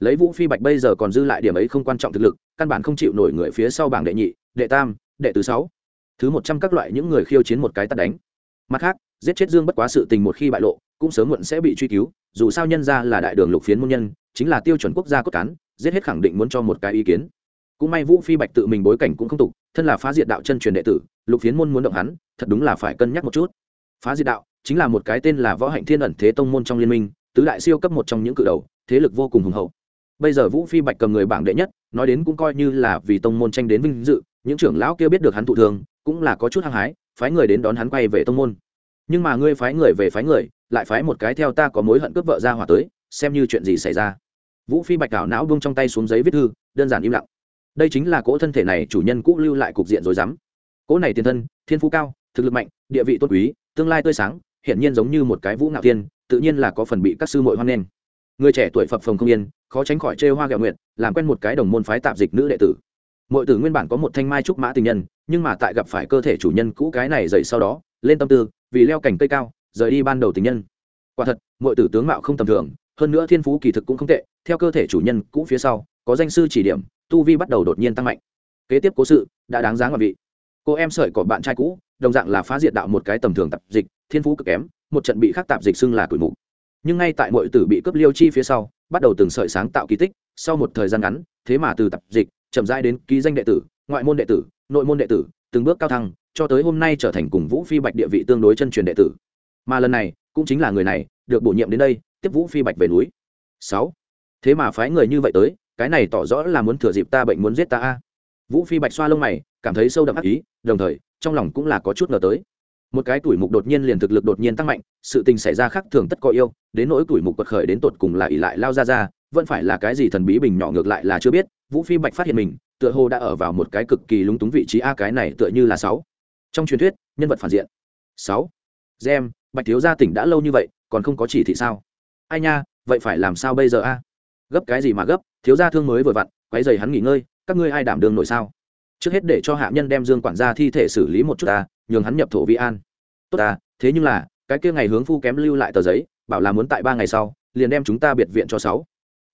Lấy vũ phi bạch bây giờ còn dư lại điểm ấy không quan trọng thực lực, căn bản không chịu nổi người phía sau bảng đệ nhị, đệ tam, đệ tứ sáu. Thứ một trăm các loại những người khiêu chiến một cái tắt đánh. Mặt khác, giết chết dương bất quá sự tình một khi bại lộ, cũng sớm muộn sẽ bị truy cứu, dù sao nhân ra là đại đường lục phiến môn nhân, chính là tiêu chuẩn quốc gia cốt cán, giết hết khẳng định muốn cho một cái ý kiến. Cũng may vũ phi bạch tự mình bối cảnh cũng không tục thân là phá diệt đạo chân truyền đệ tử, lục phiến môn muốn động hắn, thật đúng là phải cân nhắc một chút. Phá diệt đạo chính là một cái tên là võ hạnh thiên ẩn thế tông môn trong liên minh, tứ đại siêu cấp một trong những cự đầu, thế lực vô cùng hùng hậu. Bây giờ vũ phi bạch cầm người bảng đệ nhất, nói đến cũng coi như là vì tông môn tranh đến vinh dự, những trưởng lão kia biết được hắn thụ thường, cũng là có chút hăng hái, phái người đến đón hắn quay về tông môn. Nhưng mà ngươi phái người về phái người, lại phái một cái theo ta có mối hận cướp vợ ra hỏa tới, xem như chuyện gì xảy ra. Vũ phi bạch đảo não buông trong tay xuống giấy viết thư, đơn giản im lặng đây chính là cỗ thân thể này chủ nhân cũ lưu lại cục diện rồi dám cỗ này tiền thân, thiên phú cao, thực lực mạnh, địa vị tôn quý, tương lai tươi sáng, hiển nhiên giống như một cái vũ ngạo tiên tự nhiên là có phần bị các sư muội hoan nghênh. Người trẻ tuổi phập phồng không yên, khó tránh khỏi chê hoa gạo nguyện làm quen một cái đồng môn phái tạp dịch nữ đệ tử. Mọi tử nguyên bản có một thanh mai trúc mã tình nhân, nhưng mà tại gặp phải cơ thể chủ nhân cũ cái này dậy sau đó, lên tâm tư, vì leo cảnh cây cao, rời đi ban đầu tình nhân. Quả thật mọi tử tướng mạo không tầm thường, hơn nữa thiên phú kỳ thực cũng không tệ, theo cơ thể chủ nhân cũ phía sau, có danh sư chỉ điểm tu vi bắt đầu đột nhiên tăng mạnh. Kế tiếp cố sự, đã đáng giá ngoại vị. Cô em sợi của bạn trai cũ, đồng dạng là phá diệt đạo một cái tầm thường tạp dịch, thiên phú cực kém, một trận bị khắc tạp dịch xưng là tuổi mục nhưng ngay tại mọi tử bị cướp liêu chi phía sau, bắt đầu từng sợi sáng tạo kỳ tích, sau một thời gian ngắn, thế mà từ tập dịch, chậm rãi đến ký danh đệ tử, ngoại môn đệ tử, nội môn đệ tử, từng bước cao thăng, cho tới hôm nay trở thành cùng vũ phi bạch địa vị tương đối chân truyền đệ tử. Mà lần này, cũng chính là người này, được bổ nhiệm đến đây, tiếp vũ phi bạch về núi. Sáu. Thế mà phái người như vậy tới cái này tỏ rõ là muốn thừa dịp ta bệnh muốn giết ta a. Vũ phi bạch xoa lông mày, cảm thấy sâu đậm ác ý, đồng thời, trong lòng cũng là có chút ngờ tới. Một cái tuổi mục đột nhiên liền thực lực đột nhiên tăng mạnh, sự tình xảy ra khác thường tất có yêu, đến nỗi tuổi mục quật khởi đến tột cùng là ỉ lại lao ra ra, vẫn phải là cái gì thần bí bình nhỏ ngược lại là chưa biết, vũ phi bạch phát hiện mình, tựa hồ đã ở vào một cái cực kỳ lúng túng vị trí a, cái này tựa như là sáu. Trong truyền thuyết, nhân vật phản diện. Sáu. Gem, bạch thiếu gia tỉnh đã lâu như vậy, còn không có chỉ thị sao? Ai nha, vậy phải làm sao bây giờ a? Gấp cái gì mà gấp, thiếu gia thương mới vừa vặn, quấy giày hắn nghỉ ngơi, các ngươi ai đảm đường nổi sao? Trước hết để cho hạ nhân đem dương quản gia thi thể xử lý một chút ta, nhường hắn nhập thổ vi an. Tốt ta, thế nhưng là, cái kia ngày hướng phu kém lưu lại tờ giấy, bảo là muốn tại ba ngày sau, liền đem chúng ta biệt viện cho sáu.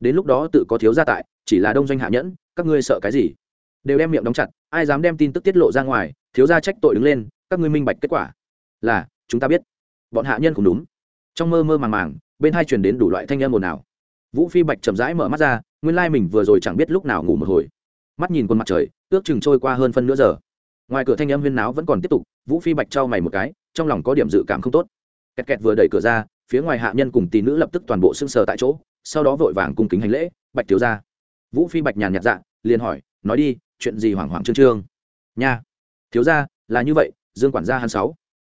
Đến lúc đó tự có thiếu gia tại, chỉ là đông doanh hạ nhẫn, các ngươi sợ cái gì? Đều đem miệng đóng chặt, ai dám đem tin tức tiết lộ ra ngoài, thiếu gia trách tội đứng lên, các ngươi minh bạch kết quả. Là, chúng ta biết. Bọn hạ nhân cũng đúng. Trong mơ mơ màng màng, bên hai truyền đến đủ loại thanh âm ồn ào vũ phi bạch chậm rãi mở mắt ra, nguyên lai mình vừa rồi chẳng biết lúc nào ngủ một hồi. Mắt nhìn quân mặt trời, ước chừng trôi qua hơn phân nửa giờ. Ngoài cửa thanh âm huyên náo vẫn còn tiếp tục, vũ phi bạch trao mày một cái, trong lòng có điểm dự cảm không tốt. Kẹt kẹt vừa đẩy cửa ra, phía ngoài hạ nhân cùng tỷ nữ lập tức toàn bộ sưng sờ tại chỗ, sau đó vội vàng cung kính hành lễ, bạch thiếu ra vũ phi bạch nhàn nhạt dạ liền hỏi, nói đi, chuyện gì hoảng hoảng trương trương? Nha. Thiếu ra là như vậy, dương quản gia hắn sáu.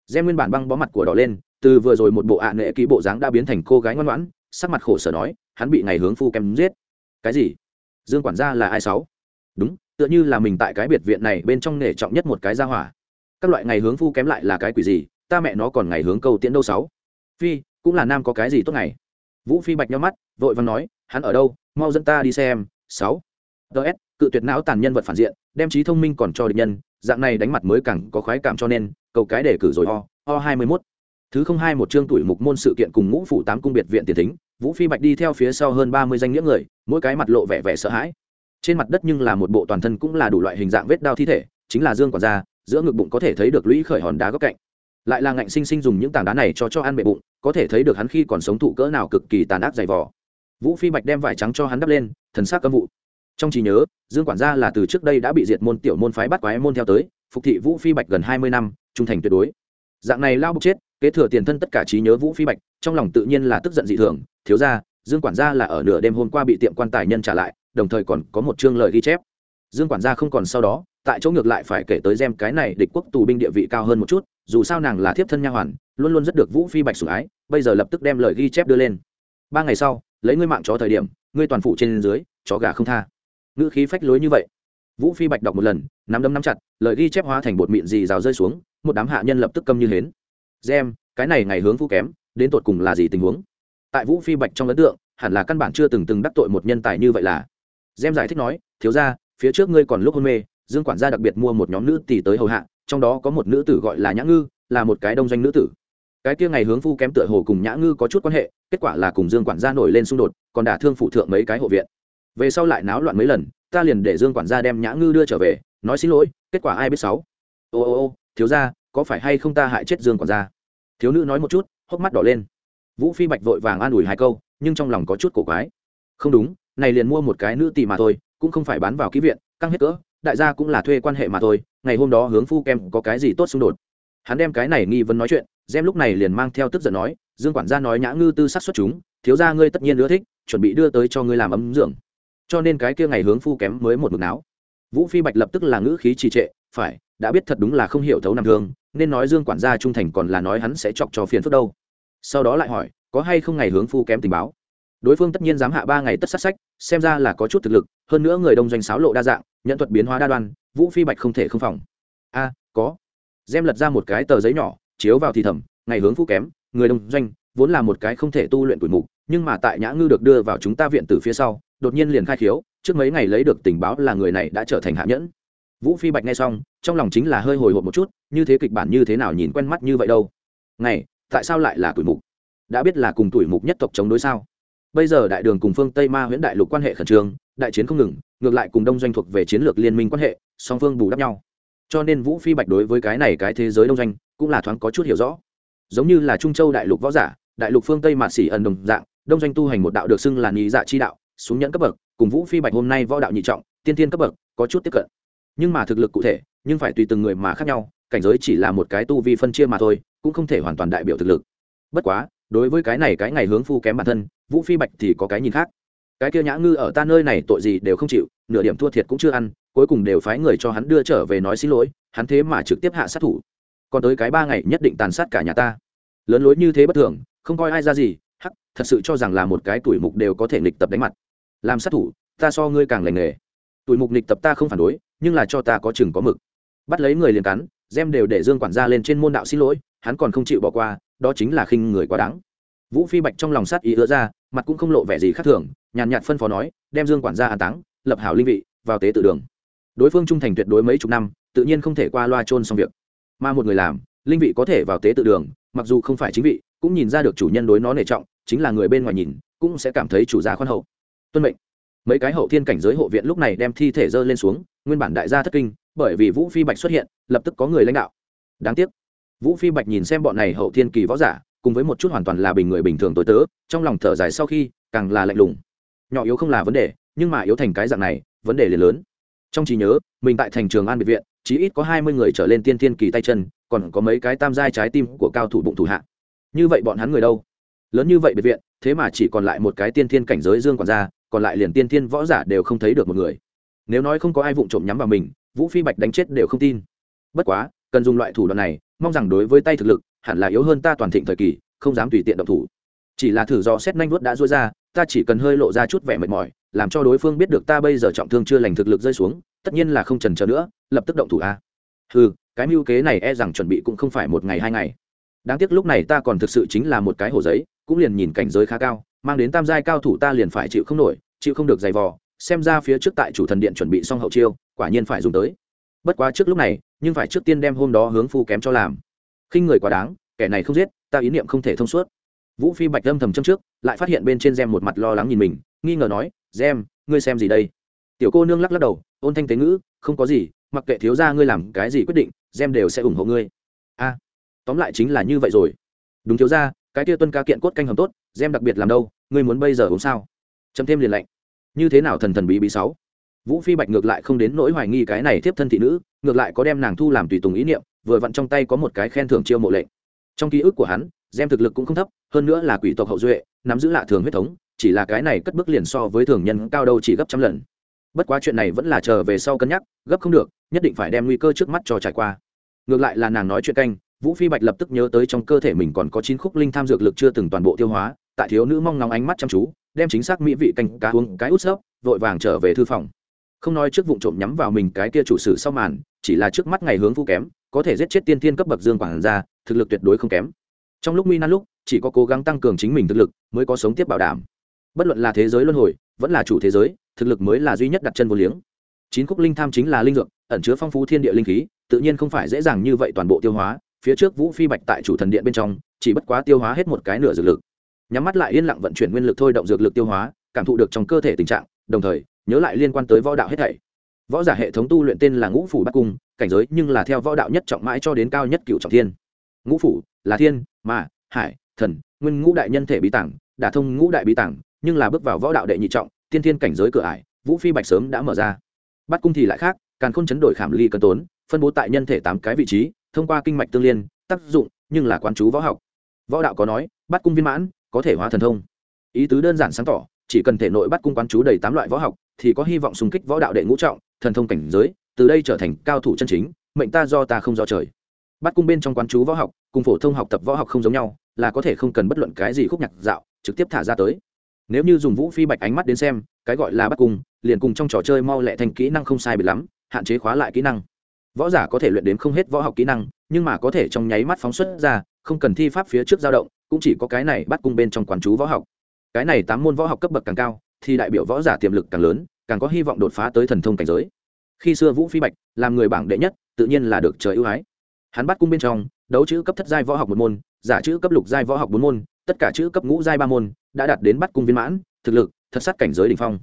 Xem nguyên bản băng bó mặt của đỏ lên, từ vừa rồi một bộ ạ à nệ ký bộ dáng đã biến thành cô gái ngoan ngoãn sắc mặt khổ sở nói, hắn bị ngày hướng phu kém giết. Cái gì? Dương quản gia là ai sáu? Đúng, tựa như là mình tại cái biệt viện này bên trong nể trọng nhất một cái gia hỏa. Các loại ngày hướng phu kém lại là cái quỷ gì? Ta mẹ nó còn ngày hướng câu tiễn đâu sáu? Phi, cũng là nam có cái gì tốt ngày? Vũ phi bạch nhau mắt, vội vàng nói, hắn ở đâu? Mau dẫn ta đi xem, sáu. Ts cự tuyệt não tàn nhân vật phản diện, đem trí thông minh còn cho địch nhân, dạng này đánh mặt mới càng có khoái cảm cho nên, cầu cái để cử rồi ho ho hai mươi mốt thứ không hai một chương tuổi mục môn sự kiện cùng ngũ phủ tám cung biệt viện tiền thính, vũ phi bạch đi theo phía sau hơn ba mươi danh nghĩa người, mỗi cái mặt lộ vẻ vẻ sợ hãi. Trên mặt đất nhưng là một bộ toàn thân cũng là đủ loại hình dạng vết đao thi thể, chính là dương quản gia giữa ngực bụng có thể thấy được lũy khởi hòn đá góc cạnh. Lại là ngạnh sinh sinh dùng những tảng đá này cho cho ăn bệ bụng, có thể thấy được hắn khi còn sống thụ cỡ nào cực kỳ tàn ác dày vò. Vũ phi bạch đem vải trắng cho hắn đắp lên, thần sắc cấm vụ. Trong trí nhớ, dương quản gia là từ trước đây đã bị diệt môn tiểu môn phái bắt quái môn theo tới, phục thị vũ phi bạch gần hai mươi năm, trung thành tuyệt đối. Dạng này lao bục chết kế thừa tiền thân tất cả trí nhớ vũ phi bạch, trong lòng tự nhiên là tức giận dị thường, thiếu ra dương quản gia là ở nửa đêm hôm qua bị tiệm quan tài nhân trả lại, đồng thời còn có một chương lời ghi chép. Dương quản gia không còn sau đó, tại chỗ ngược lại phải kể tới gem cái này địch quốc tù binh địa vị cao hơn một chút, dù sao nàng là thiếp thân nha hoàn, luôn luôn rất được vũ phi bạch sủng ái, bây giờ lập tức đem lời ghi chép đưa lên. Ba ngày sau, lấy ngươi mạng chó thời điểm, ngươi toàn phụ trên dưới, chó gà không tha. Ngữ khí phách lối như vậy. Vũ phi bạch đọc một lần, nắm đấm nắm chặt, lời ghi chép hóa thành bột mịn dì rào rơi xuống, một đám hạ nhân lập tức câm như hến gem, cái này ngày hướng phu kém, đến tột cùng là gì tình huống? Tại vũ phi bạch trong ấn tượng, hẳn là căn bản chưa từng từng đắc tội một nhân tài như vậy là. Gem giải thích nói, thiếu ra phía trước ngươi còn lúc hôn mê, dương quản gia đặc biệt mua một nhóm nữ tỷ tới hầu hạ, trong đó có một nữ tử gọi là nhã ngư, là một cái đông doanh nữ tử. Cái kia ngày hướng phu kém tựa hồ cùng nhã ngư có chút quan hệ, kết quả là cùng dương quản gia nổi lên xung đột, còn đả thương phụ thượng mấy cái hộ viện. Về sau lại náo loạn mấy lần, ta liền để dương quản gia đem nhã ngư đưa trở về, nói xin lỗi, kết quả ai biết sáu? Ô ô ô, thiếu ra có phải hay không ta hại chết dương quản gia? Thiếu nữ nói một chút, hốc mắt đỏ lên. Vũ phi bạch vội vàng an ủi hai câu, nhưng trong lòng có chút cổ quái. Không đúng, này liền mua một cái nữ tỷ mà thôi, cũng không phải bán vào ký viện, căng hết cỡ, đại gia cũng là thuê quan hệ mà thôi, ngày hôm đó hướng phu kem có cái gì tốt xung đột. Hắn đem cái này nghi vấn nói chuyện, gem lúc này liền mang theo tức giận nói, dương quản gia nói nhã ngư tư sát xuất chúng, thiếu gia ngươi tất nhiên ưa thích, chuẩn bị đưa tới cho ngươi làm ấm dưỡng. Cho nên cái kia ngày hướng phu kém mới một mực não vũ phi bạch lập tức là ngữ khí trì trệ, phải, đã biết thật đúng là không hiểu thấu nằm thương nên nói dương quản gia trung thành còn là nói hắn sẽ chọc cho phiền phức đâu. Sau đó lại hỏi, có hay không ngày hướng phu kém tình báo? Đối phương tất nhiên dám hạ ba ngày tất sát sách, xem ra là có chút thực lực, hơn nữa người đông doanh sáo lộ đa dạng, nhận thuật biến hóa đa đoan, vũ phi bạch không thể không phòng. A, có. Gem lật ra một cái tờ giấy nhỏ, chiếu vào thì thầm, ngày hướng phu kém, người đông doanh, vốn là một cái không thể tu luyện tuổi mục, nhưng mà tại nhã ngư được đưa vào chúng ta viện từ phía sau, đột nhiên liền khai khiếu, trước mấy ngày lấy được tình báo là người này đã trở thành hạ nhẫn vũ phi bạch nghe xong, trong lòng chính là hơi hồi hộp một chút, như thế kịch bản như thế nào nhìn quen mắt như vậy đâu. Này, tại sao lại là tuổi mục? Đã biết là cùng tuổi mục nhất tộc chống đối sao? Bây giờ đại đường cùng phương tây ma huyễn đại lục quan hệ khẩn trương, đại chiến không ngừng, ngược lại cùng đông doanh thuộc về chiến lược liên minh quan hệ, song phương bù đắp nhau. Cho nên vũ phi bạch đối với cái này cái thế giới đông doanh, cũng là thoáng có chút hiểu rõ. Giống như là trung châu đại lục võ giả, đại lục phương tây mạt xỉ ẩn đồng dạng, đông doanh tu hành một đạo được xưng là nhị dạ chi đạo, xuống nhẫn cấp bậc, cùng vũ phi bạch hôm nay võ đạo nhị trọng, tiên tiên cấp bậc, có chút tiếp cận nhưng mà thực lực cụ thể, nhưng phải tùy từng người mà khác nhau, cảnh giới chỉ là một cái tu vi phân chia mà thôi, cũng không thể hoàn toàn đại biểu thực lực. Bất quá, đối với cái này cái ngày hướng phu kém bản thân, vũ phi bạch thì có cái nhìn khác. Cái kia nhã ngư ở ta nơi này tội gì đều không chịu, nửa điểm thua thiệt cũng chưa ăn, cuối cùng đều phái người cho hắn đưa trở về nói xin lỗi, hắn thế mà trực tiếp hạ sát thủ. Còn tới cái ba ngày nhất định tàn sát cả nhà ta. Lớn lối như thế bất thường, không coi ai ra gì, hắc, thật sự cho rằng là một cái tuổi mục đều có thể nghịch tập đánh mặt. Làm sát thủ, ta so ngươi càng lành nghề. Tuổi mục nghịch tập ta không phản đối nhưng là cho ta có chừng có mực. Bắt lấy người liền cắn, gem đều để dương quản gia lên trên môn đạo xin lỗi, hắn còn không chịu bỏ qua, đó chính là khinh người quá đáng. Vũ phi bạch trong lòng sát ý ứa ra, mặt cũng không lộ vẻ gì khác thường, nhàn nhạt phân phó nói, đem dương quản gia an táng, lập hảo linh vị, vào tế tự đường. Đối phương trung thành tuyệt đối mấy chục năm, tự nhiên không thể qua loa trôn xong việc. Mà một người làm, linh vị có thể vào tế tự đường, mặc dù không phải chính vị, cũng nhìn ra được chủ nhân đối nó nể trọng, chính là người bên ngoài nhìn, cũng sẽ cảm thấy chủ gia khoan hậu. Tuân mệnh. Mấy cái hậu thiên cảnh giới hộ viện lúc này đem thi thể dơ lên xuống nguyên bản đại gia thất kinh, bởi vì vũ phi bạch xuất hiện, lập tức có người lãnh đạo. Đáng tiếc, vũ phi bạch nhìn xem bọn này hậu thiên kỳ võ giả, cùng với một chút hoàn toàn là bình người bình thường tối tớ, trong lòng thở dài sau khi, càng là lạnh lùng. Nhỏ yếu không là vấn đề, nhưng mà yếu thành cái dạng này, vấn đề liền lớn. Trong trí nhớ, mình tại thành trường an biệt viện chỉ ít có hai mươi người trở lên tiên thiên kỳ tay chân, còn có mấy cái tam giai trái tim của cao thủ bụng thủ hạ. Như vậy bọn hắn người đâu? Lớn như vậy biệt viện, thế mà chỉ còn lại một cái tiên thiên cảnh giới dương còn ra còn lại liền tiên thiên võ giả đều không thấy được một người nếu nói không có ai vụng trộm nhắm vào mình, vũ phi bạch đánh chết đều không tin. Bất quá, cần dùng loại thủ đoạn này, mong rằng đối với tay thực lực, hẳn là yếu hơn ta toàn thịnh thời kỳ, không dám tùy tiện động thủ. Chỉ là thử do xét nhanh vuốt đã rối ra, ta chỉ cần hơi lộ ra chút vẻ mệt mỏi, làm cho đối phương biết được ta bây giờ trọng thương chưa lành thực lực rơi xuống, tất nhiên là không trần chờ nữa, lập tức động thủ a. Ừ cái mưu kế này e rằng chuẩn bị cũng không phải một ngày hai ngày. Đáng tiếc lúc này ta còn thực sự chính là một cái hồ giấy, cũng liền nhìn cảnh giới khá cao, mang đến tam giai cao thủ ta liền phải chịu không nổi, chịu không được giày vò xem ra phía trước tại chủ thần điện chuẩn bị xong hậu chiêu, quả nhiên phải dùng tới. Bất quá trước lúc này, nhưng phải trước tiên đem hôm đó hướng phu kém cho làm. Khinh người quá đáng, kẻ này không giết, ta ý niệm không thể thông suốt. Vũ phi bạch âm thầm châm trước, lại phát hiện bên trên gem một mặt lo lắng nhìn mình, nghi ngờ nói, gem, ngươi xem gì đây? Tiểu cô nương lắc lắc đầu, ôn thanh tế ngữ, không có gì, mặc kệ thiếu ra ngươi làm cái gì quyết định, gem đều sẽ ủng hộ ngươi. A, tóm lại chính là như vậy rồi. Đúng thiếu ra cái tia tuân ca kiện cốt canh hầm tốt, gem đặc biệt làm đâu, ngươi muốn bây giờ uống sao? Chấm thêm liền lạnh như thế nào thần thần bí bí sáu? Vũ phi bạch ngược lại không đến nỗi hoài nghi cái này tiếp thân thị nữ, ngược lại có đem nàng thu làm tùy tùng ý niệm, vừa vặn trong tay có một cái khen thưởng chiêu mộ lệnh. Trong ký ức của hắn, gem thực lực cũng không thấp, hơn nữa là quỷ tộc hậu duệ, nắm giữ lạ thường huyết thống, chỉ là cái này cất bước liền so với thường nhân cao đâu chỉ gấp trăm lần. Bất quá chuyện này vẫn là chờ về sau cân nhắc, gấp không được, nhất định phải đem nguy cơ trước mắt cho trải qua. Ngược lại là nàng nói chuyện canh, vũ phi bạch lập tức nhớ tới trong cơ thể mình còn có chín khúc linh tham dược lực chưa từng toàn bộ tiêu hóa tại thiếu nữ mong ngóng ánh mắt chăm chú, đem chính xác mỹ vị canh cá uống cái út xớp vội vàng trở về thư phòng. Không nói trước vụ trộm nhắm vào mình cái kia chủ sử sau màn, chỉ là trước mắt ngày hướng phu kém, có thể giết chết tiên tiên cấp bậc dương quản ra thực lực tuyệt đối không kém. Trong lúc mi nan lúc, chỉ có cố gắng tăng cường chính mình thực lực mới có sống tiếp bảo đảm. Bất luận là thế giới luân hồi, vẫn là chủ thế giới, thực lực mới là duy nhất đặt chân vô liếng. Chín khúc linh tham chính là linh dược, ẩn chứa phong phú thiên địa linh khí, tự nhiên không phải dễ dàng như vậy toàn bộ tiêu hóa, phía trước vũ phi bạch tại chủ thần điện bên trong, chỉ bất quá tiêu hóa hết một cái nửa dược lực nhắm mắt lại yên lặng vận chuyển nguyên lực thôi động dược lực tiêu hóa, cảm thụ được trong cơ thể tình trạng, đồng thời nhớ lại liên quan tới võ đạo hết thảy. Võ giả hệ thống tu luyện tên là ngũ phủ bắc cung, cảnh giới nhưng là theo võ đạo nhất trọng mãi cho đến cao nhất cựu trọng thiên. Ngũ phủ là thiên mà hải, thần, nguyên ngũ đại nhân thể bí tảng, đả thông ngũ đại bí tảng, nhưng là bước vào võ đạo đệ nhị trọng, tiên thiên cảnh giới cửa ải, vũ phi bạch sớm đã mở ra. Bắt cung thì lại khác càng không chấn đổi khảm ly cân tốn, phân bố tại nhân thể tám cái vị trí, thông qua kinh mạch tương liên, tác dụng nhưng là quán chú võ học. Võ đạo có nói bắt cung viên mãn có thể hóa thần thông. Ý tứ đơn giản sáng tỏ, chỉ cần thể nội bắt cung quán chú đầy tám loại võ học, thì có hy vọng xung kích võ đạo đệ ngũ trọng, thần thông cảnh giới, từ đây trở thành cao thủ chân chính, mệnh ta do ta không do trời. Bắt cung bên trong quán chú võ học, cùng phổ thông học tập võ học không giống nhau, là có thể không cần bất luận cái gì khúc nhạc dạo, trực tiếp thả ra tới. Nếu như dùng vũ phi bạch ánh mắt đến xem, cái gọi là bắt cung, liền cùng trong trò chơi mau lẹ thành kỹ năng không sai biệt lắm, hạn chế khóa lại kỹ năng. Võ giả có thể luyện đến không hết võ học kỹ năng, nhưng mà có thể trong nháy mắt phóng xuất ra, không cần thi pháp phía trước dao động cũng chỉ có cái này bắt cung bên trong quán chú võ học. Cái này tám môn võ học cấp bậc càng cao thì đại biểu võ giả tiềm lực càng lớn càng có hy vọng đột phá tới thần thông cảnh giới. Khi xưa vũ phi bạch làm người bảng đệ nhất tự nhiên là được trời ưu ái. Hắn bắt cung bên trong đấu chữ cấp thất giai võ học một môn giả chữ cấp lục giai võ học bốn môn tất cả chữ cấp ngũ giai ba môn đã đạt đến bắt cung viên mãn thực lực thật sát cảnh giới đỉnh phong.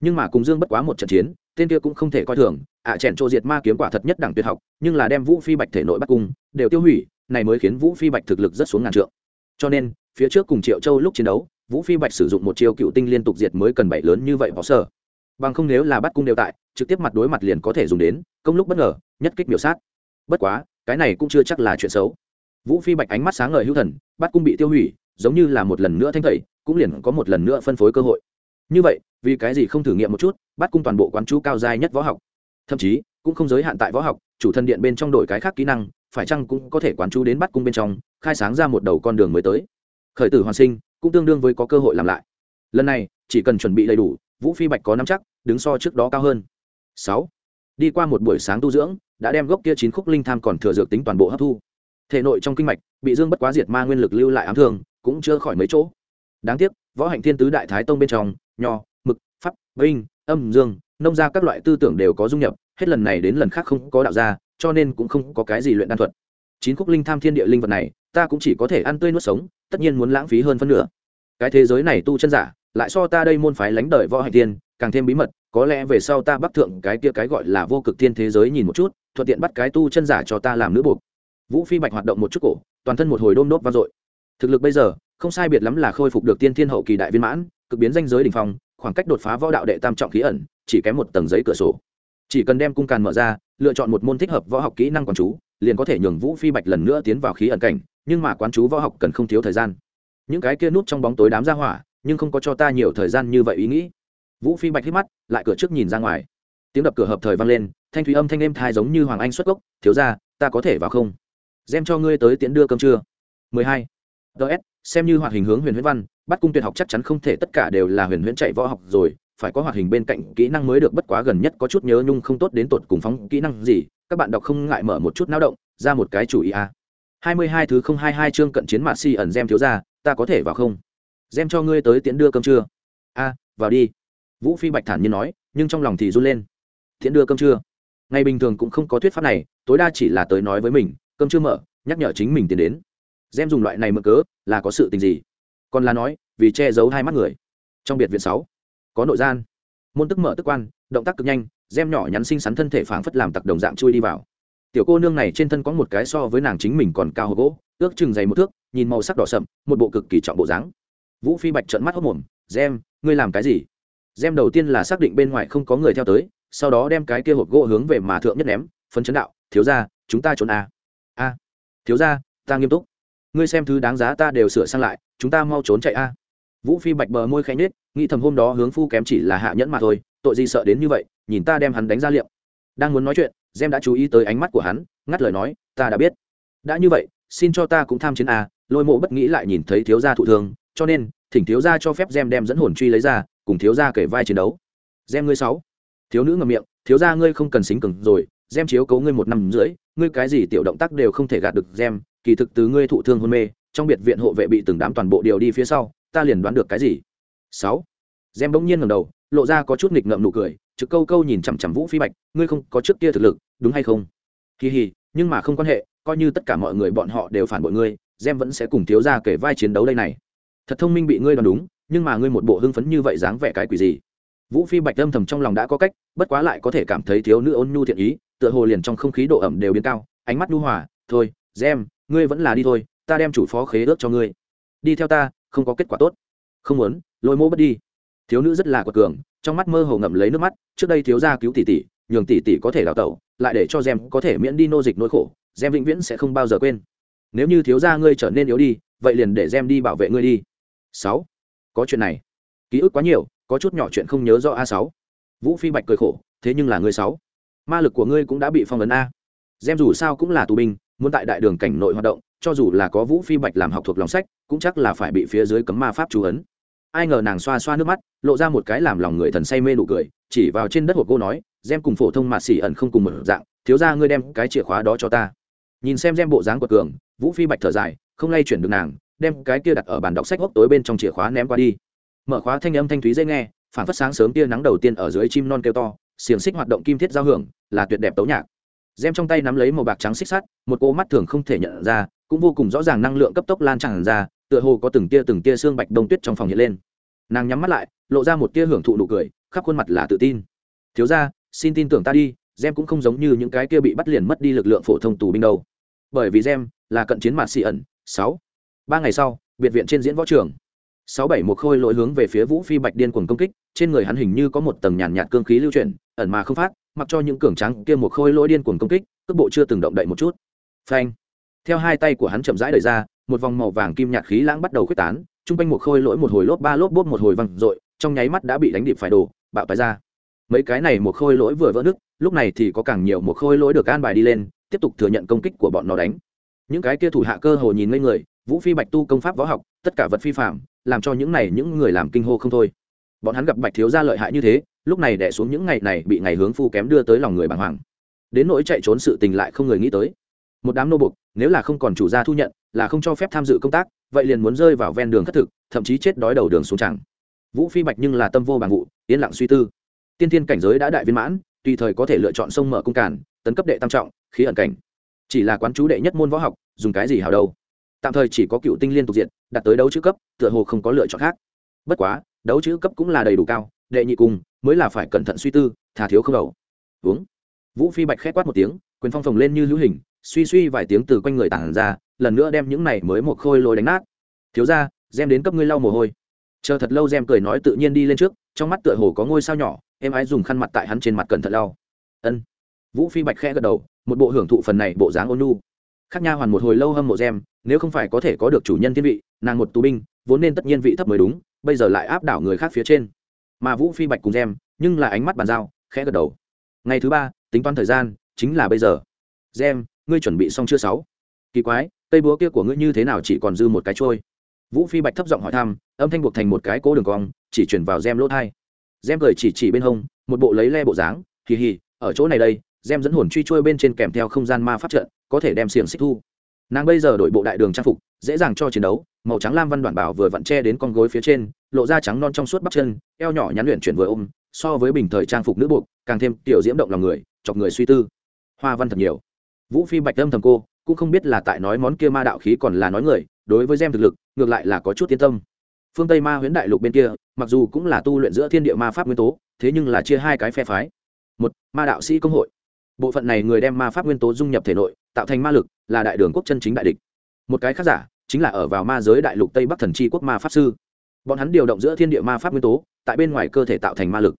Nhưng mà cùng dương bất quá một trận chiến tên kia cũng không thể coi thường ạ à, chèn trộ diệt ma kiếm quả thật nhất đẳng tuyệt học nhưng là đem vũ phi bạch thể nội bắt cung đều tiêu hủy này mới khiến vũ phi bạch thực lực rất xuống ngàn trượng cho nên, phía trước cùng triệu châu lúc chiến đấu, vũ phi bạch sử dụng một chiêu cựu tinh liên tục diệt mới cần bảy lớn như vậy bỏ sở bằng không nếu là bắt cung đều tại, trực tiếp mặt đối mặt liền có thể dùng đến, công lúc bất ngờ, nhất kích biểu sát. Bất quá, cái này cũng chưa chắc là chuyện xấu. Vũ phi bạch ánh mắt sáng ngời hữu thần, bắt cung bị tiêu hủy, giống như là một lần nữa thanh tẩy, cũng liền có một lần nữa phân phối cơ hội. Như vậy, vì cái gì không thử nghiệm một chút, bắt cung toàn bộ quán chú cao giai nhất võ học? Thậm chí, cũng không giới hạn tại võ học, chủ thân điện bên trong đổi cái khác kỹ năng phải chăng cũng có thể quán chú đến bắt cung bên trong, khai sáng ra một đầu con đường mới tới. Khởi tử hoàn sinh, cũng tương đương với có cơ hội làm lại. Lần này, chỉ cần chuẩn bị đầy đủ, vũ phi bạch có nắm chắc, đứng so trước đó cao hơn. Sáu. Đi qua một buổi sáng tu dưỡng, đã đem gốc kia chín khúc linh tham còn thừa dược tính toàn bộ hấp thu. Thể nội trong kinh mạch, bị dương bất quá diệt ma nguyên lực lưu lại ám thương, cũng chưa khỏi mấy chỗ. Đáng tiếc, võ hạnh thiên tứ đại thái tông bên trong, nho, mực, pháp, vinh, âm, dương, nông ra các loại tư tưởng đều có dung nhập, hết lần này đến lần khác không có đạo ra cho nên cũng không có cái gì luyện đan thuật. Chín khúc linh tham thiên địa linh vật này, ta cũng chỉ có thể ăn tươi nuốt sống, tất nhiên muốn lãng phí hơn phân nửa. Cái thế giới này tu chân giả, lại so ta đây môn phái lánh đời võ hành tiên, càng thêm bí mật, có lẽ về sau ta bắc thượng cái kia cái gọi là vô cực thiên thế giới nhìn một chút, thuận tiện bắt cái tu chân giả cho ta làm nữ buộc. Vũ phi bạch hoạt động một chút cổ, toàn thân một hồi đôm đốt vang dội. Thực lực bây giờ, không sai biệt lắm là khôi phục được tiên thiên hậu kỳ đại viên mãn, cực biến danh giới đ ỉ n h phong, khoảng cách đột phá võ đạo đệ tam trọng khí ẩn, chỉ kém một tầng giấy cửa sổ. Chỉ cần đem cung càn mở ra lựa chọn một môn thích hợp võ học kỹ năng quán chú, liền có thể nhường vũ phi bạch lần nữa tiến vào khí ẩn cảnh, nhưng mà quán chú võ học cần không thiếu thời gian. Những cái kia nút trong bóng tối đám ra hỏa, nhưng không có cho ta nhiều thời gian như vậy ý nghĩ. Vũ phi bạch hít mắt, lại cửa trước nhìn ra ngoài. Tiếng đập cửa hợp thời vang lên, thanh thúy âm thanh êm thai giống như hoàng anh xuất gốc, thiếu ra ta có thể vào không? Xem cho ngươi tới tiễn đưa cơm trưa. 12. ts xem như hoạt hình hướng huyền huyễn văn, bắt cung tuyệt học chắc chắn không thể tất cả đều là huyền huyễn chạy võ học rồi phải có hoạt hình bên cạnh kỹ năng mới được, bất quá gần nhất có chút nhớ nhung không tốt đến tột cùng phóng kỹ năng gì, các bạn đọc không ngại mở một chút náo động, ra một cái chủ ý a. Hai mươi hai thứ không hai hai chương cận chiến mạ si ẩn gem thiếu ra ta có thể vào không? Gem cho ngươi tới tiễn đưa cơm trưa. A, vào đi. Vũ phi bạch thản nhiên nói, nhưng trong lòng thì run lên. Tiễn đưa cơm trưa. Ngày bình thường cũng không có thuyết pháp này, tối đa chỉ là tới nói với mình, cơm chưa mở, nhắc nhở chính mình tiến đến. Gem dùng loại này mở cớ, là có sự tình gì? Còn là nói, vì che giấu hai mắt người. Trong biệt viện sáu có nội gian. Môn tức mở tức quan, động tác cực nhanh, gem nhỏ nhắn xinh xắn thân thể phảng phất làm tặc đồng dạng chui đi vào. Tiểu cô nương này trên thân có một cái so với nàng chính mình còn cao hộp gỗ, ước chừng dày một thước, nhìn màu sắc đỏ sậm, một bộ cực kỳ trọng bộ dáng. Vũ phi bạch trợn mắt hốc mồm, gem, ngươi làm cái gì? Gem đầu tiên là xác định bên ngoài không có người theo tới, sau đó đem cái kia hộp gỗ hướng về mà thượng nhất ném, phấn chấn đạo, thiếu ra chúng ta trốn a. A, thiếu ra ta nghiêm túc. Ngươi xem thứ đáng giá ta đều sửa sang lại, chúng ta mau trốn chạy a. Vũ phi bạch bờ môi khẽ nhết nghĩ thầm hôm đó hướng phu kém chỉ là hạ nhẫn mà thôi, tội gì sợ đến như vậy, nhìn ta đem hắn đánh ra liệm. Đang muốn nói chuyện, gem đã chú ý tới ánh mắt của hắn, ngắt lời nói, ta đã biết. Đã như vậy, xin cho ta cũng tham chiến a lôi mộ bất nghĩ lại nhìn thấy thiếu gia thụ thương, cho nên, thỉnh thiếu gia cho phép gem đem dẫn hồn truy lấy ra, cùng thiếu gia kể vai chiến đấu. Gem ngươi sáu. Thiếu nữ ngậm miệng, thiếu gia ngươi không cần xính cứng rồi, gem chiếu cấu ngươi một năm rưỡi, ngươi cái gì tiểu động tác đều không thể gạt được gem, kỳ thực từ ngươi thụ thương hôn mê, trong biệt viện hộ vệ bị từng đám toàn bộ điều đi phía sau, ta liền đoán được cái gì? Sáu. Gem bỗng nhiên ngầm đầu, lộ ra có chút nghịch ngợm nụ cười, trực câu câu nhìn chằm chằm vũ phi bạch, ngươi không có trước kia thực lực, đúng hay không? Kỳ hì nhưng mà không quan hệ, coi như tất cả mọi người bọn họ đều phản bội ngươi, gem vẫn sẽ cùng thiếu ra kể vai chiến đấu đây này. Thật thông minh bị ngươi đoán đúng, nhưng mà ngươi một bộ hưng phấn như vậy dáng vẻ cái quỷ gì? Vũ phi bạch âm thầm trong lòng đã có cách, bất quá lại có thể cảm thấy thiếu nữ ôn nhu thiện ý, tựa hồ liền trong không khí độ ẩm đều biến cao, ánh mắt nhu hòa, thôi, gem, ngươi vẫn là đi thôi, ta đem chủ phó khế ước cho ngươi. Đi theo ta, không có kết quả tốt không muốn, lôi mô bất đi. Thiếu nữ rất là quật cường, trong mắt mơ hồ ngậm lấy nước mắt, trước đây thiếu gia cứu tỷ tỷ, nhường tỷ tỷ có thể đào tẩu, lại để cho gem có thể miễn đi nô dịch nỗi khổ, gem vĩnh viễn sẽ không bao giờ quên. Nếu như thiếu gia ngươi trở nên yếu đi, vậy liền để gem đi bảo vệ ngươi đi. Sáu. Có chuyện này. Ký ức quá nhiều, có chút nhỏ chuyện không nhớ rõ a sáu. Vũ phi bạch cười khổ, thế nhưng là ngươi sáu. Ma lực của ngươi cũng đã bị phong ấn a. Gem dù sao cũng là tù binh, muốn tại đại đường cảnh nội hoạt động, cho dù là có vũ phi bạch làm học thuộc lòng sách, cũng chắc là phải bị phía dưới cấm ma pháp chú ấn ai ngờ nàng xoa xoa nước mắt, lộ ra một cái làm lòng người thần say mê nụ cười, chỉ vào trên đất hộp gỗ nói, gem cùng phổ thông mạt xỉ ẩn không cùng một dạng, thiếu ra ngươi đem cái chìa khóa đó cho ta. Nhìn xem gem bộ dáng của cường, vũ phi bạch thở dài, không lay chuyển được nàng, đem cái kia đặt ở bàn đọc sách hốc tối bên trong chìa khóa ném qua đi. Mở khóa thanh âm thanh thúy dễ nghe, phản phất sáng sớm tia nắng đầu tiên ở dưới chim non kêu to, xiềng xích hoạt động kim thiết giao hưởng, là tuyệt đẹp tấu nhạc. Gem trong tay nắm lấy màu bạc trắng xích sắt, một cô mắt thường không thể nhận ra, cũng vô cùng rõ ràng năng lượng cấp tốc lan tràn ra tựa hồ có từng tia từng tia xương bạch đông tuyết trong phòng hiện lên. Nàng nhắm mắt lại, lộ ra một tia hưởng thụ nụ cười, khắp khuôn mặt là tự tin. Thiếu ra xin tin tưởng ta đi, gem cũng không giống như những cái kia bị bắt liền mất đi lực lượng phổ thông tù binh đâu. Bởi vì gem là cận chiến mạt xị ẩn, sáu. Ba ngày sau, biệt viện trên diễn võ trường. Sáu bảy một khôi lỗi hướng về phía vũ phi bạch điên cuồng công kích, trên người hắn hình như có một tầng nhàn nhạt cương khí lưu chuyển, ẩn mà không phát, mặc cho những cường trắng kia một khôi lỗi điên cuồng công kích, cước bộ chưa từng động đậy một chút. Phanh. Theo hai tay của hắn chậm rãi đẩy ra một vòng màu vàng kim nhạt khí lãng bắt đầu khuếch tán, chung quanh một khôi lỗi một hồi lốp ba lốp bốp một hồi văng r trong nháy mắt đã bị đánh điệp phải đổ, bạo tái ra. Mấy cái này một khôi lỗi vừa vỡ nứt, lúc này thì có càng nhiều một khôi lỗi được an bài đi lên, tiếp tục thừa nhận công kích của bọn nó đánh. Những cái kia thủ hạ cơ hồ nhìn ngây người, vũ phi bạch tu công pháp võ học, tất cả vật phi phạm làm cho những này những người làm kinh hô không thôi. Bọn hắn gặp bạch thiếu gia lợi hại như thế, lúc này đẻ xuống những ngày này bị ngày hướng phu kém đưa tới lòng người bàng hoàng. Đến nỗi chạy trốn sự tình lại không người nghĩ tới. Một đám nô bục nếu là không còn chủ gia thu nhận là không cho phép tham dự công tác, vậy liền muốn rơi vào ven đường thất thực, thậm chí chết đói đầu đường xuống chẳng. Vũ phi bạch nhưng là tâm vô bằng vụ, yên lặng suy tư. Tiên thiên cảnh giới đã đại viên mãn, tùy thời có thể lựa chọn sông mở cung cản, tấn cấp đệ tam trọng, khí ẩn cảnh. Chỉ là quán chú đệ nhất môn võ học, dùng cái gì hào đâu. Tạm thời chỉ có cựu tinh liên tục diện, đặt tới đấu chữ cấp, tựa hồ không có lựa chọn khác. Bất quá, đấu chữ cấp cũng là đầy đủ cao, đệ nhị cùng, mới là phải cẩn thận suy tư, thà thiếu không đầu. Uống. Vũ phi bạch khét quát một tiếng, quyền phong phồng lên như hữu hình suy suy vài tiếng từ quanh người tản ra, lần nữa đem những này mới một khôi lôi đánh nát. Thiếu ra gem đến cấp ngươi lau mồ hôi. Chờ thật lâu gem cười nói tự nhiên đi lên trước, trong mắt tựa hồ có ngôi sao nhỏ em ái dùng khăn mặt tại hắn trên mặt cẩn thận lau. Ân. Vũ phi bạch khẽ gật đầu, một bộ hưởng thụ phần này bộ dáng ôn nu khác nha hoàn một hồi lâu hâm mộ gem, nếu không phải có thể có được chủ nhân thiên vị, nàng một tù binh, vốn nên tất nhiên vị thấp mới đúng, bây giờ lại áp đảo người khác phía trên. Mà vũ phi bạch cùng gem, nhưng là ánh mắt bàn giao, khẽ gật đầu. Ngày thứ ba, tính toán thời gian, chính là bây giờ. Gem ngươi chuẩn bị xong chưa sáu? Kỳ quái, cây búa kia của ngươi như thế nào chỉ còn dư một cái trôi? Vũ phi bạch thấp giọng hỏi thăm, âm thanh buộc thành một cái cố đường cong, chỉ chuyển vào gem lỗ thai. Gem cười chỉ chỉ bên hông, một bộ lấy le bộ dáng, hì hì, ở chỗ này đây gem dẫn hồn truy trôi bên trên kèm theo không gian ma pháp trận, có thể đem xiềng xích thu. Nàng bây giờ đổi bộ đại đường trang phục, dễ dàng cho chiến đấu, màu trắng lam văn đoàn bảo vừa vặn che đến con gối phía trên, lộ ra trắng non trong suốt bắp chân, eo nhỏ nhắn luyện chuyển vừa ôm, so với bình thời trang phục nữ buộc, càng thêm tiểu diễm động lòng người, chọc người suy tư. Hoa văn thật nhiều vũ phi bạch âm thầm cô, cũng không biết là tại nói món kia ma đạo khí còn là nói người, đối với gem thực lực, ngược lại là có chút yên tâm. Phương tây ma huyễn đại lục bên kia, mặc dù cũng là tu luyện giữa thiên địa ma pháp nguyên tố, thế nhưng là chia hai cái phe phái. Một, ma đạo sĩ công hội. Bộ phận này người đem ma pháp nguyên tố dung nhập thể nội, tạo thành ma lực, là đại đường quốc chân chính đại địch. Một cái khác giả, chính là ở vào ma giới đại lục tây bắc thần c quốc ma pháp sư. Bọn hắn điều động giữa thiên địa ma pháp nguyên tố, tại bên ngoài cơ thể tạo thành ma lực.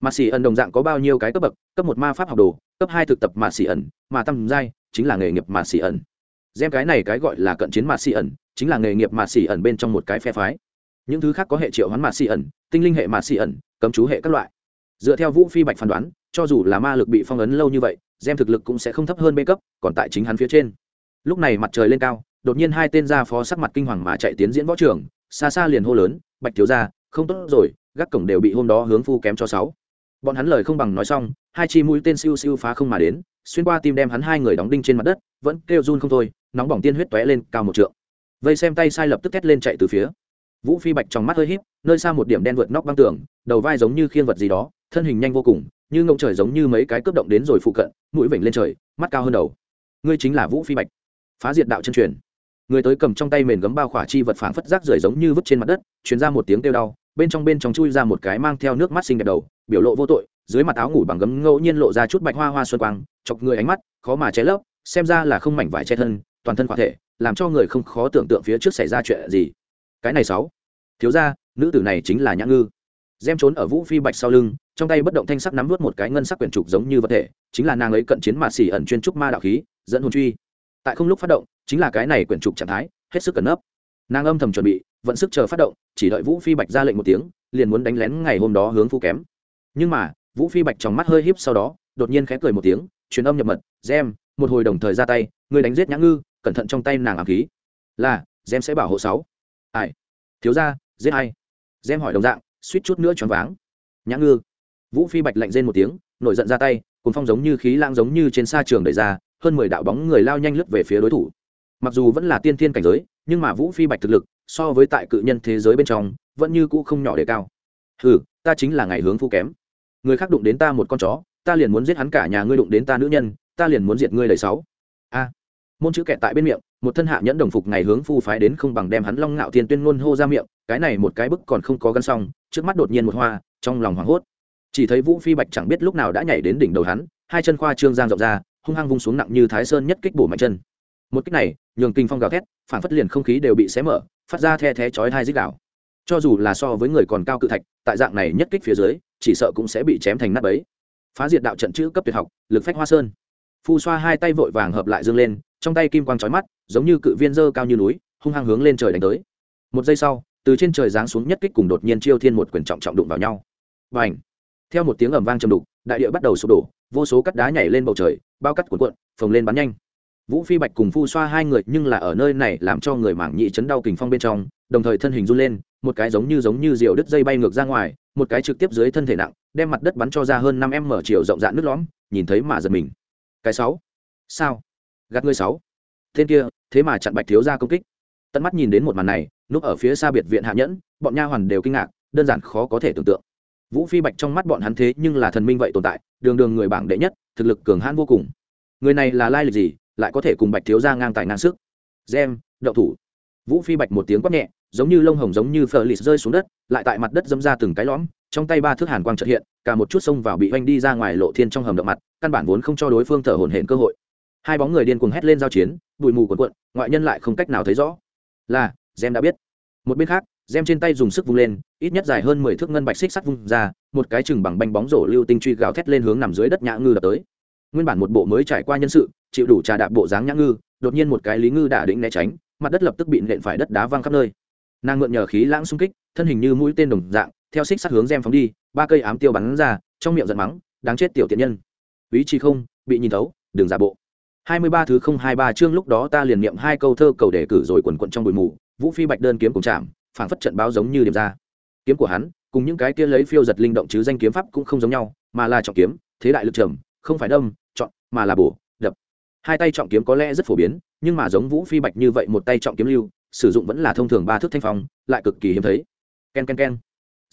Ma xỉ ẩn đồng dạng có bao nhiêu cái cấp bậc, cấp một ma pháp học đồ cấp hai thực tập mạt xỉ ẩn, mà tăng giai chính là nghề nghiệp mạt xỉ ẩn. Xem cái này cái gọi là cận chiến mạt xỉ ẩn, chính là nghề nghiệp mạt xỉ ẩn bên trong một cái phe phái. Những thứ khác có hệ triệu hoán mạt xỉ ẩn, tinh linh hệ mạt xỉ ẩn, cấm chú hệ các loại. Dựa theo vũ phi bạch phán đoán, cho dù là ma lực bị phong ấn lâu như vậy xem thực lực cũng sẽ không thấp hơn b cấp, còn tại chính hắn phía trên. Lúc này mặt trời lên cao, đột nhiên hai tên gia phó sắc mặt kinh hoàng mà chạy tiến diễn võ trường, xa xa liền hô lớn, bạch thiếu gia, không tốt rồi, gác cổng đều bị hôm đó hướng phu kém cho sáu bọn hắn lời không bằng nói xong, hai chi mũi tên siêu siêu phá không mà đến, xuyên qua tim đem hắn hai người đóng đinh trên mặt đất, vẫn kêu run không thôi, nóng bỏng tiên huyết tóe lên cao một trượng. Vây xem tay sai lập tức thét lên chạy từ phía. Vũ phi bạch trong mắt hơi híp, nơi xa một điểm đen vượt nóc băng tường, đầu vai giống như khiên vật gì đó, thân hình nhanh vô cùng, như ngông trời giống như mấy cái cướp động đến rồi phụ cận, mũi vểnh lên trời, mắt cao hơn đầu. Ngươi chính là vũ phi bạch. Phá diệt đạo chân truyền. Người tới cầm trong tay mền gấm bao khỏa chi vật phảng phất rác rưởi giống như vứt trên mặt đất chuyến ra một tiếng kêu đau bên trong bên trong chui ra một cái mang theo nước mắt xinh đẹp đầu, biểu lộ vô tội, dưới mặt áo ngủ bằng gấm ngẫu nhiên lộ ra chút bạch hoa hoa xuân quang, chọc người ánh mắt, khó mà che lấp, xem ra là không mảnh vải che thân, toàn thân khỏa thể, làm cho người không khó tưởng tượng phía trước xảy ra chuyện gì. Cái này sáu. Thiếu ra nữ tử này chính là nhã ngư. Gem trốn ở vũ phi bạch sau lưng, trong tay bất động thanh sắc nắm vớt một cái ngân sắc quyển trục giống như vật thể, chính là nàng ấy cận chiến mà xỉ ẩn chuyên trúc ma đạo khí, dẫn hồn truy. Tại không lúc phát động, chính là cái này quyển trục trạng thái, hết sức cẩn nấp. Nàng âm thầm chuẩn bị vận sức chờ phát động, chỉ đợi vũ phi bạch ra lệnh một tiếng, liền muốn đánh lén ngày hôm đó hướng phu kém. Nhưng mà, vũ phi bạch trong mắt hơi híp sau đó, đột nhiên khẽ cười một tiếng, truyền âm nhập mật, gem, một hồi đồng thời ra tay người đánh giết nhã ngư, cẩn thận trong tay nàng ám khí. Là, gem sẽ bảo hộ sáu. Ai? Thiếu ra giết ai? gem hỏi đồng dạng, suýt chút nữa choáng váng. Nhã ngư. Vũ phi bạch lạnh rên một tiếng, nổi giận ra tay cùng phong giống như khí lãng giống như trên sa trường đẩy ra, hơn mười đạo bóng người lao nhanh lướt về phía đối thủ. Mặc dù vẫn là tiên thiên cảnh giới, nhưng mà vũ phi bạch thực lực so với tại cự nhân thế giới bên trong, vẫn như cũ không nhỏ để cao. Hừ, ta chính là ngày hướng phu kém. Người khác đụng đến ta một con chó, ta liền muốn giết hắn cả nhà ngươi đụng đến ta nữ nhân, ta liền muốn diệt ngươi đầy sáu. A. Môn chữ kẹt tại bên miệng, một thân hạ nhẫn đồng phục ngày hướng phu phái đến không bằng đem hắn long ngạo thiên tuyên ngôn hô ra miệng, cái này một cái bức còn không có gắn xong, trước mắt đột nhiên một hoa, trong lòng hoảng hốt. Chỉ thấy vũ phi bạch chẳng biết lúc nào đã nhảy đến đỉnh đầu hắn, hai chân khoa trương giang rộng ra, hung hăng vung xuống nặng như thái sơn nhất kích bổ mạnh chân một kích này, nhường kinh phong gào thét, phản phất liền không khí đều bị xé mở, phát ra the thé chói hai dích đảo cho dù là so với người còn cao cự thạch, tại dạng này nhất kích phía dưới, chỉ sợ cũng sẽ bị chém thành nát ấy phá diệt đạo trận chữ cấp tuyệt học, lực phách hoa sơn. Phu xoa hai tay vội vàng hợp lại dương lên, trong tay kim quang chói mắt, giống như cự viên dơ cao như núi, hung hăng hướng lên trời đánh tới. Một giây sau, từ trên trời giáng xuống nhất kích cùng đột nhiên chiêu thiên một quyền trọng trọng đụng vào nhau. Và ảnh theo một tiếng ầm vang trầm đục, đại địa bắt đầu sụp đổ, vô số cắt đá nhảy lên bầu trời, bao cắt cuộn cuộn, phồng lên bắn nhanh vũ phi bạch cùng phu xoa hai người nhưng là ở nơi này làm cho người mảng nhị chấn đau kình phong bên trong, đồng thời thân hình run lên, một cái giống như giống như diều đứt dây bay ngược ra ngoài, một cái trực tiếp dưới thân thể nặng, đem mặt đất bắn cho ra hơn năm em mở chiều rộng rạn nước lõm, nhìn thấy mà giật mình. Cái sáu. Sao? Gạt ngươi sáu. Tên kia, thế mà chặn bạch thiếu ra công kích. Tận mắt nhìn đến một màn này, núp ở phía xa biệt viện hạ nhẫn, bọn nha hoàn đều kinh ngạc, đơn giản khó có thể tưởng tượng. Vũ phi bạch trong mắt bọn hắn thế nhưng là thần minh vậy tồn tại, đường đường người bảng đệ nhất, thực lực cường hãn vô cùng. Người này là lai lịch gì lại có thể cùng bạch thiếu ra ngang tài ngang sức. Gem, đậu thủ. Vũ phi bạch một tiếng quát nhẹ, giống như lông hồng giống như phờ lịt rơi xuống đất, lại tại mặt đất dâm ra từng cái lõm, trong tay ba thước hàn quang trợt hiện, cả một chút xông vào bị oanh đi ra ngoài lộ thiên trong hầm động mặt, căn bản vốn không cho đối phương thở hổn hển cơ hội. Hai bóng người điên cuồng hét lên giao chiến, bụi mù cuộn cuộn, ngoại nhân lại không cách nào thấy rõ. Là, gem đã biết. Một bên khác, gem trên tay dùng sức vung lên, ít nhất dài hơn mười thước ngân bạch xích sắt vung ra, một cái chừng bằng banh bóng rổ lưu tinh truy gào thét lên hướng nằm dưới đất nhã ngư đập tới. Nguyên bản một bộ mới trải qua nhân sự chịu đủ trà đạp bộ dáng nhã ngư, đột nhiên một cái lý ngư đả đĩnh né tránh, mặt đất lập tức bị nện phải đất đá văng khắp nơi. Nàng ngượn nhờ khí lãng xung kích, thân hình như mũi tên đồng dạng, theo xích sắt hướng gem phóng đi, ba cây ám tiêu bắn ra, trong miệng giận mắng, đáng chết tiểu tiện nhân. Ý chi không, bị nhìn thấu, đừng giả bộ. Hai mươi ba thứ không hai ba chương lúc đó ta liền niệm hai câu thơ cầu đề cử rồi quần quận trong bụi mù, vũ phi bạch đơn kiếm cùng chạm, phảng phất trận báo giống như điểm ra. Kiếm của hắn, cùng những cái kia lấy phiêu giật linh động chứ danh kiếm pháp cũng không giống nhau, mà là trọng kiếm, thế đại lực trầm, không phải đâm, chọn, mà là bổ hai tay trọng kiếm có lẽ rất phổ biến, nhưng mà giống vũ phi bạch như vậy một tay trọng kiếm lưu, sử dụng vẫn là thông thường ba thước thanh phong, lại cực kỳ hiếm thấy. K e n k e n k e n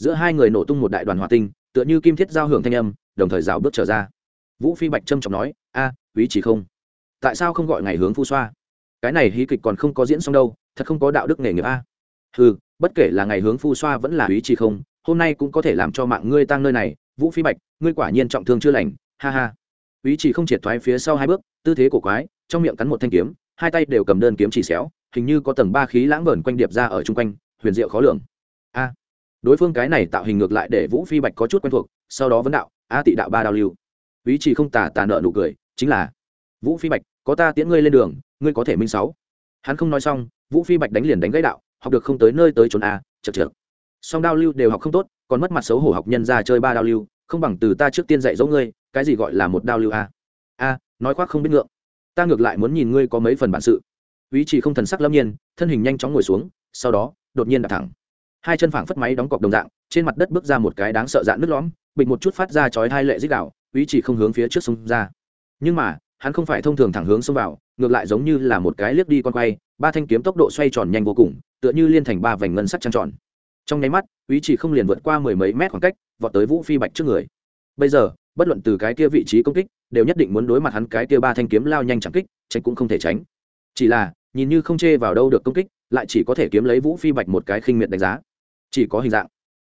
giữa hai người nổ tung một đại đoàn hòa tinh, tựa như kim thiết giao hưởng thanh âm, đồng thời rào bước trở ra. Vũ phi bạch trâm trọng nói, a quý chỉ không? Tại sao không gọi ngày hướng phu xoa? Cái này hí kịch còn không có diễn xong đâu, thật không có đạo đức nghề nghiệp a. Ừ bất kể là ngày hướng phu xoa vẫn là quý chỉ không, hôm nay cũng có thể làm cho mạng ngươi tăng nơi này. Vũ phi bạch, ngươi quả nhiên trọng thương chưa lành, ha ha. Quý chỉ không triệt thoái phía sau hai bước tư thế cổ quái, trong miệng cắn một thanh kiếm, hai tay đều cầm đơn kiếm chỉ xéo, hình như có tầng ba khí lãng vờn quanh điệp ra ở chung quanh, huyền diệu khó lường. A. Đối phương cái này tạo hình ngược lại để vũ phi bạch có chút quen thuộc, sau đó vấn đạo, a tị đạo ba đao lưu. Ý chỉ không tà tà nợ nụ cười, chính là, vũ phi bạch, có ta tiễn ngươi lên đường, ngươi có thể minh sáu. Hắn không nói xong, vũ phi bạch đánh liền đánh gãy đạo, học được không tới nơi tới trốn a chật chật song đao lưu đều học không tốt, còn mất mặt xấu hổ học nhân ra chơi ba đao lưu, không bằng từ ta trước tiên dạy dỗ ngươi, cái gì gọi là một đao lưu a. A nói khoác không biết ngượng. Ta ngược lại muốn nhìn ngươi có mấy phần bản sự. Ý chỉ không thần sắc lâm nhiên, thân hình nhanh chóng ngồi xuống, sau đó, đột nhiên đặt thẳng. Hai chân phảng phất máy đóng cọc đồng dạng, trên mặt đất bước ra một cái đáng sợ dạn nứt lõm bịch một chút phát ra chói hai lệ dích đạo, ý chỉ không hướng phía trước sông ra. Nhưng mà, hắn không phải thông thường thẳng hướng xông vào, ngược lại giống như là một cái liếc đi con quay, ba thanh kiếm tốc độ xoay tròn nhanh vô cùng, tựa như liên thành ba vành ngân sắc trăng tròn. Trong nháy mắt, ý chỉ không liền vượt qua mười mấy mét khoảng cách, vọt tới vũ phi bạch trước người. Bây giờ bất luận từ cái kia vị trí công kích, đều nhất định muốn đối mặt hắn cái kia ba thanh kiếm lao nhanh chẳng kích, tránh cũng không thể tránh. Chỉ là, nhìn như không chê vào đâu được công kích, lại chỉ có thể kiếm lấy vũ phi bạch một cái khinh miệt đánh giá. Chỉ có hình dạng.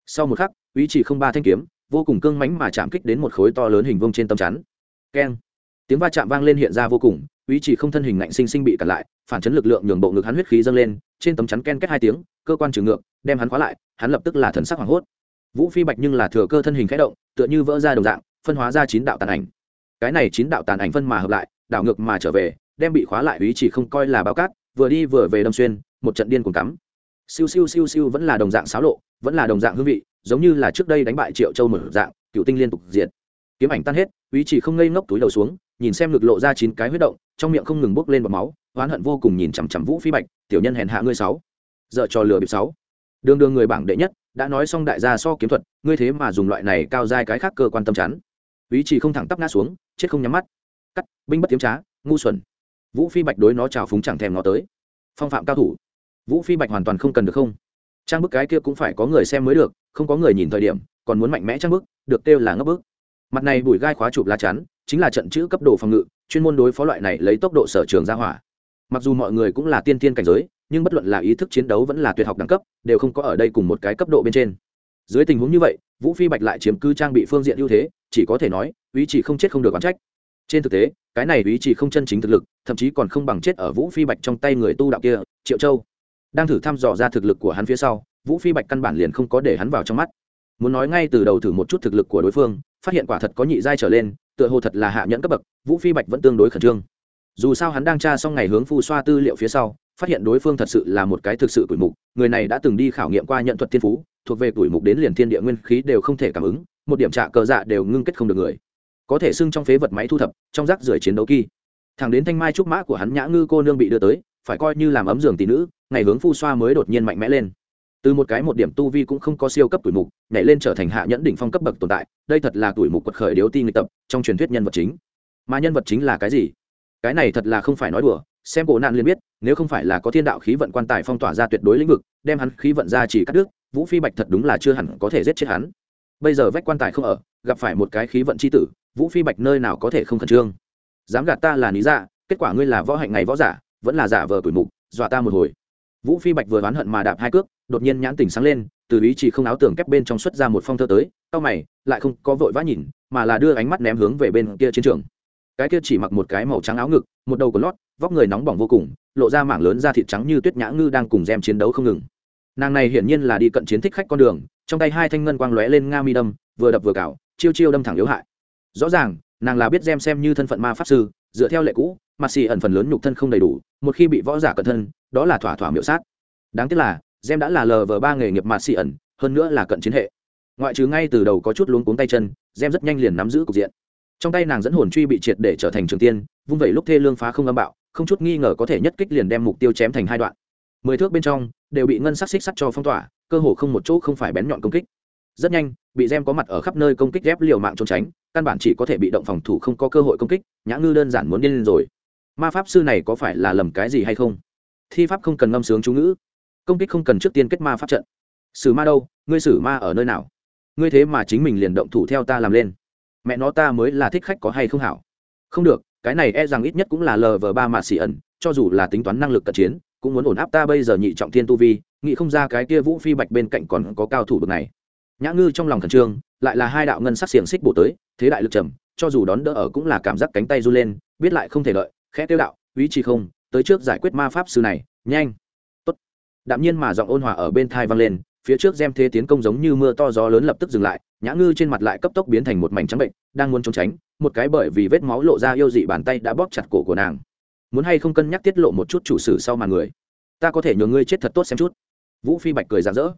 Sau một khắc, ý chỉ không ba thanh kiếm, vô cùng cương mãnh mà chạm kích đến một khối to lớn hình vông trên tấm chắn. Keng. Tiếng va chạm vang lên hiện ra vô cùng, ý chỉ không thân hình ngạnh sinh sinh bị cản lại, phản chấn lực lượng nhường bộ ngực hắn huyết khí dâng lên, trên tấm chắn ken kết hai tiếng, cơ quan trừ ngược, đem hắn khóa lại, hắn lập tức là thần sắc hoảng hốt. Vũ phi bạch nhưng là thừa cơ thân hình khẽ động, tựa như vỡ ra đồng dạng phân hóa ra chín đạo tàn ảnh. Cái này chín đạo tàn ảnh phân mà hợp lại, đảo ngược mà trở về, đem bị khóa lại ý chỉ không coi là bao cát, vừa đi vừa về đâm xuyên, một trận điên cuồng cắm. Siêu siêu siêu siêu vẫn là đồng dạng xáo lộ, vẫn là đồng dạng hương vị, giống như là trước đây đánh bại triệu châu mở dạng, cựu tinh liên tục diệt. Kiếm ảnh tan hết, ý chỉ không ngây ngốc túi đầu xuống, nhìn xem ngực lộ ra chín cái huyết động, trong miệng không ngừng bốc lên bọt máu, oán hận vô cùng nhìn chằm chằm vũ phi bạch, tiểu nhân hèn hạ ngươi sáu dợ trò lừa bịp sáu. Đường đường người bảng đệ nhất, đã nói xong đại gia so kiếm thuật, ngươi thế mà dùng loại này cao dai cái khác cơ quan tâm chắn ý chỉ không thẳng tắp ngã xuống, chết không nhắm mắt. Cắt, binh bất tiếm trá, ngu xuẩn. Vũ phi bạch đối nó trào phúng chẳng thèm nó tới. Phong phạm cao thủ. Vũ phi bạch hoàn toàn không cần được không? Trang bức cái kia cũng phải có người xem mới được, không có người nhìn thời điểm, còn muốn mạnh mẽ trang bức, được kêu là ngấp bức. Mặt này bùi gai khóa chụp lá chắn, chính là trận chữ cấp độ phòng ngự, chuyên môn đối phó loại này lấy tốc độ sở trường ra hỏa. Mặc dù mọi người cũng là tiên tiên cảnh giới, nhưng bất luận là ý thức chiến đấu vẫn là tuyệt học đẳng cấp, đều không có ở đây cùng một cái cấp độ bên trên dưới tình huống như vậy, vũ phi bạch lại chiếm cứ trang bị phương diện ưu thế, chỉ có thể nói, ý chỉ không chết không được oán trách. Trên thực tế, cái này ý chỉ không chân chính thực lực, thậm chí còn không bằng chết ở vũ phi bạch trong tay người tu đạo kia, triệu châu. Đang thử thăm dò ra thực lực của hắn phía sau, vũ phi bạch căn bản liền không có để hắn vào trong mắt. Muốn nói ngay từ đầu thử một chút thực lực của đối phương, phát hiện quả thật có nhị giai trở lên, tựa hồ thật là hạ nhẫn cấp bậc, vũ phi bạch vẫn tương đối khẩn trương. Dù sao hắn đang tra xong ngày hướng phu xoa tư liệu phía sau, phát hiện đối phương thật sự là một cái thực sự tuổi mục, người này đã từng đi khảo nghiệm qua nhận thuật thiên phú thuộc về tuổi mục đến liền thiên địa nguyên khí đều không thể cảm ứng, một điểm trạ cờ dạ đều ngưng kết không được người. Có thể xưng trong phế vật máy thu thập, trong rác rưởi chiến đấu kỳ. Thẳng đến thanh mai trúc mã của hắn nhã ngư cô nương bị đưa tới, phải coi như làm ấm giường tỷ nữ, ngày hướng phu xoa mới đột nhiên mạnh mẽ lên. Từ một cái một điểm tu vi cũng không có siêu cấp tuổi mục, nhảy lên trở thành hạ nhẫn đỉnh phong cấp bậc tồn tại, đây thật là tuổi mục quật khởi điếu ti nghịch tập, trong truyền thuyết nhân vật chính. Mà nhân vật chính là cái gì? Cái này thật là không phải nói đùa, xem cổ nạn liền biết, nếu không phải là có thiên đạo khí vận quan tài phong tỏa ra tuyệt đối lĩnh vực, đem hắn khí vận ra chỉ cắt đứt vũ phi bạch thật đúng là chưa hẳn có thể giết chết hắn. Bây giờ vách quan tài không ở, gặp phải một cái khí vận c h i tử, vũ phi bạch nơi nào có thể không khẩn trương? Dám gạt ta là lý dạ kết quả ngươi là võ hạnh ngày võ giả, vẫn là giả vờ tuổi mục, dọa ta một hồi. Vũ phi bạch vừa oán hận mà đạp hai cước, đột nhiên nhãn tỉnh sáng lên, từ ý chỉ không áo tưởng kép bên trong xuất ra một phong thơ tới tao mày, lại không có vội vã nhìn, mà là đưa ánh mắt ném hướng về bên kia chiến trường. Cái kia chỉ mặc một cái màu trắng áo ngực, một đầu của lót, vóc người nóng bỏng vô cùng, lộ ra mảng lớn da thịt trắng như tuyết nhã ngư đang cùng gem chiến đấu không ngừng nàng này hiển nhiên là đi cận chiến thích khách con đường, trong tay hai thanh ngân quang lóe lên nga mi đâm, vừa đập vừa cào, chiêu chiêu đâm thẳng yếu hại. Rõ ràng, nàng là biết gem xem như thân phận ma pháp sư, dựa theo lệ cũ mặt xì ẩn phần lớn nhục thân không đầy đủ, một khi bị võ giả cận thân, đó là thỏa thỏa miểu sát. Đáng tiếc là, gem đã là lờ vờ ba nghề nghiệp mặt xì ẩn, hơn nữa là cận chiến hệ. Ngoại trừ ngay từ đầu có chút luống cuống tay chân, gem rất nhanh liền nắm giữ cục diện. Trong tay nàng dẫn hồn truy bị triệt để trở thành trường tiên, vung vẩy lúc thê lương phá không âm bạo, không chút nghi ngờ có thể nhất kích liền đem mục tiêu chém thành hai đoạn mười thước bên trong đều bị ngân sắc xích sắt cho phong tỏa, cơ hồ không một chỗ không phải bén nhọn công kích. Rất nhanh, bị gem có mặt ở khắp nơi công kích ghép liều mạng trốn tránh, căn bản chỉ có thể bị động phòng thủ không có cơ hội công kích, nhã ngư đơn giản muốn điên lên rồi. Ma pháp sư này có phải là lầm cái gì hay không? Thi pháp không cần ngâm sướng chú ngữ. Công kích không cần trước tiên kết ma pháp trận. Sử ma đâu? Ngươi sử ma ở nơi nào? Ngươi thế mà chính mình liền động thủ theo ta làm lên. Mẹ nó ta mới là thích khách có hay không hảo? Không được, cái này e rằng ít nhất cũng là lờ vờ ba mạ xỉ ẩn, cho dù là tính toán năng lực cận chiến cũng muốn ổn áp ta bây giờ nhị trọng thiên tu vi, nghĩ không ra cái kia vũ phi bạch bên cạnh còn có cao thủ bậc này. Nhã ngư trong lòng khẩn trương, lại là hai đạo ngân sắc xiềng xích bổ tới, thế đại lực trầm, cho dù đón đỡ ở cũng là cảm giác cánh tay run lên, biết lại không thể lợi khẽ tiêu đạo, ý chí không, tới trước giải quyết ma pháp sư này, nhanh. Tốt. Đạm nhiên mà giọng ôn hòa ở bên thai vang lên, phía trước gem thế tiến công giống như mưa to gió lớn lập tức dừng lại, nhã ngư trên mặt lại cấp tốc biến thành một mảnh trắng bệnh, đang muốn trốn tránh, một cái bởi vì vết máu lộ ra yêu dị bàn tay đã bóp chặt cổ của nàng muốn hay không cân nhắc tiết lộ một chút chủ sử sau mà người? Ta có thể nhờ ngươi chết thật tốt xem chút. Vũ phi bạch cười rạng rỡ.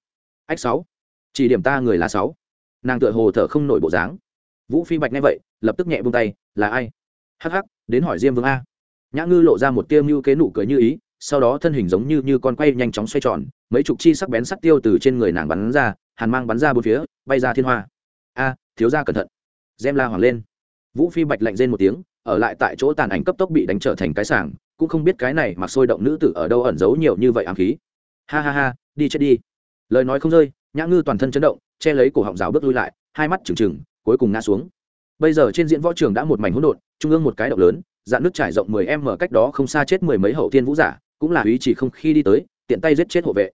Ách sáu. Chỉ điểm ta người là sáu. Nàng tựa hồ thở không nổi bộ dáng. Vũ phi bạch nghe vậy, lập tức nhẹ buông tay, là ai? Hắc hắc, đến hỏi diêm vương a. Nhã ngư lộ ra một tiêu mưu kế nụ cười như ý, sau đó thân hình giống như như con quay nhanh chóng xoay tròn, mấy chục chi sắc bén sắt tiêu từ trên người nàng bắn ra, hàn mang bắn ra bốn phía, bay ra thiên hoa. A, thiếu ra cẩn thận. Gem la hoảng lên. Vũ phi bạch lạnh rên một tiếng ở lại tại chỗ tàn ảnh cấp tốc bị đánh trở thành cái sảng, cũng không biết cái này mặc sôi động nữ tử ở đâu ẩn giấu nhiều như vậy ám khí. Ha ha ha, đi chết đi. Lời nói không rơi, nhã ngư toàn thân chấn động, che lấy cổ họng rào bước lui lại, hai mắt trừng trừng, cuối cùng ngã xuống. Bây giờ trên diễn võ trường đã một mảnh hỗn độn, trung ương một cái động lớn, dạn nước trải rộng mười em mở cách đó không xa chết mười mấy hậu thiên vũ giả, cũng là ý chỉ không khi đi tới, tiện tay giết chết hộ vệ.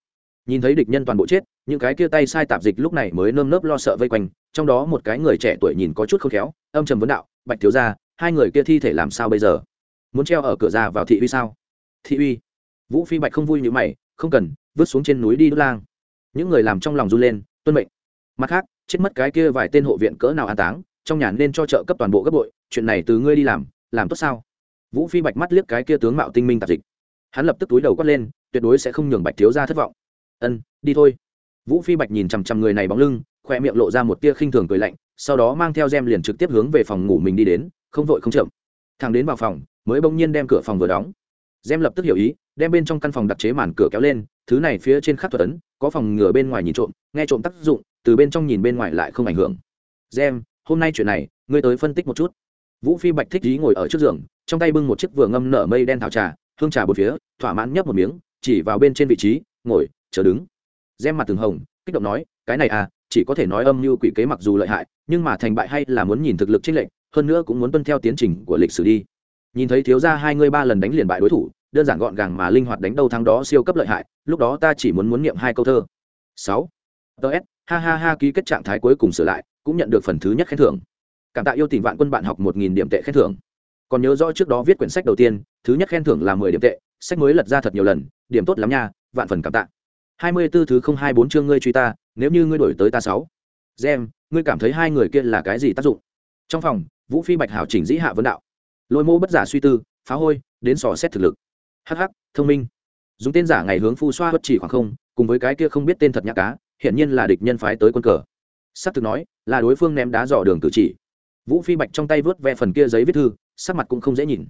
Nhìn thấy địch nhân toàn bộ chết, những cái kia tay sai tạp dịch lúc này mới nơm nớp lo sợ vây quanh, trong đó một cái người trẻ tuổi nhìn có chút khôn khéo, âm trầm vấn đạo, bạch thiếu gia hai người kia thi thể làm sao bây giờ? Muốn treo ở cửa ra vào thị uy sao? Thị uy? Vũ phi bạch không vui như mày, không cần, vứt xuống trên núi đi đốt lang. Những người làm trong lòng run lên, tuân mệnh. Mặt khác, chết mất cái kia vài tên hộ viện cỡ nào an táng, trong nhà nên cho trợ cấp toàn bộ gấp bội, chuyện này từ ngươi đi làm làm tốt sao? Vũ phi bạch mắt liếc cái kia tướng mạo tinh minh tạp dịch. Hắn lập tức túi đầu quát lên, tuyệt đối sẽ không nhường bạch thiếu ra thất vọng. Ân, đi thôi. Vũ phi bạch nhìn chằm chằm người này bóng lưng khoe miệng lộ ra một tia khinh thường cười lạnh, sau đó mang theo gem liền trực tiếp hướng về phòng ngủ mình đi đến không vội không chậm. Thằng đến vào phòng, mới bỗng nhiên đem cửa phòng vừa đóng. Gem lập tức hiểu ý, đem bên trong căn phòng đặt chế màn cửa kéo lên, thứ này phía trên khắc thuật ấn, có phòng ngừa bên ngoài nhìn trộm, nghe trộm tác dụng, từ bên trong nhìn bên ngoài lại không ảnh hưởng. Gem hôm nay chuyện này, ngươi tới phân tích một chút. Vũ phi bạch thích ý ngồi ở trước giường, trong tay bưng một chiếc vừa ngâm nở mây đen thảo trà, hương trà một phía, thỏa mãn nhấp một miếng, chỉ vào bên trên vị trí, ngồi, chờ đứng. Gem mặt từng hồng, kích động nói, cái này à chỉ có thể nói âm như quỷ kế mặc dù lợi hại, nhưng mà thành bại hay là muốn nhìn thực lực trên lệnh hơn nữa cũng muốn tuân theo tiến trình của lịch sử đi. Nhìn thấy thiếu gia hai ngươi ba lần đánh liền bại đối thủ, đơn giản gọn gàng mà linh hoạt đánh đầu thắng đó siêu cấp lợi hại, lúc đó ta chỉ muốn muốn niệm hai câu thơ. Sáu. Ts ha ha ha, ký kết trạng thái cuối cùng sửa lại, cũng nhận được phần thứ nhất khen thưởng. Cảm tạ yêu tình vạn quân bạn học một nghìn điểm tệ khen thưởng. Còn nhớ rõ trước đó viết quyển sách đầu tiên, thứ nhất khen thưởng là mười điểm tệ, sách mới lật ra thật nhiều lần, điểm tốt lắm nha, vạn phần cảm tạ. Hai mươi b ố thứ không hai bốn chương ngươi truy ta, nếu như ngươi đổi tới ta sáu. Gem, ngươi cảm thấy hai người kia là cái gì tác dụng? Trong phòng vũ phi bạch hảo chỉnh dĩ hạ vấn đạo. Lôi mô bất giả suy tư, phá hôi, đến sò xét thực lực. Hh thông minh. Dùng tên giả ngày hướng phu xoa bất chỉ khoảng không, cùng với cái kia không biết tên thật nhạc cá hiện nhiên là địch nhân phái tới quân cờ. S ắ c thực nói, là đối phương ném đá dò đường cử chỉ. Vũ phi bạch trong tay vớt ve phần kia giấy viết thư, sắc mặt cũng không dễ nhìn.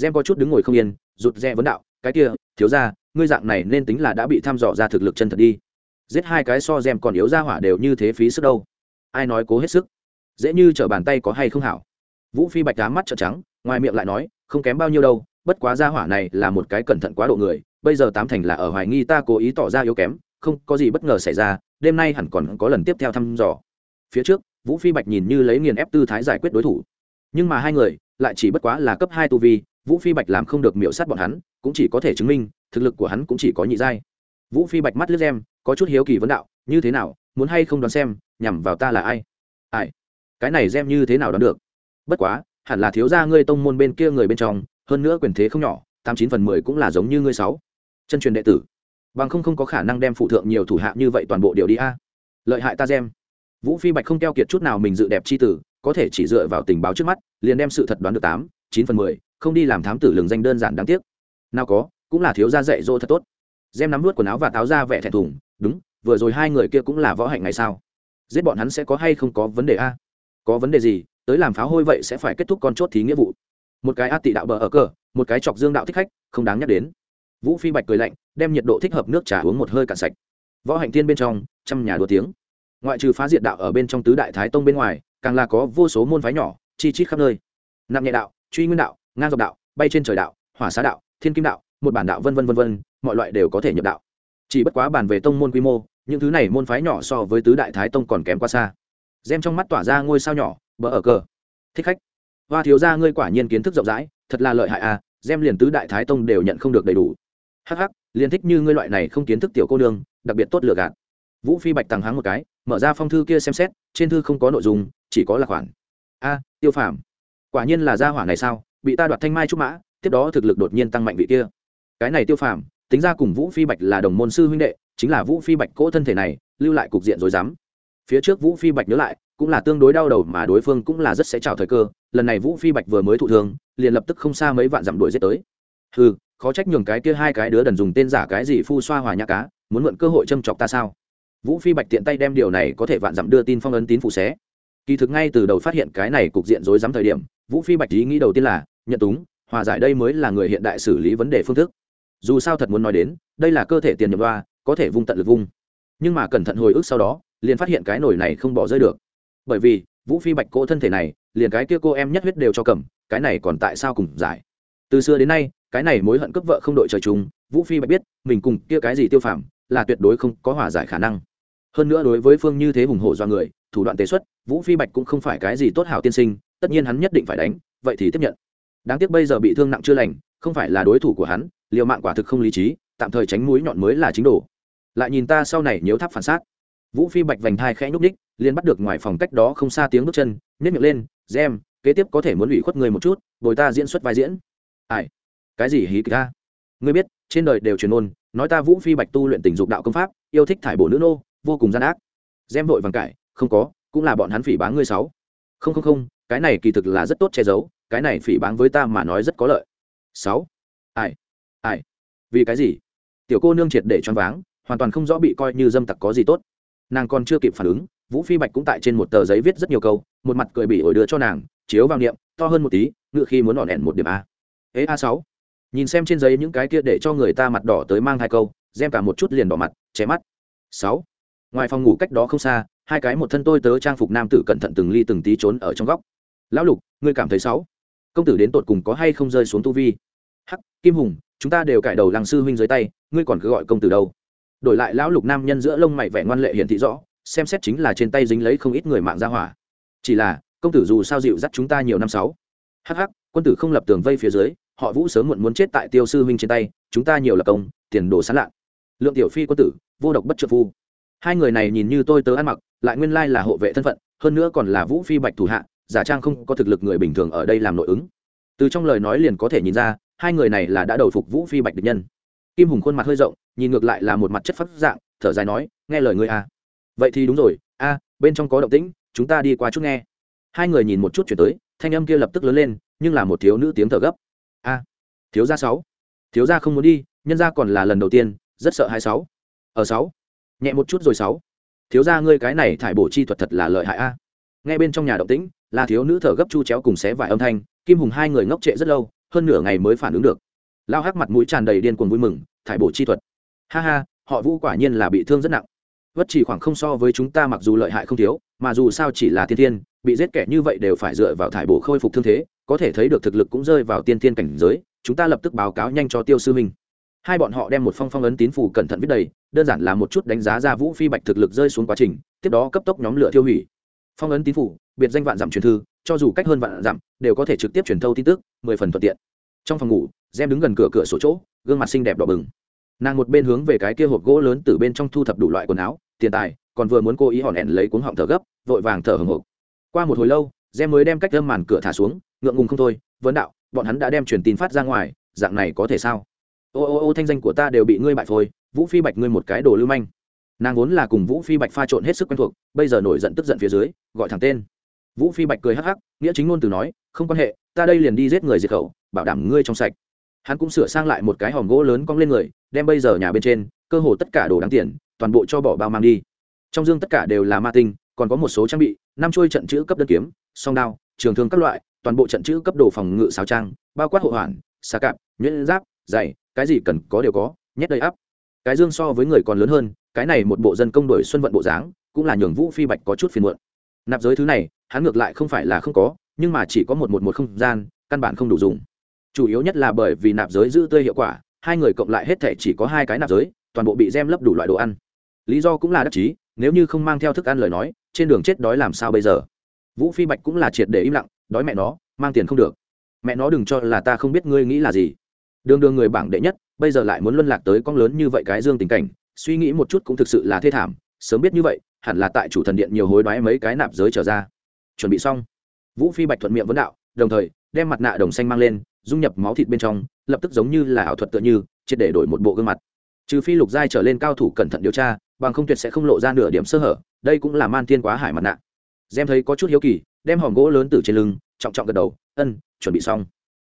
Gem có chút đứng ngồi không yên, rụt rè vấn đạo, cái kia, thiếu ra ngươi dạng này nên tính là đã bị thăm dò ra thực lực chân thật đi. Giết hai cái so gem còn yếu ra hỏa đều như thế phí sức đâu. Ai nói cố hết sức? Dễ như t r ở bàn tay có hay không hảo? Vũ phi bạch đá mắt trợn trắng, ngoài miệng lại nói, không kém bao nhiêu đâu, bất quá ra hỏa này là một cái cẩn thận quá độ người, bây giờ tám thành là ở hoài nghi ta cố ý tỏ ra yếu kém, không có gì bất ngờ xảy ra, đêm nay hẳn còn có lần tiếp theo thăm dò. Phía trước, vũ phi bạch nhìn như lấy nghiền ép tư thái giải quyết đối thủ. Nhưng mà hai người, lại chỉ bất quá là cấp hai tu vi, vũ phi bạch làm không được miễu sát bọn hắn, cũng chỉ có thể chứng minh, thực lực của hắn cũng chỉ có nhị giai. Vũ phi bạch mắt lướt em có chút hiếu kỳ vấn đạo, như thế nào, muốn hay không đoán xem, nhằm vào ta là ai? Ai? Cái này xem như thế nào đoán được? Bất quá, hẳn là thiếu gia ngươi tông môn bên kia người bên trong, hơn nữa quyền thế không nhỏ, tám chín phần mười cũng là giống như ngươi sáu. Chân truyền đệ tử. Bằng không không có khả năng đem phụ thượng nhiều thủ hạ như vậy toàn bộ điều đi a. Lợi hại ta xem. Vũ phi bạch không keo kiệt chút nào mình dự đẹp c h i tử, có thể chỉ dựa vào tình báo trước mắt, liền đem sự thật đoán được tám, chín phần mười, không đi làm thám tử lường danh đơn giản đáng tiếc. Nào có, cũng là thiếu gia dạy dỗ thật tốt. Gem nắm vớt quần áo và táo ra vẻ thẹn thùng, đúng, vừa rồi hai người kia cũng là võ hạnh ngày sao? Giết bọn hắn sẽ có hay không có vấn đề a? Có vấn đề gì tới làm pháo hôi vậy sẽ phải kết thúc con chốt thí nghĩa vụ. Một cái át tị đạo bờ ở cờ, một cái chọc dương đạo thích khách, không đáng nhắc đến. Vũ phi bạch cười lạnh, đem nhiệt độ thích hợp nước trà uống một hơi cạn sạch. Võ hạnh thiên bên trong, trăm nhà đua tiếng. Ngoại trừ phá diệt đạo ở bên trong tứ đại thái tông bên ngoài, càng là có vô số môn phái nhỏ, chi chít khắp nơi. Nặng nhẹ đạo, truy nguyên đạo, ngang dọc đạo, bay trên trời đạo, hỏa xá đạo, thiên kim đạo, một bản đạo vân vân vân vân, mọi loại đều có thể nhập đạo. Chỉ bất quá bàn về tông môn quy mô, những thứ này môn phái nhỏ so với tứ đại thái tông còn kém quá xa. Gem trong mắt tỏa ra ngôi sao nhỏ bờ ở cờ. Thích khách. Hoa thiếu gia ngươi quả nhiên kiến thức rộng rãi, thật là lợi hại à gem liền tứ đại thái tông đều nhận không được đầy đủ. Hắc hắc, liền thích như ngươi loại này không kiến thức tiểu cô nương, đặc biệt tốt lựa gạt. Vũ phi bạch tăng háng một cái, mở ra phong thư kia xem xét, trên thư không có nội dung, chỉ có là khoản. A, tiêu phàm. Quả nhiên là gia hỏa này sao, bị ta đoạt thanh mai trúc mã, tiếp đó thực lực đột nhiên tăng mạnh vị kia. Cái này tiêu phàm, tính ra cùng vũ phi bạch là đồng môn sư huynh đệ, chính là vũ phi bạch cỗ thân thể này, lưu lại cục diện rồi dám phía trước vũ phi bạch nhớ lại, cũng là tương đối đau đầu mà đối phương cũng là rất sẽ chào thời cơ, lần này vũ phi bạch vừa mới thụ thương, liền lập tức không xa mấy vạn dặm đuổi giết tới. Ừ khó trách nhường cái kia hai cái đứa đần dùng tên giả cái gì phu xoa hòa nhã cá, muốn mượn cơ hội châm chọc ta sao? Vũ phi bạch tiện tay đem điều này có thể vạn dặm đưa tin phong ấn tín phụ xé. Kỳ thực ngay từ đầu phát hiện cái này cục diện rối rắm thời điểm, vũ phi bạch ý nghĩ đầu tiên là, nhận túng, hòa giải đây mới là người hiện đại xử lý vấn đề phương thức. Dù sao thật muốn nói đến, đây là cơ thể tiền nhập đoa, có thể vung tận lực vung. Nhưng mà cẩn thận hồi ức sau đó liền phát hiện cái nổi này không bỏ rơi được. Bởi vì, vũ phi bạch cỗ thân thể này, liền cái kia cô em nhất huyết đều cho cầm, cái này còn tại sao cùng giải? Từ xưa đến nay, cái này mối hận cướp vợ không đội trời chung, vũ phi bạch biết, mình cùng kia cái gì tiêu phạm là tuyệt đối không có hòa giải khả năng. Hơn nữa đối với phương như thế hùng hổ do người, thủ đoạn tế xuất, vũ phi bạch cũng không phải cái gì tốt hảo tiên sinh, tất nhiên hắn nhất định phải đánh, vậy thì tiếp nhận. Đáng tiếc bây giờ bị thương nặng chưa lành, không phải là đối thủ của hắn, liều mạng quả thực không lý trí, tạm thời tránh mũi nhọn mới là chính đồ. Lại nhìn ta sau này, nếu tháp phản xác vũ phi bạch vành thai khẽ nhúc đích liền bắt được ngoài phòng cách đó không xa tiếng bước chân nhét miệng lên, gem, kế tiếp có thể muốn ủy khuất người một chút, bồi ta diễn xuất vai diễn. Ai? Cái gì hí kịch ta ngươi biết, trên đời đều truyền ôn nói ta vũ phi bạch tu luyện tình dục đạo công pháp, yêu thích thải bổ nữ nô, vô cùng gian ác. Gem vội vàng cải không có, cũng là bọn hắn phỉ báng ngươi sáu. Không không không, cái này kỳ thực là rất tốt che giấu, cái này phỉ báng với ta mà nói rất có lợi. Sáu? Ai? Ai? Vì cái gì? Tiểu cô nương triệt để choáng váng, hoàn toàn không rõ bị coi như dâm tặc có gì tốt nàng còn chưa kịp phản ứng, vũ phi bạch cũng tại trên một tờ giấy viết rất nhiều câu, một mặt cười bị ổi đưa cho nàng, chiếu vào niệm, to hơn một tí ngự khi muốn ỏn ẻn một điểm a. Ế a sáu. Nhìn xem trên giấy những cái kia để cho người ta mặt đỏ tới mang hai câu xem cả một chút liền đỏ mặt ché mắt. Sáu. Ngoài phòng ngủ cách đó không xa, hai cái một thân tôi tớ trang phục nam tử cẩn thận từng ly từng tí trốn ở trong góc. Lão lục, ngươi cảm thấy sáu? Công tử đến tột cùng có hay không rơi xuống tu vi? Hắc, kim hùng, chúng ta đều cải đầu làng sư huynh dưới tay, ngươi còn cứ gọi công tử đâu? Đổi lại lão lục nam nhân giữa lông mày vẻ ngoan lệ hiển thị rõ, xem xét chính là trên tay dính lấy không ít người mạng ra hỏa. Chỉ là, công tử dù sao dịu dắt chúng ta nhiều năm sáu. Hh quân tử không lập tường vây phía dưới, họ vũ sớm muộn muốn chết tại tiêu sư huynh trên tay, chúng ta nhiều lập công, tiền đồ sán lạ lượng tiểu phi quân tử, vô độc bất trợ phu. Hai người này nhìn như tôi tớ ăn mặc, lại nguyên lai là hộ vệ thân phận, hơn nữa còn là vũ phi bạch thủ hạ, giả trang không có thực lực người bình thường ở đây làm nội ứng. Từ trong lời nói liền có thể nhìn ra, hai người này là đã đầu phục vũ phi bạch địch nhân kim hùng khuôn mặt hơi rộng, nhìn ngược lại là một mặt chất phát dạng, thở dài nói, nghe lời ngươi a à. vậy thì đúng rồi, a, bên trong có động tĩnh, chúng ta đi qua chút nghe. Hai người nhìn một chút chuyển tới, thanh âm kia lập tức lớn lên, nhưng là một thiếu nữ tiếng thở gấp. A, thiếu gia sáu, thiếu gia không muốn đi, nhân gia còn là lần đầu tiên, rất sợ hai sáu. Ở sáu, nhẹ một chút rồi sáu. Thiếu gia ngươi cái này thải bổ chi thuật thật là lợi hại a. Nghe bên trong nhà động tĩnh, là thiếu nữ thở gấp chu chéo cùng xé vài âm thanh, kim hùng hai người ngốc trệ rất lâu, hơn nửa ngày mới phản ứng được lao hắc mặt mũi tràn đầy điên cuồng vui mừng thải bổ chi thuật. Ha ha họ vũ quả nhiên là bị thương rất nặng. Vất chỉ khoảng không so với chúng ta mặc dù lợi hại không thiếu mà dù sao chỉ là tiên thiên bị giết kẻ như vậy đều phải dựa vào thải bổ khôi phục thương thế có thể thấy được thực lực cũng rơi vào tiên thiên cảnh giới chúng ta lập tức báo cáo nhanh cho tiêu sư minh. Hai bọn họ đem một phong phong ấn tín phủ cẩn thận viết đầy đơn giản là một chút đánh giá ra vũ phi bạch thực lực rơi xuống quá trình tiếp đó cấp tốc nhóm lửa tiêu hủy. Phong ấn tín phủ biệt danh vạn giảm truyền thư cho dù cách hơn vạn giảm, đều có thể trực tiếp truyền thâu tin tức mười phần thuận tiện. Trong phòng ngủ gem đứng gần cửa cửa sổ chỗ, gương mặt xinh đẹp đỏ bừng. Nàng một bên hướng về cái kia hộp gỗ lớn từ bên trong thu thập đủ loại quần áo, tiền tài, còn vừa muốn cố ý hòn hẹn lấy cuống họng thở gấp, vội vàng thở hồng hộc. Qua một hồi lâu, gem mới đem cách âm màn cửa thả xuống, ngượng ngùng không thôi, vấn đạo, bọn hắn đã đem truyền tin phát ra ngoài, dạng này có thể sao? Ô ô ô, thanh danh của ta đều bị ngươi bại phôi, vũ phi bạch ngươi một cái đồ lưu manh. Nàng vốn là cùng vũ phi bạch pha trộn hết sức quen thuộc, bây giờ nổi giận tức giận phía dưới, gọi thẳng tên. Vũ phi bạch cười hắc hắc, nghĩa chính ngôn từ nói, không quan hệ, ta đây liền đi giết người diệt khẩu, bảo đảm ngươi trong sạch hắn cũng sửa sang lại một cái hòm gỗ lớn cong lên người, đem bây giờ nhà bên trên, cơ hồ tất cả đồ đáng tiền, toàn bộ cho bỏ bao mang đi. Trong dương tất cả đều là ma tinh, còn có một số trang bị, năm chuôi trận chữ cấp đơn kiếm, song đao, trường thương các loại, toàn bộ trận chữ cấp đồ phòng ngự sáo trang, bao quát hộ hoàn, xà cạp, nhuyễn giáp dày cái gì cần có đều có, nhét đầy ắp. Cái dương so với người còn lớn hơn, cái này một bộ dân công đổi xuân vận bộ dáng, cũng là nhường vũ phi bạch có chút phiền muộn. Nạp giới thứ này, hắn ngược lại không phải là không có, nhưng mà chỉ có một một một không gian, căn bản không đủ dùng chủ yếu nhất là bởi vì nạp giới giữ tươi hiệu quả, hai người cộng lại hết thể chỉ có hai cái nạp giới, toàn bộ bị gem lấp đủ loại đồ ăn. Lý do cũng là đắc chí, nếu như không mang theo thức ăn lời nói, trên đường chết đói làm sao bây giờ? Vũ phi bạch cũng là triệt để im lặng, đói mẹ nó, mang tiền không được. Mẹ nó đừng cho là ta không biết ngươi nghĩ là gì. Đường đường người bảng đệ nhất, bây giờ lại muốn luân lạc tới con lớn như vậy cái dương tình cảnh, suy nghĩ một chút cũng thực sự là thê thảm, sớm biết như vậy, hẳn là tại chủ thần điện nhiều hối đoái mấy cái nạp giới trở ra. Chuẩn bị xong. Vũ phi bạch thuận miệng vấn đạo, đồng thời, đem mặt nạ đồng xanh mang lên dung nhập máu thịt bên trong, lập tức giống như là ảo thuật tựa như, triệt để đổi một bộ gương mặt. Trừ phi lục giai trở lên cao thủ cẩn thận điều tra, bằng không tuyệt sẽ không lộ ra nửa điểm sơ hở, đây cũng là man thiên quá hải mặt nạ. Xem thấy có chút hiếu kỳ, đem hòm gỗ lớn từ trên lưng, trọng trọng gật đầu, ân, chuẩn bị xong.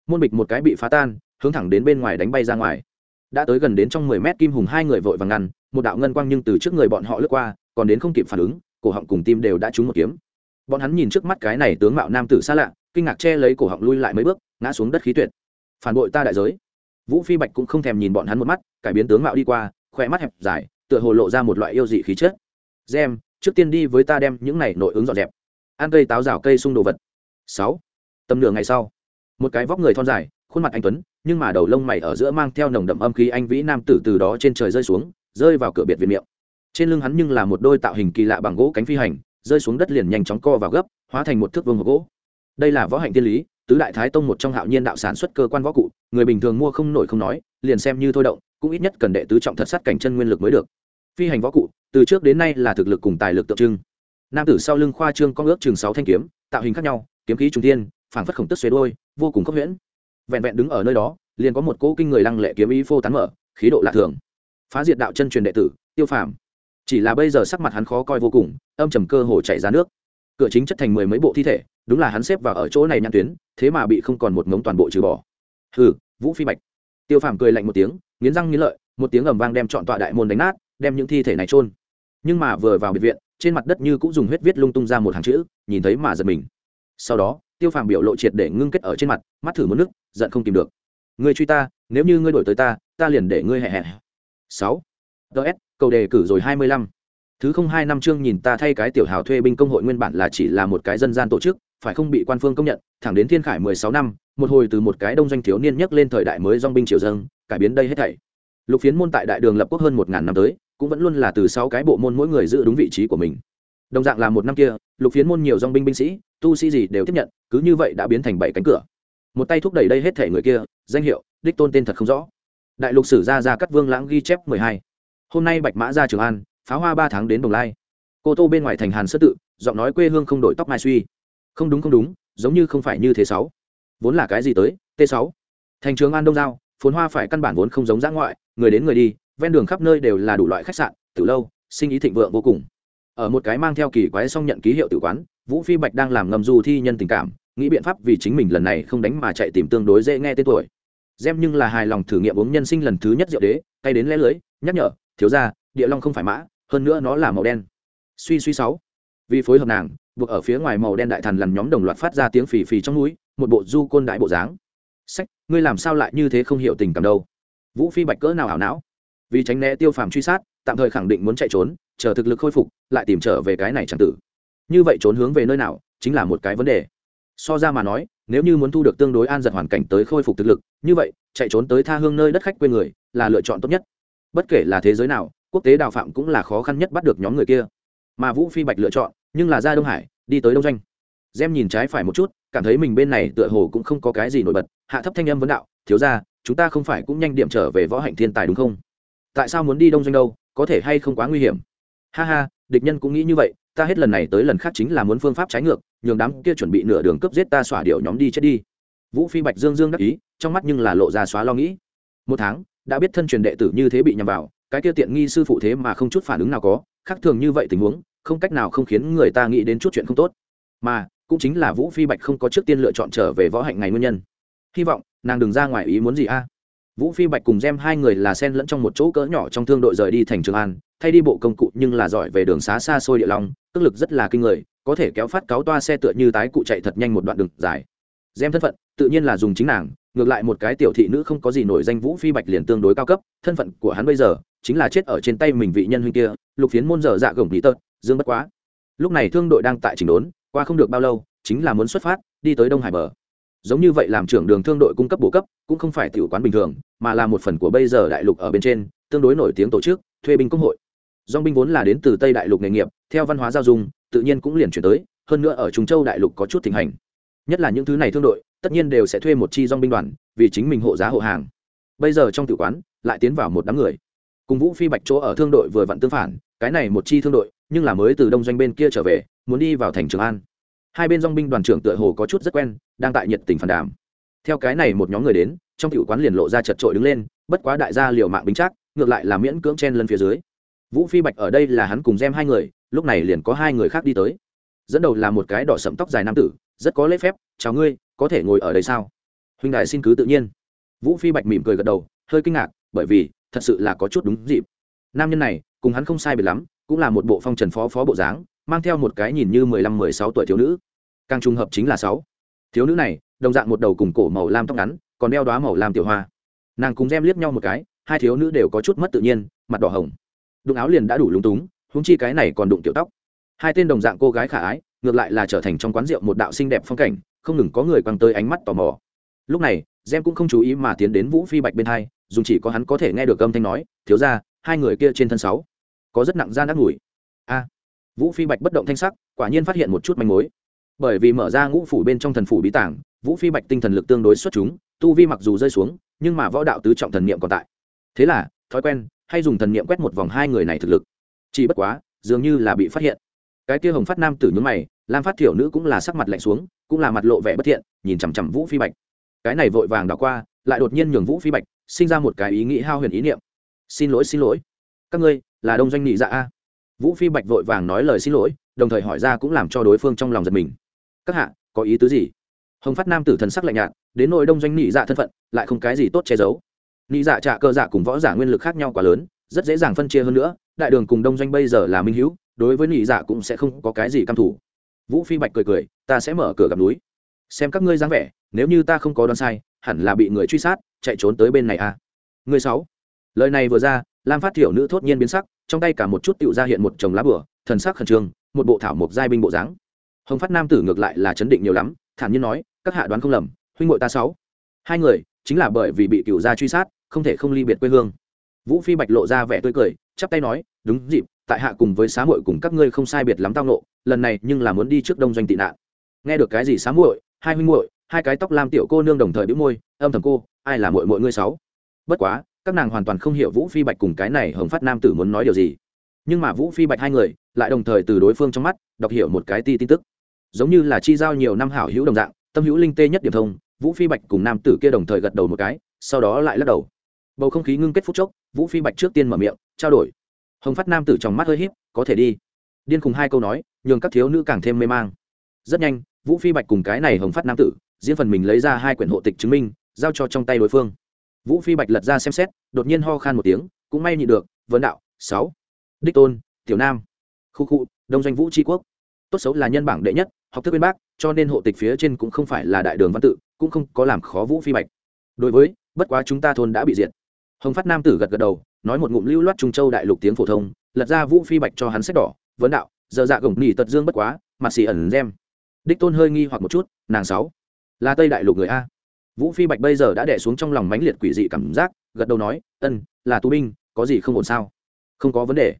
Môn bịch một cái bị phá tan, hướng thẳng đến bên ngoài đánh bay ra ngoài. Đã tới gần đến trong mười mét kim hùng hai người vội vàng ngăn, một đạo ngân quang nhưng từ trước người bọn họ lướt qua, còn đến không kịp phản ứng, cổ họng cùng tim đều đã trúng một kiếm. Bọn hắn nhìn trước mắt cái này tướng mạo nam tử xa lạ, kinh ngạc che lấy cổ họng lui lại mấy bước ngã xuống đất khí tuyệt. Phản bội ta đại giới. Vũ phi bạch cũng không thèm nhìn bọn hắn một mắt, cải biến tướng mạo đi qua khoe mắt hẹp dài, tựa hồ lộ ra một loại yêu dị khí chất. Gem, trước tiên đi với ta đem những này nội ứng dọn dẹp. Ăn cây táo rào cây xung đồ vật. Sáu. Tầm nửa ngày sau, một cái vóc người thon dài, khuôn mặt anh tuấn, nhưng mà đầu lông mày ở giữa mang theo nồng đậm âm khí anh vĩ nam tử từ đó trên trời rơi xuống, rơi vào cửa biệt viện miệng. Trên lưng hắn nhưng là một đôi tạo hình kỳ lạ bằng gỗ cánh phi hành, rơi xuống đất liền nhanh chóng co vào gấp, hóa thành một thước vương hộp gỗ. Đây là võ hạnh tiên lý tứ đại thái tông một trong hạo nhiên đạo sản xuất cơ quan võ cụ, người bình thường mua không nổi không nói, liền xem như thôi động, cũng ít nhất cần đệ tứ trọng thật sát cảnh chân nguyên lực mới được. Phi hành võ cụ, từ trước đến nay là thực lực cùng tài lực tượng trưng. Nam tử sau lưng khoa trương con ước chừng sáu thanh kiếm, tạo hình khác nhau, kiếm khí trung tiên phảng phất khổng tức xuế đôi, vô cùng khốc huyễn. Vẹn vẹn đứng ở nơi đó, liền có một cỗ kinh người lăng lệ kiếm ý phô tán mở, khí độ lạ thường. Phá diệt đạo chân truyền đệ tử, tiêu phàm. Chỉ là bây giờ sắc mặt hắn khó coi vô cùng, âm trầm cơ hồ chảy ra nước. Cửa chính chất thành mười mấy bộ thi thể đúng là hắn xếp vào ở chỗ này nhãn tuyến, thế mà bị không còn một ngống toàn bộ trừ bỏ. Hừ, vũ phi bạch. Tiêu phàm cười lạnh một tiếng, nghiến răng nghiến lợi, một tiếng ầm vang đem chọn tọa đại môn đánh nát, đem những thi thể này trôn nhưng mà vừa vào biệt viện, trên mặt đất như cũng dùng huyết viết lung tung ra một hàng chữ, nhìn thấy mà giật mình. Sau đó, tiêu phàm biểu lộ triệt để ngưng kết ở trên mặt, mắt thử một nước, giận không tìm được. Ngươi truy ta, nếu như ngươi đổi tới ta ta liền để ngươi hẹ hẹ. Sáu. Ts cầu đề cử rồi hai mươi lăm. Thứ không hai năm chương nhìn ta thay cái tiểu hào thuê binh công hội nguyên bản là chỉ là một cái dân gian tổ chức phải không bị quan phương công nhận, thẳng đến thiên khải mười sáu năm, một hồi từ một cái đông doanh thiếu niên nhắc lên thời đại mới dong binh triều dâng, cải biến đây hết thảy. Lục phiến môn tại đại đường lập quốc hơn một ngàn năm tới, cũng vẫn luôn là từ sáu cái bộ môn mỗi người giữ đúng vị trí của mình. Đồng dạng là một năm kia, lục phiến môn nhiều dong binh binh sĩ, tu sĩ gì đều tiếp nhận, cứ như vậy đã biến thành bảy cánh cửa. Một tay thúc đẩy đây hết thể người kia, danh hiệu, đích tôn tên thật không rõ. Đại lục sử gia gia cắt vương lãng ghi chép mười hai. Hôm nay bạch mã ra trường an, pháo hoa ba tháng đến đồng lai. Cô tô bên ngoài thành hàn sơ tự, giọng nói quê hương không đổi tóc mai suy không đúng không đúng, giống như không phải như thế sáu. Vốn là cái gì tới? T sáu. Thành trường an đông giao, phồn hoa phải căn bản vốn không giống giã ngoại, người đến người đi, ven đường khắp nơi đều là đủ loại khách sạn từ lâu, sinh ý thịnh vượng vô cùng. Ở một cái mang theo kỳ quái xong nhận ký hiệu tử quán, vũ phi bạch đang làm ngầm du thi nhân tình cảm, nghĩ biện pháp vì chính mình lần này không đánh mà chạy tìm tương đối dễ nghe tên tuổi. Xem nhưng là hài lòng thử nghiệm uống nhân sinh lần thứ nhất rượu đế, tay đến lẽ lưới, nhắc nhở, thiếu ra địa long không phải mã, hơn nữa nó là màu đen. Suy suy sáu. Vì phối hợp nàng buộc ở phía ngoài màu đen đại thần lằn nhóm đồng loạt phát ra tiếng phì phì trong núi, một bộ du côn đại bộ dáng. Sách, ngươi làm sao lại như thế không hiểu tình cảm đâu? Vũ phi bạch cỡ nào ảo não? Vì tránh né tiêu phàm truy sát, tạm thời khẳng định muốn chạy trốn, chờ thực lực khôi phục, lại tìm trở về cái này chẳng tử. Như vậy trốn hướng về nơi nào, chính là một cái vấn đề. So ra mà nói, nếu như muốn thu được tương đối an giật hoàn cảnh tới khôi phục thực lực, như vậy, chạy trốn tới tha hương nơi đất khách quê người, là lựa chọn tốt nhất. Bất kể là thế giới nào, quốc tế đào phạm cũng là khó khăn nhất bắt được nhóm người kia. Mà vũ phi bạch lựa chọn nhưng là ra đông hải, đi tới đông doanh. Gem nhìn trái phải một chút, cảm thấy mình bên này tựa hồ cũng không có cái gì nổi bật, hạ thấp thanh âm vấn đạo, thiếu ra chúng ta không phải cũng nhanh điểm trở về võ hạnh thiên tài đúng không? Tại sao muốn đi đông doanh đâu, có thể hay không quá nguy hiểm? Ha ha, địch nhân cũng nghĩ như vậy, ta hết lần này tới lần khác chính là muốn phương pháp trái ngược, nhường đám kia chuẩn bị nửa đường cướp giết ta xỏa điệu nhóm đi chết đi. Vũ phi bạch dương dương đắc ý, trong mắt nhưng là lộ ra xóa lo nghĩ. Một tháng, đã biết thân truyền đệ tử như thế bị nhầm vào, cái kia tiện nghi sư phụ thế mà không chút phản ứng nào có, khác thường như vậy tình huống không cách nào không khiến người ta nghĩ đến chút chuyện không tốt. Mà, cũng chính là vũ phi bạch không có trước tiên lựa chọn trở về võ hạnh ngày nguyên nhân. Hy vọng, nàng đừng ra ngoài ý muốn gì a. Vũ phi bạch cùng gem hai người là sen lẫn trong một chỗ cỡ nhỏ trong thương đội rời đi thành trường an, thay đi bộ công cụ nhưng là giỏi về đường xá xa xôi địa long, tức lực rất là kinh người, có thể kéo phát cáo toa xe tựa như tái cụ chạy thật nhanh một đoạn đường dài. Gem thân phận, tự nhiên là dùng chính nàng, ngược lại một cái tiểu thị nữ không có gì nổi danh vũ phi bạch liền tương đối cao cấp, thân phận của hắn bây giờ, chính là chết ở trên tay mình vị nhân huynh kia, lục phiến môn dở dạ gồng lý tợt dương bất quá. Lúc này thương đội đang tại chỉnh đốn, qua không được bao lâu, chính là muốn xuất phát, đi tới đông hải bờ. Giống như vậy làm trưởng đường thương đội cung cấp bổ cấp, cũng không phải tiểu quán bình thường, mà là một phần của bây giờ đại lục ở bên trên, tương đối nổi tiếng tổ chức, thuê binh công hội. Dong binh vốn là đến từ tây đại lục nghề nghiệp, theo văn hóa giao dung, tự nhiên cũng liền chuyển tới, hơn nữa ở trung châu đại lục có chút thịnh hành. Nhất là những thứ này thương đội, tất nhiên đều sẽ thuê một chi dong binh đoàn, vì chính mình hộ giá hộ hàng. Bây giờ trong tử quán, lại tiến vào một đám người cùng vũ phi bạch chỗ ở thương đội vừa vặn tương phản, cái này một chi thương đội, nhưng là mới từ đông doanh bên kia trở về, muốn đi vào thành trường an. Hai bên dong binh đoàn trưởng tựa hồ có chút rất quen, đang tại nhiệt tình phản đàm. Theo cái này một nhóm người đến, trong cựu quán liền lộ ra chật trội đứng lên, bất quá đại gia liều mạng bính chắc, ngược lại là miễn cưỡng chen lân phía dưới. Vũ phi bạch ở đây là hắn cùng gem hai người, lúc này liền có hai người khác đi tới. Dẫn đầu là một cái đỏ sẫm tóc dài nam tử, rất có lễ phép, chào ngươi, có thể ngồi ở đây sao? Huynh đài xin cứ tự nhiên. Vũ phi bạch mỉm cười gật đầu, hơi kinh ngạc, bởi vì thật sự là có chút đúng dịp. Nam nhân này, cùng hắn không sai biệt lắm, cũng là một bộ phong trần phó phó bộ dáng, mang theo một cái nhìn như mười lăm mười sáu tuổi thiếu nữ. Càng trùng hợp chính là sáu. Thiếu nữ này, đồng dạng một đầu cùng cổ màu lam tóc ngắn, còn đeo đoá màu lam tiểu hoa. Nàng cùng gem liếc nhau một cái, hai thiếu nữ đều có chút mất tự nhiên, mặt đỏ hồng. Đụng áo liền đã đủ lúng túng húng chi cái này còn đụng tiểu tóc. Hai tên đồng dạng cô gái khả ái, ngược lại là trở thành trong quán rượu một đạo xinh đẹp phong cảnh, không ngừng có người quăng tới ánh mắt tò mò. Lúc này, gem cũng không chú ý mà tiến đến vũ phi bạch bên hai dùng chỉ có hắn có thể nghe được âm thanh nói, thiếu ra hai người kia trên thân sáu, có rất nặng gian đắc ngủi a. Vũ phi bạch bất động thanh sắc, quả nhiên phát hiện một chút manh mối. Bởi vì mở ra ngũ phủ bên trong thần phủ bí tảng, vũ phi bạch tinh thần lực tương đối xuất chúng, tu vi mặc dù rơi xuống, nhưng mà võ đạo tứ trọng thần niệm còn tại. Thế là, thói quen, hay dùng thần niệm quét một vòng hai người này thực lực. Chỉ bất quá, dường như là bị phát hiện. Cái kia hồng phát nam tử nhướng mày, lam phát thiểu nữ cũng là sắc mặt lạnh xuống, cũng là mặt lộ vẻ bất thiện, nhìn chằm chằm vũ phi bạch. Cái này vội vàng đảo qua lại đột nhiên nhường vũ phi bạch sinh ra một cái ý nghĩ hao huyền ý niệm. Xin lỗi xin lỗi. Các ngươi, là đông doanh nghị dạ a. Vũ phi bạch vội vàng nói lời xin lỗi, đồng thời hỏi ra cũng làm cho đối phương trong lòng giật mình. Các hạ, có ý tứ gì? Hồng phát nam tử thần sắc lạnh nhạt, đến nội đông doanh nghị dạ thân phận, lại không cái gì tốt che giấu. Nghị dạ trả cơ dạ cùng võ giả nguyên lực khác nhau quá lớn, rất dễ dàng phân chia hơn nữa, đại đường cùng đông doanh bây giờ là minh hữu, đối với nghị dạ cũng sẽ không có cái gì căm thủ vũ phi bạch cười cười, ta sẽ mở cửa gặp núi. Xem các ngươi dáng vẻ, nếu như ta không có đoán sai hẳn là bị người truy sát, chạy trốn tới bên này à? Người sáu. Lời này vừa ra, lam phát thiểu nữ thốt nhiên biến sắc, trong tay cả một chút tựu ra hiện một chồng lá bửa thần sắc khẩn trương, một bộ thảo mộc giai binh bộ dáng. Hồng phát nam tử ngược lại là chấn định nhiều lắm, thản nhiên nói, các hạ đoán không lầm, huynh ngội ta sáu. Hai người, chính là bởi vì bị cựu gia truy sát, không thể không ly biệt quê hương. Vũ phi bạch lộ ra vẻ tươi cười, chắp tay nói, đúng dịp, tại hạ cùng với xá muội cùng các ngươi không sai biệt lắm tao nộ lần này nhưng là muốn đi trước đông doanh tị nạn. Nghe được cái gì xá muội? Hai huynh muội hai cái tóc lam tiểu cô nương đồng thời bĩu môi, âm thầm cô, ai là muội muội ngươi sáu? Bất quá, các nàng hoàn toàn không hiểu vũ phi bạch cùng cái này hồng phát nam tử muốn nói điều gì. Nhưng mà vũ phi bạch hai người lại đồng thời từ đối phương trong mắt đọc hiểu một cái ti tin tức. Giống như là chi giao nhiều năm hảo hữu đồng dạng, tâm hữu linh tê nhất điểm thông, vũ phi bạch cùng nam tử kia đồng thời gật đầu một cái, sau đó lại lắc đầu. Bầu không khí ngưng kết phút chốc, vũ phi bạch trước tiên mở miệng, trao đổi. Hồng phát nam tử trong mắt hơi híp, có thể đi. Điên cùng hai câu nói, nhường các thiếu nữ càng thêm mê mang. Rất nhanh, vũ phi bạch cùng cái này hồng phát nam tử diễn phần mình lấy ra hai quyển hộ tịch chứng minh, giao cho trong tay đối phương. Vũ phi bạch lật ra xem xét, đột nhiên ho khan một tiếng, cũng may nhị được, vấn đạo, sáu, đích tôn, tiểu nam. Khu khu, đông doanh vũ tri quốc. Tốt xấu là nhân bảng đệ nhất, học thức bên bác cho nên hộ tịch phía trên cũng không phải là đại đường văn tự, cũng không có làm khó vũ phi bạch. Đối với, bất quá chúng ta thôn đã bị diệt. Hồng phát nam tử gật gật đầu, nói một ngụm lưu loát trung châu đại lục tiếng phổ thông, lật ra vũ phi bạch cho hắn sách đỏ, vấn đạo, giờ dạ gồng nỉ tật dương bất quá mặt xì ẩn gem đích tôn hơi nghi hoặc một chút, nàng sáu là tây đại lục người a. Vũ phi bạch bây giờ đã đẻ xuống trong lòng mãnh liệt quỷ dị cảm giác, gật đầu nói, ân, là tù binh, có gì không ổn sao? Không có vấn đề.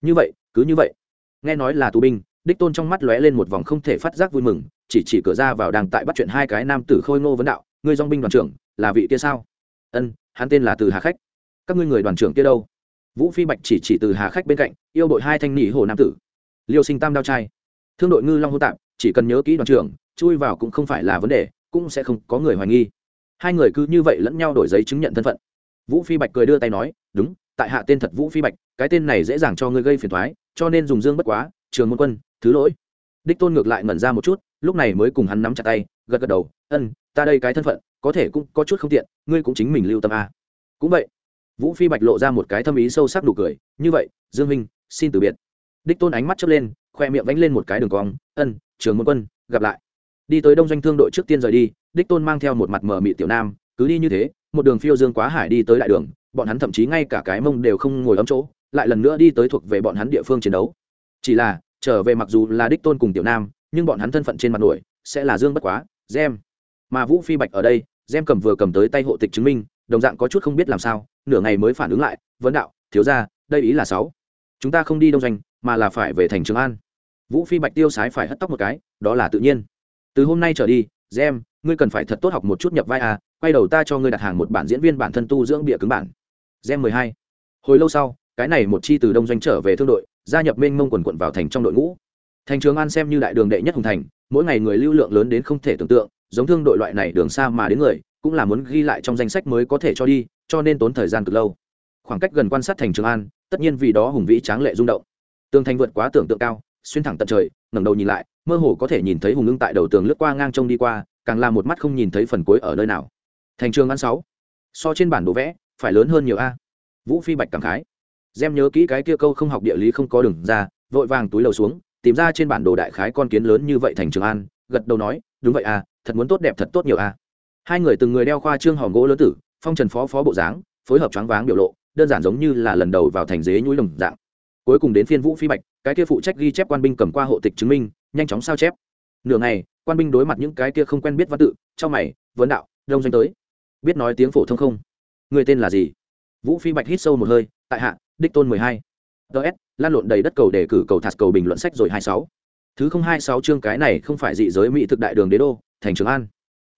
Như vậy, cứ như vậy. Nghe nói là tù binh, đích tôn trong mắt lóe lên một vòng không thể phát giác vui mừng, chỉ chỉ cửa ra vào đang tại bắt chuyện hai cái nam tử khôi ngô vấn đạo, ngươi dong binh đoàn trưởng, là vị kia sao? Ân, hắn tên là từ hà khách. Các ngươi người đoàn trưởng kia đâu? Vũ phi bạch chỉ chỉ từ hà khách bên cạnh, yêu đội hai thanh nỉ hồ nam tử. Liêu sinh tam đao trai. Thương đội ngư long hô tạm chỉ cần nhớ kỹ đoàn trưởng, chui vào cũng không phải là vấn đề cũng sẽ không có người hoài nghi. Hai người cứ như vậy lẫn nhau đổi giấy chứng nhận thân phận. Vũ phi bạch cười đưa tay nói, đúng, tại hạ tên thật vũ phi bạch, cái tên này dễ dàng cho ngươi gây phiền thoái cho nên dùng dương bất quá, trường môn quân, thứ lỗi. Đích tôn ngược lại ngẩn ra một chút, lúc này mới cùng hắn nắm chặt tay, gật gật đầu, ân, ta đây cái thân phận, có thể cũng có chút không tiện, ngươi cũng chính mình lưu tâm a. Cũng vậy, vũ phi bạch lộ ra một cái thâm ý sâu sắc đủ cười, như vậy, dương minh, xin từ biệt. Đích tôn ánh mắt chớp lên, khoe miệng vánh lên một cái đường cong, ân, trường môn quân, gặp lại đi tới đông doanh thương đội trước tiên rời đi, đích tôn mang theo một mặt mờ mị tiểu nam, cứ đi như thế, một đường phiêu dương quá hải đi tới đại đường, bọn hắn thậm chí ngay cả cái mông đều không ngồi ấm chỗ, lại lần nữa đi tới thuộc về bọn hắn địa phương chiến đấu. Chỉ là, trở về mặc dù là đích tôn cùng tiểu nam, nhưng bọn hắn thân phận trên mặt nổi, sẽ là dương bất quá, gem. Mà vũ phi bạch ở đây, gem cầm vừa cầm tới tay hộ tịch chứng minh, đồng dạng có chút không biết làm sao, nửa ngày mới phản ứng lại, vấn đạo, thiếu ra đây ý là sáu. Chúng ta không đi đông doanh, mà là phải về thành trường an. Vũ phi bạch tiêu sái phải hất tóc một cái, đó là tự nhiên từ hôm nay trở đi, gem, ngươi cần phải thật tốt học một chút nhập vai à quay đầu ta cho ngươi đặt hàng một bản diễn viên bản thân tu dưỡng bịa cứng bản. Gem mười hai. Hồi lâu sau, cái này một chi từ đông doanh trở về thương đội, gia nhập mênh mông quần quận vào thành trong đội ngũ. Thành trường an xem như đại đường đệ nhất hùng thành, mỗi ngày người lưu lượng lớn đến không thể tưởng tượng, giống thương đội loại này đường xa mà đến người, cũng là muốn ghi lại trong danh sách mới có thể cho đi, cho nên tốn thời gian cực lâu. Khoảng cách gần quan sát thành trường an, tất nhiên vì đó hùng vĩ tráng lệ rung động. Tường thành vượt quá tưởng tượng cao xuyên thẳng tận trời, ngẩng đầu nhìn lại, mơ hồ có thể nhìn thấy hùng ưng tại đầu tường lướt qua ngang trông đi qua, càng là một mắt không nhìn thấy phần cuối ở nơi nào. Thành trường ăn sáu. So trên bản đồ vẽ, phải lớn hơn nhiều a. Vũ phi bạch cảm khái. Gem nhớ kỹ cái kia câu không học địa lý không có đường ra, vội vàng túi lầu xuống, tìm ra trên bản đồ đại khái con kiến lớn như vậy thành trường an gật đầu nói, đúng vậy à thật muốn tốt đẹp thật tốt nhiều à hai người từng người đeo khoa trương hòm gỗ lớn tử, phong trần phó phó bộ dáng, phối hợp choáng váng biểu lộ, đơn giản giống như là lần đầu vào thành dế nhúi đồng dạng. Cuối cùng đến phiên vũ phi bạch cái kia phụ trách ghi chép quan binh cầm qua hộ tịch chứng minh, nhanh chóng sao chép. Nửa ngày, quan binh đối mặt những cái kia không quen biết văn tự, trong mày, vấn đạo, đông doanh tới. Biết nói tiếng phổ thông không? Người tên là gì? Vũ phi bạch hít sâu một hơi, tại hạ, đích tôn mười hai. Ts lan lộn đầy đất cầu để cử cầu thạt cầu bình luận sách rồi hai sáu. Thứ không hai sáu chương cái này không phải dị giới mỹ thực đại đường đế đô, thành trường an.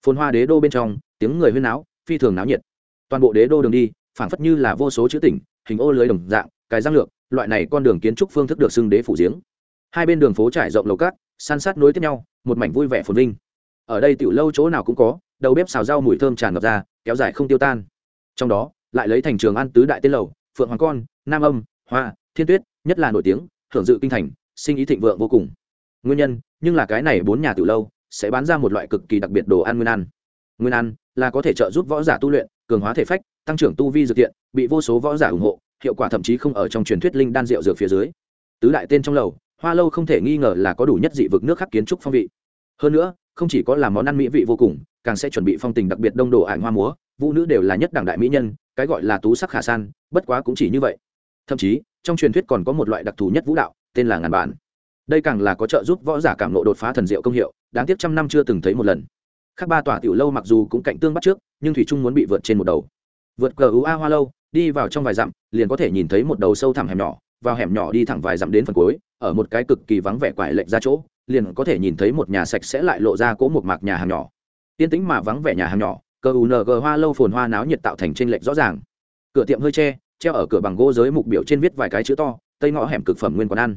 Phồn hoa đế đô bên trong, tiếng người huyên náo, phi thường náo nhiệt. Toàn bộ đế đô đường đi, phảng phất như là vô số chữ tỉnh, hình ô lưới đồng dạng cái giang lược, loại này con đường kiến trúc phương thức được xưng đế phủ giếng. Hai bên đường phố trải rộng lầu cát, san sát nối tiếp nhau, một mảnh vui vẻ phồn vinh. Ở đây tiểu lâu chỗ nào cũng có, đầu bếp xào rau mùi thơm tràn ngập ra, kéo dài không tiêu tan. Trong đó, lại lấy thành trường ăn tứ đại tên lầu, phượng hoàng con, nam âm, hoa, thiên tuyết, nhất là nổi tiếng, thưởng dự kinh thành, sinh ý thịnh vượng vô cùng. Nguyên nhân, nhưng là cái này bốn nhà tiểu lâu, sẽ bán ra một loại cực kỳ đặc biệt đồ ăn nguyên ăn. Nguyên ăn là có thể trợ giúp võ giả tu luyện, cường hóa thể phách, tăng trưởng tu vi dược thiện, bị vô số võ giả ủng hộ hiệu quả thậm chí không ở trong truyền thuyết linh đan rượu dược phía dưới. Tứ đại tên trong lầu, hoa lâu không thể nghi ngờ là có đủ nhất dị vực nước khắc kiến trúc phong vị. Hơn nữa, không chỉ có làm món ăn mỹ vị vô cùng, càng sẽ chuẩn bị phong tình đặc biệt đông đồ ảnh hoa múa, vũ nữ đều là nhất đẳng đại mỹ nhân, cái gọi là tú sắc khả san, bất quá cũng chỉ như vậy. Thậm chí, trong truyền thuyết còn có một loại đặc thù nhất vũ đạo, tên là ngàn bản. Đây càng là có trợ giúp võ giả cảm nộ đột phá thần diệu công hiệu, đáng tiếc trăm năm chưa từng thấy một lần. Khác ba tòa tiểu lâu mặc dù cũng cạnh tương bắt trước, nhưng thủy trung muốn bị vượt trên một đầu vượt cờ ua hoa lâu, đi vào trong vài dặm, liền có thể nhìn thấy một đầu sâu thẳm hẻm nhỏ, vào hẻm nhỏ đi thẳng vài dặm đến phần cuối, ở một cái cực kỳ vắng vẻ quải lệch ra chỗ, liền có thể nhìn thấy một nhà sạch sẽ lại lộ ra cỗ một mạc nhà hàng nhỏ. Tiên tĩnh mà vắng vẻ nhà hàng nhỏ, cờ ung hoa lâu phồn hoa náo nhiệt tạo thành trên lệch rõ ràng. Cửa tiệm hơi tre treo ở cửa bằng gỗ giới mục biểu trên viết vài cái chữ to, tây ngõ hẻm cực phẩm nguyên quán ăn.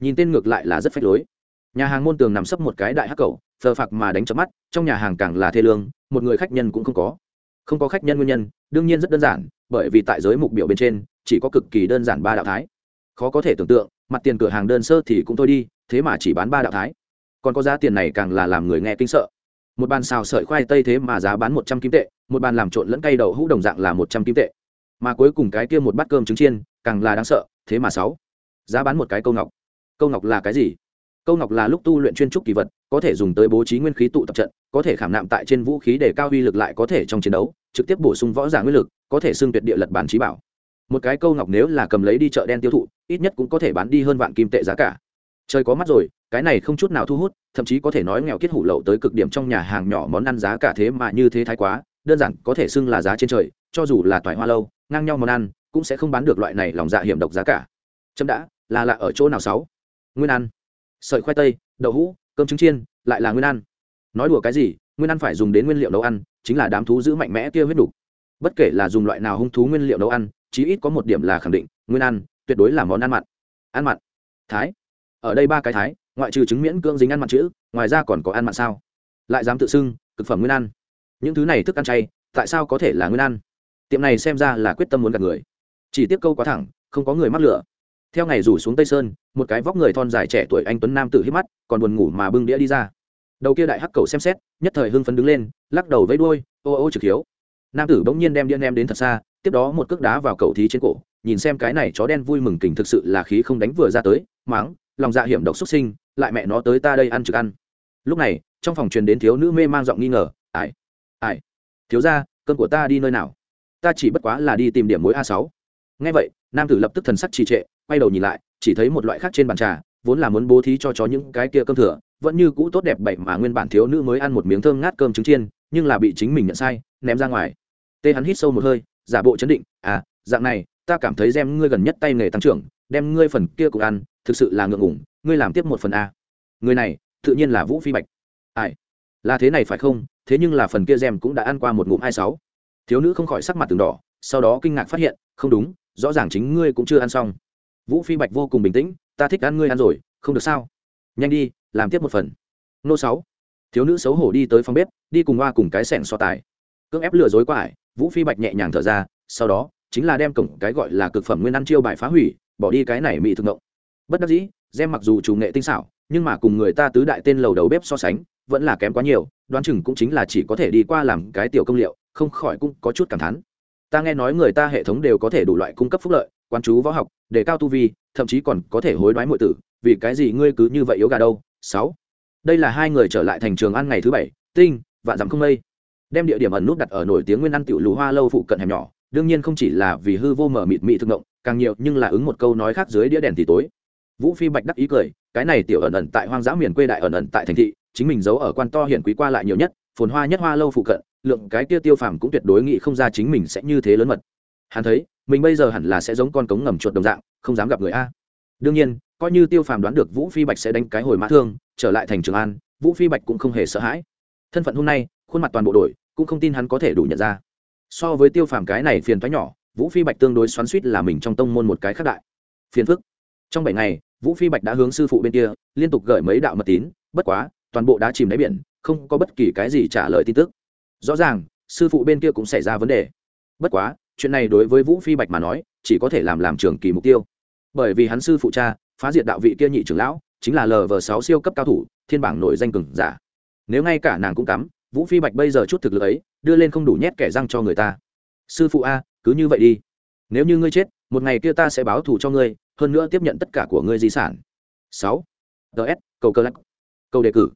Nhìn tên ngược lại là rất phách lối. Nhà hàng môn tường nằm sấp một cái đại hắc cầu, phờ phạc mà đánh chớp mắt, trong nhà hàng càng là thê lương, một người khách nhân cũng không có không có khách nhân nguyên nhân, đương nhiên rất đơn giản, bởi vì tại giới mục biểu bên trên, chỉ có cực kỳ đơn giản ba đạo thái. Khó có thể tưởng tượng, mặt tiền cửa hàng đơn sơ thì cũng thôi đi, thế mà chỉ bán ba đạo thái. Còn có giá tiền này càng là làm người nghe kinh sợ. Một bàn xào sợi khoai tây thế mà giá bán một trăm kim tệ, một bàn làm trộn lẫn cây đậu hũ đồng dạng là một trăm kim tệ. Mà cuối cùng cái kia một bát cơm trứng chiên, càng là đáng sợ, thế mà sáu. Giá bán một cái câu ngọc. Câu ngọc là cái gì? Câu ngọc là lúc tu luyện chuyên trúc kỳ vật, có thể dùng tới bố trí nguyên khí tụ tập trận, có thể khảm nạm tại trên vũ khí để cao uy lực lại có thể trong chiến đấu, trực tiếp bổ sung võ giả nguyên lực, có thể xưng tuyệt địa lật bản trí bảo. Một cái câu ngọc nếu là cầm lấy đi chợ đen tiêu thụ, ít nhất cũng có thể bán đi hơn vạn kim tệ giá cả. Trời có mắt rồi, cái này không chút nào thu hút, thậm chí có thể nói nghèo kết hủ lậu tới cực điểm trong nhà hàng nhỏ món ăn giá cả thế mà như thế thái quá, đơn giản có thể xưng là giá trên trời, cho dù là toại hoa lâu, ngang nhau món ăn, cũng sẽ không bán được loại này lòng dạ hiểm độc giá cả. Chấm đã, là lạ ở chỗ nào sáu? Nguyên ăn sợi khoai tây, đậu hũ, cơm trứng chiên, lại là nguyên ăn. Nói đùa cái gì, nguyên ăn phải dùng đến nguyên liệu nấu ăn, chính là đám thú giữ mạnh mẽ kia huyết đủ. bất kể là dùng loại nào hung thú nguyên liệu nấu ăn, chí ít có một điểm là khẳng định, nguyên ăn tuyệt đối là món ăn mặn. Ăn mặn. Thái. Ở đây ba cái thái, ngoại trừ chứng miễn cưỡng dính ăn mặn chữ, ngoài ra còn có ăn mặn sao? Lại dám tự xưng thực phẩm nguyên ăn. Những thứ này thức ăn chay, tại sao có thể là nguyên ăn? Tiệm này xem ra là quyết tâm muốn gạt người. Chỉ tiếp câu quá thẳng, không có người mắc lửa theo ngày rủ xuống tây sơn, một cái vóc người thon dài trẻ tuổi anh tuấn nam tự hít mắt, còn buồn ngủ mà bưng đĩa đi ra. Đầu kia đại hắc cầu xem xét, nhất thời hưng phấn đứng lên, lắc đầu với đuôi, ô ô trực hiếu. Nam tử bỗng nhiên đem đĩa nem đến thật xa, tiếp đó một cước đá vào cầu thí trên cổ, nhìn xem cái này chó đen vui mừng kình thực sự là khí không đánh vừa ra tới máng lòng dạ hiểm độc xuất sinh, lại mẹ nó tới ta đây ăn trực ăn. Lúc này, trong phòng truyền đến thiếu nữ mê mang giọng nghi ngờ, ai ai, thiếu ra cơn của ta đi nơi nào? Ta chỉ bất quá là đi tìm điểm mối a sáu. Nghe vậy, nam tử lập tức thần sắc trì trệ quay đầu nhìn lại, chỉ thấy một loại khác trên bàn trà, vốn là muốn bố thí cho chó những cái kia cơm thừa, vẫn như cũ tốt đẹp bậy mà nguyên bản thiếu nữ mới ăn một miếng thơm ngát cơm trứng chiên, nhưng là bị chính mình nhận sai, ném ra ngoài. Tê hắn hít sâu một hơi, giả bộ chấn định à dạng này, ta cảm thấy xem ngươi gần nhất tay nghề tăng trưởng, đem ngươi phần kia cũng ăn, thực sự là ngượng ngủng ngươi làm tiếp một phần a. Người này, tự nhiên là vũ phi bạch. Ai? Là thế này phải không? Thế nhưng là phần kia gem cũng đã ăn qua một ngụm hai sáu. Thiếu nữ không khỏi sắc mặt từng đỏ, sau đó kinh ngạc phát hiện, không đúng, rõ ràng chính ngươi cũng chưa ăn xong vũ phi bạch vô cùng bình tĩnh, ta thích ăn ngươi ăn rồi, không được sao? Nhanh đi, làm tiếp một phần. Nô sáu. Thiếu nữ xấu hổ đi tới phòng bếp, đi cùng hoa cùng cái sẻng so tài. Cưỡng ép lừa dối quá ải, vũ phi bạch nhẹ nhàng thở ra, sau đó, chính là đem cổng cái gọi là cực phẩm nguyên ăn chiêu bài phá hủy, bỏ đi cái này mỹ thực ngộng. Bất đắc dĩ, gem mặc dù chủ nghệ tinh xảo, nhưng mà cùng người ta tứ đại tên lầu đầu bếp so sánh, vẫn là kém quá nhiều, đoán chừng cũng chính là chỉ có thể đi qua làm cái tiểu công liệu, không khỏi cũng có chút cảm thán. Ta nghe nói người ta hệ thống đều có thể đủ loại cung cấp phúc lợi quan chú võ học để cao tu vi, thậm chí còn có thể hối đoái mọi tử, vì cái gì ngươi cứ như vậy yếu gà đâu? Sáu. Đây là hai người trở lại thành trường ăn ngày thứ bảy, tinh, vạn dặm không mây. Đem địa điểm ẩn nút đặt ở nổi tiếng nguyên ăn tiểu lù hoa lâu phụ cận hẻm nhỏ, đương nhiên không chỉ là vì hư vô mở mịt mị thực động càng nhiều nhưng là ứng một câu nói khác dưới đĩa đèn thì tối. Vũ phi bạch đắc ý cười, cái này tiểu ẩn ẩn tại hoang dã miền quê đại ẩn ẩn tại thành thị, chính mình giấu ở quan to hiển quý qua lại nhiều nhất, phồn hoa nhất hoa lâu phụ cận, lượng cái kia tiêu phàm cũng tuyệt đối nghĩ không ra chính mình sẽ như thế lớn mật. Hắn thấy mình bây giờ hẳn là sẽ giống con cống ngầm chuột đồng dạng, không dám gặp người a. Đương nhiên, coi như tiêu phàm đoán được vũ phi bạch sẽ đánh cái hồi mã thương, trở lại thành trường an, vũ phi bạch cũng không hề sợ hãi. Thân phận hôm nay, khuôn mặt toàn bộ đội cũng không tin hắn có thể đủ nhận ra. So với tiêu phàm cái này phiền thoái nhỏ, vũ phi bạch tương đối xoắn suýt là mình trong tông môn một cái khác đại. Phiền phức. Trong bảy ngày, vũ phi bạch đã hướng sư phụ bên kia, liên tục gửi mấy đạo mật tín, bất quá, toàn bộ đã chìm đáy biển, không có bất kỳ cái gì trả lời tin tức. Rõ ràng, sư phụ bên kia cũng xảy ra vấn đề. Bất quá chuyện này đối với vũ phi bạch mà nói, chỉ có thể làm làm trường kỳ mục tiêu. Bởi vì hắn sư phụ cha, phá diệt đạo vị kia nhị trưởng lão, chính là lv sáu siêu cấp cao thủ, thiên bảng nổi danh cường giả. Nếu ngay cả nàng cũng cắm, vũ phi bạch bây giờ chút thực lực ấy, đưa lên không đủ nhét kẻ răng cho người ta. Sư phụ a, cứ như vậy đi. Nếu như ngươi chết, một ngày kia ta sẽ báo thù cho ngươi, hơn nữa tiếp nhận tất cả của ngươi di sản. Sáu. Ts cầu cơ lắc. Câu đề cử.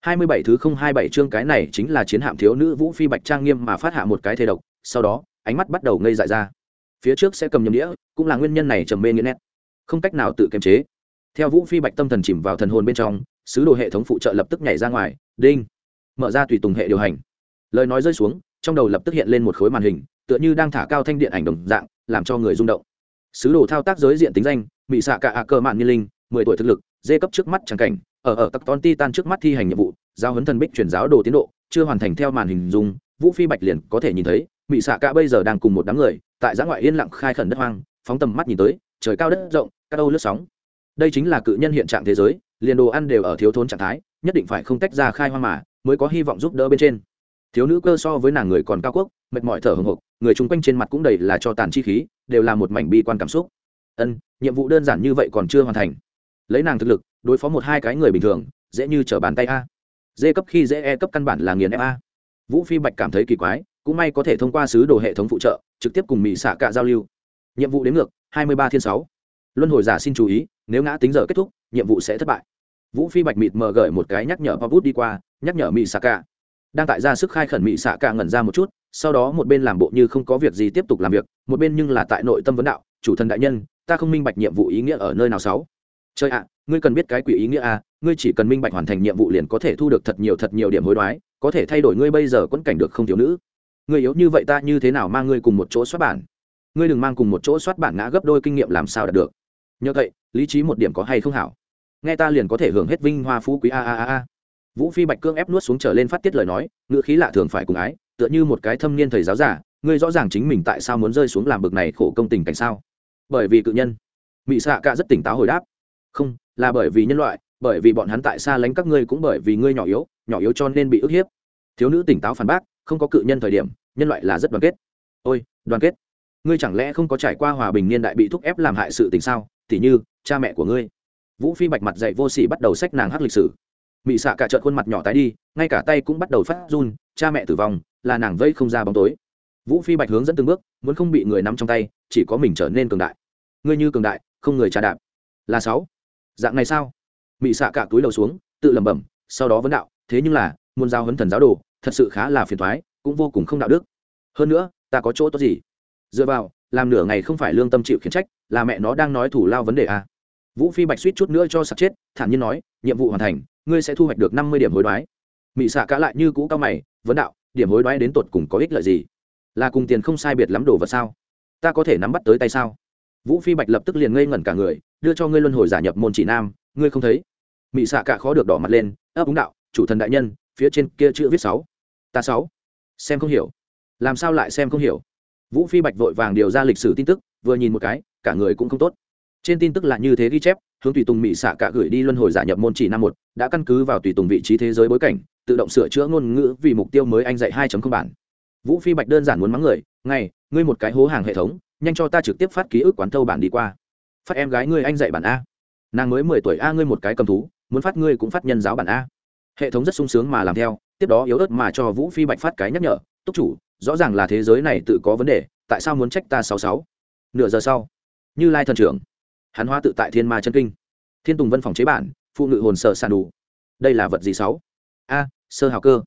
Hai mươi bảy thứ không hai bảy chương cái này chính là chiến hạm thiếu nữ vũ phi bạch trang nghiêm mà phát hạ một cái thế độc, sau đó ánh mắt bắt đầu ngây dại ra. Phía trước sẽ cầm nhầm đĩa cũng là nguyên nhân này trầm mê nghiện nét. Không cách nào tự kiềm chế. Theo vũ phi bạch tâm thần chìm vào thần hồn bên trong sứ đồ hệ thống phụ trợ lập tức nhảy ra ngoài đinh. Mở ra tùy tùng hệ điều hành. Lời nói rơi xuống trong đầu lập tức hiện lên một khối màn hình tựa như đang thả cao thanh điện ảnh đồng dạng làm cho người rung động. Sứ đồ thao tác giới diện tính danh mỹ xạ cả ạ cơ mạng niên linh mười tuổi thực lực dê cấp trước mắt trắng cảnh ở ở tặc ton ti tan trước mắt thi hành nhiệm vụ giao hấn thần bích chuyển giáo đồ tiến độ chưa hoàn thành theo màn hình dùng, vũ phi bạch liền có thể nhìn thấy mỹ xạ cả bây giờ đang cùng một đám người, tại giã ngoại yên lặng khai khẩn đất hoang, phóng tầm mắt nhìn tới, trời cao đất rộng, các âu lướt sóng. Đây chính là cự nhân hiện trạng thế giới, liền đồ ăn đều ở thiếu thốn trạng thái, nhất định phải không tách ra khai hoang mà, mới có hy vọng giúp đỡ bên trên. Thiếu nữ cơ so với nàng người còn cao quốc, mệt mỏi thở hồng hộc, người chung quanh trên mặt cũng đầy là cho tàn chi khí, đều là một mảnh bi quan cảm xúc. Ân, nhiệm vụ đơn giản như vậy còn chưa hoàn thành. Lấy nàng thực lực, đối phó một hai cái người bình thường, dễ như trở bàn tay a. D cấp khi dễ e cấp căn bản là nghiền fa vũ phi bạch cảm thấy kỳ quái cũng may có thể thông qua sứ đồ hệ thống phụ trợ, trực tiếp cùng mỹ xạ cạ giao lưu. Nhiệm vụ đến ngược, hai mươi ba thiên sáu. Luân hồi giả xin chú ý, nếu ngã tính giờ kết thúc, nhiệm vụ sẽ thất bại. Vũ phi bạch mịt mờ gởi một cái nhắc nhở pop đi qua, nhắc nhở mỹ xạ cạ. Đang tại ra sức khai khẩn mỹ xạ cạ ngẩn ra một chút, sau đó một bên làm bộ như không có việc gì tiếp tục làm việc, một bên nhưng là tại nội tâm vấn đạo, chủ thần đại nhân, ta không minh bạch nhiệm vụ ý nghĩa ở nơi nào sáu. Chơi ạ, ngươi cần biết cái quỷ ý nghĩa à ngươi chỉ cần minh bạch hoàn thành nhiệm vụ liền có thể thu được thật nhiều thật nhiều điểm hối đoái, có thể thay đổi ngươi bây giờ quẫn cảnh được không, thiếu nữ? Ngươi yếu như vậy ta như thế nào mang ngươi cùng một chỗ soát bản? Ngươi đừng mang cùng một chỗ soát bản ngã gấp đôi kinh nghiệm làm sao đạt được. Nhờ vậy, lý trí một điểm có hay không hảo? Nghe ta liền có thể hưởng hết vinh hoa phú quý, a a a a. Vũ phi bạch cương ép nuốt xuống trở lên phát tiết lời nói, ngữ khí lạ thường phải cùng ái, tựa như một cái thâm niên thầy giáo giả, ngươi rõ ràng chính mình tại sao muốn rơi xuống làm bực này khổ công tình cảnh sao? Bởi vì cự nhân. Mỹ xạ cả rất tỉnh táo hồi đáp. Không, là bởi vì nhân loại, bởi vì bọn hắn tại xa lánh các ngươi cũng bởi vì ngươi nhỏ yếu nhỏ yếu cho nên bị ức hiếp. Thiếu nữ tỉnh táo phản bác không có cự nhân thời điểm, nhân loại là rất đoàn kết. Ôi, đoàn kết. Ngươi chẳng lẽ không có trải qua hòa bình niên đại bị thúc ép làm hại sự tình sao? Tỉ như, cha mẹ của ngươi. Vũ phi bạch mặt dạy vô sỉ bắt đầu sách nàng hát lịch sử. Mị xạ cả trợn khuôn mặt nhỏ tái đi, ngay cả tay cũng bắt đầu phát run, cha mẹ tử vong, là nàng vây không ra bóng tối. Vũ phi bạch hướng dẫn từng bước, muốn không bị người nắm trong tay, chỉ có mình trở nên cường đại. Ngươi như cường đại, không người trà đạp. Là sáu. Dạng này sao? Mị xạ cả túi đầu xuống, tự lẩm bẩm, sau đó vấn đạo, thế nhưng là, muốn giao hấn thần giáo đồ thật sự khá là phiền thoái, cũng vô cùng không đạo đức. Hơn nữa, ta có chỗ tốt gì? Dựa vào, làm nửa ngày không phải lương tâm chịu khiển trách, là mẹ nó đang nói thủ lao vấn đề à. vũ phi bạch suýt chút nữa cho sặc chết, thản nhiên nói, nhiệm vụ hoàn thành, ngươi sẽ thu hoạch được năm mươi điểm hối đoái. Mị xạ cả lại như cũ cao mày, vấn đạo, điểm hối đoái đến tột cùng có ích lợi gì? Là cùng tiền không sai biệt lắm đồ vật sao? Ta có thể nắm bắt tới tay sao? Vũ phi bạch lập tức liền ngây ngẩn cả người, đưa cho ngươi luân hồi giả nhập môn chỉ nam, ngươi không thấy? Mị xạ cả khó được đỏ mặt lên, ấp úng đạo, chủ thần đại nhân, phía trên kia chữ viết sáu ta sáu. Xem không hiểu. Làm sao lại xem không hiểu? Vũ phi bạch vội vàng điều ra lịch sử tin tức, vừa nhìn một cái, cả người cũng không tốt. Trên tin tức là như thế ghi chép, hướng tùy tùng mỹ xạ cả gửi đi luân hồi giả nhập môn chỉ năm một, đã căn cứ vào tùy tùng vị trí thế giới bối cảnh, tự động sửa chữa ngôn ngữ vì mục tiêu mới anh dạy 2 không bản. Vũ phi bạch đơn giản muốn mắng người ngay ngươi một cái hố hàng hệ thống, nhanh cho ta trực tiếp phát ký ức quán thâu bản đi qua. Phát em gái ngươi anh dạy bản a. Nàng mới mười tuổi a ngươi một cái cầm thú, muốn phát ngươi cũng phát nhân giáo bản a. Hệ thống rất sung sướng mà làm theo tiếp đó yếu ớt mà cho vũ phi bạch phát cái nhắc nhở, túc chủ, rõ ràng là thế giới này tự có vấn đề, tại sao muốn trách ta sáu sáu? Nửa giờ sau, như lai thần trưởng, hắn hoa tự tại thiên ma chân kinh. Thiên tùng vân phòng chế bản, phụ nữ hồn sợ sàn đủ đây là vật gì sáu? A, sơ hào cơ.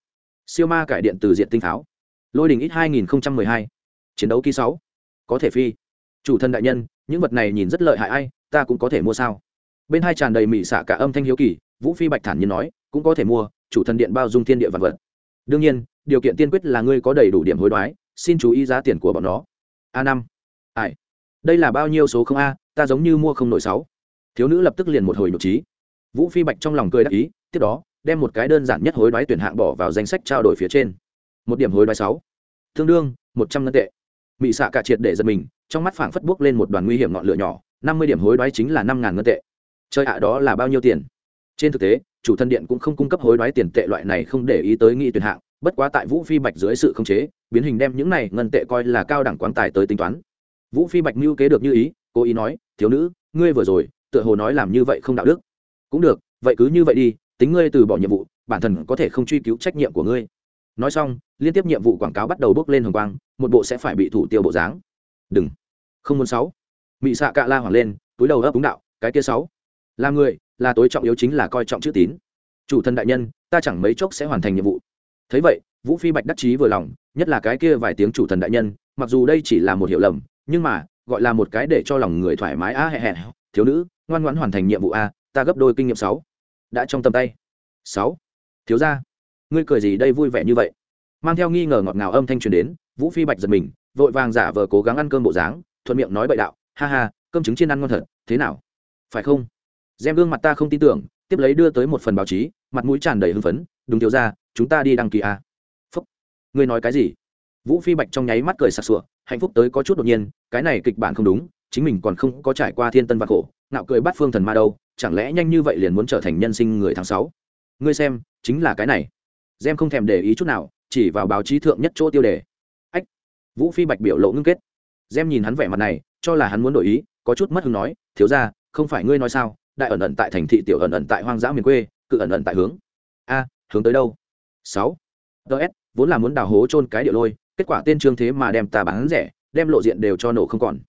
Siêu ma cải điện từ diện tinh pháo. Lôi đình ít hai nghìn hai. Chiến đấu ký sáu. Có thể phi. Chủ thân đại nhân, những vật này nhìn rất lợi hại ai, ta cũng có thể mua sao? Bên hai tràn đầy mị xạ cả âm thanh hiếu kỳ, vũ phi bạch thản nhiên nói, cũng có thể mua chủ thần điện bao dung thiên địa vật vật. Đương nhiên, điều kiện tiên quyết là ngươi có đầy đủ điểm hối đoái, xin chú ý giá tiền của bọn nó. A năm. Ai? Đây là bao nhiêu số không a? Ta giống như mua không nổi sáu. Thiếu nữ lập tức liền một hồi nhục trí. Vũ phi bạch trong lòng cười đắc ý, tiếp đó, đem một cái đơn giản nhất hối đoái tuyển hạng bỏ vào danh sách trao đổi phía trên. Một điểm hối đoái sáu. Tương đương, một trăm ngân tệ. Mị xạ cả triệt để giật mình, trong mắt phảng phất bước lên một đoàn nguy hiểm ngọn lửa nhỏ, năm mươi điểm hối đoái chính là năm ngàn ngân tệ. Chơi ạ, đó là bao nhiêu tiền? Trên thực tế chủ thân điện cũng không cung cấp hối đoái tiền tệ loại này không để ý tới nghị tuyển hạng, bất quá tại vũ phi bạch dưới sự khống chế, biến hình đem những này ngân tệ coi là cao đẳng quán tài tới tính toán. Vũ phi bạch mưu kế được như ý cô ý nói, thiếu nữ, ngươi vừa rồi, tựa hồ nói làm như vậy không đạo đức. Cũng được, vậy cứ như vậy đi, tính ngươi từ bỏ nhiệm vụ, bản thân có thể không truy cứu trách nhiệm của ngươi. Nói xong, liên tiếp nhiệm vụ quảng cáo bắt đầu bước lên hồng quang, một bộ sẽ phải bị thủ tiêu bộ dáng. Đừng, không muốn sáu. Mị xạ cạ la hoảng lên, túi đầu ấp đúng đạo, cái kia sáu là người là tối trọng yếu chính là coi trọng chữ tín. Chủ thân đại nhân ta chẳng mấy chốc sẽ hoàn thành nhiệm vụ. Thấy vậy vũ phi bạch đắc chí vừa lòng nhất là cái kia vài tiếng chủ thần đại nhân mặc dù đây chỉ là một hiểu lầm nhưng mà gọi là một cái để cho lòng người thoải mái a à, hẹ hẹ. Thiếu nữ ngoan ngoãn hoàn thành nhiệm vụ a ta gấp đôi kinh nghiệm sáu. Đã trong tầm tay. Sáu. Thiếu ra ngươi cười gì đây vui vẻ như vậy? Mang theo nghi ngờ ngọt ngào âm thanh truyền đến vũ phi bạch giật mình vội vàng giả vờ cố gắng ăn cơm bộ dáng thuận miệng nói bậy đạo ha ha cơm trứng chiên ăn ngon thật thế nào? Phải không? Xem gương mặt ta không tin tưởng tiếp lấy đưa tới một phần báo chí mặt mũi tràn đầy hưng phấn đúng thiếu gia, chúng ta đi đăng ký à. phúc. Ngươi nói cái gì? Vũ phi bạch trong nháy mắt cười sặc sụa hạnh phúc tới có chút đột nhiên cái này kịch bản không đúng chính mình còn không có trải qua thiên tân vạn khổ ngạo cười bắt phương thần ma đâu chẳng lẽ nhanh như vậy liền muốn trở thành nhân sinh người tháng sáu? Ngươi xem chính là cái này. Gem không thèm để ý chút nào chỉ vào báo chí thượng nhất chỗ tiêu đề. Ách. Vũ phi bạch biểu lộ ngưng kết. Gem nhìn hắn vẻ mặt này cho là hắn muốn đổi ý có chút mất hứng nói thiếu gia, không phải ngươi nói sao đại ẩn ẩn tại thành thị tiểu ẩn ẩn tại hoang dã miền quê, cự ẩn ẩn tại hướng. A, hướng tới đâu? Sáu. Ts vốn là muốn đào hố trôn cái địa lôi, kết quả tên trương thế mà đem ta bán rẻ, đem lộ diện đều cho nổ không còn.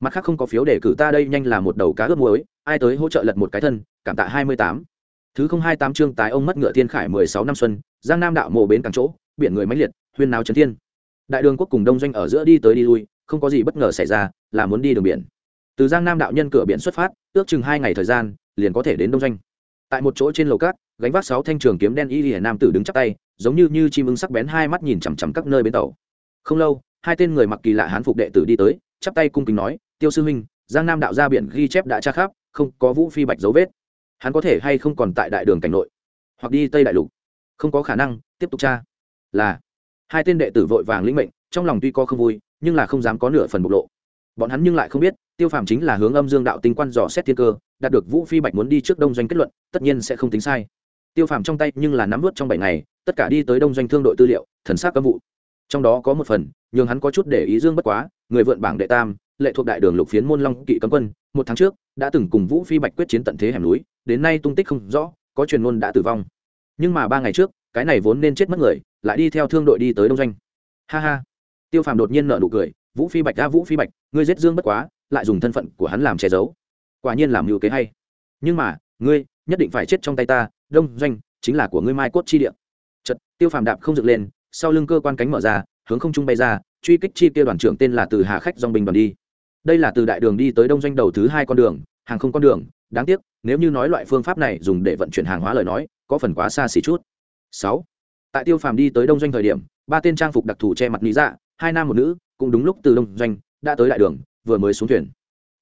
Mặt khác không có phiếu để cử ta đây nhanh là một đầu cá ướp muối, ai tới hỗ trợ lật một cái thân, cảm tạ hai mươi tám. Thứ không hai tám chương tái ông mất ngựa thiên khải mười sáu năm xuân, giang nam đạo mộ bến càng chỗ, biển người máy liệt, huyên náo trấn thiên. Đại đường quốc cùng đông doanh ở giữa đi tới đi lui, không có gì bất ngờ xảy ra, là muốn đi đường biển từ giang nam đạo nhân cửa biển xuất phát, ước chừng hai ngày thời gian, liền có thể đến đông doanh. Tại một chỗ trên lầu cát, gánh vác sáu thanh trường kiếm đen y hiển nam tử đứng chắc tay, giống như như chim ưng sắc bén hai mắt nhìn chằm chằm các nơi bến tàu. Không lâu, hai tên người mặc kỳ lạ hán phục đệ tử đi tới, chắp tay cung kính nói, tiêu sư huynh, giang nam đạo ra biển ghi chép đã tra khắp, không có vũ phi bạch dấu vết. Hắn có thể hay không còn tại đại đường cảnh nội? Hoặc đi tây đại lục? Không có khả năng, tiếp tục tra. Là, hai tên đệ tử vội vàng lĩnh mệnh, trong lòng tuy có không vui, nhưng là không dám có nửa phần bộc lộ bọn hắn nhưng lại không biết, tiêu phàm chính là hướng âm dương đạo tinh quan dò xét thiên cơ, đạt được vũ phi bạch muốn đi trước đông doanh kết luận, tất nhiên sẽ không tính sai. Tiêu phàm trong tay nhưng là nắm vớt trong bảy ngày, tất cả đi tới đông doanh thương đội tư liệu, thần sát cấm vụ. Trong đó có một phần, nhường hắn có chút để ý dương bất quá, người vượn bảng đệ tam, lệ thuộc đại đường lục phiến môn long kỵ cấm quân, một tháng trước, đã từng cùng vũ phi bạch quyết chiến tận thế hẻm núi, đến nay tung tích không rõ, có truyền ngôn đã tử vong. Nhưng mà ba ngày trước, cái này vốn nên chết mất người, lại đi theo thương đội đi tới đông doanh. Ha ha. Tiêu phàm đột nhiên nợ nụ cười, vũ phi bạch ra vũ phi bạch ngươi giết dương bất quá, lại dùng thân phận của hắn làm che giấu. Quả nhiên làm hữu kế hay. Nhưng mà, ngươi, nhất định phải chết trong tay ta, đông doanh, chính là của ngươi mai cốt chi địa. Chật tiêu phàm đạp không dựng lên, sau lưng cơ quan cánh mở ra, hướng không trung bay ra, truy kích chi kia đoàn trưởng tên là từ hà khách dong bình đoàn đi. Đây là từ đại đường đi tới đông doanh đầu thứ hai con đường, hàng không con đường, đáng tiếc, nếu như nói loại phương pháp này dùng để vận chuyển hàng hóa lời nói, có phần quá xa xỉ chút. Sáu. Tại tiêu phàm đi tới đông doanh thời điểm, ba tên trang phục đặc thù che mặt lý dạ hai nam một nữ, cũng đúng lúc từ đông doanh đã tới đại đường, vừa mới xuống thuyền.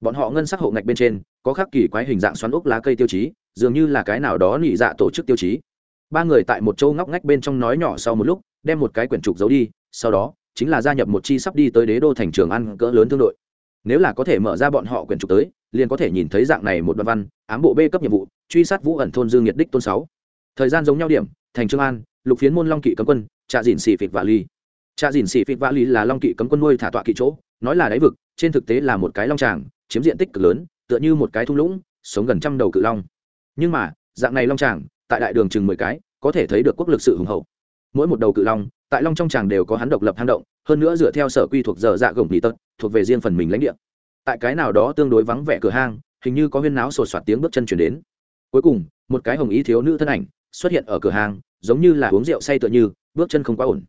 Bọn họ ngân sắc hộ ngạch bên trên, có khắc kỳ quái hình dạng xoắn ốc lá cây tiêu chí, dường như là cái nào đó nhị dạ tổ chức tiêu chí. Ba người tại một châu ngóc ngách bên trong nói nhỏ sau một lúc, đem một cái quyển trục giấu đi, sau đó, chính là gia nhập một chi sắp đi tới đế đô thành trường ăn cỡ lớn thương đội. Nếu là có thể mở ra bọn họ quyển trục tới, liền có thể nhìn thấy dạng này một đoạn văn, ám bộ b cấp nhiệm vụ, truy sát vũ ẩn thôn dương nhiệt đích tôn sáu. Thời gian giống nhau điểm, thành trương an, lục phiến môn long kỵ cấm quân, trạ dìn xì phịt vạ ly trạ dìn xì phịch vạ lý là long kỵ cấm quân nuôi thả tọa kỵ chỗ, nói là đáy vực, trên thực tế là một cái long tràng, chiếm diện tích cực lớn, tựa như một cái thung lũng, sống gần trăm đầu cự long. Nhưng mà, dạng này long tràng, tại đại đường chừng mười cái, có thể thấy được quốc lực sự hùng hậu. Mỗi một đầu cự long, tại long trong tràng đều có hắn độc lập hang động, hơn nữa dựa theo sở quy thuộc giờ dạ gồng nghỉ tật, thuộc về riêng phần mình lãnh địa. Tại cái nào đó tương đối vắng vẻ cửa hang, hình như có huyên náo sột soạt tiếng bước chân chuyển đến. Cuối cùng, một cái hồng ý thiếu nữ thân ảnh xuất hiện ở cửa hàng giống như là uống rượu say tựa như, bước chân không quá ổn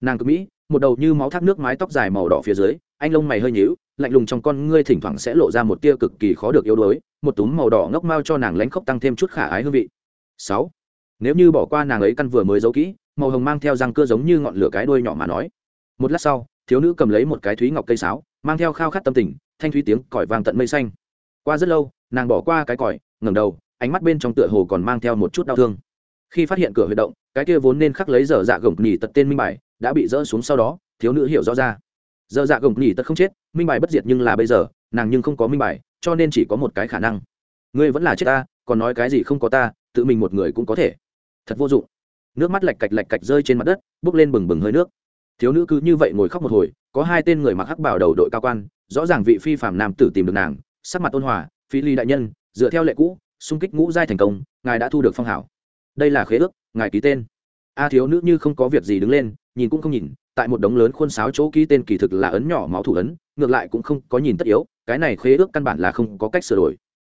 nàng cực mỹ, một đầu như máu thác nước mái tóc dài màu đỏ phía dưới, anh lông mày hơi nhíu, lạnh lùng trong con ngươi thỉnh thoảng sẽ lộ ra một tia cực kỳ khó được yếu đuối, một túm màu đỏ ngốc mao cho nàng lánh khóc tăng thêm chút khả ái hương vị. Sáu, nếu như bỏ qua nàng ấy căn vừa mới giấu kỹ, màu hồng mang theo răng cưa giống như ngọn lửa cái đuôi nhỏ mà nói. Một lát sau, thiếu nữ cầm lấy một cái thúy ngọc cây sáo, mang theo khao khát tâm tình, thanh thúy tiếng còi vang tận mây xanh. Qua rất lâu, nàng bỏ qua cái còi, ngẩng đầu, ánh mắt bên trong tựa hồ còn mang theo một chút đau thương. Khi phát hiện cửa huy động, cái kia vốn nên khắc lấy dở dạ gồng nhì tật tên minh bài đã bị dỡ xuống sau đó, thiếu nữ hiểu rõ ra. Dơ dạ gồng nghỉ tật không chết, minh bài bất diệt nhưng là bây giờ, nàng nhưng không có minh bài, cho nên chỉ có một cái khả năng. Ngươi vẫn là chết ta, còn nói cái gì không có ta, tự mình một người cũng có thể. Thật vô dụng. Nước mắt lạch cạch lạch cạch rơi trên mặt đất bốc lên bừng bừng hơi nước. Thiếu nữ cứ như vậy ngồi khóc một hồi, có hai tên người mặc hắc bảo đầu đội cao quan, rõ ràng vị phi phạm nam tử tìm được nàng, sắc mặt ôn hòa phi ly đại nhân, dựa theo lệ cũ, xung kích ngũ giai thành công, ngài đã thu được phong hảo. Đây là khế ước, ngài ký tên. A thiếu nữ như không có việc gì đứng lên nhìn cũng không nhìn, tại một đống lớn khuôn sáo chỗ ký tên kỳ thực là ấn nhỏ máu thủ ấn, ngược lại cũng không có nhìn tất yếu, cái này khế ước căn bản là không có cách sửa đổi.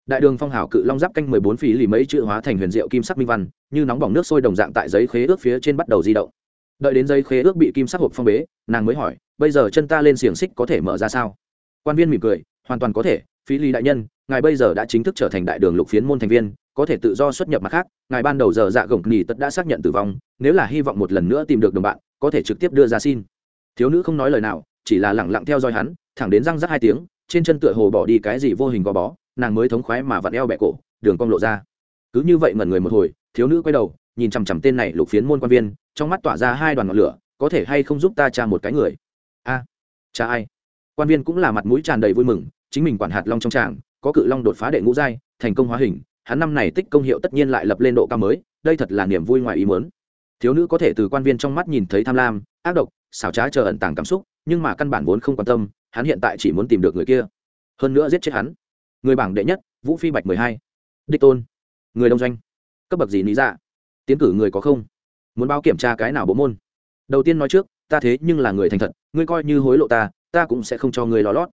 Đại đường phong hảo cự long giáp canh mười bốn phí lì mấy chữ hóa thành huyền diệu kim sắc minh văn, như nóng bỏng nước sôi đồng dạng tại giấy khế ước phía trên bắt đầu di động. Đợi đến giấy khế ước bị kim sắc hộp phong bế, nàng mới hỏi, bây giờ chân ta lên xiềng xích có thể mở ra sao? Quan viên mỉm cười, hoàn toàn có thể, phí lý đại nhân, ngài bây giờ đã chính thức trở thành đại đường lục phiến môn thành viên, có thể tự do xuất nhập mặt khác, ngài ban đầu giờ dạ gồng nghỉ tất đã xác nhận tử vong, nếu là hy vọng một lần nữa tìm được đồng bạn có thể trực tiếp đưa ra xin. Thiếu nữ không nói lời nào, chỉ là lẳng lặng theo dõi hắn, thẳng đến răng rắc hai tiếng, trên chân tựa hồ bỏ đi cái gì vô hình gò bó, nàng mới thống khoái mà vặn eo bẹ cổ, đường cong lộ ra. Cứ như vậy ngẩn người một hồi, thiếu nữ quay đầu, nhìn chằm chằm tên này lục phiến môn quan viên, trong mắt tỏa ra hai đoàn ngọn lửa, có thể hay không giúp ta tra một cái người? A cha ai? Quan viên cũng là mặt mũi tràn đầy vui mừng, chính mình quản hạt long trong tràng, có cự long đột phá đệ ngũ giai, thành công hóa hình, hắn năm này tích công hiệu tất nhiên lại lập lên độ cao mới, đây thật là niềm vui ngoài ý muốn thiếu nữ có thể từ quan viên trong mắt nhìn thấy tham lam, ác độc, xảo trá chờ ẩn tàng cảm xúc, nhưng mà căn bản vốn không quan tâm, hắn hiện tại chỉ muốn tìm được người kia. Hơn nữa giết chết hắn. Người bảng đệ nhất, vũ phi bạch mười hai. Đích tôn. Người đông doanh. Cấp bậc gì lý dạ? Tiến cử người có không? Muốn báo kiểm tra cái nào bộ môn? Đầu tiên nói trước, ta thế nhưng là người thành thật, ngươi coi như hối lộ ta ta cũng sẽ không cho ngươi lò lót.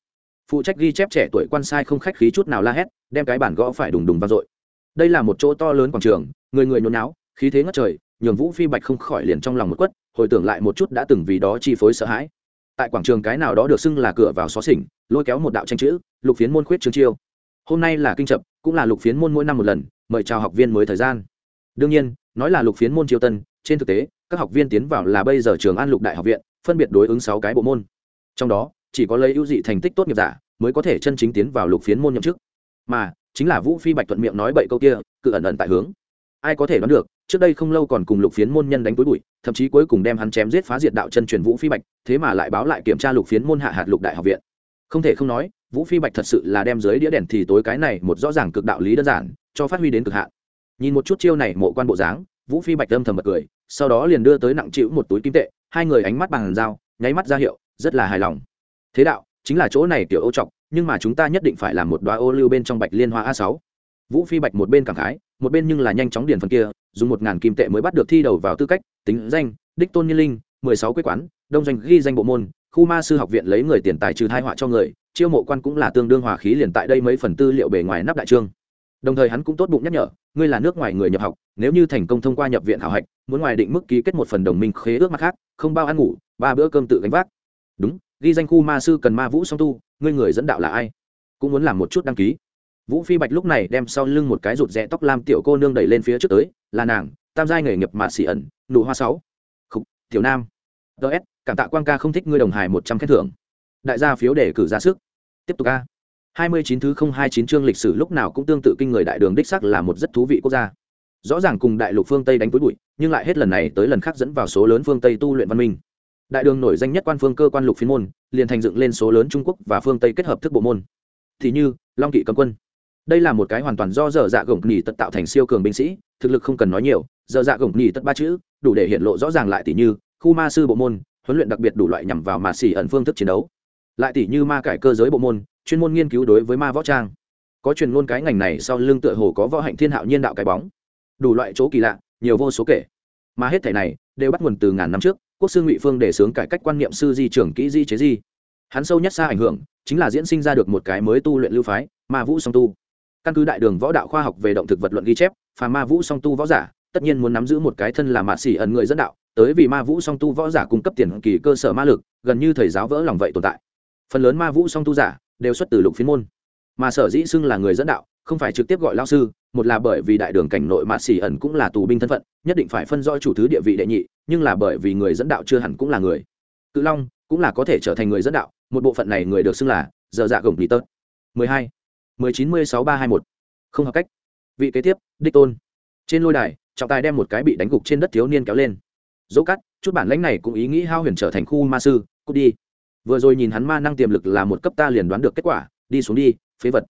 Phụ trách ghi chép trẻ tuổi quan sai không khách khí chút nào la hét, đem cái bản gõ phải đùng đùng vang dội. Đây là một chỗ to lớn quảng trường, người người nhốn náo khí thế ngất trời nhường vũ phi bạch không khỏi liền trong lòng một quất, hồi tưởng lại một chút đã từng vì đó chi phối sợ hãi. Tại quảng trường cái nào đó được xưng là cửa vào xó xỉnh, lôi kéo một đạo tranh chữ, lục phiến môn khuyết trường chiêu. Hôm nay là kinh chập, cũng là lục phiến môn mỗi năm một lần, mời chào học viên mới thời gian. Đương nhiên, nói là lục phiến môn chiêu tân, trên thực tế, các học viên tiến vào là bây giờ trường an lục đại học viện, phân biệt đối ứng sáu cái bộ môn. Trong đó, chỉ có lấy ưu dị thành tích tốt nghiệp giả mới có thể chân chính tiến vào lục phiến môn nhậm chức. Mà, chính là vũ phi bạch thuận miệng nói bậy câu kia, cự ẩn ẩn tại hướng. Ai có thể đoán được trước đây không lâu còn cùng lục phiến môn nhân đánh túi bụi, thậm chí cuối cùng đem hắn chém giết phá diệt đạo chân truyền vũ phi bạch, thế mà lại báo lại kiểm tra lục phiến môn hạ hạt lục đại học viện. Không thể không nói, vũ phi bạch thật sự là đem dưới đĩa đèn thì tối cái này một rõ ràng cực đạo lý đơn giản, cho phát huy đến cực hạn. Nhìn một chút chiêu này mộ quan bộ dáng, vũ phi bạch âm thầm bật cười, sau đó liền đưa tới nặng chịu một túi kim tệ, hai người ánh mắt bằng dao nháy mắt ra hiệu, rất là hài lòng. Thế đạo, chính là chỗ này tiểu ô trọc, nhưng mà chúng ta nhất định phải làm một đoá ô lưu bên trong bạch liên hoa a sáu. Vũ phi bạch một bên cảm khái, một bên nhưng là nhanh chóng điền phần kia dùng một ngàn kim tệ mới bắt được thi đầu vào tư cách, tính danh, đích tôn nhiên linh, mười sáu quế quán, đông doanh ghi danh bộ môn, khu ma sư học viện lấy người tiền tài trừ thai họa cho người, chiêu mộ quan cũng là tương đương hòa khí liền tại đây mấy phần tư liệu bề ngoài nắp đại trương. Đồng thời hắn cũng tốt bụng nhắc nhở, ngươi là nước ngoài người nhập học, nếu như thành công thông qua nhập viện hảo hạch, muốn ngoài định mức ký kết một phần đồng minh khế ước mặt khác, không bao ăn ngủ, ba bữa cơm tự gánh vác. Đúng, ghi danh khu ma sư cần ma vũ song tu, ngươi người dẫn đạo là ai? Cũng muốn làm một chút đăng ký. Vũ phi bạch lúc này đem sau lưng một cái rụt rẽ tóc lam tiểu cô nương đẩy lên phía trước tới là nàng, tam giai nghề nghiệp mạ xỉ ẩn, nụ hoa sáu. Khúc tiểu nam. Ts cảm tạ quang ca không thích ngươi đồng hài một trăm khen thưởng. Đại gia phiếu để cử ra sức. Tiếp tục ca hai mươi chín thứ không hai chín chương lịch sử lúc nào cũng tương tự kinh người đại đường đích sắc là một rất thú vị quốc gia. Rõ ràng cùng đại lục phương tây đánh túi bụi, nhưng lại hết lần này tới lần khác dẫn vào số lớn phương tây tu luyện văn minh. Đại đường nổi danh nhất quan phương cơ quan lục phiên môn, liền thành dựng lên số lớn trung quốc và phương tây kết hợp thức bộ môn. Thì như, long kỵ cấm quân đây là một cái hoàn toàn do dở dạ gồng nhì tất tạo thành siêu cường binh sĩ, thực lực không cần nói nhiều, dở dạ gồng nhì tất ba chữ, đủ để hiện lộ rõ ràng lại tỷ như, khu ma sư bộ môn, huấn luyện đặc biệt đủ loại nhằm vào mà xỉ ẩn phương thức chiến đấu. Lại tỷ như ma cải cơ giới bộ môn, chuyên môn nghiên cứu đối với ma võ trang. Có truyền ngôn cái ngành này sau lưng tựa hồ có võ hạnh thiên hạo nhiên đạo cái bóng. Đủ loại chỗ kỳ lạ, nhiều vô số kể. Mà hết thể này, đều bắt nguồn từ ngàn năm trước, quốc sư ngụy phương đề xướng cải cách quan niệm sư di trưởng kỹ di chế di. Hắn sâu nhất xa ảnh hưởng, chính là diễn sinh ra được một cái mới tu luyện lưu phái, ma vũ song tu căn cứ đại đường võ đạo khoa học về động thực vật luận ghi chép phà ma vũ song tu võ giả, tất nhiên muốn nắm giữ một cái thân là mạt xỉ ẩn người dẫn đạo, tới vì ma vũ song tu võ giả cung cấp tiền kỳ cơ sở ma lực, gần như thầy giáo vỡ lòng vậy tồn tại. Phần lớn ma vũ song tu giả đều xuất từ lục phiên môn. Mà sở dĩ xưng là người dẫn đạo, không phải trực tiếp gọi lao sư, một là bởi vì đại đường cảnh nội mạt xỉ ẩn cũng là tù binh thân phận, nhất định phải phân rõ chủ thứ địa vị đệ nhị, nhưng là bởi vì người dẫn đạo chưa hẳn cũng là người. Cự long cũng là có thể trở thành người dẫn đạo, một bộ phận này người được xưng là giờ dạ gồng đi tớt. Mười hai mười chín mươi sáu ba hai một. Không hợp cách. Vị kế tiếp, đích tôn. Trên lôi đài, trọng tài đem một cái bị đánh gục trên đất thiếu niên kéo lên. Dỗ cắt, chút bản lãnh này cũng ý nghĩ hao huyền trở thành khu ma sư, cút đi. Vừa rồi nhìn hắn ma năng tiềm lực là một cấp ta liền đoán được kết quả, đi xuống đi, phế vật.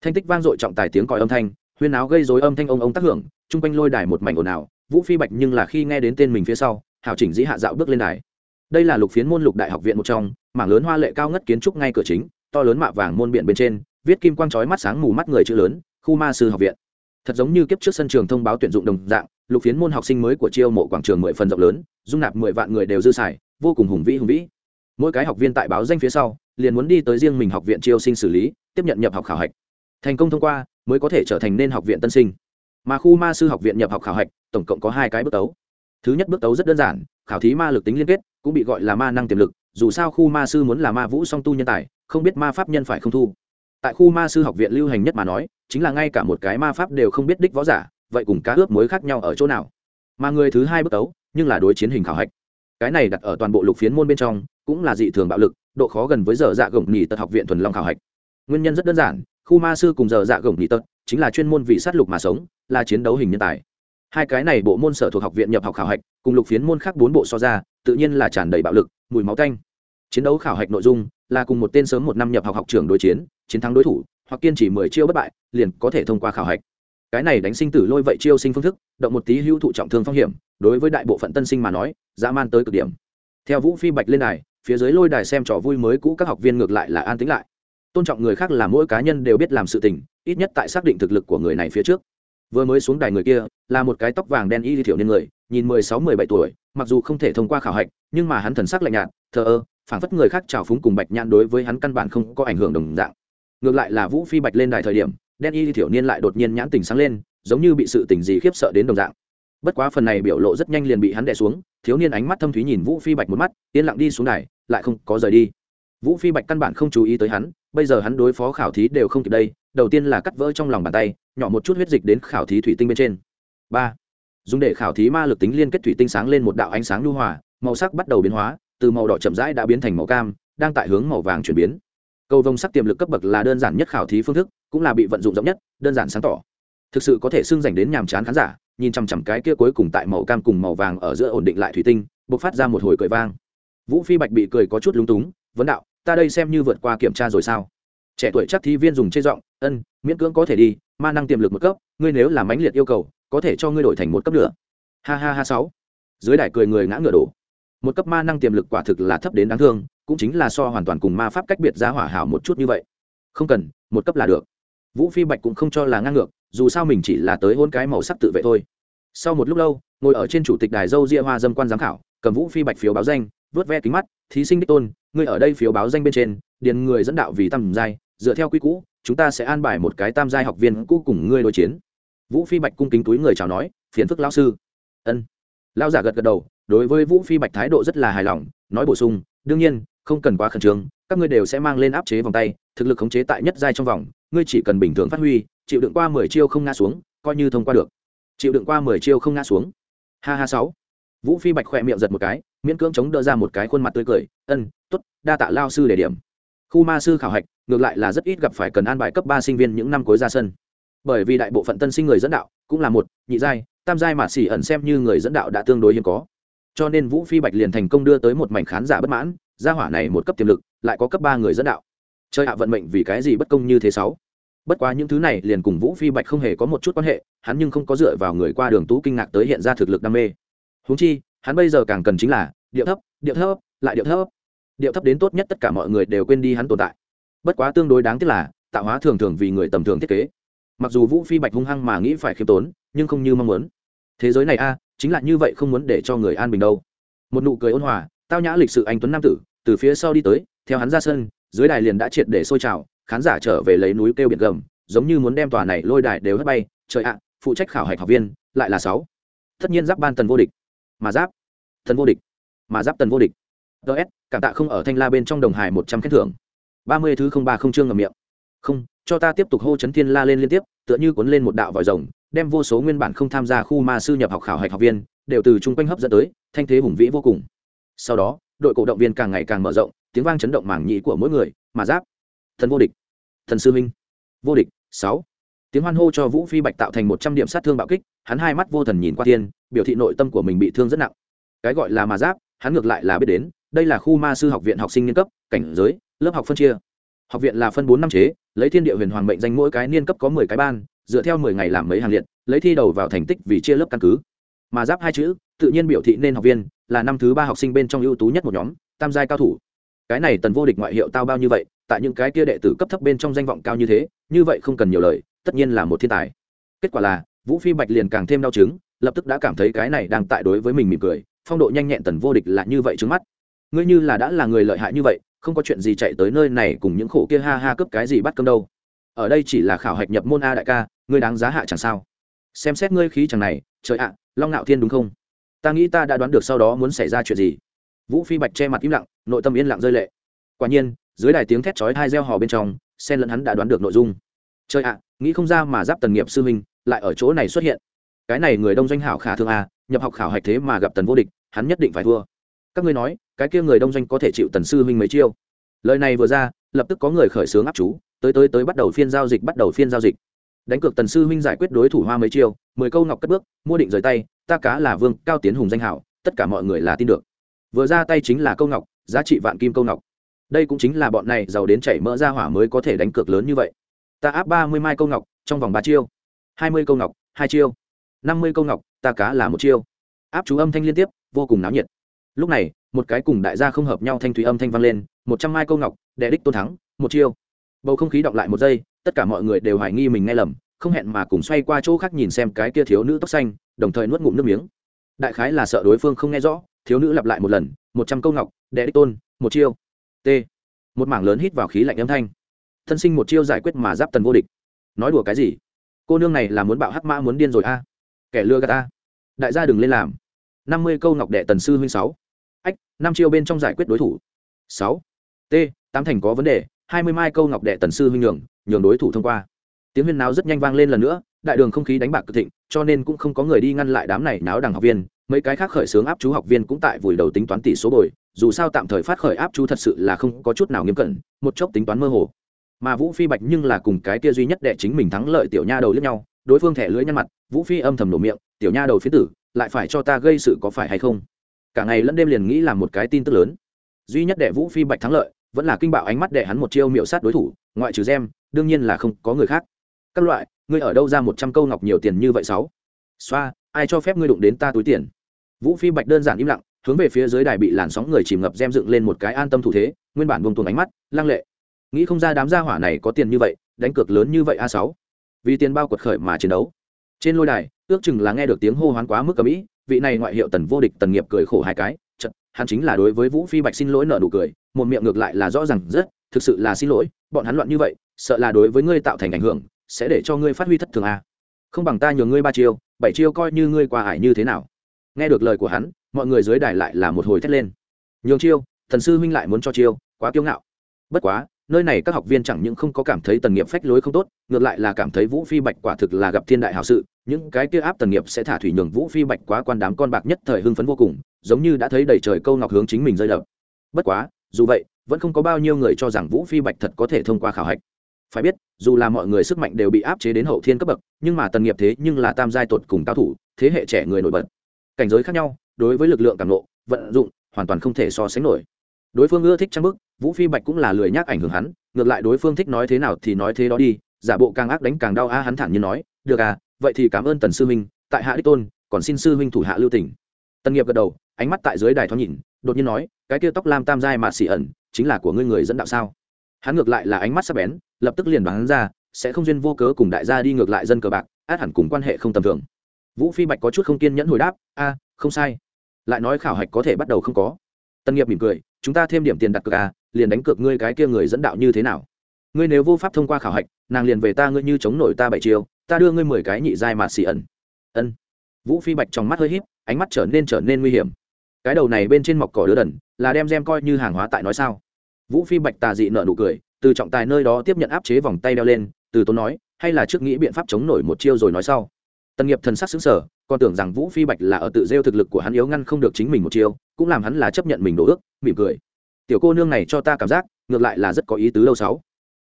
Thanh tích vang dội trọng tài tiếng còi âm thanh, huyên áo gây dối âm thanh ông ông tác hưởng, chung quanh lôi đài một mảnh ồn ào, vũ phi bạch nhưng là khi nghe đến tên mình phía sau hảo chỉnh dĩ hạ dạo bước lên đài. Đây là lục phiến môn lục đại học viện một trong, mảng lớn hoa lệ cao ngất kiến trúc ngay cửa chính, to lớn mạ vàng môn biển bên trên viết kim quang chói mắt sáng mù mắt người chữ lớn, khu ma sư học viện. Thật giống như kiếp trước sân trường thông báo tuyển dụng đồng dạng, lục phiến môn học sinh mới của chiêu mộ quảng trường mười phần rộng lớn, dung nạp mười vạn người đều dư xài, vô cùng hùng vĩ hùng vĩ. Mỗi cái học viên tại báo danh phía sau, liền muốn đi tới riêng mình học viện chiêu sinh xử lý, tiếp nhận nhập học khảo hạch. Thành công thông qua, mới có thể trở thành nên học viện tân sinh. Mà khu ma sư học viện nhập học khảo hạch, tổng cộng có hai cái bước tấu. Thứ nhất bước tấu rất đơn giản, khảo thí ma lực tính liên kết, cũng bị gọi là ma năng tiềm lực, dù sao khu ma sư muốn là ma vũ song tu nhân tài, không biết ma pháp nhân phải không thu tại khu ma sư học viện lưu hành nhất mà nói, chính là ngay cả một cái ma pháp đều không biết đích võ giả, vậy cùng cá ướp mối khác nhau ở chỗ nào? Mà người thứ hai bước tấu, nhưng là đối chiến hình khảo hạch. Cái này đặt ở toàn bộ lục phiến môn bên trong, cũng là dị thường bạo lực, độ khó gần với giờ dạ gồng nhì tật học viện thuần long khảo hạch. Nguyên nhân rất đơn giản, khu ma sư cùng giờ dạ gồng nhì tật, chính là chuyên môn vị sát lục mà sống, là chiến đấu hình nhân tài. Hai cái này bộ môn sở thuộc học viện nhập học khảo hạch, cùng lục phiến môn khác bốn bộ so ra, tự nhiên là tràn đầy bạo lực, mùi máu canh chiến đấu khảo hạch nội dung là cùng một tên sớm một năm nhập học học trường đối chiến chiến thắng đối thủ, hoặc kiên trì mười chiêu bất bại, liền có thể thông qua khảo hạch. Cái này đánh sinh tử lôi vậy chiêu sinh phương thức, động một tí hữu thụ trọng thương phong hiểm, đối với đại bộ phận tân sinh mà nói, dã man tới cực điểm. Theo vũ phi bạch lên đài, phía dưới lôi đài xem trò vui mới cũ các học viên ngược lại là an tính lại. Tôn trọng người khác là mỗi cá nhân đều biết làm sự tình, ít nhất tại xác định thực lực của người này phía trước. Vừa mới xuống đài người kia, là một cái tóc vàng đen y thiểu niên người, nhìn mười sáu, mười bảy tuổi, mặc dù không thể thông qua khảo hạch, nhưng mà hắn thần sắc lạnh nhạt, thờ ơ phảng phất người khác trào phúng cùng bạch nhãn đối với hắn căn bản không có ảnh hưởng đồng dạng. Ngược lại là vũ phi bạch lên đài thời điểm, đen y thiểu niên lại đột nhiên nhãn tình sáng lên, giống như bị sự tình gì khiếp sợ đến đồng dạng. Bất quá phần này biểu lộ rất nhanh liền bị hắn đè xuống, thiếu niên ánh mắt thâm thúy nhìn vũ phi bạch một mắt, yên lặng đi xuống đài, lại không có rời đi. Vũ phi bạch căn bản không chú ý tới hắn, bây giờ hắn đối phó khảo thí đều không kịp đây, đầu tiên là cắt vỡ trong lòng bàn tay, nhỏ một chút huyết dịch đến khảo thí thủy tinh bên trên. Ba. Dùng để khảo thí ma lực tính liên kết thủy tinh sáng lên một đạo ánh sáng lưu hòa, màu sắc bắt đầu biến hóa từ màu đỏ chậm rãi đã biến thành màu cam, đang tại hướng màu vàng chuyển biến. Cầu vồng sắc tiềm lực cấp bậc là đơn giản nhất khảo thí phương thức, cũng là bị vận dụng rộng nhất, đơn giản sáng tỏ. Thực sự có thể xưng dành đến nhàm chán khán giả, nhìn chằm chằm cái kia cuối cùng tại màu cam cùng màu vàng ở giữa ổn định lại thủy tinh buộc phát ra một hồi cười vang. Vũ phi bạch bị cười có chút lúng túng, vấn đạo, ta đây xem như vượt qua kiểm tra rồi sao? Trẻ tuổi chắc thi viên dùng chê giọng, ân, miễn cưỡng có thể đi, ma năng tiềm lực một cấp, ngươi nếu làm mãnh liệt yêu cầu, có thể cho ngươi đổi thành một cấp nữa. Ha ha ha sáu. Dưới đài cười người ngã ngựa đổ một cấp ma năng tiềm lực quả thực là thấp đến đáng thương, cũng chính là so hoàn toàn cùng ma pháp cách biệt giá hỏa hảo một chút như vậy. Không cần, một cấp là được. Vũ phi bạch cũng không cho là ngang ngược, dù sao mình chỉ là tới hôn cái màu sắc tự vệ thôi. Sau một lúc lâu, ngồi ở trên chủ tịch đài dâu ria hoa dâm quan giám khảo, cầm vũ phi bạch phiếu báo danh, vớt ve kính mắt, thí sinh đích tôn người ở đây phiếu báo danh bên trên, điền người dẫn đạo vì tam giai, dựa theo quy cũ chúng ta sẽ an bài một cái tam giai học viên cũ cùng ngươi đối chiến. Vũ phi bạch cung kính túi người chào nói, phiền phức lão sư. Ân. Lão giả gật gật đầu đối với vũ phi bạch thái độ rất là hài lòng, nói bổ sung, đương nhiên, không cần quá khẩn trương, các ngươi đều sẽ mang lên áp chế vòng tay, thực lực khống chế tại nhất giai trong vòng, ngươi chỉ cần bình thường phát huy, chịu đựng qua mười chiêu không ngã xuống, coi như thông qua được. Chịu đựng qua mười chiêu không ngã xuống. Ha ha sáu. Vũ phi bạch khỏe miệng giật một cái, miễn cưỡng chống đỡ ra một cái khuôn mặt tươi cười, ân t ố t đa tạ lao sư để điểm. Khu ma sư khảo hạch, ngược lại là rất ít gặp phải cần an bài cấp ba sinh viên những năm cuối ra sân. Bởi vì đại bộ phận tân sinh người dẫn đạo cũng là một, nhị giai, tam giai mà xỉ ẩn xem như người dẫn đạo đã tương đối hiếm có cho nên vũ phi bạch liền thành công đưa tới một mảnh khán giả bất mãn, gia hỏa này một cấp tiềm lực, lại có cấp ba người dẫn đạo. Chơi hạ vận mệnh vì cái gì bất công như thế sáu? Bất quá những thứ này liền cùng vũ phi bạch không hề có một chút quan hệ, hắn nhưng không có dựa vào người qua đường tú kinh ngạc tới hiện ra thực lực đam mê. Huống chi, hắn bây giờ càng cần chính là điệu thấp điệu thấp, lại điệu thấp. Điệu thấp đến tốt nhất tất cả mọi người đều quên đi hắn tồn tại. Bất quá tương đối đáng tiếc là, tạo hóa thường thường vì người tầm thường thiết kế. Mặc dù vũ phi bạch hung hăng mà nghĩ phải khiêm tốn, nhưng không như mong muốn. Thế giới này a chính là như vậy không muốn để cho người an bình đâu. Một nụ cười ôn hòa, tao nhã lịch sự anh tuấn nam tử, từ phía sau đi tới, theo hắn ra sân, dưới đài liền đã triệt để sôi trào, khán giả trở về lấy núi kêu biển gầm, giống như muốn đem tòa này lôi đài đều hất bay, trời ạ, phụ trách khảo hạch học viên, lại là sáu. Tất nhiên giáp ban tần vô địch. Mà giáp. Thần vô địch. Mà giáp tần vô địch. Ts cảm tạ không ở thanh la bên trong đồng hải một trăm khen thưởng. Ba mươi thứ không ba không chương ngầm miệng. Không, cho ta tiếp tục hô chấn thiên la lên liên tiếp, tựa như cuốn lên một đạo vòi rồng đem vô số nguyên bản không tham gia khu ma sư nhập học khảo hạch học viên, đều từ chung quanh hấp dẫn tới, thanh thế hùng vĩ vô cùng. Sau đó, đội cổ động viên càng ngày càng mở rộng, tiếng vang chấn động mảng nhĩ của mỗi người, mà giáp, thần vô địch, thần sư minh vô địch, sáu. Tiếng hoan hô cho vũ phi bạch tạo thành một trăm điểm sát thương bạo kích, hắn hai mắt vô thần nhìn qua thiên, biểu thị nội tâm của mình bị thương rất nặng. Cái gọi là mà giáp, hắn ngược lại là biết đến, đây là khu ma sư học viện học sinh niên cấp, cảnh giới, lớp học phân chia. Học viện là phân bốn năm chế, lấy thiên địa huyền hoàng mệnh danh mỗi cái niên cấp có mười cái ban dựa theo mười ngày làm mấy hàng liệt, lấy thi đầu vào thành tích vì chia lớp căn cứ. Mà giáp hai chữ, tự nhiên biểu thị nên học viên, là năm thứ ba học sinh bên trong ưu tú nhất một nhóm, tam giai cao thủ. Cái này tần vô địch ngoại hiệu tao bao như vậy, tại những cái kia đệ tử cấp thấp bên trong danh vọng cao như thế, như vậy không cần nhiều lời, tất nhiên là một thiên tài. Kết quả là, vũ phi bạch liền càng thêm đau chứng, lập tức đã cảm thấy cái này đang tại đối với mình mỉm cười, phong độ nhanh nhẹn tần vô địch là như vậy trước mắt. Ngươi như là đã là người lợi hại như vậy, không có chuyện gì chạy tới nơi này cùng những khổ kia ha ha cướp cái gì bắt cơm đâu ở đây chỉ là khảo hạch nhập môn a đại ca, ngươi đáng giá hạ chẳng sao. Xem xét ngươi khí chẳng này, trời ạ, long ngạo thiên đúng không? Ta nghĩ ta đã đoán được sau đó muốn xảy ra chuyện gì. Vũ phi bạch che mặt im lặng, nội tâm yên lặng rơi lệ. Quả nhiên, dưới đài tiếng thét chói hai reo hò bên trong sen lẫn hắn đã đoán được nội dung. Trời ạ, nghĩ không ra mà giáp tần nghiệp sư huynh lại ở chỗ này xuất hiện. Cái này người đông doanh hảo khả thương a, nhập học khảo hạch thế mà gặp tần vô địch, hắn nhất định phải thua. Các ngươi nói, cái kia người đông doanh có thể chịu tần sư huynh mấy chiêu? Lời này vừa ra, lập tức có người khởi xướng áp chú tới tới tới bắt đầu phiên giao dịch, bắt đầu phiên giao dịch. Đánh cược tần sư huynh giải quyết đối thủ hoa mấy chiêu, mười câu ngọc cất bước, mua định rời tay, ta cá là vương, cao tiến hùng danh hảo, tất cả mọi người là tin được. Vừa ra tay chính là câu ngọc, giá trị vạn kim câu ngọc. Đây cũng chính là bọn này giàu đến chảy mỡ ra hỏa mới có thể đánh cược lớn như vậy. Ta áp ba mươi mai câu ngọc, trong vòng ba chiêu. Hai mươi câu ngọc, hai chiêu. Năm mươi câu ngọc, ta cá là một chiêu. Áp chú âm thanh liên tiếp, vô cùng náo nhiệt. Lúc này, một cái cùng đại gia không hợp nhau thanh thủy âm thanh vang lên, một trăm mai câu ngọc đệ đích tôn thắng, một chiêu bầu không khí động lại một giây, tất cả mọi người đều hoài nghi mình nghe lầm, không hẹn mà cùng xoay qua chỗ khác nhìn xem cái kia thiếu nữ tóc xanh, đồng thời nuốt ngụm nước miếng. Đại khái là sợ đối phương không nghe rõ, thiếu nữ lặp lại một lần, một trăm câu ngọc, đệ đích tôn, một chiêu, t. Một mảng lớn hít vào khí lạnh âm thanh. Thân sinh một chiêu giải quyết mà giáp tần vô địch. Nói đùa cái gì? Cô nương này là muốn bạo hắc mã muốn điên rồi a. Kẻ lừa gạt ta đại gia đừng lên làm. Năm mươi câu ngọc đệ tần sư huynh sáu. Ách, năm chiêu bên trong giải quyết đối thủ. Sáu. T, tám thành có vấn đề hai mươi mai câu ngọc đệ tần sư huynh nhường nhường đối thủ thông qua. Tiếng huyên náo rất nhanh vang lên lần nữa, đại đường không khí đánh bạc cực thịnh, cho nên cũng không có người đi ngăn lại đám này náo đằng học viên, mấy cái khác khởi xướng áp chú học viên cũng tại vùi đầu tính toán tỷ số bồi, dù sao tạm thời phát khởi áp chú thật sự là không có chút nào nghiêm cẩn, một chốc tính toán mơ hồ. Mà vũ phi bạch nhưng là cùng cái kia duy nhất đệ chính mình thắng lợi tiểu nha đầu lẫn nhau, đối phương thẻ lưỡi nhăn mặt, vũ phi âm thầm nổ miệng, tiểu nha đầu phía tử, lại phải cho ta gây sự có phải hay không? Cả ngày lẫn đêm liền nghĩ làm một cái tin tức lớn. Duy nhất đệ vũ phi bạch thắng lợi vẫn là kinh bạo ánh mắt đệ hắn một chiêu miệu sát đối thủ, ngoại trừ gem, đương nhiên là không có người khác. Các loại, ngươi ở đâu ra một trăm câu ngọc nhiều tiền như vậy sáu? Xoa, ai cho phép ngươi đụng đến ta túi tiền? Vũ phi bạch đơn giản im lặng, hướng về phía dưới đài bị làn sóng người chìm ngập gem dựng lên một cái an tâm thủ thế, nguyên bản buông tuồng ánh mắt, lăng lệ. Nghĩ không ra đám gia hỏa này có tiền như vậy, đánh cược lớn như vậy a sáu? Vì tiền bao quật khởi mà chiến đấu. Trên lôi đài, ước chừng là nghe được tiếng hô hoán quá mức cầm ĩ vị này ngoại hiệu tần vô địch tần nghiệp cười khổ hai cái hắn chính là đối với vũ phi bạch xin lỗi nợ nụ cười, một miệng ngược lại là rõ ràng, rất, thực sự là xin lỗi, bọn hắn loạn như vậy, sợ là đối với ngươi tạo thành ảnh hưởng, sẽ để cho ngươi phát huy thất thường à? không bằng ta nhường ngươi ba chiêu, bảy chiêu coi như ngươi qua ải như thế nào. Nghe được lời của hắn, mọi người dưới đài lại là một hồi thét lên. Nhường chiêu, thần sư huynh lại muốn cho chiêu, quá kiêu ngạo. Bất quá, nơi này các học viên chẳng những không có cảm thấy tần nghiệp phách lối không tốt, ngược lại là cảm thấy vũ phi bạch quả thực là gặp thiên đại hảo sự, những cái kia áp tần nghiệp sẽ thả thủy nhường vũ phi bạch quá quan đám con bạc nhất thời hưng phấn vô cùng giống như đã thấy đầy trời câu ngọc hướng chính mình rơi đập. Bất quá, dù vậy, vẫn không có bao nhiêu người cho rằng vũ phi bạch thật có thể thông qua khảo hạch. Phải biết, dù là mọi người sức mạnh đều bị áp chế đến hậu thiên cấp bậc, nhưng mà tần nghiệp thế nhưng là tam giai tột cùng cao thủ, thế hệ trẻ người nổi bật. Cảnh giới khác nhau, đối với lực lượng cảm nộ, vận dụng, hoàn toàn không thể so sánh nổi. Đối phương ưa thích trang bức, vũ phi bạch cũng là lười nhác ảnh hưởng hắn, ngược lại đối phương thích nói thế nào thì nói thế đó đi, giả bộ càng ác đánh càng đau a, hắn thản như nói, được à vậy thì cảm ơn tần sư huynh, tại hạ đích tôn, còn xin sư huynh thủ hạ lưu tỉnh Tân nghiệp gật đầu ánh mắt tại dưới đài thoáng nhìn đột nhiên nói cái kia tóc lam tam giai mà xỉ ẩn chính là của ngươi người dẫn đạo sao? Hắn ngược lại là ánh mắt sắp bén lập tức liền đoán ra sẽ không duyên vô cớ cùng đại gia đi ngược lại dân cờ bạc át hẳn cùng quan hệ không tầm thường. Vũ phi bạch có chút không kiên nhẫn hồi đáp a không sai. Lại nói khảo hạch có thể bắt đầu không có. Tân nghiệp mỉm cười chúng ta thêm điểm tiền đặt cược à, liền đánh cược ngươi cái kia người dẫn đạo như thế nào? Ngươi nếu vô pháp thông qua khảo hạch nàng liền về ta ngươi như chống nổi ta bảy chiều ta đưa ngươi mười cái nhị giai mà xì ẩn. Ân. Vũ phi bạch trong mắt hơi híp ánh mắt trở nên trở nên nguy hiểm. Cái đầu này bên trên mọc cỏ đứa đần, là đem gem coi như hàng hóa tại nói sao? Vũ phi bạch tà dị nợ nụ cười, từ trọng tài nơi đó tiếp nhận áp chế vòng tay đeo lên, từ tốn nói, hay là trước nghĩ biện pháp chống nổi một chiêu rồi nói sau. Tần nghiệp thần sắc xứng sở còn tưởng rằng vũ phi bạch là ở tự rêu thực lực của hắn yếu ngăn không được chính mình một chiêu, cũng làm hắn là chấp nhận mình đổ ước, mỉm cười. Tiểu cô nương này cho ta cảm giác, ngược lại là rất có ý tứ lâu sáu.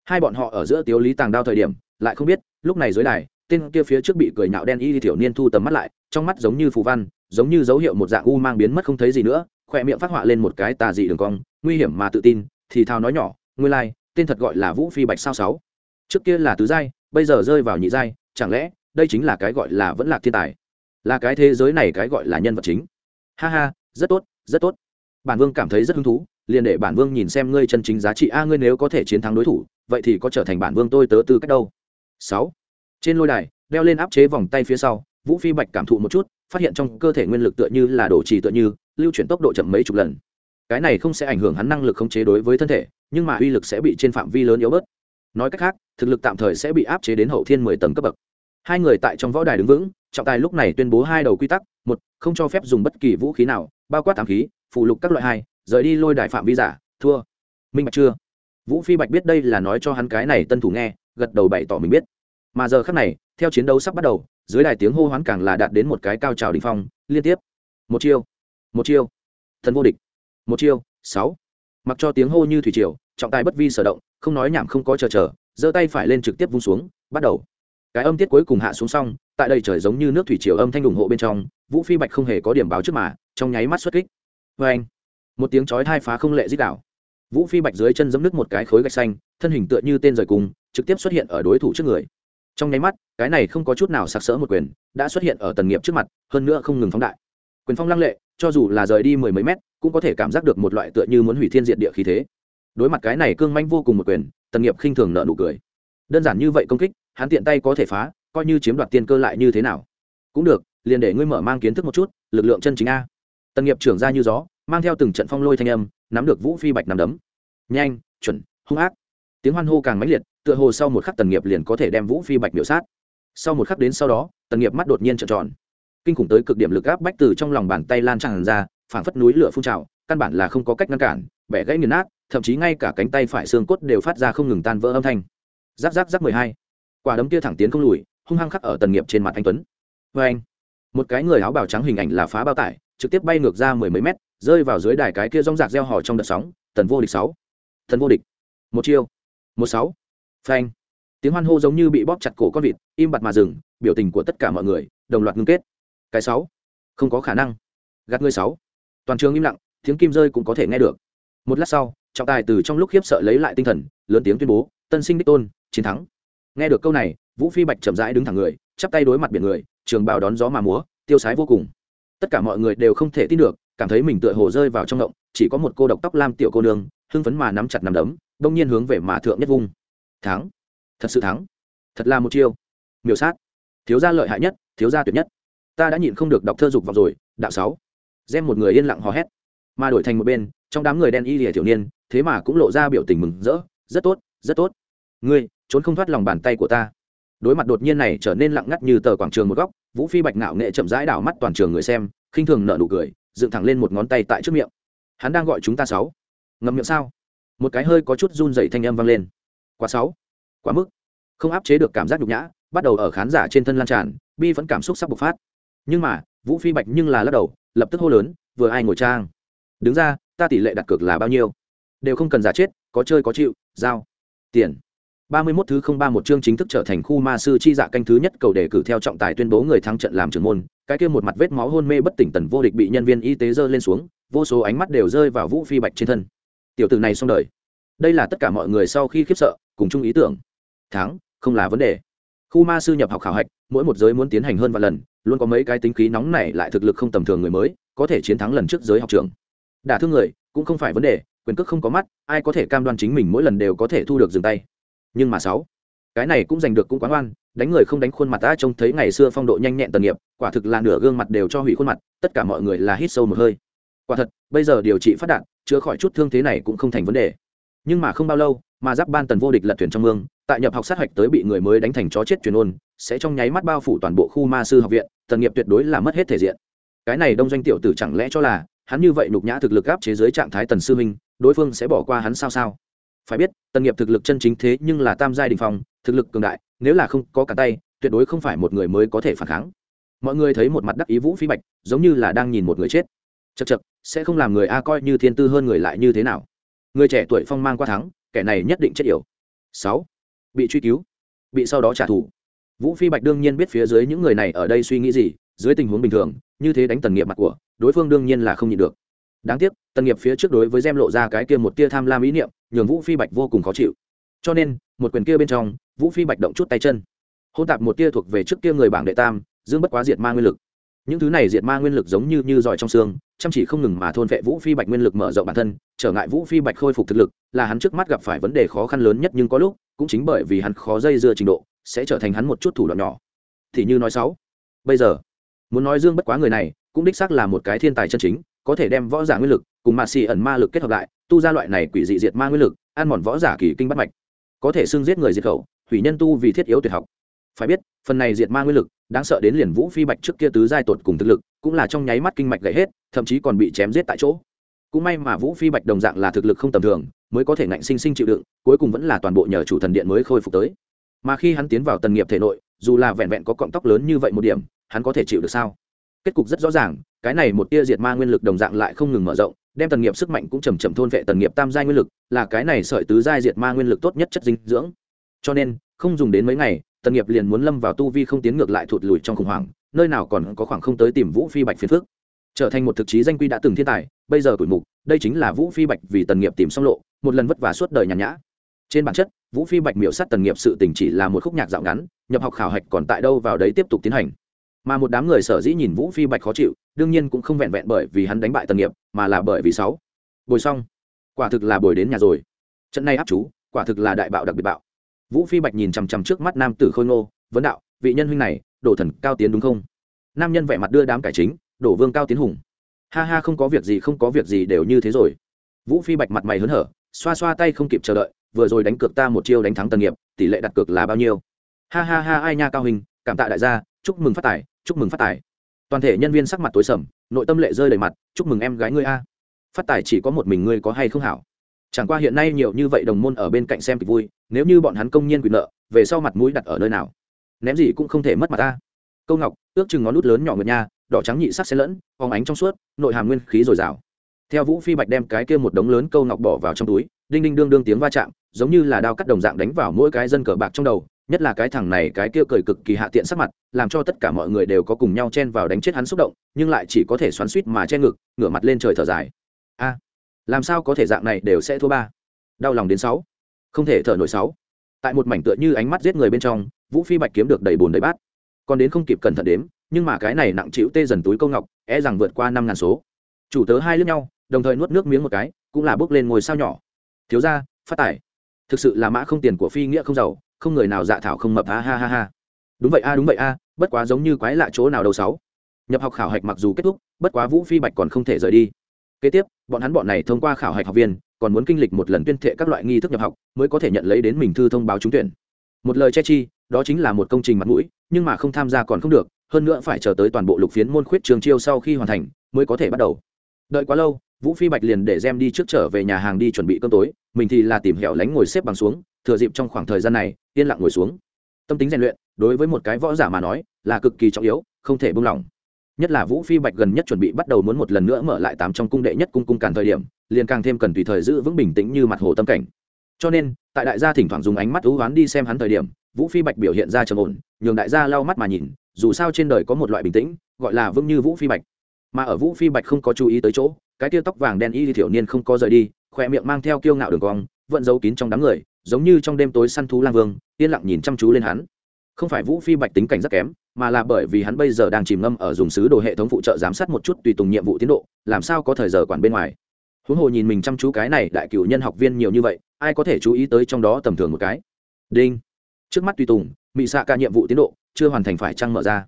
Hai bọn họ ở giữa tiếu lý tàng đao thời điểm, lại không biết, lúc này dưới đài, tên kia phía trước bị cười nhạo đen y thiểu niên thu tầm mắt lại, trong mắt giống như phù văn giống như dấu hiệu một dạng u mang biến mất không thấy gì nữa khỏe miệng phát họa lên một cái tà dị đường cong, nguy hiểm mà tự tin, thì thào nói nhỏ nguyên lai, tên thật gọi là vũ phi bạch sao sáu? Trước kia là tứ giai, bây giờ rơi vào nhị giai, chẳng lẽ đây chính là cái gọi là vẫn là thiên tài? Là cái thế giới này cái gọi là nhân vật chính. Ha ha, rất tốt rất tốt. Bản vương cảm thấy rất hứng thú, liền để bản vương nhìn xem ngươi chân chính giá trị. A, ngươi nếu có thể chiến thắng đối thủ, vậy thì có trở thành bản vương tôi tớ tư cách đâu. Sáu. Trên lôi đài, đeo lên áp chế vòng tay phía sau, vũ phi bạch cảm thụ một chút phát hiện trong cơ thể nguyên lực tựa như là đổ trì tựa như, lưu chuyển tốc độ chậm mấy chục lần. Cái này không sẽ ảnh hưởng hắn năng lực khống chế đối với thân thể, nhưng mà uy lực sẽ bị trên phạm vi lớn yếu bớt. Nói cách khác, thực lực tạm thời sẽ bị áp chế đến hậu thiên mười tầng cấp bậc. Hai người tại trong võ đài đứng vững, trọng tài lúc này tuyên bố hai đầu quy tắc, một, không cho phép dùng bất kỳ vũ khí nào, bao quát tám khí, phụ lục các loại hai, rời đi lôi đài phạm vi giả, thua. Minh bạch chưa? Vũ phi bạch biết đây là nói cho hắn cái này tân thủ nghe, gật đầu bày tỏ mình biết mà giờ khắc này, theo chiến đấu sắp bắt đầu, dưới đài tiếng hô hoán càng là đạt đến một cái cao trào đ ỉ n h phong, liên tiếp. Một chiêu một chiêu. Thần vô địch. Một chiêu, sáu. Mặc cho tiếng hô như thủy triều, trọng tài bất vi sở động, không nói nhảm không có chờ chờ, giơ tay phải lên trực tiếp vung xuống, bắt đầu. Cái âm tiết cuối cùng hạ xuống xong, tại đây trời giống như nước thủy triều âm thanh ủng hộ bên trong, vũ phi bạch không hề có điểm báo trước mà, trong nháy mắt xuất kích. Vê anh, một tiếng chói hai phá không lệ dích đảo. Vũ phi bạch dưới chân giấm nước một cái khối gạch xanh, thân hình tựa như tên rời cùng, trực tiếp xuất hiện ở đối thủ trước người trong nháy mắt, cái này không có chút nào sặc sỡ một quyền, đã xuất hiện ở tần nghiệp trước mặt, hơn nữa không ngừng phóng đại. Quyền phong lăng lệ, cho dù là rời đi mười mấy mét, cũng có thể cảm giác được một loại tựa như muốn hủy thiên diện địa khí thế. Đối mặt cái này cương manh vô cùng một quyền, tần nghiệp khinh thường nợ nụ cười. Đơn giản như vậy công kích, hắn tiện tay có thể phá, coi như chiếm đoạt tiên cơ lại như thế nào. Cũng được, liền để ngươi mở mang kiến thức một chút, lực lượng chân chính a. Tần nghiệp trưởng ra như gió, mang theo từng trận phong lôi thanh âm, nắm được vũ phi bạch nằm đấm. Nhanh, chuẩn, hung ác. Tiếng hoan hô càng mãnh liệt tựa hồ sau một khắc tần nghiệp liền có thể đem vũ phi bạch miểu sát. Sau một khắc đến sau đó, tần nghiệp mắt đột nhiên trợn tròn. Kinh khủng tới cực điểm lực áp bách từ trong lòng bàn tay lan tràn ra, phảng phất núi lửa phun trào, căn bản là không có cách ngăn cản, bẻ gãy nghiền nát, thậm chí ngay cả cánh tay phải xương cốt đều phát ra không ngừng tan vỡ âm thanh. Giáp giáp giáp mười hai. Quả đấm kia thẳng tiến không lùi, hung hăng khắc ở tần nghiệp trên mặt anh tuấn. Vê anh. Một cái người áo bào trắng hình ảnh là phá bao tải, trực tiếp bay ngược ra mười mấy mét, rơi vào dưới đài cái kia rong rạc gieo hò trong đợt sóng, tần vô địch sáu. Tần vô địch. Một chiêu. Một sáu phanh. Tiếng hoan hô giống như bị bóp chặt cổ con vịt, im bặt mà dừng, biểu tình của tất cả mọi người, đồng loạt ngưng kết. Cái sáu. Không có khả năng. Gạt ngươi sáu. Toàn trường im lặng, tiếng kim rơi cũng có thể nghe được. Một lát sau, trọng tài từ trong lúc khiếp sợ lấy lại tinh thần, lớn tiếng tuyên bố, tân sinh đích tôn, chiến thắng. Nghe được câu này, vũ phi bạch chậm rãi đứng thẳng người, chắp tay đối mặt biển người, trường bào đón gió mà múa, tiêu sái vô cùng. Tất cả mọi người đều không thể tin được, cảm thấy mình tựa hồ rơi vào trong động, chỉ có một cô độc tóc lam tiểu cô nương, hưng phấn mà nắm chặt nắm đấm, đông nhiên hướng về mà thượng nhất vung thắng. Thật sự thắng. Thật là một chiêu. Miểu sát. Thiếu gia lợi hại nhất, thiếu gia tuyệt nhất. Ta đã nhịn không được đọc thơ dục vọng rồi, đạo sáu. Xem một người yên lặng hò hét. Mà đổi thành một bên, trong đám người đen y lìa thiếu niên, thế mà cũng lộ ra biểu tình mừng rỡ. Rất tốt rất tốt. Ngươi, trốn không thoát lòng bàn tay của ta. Đối mặt đột nhiên này trở nên lặng ngắt như tờ quảng trường một góc, vũ phi bạch ngạo nghệ chậm rãi đảo mắt toàn trường người xem, khinh thường nợ nụ cười, dựng thẳng lên một ngón tay tại trước miệng. Hắn đang gọi chúng ta sáu. Ngậm miệng sao? Một cái hơi có chút run dậy thanh âm vang lên quá sáu, quá mức. Không áp chế được cảm giác nhục nhã, bắt đầu ở khán giả trên thân lan tràn, bi vẫn cảm xúc sắp bộc phát. Nhưng mà, vũ phi bạch nhưng là lắc đầu, lập tức hô lớn, vừa ai ngồi trang? Đứng ra, ta tỷ lệ đặt cược là bao nhiêu? Đều không cần giả chết, có chơi có chịu, giao, tiền. Ba mươi 31 thứ không ba một chương chính thức trở thành khu ma sư chi dạ canh thứ nhất cầu đề cử theo trọng tài tuyên bố người thắng trận làm trưởng môn. Cái kia một mặt vết máu hôn mê bất tỉnh tần vô địch bị nhân viên y tế dơ lên xuống, vô số ánh mắt đều rơi vào vũ phi bạch trên thân. Tiểu tử này xong đời. Đây là tất cả mọi người sau khi khiếp sợ cùng chung ý tưởng. Thắng, không là vấn đề. Khu ma sư nhập học khảo hạch, mỗi một giới muốn tiến hành hơn vài lần, luôn có mấy cái tính khí nóng này lại thực lực không tầm thường người mới, có thể chiến thắng lần trước giới học trường đả thương người, cũng không phải vấn đề, quyền cước không có mắt, ai có thể cam đoan chính mình mỗi lần đều có thể thu được dừng tay. Nhưng mà sáu, cái này cũng giành được cũng quán oan đánh người không đánh khuôn mặt ta trông thấy ngày xưa phong độ nhanh nhẹn tần nghiệp, quả thực là nửa gương mặt đều cho hủy khuôn mặt, tất cả mọi người là hít sâu một hơi. Quả thật, bây giờ điều trị phát đạn chữa khỏi chút thương thế này cũng không thành vấn đề. Nhưng mà không bao lâu mà giáp ban tần vô địch lật thuyền trong mương, tại nhập học sát hạch tới bị người mới đánh thành chó chết truyền ôn, sẽ trong nháy mắt bao phủ toàn bộ khu ma sư học viện, tần nghiệp tuyệt đối là mất hết thể diện. Cái này đông doanh tiểu tử chẳng lẽ cho là, hắn như vậy nhục nhã thực lực áp chế giới trạng thái tần sư minh đối phương sẽ bỏ qua hắn sao sao? Phải biết, tần nghiệp thực lực chân chính thế nhưng là tam giai đình phong, thực lực cường đại, nếu là không có cả tay, tuyệt đối không phải một người mới có thể phản kháng. Mọi người thấy một mặt đắc ý vũ phi bạch, giống như là đang nhìn một người chết. Chật chật sẽ không làm người a coi như thiên tư hơn người lại như thế nào. Người trẻ tuổi phong mang qua thắng kẻ này nhất định chết yểu. Sáu, bị truy cứu, bị sau đó trả thù. Vũ phi bạch đương nhiên biết phía dưới những người này ở đây suy nghĩ gì, dưới tình huống bình thường, như thế đánh tần nghiệp mặt của, đối phương đương nhiên là không nhịn được. Đáng tiếc, tần nghiệp phía trước đối với gem lộ ra cái kia một tia tham lam ý niệm, nhường vũ phi bạch vô cùng khó chịu. Cho nên, một quyền kia bên trong, vũ phi bạch động chút tay chân. Hôn tạp một tia thuộc về trước kia người bảng đệ tam, dương bất quá diệt ma nguyên lực những thứ này diệt ma nguyên lực giống như như giỏi trong xương, chăm chỉ không ngừng mà thôn vệ vũ phi bạch nguyên lực mở rộng bản thân, trở ngại vũ phi bạch khôi phục thực lực, là hắn trước mắt gặp phải vấn đề khó khăn lớn nhất nhưng có lúc, cũng chính bởi vì hắn khó dây dưa trình độ, sẽ trở thành hắn một chút thủ đoạn nhỏ. Thì như nói sáu bây giờ, muốn nói dương bất quá người này, cũng đích xác là một cái thiên tài chân chính, có thể đem võ giả nguyên lực cùng mạ xì ẩn ma lực kết hợp lại, tu ra loại này quỷ dị diệt ma nguyên lực, ăn mòn võ giả kỳ kinh bắt mạch. Có thể xưng giết người diệt khẩu, hủy nhân tu vì thiết yếu tuyệt học. Phải biết, phần này diệt ma nguyên lực đáng sợ đến liền vũ phi bạch trước kia tứ giai tột cùng thực lực, cũng là trong nháy mắt kinh mạch gãy hết, thậm chí còn bị chém giết tại chỗ. Cũng may mà vũ phi bạch đồng dạng là thực lực không tầm thường, mới có thể ngạnh sinh sinh chịu đựng, cuối cùng vẫn là toàn bộ nhờ chủ thần điện mới khôi phục tới. Mà khi hắn tiến vào tần nghiệp thể nội, dù là vẹn vẹn có cọng tóc lớn như vậy một điểm, hắn có thể chịu được sao? Kết cục rất rõ ràng, cái này một tia diệt ma nguyên lực đồng dạng lại không ngừng mở rộng, đem tần nghiệp sức mạnh cũng chầm chậm thôn vệ tần nghiệp tam giai nguyên lực, là cái này sợi tứ giai diệt ma nguyên lực tốt nhất chất dinh dưỡng. Cho nên, không dùng đến mấy ngày tần nghiệp liền muốn lâm vào tu vi không tiến ngược lại thụt lùi trong khủng hoảng, nơi nào còn có khoảng không tới tìm vũ phi bạch phiền phước trở thành một thực chí danh quy đã từng thiên tài, bây giờ tuổi mục, đây chính là vũ phi bạch vì tần nghiệp tìm xong lộ, một lần vất vả suốt đời nhàn nhã. Trên bản chất, vũ phi bạch miểu sát tần nghiệp sự tình chỉ là một khúc nhạc dạo ngắn, nhập học khảo hạch còn tại đâu vào đấy tiếp tục tiến hành. Mà một đám người sở dĩ nhìn vũ phi bạch khó chịu, đương nhiên cũng không vẹn vẹn bởi vì hắn đánh bại tần nghiệp, mà là bởi vì sáu. Bồi xong. Quả thực là bồi đến nhà rồi. Trận này áp chú, quả thực là đại bạo đặc biệt bạo vũ phi bạch nhìn chằm chằm trước mắt nam tử khôi ngô, vấn đạo, vị nhân huynh này, đổ thần cao tiến đúng không? Nam nhân vẻ mặt đưa đám cải chính, đổ vương cao tiến hùng. Ha ha, không có việc gì, không có việc gì đều như thế rồi. Vũ phi bạch mặt mày hớn hở, xoa xoa tay không kịp chờ đợi, vừa rồi đánh cược ta một chiêu đánh thắng tần nghiệp, tỷ lệ đặt cược là bao nhiêu? Ha ha ha, ai nha cao hình cảm tạ đại gia, chúc mừng phát tài, chúc mừng phát tài. Toàn thể nhân viên sắc mặt tối sầm, nội tâm lệ rơi đầy mặt, chúc mừng em gái ngươi a. Phát tài chỉ có một mình ngươi có hay không hảo? Chẳng qua hiện nay nhiều như vậy đồng môn ở bên cạnh xem kịch vui, nếu như bọn hắn công nhiên quyền nợ, về sau mặt mũi đặt ở nơi nào? Ném gì cũng không thể mất mặt ta. Câu ngọc, ước chừng ngón nút lớn nhỏ ngược nha, đỏ trắng nhị sắc xen lẫn, phóng ánh trong suốt, nội hàm nguyên khí dồi dào. Theo vũ phi bạch đem cái kia một đống lớn câu ngọc bỏ vào trong túi, đinh đinh đương đương tiếng va chạm, giống như là đao cắt đồng dạng đánh vào mỗi cái dân cờ bạc trong đầu, nhất là cái thằng này cái kia cười cực kỳ hạ tiện sắc mặt, làm cho tất cả mọi người đều có cùng nhau chen vào đánh chết hắn xúc động, nhưng lại chỉ có thể xoắn suýt mà che ngực, ngửa mặt lên trời thở dài. A làm sao có thể dạng này đều sẽ thua ba? Đau lòng đến sáu. Không thể thở nổi sáu. Tại một mảnh tựa như ánh mắt giết người bên trong, vũ phi bạch kiếm được đầy bùn đầy bát. Còn đến không kịp cẩn thận đếm, nhưng mà cái này nặng chịu tê dần túi câu ngọc e rằng vượt qua năm ngàn số. Chủ tớ hai lướt nhau, đồng thời nuốt nước miếng một cái, cũng là bước lên ngồi sao nhỏ. Thiếu ra phát tải thực sự là mã không tiền của phi nghĩa không giàu, không người nào dạ thảo không mập, ha ha ha ha. Đúng vậy a, đúng vậy a, bất quá giống như quái lạ chỗ nào đâu sáu. Nhập học khảo hạch mặc dù kết thúc, bất quá vũ phi bạch còn không thể rời đi kế tiếp, bọn hắn bọn này thông qua khảo hạch học viên, còn muốn kinh lịch một lần tuyên thệ các loại nghi thức nhập học, mới có thể nhận lấy đến mình thư thông báo trúng tuyển. Một lời che chi, đó chính là một công trình mặt mũi, nhưng mà không tham gia còn không được, hơn nữa phải chờ tới toàn bộ lục phiến môn khuyết trường chiêu sau khi hoàn thành, mới có thể bắt đầu. Đợi quá lâu, vũ phi bạch liền để gem đi trước trở về nhà hàng đi chuẩn bị cơm tối, mình thì là tìm hẻo lánh ngồi xếp bằng xuống, thừa dịp trong khoảng thời gian này, yên lặng ngồi xuống. Tâm tính rèn luyện, đối với một cái võ giả mà nói, là cực kỳ trọng yếu, không thể buông lỏng nhất là vũ phi bạch gần nhất chuẩn bị bắt đầu muốn một lần nữa mở lại tám trong cung đệ nhất cung cung càn thời điểm, liền càng thêm cần tùy thời giữ vững bình tĩnh như mặt hồ tâm cảnh. Cho nên, tại đại gia thỉnh thoảng dùng ánh mắt thú hoán đi xem hắn thời điểm, vũ phi bạch biểu hiện ra trầm ổn, nhường đại gia lau mắt mà nhìn, dù sao trên đời có một loại bình tĩnh, gọi là vững như vũ phi bạch. Mà ở vũ phi bạch không có chú ý tới chỗ, cái tia tóc vàng đen y thiểu niên không có rời đi, khỏe miệng mang theo kiêu ngạo đường cong, vẫn giấu kín trong đám người, giống như trong đêm tối săn thú lang vương, yên lặng nhìn chăm chú lên hắn. Không phải vũ phi bạch tính cảnh rất kém mà là bởi vì hắn bây giờ đang chìm ngâm ở dùng sứ đồ hệ thống phụ trợ giám sát một chút tùy tùng nhiệm vụ tiến độ, làm sao có thời giờ quản bên ngoài. Huống hồ nhìn mình chăm chú cái này đại cựu nhân học viên nhiều như vậy, ai có thể chú ý tới trong đó tầm thường một cái. Đinh. Trước mắt tùy tùng mỹ xạ cả nhiệm vụ tiến độ chưa hoàn thành phải trăng mở ra.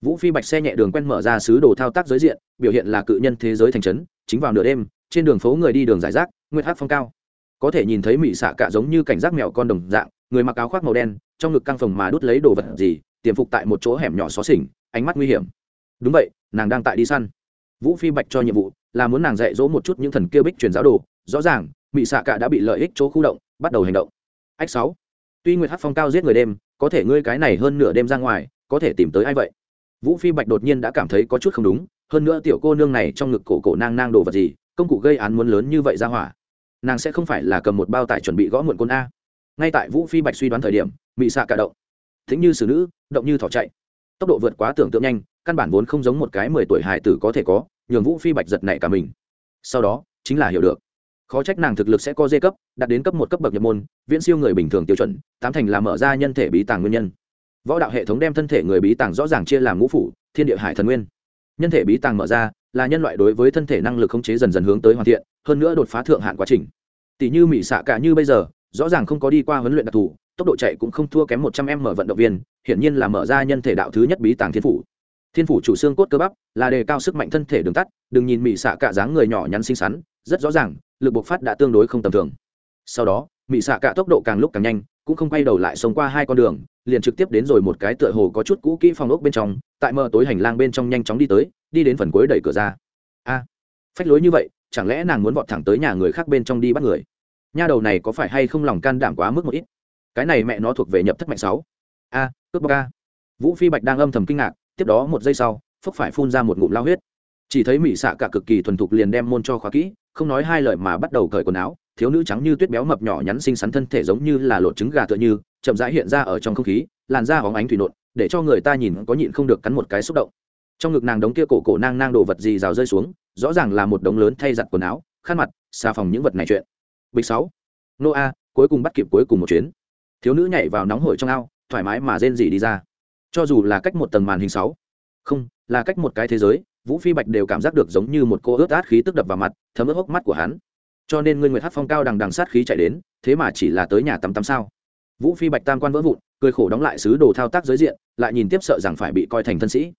Vũ phi bạch xe nhẹ đường quen mở ra sứ đồ thao tác giới diện, biểu hiện là cự nhân thế giới thành trấn, chính vào nửa đêm, trên đường phố người đi đường giải rác, nguyệt hát phong cao. Có thể nhìn thấy mỹ xạ cả giống như cảnh giác mèo con đồng dạng, người mặc áo khoác màu đen, trong ngực căng phòng mà đút lấy đồ vật gì tiềm phục tại một chỗ hẻm nhỏ xó xỉnh, ánh mắt nguy hiểm. Đúng vậy, nàng đang tại đi săn. Vũ phi bạch cho nhiệm vụ là muốn nàng dạy dỗ một chút những thần kia bích truyền giáo đồ. Rõ ràng mỹ xạ cả đã bị lợi ích chỗ khu động, bắt đầu hành động. Ách sáu. Tuy nguyệt hát phong cao giết người đêm, có thể ngươi cái này hơn nửa đêm ra ngoài, có thể tìm tới ai vậy? Vũ phi bạch đột nhiên đã cảm thấy có chút không đúng, hơn nữa tiểu cô nương này trong ngực cổ cổ nang nang đồ vật gì, công cụ gây án muốn lớn như vậy ra hỏa. Nàng sẽ không phải là cầm một bao tải chuẩn bị gõ muộn côn a. Ngay tại vũ phi bạch suy đoán thời điểm bị xạ cả động thính như xử nữ, động như thỏ chạy. Tốc độ vượt quá tưởng tượng nhanh, căn bản vốn không giống một cái mười tuổi hài tử có thể có, nhường vũ phi bạch giật này cả mình. Sau đó, chính là hiểu được. Khó trách nàng thực lực sẽ có dê cấp, đạt đến cấp một, cấp bậc nhập môn, viễn siêu người bình thường tiêu chuẩn, tám thành là mở ra nhân thể bí tàng nguyên nhân. Võ đạo hệ thống đem thân thể người bí tàng rõ ràng chia làm ngũ phủ, thiên địa hải thần nguyên. Nhân thể bí tàng mở ra, là nhân loại đối với thân thể năng lực khống chế dần dần hướng tới hoàn thiện, hơn nữa đột phá thượng hạn quá trình. Tỷ như mỹ xạ cả như bây giờ, rõ ràng không có đi qua huấn luyện đặc thù tốc độ chạy cũng không thua kém một trăm em mở vận động viên, hiển nhiên là mở ra nhân thể đạo thứ nhất bí tàng thiên phủ. Thiên phủ chủ xương cốt cơ bắp là đề cao sức mạnh thân thể đường tắt, đừng nhìn mỹ xạ cả dáng người nhỏ nhắn xinh xắn, rất rõ ràng, lực bộc phát đã tương đối không tầm thường. Sau đó mỹ xạ cả tốc độ càng lúc càng nhanh, cũng không quay đầu lại xông qua hai con đường, liền trực tiếp đến rồi một cái tựa hồ có chút cũ kỹ phòng ốc bên trong, tại mờ tối hành lang bên trong nhanh chóng đi tới, đi đến phần cuối đẩy cửa ra. A, phách lối như vậy, chẳng lẽ nàng muốn vọt thẳng tới nhà người khác bên trong đi bắt người? Nha đầu này có phải hay không lòng can đảm quá mức một ít? Cái này mẹ nó thuộc về nhập thất mạnh sáu. A, cướp bóc a. Vũ phi bạch đang âm thầm kinh ngạc, tiếp đó một giây sau phúc phải phun ra một ngụm lao huyết. Chỉ thấy mỹ xạ cả cực kỳ thuần thục liền đem môn cho khóa kỹ, không nói hai lời mà bắt đầu cởi quần áo. Thiếu nữ trắng như tuyết béo mập nhỏ nhắn xinh xắn thân thể giống như là lột trứng gà tựa như, chậm rãi hiện ra ở trong không khí, làn da hóng ánh thủy nộn, để cho người ta nhìn có nhịn không được cắn một cái xúc động. Trong ngực nàng đống kia cổ cổ nang nang đồ vật gì rào rơi xuống, rõ ràng là một đống lớn thay giặt quần áo, khăn mặt, xà phòng những vật này chuyện. Bịch sáu. Nô a cuối cùng bắt kịp cuối cùng một chuyến thiếu nữ nhảy vào nóng hổi trong ao, thoải mái mà rên rỉ đi ra. Cho dù là cách một tầng màn hình sáu, không, là cách một cái thế giới, vũ phi bạch đều cảm giác được giống như một cô ướt át khí tức đập vào mặt, thấm ướt hốc mắt của hắn. Cho nên ngươi nguyệt hát phong cao đằng đằng sát khí chạy đến, thế mà chỉ là tới nhà tắm tắm sao? Vũ phi bạch tam quan vỡ vụn, cười khổ đóng lại sứ đồ thao tác giới diện, lại nhìn tiếp sợ rằng phải bị coi thành thân sĩ.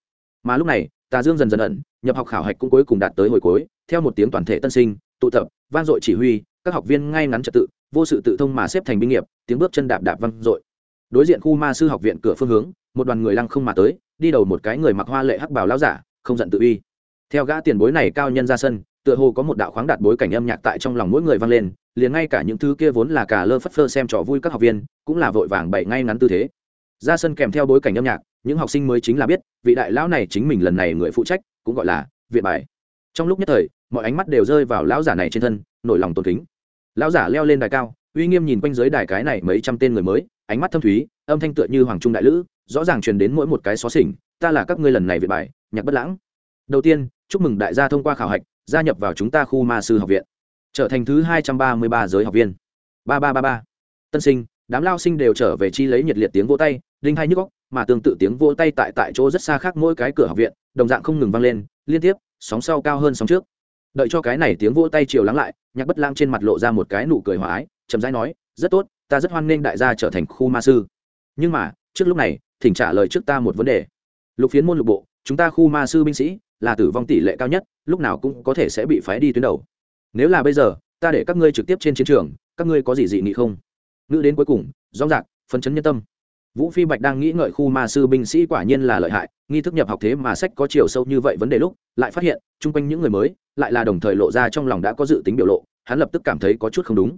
Mà lúc này, tà dương dần dần ẩn, nhập học khảo hạch cũng cuối cùng đạt tới hồi cuối, theo một tiếng toàn thể tân sinh tụ tập, vang dội chỉ huy, các học viên ngay ngắn trật tự, vô sự tự thông mà xếp thành binh nghiệp, tiếng bước chân đạp đạp vang dội. Đối diện khu ma sư học viện cửa phương hướng, một đoàn người lăng không mà tới, đi đầu một cái người mặc hoa lệ hắc bảo lao giả, không giận tự uy. Theo gã tiền bối này cao nhân ra sân, tựa hồ có một đạo khoáng đạt bối cảnh âm nhạc tại trong lòng mỗi người vang lên, liền ngay cả những thứ kia vốn là cả lơ phất phơ xem trò vui các học viên, cũng là vội vàng bày ngay ngắn tư thế. Ra sân kèm theo bối cảnh âm nhạc, những học sinh mới chính là biết, vị đại lão này chính mình lần này người phụ trách, cũng gọi là viện bài. Trong lúc nhất thời mọi ánh mắt đều rơi vào lão giả này trên thân, nổi lòng tôn kính. Lão giả leo lên đài cao, uy nghiêm nhìn quanh dưới đài cái này mấy trăm tên người mới, ánh mắt thâm thúy, âm thanh tựa như hoàng trung đại lữ, rõ ràng truyền đến mỗi một cái xó xỉnh, ta là các ngươi lần này về bài, nhạc bất lãng. Đầu tiên, chúc mừng đại gia thông qua khảo hạch, gia nhập vào chúng ta khu ma sư học viện. Trở thành thứ hai trăm ba mươi ba giới học viên. Ba ba ba ba. Tân sinh, đám lao sinh đều trở về chi lấy nhiệt liệt tiếng vỗ tay, đinh hai nhức góc mà tương tự tiếng vỗ tay tại tại chỗ rất xa khác mỗi cái cửa học viện, đồng dạng không ngừng vang lên, liên tiếp, sóng sau cao hơn sóng trước đợi cho cái này tiếng vỗ tay chiều lắng lại, nhạc bất lang trên mặt lộ ra một cái nụ cười hòa ái, chậm rãi nói, rất tốt, ta rất hoan nghênh đại gia trở thành khu ma sư. Nhưng mà, trước lúc này, thỉnh trả lời trước ta một vấn đề. Lục phiến môn lục bộ, chúng ta khu ma sư binh sĩ là tử vong tỷ lệ cao nhất, lúc nào cũng có thể sẽ bị phái đi tuyến đầu. Nếu là bây giờ, ta để các ngươi trực tiếp trên chiến trường, các ngươi có gì dị nghị không? Ngữ đến cuối cùng, rõ rạc phấn chấn nhân tâm vũ phi bạch đang nghĩ ngợi khu ma sư binh sĩ quả nhiên là lợi hại, nghi thức nhập học thế mà sách có chiều sâu như vậy vấn đề lúc, lại phát hiện, chung quanh những người mới, lại là đồng thời lộ ra trong lòng đã có dự tính biểu lộ, hắn lập tức cảm thấy có chút không đúng.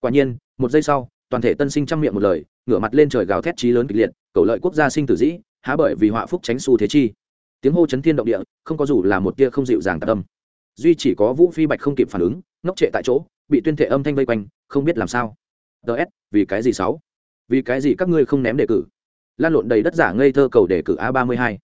Quả nhiên, một giây sau, toàn thể tân sinh trăm miệng một lời, ngửa mặt lên trời gào thét trí lớn kịch liệt, cầu lợi quốc gia sinh tử dĩ, há bởi vì họa phúc tránh xu thế chi. Tiếng hô chấn thiên động địa, không có dù là một tia không dịu dàng tạ tâm duy chỉ có vũ phi bạch không kịp phản ứng, ngốc trệ tại chỗ, bị tuyên thể âm thanh vây quanh, không biết làm sao. Ts vì cái gì sáu? Vì cái gì các ngươi không ném đề cử? Lan lộn đầy đất giả ngây thơ cầu đề cử a ba mươi hai.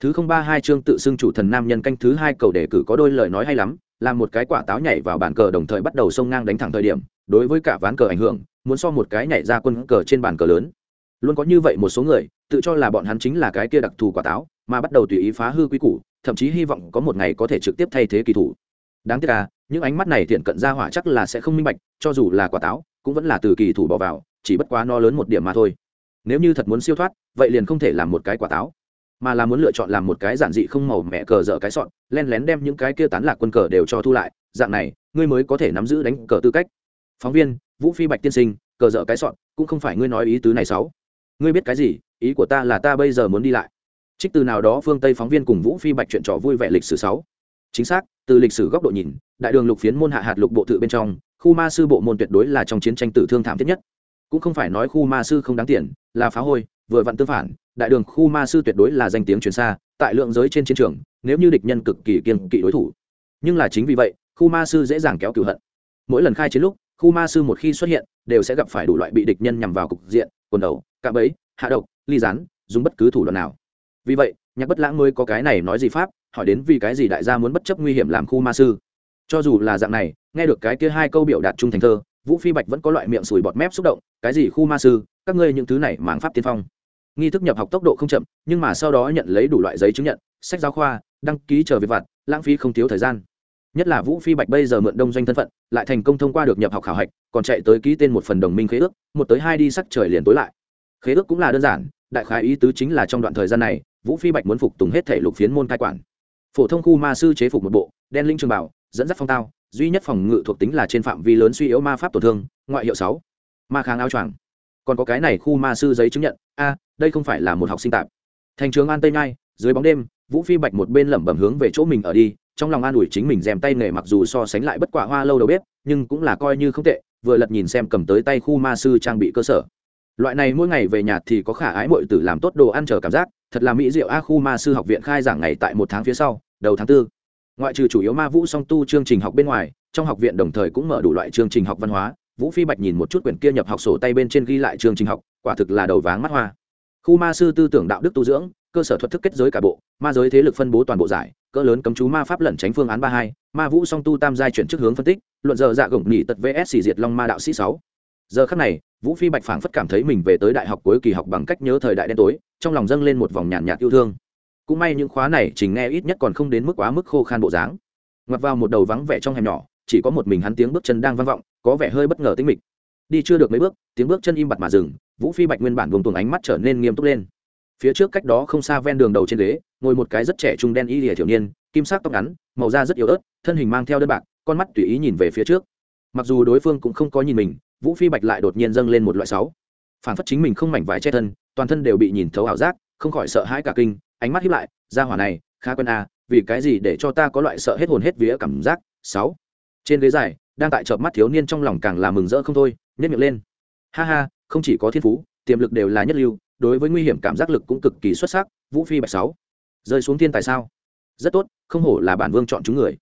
Thứ không ba hai chương tự xưng chủ thần nam nhân canh thứ hai cầu đề cử có đôi lời nói hay lắm, làm một cái quả táo nhảy vào bàn cờ đồng thời bắt đầu xông ngang đánh thẳng thời điểm, đối với cả ván cờ ảnh hưởng, muốn so một cái nhảy ra quân cờ trên bàn cờ lớn. Luôn có như vậy một số người, tự cho là bọn hắn chính là cái kia đặc thù quả táo, mà bắt đầu tùy ý phá hư quy củ, thậm chí hy vọng có một ngày có thể trực tiếp thay thế kỳ thủ. Đáng tiếc là, những ánh mắt này thiện cận ra hỏa chắc là sẽ không minh bạch, cho dù là quả táo, cũng vẫn là từ kỳ thủ bỏ vào chỉ bất quá no lớn một điểm mà thôi. Nếu như thật muốn siêu thoát, vậy liền không thể làm một cái quả táo, mà là muốn lựa chọn làm một cái giản dị không màu mẹ cờ dở cái sọn len lén đem những cái kia tán lạc quân cờ đều cho thu lại, dạng này, ngươi mới có thể nắm giữ đánh cờ tư cách. Phóng viên, vũ phi bạch tiên sinh, cờ dở cái sọn cũng không phải ngươi nói ý tứ này sáu ngươi biết cái gì? Ý của ta là ta bây giờ muốn đi lại. Trích từ nào đó phương tây phóng viên cùng vũ phi bạch chuyện trò vui vẻ lịch sử sáu. Chính xác, từ lịch sử góc độ nhìn, đại đường lục phiến môn hạ hạt lục bộ tự bên trong, khu ma sư bộ môn tuyệt đối là trong chiến tranh tử thương thảm thiết nhất cũng không phải nói khu ma sư không đáng tiền, là phá hôi, vừa vặn tương phản, đại đường khu ma sư tuyệt đối là danh tiếng truyền xa, tại lượng giới trên chiến trường, nếu như địch nhân cực kỳ kiên kỵ đối thủ. Nhưng là chính vì vậy, khu ma sư dễ dàng kéo cửu hận. Mỗi lần khai chiến lúc, khu ma sư một khi xuất hiện, đều sẽ gặp phải đủ loại bị địch nhân nhằm vào cục diện, quần đầu, cạm bẫy, hạ độc, ly rán dùng bất cứ thủ đoạn nào. Vì vậy, nhạc bất lãng mới có cái này nói gì pháp, hỏi đến vì cái gì đại gia muốn bất chấp nguy hiểm làm khu ma sư. Cho dù là dạng này, nghe được cái kia hai câu biểu đạt trung thành thơ vũ phi bạch vẫn có loại miệng sùi bọt mép xúc động, cái gì khu ma sư, các ngươi những thứ này mảng pháp tiên phong. Nghi thức nhập học tốc độ không chậm, nhưng mà sau đó nhận lấy đủ loại giấy chứng nhận, sách giáo khoa, đăng ký chờ việc vặt, lãng phí không thiếu thời gian. Nhất là vũ phi bạch bây giờ mượn đông doanh thân phận, lại thành công thông qua được nhập học khảo hạch, còn chạy tới ký tên một phần đồng minh khế ước, một tới hai đi sắc trời liền tối lại. Khế ước cũng là đơn giản, đại khái ý tứ chính là trong đoạn thời gian này, vũ phi bạch muốn phục tùng hết thể lục phiến môn cai quản. Phổ thông khu ma sư chế phục một bộ, đen linh trường bảo, dẫn dắt phong tao duy nhất phòng ngự thuộc tính là trên phạm vi lớn suy yếu ma pháp tổn thương, ngoại hiệu sáu. Ma kháng áo choàng. Còn có cái này khu ma sư giấy chứng nhận, a, đây không phải là một học sinh tạp. Thành trường an tây nhai, dưới bóng đêm, vũ phi bạch một bên lẩm bẩm hướng về chỗ mình ở đi, trong lòng an ủi chính mình dèm tay nghề mặc dù so sánh lại bất quả hoa lâu đầu bếp, nhưng cũng là coi như không tệ, vừa lật nhìn xem cầm tới tay khu ma sư trang bị cơ sở. Loại này mỗi ngày về nhà thì có khả ái mọi tử làm tốt đồ ăn chờ cảm giác, thật là mỹ diệu a, khu ma sư học viện khai giảng ngày tại một tháng phía sau, đầu tháng tư ngoại trừ chủ yếu ma vũ song tu chương trình học bên ngoài, trong học viện đồng thời cũng mở đủ loại chương trình học văn hóa. Vũ phi bạch nhìn một chút quyển kia nhập học sổ tay bên trên ghi lại chương trình học, quả thực là đầu váng mắt hoa. Khu ma sư tư tưởng đạo đức tu dưỡng, cơ sở thuật thức kết giới cả bộ, ma giới thế lực phân bố toàn bộ giải, cỡ lớn cấm chú ma pháp lẩn tránh phương án ba hai, ma vũ song tu tam giai chuyển trước hướng phân tích, luận giờ dạ gồng nghỉ tật vs xỉ diệt long ma đạo sĩ sáu. Giờ khắc này, vũ phi bạch phảng phất cảm thấy mình về tới đại học cuối kỳ học bằng cách nhớ thời đại đen tối, trong lòng dâng lên một vòng nhàn nhạt yêu thương cũng may những khóa này trình nghe ít nhất còn không đến mức quá mức khô khan bộ dáng. Ngoặt vào một đầu vắng vẻ trong hẻm nhỏ, chỉ có một mình hắn tiếng bước chân đang vang vọng, có vẻ hơi bất ngờ tinh mịch. Đi chưa được mấy bước, tiếng bước chân im bặt mà dừng, vũ phi bạch nguyên bản vùng tuồng ánh mắt trở nên nghiêm túc lên. Phía trước cách đó không xa ven đường đầu trên ghế, ngồi một cái rất trẻ trung đen y lìa thiểu niên, kim sắc tóc ngắn, màu da rất yếu ớt, thân hình mang theo đơn bạc, con mắt tùy ý nhìn về phía trước. Mặc dù đối phương cũng không có nhìn mình, vũ phi bạch lại đột nhiên dâng lên một loại sáu. Phản phất chính mình không mảnh vải che thân, toàn thân đều bị nhìn thấu ảo giác, không khỏi sợ hãi cả kinh ánh mắt hiếp lại, ra hỏa này, khá quen à vì cái gì để cho ta có loại sợ hết hồn hết vía cảm giác? Sáu. Trên ghế dài, đang tại chợp mắt thiếu niên trong lòng càng là mừng rỡ không thôi nhất miệng lên. Ha ha, không chỉ có thiên phú, tiềm lực đều là nhất lưu, đối với nguy hiểm cảm giác lực cũng cực kỳ xuất sắc, vũ phi bạch sáu. Rơi xuống thiên tài sao? Rất tốt, không hổ là bản vương chọn chúng người.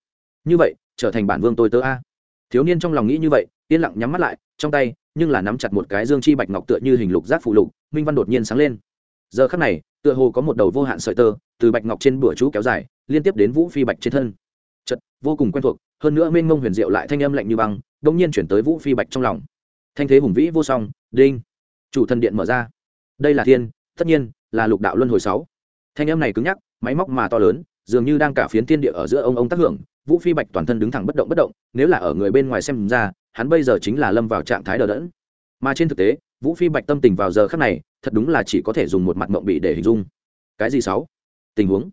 Như vậy, trở thành bản vương tôi tớ a. Thiếu niên trong lòng nghĩ như vậy, yên lặng nhắm mắt lại, trong tay, nhưng là nắm chặt một cái dương chi bạch ngọc tựa như hình lục giác phụ lục, minh văn đột nhiên sáng lên. Giờ khắc này tựa hồ có một đầu vô hạn sợi tơ từ bạch ngọc trên bữa chú kéo dài, liên tiếp đến vũ phi bạch trên thân. Chật vô cùng quen thuộc, hơn nữa mênh mông huyền diệu lại thanh âm lạnh như băng đông nhiên chuyển tới vũ phi bạch trong lòng. Thanh thế hùng vĩ vô song, đinh. Chủ thần điện mở ra. Đây là thiên, tất nhiên, là lục đạo luân hồi sáu. Thanh âm này cứng nhắc, máy móc mà to lớn, dường như đang cả phiến thiên địa ở giữa ông ông tác hưởng, vũ phi bạch toàn thân đứng thẳng bất động bất động, nếu là ở người bên ngoài xem ra, hắn bây giờ chính là lâm vào trạng thái đờ đẫn. Mà trên thực tế, vũ phi bạch tâm tình vào giờ khác này thật đúng là chỉ có thể dùng một mặt mộng bị để hình dung. Cái gì sáu? Tình huống.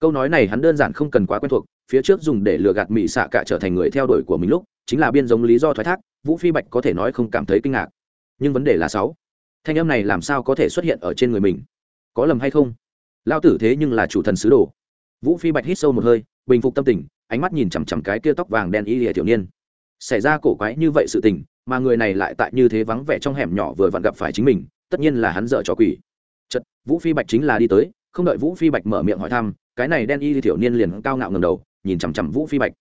Câu nói này hắn đơn giản không cần quá quen thuộc, phía trước dùng để lừa gạt mỹ xạ cả trở thành người theo đuổi của mình lúc, chính là biên giống lý do thoái thác, vũ phi bạch có thể nói không cảm thấy kinh ngạc. Nhưng vấn đề là sáu? Thanh âm này làm sao có thể xuất hiện ở trên người mình? Có lầm hay không? Lao tử thế nhưng là chủ thần sứ đồ. Vũ phi bạch hít sâu một hơi, bình phục tâm tình, ánh mắt nhìn chằm chằm cái kia tóc vàng đen y lìa tiểu niên. Xảy ra cổ quái như vậy sự tình, mà người này lại tại như thế vắng vẻ trong hẻm nhỏ vừa vặn gặp phải chính mình tất nhiên là hắn dở trò quỷ. Chật vũ phi bạch chính là đi tới, không đợi vũ phi bạch mở miệng hỏi thăm, cái này đen y thiểu niên liền cao ngạo ngầm đầu, nhìn chằm chằm vũ phi bạch.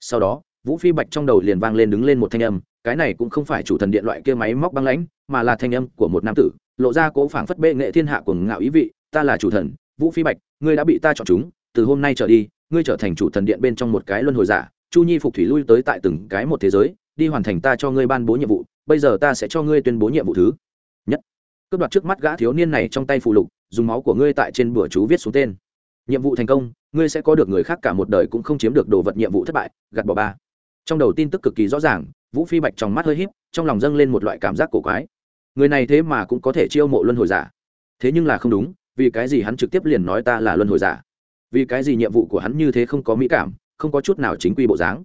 Sau đó, vũ phi bạch trong đầu liền vang lên đứng lên một thanh âm, cái này cũng không phải chủ thần điện loại kia máy móc băng lãnh, mà là thanh âm của một nam tử, lộ ra cố phảng phất bệ nghệ thiên hạ của ngạo ý vị, ta là chủ thần, vũ phi bạch, ngươi đã bị ta chọn chúng, từ hôm nay trở đi, ngươi trở thành chủ thần điện bên trong một cái luân hồi giả, chu nhi phục thủy lui tới tại từng cái một thế giới, đi hoàn thành ta cho ngươi ban bố nhiệm vụ, bây giờ ta sẽ cho ngươi tuyên bố nhiệm vụ thứ cướp đoạt trước mắt gã thiếu niên này trong tay phụ lục, dùng máu của ngươi tại trên bửa chú viết xuống tên. Nhiệm vụ thành công, ngươi sẽ có được người khác cả một đời cũng không chiếm được đồ vật nhiệm vụ thất bại, gạt bỏ ba. Trong đầu tin tức cực kỳ rõ ràng, vũ phi bạch trong mắt hơi h í p trong lòng dâng lên một loại cảm giác cổ quái. Người này thế mà cũng có thể chiêu mộ luân hồi giả. Thế nhưng là không đúng, vì cái gì hắn trực tiếp liền nói ta là luân hồi giả? Vì cái gì nhiệm vụ của hắn như thế không có mỹ cảm, không có chút nào chính quy bộ dáng?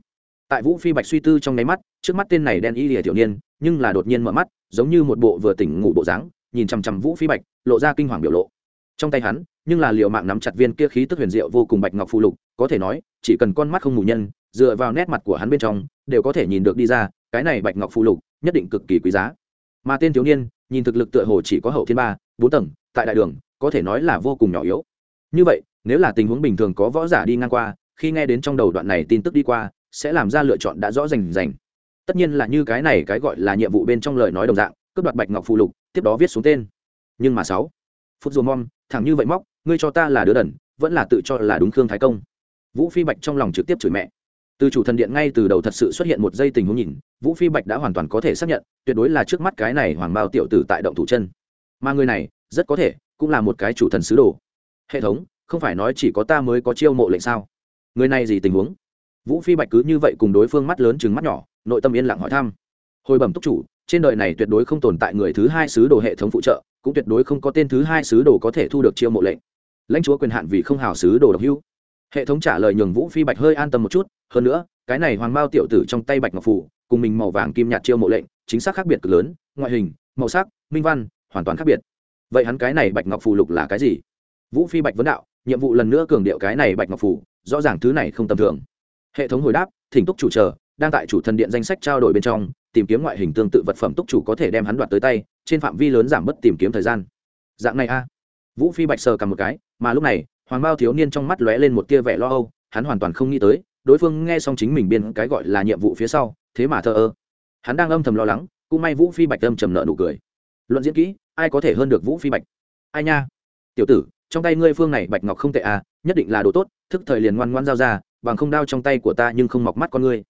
Tại vũ phi bạch suy tư trong nháy mắt, trước mắt tên này đen y lìa tiểu niên, nhưng là đột nhiên mở mắt, giống như một bộ vừa tỉnh ngủ bộ dáng nhìn chằm chằm vũ phi bạch, lộ ra kinh hoàng biểu lộ. Trong tay hắn, nhưng là liệu mạng nắm chặt viên kia khí tức huyền diệu vô cùng bạch ngọc phù lục, có thể nói, chỉ cần con mắt không mù nhân, dựa vào nét mặt của hắn bên trong, đều có thể nhìn được đi ra, cái này bạch ngọc phù lục, nhất định cực kỳ quý giá. Mà tên thiếu niên, nhìn thực lực tựa hồ chỉ có hậu thiên ba, bốn tầng, tại đại đường, có thể nói là vô cùng nhỏ yếu. Như vậy, nếu là tình huống bình thường có võ giả đi ngang qua, khi nghe đến trong đầu đoạn này tin tức đi qua, sẽ làm ra lựa chọn đã rõ rành rành. Tất nhiên là như cái này cái gọi là nhiệm vụ bên trong lời nói đồng dạng, cướp đoạt bạch ngọc phù lục tiếp đó viết xuống tên. Nhưng mà sáu, phút dù mom, thẳng như vậy móc, ngươi cho ta là đứa đần, vẫn là tự cho là đúng khương thái công. Vũ phi bạch trong lòng trực tiếp chửi mẹ. Từ chủ thần điện ngay từ đầu thật sự xuất hiện một giây tình huống nhìn, vũ phi bạch đã hoàn toàn có thể xác nhận, tuyệt đối là trước mắt cái này hoàng bao tiểu tử tại động thủ chân. Mà người này, rất có thể, cũng là một cái chủ thần sứ đồ. Hệ thống, không phải nói chỉ có ta mới có chiêu mộ lệnh sao? Người này gì tình huống? Vũ phi bạch cứ như vậy cùng đối phương mắt lớn chừng mắt nhỏ, nội tâm yên lặng hỏi thăm. Hồi bẩm túc chủ trên đời này tuyệt đối không tồn tại người thứ hai sứ đồ hệ thống phụ trợ, cũng tuyệt đối không có tên thứ hai sứ đồ có thể thu được chiêu mộ lệnh. Lãnh chúa quyền hạn vì không hào sứ đồ độc hưu. hệ thống trả lời nhường vũ phi bạch hơi an tâm một chút, hơn nữa, cái này hoàng mao tiểu tử trong tay bạch ngọc phủ, cùng mình màu vàng kim nhạt chiêu mộ lệnh, chính xác khác biệt cực lớn, ngoại hình, màu sắc, minh văn, hoàn toàn khác biệt. Vậy hắn cái này bạch ngọc phù lục là cái gì? Vũ phi bạch vấn đạo, nhiệm vụ lần nữa cường điệu cái này bạch ngọc phủ, rõ ràng thứ này không tầm thường. Hệ thống hồi đáp, thỉnh túc chủ chờ đang tại chủ thần điện danh sách trao đổi bên trong, tìm kiếm ngoại hình tương tự vật phẩm túc chủ có thể đem hắn đoạt tới tay, trên phạm vi lớn giảm bớt tìm kiếm thời gian. Dạng này a. Vũ phi bạch sờ cầm một cái, mà lúc này, hoàng bao thiếu niên trong mắt lóe lên một tia vẻ lo âu, hắn hoàn toàn không nghĩ tới, đối phương nghe xong chính mình biên cái gọi là nhiệm vụ phía sau, thế mà thờ ơ. Hắn đang âm thầm lo lắng, cũng may vũ phi bạch âm trầm nợ nụ cười. Luận diễn kỹ, ai có thể hơn được vũ phi bạch? Ai nha? Tiểu tử, trong tay ngươi phương này bạch ngọc không tệ à nhất định là đồ tốt, thức thời liền ngoan ngoan giao ra, bằng không đao trong tay của ta nhưng không mọc mắt con ngươi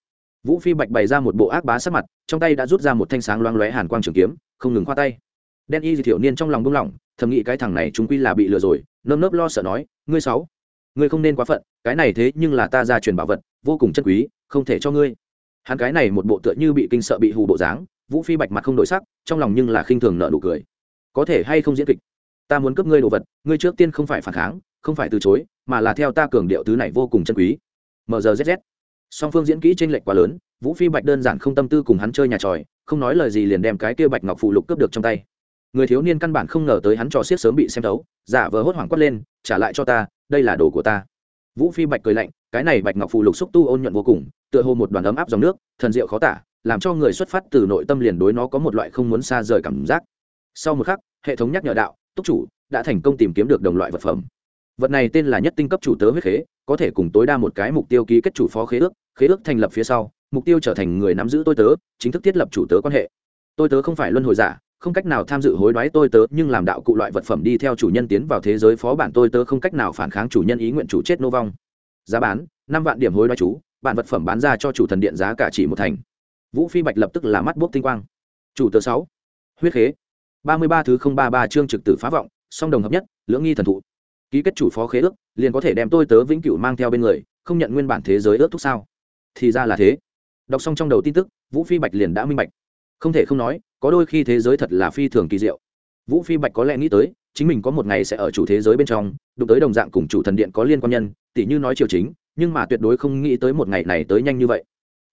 vũ phi bạch bày ra một bộ ác bá sắc mặt, trong tay đã rút ra một thanh sáng loang lóe hàn quang trường kiếm, không ngừng khoa tay. Đen y thiểu niên trong lòng buông lỏng, thầm nghĩ cái thằng này chúng quy là bị lừa rồi, nơm nớp lo sợ nói, ngươi sáu, ngươi không nên quá phận, cái này thế nhưng là ta ra truyền bảo vật, vô cùng chân quý, không thể cho ngươi. Hắn cái này một bộ tựa như bị kinh sợ bị hù bộ dáng, vũ phi bạch mặt không đổi sắc, trong lòng nhưng là khinh thường nợ nụ cười. Có thể hay không diễn kịch? Ta muốn cướp ngươi đồ vật, ngươi trước tiên không phải phản kháng, không phải từ chối, mà là theo ta cường điệu thứ này vô cùng chân quý. Mrzz song phương diễn kỹ t r ê n lệch quá lớn, vũ phi bạch đơn giản không tâm tư cùng hắn chơi nhà tròi, không nói lời gì liền đem cái kia bạch ngọc phụ lục cướp được trong tay. Người thiếu niên căn bản không ngờ tới hắn trò xiết sớm bị xem thấu, giả vờ hốt hoảng quất lên, trả lại cho ta, đây là đồ của ta. Vũ phi bạch cười lạnh, cái này bạch ngọc phụ lục xúc tu ôn nhuận vô cùng, tựa hồ một đoàn ấm áp dòng nước, thần diệu khó tả, làm cho người xuất phát từ nội tâm liền đối nó có một loại không muốn xa rời cảm giác. Sau một khắc, hệ thống nhắc nhở đạo, túc chủ, đã thành công tìm kiếm được đồng loại vật phẩm vật này tên là nhất tinh cấp chủ tớ huyết khế, có thể cùng tối đa một cái mục tiêu ký kết chủ phó khế ước khế ước thành lập phía sau, mục tiêu trở thành người nắm giữ tôi tớ, chính thức thiết lập chủ tớ quan hệ. Tôi tớ không phải luân hồi giả, không cách nào tham dự hối đoái tôi tớ, nhưng làm đạo cụ loại vật phẩm đi theo chủ nhân tiến vào thế giới phó bản tôi tớ không cách nào phản kháng chủ nhân ý nguyện chủ chết nô vong. Giá bán, năm vạn điểm hối đoái chú, bản vật phẩm bán ra cho chủ thần điện giá cả chỉ một thành. Vũ phi bạch lập tức là mắt bốc tinh quang. Chủ tớ sáu, huyết khế. ba mươi ba thứ không ba ba chương trực tử phá vọng, song đồng hợp nhất, lưỡng nghi thần thụ ký kết chủ phó khế ước, liền có thể đem tôi tớ vĩnh cửu mang theo bên người, không nhận nguyên bản thế giới ước thúc sao? Thì ra là thế. Đọc xong trong đầu tin tức, vũ phi bạch liền đã minh bạch. Không thể không nói, có đôi khi thế giới thật là phi thường kỳ diệu. Vũ phi bạch có lẽ nghĩ tới, chính mình có một ngày sẽ ở chủ thế giới bên trong, đụng tới đồng dạng cùng chủ thần điện có liên quan nhân tỷ như nói triều chính, nhưng mà tuyệt đối không nghĩ tới một ngày này tới nhanh như vậy.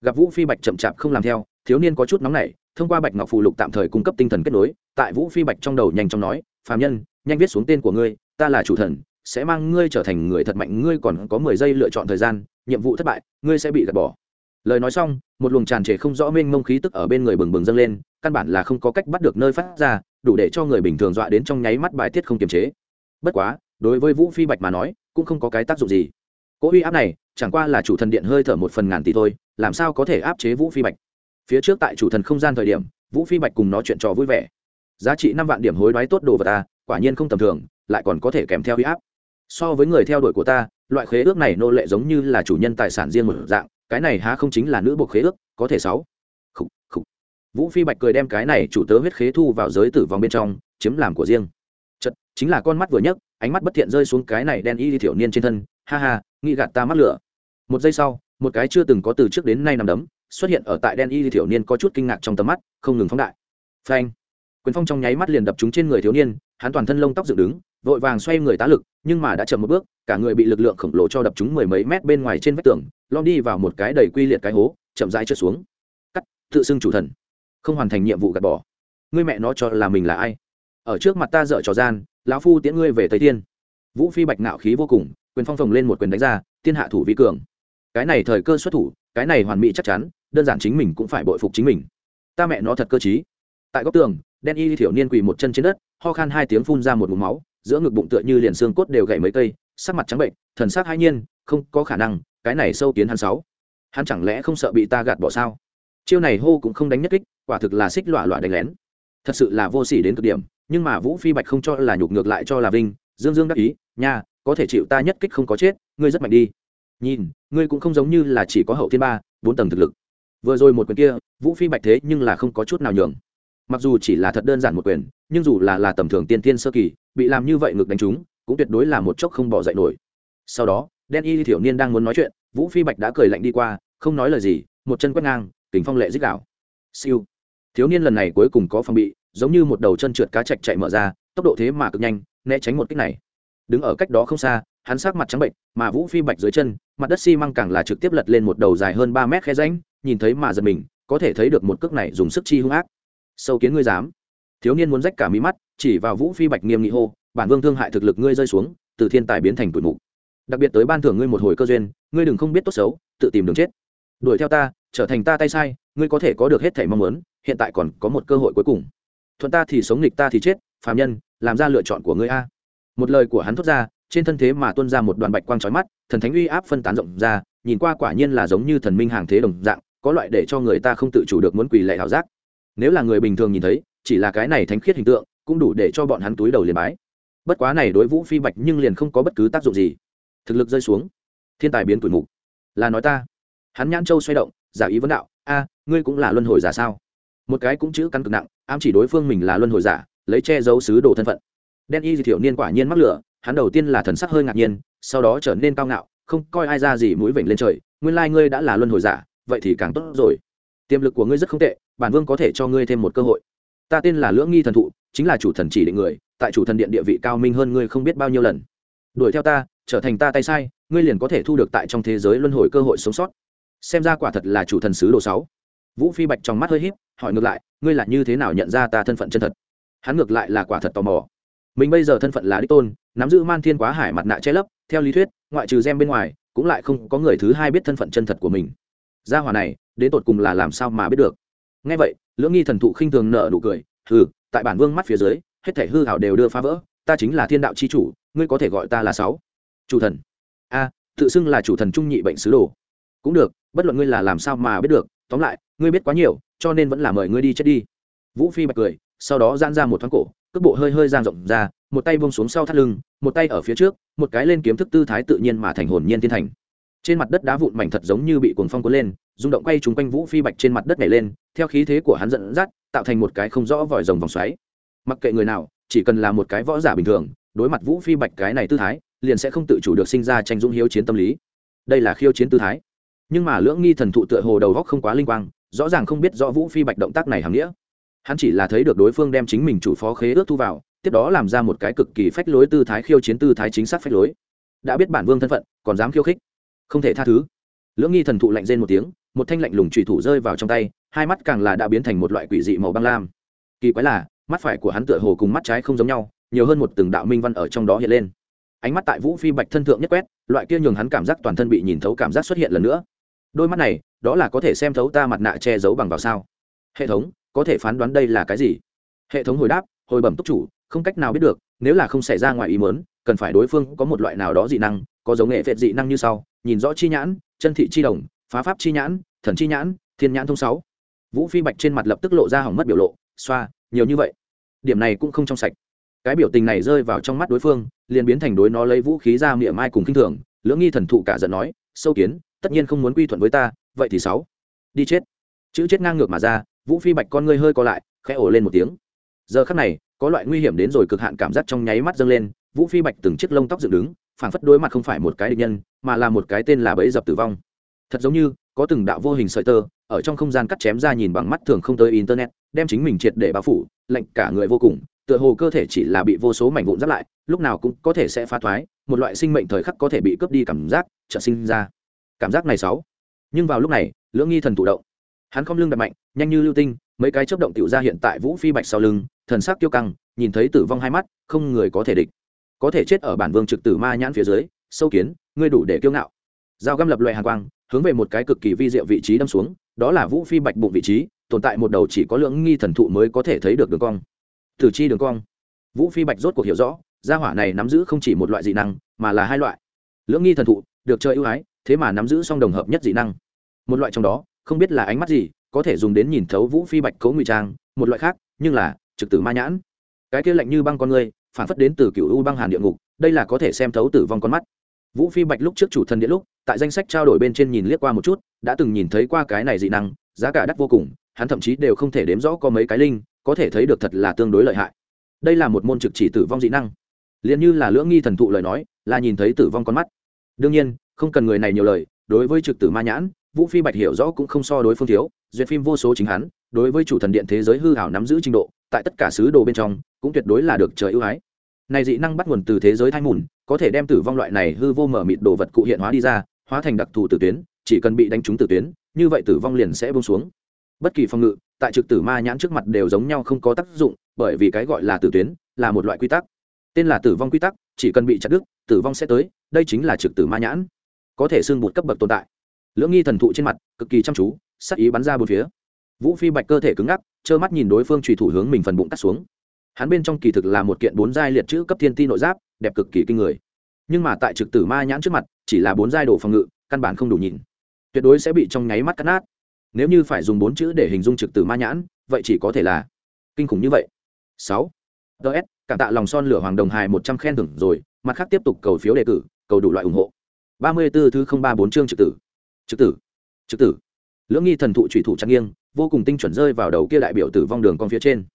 Gặp vũ phi bạch chậm chạp không làm theo, thiếu niên có chút nóng nảy, thông qua bạch ngọc phụ lục tạm thời cung cấp tinh thần kết nối, tại vũ phi bạch trong đầu nhanh chóng nói phàm nhân, nhanh viết xuống tên của ngươi, ta là chủ thần sẽ mang ngươi trở thành người thật mạnh, ngươi còn có mười giây lựa chọn thời gian, nhiệm vụ thất bại, ngươi sẽ bị gạt bỏ. Lời nói xong, một luồng tràn trề không rõ mênh mông khí tức ở bên người bừng bừng dâng lên, căn bản là không có cách bắt được nơi phát ra, đủ để cho người bình thường dọa đến trong nháy mắt bài tiết không kiềm chế. Bất quá, đối với vũ phi bạch mà nói, cũng không có cái tác dụng gì. Cỗ uy áp này, chẳng qua là chủ thần điện hơi thở một phần ngàn tỷ thôi, làm sao có thể áp chế vũ phi bạch? Phía trước tại chủ thần không gian thời điểm, vũ phi bạch cùng nói chuyện trò vui vẻ. Giá trị năm vạn điểm hối đoái tốt đồ vật ta quả nhiên không tầm thường, lại còn có thể kèm theo uy áp so với người theo đuổi của ta loại khế ước này nô lệ giống như là chủ nhân tài sản riêng một dạng cái này há không chính là nữ buộc khế ước có thể sáu. Khúc, khúc. vũ phi bạch cười đem cái này chủ tớ huyết khế thu vào giới tử vong bên trong chiếm làm của riêng. Chật chính là con mắt vừa nhấc ánh mắt bất thiện rơi xuống cái này đen y thiểu niên trên thân ha ha nghĩ gạt ta mắc lửa. Một giây sau một cái chưa từng có từ trước đến nay nằm đấm xuất hiện ở tại đen y thiểu niên có chút kinh ngạc trong tầm mắt không ngừng phóng đại. Phanh. Quyền phong trong nháy mắt liền đập chúng trên người thiếu niên hắn toàn thân lông tóc dựng đứng, vội vàng xoay người tá lực, nhưng mà đã chậm một bước, cả người bị lực lượng khổng lồ cho đập trúng mười mấy mét bên ngoài trên vách tường, lom đi vào một cái đầy quy liệt cái hố, chậm rãi trượt xuống. Cắt, tự xưng chủ thần. Không hoàn thành nhiệm vụ gạt bỏ. Ngươi mẹ nó cho là mình là ai? Ở trước mặt ta dở trò gian, lão phu tiễn ngươi về tây thiên. Vũ phi bạch nạo khí vô cùng, quyền phong phồng lên một quyền đánh ra, thiên hạ thủ vi cường. Cái này thời cơ xuất thủ, cái này hoàn mỹ chắc chắn, đơn giản chính mình cũng phải bội phục chính mình. Ta mẹ nó thật cơ chí tại góc tường, đen y thiểu niên quỳ một chân trên đất ho khan hai tiếng phun ra một mũ máu, giữa ngực bụng tựa như liền xương cốt đều gãy mấy cây, sắc mặt trắng bệnh, thần sắc hai nhiên, không có khả năng, cái này sâu kiến hắn sáu. Hắn chẳng lẽ không sợ bị ta gạt bỏ sao? Chiêu này hô cũng không đánh nhất kích, quả thực là xích lọa lọa đánh lén. Thật sự là vô sỉ đến cực điểm, nhưng mà vũ phi bạch không cho là nhục ngược lại cho là vinh, dương dương đắc ý, nha, có thể chịu ta nhất kích không có chết, ngươi rất mạnh đi. Nhìn, ngươi cũng không giống như là chỉ có hậu thiên ba, bốn tầng thực lực. Vừa rồi một quyền kia, vũ phi bạch thế nhưng là không có chút nào nhường mặc dù chỉ là thật đơn giản một quyền, nhưng dù là là tầm thường tiên tiên sơ kỳ, bị làm như vậy ngực đánh trúng cũng tuyệt đối là một chốc không bỏ dậy nổi. Sau đó, đen y thiểu niên đang muốn nói chuyện, vũ phi bạch đã cười lạnh đi qua, không nói lời gì, một chân quét ngang kính phong lệ dích đảo siêu. Thiếu niên lần này cuối cùng có phòng bị, giống như một đầu chân trượt cá chạch chạy mở ra, tốc độ thế mà cực nhanh, né tránh một kích này. Đứng ở cách đó không xa, hắn sát mặt trắng bệnh, mà vũ phi bạch dưới chân, mặt đất xi măng càng là trực tiếp lật lên một đầu dài hơn ba mét khe ránh nhìn thấy mà giật mình, có thể thấy được một cước này dùng sức chi hung ác sâu kiến ngươi dám. Thiếu niên muốn rách cả mí mắt, chỉ vào vũ phi bạch nghiêm nghị hô, bản vương thương hại thực lực ngươi rơi xuống, từ thiên tài biến thành tuổi mục. Đặc biệt tới ban thưởng ngươi một hồi cơ duyên, ngươi đừng không biết tốt xấu, tự tìm đường chết. Đuổi theo ta, trở thành ta tay sai, ngươi có thể có được hết thảy mong muốn, hiện tại còn có một cơ hội cuối cùng. Thuận ta thì sống, nghịch ta thì chết, phàm nhân, làm ra lựa chọn của ngươi a. Một lời của hắn thốt ra, trên thân thế mà tuôn ra một đoàn bạch quang trói mắt, thần thánh uy áp phân tán rộng ra, nhìn qua quả nhiên là giống như thần minh hàng thế đồng dạng, có loại để cho người ta không tự chủ được muốn quỳ lệ hảo giác nếu là người bình thường nhìn thấy, chỉ là cái này thánh khiết hình tượng, cũng đủ để cho bọn hắn túi đầu liền bái. Bất quá này đối vũ phi bạch nhưng liền không có bất cứ tác dụng gì. Thực lực rơi xuống, thiên tài biến tuổi mục. Là nói ta. Hắn nhãn châu xoay động, giả ý vấn đạo, a, ngươi cũng là luân hồi giả sao? Một cái cũng chữ căn cực nặng, ám chỉ đối phương mình là luân hồi giả, lấy che giấu sứ đồ thân phận. Đen y di thiểu niên quả nhiên mắc lửa, hắn đầu tiên là thần sắc hơi ngạc nhiên, sau đó trở nên cao ngạo, không coi ai ra gì mũi vểnh lên trời, nguyên lai ngươi đã là luân hồi giả, vậy thì càng tốt rồi. Tiềm lực của ngươi rất không tệ bản vương có thể cho ngươi thêm một cơ hội. Ta tên là lưỡng nghi thần thụ, chính là chủ thần chỉ định người, tại chủ thần điện địa vị cao minh hơn ngươi không biết bao nhiêu lần. Đuổi theo ta, trở thành ta tay sai, ngươi liền có thể thu được tại trong thế giới luân hồi cơ hội sống sót. Xem ra quả thật là chủ thần sứ đồ sáu. Vũ phi bạch trong mắt hơi híp, hỏi ngược lại, ngươi là như thế nào nhận ra ta thân phận chân thật? Hắn ngược lại là quả thật tò mò. Mình bây giờ thân phận là đích tôn, nắm giữ man thiên quá hải mặt nạ che lấp, theo lý thuyết, ngoại trừ gem bên ngoài, cũng lại không có người thứ hai biết thân phận chân thật của mình. Gia hòa này, đến tột cùng là làm sao mà biết được? Ngay vậy, lưỡng nghi thần thụ khinh thường nợ nụ cười, hừ, tại bản vương mắt phía dưới, hết thể hư hảo đều đưa phá vỡ, ta chính là thiên đạo c h i chủ, ngươi có thể gọi ta là sáu. Chủ thần. A, tự xưng là chủ thần trung nhị bệnh sứ đồ. Cũng được, bất luận ngươi là làm sao mà biết được, tóm lại, ngươi biết quá nhiều, cho nên vẫn là mời ngươi đi chết đi. Vũ phi bạch cười, sau đó giãn ra một thoáng cổ, cước bộ hơi hơi giang rộng ra, một tay bông xuống sau thắt lưng, một tay ở phía trước, một cái lên kiếm thức tư thái tự nhiên mà thành hồn nhiên thiên thành trên mặt đất đá vụn mảnh thật giống như bị cuồng phong cuốn lên, rung động quay trúng quanh vũ phi bạch trên mặt đất nhảy lên, theo khí thế của hắn dẫn dắt, tạo thành một cái không rõ vòi rồng vòng xoáy. Mặc kệ người nào, chỉ cần là một cái võ giả bình thường, đối mặt vũ phi bạch cái này tư thái, liền sẽ không tự chủ được sinh ra tranh dũng hiếu chiến tâm lý. Đây là khiêu chiến tư thái. Nhưng mà lưỡng nghi thần thụ tựa hồ đầu góc không quá linh quang, rõ ràng không biết rõ vũ phi bạch động tác này hàm nghĩa. Hắn chỉ là thấy được đối phương đem chính mình chủ phó khế ước thu vào, tiếp đó làm ra một cái cực kỳ phách lối tư thái khiêu chiến tư thái chính xác phách lối. Đã biết bản vương thân phận, còn dám khiêu khích không thể tha thứ. Lưỡng nghi thần thụ lạnh rên một tiếng, một thanh lạnh lùng trùy thủ rơi vào trong tay, hai mắt càng là đã biến thành một loại quỷ dị màu băng lam. Kỳ quái là, mắt phải của hắn tựa hồ cùng mắt trái không giống nhau, nhiều hơn một từng đạo minh văn ở trong đó hiện lên. Ánh mắt tại vũ phi bạch thân thượng nhất quét, loại kia nhường hắn cảm giác toàn thân bị nhìn thấu cảm giác xuất hiện lần nữa. Đôi mắt này, đó là có thể xem thấu ta mặt nạ che giấu bằng vào sao? Hệ thống, có thể phán đoán đây là cái gì? Hệ thống hồi đáp, hồi bẩm túc chủ, không cách nào biết được, nếu là không xảy ra ngoài ý mớn cần phải đối phương có một loại nào đó dị năng, có giống nghệ phệt dị năng như sau nhìn rõ chi nhãn, chân thị chi đồng, phá pháp chi nhãn, thần chi nhãn, thiên nhãn thông sáu. Vũ phi bạch trên mặt lập tức lộ ra hỏng mất biểu lộ, xoa, nhiều như vậy. Điểm này cũng không trong sạch. Cái biểu tình này rơi vào trong mắt đối phương, liền biến thành đối nó lấy vũ khí ra miệng mai cùng kinh thường, lưỡng nghi thần thụ cả giận nói, sâu kiến, tất nhiên không muốn quy thuận với ta, vậy thì sáu. Đi chết. Chữ chết ngang ngược mà ra, vũ phi bạch con ngươi hơi co lại, khẽ ổ lên một tiếng. Giờ khắc này, có loại nguy hiểm đến rồi cực hạn cảm giác trong nháy mắt dâng lên, vũ phi bạch từng chiếc lông tóc dựng đứng phảng phất đối mặt không phải một cái địch nhân, mà là một cái tên là bẫy dập tử vong. Thật giống như, có từng đạo vô hình sợi tơ, ở trong không gian cắt chém ra nhìn bằng mắt thường không tới internet, đem chính mình triệt để bao phủ lệnh cả người vô cùng, tựa hồ cơ thể chỉ là bị vô số mảnh vụn giáp lại, lúc nào cũng có thể sẽ phá thoái, một loại sinh mệnh thời khắc có thể bị cướp đi cảm giác trợ sinh ra. Cảm giác này sáu. Nhưng vào lúc này, lưỡng nghi thần thụ động. Hắn không lưng đập mạnh, nhanh như lưu tinh, mấy cái chớp động tiểu ra hiện tại vũ phi bạch sau lưng, thần sắc kiêu căng, nhìn thấy tử vong hai mắt, không người có thể địch có thể chết ở bản vương trực tử ma nhãn phía dưới, sâu kiến, ngươi đủ để kiêu ngạo. Dao găm lập loại hàng quang, hướng về một cái cực kỳ vi diệu vị trí đâm xuống, đó là vũ phi bạch bụng vị trí, tồn tại một đầu chỉ có lượng nghi thần thụ mới có thể thấy được đường cong. Tử chi đường cong. Vũ phi bạch rốt cuộc hiểu rõ, gia hỏa này nắm giữ không chỉ một loại dị năng, mà là hai loại. Lưỡng nghi thần thụ, được chơi ưu ái, thế mà nắm giữ song đồng hợp nhất dị năng. Một loại trong đó, không biết là ánh mắt gì, có thể dùng đến nhìn thấu vũ phi bạch cấu ngụy trang, một loại khác, nhưng là trực tử ma nhãn. Cái kia lạnh như băng con người phản phất đến từ cựu u băng hàn địa ngục, đây là có thể xem thấu tử vong con mắt. Vũ phi bạch lúc trước chủ thần điện lúc, tại danh sách trao đổi bên trên nhìn liếc qua một chút, đã từng nhìn thấy qua cái này dị năng, giá cả đắt vô cùng, hắn thậm chí đều không thể đếm rõ có mấy cái linh, có thể thấy được thật là tương đối lợi hại. Đây là một môn trực chỉ tử vong dị năng. Liền như là lưỡng nghi thần thụ lời nói, là nhìn thấy tử vong con mắt. Đương nhiên, không cần người này nhiều lời, đối với trực tử ma nhãn, vũ phi bạch hiểu rõ cũng không so đối phương thiếu, duyệt phim vô số chính hắn, đối với chủ thần điện thế giới hư hảo nắm giữ trình độ tại tất cả sứ đồ bên trong, cũng tuyệt đối là được trời ưu ái. Này dị năng bắt nguồn từ thế giới thai mùn, có thể đem tử vong loại này hư vô mở mịt đồ vật cụ hiện hóa đi ra, hóa thành đặc thù tử tuyến, chỉ cần bị đánh trúng tử tuyến, như vậy tử vong liền sẽ bông xuống. Bất kỳ phòng ngự, tại trực tử ma nhãn trước mặt đều giống nhau không có tác dụng, bởi vì cái gọi là tử tuyến là một loại quy tắc. Tên là tử vong quy tắc, chỉ cần bị chặt đứt, tử vong sẽ tới, đây chính là trực tử ma nhãn. Có thể xương một cấp bậc tồn tại. Lưỡng nghi thần thụ trên mặt, cực kỳ chăm chú, sắc ý bắn ra bốn phía. Vũ phi bạch cơ thể cứng ngắc trơ mắt nhìn đối phương trùy thủ hướng mình phần bụng cắt xuống. Hắn bên trong kỳ thực là một kiện bốn giai liệt chữ cấp thiên ti nội giáp, đẹp cực kỳ kinh người. Nhưng mà tại trực tử ma nhãn trước mặt, chỉ là bốn giai đồ phòng ngự, căn bản không đủ nhìn. Tuyệt đối sẽ bị trong nháy mắt cắt nát. Nếu như phải dùng bốn chữ để hình dung trực tử ma nhãn, vậy chỉ có thể là kinh khủng như vậy. Sáu. Ts cảm tạ lòng son lửa hoàng đồng hài một trăm khen thưởng rồi, mặt khác tiếp tục cầu phiếu đề cử, cầu đủ loại ủng hộ. Ba mươi b ố thứ không ba bốn chương trực tử. Trực tử. Trực tử. Lưỡng nghi thần thụ trùy thủ trang nghiêng vô cùng tinh chuẩn rơi vào đầu kia đại biểu tử vong đường con phía trên.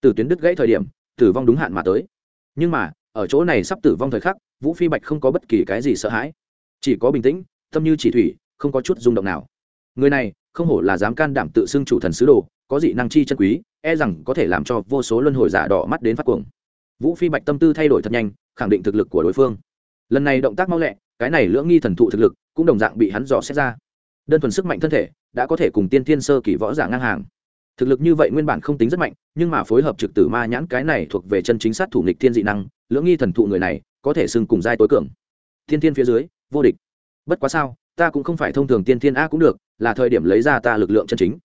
Từ tuyến đứt gãy thời điểm, tử vong đúng hạn mà tới. Nhưng mà, ở chỗ này sắp tử vong thời khắc, vũ phi bạch không có bất kỳ cái gì sợ hãi. Chỉ có bình tĩnh, tâm như chỉ thủy, không có chút rung động nào. Người này, không hổ là dám can đảm tự xưng chủ thần sứ đồ, có dị năng chi chân quý e rằng có thể làm cho vô số luân hồi giả đỏ mắt đến phát cuồng. Vũ phi bạch tâm tư thay đổi thật nhanh, khẳng định thực lực của đối phương. Lần này động tác mau lẹ, cái này lưỡng nghi thần thụ thực lực, cũng đồng dạng bị hắn dò xét ra đơn thuần sức mạnh thân thể, đã có thể cùng tiên thiên sơ kỳ võ giả ngang hàng. Thực lực như vậy nguyên bản không tính rất mạnh, nhưng mà phối hợp trực tử ma nhãn cái này thuộc về chân chính sát thủ nghịch thiên dị năng, lưỡng nghi thần thụ người này, có thể xưng cùng giai tối cường. Thiên thiên phía dưới, vô địch. Bất quá sao, ta cũng không phải thông thường tiên thiên a cũng được, là thời điểm lấy ra ta lực lượng chân chính.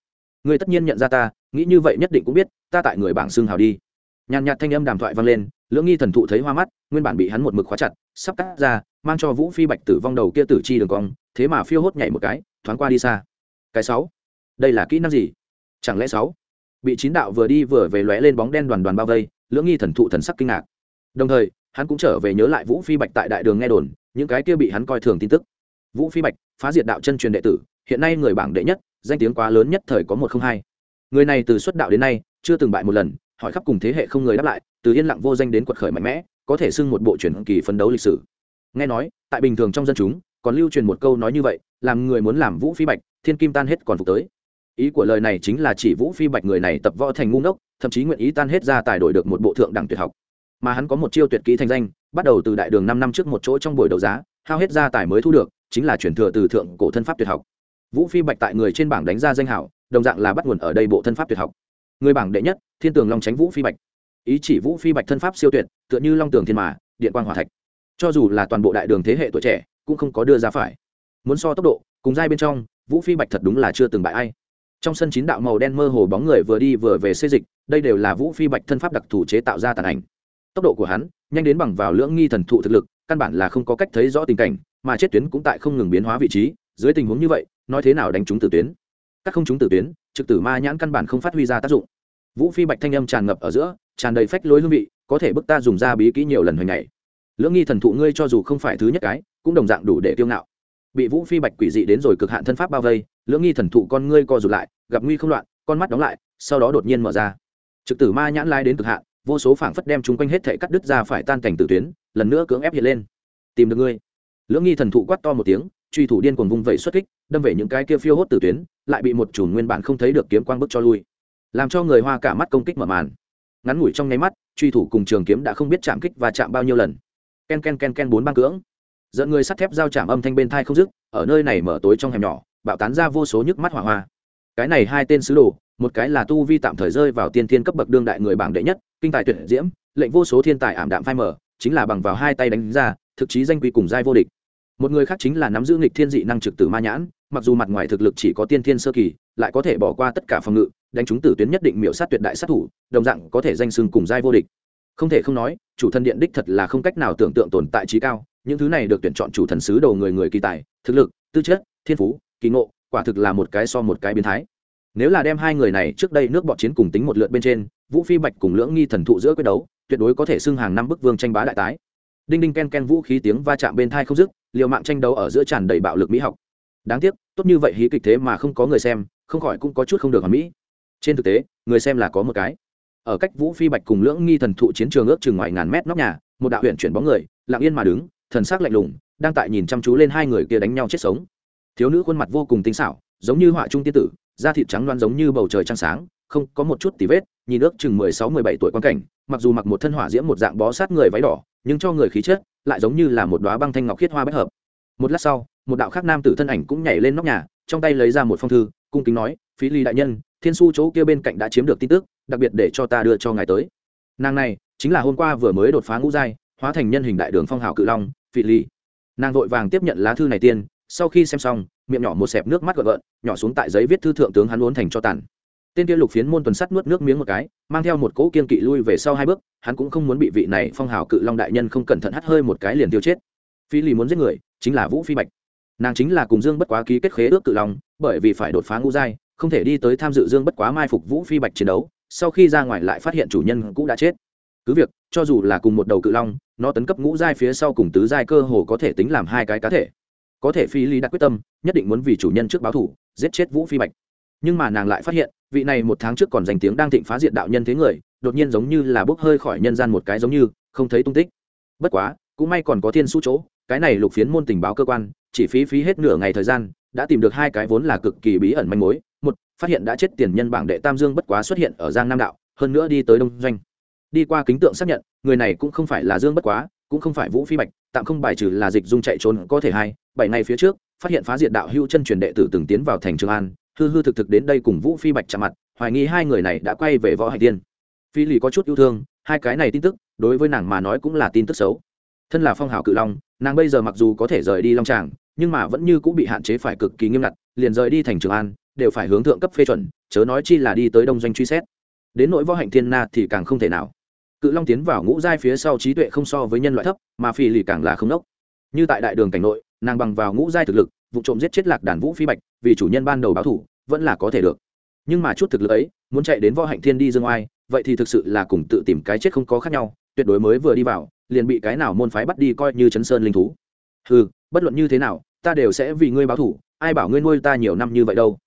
Người tất nhiên nhận ra ta, nghĩ như vậy nhất định cũng biết, ta tại người bảng xương hào đi. Nhàn nhạt thanh âm đàm thoại vang lên, lưỡng nghi thần thụ thấy hoa mắt, nguyên bản bị hắn một mực khóa chặt, sắp cắt ra, mang cho vũ phi bạch tử vong đầu kia tử chi đường cong thế mà phiêu hốt nhảy một cái, thoáng qua đi xa. Cái sáu, đây là kỹ năng gì? Chẳng lẽ sáu bị chín đạo vừa đi vừa về lóe lên bóng đen đoàn đoàn bao vây, lưỡng nghi thần thụ thần sắc kinh ngạc. Đồng thời, hắn cũng trở về nhớ lại vũ phi bạch tại đại đường nghe đồn, những cái kia bị hắn coi thường tin tức. Vũ phi bạch, phá diệt đạo chân truyền đệ tử, hiện nay người bảng đệ nhất, danh tiếng quá lớn nhất thời có một không hai. Người này từ xuất đạo đến nay, chưa từng bại một lần, hỏi khắp cùng thế hệ không người đáp lại, từ yên lặng vô danh đến quật khởi mạnh mẽ, có thể xưng một bộ truyền kỳ phấn đấu lịch sử. Nghe nói, tại bình thường trong dân chúng còn lưu truyền một câu nói như vậy, làm người muốn làm vũ phi bạch, thiên kim tan hết còn phục tới. Ý của lời này chính là chỉ vũ phi bạch người này tập võ thành ngu ngốc, thậm chí nguyện ý tan hết ra tài đổi được một bộ thượng đẳng tuyệt học. Mà hắn có một chiêu tuyệt kỹ thành danh, bắt đầu từ đại đường năm năm trước một chỗ trong buổi đấu giá, hao hết ra tài mới thu được, chính là chuyển thừa từ thượng cổ thân pháp tuyệt học. Vũ phi bạch tại người trên bảng đánh ra danh hảo, đồng dạng là bắt nguồn ở đây bộ thân pháp tuyệt học. Người bảng đệ nhất, thiên tường long tránh vũ phi bạch. Ý chỉ vũ phi bạch thân pháp siêu tuyệt, tựa như long tường thiên mà, điện quang hỏa thạch. Cho dù là toàn bộ đại đường thế hệ tuổi trẻ cũng không có đưa ra phải. Muốn so tốc độ, cùng giai bên trong, vũ phi bạch thật đúng là chưa từng bại ai. Trong sân chín đạo màu đen mơ hồ bóng người vừa đi vừa về xây dịch, đây đều là vũ phi bạch thân pháp đặc thù chế tạo ra tàn ảnh. Tốc độ của hắn, nhanh đến bằng vào lưỡng nghi thần thụ thực lực, căn bản là không có cách thấy rõ tình cảnh, mà chết tuyến cũng tại không ngừng biến hóa vị trí, dưới tình huống như vậy, nói thế nào đánh trúng tử tuyến? Các không trúng tử tuyến, trực tử ma nhãn căn bản không phát huy ra tác dụng. Vũ phi bạch thanh âm tràn ngập ở giữa, tràn đầy phách lối hương vị, có thể bức ta dùng ra bí kỹ nhiều lần hồi ngày. Lưỡng nghi thần thụ ngươi cho dù không phải thứ nhất cái cũng đồng dạng đủ để kiêu ngạo. Bị vũ phi bạch quỷ dị đến rồi cực hạn thân pháp bao vây, lưỡng nghi thần thụ con ngươi co rụt lại, gặp nguy không loạn, con mắt đóng lại, sau đó đột nhiên mở ra. Trực tử ma nhãn lai đến cực hạn, vô số phảng phất đem chúng quanh hết thể cắt đứt ra phải tan cảnh tử tuyến, lần nữa cưỡng ép hiện lên. Tìm được ngươi. Lưỡng nghi thần thụ quát to một tiếng, truy thủ điên cuồng vung vẩy xuất kích, đâm về những cái kia phiêu hốt tử tuyến, lại bị một chùm nguyên bản không thấy được kiếm quang bức cho lui. Làm cho người hoa cả mắt công kích mở màn. Ngắn ngủi trong nháy mắt, truy thủ cùng trường kiếm đã không biết chạm kích và chạm bao nhiêu lần. Ken ken ken ken bốn băng cưỡng dẫn người sắt thép giao chạm âm thanh bên thai không dứt, ở nơi này mở tối trong hẻm nhỏ, bạo tán ra vô số nhức mắt hỏa hoa. Cái này hai tên sứ đồ, một cái là tu vi tạm thời rơi vào tiên thiên cấp bậc đương đại người bảng đệ nhất, kinh tài tuyệt diễm, lệnh vô số thiên tài ảm đạm phai mở chính là bằng vào hai tay đánh ra, thực chí danh quy cùng giai vô địch. Một người khác chính là nắm giữ nghịch thiên dị năng trực tử ma nhãn, mặc dù mặt ngoài thực lực chỉ có tiên thiên sơ kỳ, lại có thể bỏ qua tất cả phòng ngự, đánh chúng tử tuyến nhất định miểu sát tuyệt đại sát thủ, đồng dạng có thể danh sưng cùng giai vô địch. Không thể không nói, chủ thân điện đích thật là không cách nào tưởng tượng tồn tại trí cao những thứ này được tuyển chọn chủ thần sứ đầu người người kỳ tài, thực lực, tư chất, thiên phú, kỳ ngộ, quả thực là một cái so một cái biến thái. Nếu là đem hai người này trước đây nước bọt chiến cùng tính một lượt bên trên, vũ phi bạch cùng lưỡng nghi thần thụ giữa quyết đấu, tuyệt đối có thể xưng hàng năm bức vương tranh bá đại tái. Đinh đinh ken ken vũ khí tiếng va chạm bên thai không dứt, liều mạng tranh đấu ở giữa tràn đầy bạo lực mỹ học. Đáng tiếc, tốt như vậy hí kịch thế mà không có người xem, không khỏi cũng có chút không được hoàn mỹ. Trên thực tế, người xem là có một cái. Ở cách vũ phi bạch cùng lưỡng nghi thần thụ chiến trường ước chừng ngoài ngàn mét nóc nhà, một đạo huyện chuyển bóng người, lặng yên mà đứng thần sắc lạnh lùng, đang tại nhìn chăm chú lên hai người kia đánh nhau chết sống. Thiếu nữ khuôn mặt vô cùng tinh xảo, giống như họa trung tiên tử, da thịt trắng loan giống như bầu trời trăng sáng, không có một chút tì vết, nhìn ước chừng mười sáu, mười bảy tuổi quan cảnh, mặc dù mặc một thân hỏa diễm một dạng bó sát người váy đỏ, nhưng cho người khí chất, lại giống như là một đoá băng thanh ngọc khiết hoa bất hợp. Một lát sau, một đạo khác nam tử thân ảnh cũng nhảy lên nóc nhà, trong tay lấy ra một phong thư, cung kính nói, phí ly đại nhân, thiên su chỗ kia bên cạnh đã chiếm được tin tức, đặc biệt để cho ta đưa cho ngài tới. Nàng này, chính là hôm qua vừa mới đột phá ngũ giai, hóa thành nhân hình đại đường phong hào cự long phỉ ly nàng vội vàng tiếp nhận lá thư này tiên, sau khi xem xong, miệng nhỏ một xẹp nước mắt gợn gợn, nhỏ xuống tại giấy viết thư thượng tướng hắn uốn thành cho tàn. Tên kia lục phiến môn tuần sắt nuốt nước miếng một cái, mang theo một cỗ kiên kỵ lui về sau hai bước, hắn cũng không muốn bị vị này phong hào cự long đại nhân không cẩn thận hắt hơi một cái liền tiêu chết. Phi lì muốn giết người, chính là vũ phi bạch. Nàng chính là cùng dương bất quá ký kết khế ước cự long, bởi vì phải đột phá ngũ giai, không thể đi tới tham dự dương bất quá mai phục vũ phi bạch chiến đấu, sau khi ra ngoài lại phát hiện chủ nhân cũng đã chết. Cứ việc, cho dù là cùng một đầu cự long nó tấn cấp ngũ giai phía sau cùng tứ giai cơ hồ có thể tính làm hai cái cá thể. Có thể phi lý đã quyết tâm, nhất định muốn vì chủ nhân trước báo thủ, giết chết vũ phi bạch. Nhưng mà nàng lại phát hiện, vị này một tháng trước còn danh tiếng đang thịnh phá diện đạo nhân thế người, đột nhiên giống như là bốc hơi khỏi nhân gian một cái giống như, không thấy tung tích. Bất quá, cũng may còn có thiên su chỗ, cái này lục phiến môn tình báo cơ quan, chỉ phí phí hết nửa ngày thời gian, đã tìm được hai cái vốn là cực kỳ bí ẩn manh mối. Một, phát hiện đã chết tiền nhân bảng đệ tam dương bất quá xuất hiện ở giang nam đạo, hơn nữa đi tới đông doanh đi qua kính tượng xác nhận, người này cũng không phải là dương bất quá, cũng không phải vũ phi bạch, tạm không bài trừ là dịch dung chạy trốn có thể hai, bảy ngày phía trước, phát hiện phá diện đạo hưu chân truyền đệ tử từng tiến vào thành trường an, hư hư thực thực đến đây cùng vũ phi bạch chạm mặt, hoài nghi hai người này đã quay về võ hải tiên phi lì có chút yêu thương, hai cái này tin tức, đối với nàng mà nói cũng là tin tức xấu. Thân là phong hào cự long, nàng bây giờ mặc dù có thể rời đi long tràng, nhưng mà vẫn như cũng bị hạn chế phải cực kỳ nghiêm ngặt, liền rời đi thành trường an, đều phải hướng thượng cấp phê chuẩn, chớ nói chi là đi tới đông doanh truy xét. Đến nỗi võ hạnh thiên na thì càng không thể nào cự long tiến vào ngũ giai phía sau trí tuệ không so với nhân loại thấp, mà phi lì càng là không đốc. Như tại đại đường cảnh nội, nàng bằng vào ngũ giai thực lực, vụ trộm giết chết lạc đàn vũ phi bạch, vì chủ nhân ban đầu báo thủ, vẫn là có thể được. Nhưng mà chút thực lực ấy, muốn chạy đến võ hạnh thiên đi dương oai, vậy thì thực sự là cùng tự tìm cái chết không có khác nhau, tuyệt đối mới vừa đi vào, liền bị cái nào môn phái bắt đi coi như chấn sơn linh thú. Ừ bất luận như thế nào, ta đều sẽ vì ngươi báo thủ, ai bảo ngươi nuôi ta nhiều năm như vậy đâu.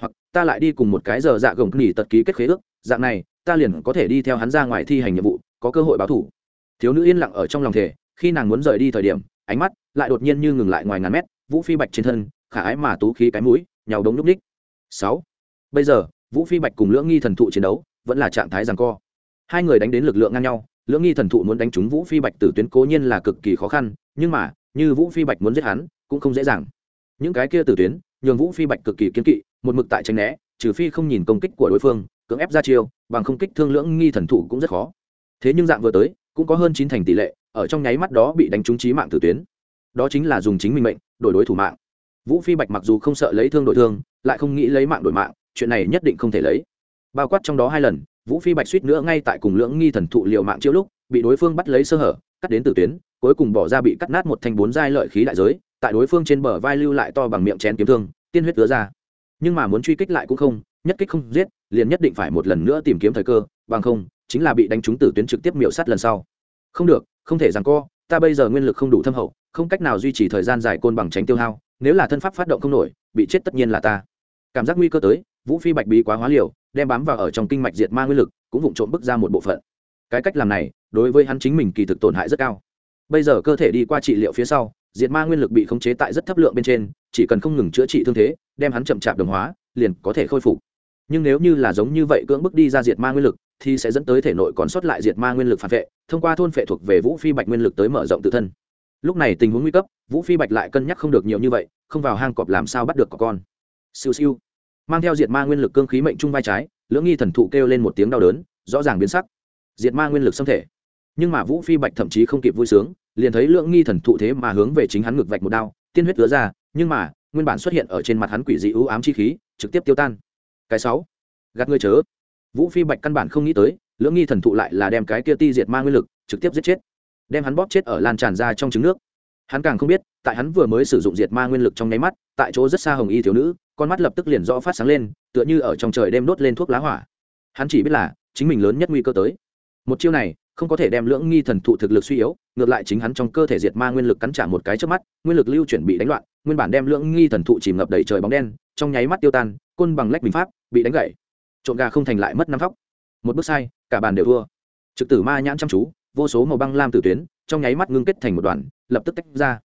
Hoặc, ta lại đi cùng một cái giờ dạ gồng nghỉ tật ký kết khế ước dạng này, ta liền có thể đi theo hắn ra ngoài thi hành nhiệm vụ, có cơ hội báo thủ. Thiếu nữ yên lặng ở trong lòng thể khi nàng muốn rời đi thời điểm, ánh mắt lại đột nhiên như ngừng lại ngoài ngàn mét, vũ phi bạch trên thân, khả ái mà tú khí cái mũi, nhào đống nhúc ních sáu. Bây giờ, vũ phi bạch cùng lưỡng nghi thần thụ chiến đấu, vẫn là trạng thái rằng co. Hai người đánh đến lực lượng ngang nhau, lưỡng nghi thần thụ muốn đánh trúng vũ phi bạch tử tuyến cố nhiên là cực kỳ khó khăn, nhưng mà, như vũ phi bạch muốn giết hắn, cũng không dễ dàng. Những cái kia tử tuyến, nhường vũ phi bạch cực kỳ kiên kỵ, một mực tại tranh né, trừ phi không nhìn công kích của đối phương cưỡng ép ra chiêu, bằng không kích thương lưỡng nghi thần thụ cũng rất khó. Thế nhưng dạng vừa tới, cũng có hơn chín thành tỷ lệ, ở trong nháy mắt đó bị đánh trúng trí mạng tử tuyến. Đó chính là dùng chính mình mệnh, đổi đối thủ mạng. Vũ phi bạch mặc dù không sợ lấy thương đổi thương, lại không nghĩ lấy mạng đổi mạng, chuyện này nhất định không thể lấy. Bao quát trong đó hai lần, vũ phi bạch suýt nữa ngay tại cùng lưỡng nghi thần thụ liều mạng chiêu lúc, bị đối phương bắt lấy sơ hở, cắt đến tử tuyến, cuối cùng bỏ ra bị cắt nát một thành bốn giai lợi khí đại giới, tại đối phương trên bờ vai lưu lại to bằng miệng chén kiếm thương, tiên huyết ứa ra. Nhưng mà muốn truy kích lại cũng không, nhất kích không giết liền nhất định phải một lần nữa tìm kiếm thời cơ, bằng không, chính là bị đánh trúng tử tuyến trực tiếp miểu sát lần sau. Không được, không thể rằng co, ta bây giờ nguyên lực không đủ thâm hậu, không cách nào duy trì thời gian dài côn bằng tránh tiêu hao, nếu là thân pháp phát động không nổi, bị chết tất nhiên là ta. Cảm giác nguy cơ tới, vũ phi bạch bí quá hóa liều, đem bám vào ở trong kinh mạch diệt ma nguyên lực, cũng vụng trộm bức ra một bộ phận. Cái cách làm này, đối với hắn chính mình kỳ thực tổn hại rất cao. Bây giờ cơ thể đi qua trị liệu phía sau, diệt ma nguyên lực bị khống chế tại rất thấp lượng bên trên, chỉ cần không ngừng chữa trị thương thế, đem hắn chậm chạp đồng hóa, liền có thể khôi phục nhưng nếu như là giống như vậy cưỡng bức đi ra diệt ma nguyên lực, thì sẽ dẫn tới thể nội còn sót lại diệt ma nguyên lực phản vệ, thông qua thôn phệ thuộc về vũ phi bạch nguyên lực tới mở rộng tự thân. Lúc này tình huống nguy cấp, vũ phi bạch lại cân nhắc không được nhiều như vậy, không vào hang cọp làm sao bắt được có con. Siêu siêu. Mang theo diệt ma nguyên lực cương khí mệnh trung vai trái, lưỡng nghi thần thụ kêu lên một tiếng đau đớn, rõ ràng biến sắc. Diệt ma nguyên lực xâm thể. Nhưng mà vũ phi bạch thậm chí không kịp vui sướng, liền thấy lưỡng nghi thần thụ thế mà hướng về chính hắn ngực vạch một đao, tiên huyết ứa ra, nhưng mà, nguyên bản xuất hiện ở trên mặt hắn quỷ dị ưu ám chi khí, trực tiếp tiêu tan cái sáu. Gạt ngươi chớ. Vũ phi bạch căn bản không nghĩ tới, lưỡng nghi thần thụ lại là đem cái kia ti diệt ma nguyên lực, trực tiếp giết chết. Đem hắn bóp chết ở lan tràn ra trong trứng nước. Hắn càng không biết, tại hắn vừa mới sử dụng diệt ma nguyên lực trong nháy mắt, tại chỗ rất xa hồng y thiếu nữ, con mắt lập tức liền rõ phát sáng lên, tựa như ở trong trời đêm đốt lên thuốc lá hỏa. Hắn chỉ biết là, chính mình lớn nhất nguy cơ tới. Một chiêu này, không có thể đem lưỡng nghi thần thụ thực lực suy yếu, ngược lại chính hắn trong cơ thể diệt ma nguyên lực cắn trả một cái trước mắt, nguyên lực lưu chuyển bị đánh loạn, nguyên bản đem lưỡng nghi thần thụ chìm ngập đầy trời bóng đen, trong nháy mắt tiêu tan côn bằng lách bình pháp, bị đánh gãy. Trộn gà không thành lại mất năm thóc. Một bước sai, cả bàn đều thua. Trực tử ma nhãn chăm chú, vô số màu băng lam tử tuyến, trong nháy mắt ngưng kết thành một đoàn, lập tức tách ra.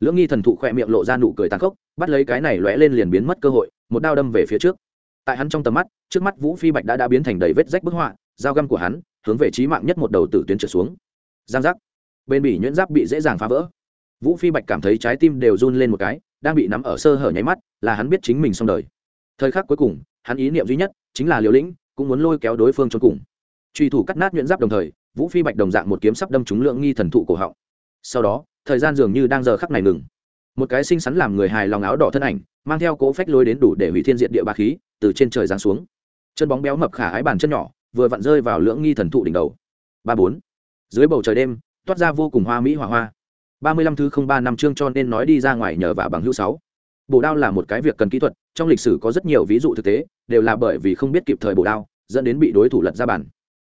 Lưỡng nghi thần thụ khỏe miệng lộ ra nụ cười tàn khốc, bắt lấy cái này lóe lên liền biến mất cơ hội, một đao đâm về phía trước. Tại hắn trong tầm mắt, trước mắt vũ phi bạch đã đã biến thành đầy vết rách bức họa, dao găm của hắn, hướng về trí mạng nhất một đầu tử tuyến trở xuống. Giang giác. Bên bỉ nhuyễn giáp bị dễ dàng phá vỡ. Vũ phi bạch cảm thấy trái tim đều run lên một cái, đang bị nắm ở sơ hở nháy mắt, là hắn biết chính mình xong đời thời khắc cuối cùng, hắn ý niệm duy nhất chính là liều lĩnh, cũng muốn lôi kéo đối phương cho cùng. Truy thủ cắt nát nhuyễn giáp đồng thời, vũ phi bạch đồng dạng một kiếm sắp đâm trúng lượng nghi thần thụ cổ họng. Sau đó, thời gian dường như đang giờ khắc này ngừng. Một cái xinh xắn làm người hài lòng áo đỏ thân ảnh, mang theo cỗ phách lôi đến đủ để hủy thiên diện địa ba khí, từ trên trời giáng xuống. Chân bóng béo mập khả ái bàn chân nhỏ, vừa vặn rơi vào lưỡng nghi thần thụ đỉnh đầu. Ba bốn. Dưới bầu trời đêm, toát ra vô cùng hoa mỹ hỏa hoa. Ba mươi lăm thứ không ba năm chương cho nên nói đi ra ngoài nhờ vả bằng hữu sáu. Bổ đao là một cái việc cần kỹ thuật trong lịch sử có rất nhiều ví dụ thực tế, đều là bởi vì không biết kịp thời bổ đao, dẫn đến bị đối thủ lật ra bàn.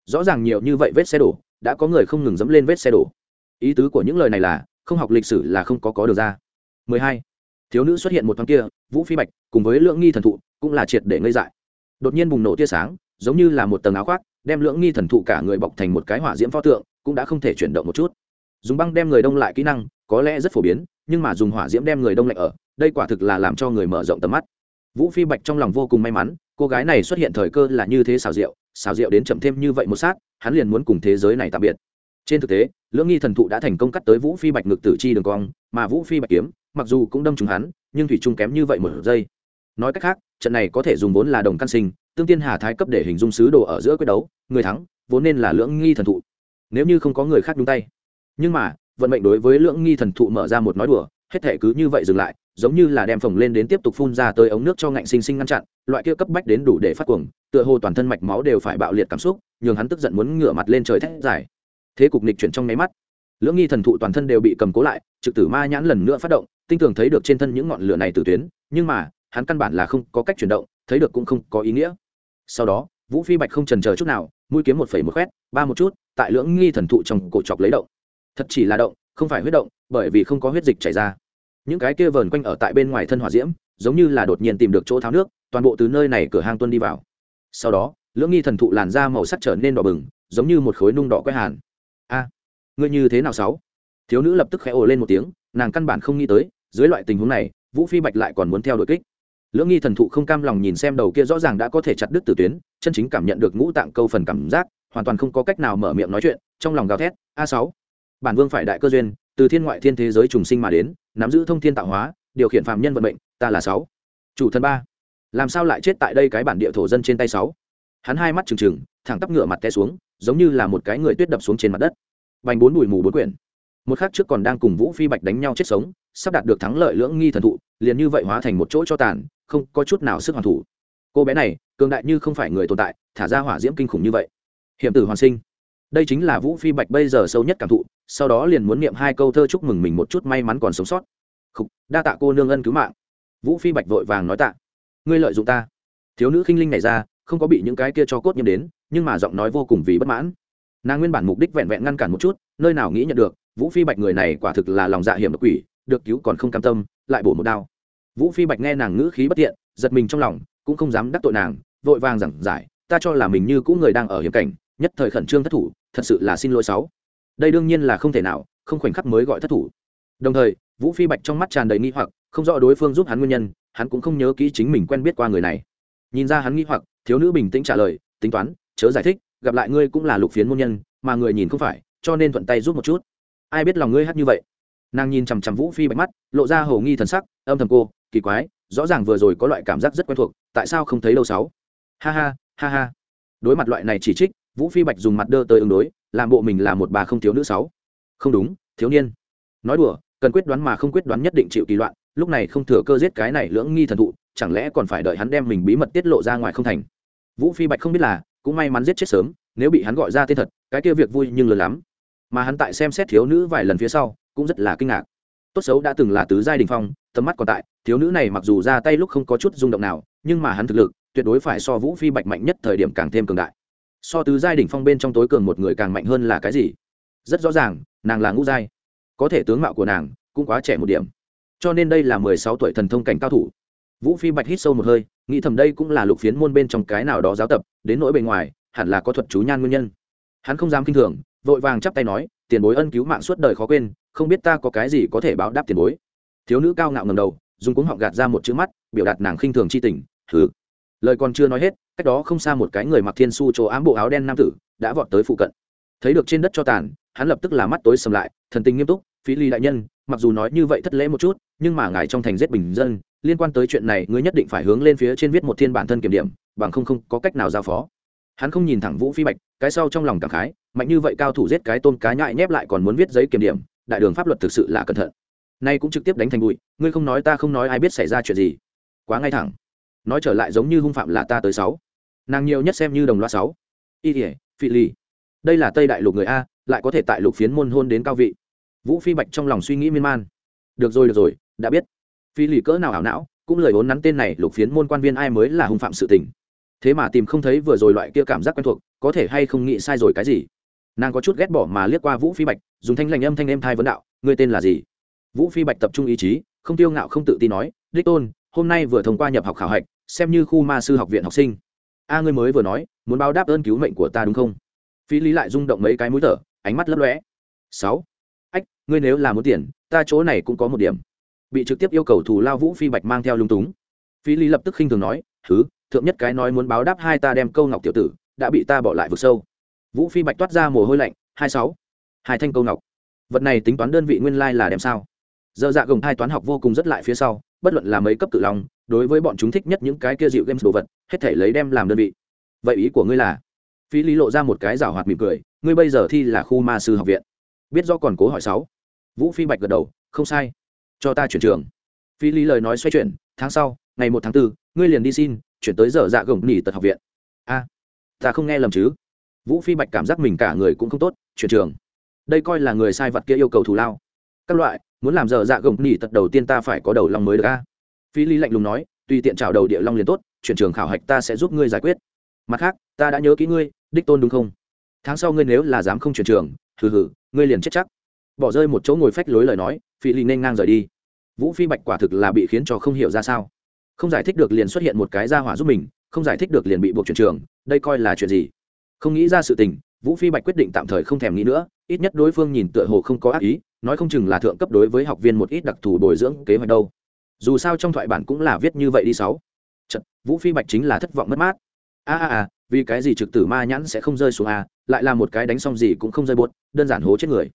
Rõ ràng nhiều như vậy vết xe đổ, đã có người không ngừng dẫm lên vết xe đổ. Ý tứ của những lời này là, không học lịch sử là không có có được ra. 12. thiếu nữ xuất hiện một thoáng kia, vũ phi bạch, cùng với lượng nghi thần thụ, cũng là triệt để ngây dại. Đột nhiên bùng nổ tia sáng, giống như là một tầng áo khoác, đem lượng nghi thần thụ cả người bọc thành một cái hỏa diễm pho tượng, cũng đã không thể chuyển động một chút. Dùng băng đem người đông lại kỹ năng, có lẽ rất phổ biến, nhưng mà dùng hỏa diễm đem người đông lạnh ở, đây quả thực là làm cho người mở rộng tầm mắt vũ phi bạch trong lòng vô cùng may mắn, cô gái này xuất hiện thời cơ là như thế xào rượu xào rượu đến chậm thêm như vậy một sát, hắn liền muốn cùng thế giới này tạm biệt. Trên thực tế, lưỡng nghi thần thụ đã thành công cắt tới vũ phi bạch ngực tử chi đường cong, mà vũ phi bạch kiếm, mặc dù cũng đâm trúng hắn, nhưng thủy trung kém như vậy một giây. Nói cách khác, trận này có thể dùng vốn là đồng căn sinh, tương tiên hà thái cấp để hình dung sứ đồ ở giữa quyết đấu, người thắng, vốn nên là lưỡng nghi thần thụ. Nếu như không có người khác nhúng tay. Nhưng mà, vận mệnh đối với lưỡng nghi thần thụ mở ra một nói đùa, hết thể cứ như vậy dừng lại giống như là đem phồng lên đến tiếp tục phun ra tới ống nước cho ngạnh sinh sinh ngăn chặn, loại kia cấp bách đến đủ để phát cuồng, tựa hồ toàn thân mạch máu đều phải bạo liệt cảm xúc, nhường hắn tức giận muốn ngửa mặt lên trời thét giải thế cục nịch chuyển trong nháy mắt, lưỡng nghi thần thụ toàn thân đều bị cầm cố lại, trực tử ma nhãn lần nữa phát động, tinh tường thấy được trên thân những ngọn lửa này từ tuyến, nhưng mà, hắn căn bản là không có cách chuyển động, thấy được cũng không có ý nghĩa. Sau đó, vũ phi bạch không trần chờ chút nào, mũi kiếm một phẩy một khoét, ba một chút, tại lưỡng nghi thần thụ trong cổ chọc lấy động. Thật chỉ là động, không phải huyết động, bởi vì không có huyết dịch chảy ra những cái kia vờn quanh ở tại bên ngoài thân hỏa diễm, giống như là đột nhiên tìm được chỗ tháo nước, toàn bộ từ nơi này cửa hang tuân đi vào. Sau đó, lưỡng nghi thần thụ làn da màu sắc trở nên đỏ bừng, giống như một khối nung đỏ quét hàn. A, ngươi như thế nào sáu? Thiếu nữ lập tức khẽ ồ lên một tiếng, nàng căn bản không nghĩ tới, dưới loại tình huống này, vũ phi bạch lại còn muốn theo đuổi kích. Lưỡng nghi thần thụ không cam lòng nhìn xem đầu kia rõ ràng đã có thể chặt đứt tử tuyến, chân chính cảm nhận được ngũ tạng câu phần cảm giác, hoàn toàn không có cách nào mở miệng nói chuyện, trong lòng gào thét, a sáu, bản vương phải đại cơ duyên từ thiên ngoại thiên thế giới trùng sinh mà đến, nắm giữ thông thiên tạo hóa, điều khiển phạm nhân vận mệnh, ta là sáu. Chủ thần ba. Làm sao lại chết tại đây cái bản địa thổ dân trên tay sáu? Hắn hai mắt trừng trừng, thẳng tắp ngựa mặt té xuống, giống như là một cái người tuyết đập xuống trên mặt đất. Bành bốn bụi mù bốn quyển. Một khắc trước còn đang cùng vũ phi bạch đánh nhau chết sống, sắp đạt được thắng lợi lưỡng nghi thần thụ, liền như vậy hóa thành một chỗ cho tàn, không có chút nào sức hoàn thủ. Cô bé này, cường đại như không phải người tồn tại, thả ra hỏa diễm kinh khủng như vậy. Hiểm tử hoàn sinh. Đây chính là vũ phi bạch bây giờ sâu nhất cảm thụ sau đó liền muốn niệm hai câu thơ chúc mừng mình một chút may mắn còn sống sót. Khúc, đa tạ cô nương ân cứu mạng. Vũ phi bạch vội vàng nói tạ. Ngươi lợi dụng ta. Thiếu nữ khinh linh này ra không có bị những cái kia cho cốt nhiễm đến nhưng mà giọng nói vô cùng vì bất mãn. Nàng nguyên bản mục đích vẹn vẹn ngăn cản một chút nơi nào nghĩ nhận được vũ phi bạch người này quả thực là lòng dạ hiểm độc quỷ được cứu còn không cam tâm lại bổ một đao. Vũ phi bạch nghe nàng ngữ khí bất tiện giật mình trong lòng cũng không dám đắc tội nàng vội vàng giảng giải ta cho là mình như cũ người đang ở hiểm cảnh nhất thời khẩn trương thất thủ thật sự là xin lỗi sáu đây đương nhiên là không thể nào, không khoảnh khắc mới gọi thất thủ. Đồng thời, vũ phi bạch trong mắt tràn đầy nghi hoặc, không rõ đối phương giúp hắn nguyên nhân, hắn cũng không nhớ kỹ chính mình quen biết qua người này. Nhìn ra hắn nghi hoặc, thiếu nữ bình tĩnh trả lời, tính toán, chớ giải thích, gặp lại ngươi cũng là lục phiến môn nhân, mà người nhìn không phải, cho nên thuận tay giúp một chút. Ai biết lòng ngươi hát như vậy? Nàng nhìn chằm chằm vũ phi bạch mắt, lộ ra hầu nghi thần sắc, âm thầm cô, kỳ quái, rõ ràng vừa rồi có loại cảm giác rất quen thuộc, tại sao không thấy lâu sáu? Ha ha ha ha. Đối mặt loại này chỉ trích, vũ phi bạch dùng mặt đơ tới ứng đối làm bộ mình là một bà không thiếu nữ sáu. Không đúng, thiếu niên. Nói đùa, cần quyết đoán mà không quyết đoán nhất định chịu kỳ loạn, lúc này không thừa cơ giết cái này lưỡng nghi thần thụ, chẳng lẽ còn phải đợi hắn đem mình bí mật tiết lộ ra ngoài không thành? Vũ phi bạch không biết là, cũng may mắn giết chết sớm, nếu bị hắn gọi ra tên thật, cái kia việc vui nhưng lớn lắm. Mà hắn tại xem xét thiếu nữ vài lần phía sau, cũng rất là kinh ngạc. Tốt xấu đã từng là tứ giai đình phong, tầm mắt còn tại, thiếu nữ này mặc dù ra tay lúc không có chút rung động nào, nhưng mà hắn thực lực, tuyệt đối phải so vũ phi bạch mạnh nhất thời điểm càng thêm cường đại so tứ giai đỉnh phong bên trong tối cường một người càng mạnh hơn là cái gì? Rất rõ ràng, nàng là ngũ giai. Có thể tướng mạo của nàng cũng quá trẻ một điểm. Cho nên đây là mười sáu tuổi thần thông cảnh cao thủ. Vũ phi bạch hít sâu một hơi, nghĩ thầm đây cũng là lục phiến môn bên trong cái nào đó giáo tập, đến nỗi bề ngoài, hẳn là có thuật chú nhan nguyên nhân. Hắn không dám k i n h thường, vội vàng chắp tay nói, tiền bối ân cứu mạng suốt đời khó quên, không biết ta có cái gì có thể báo đáp tiền bối. Thiếu nữ cao ngạo ngầm đầu, dùng cuống họng gạt ra một chữ mắt, biểu đạt nàng khinh thường c h i tình thử lời còn chưa nói hết cách đó không xa một cái người mặc thiên su chỗ ám bộ áo đen nam tử, đã vọt tới phụ cận. Thấy được trên đất cho tàn, hắn lập tức là mắt tối sầm lại, thần tình nghiêm túc, phí ly đại nhân, mặc dù nói như vậy thất lễ một chút, nhưng mà ngài trong thành giết bình dân, liên quan tới chuyện này ngươi nhất định phải hướng lên phía trên viết một thiên bản thân kiểm điểm, bằng không không có cách nào giao phó. Hắn không nhìn thẳng vũ phi bạch, cái sau trong lòng cảm khái, mạnh như vậy cao thủ giết cái tôn cá nhại nhép lại còn muốn viết giấy kiểm điểm, đại đường pháp luật thực sự là cẩn thận. Nay cũng trực tiếp đánh thành bụi, ngươi không nói ta không nói ai biết xảy ra chuyện gì. Quá ngay thẳng. Nói trở lại giống như hung phạm là ta tới sáu nàng nhiều nhất xem như đồng loa sáu. Y ỉa phi ly đây là tây đại lục người a, lại có thể tại lục phiến môn hôn đến cao vị. Vũ phi bạch trong lòng suy nghĩ miên man. Được rồi được rồi, đã biết. Phi lì cỡ nào ảo não, cũng lời hốn nắn tên này lục phiến môn quan viên ai mới là hung phạm sự tình. Thế mà tìm không thấy vừa rồi loại kia cảm giác quen thuộc, có thể hay không nghĩ sai rồi cái gì? Nàng có chút ghét bỏ mà liếc qua vũ phi bạch, dùng thanh lành âm thanh em thai vấn đạo người tên là gì? Vũ phi bạch tập trung ý chí, không tiêu ngạo không tự tin nói, đích tôn, hôm nay vừa thông qua nhập học khảo hạch, xem như khu ma sư học viện học sinh a ngươi mới vừa nói, muốn báo đáp ơn cứu mệnh của ta đúng không? Phi lý lại rung động mấy cái mũi thở, ánh mắt lấp lóe. Sáu. Ách, ngươi nếu là muốn tiền, ta chỗ này cũng có một điểm. Bị trực tiếp yêu cầu thù lao vũ phi bạch mang theo lung túng. Phi lý lập tức khinh thường nói thứ thượng nhất cái nói muốn báo đáp hai ta đem câu ngọc tiểu tử, đã bị ta bỏ lại vực sâu. Vũ phi bạch toát ra mồ hôi lạnh, hai sáu. Hai thanh câu ngọc. Vật này tính toán đơn vị nguyên lai là đem sao? Dơ dạ gồng hai toán học vô cùng rất lại phía sau, bất luận là mấy cấp tự lòng đối với bọn chúng thích nhất những cái kia dịu games đồ vật hết thể lấy đem làm đơn vị. Vậy ý của ngươi là? Phi lý lộ ra một cái rào hoạt mỉm cười ngươi bây giờ thi là khu ma sư học viện. Biết do còn cố hỏi sáu. Vũ phi bạch gật đầu không sai. Cho ta chuyển trường. Phi lý lời nói xoay chuyển tháng sau ngày một tháng 4, ngươi liền đi xin chuyển tới giờ dạ gồng nỉ tật học viện. A ta không nghe lầm chứ? Vũ phi bạch cảm giác mình cả người cũng không tốt chuyển trường. Đây coi là người sai vật kia yêu cầu thù lao. Các loại muốn làm giờ dạ gồng nỉ tật đầu tiên ta phải có đầu lòng mới được a phi lý lạnh lùng nói, tùy tiện trào đầu địa long liền tốt, chuyển trường khảo hạch ta sẽ giúp ngươi giải quyết. Mặt khác, ta đã nhớ kỹ ngươi, đích tôn đúng không? Tháng sau ngươi nếu là dám không chuyển trường, hừ hừ, ngươi liền chết chắc. Bỏ rơi một chỗ ngồi phách lối lời nói phi lý nên ngang rời đi. Vũ phi bạch quả thực là bị khiến cho không hiểu ra sao. Không giải thích được liền xuất hiện một cái ra hỏa giúp mình, không giải thích được liền bị buộc chuyển trường, đây coi là chuyện gì? Không nghĩ ra sự tình, vũ phi bạch quyết định tạm thời không thèm nghĩ nữa, ít nhất đối phương nhìn tựa hồ không có ác ý, nói không chừng là thượng cấp đối với học viên một ít đặc thù bồi dưỡng kế hoạch đâu dù sao trong thoại bản cũng là viết như vậy đi sáu. Chật, vũ phi bạch chính là thất vọng mất mát. A a a vì cái gì trực tử ma nhãn sẽ không rơi xuống a lại là một cái đánh xong gì cũng không rơi buốt đơn giản hố chết người.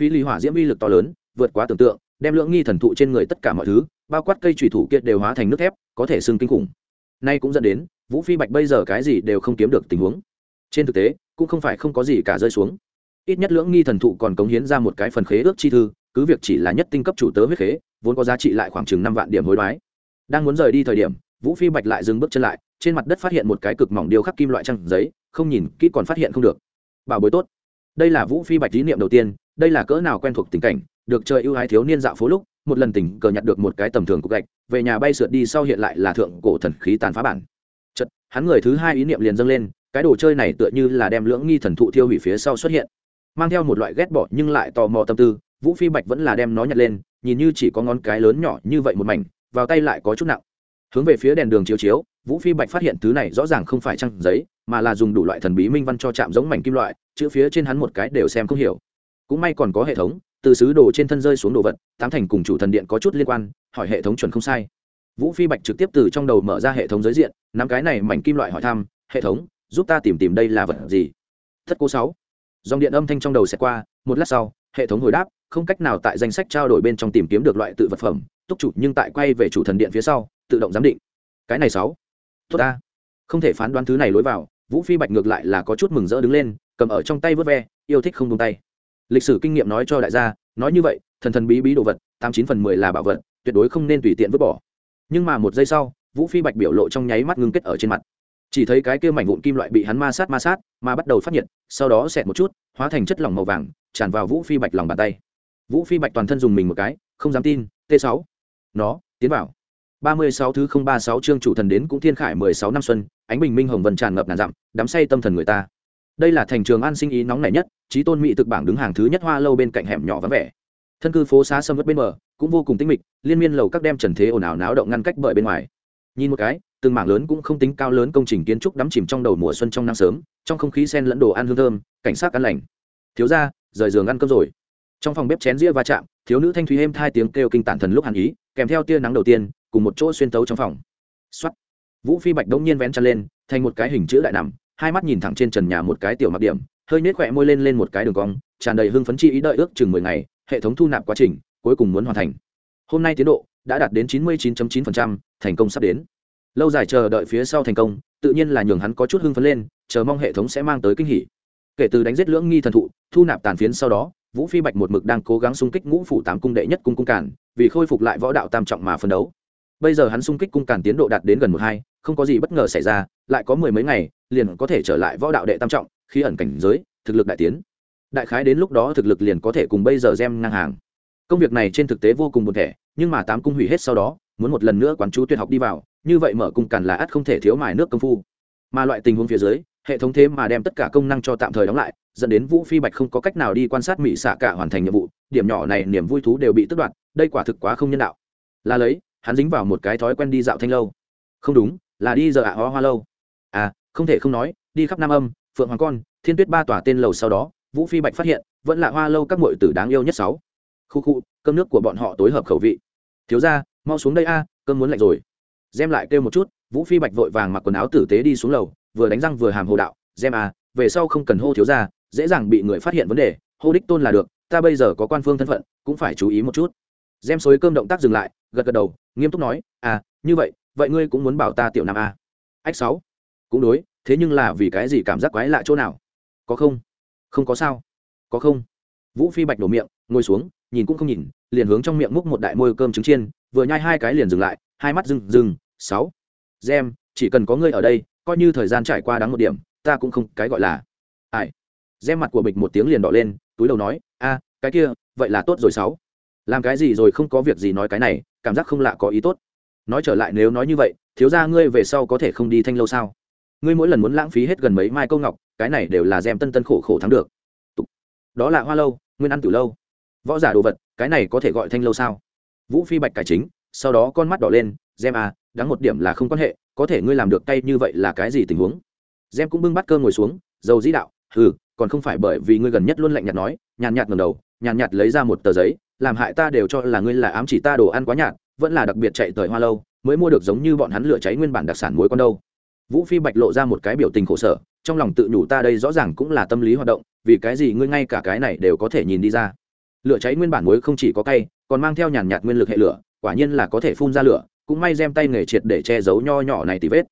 Phi lý hỏa diễm uy lực to lớn vượt quá tưởng tượng đem lượng nghi thần thụ trên người tất cả mọi thứ bao quát cây thủy thủ kiệt đều hóa thành nước thép có thể xưng kinh khủng. Nay cũng dẫn đến vũ phi bạch bây giờ cái gì đều không kiếm được tình huống. Trên thực tế cũng không phải không có gì cả rơi xuống. Ít nhất lưỡng nghi thần thụ còn cống hiến ra một cái phần khế ước chi thư cứ việc chỉ là nhất tinh cấp chủ tớ huyết khế, vốn có giá trị lại khoảng chừng năm vạn điểm hối đoái. Đang muốn rời đi thời điểm, vũ phi bạch lại dừng bước chân lại, trên mặt đất phát hiện một cái cực mỏng điêu khắc kim loại trăng giấy, không nhìn kỹ còn phát hiện không được. Bảo bối tốt. Đây là vũ phi bạch lý niệm đầu tiên, đây là cỡ nào quen thuộc tình cảnh, được chơi ưu ái thiếu niên dạo phố lúc, một lần tình cờ nhặt được một cái tầm thường cục gạch, về nhà bay sượt đi sau hiện lại là thượng cổ thần khí tàn phá bản. Chật hắn người thứ hai ý niệm liền dâng lên, cái đồ chơi này tựa như là đem lưỡng nghi thần thụ thiêu hủy phía sau xuất hiện, mang theo một loại ghét bỏ nhưng lại tò mò tâm tư vũ phi bạch vẫn là đem nó nhặt lên, nhìn như chỉ có ngón cái lớn nhỏ như vậy một mảnh, vào tay lại có chút nặng. Hướng về phía đèn đường chiếu chiếu, vũ phi bạch phát hiện thứ này rõ ràng không phải trăng giấy, mà là dùng đủ loại thần bí minh văn cho chạm giống mảnh kim loại, chữ phía trên hắn một cái đều xem không hiểu. Cũng may còn có hệ thống, từ xứ đồ trên thân rơi xuống đồ vật, tám thành cùng chủ thần điện có chút liên quan, hỏi hệ thống chuẩn không sai. Vũ phi bạch trực tiếp từ trong đầu mở ra hệ thống giới diện, nắm cái này mảnh kim loại hỏi thăm, hệ thống, giúp ta tìm tìm đây là vật gì? Thất cô sáu. Dòng điện âm thanh trong đầu sẽ qua, một lát sau, hệ thống hồi đáp không cách nào tại danh sách trao đổi bên trong tìm kiếm được loại tự vật phẩm, túc chủ nhưng tại quay về chủ thần điện phía sau, tự động giám định. Cái này sáu. Tốt ta. Không thể phán đoán thứ này lối vào, vũ phi bạch ngược lại là có chút mừng rỡ đứng lên, cầm ở trong tay vớt ve, yêu thích không tung tay. Lịch sử kinh nghiệm nói cho đại gia, nói như vậy, thần thần bí bí đồ vật, tám chín phần mười là bảo vật, tuyệt đối không nên tùy tiện vứt bỏ. Nhưng mà một giây sau, vũ phi bạch biểu lộ trong nháy mắt ngưng kết ở trên mặt. Chỉ thấy cái kia mảnh vụn kim loại bị hắn ma sát ma sát, mà bắt đầu phát nhiệt, sau đó xẹt một chút, hóa thành chất lỏng màu vàng, tràn vào vũ phi bạch lòng bàn tay vũ phi bạch toàn thân dùng mình một cái không dám tin T6, nó tiến vào. Ba mươi sáu thứ không ba sáu chương chủ thần đến cũng thiên khải mười sáu năm xuân ánh bình minh hồng vần tràn ngập ngàn dặm đắm say tâm thần người ta. Đây là thành trường an sinh ý nóng nảy nhất trí tôn mỹ thực bảng đứng hàng thứ nhất hoa lâu bên cạnh hẻm nhỏ vắng vẻ. Thân cư phố xá sâm vất bên bờ cũng vô cùng tinh mịch liên miên lầu các đem trần thế ồn ào náo động ngăn cách bởi bên ngoài. Nhìn một cái từng mảng lớn cũng không tính cao lớn công trình kiến trúc đắm chìm trong đầu mùa xuân trong nắng sớm trong không khí sen lẫn đồ ăn hương thơm cảnh sát ăn lành. Thiếu ra rời giường ăn cơm rồi trong phòng bếp chén ria va chạm thiếu nữ thanh thúy êm hai tiếng kêu kinh tản thần lúc hàn ý kèm theo tia nắng đầu tiên cùng một chỗ xuyên tấu trong phòng. Xuất vũ phi bạch đống nhiên vén chân lên thành một cái hình chữ đại nằm hai mắt nhìn thẳng trên trần nhà một cái tiểu mặc điểm hơi nết khỏe môi lên lên một cái đường cong tràn đầy hưng phấn chi ý đợi ước chừng mười ngày hệ thống thu nạp quá trình cuối cùng muốn hoàn thành. Hôm nay tiến độ đã đạt đến chín mươi 99.9%, thành công sắp đến. Lâu dài chờ đợi phía sau thành công tự nhiên là nhường hắn có chút hưng phấn lên chờ mong hệ thống sẽ mang tới kinh hỉ. Kể từ đánh giết lưỡng nghi thần thụ thu nạp tàn phiến sau đó vũ phi bạch một mực đang cố gắng xung kích ngũ phủ tám cung đệ nhất cung cung cản vì khôi phục lại võ đạo tam trọng mà phân đấu. Bây giờ hắn xung kích cung cản tiến độ đạt đến gần một hai, không có gì bất ngờ xảy ra, lại có mười mấy ngày, liền có thể trở lại võ đạo đệ tam trọng khi ẩn cảnh giới, thực lực đại tiến. Đại khái đến lúc đó thực lực liền có thể cùng bây giờ gem ngang hàng. Công việc này trên thực tế vô cùng buồn thẻ, nhưng mà tám cung hủy hết sau đó, muốn một lần nữa quán chú tuyệt học đi vào, như vậy mở cung cản là ắt không thể thiếu mài nước công phu. Mà loại tình huống phía dưới, hệ thống thế mà đem tất cả công năng cho tạm thời đóng lại dẫn đến vũ phi bạch không có cách nào đi quan sát mỹ xạ cả hoàn thành nhiệm vụ, điểm nhỏ này niềm vui thú đều bị tước đoạt, đây quả thực quá không nhân đạo. Là lấy, hắn dính vào một cái thói quen đi dạo thanh lâu. Không đúng, là đi giờ ạ hoa hoa lâu. À không thể không nói, đi khắp nam âm, phượng hoàng con, thiên tuyết ba tòa tên lầu sau đó, vũ phi bạch phát hiện, vẫn là hoa lâu các mội tử đáng yêu nhất sáu. Khu khu, cơm nước của bọn họ tối hợp khẩu vị. Thiếu ra mau xuống đây a, cơm muốn lạnh rồi. Gem lại kêu một chút, vũ phi bạch vội vàng mặc quần áo tử tế đi xuống lầu, vừa đánh răng vừa hàm hồ đạo gem à về sau không cần hô thiếu ra dễ dàng bị người phát hiện vấn đề, hô đích tôn là được, ta bây giờ có quan phương thân phận, cũng phải chú ý một chút. Gem xối cơm động tác dừng lại, gật gật đầu, nghiêm túc nói à như vậy vậy ngươi cũng muốn bảo ta tiểu nam a? Ách sáu. Cũng đối, thế nhưng là vì cái gì cảm giác quái lạ chỗ nào? Có không? Không có sao. Có không? Vũ phi bạch đổ miệng, ngồi xuống, nhìn cũng không nhìn, liền hướng trong miệng múc một đại môi cơm trứng chiên, vừa nhai hai cái liền dừng lại, hai mắt rừng rừng sáu. Gem, chỉ cần có ngươi ở đây, coi như thời gian trải qua đáng một điểm, ta cũng không cái gọi là. Ai? Gem mặt của bịch một tiếng liền đỏ lên, túi đầu nói, a, cái kia, vậy là tốt rồi sáu. Làm cái gì rồi không có việc gì nói cái này, cảm giác không lạ có ý tốt. Nói trở lại nếu nói như vậy, thiếu ra ngươi về sau có thể không đi thanh lâu sao? Ngươi mỗi lần muốn lãng phí hết gần mấy mai câu ngọc, cái này đều là gem tân tân khổ khổ thắng được. Đó là hoa lâu, nguyên ăn từ lâu. Võ giả đồ vật, cái này có thể gọi thanh lâu sao? Vũ phi bạch cải chính, sau đó con mắt đỏ lên, gem à đáng một điểm là không quan hệ, có thể ngươi làm được tay như vậy là cái gì tình huống? Gem cũng bưng bắt cơm ngồi xuống, dầu dĩ đạo ừ còn không phải bởi vì ngươi gần nhất luôn lạnh nhạt nói, nhàn nhạt ngầm đầu, nhàn nhạt lấy ra một tờ giấy, làm hại ta đều cho là ngươi là ám chỉ ta đồ ăn quá nhạt, vẫn là đặc biệt chạy tới hoa lâu, mới mua được giống như bọn hắn lửa cháy nguyên bản đặc sản muối con đâu. Vũ phi bạch lộ ra một cái biểu tình khổ sở, trong lòng tự nhủ ta đây rõ ràng cũng là tâm lý hoạt động, vì cái gì ngươi ngay cả cái này đều có thể nhìn đi ra. Lửa cháy nguyên bản muối không chỉ có cay, còn mang theo nhàn nhạt nguyên lực hệ lửa, quả nhiên là có thể phun ra lửa, cũng may đem tay nghề triệt để che giấu nho nhỏ này tì vết.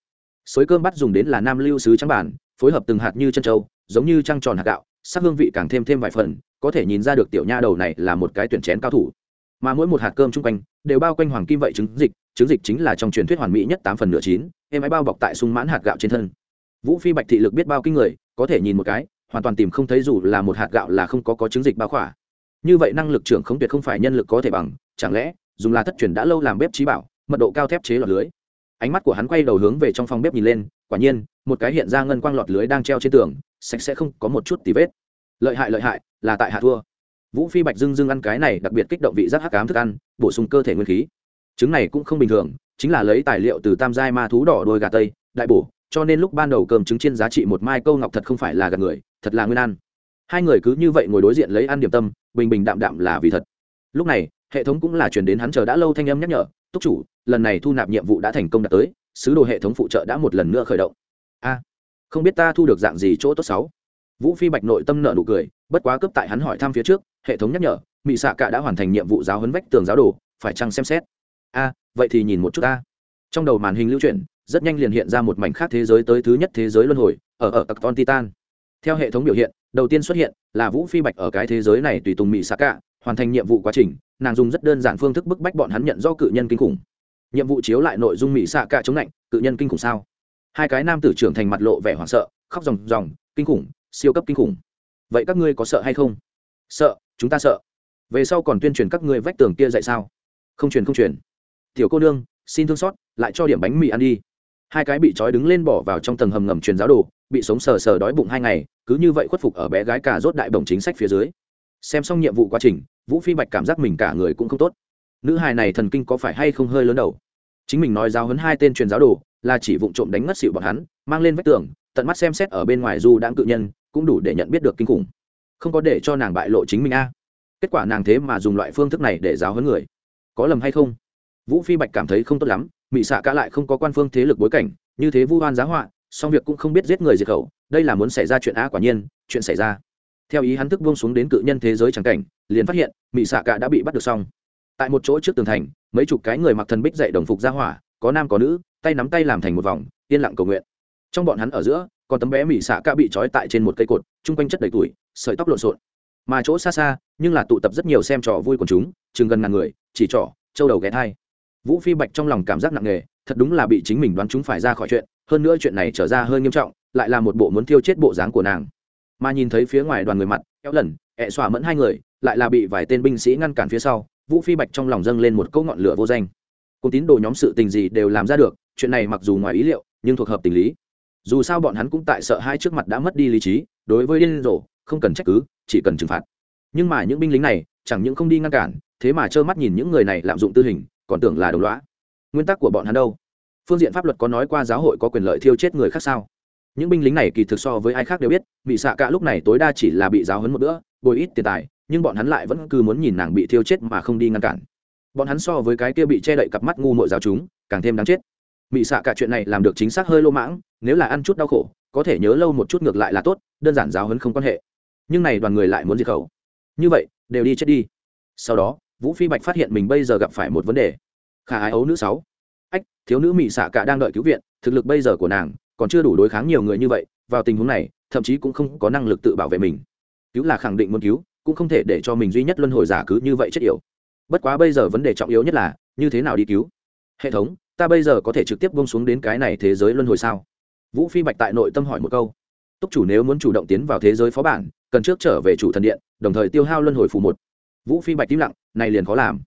Xối cơm bắt dùng đến là nam lưu sứ trắng bản, phối hợp từng hạt như chân trâu giống như trăng tròn hạt gạo, sắc hương vị càng thêm thêm vài phần, có thể nhìn ra được tiểu nha đầu này là một cái tuyển chén cao thủ. Mà mỗi một hạt cơm chung quanh, đều bao quanh hoàng kim vậy trứng dịch trứng dịch chính là trong truyền thuyết hoàn mỹ nhất tám phần nửa chín, em ấy bao bọc tại sung mãn hạt gạo trên thân. Vũ phi bạch thị lực biết bao kinh người, có thể nhìn một cái, hoàn toàn tìm không thấy dù là một hạt gạo là không có có trứng dịch bao khỏa. Như vậy năng lực trưởng không tuyệt không phải nhân lực có thể bằng, chẳng lẽ dùng là thất truyền đã lâu làm bếp trí bảo, mật độ cao thép chế lọt lưới ánh mắt của hắn quay đầu hướng về trong phòng bếp nhìn lên, quả nhiên, một cái hiện ra ngân quang lọt lưới đang treo trên tường, sạch sẽ không có một chút tì vết. Lợi hại lợi hại, là tại hạ thua. Vũ phi bạch dưng dưng ăn cái này đặc biệt kích động vị giác hắc ám thức ăn, bổ sung cơ thể nguyên khí. Trứng này cũng không bình thường, chính là lấy tài liệu từ tam giai ma thú đỏ đôi gà tây, đại bổ, cho nên lúc ban đầu cơm trứng trên giá trị một mai câu ngọc thật không phải là gạt người, thật là nguyên ăn. Hai người cứ như vậy ngồi đối diện lấy ăn điểm tâm, bình bình đạm đạm là vì thật. Lúc này hệ thống cũng là chuyển đến hắn chờ đã lâu thanh âm nhắc nhở, túc chủ, lần này thu nạp nhiệm vụ đã thành công đạt tới, sứ đồ hệ thống phụ trợ đã một lần nữa khởi động. A, không biết ta thu được dạng gì chỗ tốt sáu? Vũ phi bạch nội tâm nợ nụ cười, bất quá cấp tại hắn hỏi thăm phía trước, hệ thống nhắc nhở mỹ xạ cả đã hoàn thành nhiệm vụ giáo huấn vách tường giáo đồ, phải chăng xem xét? A, vậy thì nhìn một chút ta. Trong đầu màn hình lưu chuyển, rất nhanh liền hiện ra một mảnh khác thế giới tới thứ nhất thế giới luân hồi, ở ở tặc ton titan. Theo hệ thống biểu hiện, đầu tiên xuất hiện là vũ phi bạch ở cái thế giới này tùy tùng mỹ xạ cả hoàn thành nhiệm vụ quá trình nàng dùng rất đơn giản phương thức bức bách bọn hắn nhận do cự nhân kinh khủng. Nhiệm vụ chiếu lại nội dung mỹ xạ cả chống lạnh, cự nhân kinh khủng sao? Hai cái nam tử trưởng thành mặt lộ vẻ hoảng sợ, khóc ròng ròng, kinh khủng, siêu cấp kinh khủng. Vậy các ngươi có sợ hay không? Sợ, chúng ta sợ. Về sau còn tuyên truyền các ngươi vách tường kia dạy sao? Không truyền không truyền. Tiểu cô nương, xin thương xót, lại cho điểm bánh mì ăn đi. Hai cái bị trói đứng lên bỏ vào trong tầng hầm ngầm truyền giáo đồ, bị sống sờ sờ đói bụng hai ngày, cứ như vậy khuất phục ở bé gái cả rốt đại bổng chính sách phía dưới. Xem xong nhiệm vụ quá trình vũ phi bạch cảm giác mình cả người cũng không tốt. Nữ hài này thần kinh có phải hay không hơi lớn đầu? Chính mình nói giáo hấn hai tên truyền giáo đồ, là chỉ vụ trộm đánh ngất xịu bọn hắn, mang lên vách tường, tận mắt xem xét ở bên ngoài du đãng cự nhân, cũng đủ để nhận biết được kinh khủng. Không có để cho nàng bại lộ chính mình a. Kết quả nàng thế mà dùng loại phương thức này để giáo hấn người. Có lầm hay không? Vũ phi bạch cảm thấy không tốt lắm, mị xạ cả lại không có quan phương thế lực bối cảnh, như thế vu hoan giá họa, song việc cũng không biết giết người diệt khẩu, đây là muốn xảy ra chuyện a quả nhiên, chuyện xảy ra theo ý hắn thức buông xuống đến cự nhân thế giới trắng cảnh, liền phát hiện, mị xạ cả đã bị bắt được xong. Tại một chỗ trước tường thành, mấy chục cái người mặc thần bích dạy đồng phục ra hỏa, có nam có nữ, tay nắm tay làm thành một vòng, yên lặng cầu nguyện. Trong bọn hắn ở giữa, còn tấm bé mị xạ cả bị trói tại trên một cây cột, chung quanh chất đầy tuổi sợi tóc lộn xộn. Mà chỗ xa xa, nhưng là tụ tập rất nhiều xem trò vui của chúng, chừng gần ngàn người, chỉ trỏ châu đầu ghé thai. Vũ phi bạch trong lòng cảm giác nặng nề, thật đúng là bị chính mình đoán chúng phải ra khỏi chuyện, hơn nữa chuyện này trở ra hơi nghiêm trọng, lại là một bộ muốn thiêu chết bộ dáng của nàng mà nhìn thấy phía ngoài đoàn người mặt, kéo lần, ẹ xòa mẫn hai người, lại là bị vài tên binh sĩ ngăn cản phía sau, vũ phi bạch trong lòng dâng lên một câu ngọn lửa vô danh. Cùng tín đồ nhóm sự tình gì đều làm ra được, chuyện này mặc dù ngoài ý liệu, nhưng thuộc hợp tình lý. Dù sao bọn hắn cũng tại sợ hai trước mặt đã mất đi lý trí, đối với điên rồ, không cần trách cứ, chỉ cần trừng phạt. Nhưng mà những binh lính này, chẳng những không đi ngăn cản, thế mà trơ mắt nhìn những người này lạm dụng tư hình, còn tưởng là đồng lõa. Nguyên tắc của bọn hắn đâu? Phương diện pháp luật có nói qua giáo hội có quyền lợi thiêu chết người khác sao? Những binh lính này kỳ thực so với ai khác đều biết bị xạ cả lúc này tối đa chỉ là bị giáo hấn một bữa, bồi ít tiền tài, nhưng bọn hắn lại vẫn cứ muốn nhìn nàng bị thiêu chết mà không đi ngăn cản. Bọn hắn so với cái kia bị che đậy cặp mắt ngu mội giáo chúng, càng thêm đáng chết. Bị xạ cả chuyện này làm được chính xác hơi lô mãng, nếu là ăn chút đau khổ, có thể nhớ lâu một chút ngược lại là tốt, đơn giản giáo hấn không quan hệ. Nhưng này đoàn người lại muốn diệt khẩu. Như vậy, đều đi chết đi. Sau đó, vũ phi bạch phát hiện mình bây giờ gặp phải một vấn đề. Khả ái ấu nữ sáu. Ách, thiếu nữ mỹ xạ cả đang đợi cứu viện, thực lực bây giờ của nàng còn chưa đủ đối kháng nhiều người như vậy, vào tình huống này, thậm chí cũng không có năng lực tự bảo vệ mình. Cứu là khẳng định muốn cứu, cũng không thể để cho mình duy nhất luân hồi giả cứ như vậy chết yểu. Bất quá bây giờ vấn đề trọng yếu nhất là, như thế nào đi cứu? Hệ thống, ta bây giờ có thể trực tiếp bông xuống đến cái này thế giới luân hồi sao? Vũ phi bạch tại nội tâm hỏi một câu. Túc chủ nếu muốn chủ động tiến vào thế giới phó bản, cần trước trở về chủ thần điện, đồng thời tiêu hao luân hồi phù một. Vũ phi bạch im lặng, này liền khó làm.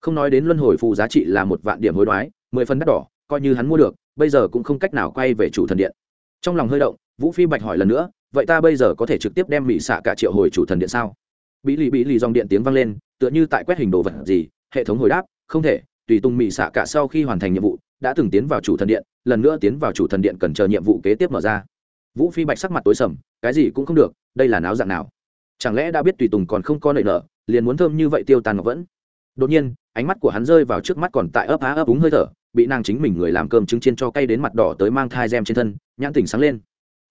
Không nói đến luân hồi phù giá trị là một vạn điểm hối đoái, mười phần đắt đỏ, coi như hắn mua được bây giờ cũng không cách nào quay về chủ thần điện. Trong lòng hơi động, vũ phi bạch hỏi lần nữa, vậy ta bây giờ có thể trực tiếp đem mỹ xạ cả triệu hồi chủ thần điện sao? Bị lì bị lì dòng điện tiếng vang lên, tựa như tại quét hình đồ vật gì, hệ thống hồi đáp, không thể, tùy tung mỹ xạ cả sau khi hoàn thành nhiệm vụ, đã từng tiến vào chủ thần điện, lần nữa tiến vào chủ thần điện cần chờ nhiệm vụ kế tiếp mở ra. Vũ phi bạch sắc mặt tối sầm, cái gì cũng không được, đây là náo dạng nào? Chẳng lẽ đã biết tùy tùng còn không có nợ nở liền muốn thơm như vậy tiêu tàn ngọc vẫn? Đột nhiên, ánh mắt của hắn rơi vào trước mắt còn tại ấp á ấp úng hơi thở bị nàng chính mình người làm cơm trứng chiên cho cay đến mặt đỏ tới mang thai gem trên thân, nhãn tỉnh sáng lên.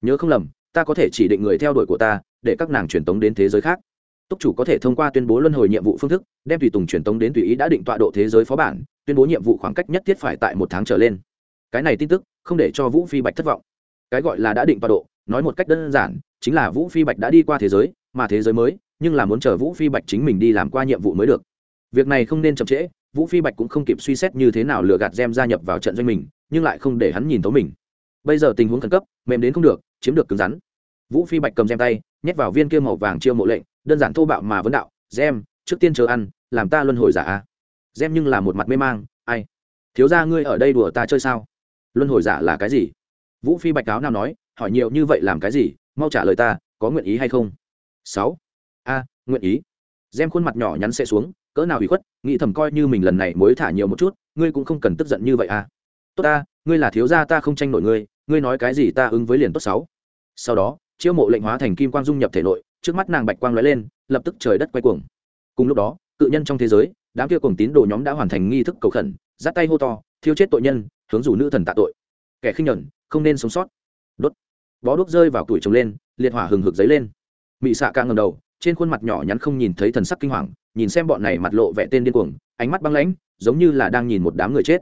Nhớ không lầm, ta có thể chỉ định người theo đuổi của ta, để các nàng truyền tống đến thế giới khác. Túc chủ có thể thông qua tuyên bố luân hồi nhiệm vụ phương thức, đem tùy tùng truyền tống đến tùy ý đã định tọa độ thế giới phó bản, tuyên bố nhiệm vụ khoảng cách nhất thiết phải tại một tháng trở lên. Cái này tin tức, không để cho vũ phi bạch thất vọng. Cái gọi là đã định tọa độ, nói một cách đơn giản, chính là vũ phi bạch đã đi qua thế giới, mà thế giới mới, nhưng là muốn chờ vũ phi bạch chính mình đi làm qua nhiệm vụ mới được. Việc này không nên chậm trễ vũ phi bạch cũng không kịp suy xét như thế nào lừa gạt gem gia nhập vào trận doanh mình, nhưng lại không để hắn nhìn tấu mình. Bây giờ tình huống khẩn cấp, mềm đến không được, chiếm được cứng rắn. Vũ phi bạch cầm gem tay, nhét vào viên kia màu vàng chiêu mộ lệnh, đơn giản thô bạo mà vấn đạo, gem, trước tiên chờ ăn, làm ta luân hồi giả a. Gem nhưng là một mặt mê mang, ai? Thiếu ra ngươi ở đây đùa ta chơi sao? Luân hồi giả là cái gì? Vũ phi bạch cáo nào nói, hỏi nhiều như vậy làm cái gì? Mau trả lời ta, có nguyện ý hay không? Sáu. A, nguyện ý. Gem khuôn mặt nhỏ nhắn sẽ xuống cỡ nào bị khuất, nghĩ thầm coi như mình lần này mới thả nhiều một chút, ngươi cũng không cần tức giận như vậy à. Tốt ta, ngươi là thiếu gia ta không tranh nổi ngươi ngươi nói cái gì ta ứng với liền tốt sáu. Sau đó, chiêu mộ lệnh hóa thành kim quang dung nhập thể nội, trước mắt nàng bạch quang lóe lên, lập tức trời đất quay cuồng. Cùng lúc đó, cự nhân trong thế giới, đám kia cùng tín đồ nhóm đã hoàn thành nghi thức cầu khẩn, giắt tay hô to, thiêu chết tội nhân, hướng rủ nữ thần tạ tội. Kẻ khinh nhẫn, không nên sống sót. Đốt. Bó đuốc rơi vào tuổi trồng lên, liệt hỏa hừng hực dấy lên. Mị xạ càng ngầm đầu trên khuôn mặt nhỏ nhắn không nhìn thấy thần sắc kinh hoàng, nhìn xem bọn này mặt lộ vẻ tên điên cuồng, ánh mắt băng lãnh, giống như là đang nhìn một đám người chết.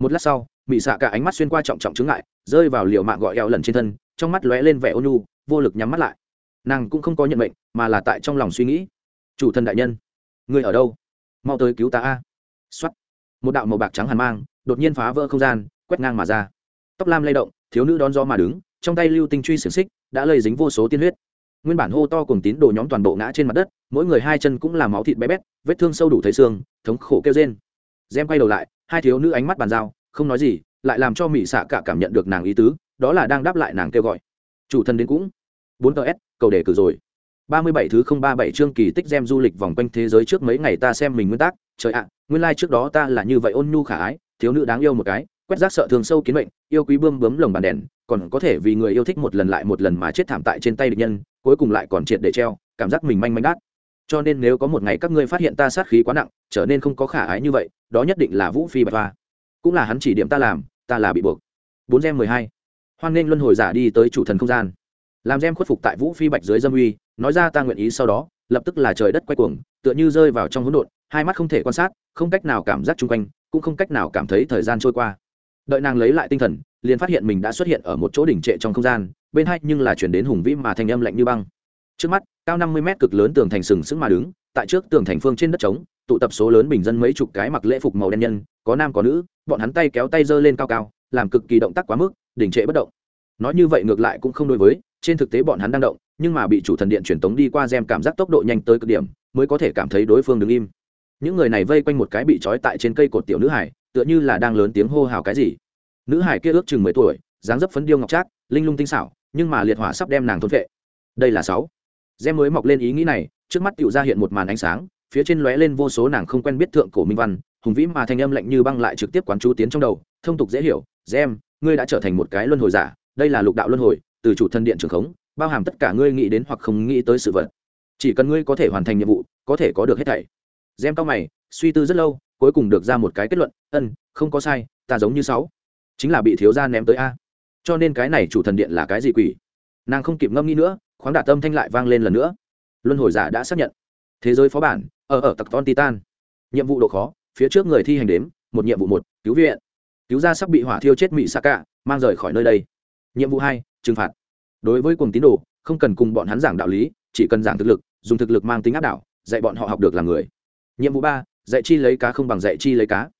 Một lát sau, mị xạ cả ánh mắt xuyên qua trọng trọng chứng ngại, rơi vào liều mạng gọi eo lần trên thân, trong mắt lóe lên vẻ ôn nhu, vô lực nhắm mắt lại. Nàng cũng không có nhận mệnh, mà là tại trong lòng suy nghĩ. Chủ thần đại nhân, người ở đâu? Mau tới cứu ta a. Xuất một đạo màu bạc trắng hàn mang, đột nhiên phá vỡ không gian, quét ngang mà ra. Tóc lam lay động, thiếu nữ đón gió mà đứng, trong tay lưu tinh truy xiềng xích, đã lây dính vô số tiên huyết nguyên bản hô to cùng tín đồ nhóm toàn bộ ngã trên mặt đất, mỗi người hai chân cũng là máu thịt bé bét, vết thương sâu đủ thấy xương, thống khổ kêu rên. Gem quay đầu lại, hai thiếu nữ ánh mắt bàn giao, không nói gì, lại làm cho mỹ xạ cả cảm nhận được nàng ý tứ, đó là đang đáp lại nàng kêu gọi. Chủ thân đến cũng. Bốn ts cầu đề cử rồi. Ba mươi bảy thứ không ba bảy chương kỳ tích gem du lịch vòng quanh thế giới trước mấy ngày ta xem mình nguyên tắc trời ạ, nguyên lai trước đó ta là như vậy ôn nhu khả ái, thiếu nữ đáng yêu một cái, quét rác sợ thường sâu kiến mệnh, yêu quý bươm bướm lồng bàn đèn, còn có thể vì người yêu thích một lần lại một lần mà chết thảm tại trên tay địch nhân cuối cùng lại còn triệt để treo, cảm giác mình manh manh đát. Cho nên nếu có một ngày các ngươi phát hiện ta sát khí quá nặng, trở nên không có khả ái như vậy, đó nhất định là vũ phi bạch hoa. Cũng là hắn chỉ điểm ta làm, ta là bị buộc. Bốn gem mười hai. Hoan nghênh luân hồi giả đi tới chủ thần không gian. Làm gem khuất phục tại vũ phi bạch dưới dâm uy, nói ra ta nguyện ý sau đó, lập tức là trời đất quay cuồng, tựa như rơi vào trong hỗn độn, hai mắt không thể quan sát, không cách nào cảm giác chung quanh, cũng không cách nào cảm thấy thời gian trôi qua. Đợi nàng lấy lại tinh thần, liền phát hiện mình đã xuất hiện ở một chỗ đỉnh trệ trong không gian bên hai nhưng là chuyển đến hùng vĩ mà thanh âm lạnh như băng. Trước mắt, cao năm mươi mét cực lớn tường thành sừng sững mà đứng, tại trước tường thành phương trên đất trống, tụ tập số lớn bình dân mấy chục cái mặc lễ phục màu đen nhân, có nam có nữ, bọn hắn tay kéo tay giơ lên cao cao, làm cực kỳ động tác quá mức đỉnh trệ bất động. Nói như vậy ngược lại cũng không đối với, trên thực tế bọn hắn đang động, nhưng mà bị chủ thần điện truyền tống đi qua gem cảm giác tốc độ nhanh tới cực điểm, mới có thể cảm thấy đối phương đứng im. Những người này vây quanh một cái bị trói tại trên cây cột tiểu nữ hải, tựa như là đang lớn tiếng hô hào cái gì. Nữ hải kia ước chừng mười tuổi, dáng dấp phấn điêu ngọc trác, linh lung tinh xảo nhưng mà liệt hỏa sắp đem nàng thôn vệ. Đây là sáu. Gem mới mọc lên ý nghĩ này, trước mắt tựu ra hiện một màn ánh sáng, phía trên lóe lên vô số nàng không quen biết thượng cổ minh văn, hùng vĩ mà thanh âm lạnh như băng lại trực tiếp quán chú tiến trong đầu, thông tục dễ hiểu, gem, ngươi đã trở thành một cái luân hồi giả, đây là lục đạo luân hồi, từ chủ thân điện trường khống, bao hàm tất cả ngươi nghĩ đến hoặc không nghĩ tới sự vật. Chỉ cần ngươi có thể hoàn thành nhiệm vụ, có thể có được hết thảy. Gem cao mày, suy tư rất lâu, cuối cùng được ra một cái kết luận, ân, không có sai, ta giống như sáu. Chính là bị thiếu gia ném tới a cho nên cái này chủ thần điện là cái gì quỷ? Nàng không kịp ngâm nghĩ nữa, khoáng đả tâm thanh lại vang lên lần nữa. Luân hồi giả đã xác nhận. Thế giới phó bản, ở ở tặc ton titan. Nhiệm vụ độ khó, phía trước người thi hành đếm, một nhiệm vụ một, cứu viện. Cứu ra sắp bị hỏa thiêu chết mỹ sa cả mang rời khỏi nơi đây. Nhiệm vụ hai, trừng phạt. Đối với cùng tín đồ, không cần cùng bọn hắn giảng đạo lý, chỉ cần giảng thực lực, dùng thực lực mang tính áp đảo, dạy bọn họ học được làm người. Nhiệm vụ ba, dạy chi lấy cá không bằng dạy chi lấy cá.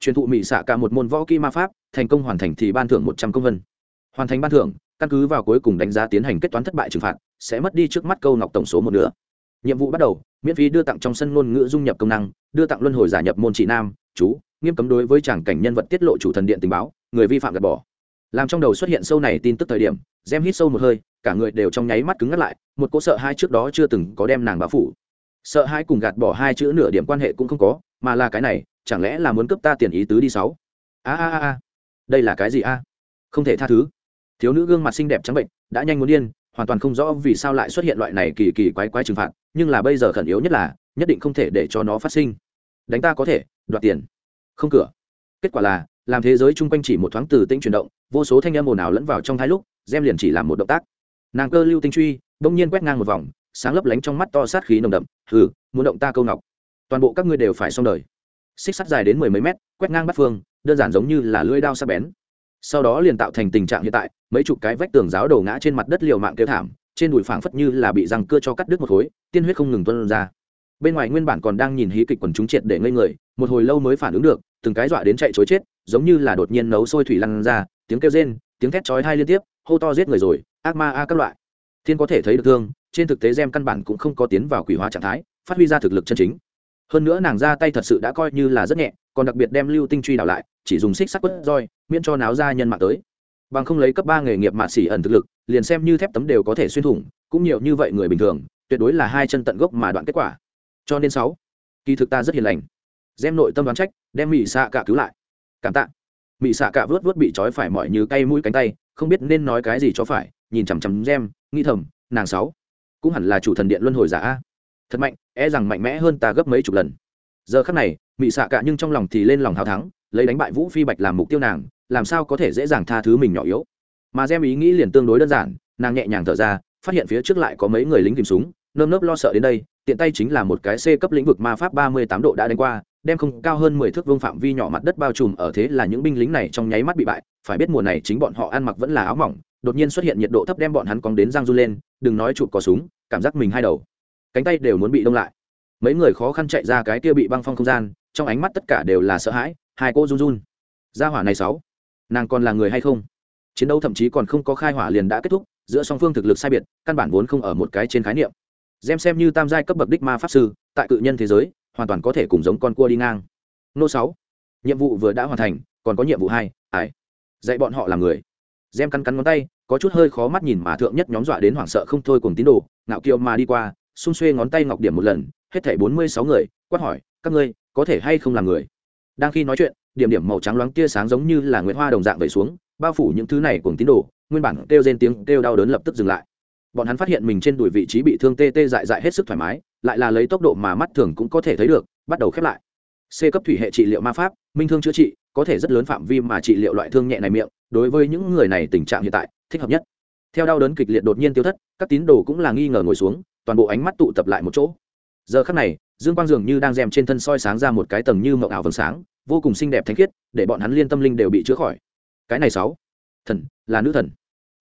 Truyền thụ mỹ xạ cả một môn võ kỹ ma pháp, thành công hoàn thành thì ban thưởng một trăm công vân hoàn thành ban thưởng, căn cứ vào cuối cùng đánh giá tiến hành kết toán thất bại trừng phạt, sẽ mất đi trước mắt câu ngọc tổng số một nửa. Nhiệm vụ bắt đầu, miễn phí đưa tặng trong sân ngôn ngữ dung nhập công năng, đưa tặng luân hồi giả nhập môn trị nam, chú, nghiêm cấm đối với tràng cảnh nhân vật tiết lộ chủ thần điện tình báo, người vi phạm gạt bỏ. Làm trong đầu xuất hiện sâu này tin tức thời điểm, gem hít sâu một hơi, cả người đều trong nháy mắt cứng ngắt lại, một cỗ sợ hai trước đó chưa từng có đem nàng báo phủ. Sợ hai cùng gạt bỏ hai chữ nửa điểm quan hệ cũng không có, mà là cái này, chẳng lẽ là muốn cấp ta tiền ý tứ đi sáu? A a a. Đây là cái gì a? Không thể tha thứ thiếu nữ gương mặt xinh đẹp trắng bệnh, đã nhanh muốn điên, hoàn toàn không rõ vì sao lại xuất hiện loại này kỳ kỳ quái quái trừng phạt, nhưng là bây giờ khẩn yếu nhất là, nhất định không thể để cho nó phát sinh. Đánh ta có thể, đoạt tiền. Không cửa. Kết quả là, làm thế giới chung quanh chỉ một thoáng từ tĩnh chuyển động, vô số thanh âm ồn ào lẫn vào trong hai lúc, gem liền chỉ làm một động tác. Nàng cơ lưu tinh truy, bỗng nhiên quét ngang một vòng, sáng lấp lánh trong mắt to sát khí nồng đậm, hừ, muốn động ta câu ngọc. Toàn bộ các ngươi đều phải xong đời. Xích sắt dài đến mười mấy mét, quét ngang bắt phương, đơn giản giống như là lưỡi đao sắc bén sau đó liền tạo thành tình trạng hiện tại, mấy chục cái vách tường giáo đổ ngã trên mặt đất liều mạng kêu thảm, trên đùi phảng phất như là bị răng cưa cho cắt đứt một khối, tiên huyết không ngừng tuân ra. Bên ngoài nguyên bản còn đang nhìn hí kịch quần chúng triệt để ngây người, một hồi lâu mới phản ứng được, từng cái dọa đến chạy chối chết, giống như là đột nhiên nấu sôi thủy lăn ra, tiếng kêu rên, tiếng thét chói hai liên tiếp, hô to giết người rồi, ác ma a các loại. Thiên có thể thấy được thương, trên thực tế gem căn bản cũng không có tiến vào quỷ hóa trạng thái, phát huy ra thực lực chân chính. Hơn nữa nàng ra tay thật sự đã coi như là rất nhẹ còn đặc biệt đem lưu tinh truy đảo lại, chỉ dùng xích sắt quất roi, miễn cho náo ra nhân mạng tới. Bằng không lấy cấp ba nghề nghiệp mạ xỉ ẩn thực lực, liền xem như thép tấm đều có thể xuyên thủng, cũng nhiều như vậy người bình thường, tuyệt đối là hai chân tận gốc mà đoạn kết quả. Cho nên sáu, kỳ thực ta rất hiền lành. Đem nội tâm đoán trách, đem mỹ xạ cả cứu lại. Cảm tạ. Mỹ xạ cả vớt vớt bị trói phải mọi như cay mũi cánh tay, không biết nên nói cái gì cho phải, nhìn chằm chằm gem nghi thầm, nàng sáu, cũng hẳn là chủ thần điện luân hồi giả a. Thật mạnh e rằng mạnh mẽ hơn ta gấp mấy chục lần. Giờ khắc này mị xạ cả nhưng trong lòng thì lên lòng hào thắng, lấy đánh bại vũ phi bạch làm mục tiêu nàng, làm sao có thể dễ dàng tha thứ mình nhỏ yếu. Mà gem ý nghĩ liền tương đối đơn giản, nàng nhẹ nhàng thở ra, phát hiện phía trước lại có mấy người lính tìm súng, nơm nớp lo sợ đến đây, tiện tay chính là một cái c cấp lĩnh vực ma pháp ba mươi tám độ đã đánh qua, đem không cao hơn mười thước vương phạm vi nhỏ mặt đất bao trùm ở thế là những binh lính này trong nháy mắt bị bại, phải biết mùa này chính bọn họ ăn mặc vẫn là áo mỏng, đột nhiên xuất hiện nhiệt độ thấp đem bọn hắn cóng đến răng run lên, đừng nói chụp có súng, cảm giác mình hai đầu, cánh tay đều muốn bị đông lại. Mấy người khó khăn chạy ra cái kia bị băng phong không gian trong ánh mắt tất cả đều là sợ hãi, hai cô run run. Gia hỏa này sáu, nàng còn là người hay không? Chiến đấu thậm chí còn không có khai hỏa liền đã kết thúc, giữa song phương thực lực sai biệt, căn bản vốn không ở một cái trên khái niệm. Xem xem như tam giai cấp bậc đích ma pháp sư, tại cự nhân thế giới, hoàn toàn có thể cùng giống con cua đi ngang. Nô sáu, nhiệm vụ vừa đã hoàn thành, còn có nhiệm vụ hai ải dạy bọn họ làm người. Gem cắn cắn ngón tay, có chút hơi khó mắt nhìn mà thượng nhất nhóm dọa đến hoảng sợ không thôi cùng tín đồ, ngạo kiều mà đi qua, xung xuê ngón tay ngọc điểm một lần, hết thảy bốn mươi sáu người, quát hỏi, các ngươi có thể hay không làm người. Đang khi nói chuyện, điểm điểm màu trắng loáng tia sáng giống như là nguyễn hoa đồng dạng vẩy xuống, bao phủ những thứ này cùng tín đồ, nguyên bản kêu rên tiếng kêu đau đớn lập tức dừng lại. Bọn hắn phát hiện mình trên đùi vị trí bị thương tê tê dại dại hết sức thoải mái, lại là lấy tốc độ mà mắt thường cũng có thể thấy được, bắt đầu khép lại. C cấp thủy hệ trị liệu ma pháp, minh thương chữa trị, có thể rất lớn phạm vi mà trị liệu loại thương nhẹ này miệng, đối với những người này tình trạng hiện tại, thích hợp nhất. Theo đau đớn kịch liệt đột nhiên tiêu thất, các tín đồ cũng là nghi ngờ ngồi xuống, toàn bộ ánh mắt tụ tập lại một chỗ. Giờ khắc này dương quang dường như đang rèm trên thân soi sáng ra một cái tầng như mậu ảo vầng sáng, vô cùng xinh đẹp thánh khiết, để bọn hắn liên tâm linh đều bị chữa khỏi. Cái này sáu. Thần, là nữ thần.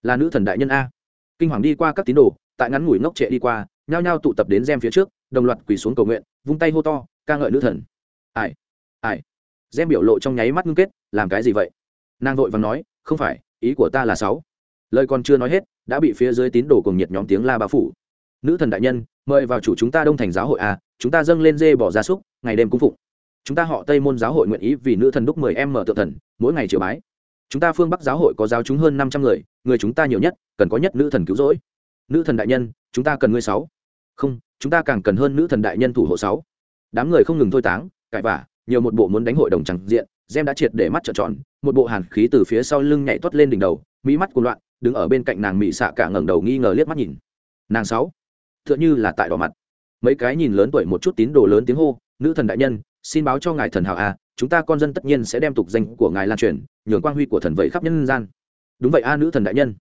Là nữ thần đại nhân a. Kinh hoàng đi qua các tín đồ, tại ngắn ngủi ngốc trệ đi qua, nhao nhao tụ tập đến gem phía trước, đồng loạt quỳ xuống cầu nguyện, vung tay hô to, ca ngợi nữ thần. Ai? Ai? Gem biểu lộ trong nháy mắt ngưng kết, làm cái gì vậy? Nàng vội và nói, không phải, ý của ta là sáu. Lời còn chưa nói hết, đã bị phía dưới tín đồ cùng nhiệt nhóm tiếng la bao phủ. Nữ thần đại nhân mời vào chủ chúng ta đông thành giáo hội a chúng ta dâng lên dê bỏ gia súc, ngày đêm cung phụng. Chúng ta họ tây môn giáo hội nguyện ý vì nữ thần đúc mười em mở tự thần, mỗi ngày triều bái. Chúng ta phương bắc giáo hội có giáo chúng hơn năm trăm người người chúng ta nhiều nhất, cần có nhất nữ thần cứu rỗi. Nữ thần đại nhân, chúng ta cần ngươi sáu. Không, chúng ta càng cần hơn nữ thần đại nhân thủ hộ sáu. Đám người không ngừng thôi táng, cãi vả nhiều một bộ muốn đánh hội đồng chẳng diện, gem đã triệt để mắt trợn tròn, một bộ hàn khí từ phía sau lưng nhảy toát lên đỉnh đầu mỹ mắt cuồng loạn, đứng ở bên cạnh nàng mỹ xạ cả ngẩng đầu nghi ngờ liếc mắt nhìn. Nàng sáu tựa như là tại đỏ mặt. Mấy cái nhìn lớn tuổi một chút tín đồ lớn tiếng hô, nữ thần đại nhân, xin báo cho ngài thần hào a à, chúng ta con dân tất nhiên sẽ đem tục danh của ngài lan truyền, nhường quang huy của thần vậy khắp nhân gian. Đúng vậy a, nữ thần đại nhân.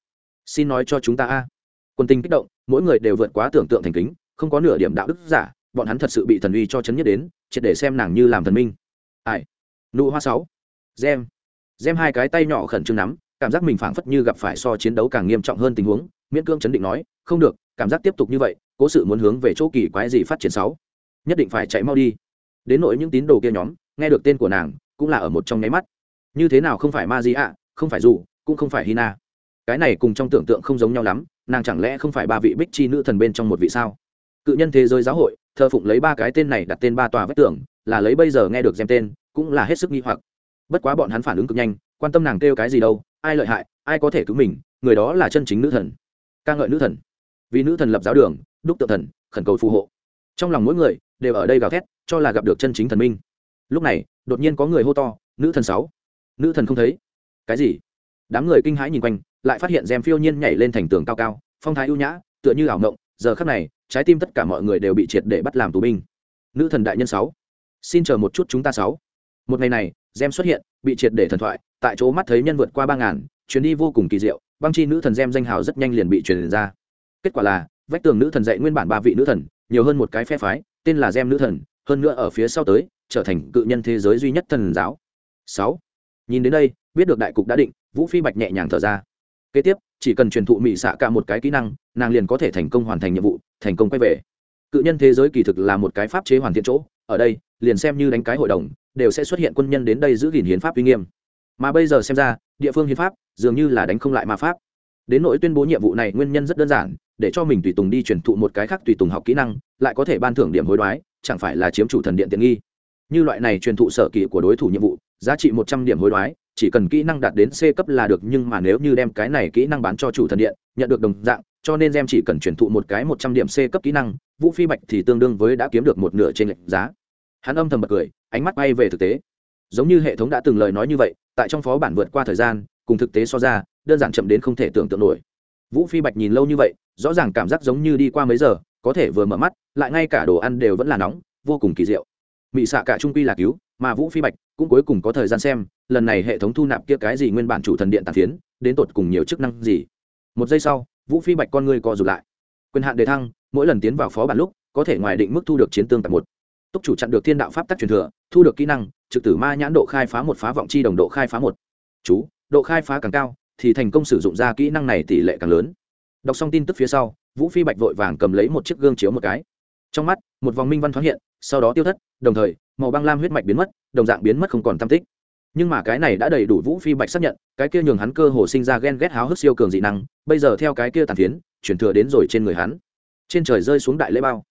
Xin nói cho chúng ta a. Quân tinh kích động, mỗi người đều vượt quá tưởng tượng thành kính, không có nửa điểm đạo đức giả, bọn hắn thật sự bị thần uy cho chấn nhất đến, triệt để xem nàng như làm thần minh. Ai? Nụ hoa sáu. Gem. Gem hai cái tay nhỏ khẩn trương nắm, cảm giác mình phảng phất như gặp phải so chiến đấu càng nghiêm trọng hơn tình huống, miễn cương chấn định nói, không được, cảm giác tiếp tục như vậy cố sự muốn hướng về chỗ kỳ quái gì phát triển sáu. Nhất định phải chạy mau đi. Đến nỗi những tín đồ kia nhóm, nghe được tên của nàng, cũng là ở một trong nháy mắt. Như thế nào không phải ma di ạ, không phải dù, cũng không phải hina. Cái này cùng trong tưởng tượng không giống nhau lắm, nàng chẳng lẽ không phải ba vị bích chi nữ thần bên trong một vị sao? Cự nhân thế giới giáo hội, thờ phụng lấy ba cái tên này đặt tên ba tòa vách tưởng là lấy bây giờ nghe được xem tên, cũng là hết sức nghi hoặc. Bất quá bọn hắn phản ứng cực nhanh, quan tâm nàng kêu cái gì đâu, ai lợi hại, ai có thể cứu mình, người đó là chân chính nữ thần. Ca ngợi nữ thần. Vì nữ thần lập giáo đường đúc tự thần, khẩn cầu phù hộ. Trong lòng mỗi người đều ở đây gào thét, cho là gặp được chân chính thần minh. Lúc này, đột nhiên có người hô to, nữ thần sáu, nữ thần không thấy. Cái gì? Đám người kinh hãi nhìn quanh, lại phát hiện rèm phiêu nhiên nhảy lên thành tường cao cao, phong thái ưu nhã, tựa như ảo ngộng giờ khắc này, trái tim tất cả mọi người đều bị triệt để bắt làm tù binh. Nữ thần đại nhân sáu, xin chờ một chút chúng ta sáu. Một ngày này gem xuất hiện, bị triệt để thần thoại, tại chỗ mắt thấy nhân vượt qua ba ngàn, chuyến đi vô cùng kỳ diệu, băng chi nữ thần gem danh hào rất nhanh liền bị truyền ra. Kết quả là vách tường nữ thần dạy nguyên bản ba vị nữ thần, nhiều hơn một cái phe phái, tên là gem nữ thần, hơn nữa ở phía sau tới, trở thành cự nhân thế giới duy nhất thần giáo. Sáu. Nhìn đến đây, biết được đại cục đã định, vũ phi bạch nhẹ nhàng thở ra. Kế tiếp, chỉ cần truyền thụ mỹ xạ cả một cái kỹ năng, nàng liền có thể thành công hoàn thành nhiệm vụ, thành công quay về. Cự nhân thế giới kỳ thực là một cái pháp chế hoàn thiện chỗ, ở đây, liền xem như đánh cái hội đồng, đều sẽ xuất hiện quân nhân đến đây giữ gìn hiến pháp uy nghiêm. Mà bây giờ xem ra, địa phương hiến pháp dường như là đánh không lại ma pháp. Đến nỗi tuyên bố nhiệm vụ này nguyên nhân rất đơn giản để cho mình tùy tùng đi truyền thụ một cái khác tùy tùng học kỹ năng, lại có thể ban thưởng điểm hối đoái, chẳng phải là chiếm chủ thần điện tiện nghi. Như loại này truyền thụ sở kỹ của đối thủ nhiệm vụ, giá trị một trăm điểm hối đoái, chỉ cần kỹ năng đạt đến c cấp là được, nhưng mà nếu như đem cái này kỹ năng bán cho chủ thần điện, nhận được đồng dạng, cho nên em chỉ cần truyền thụ một cái một trăm điểm c cấp kỹ năng, vũ phi bạch thì tương đương với đã kiếm được một nửa trên lệnh giá. Hắn âm thầm bật cười, ánh mắt bay về thực tế. Giống như hệ thống đã từng lời nói như vậy, tại trong phó bản vượt qua thời gian, cùng thực tế so ra, đơn giản chậm đến không thể tưởng tượng nổi vũ phi bạch nhìn lâu như vậy, rõ ràng cảm giác giống như đi qua mấy giờ, có thể vừa mở mắt, lại ngay cả đồ ăn đều vẫn là nóng, vô cùng kỳ diệu. Mị xạ cả trung quy là cứu, mà vũ phi bạch cũng cuối cùng có thời gian xem, lần này hệ thống thu nạp kia cái gì nguyên bản chủ thần điện tàn phiến, đến tột cùng nhiều chức năng gì. Một giây sau, vũ phi bạch con người co rụt lại. Quyền hạn đề thăng, mỗi lần tiến vào phó bản lúc, có thể ngoài định mức thu được chiến tương tại một. Túc chủ chặn được thiên đạo pháp tắc truyền thừa, thu được kỹ năng, trực tử ma nhãn độ khai phá một, phá vọng chi đồng độ khai phá một. Chú, độ khai phá càng cao thì thành công sử dụng ra kỹ năng này tỷ lệ càng lớn. Đọc xong tin tức phía sau, vũ phi bạch vội vàng cầm lấy một chiếc gương chiếu một cái. Trong mắt, một vòng minh văn thoáng hiện, sau đó tiêu thất, đồng thời, màu băng lam huyết mạch biến mất, đồng dạng biến mất không còn tam tích. Nhưng mà cái này đã đầy đủ vũ phi bạch xác nhận, cái kia nhường hắn cơ hồ sinh ra ghen ghét háo hức siêu cường dị năng, bây giờ theo cái kia tàn phiến, chuyển thừa đến rồi trên người hắn. Trên trời rơi xuống đại lễ bao.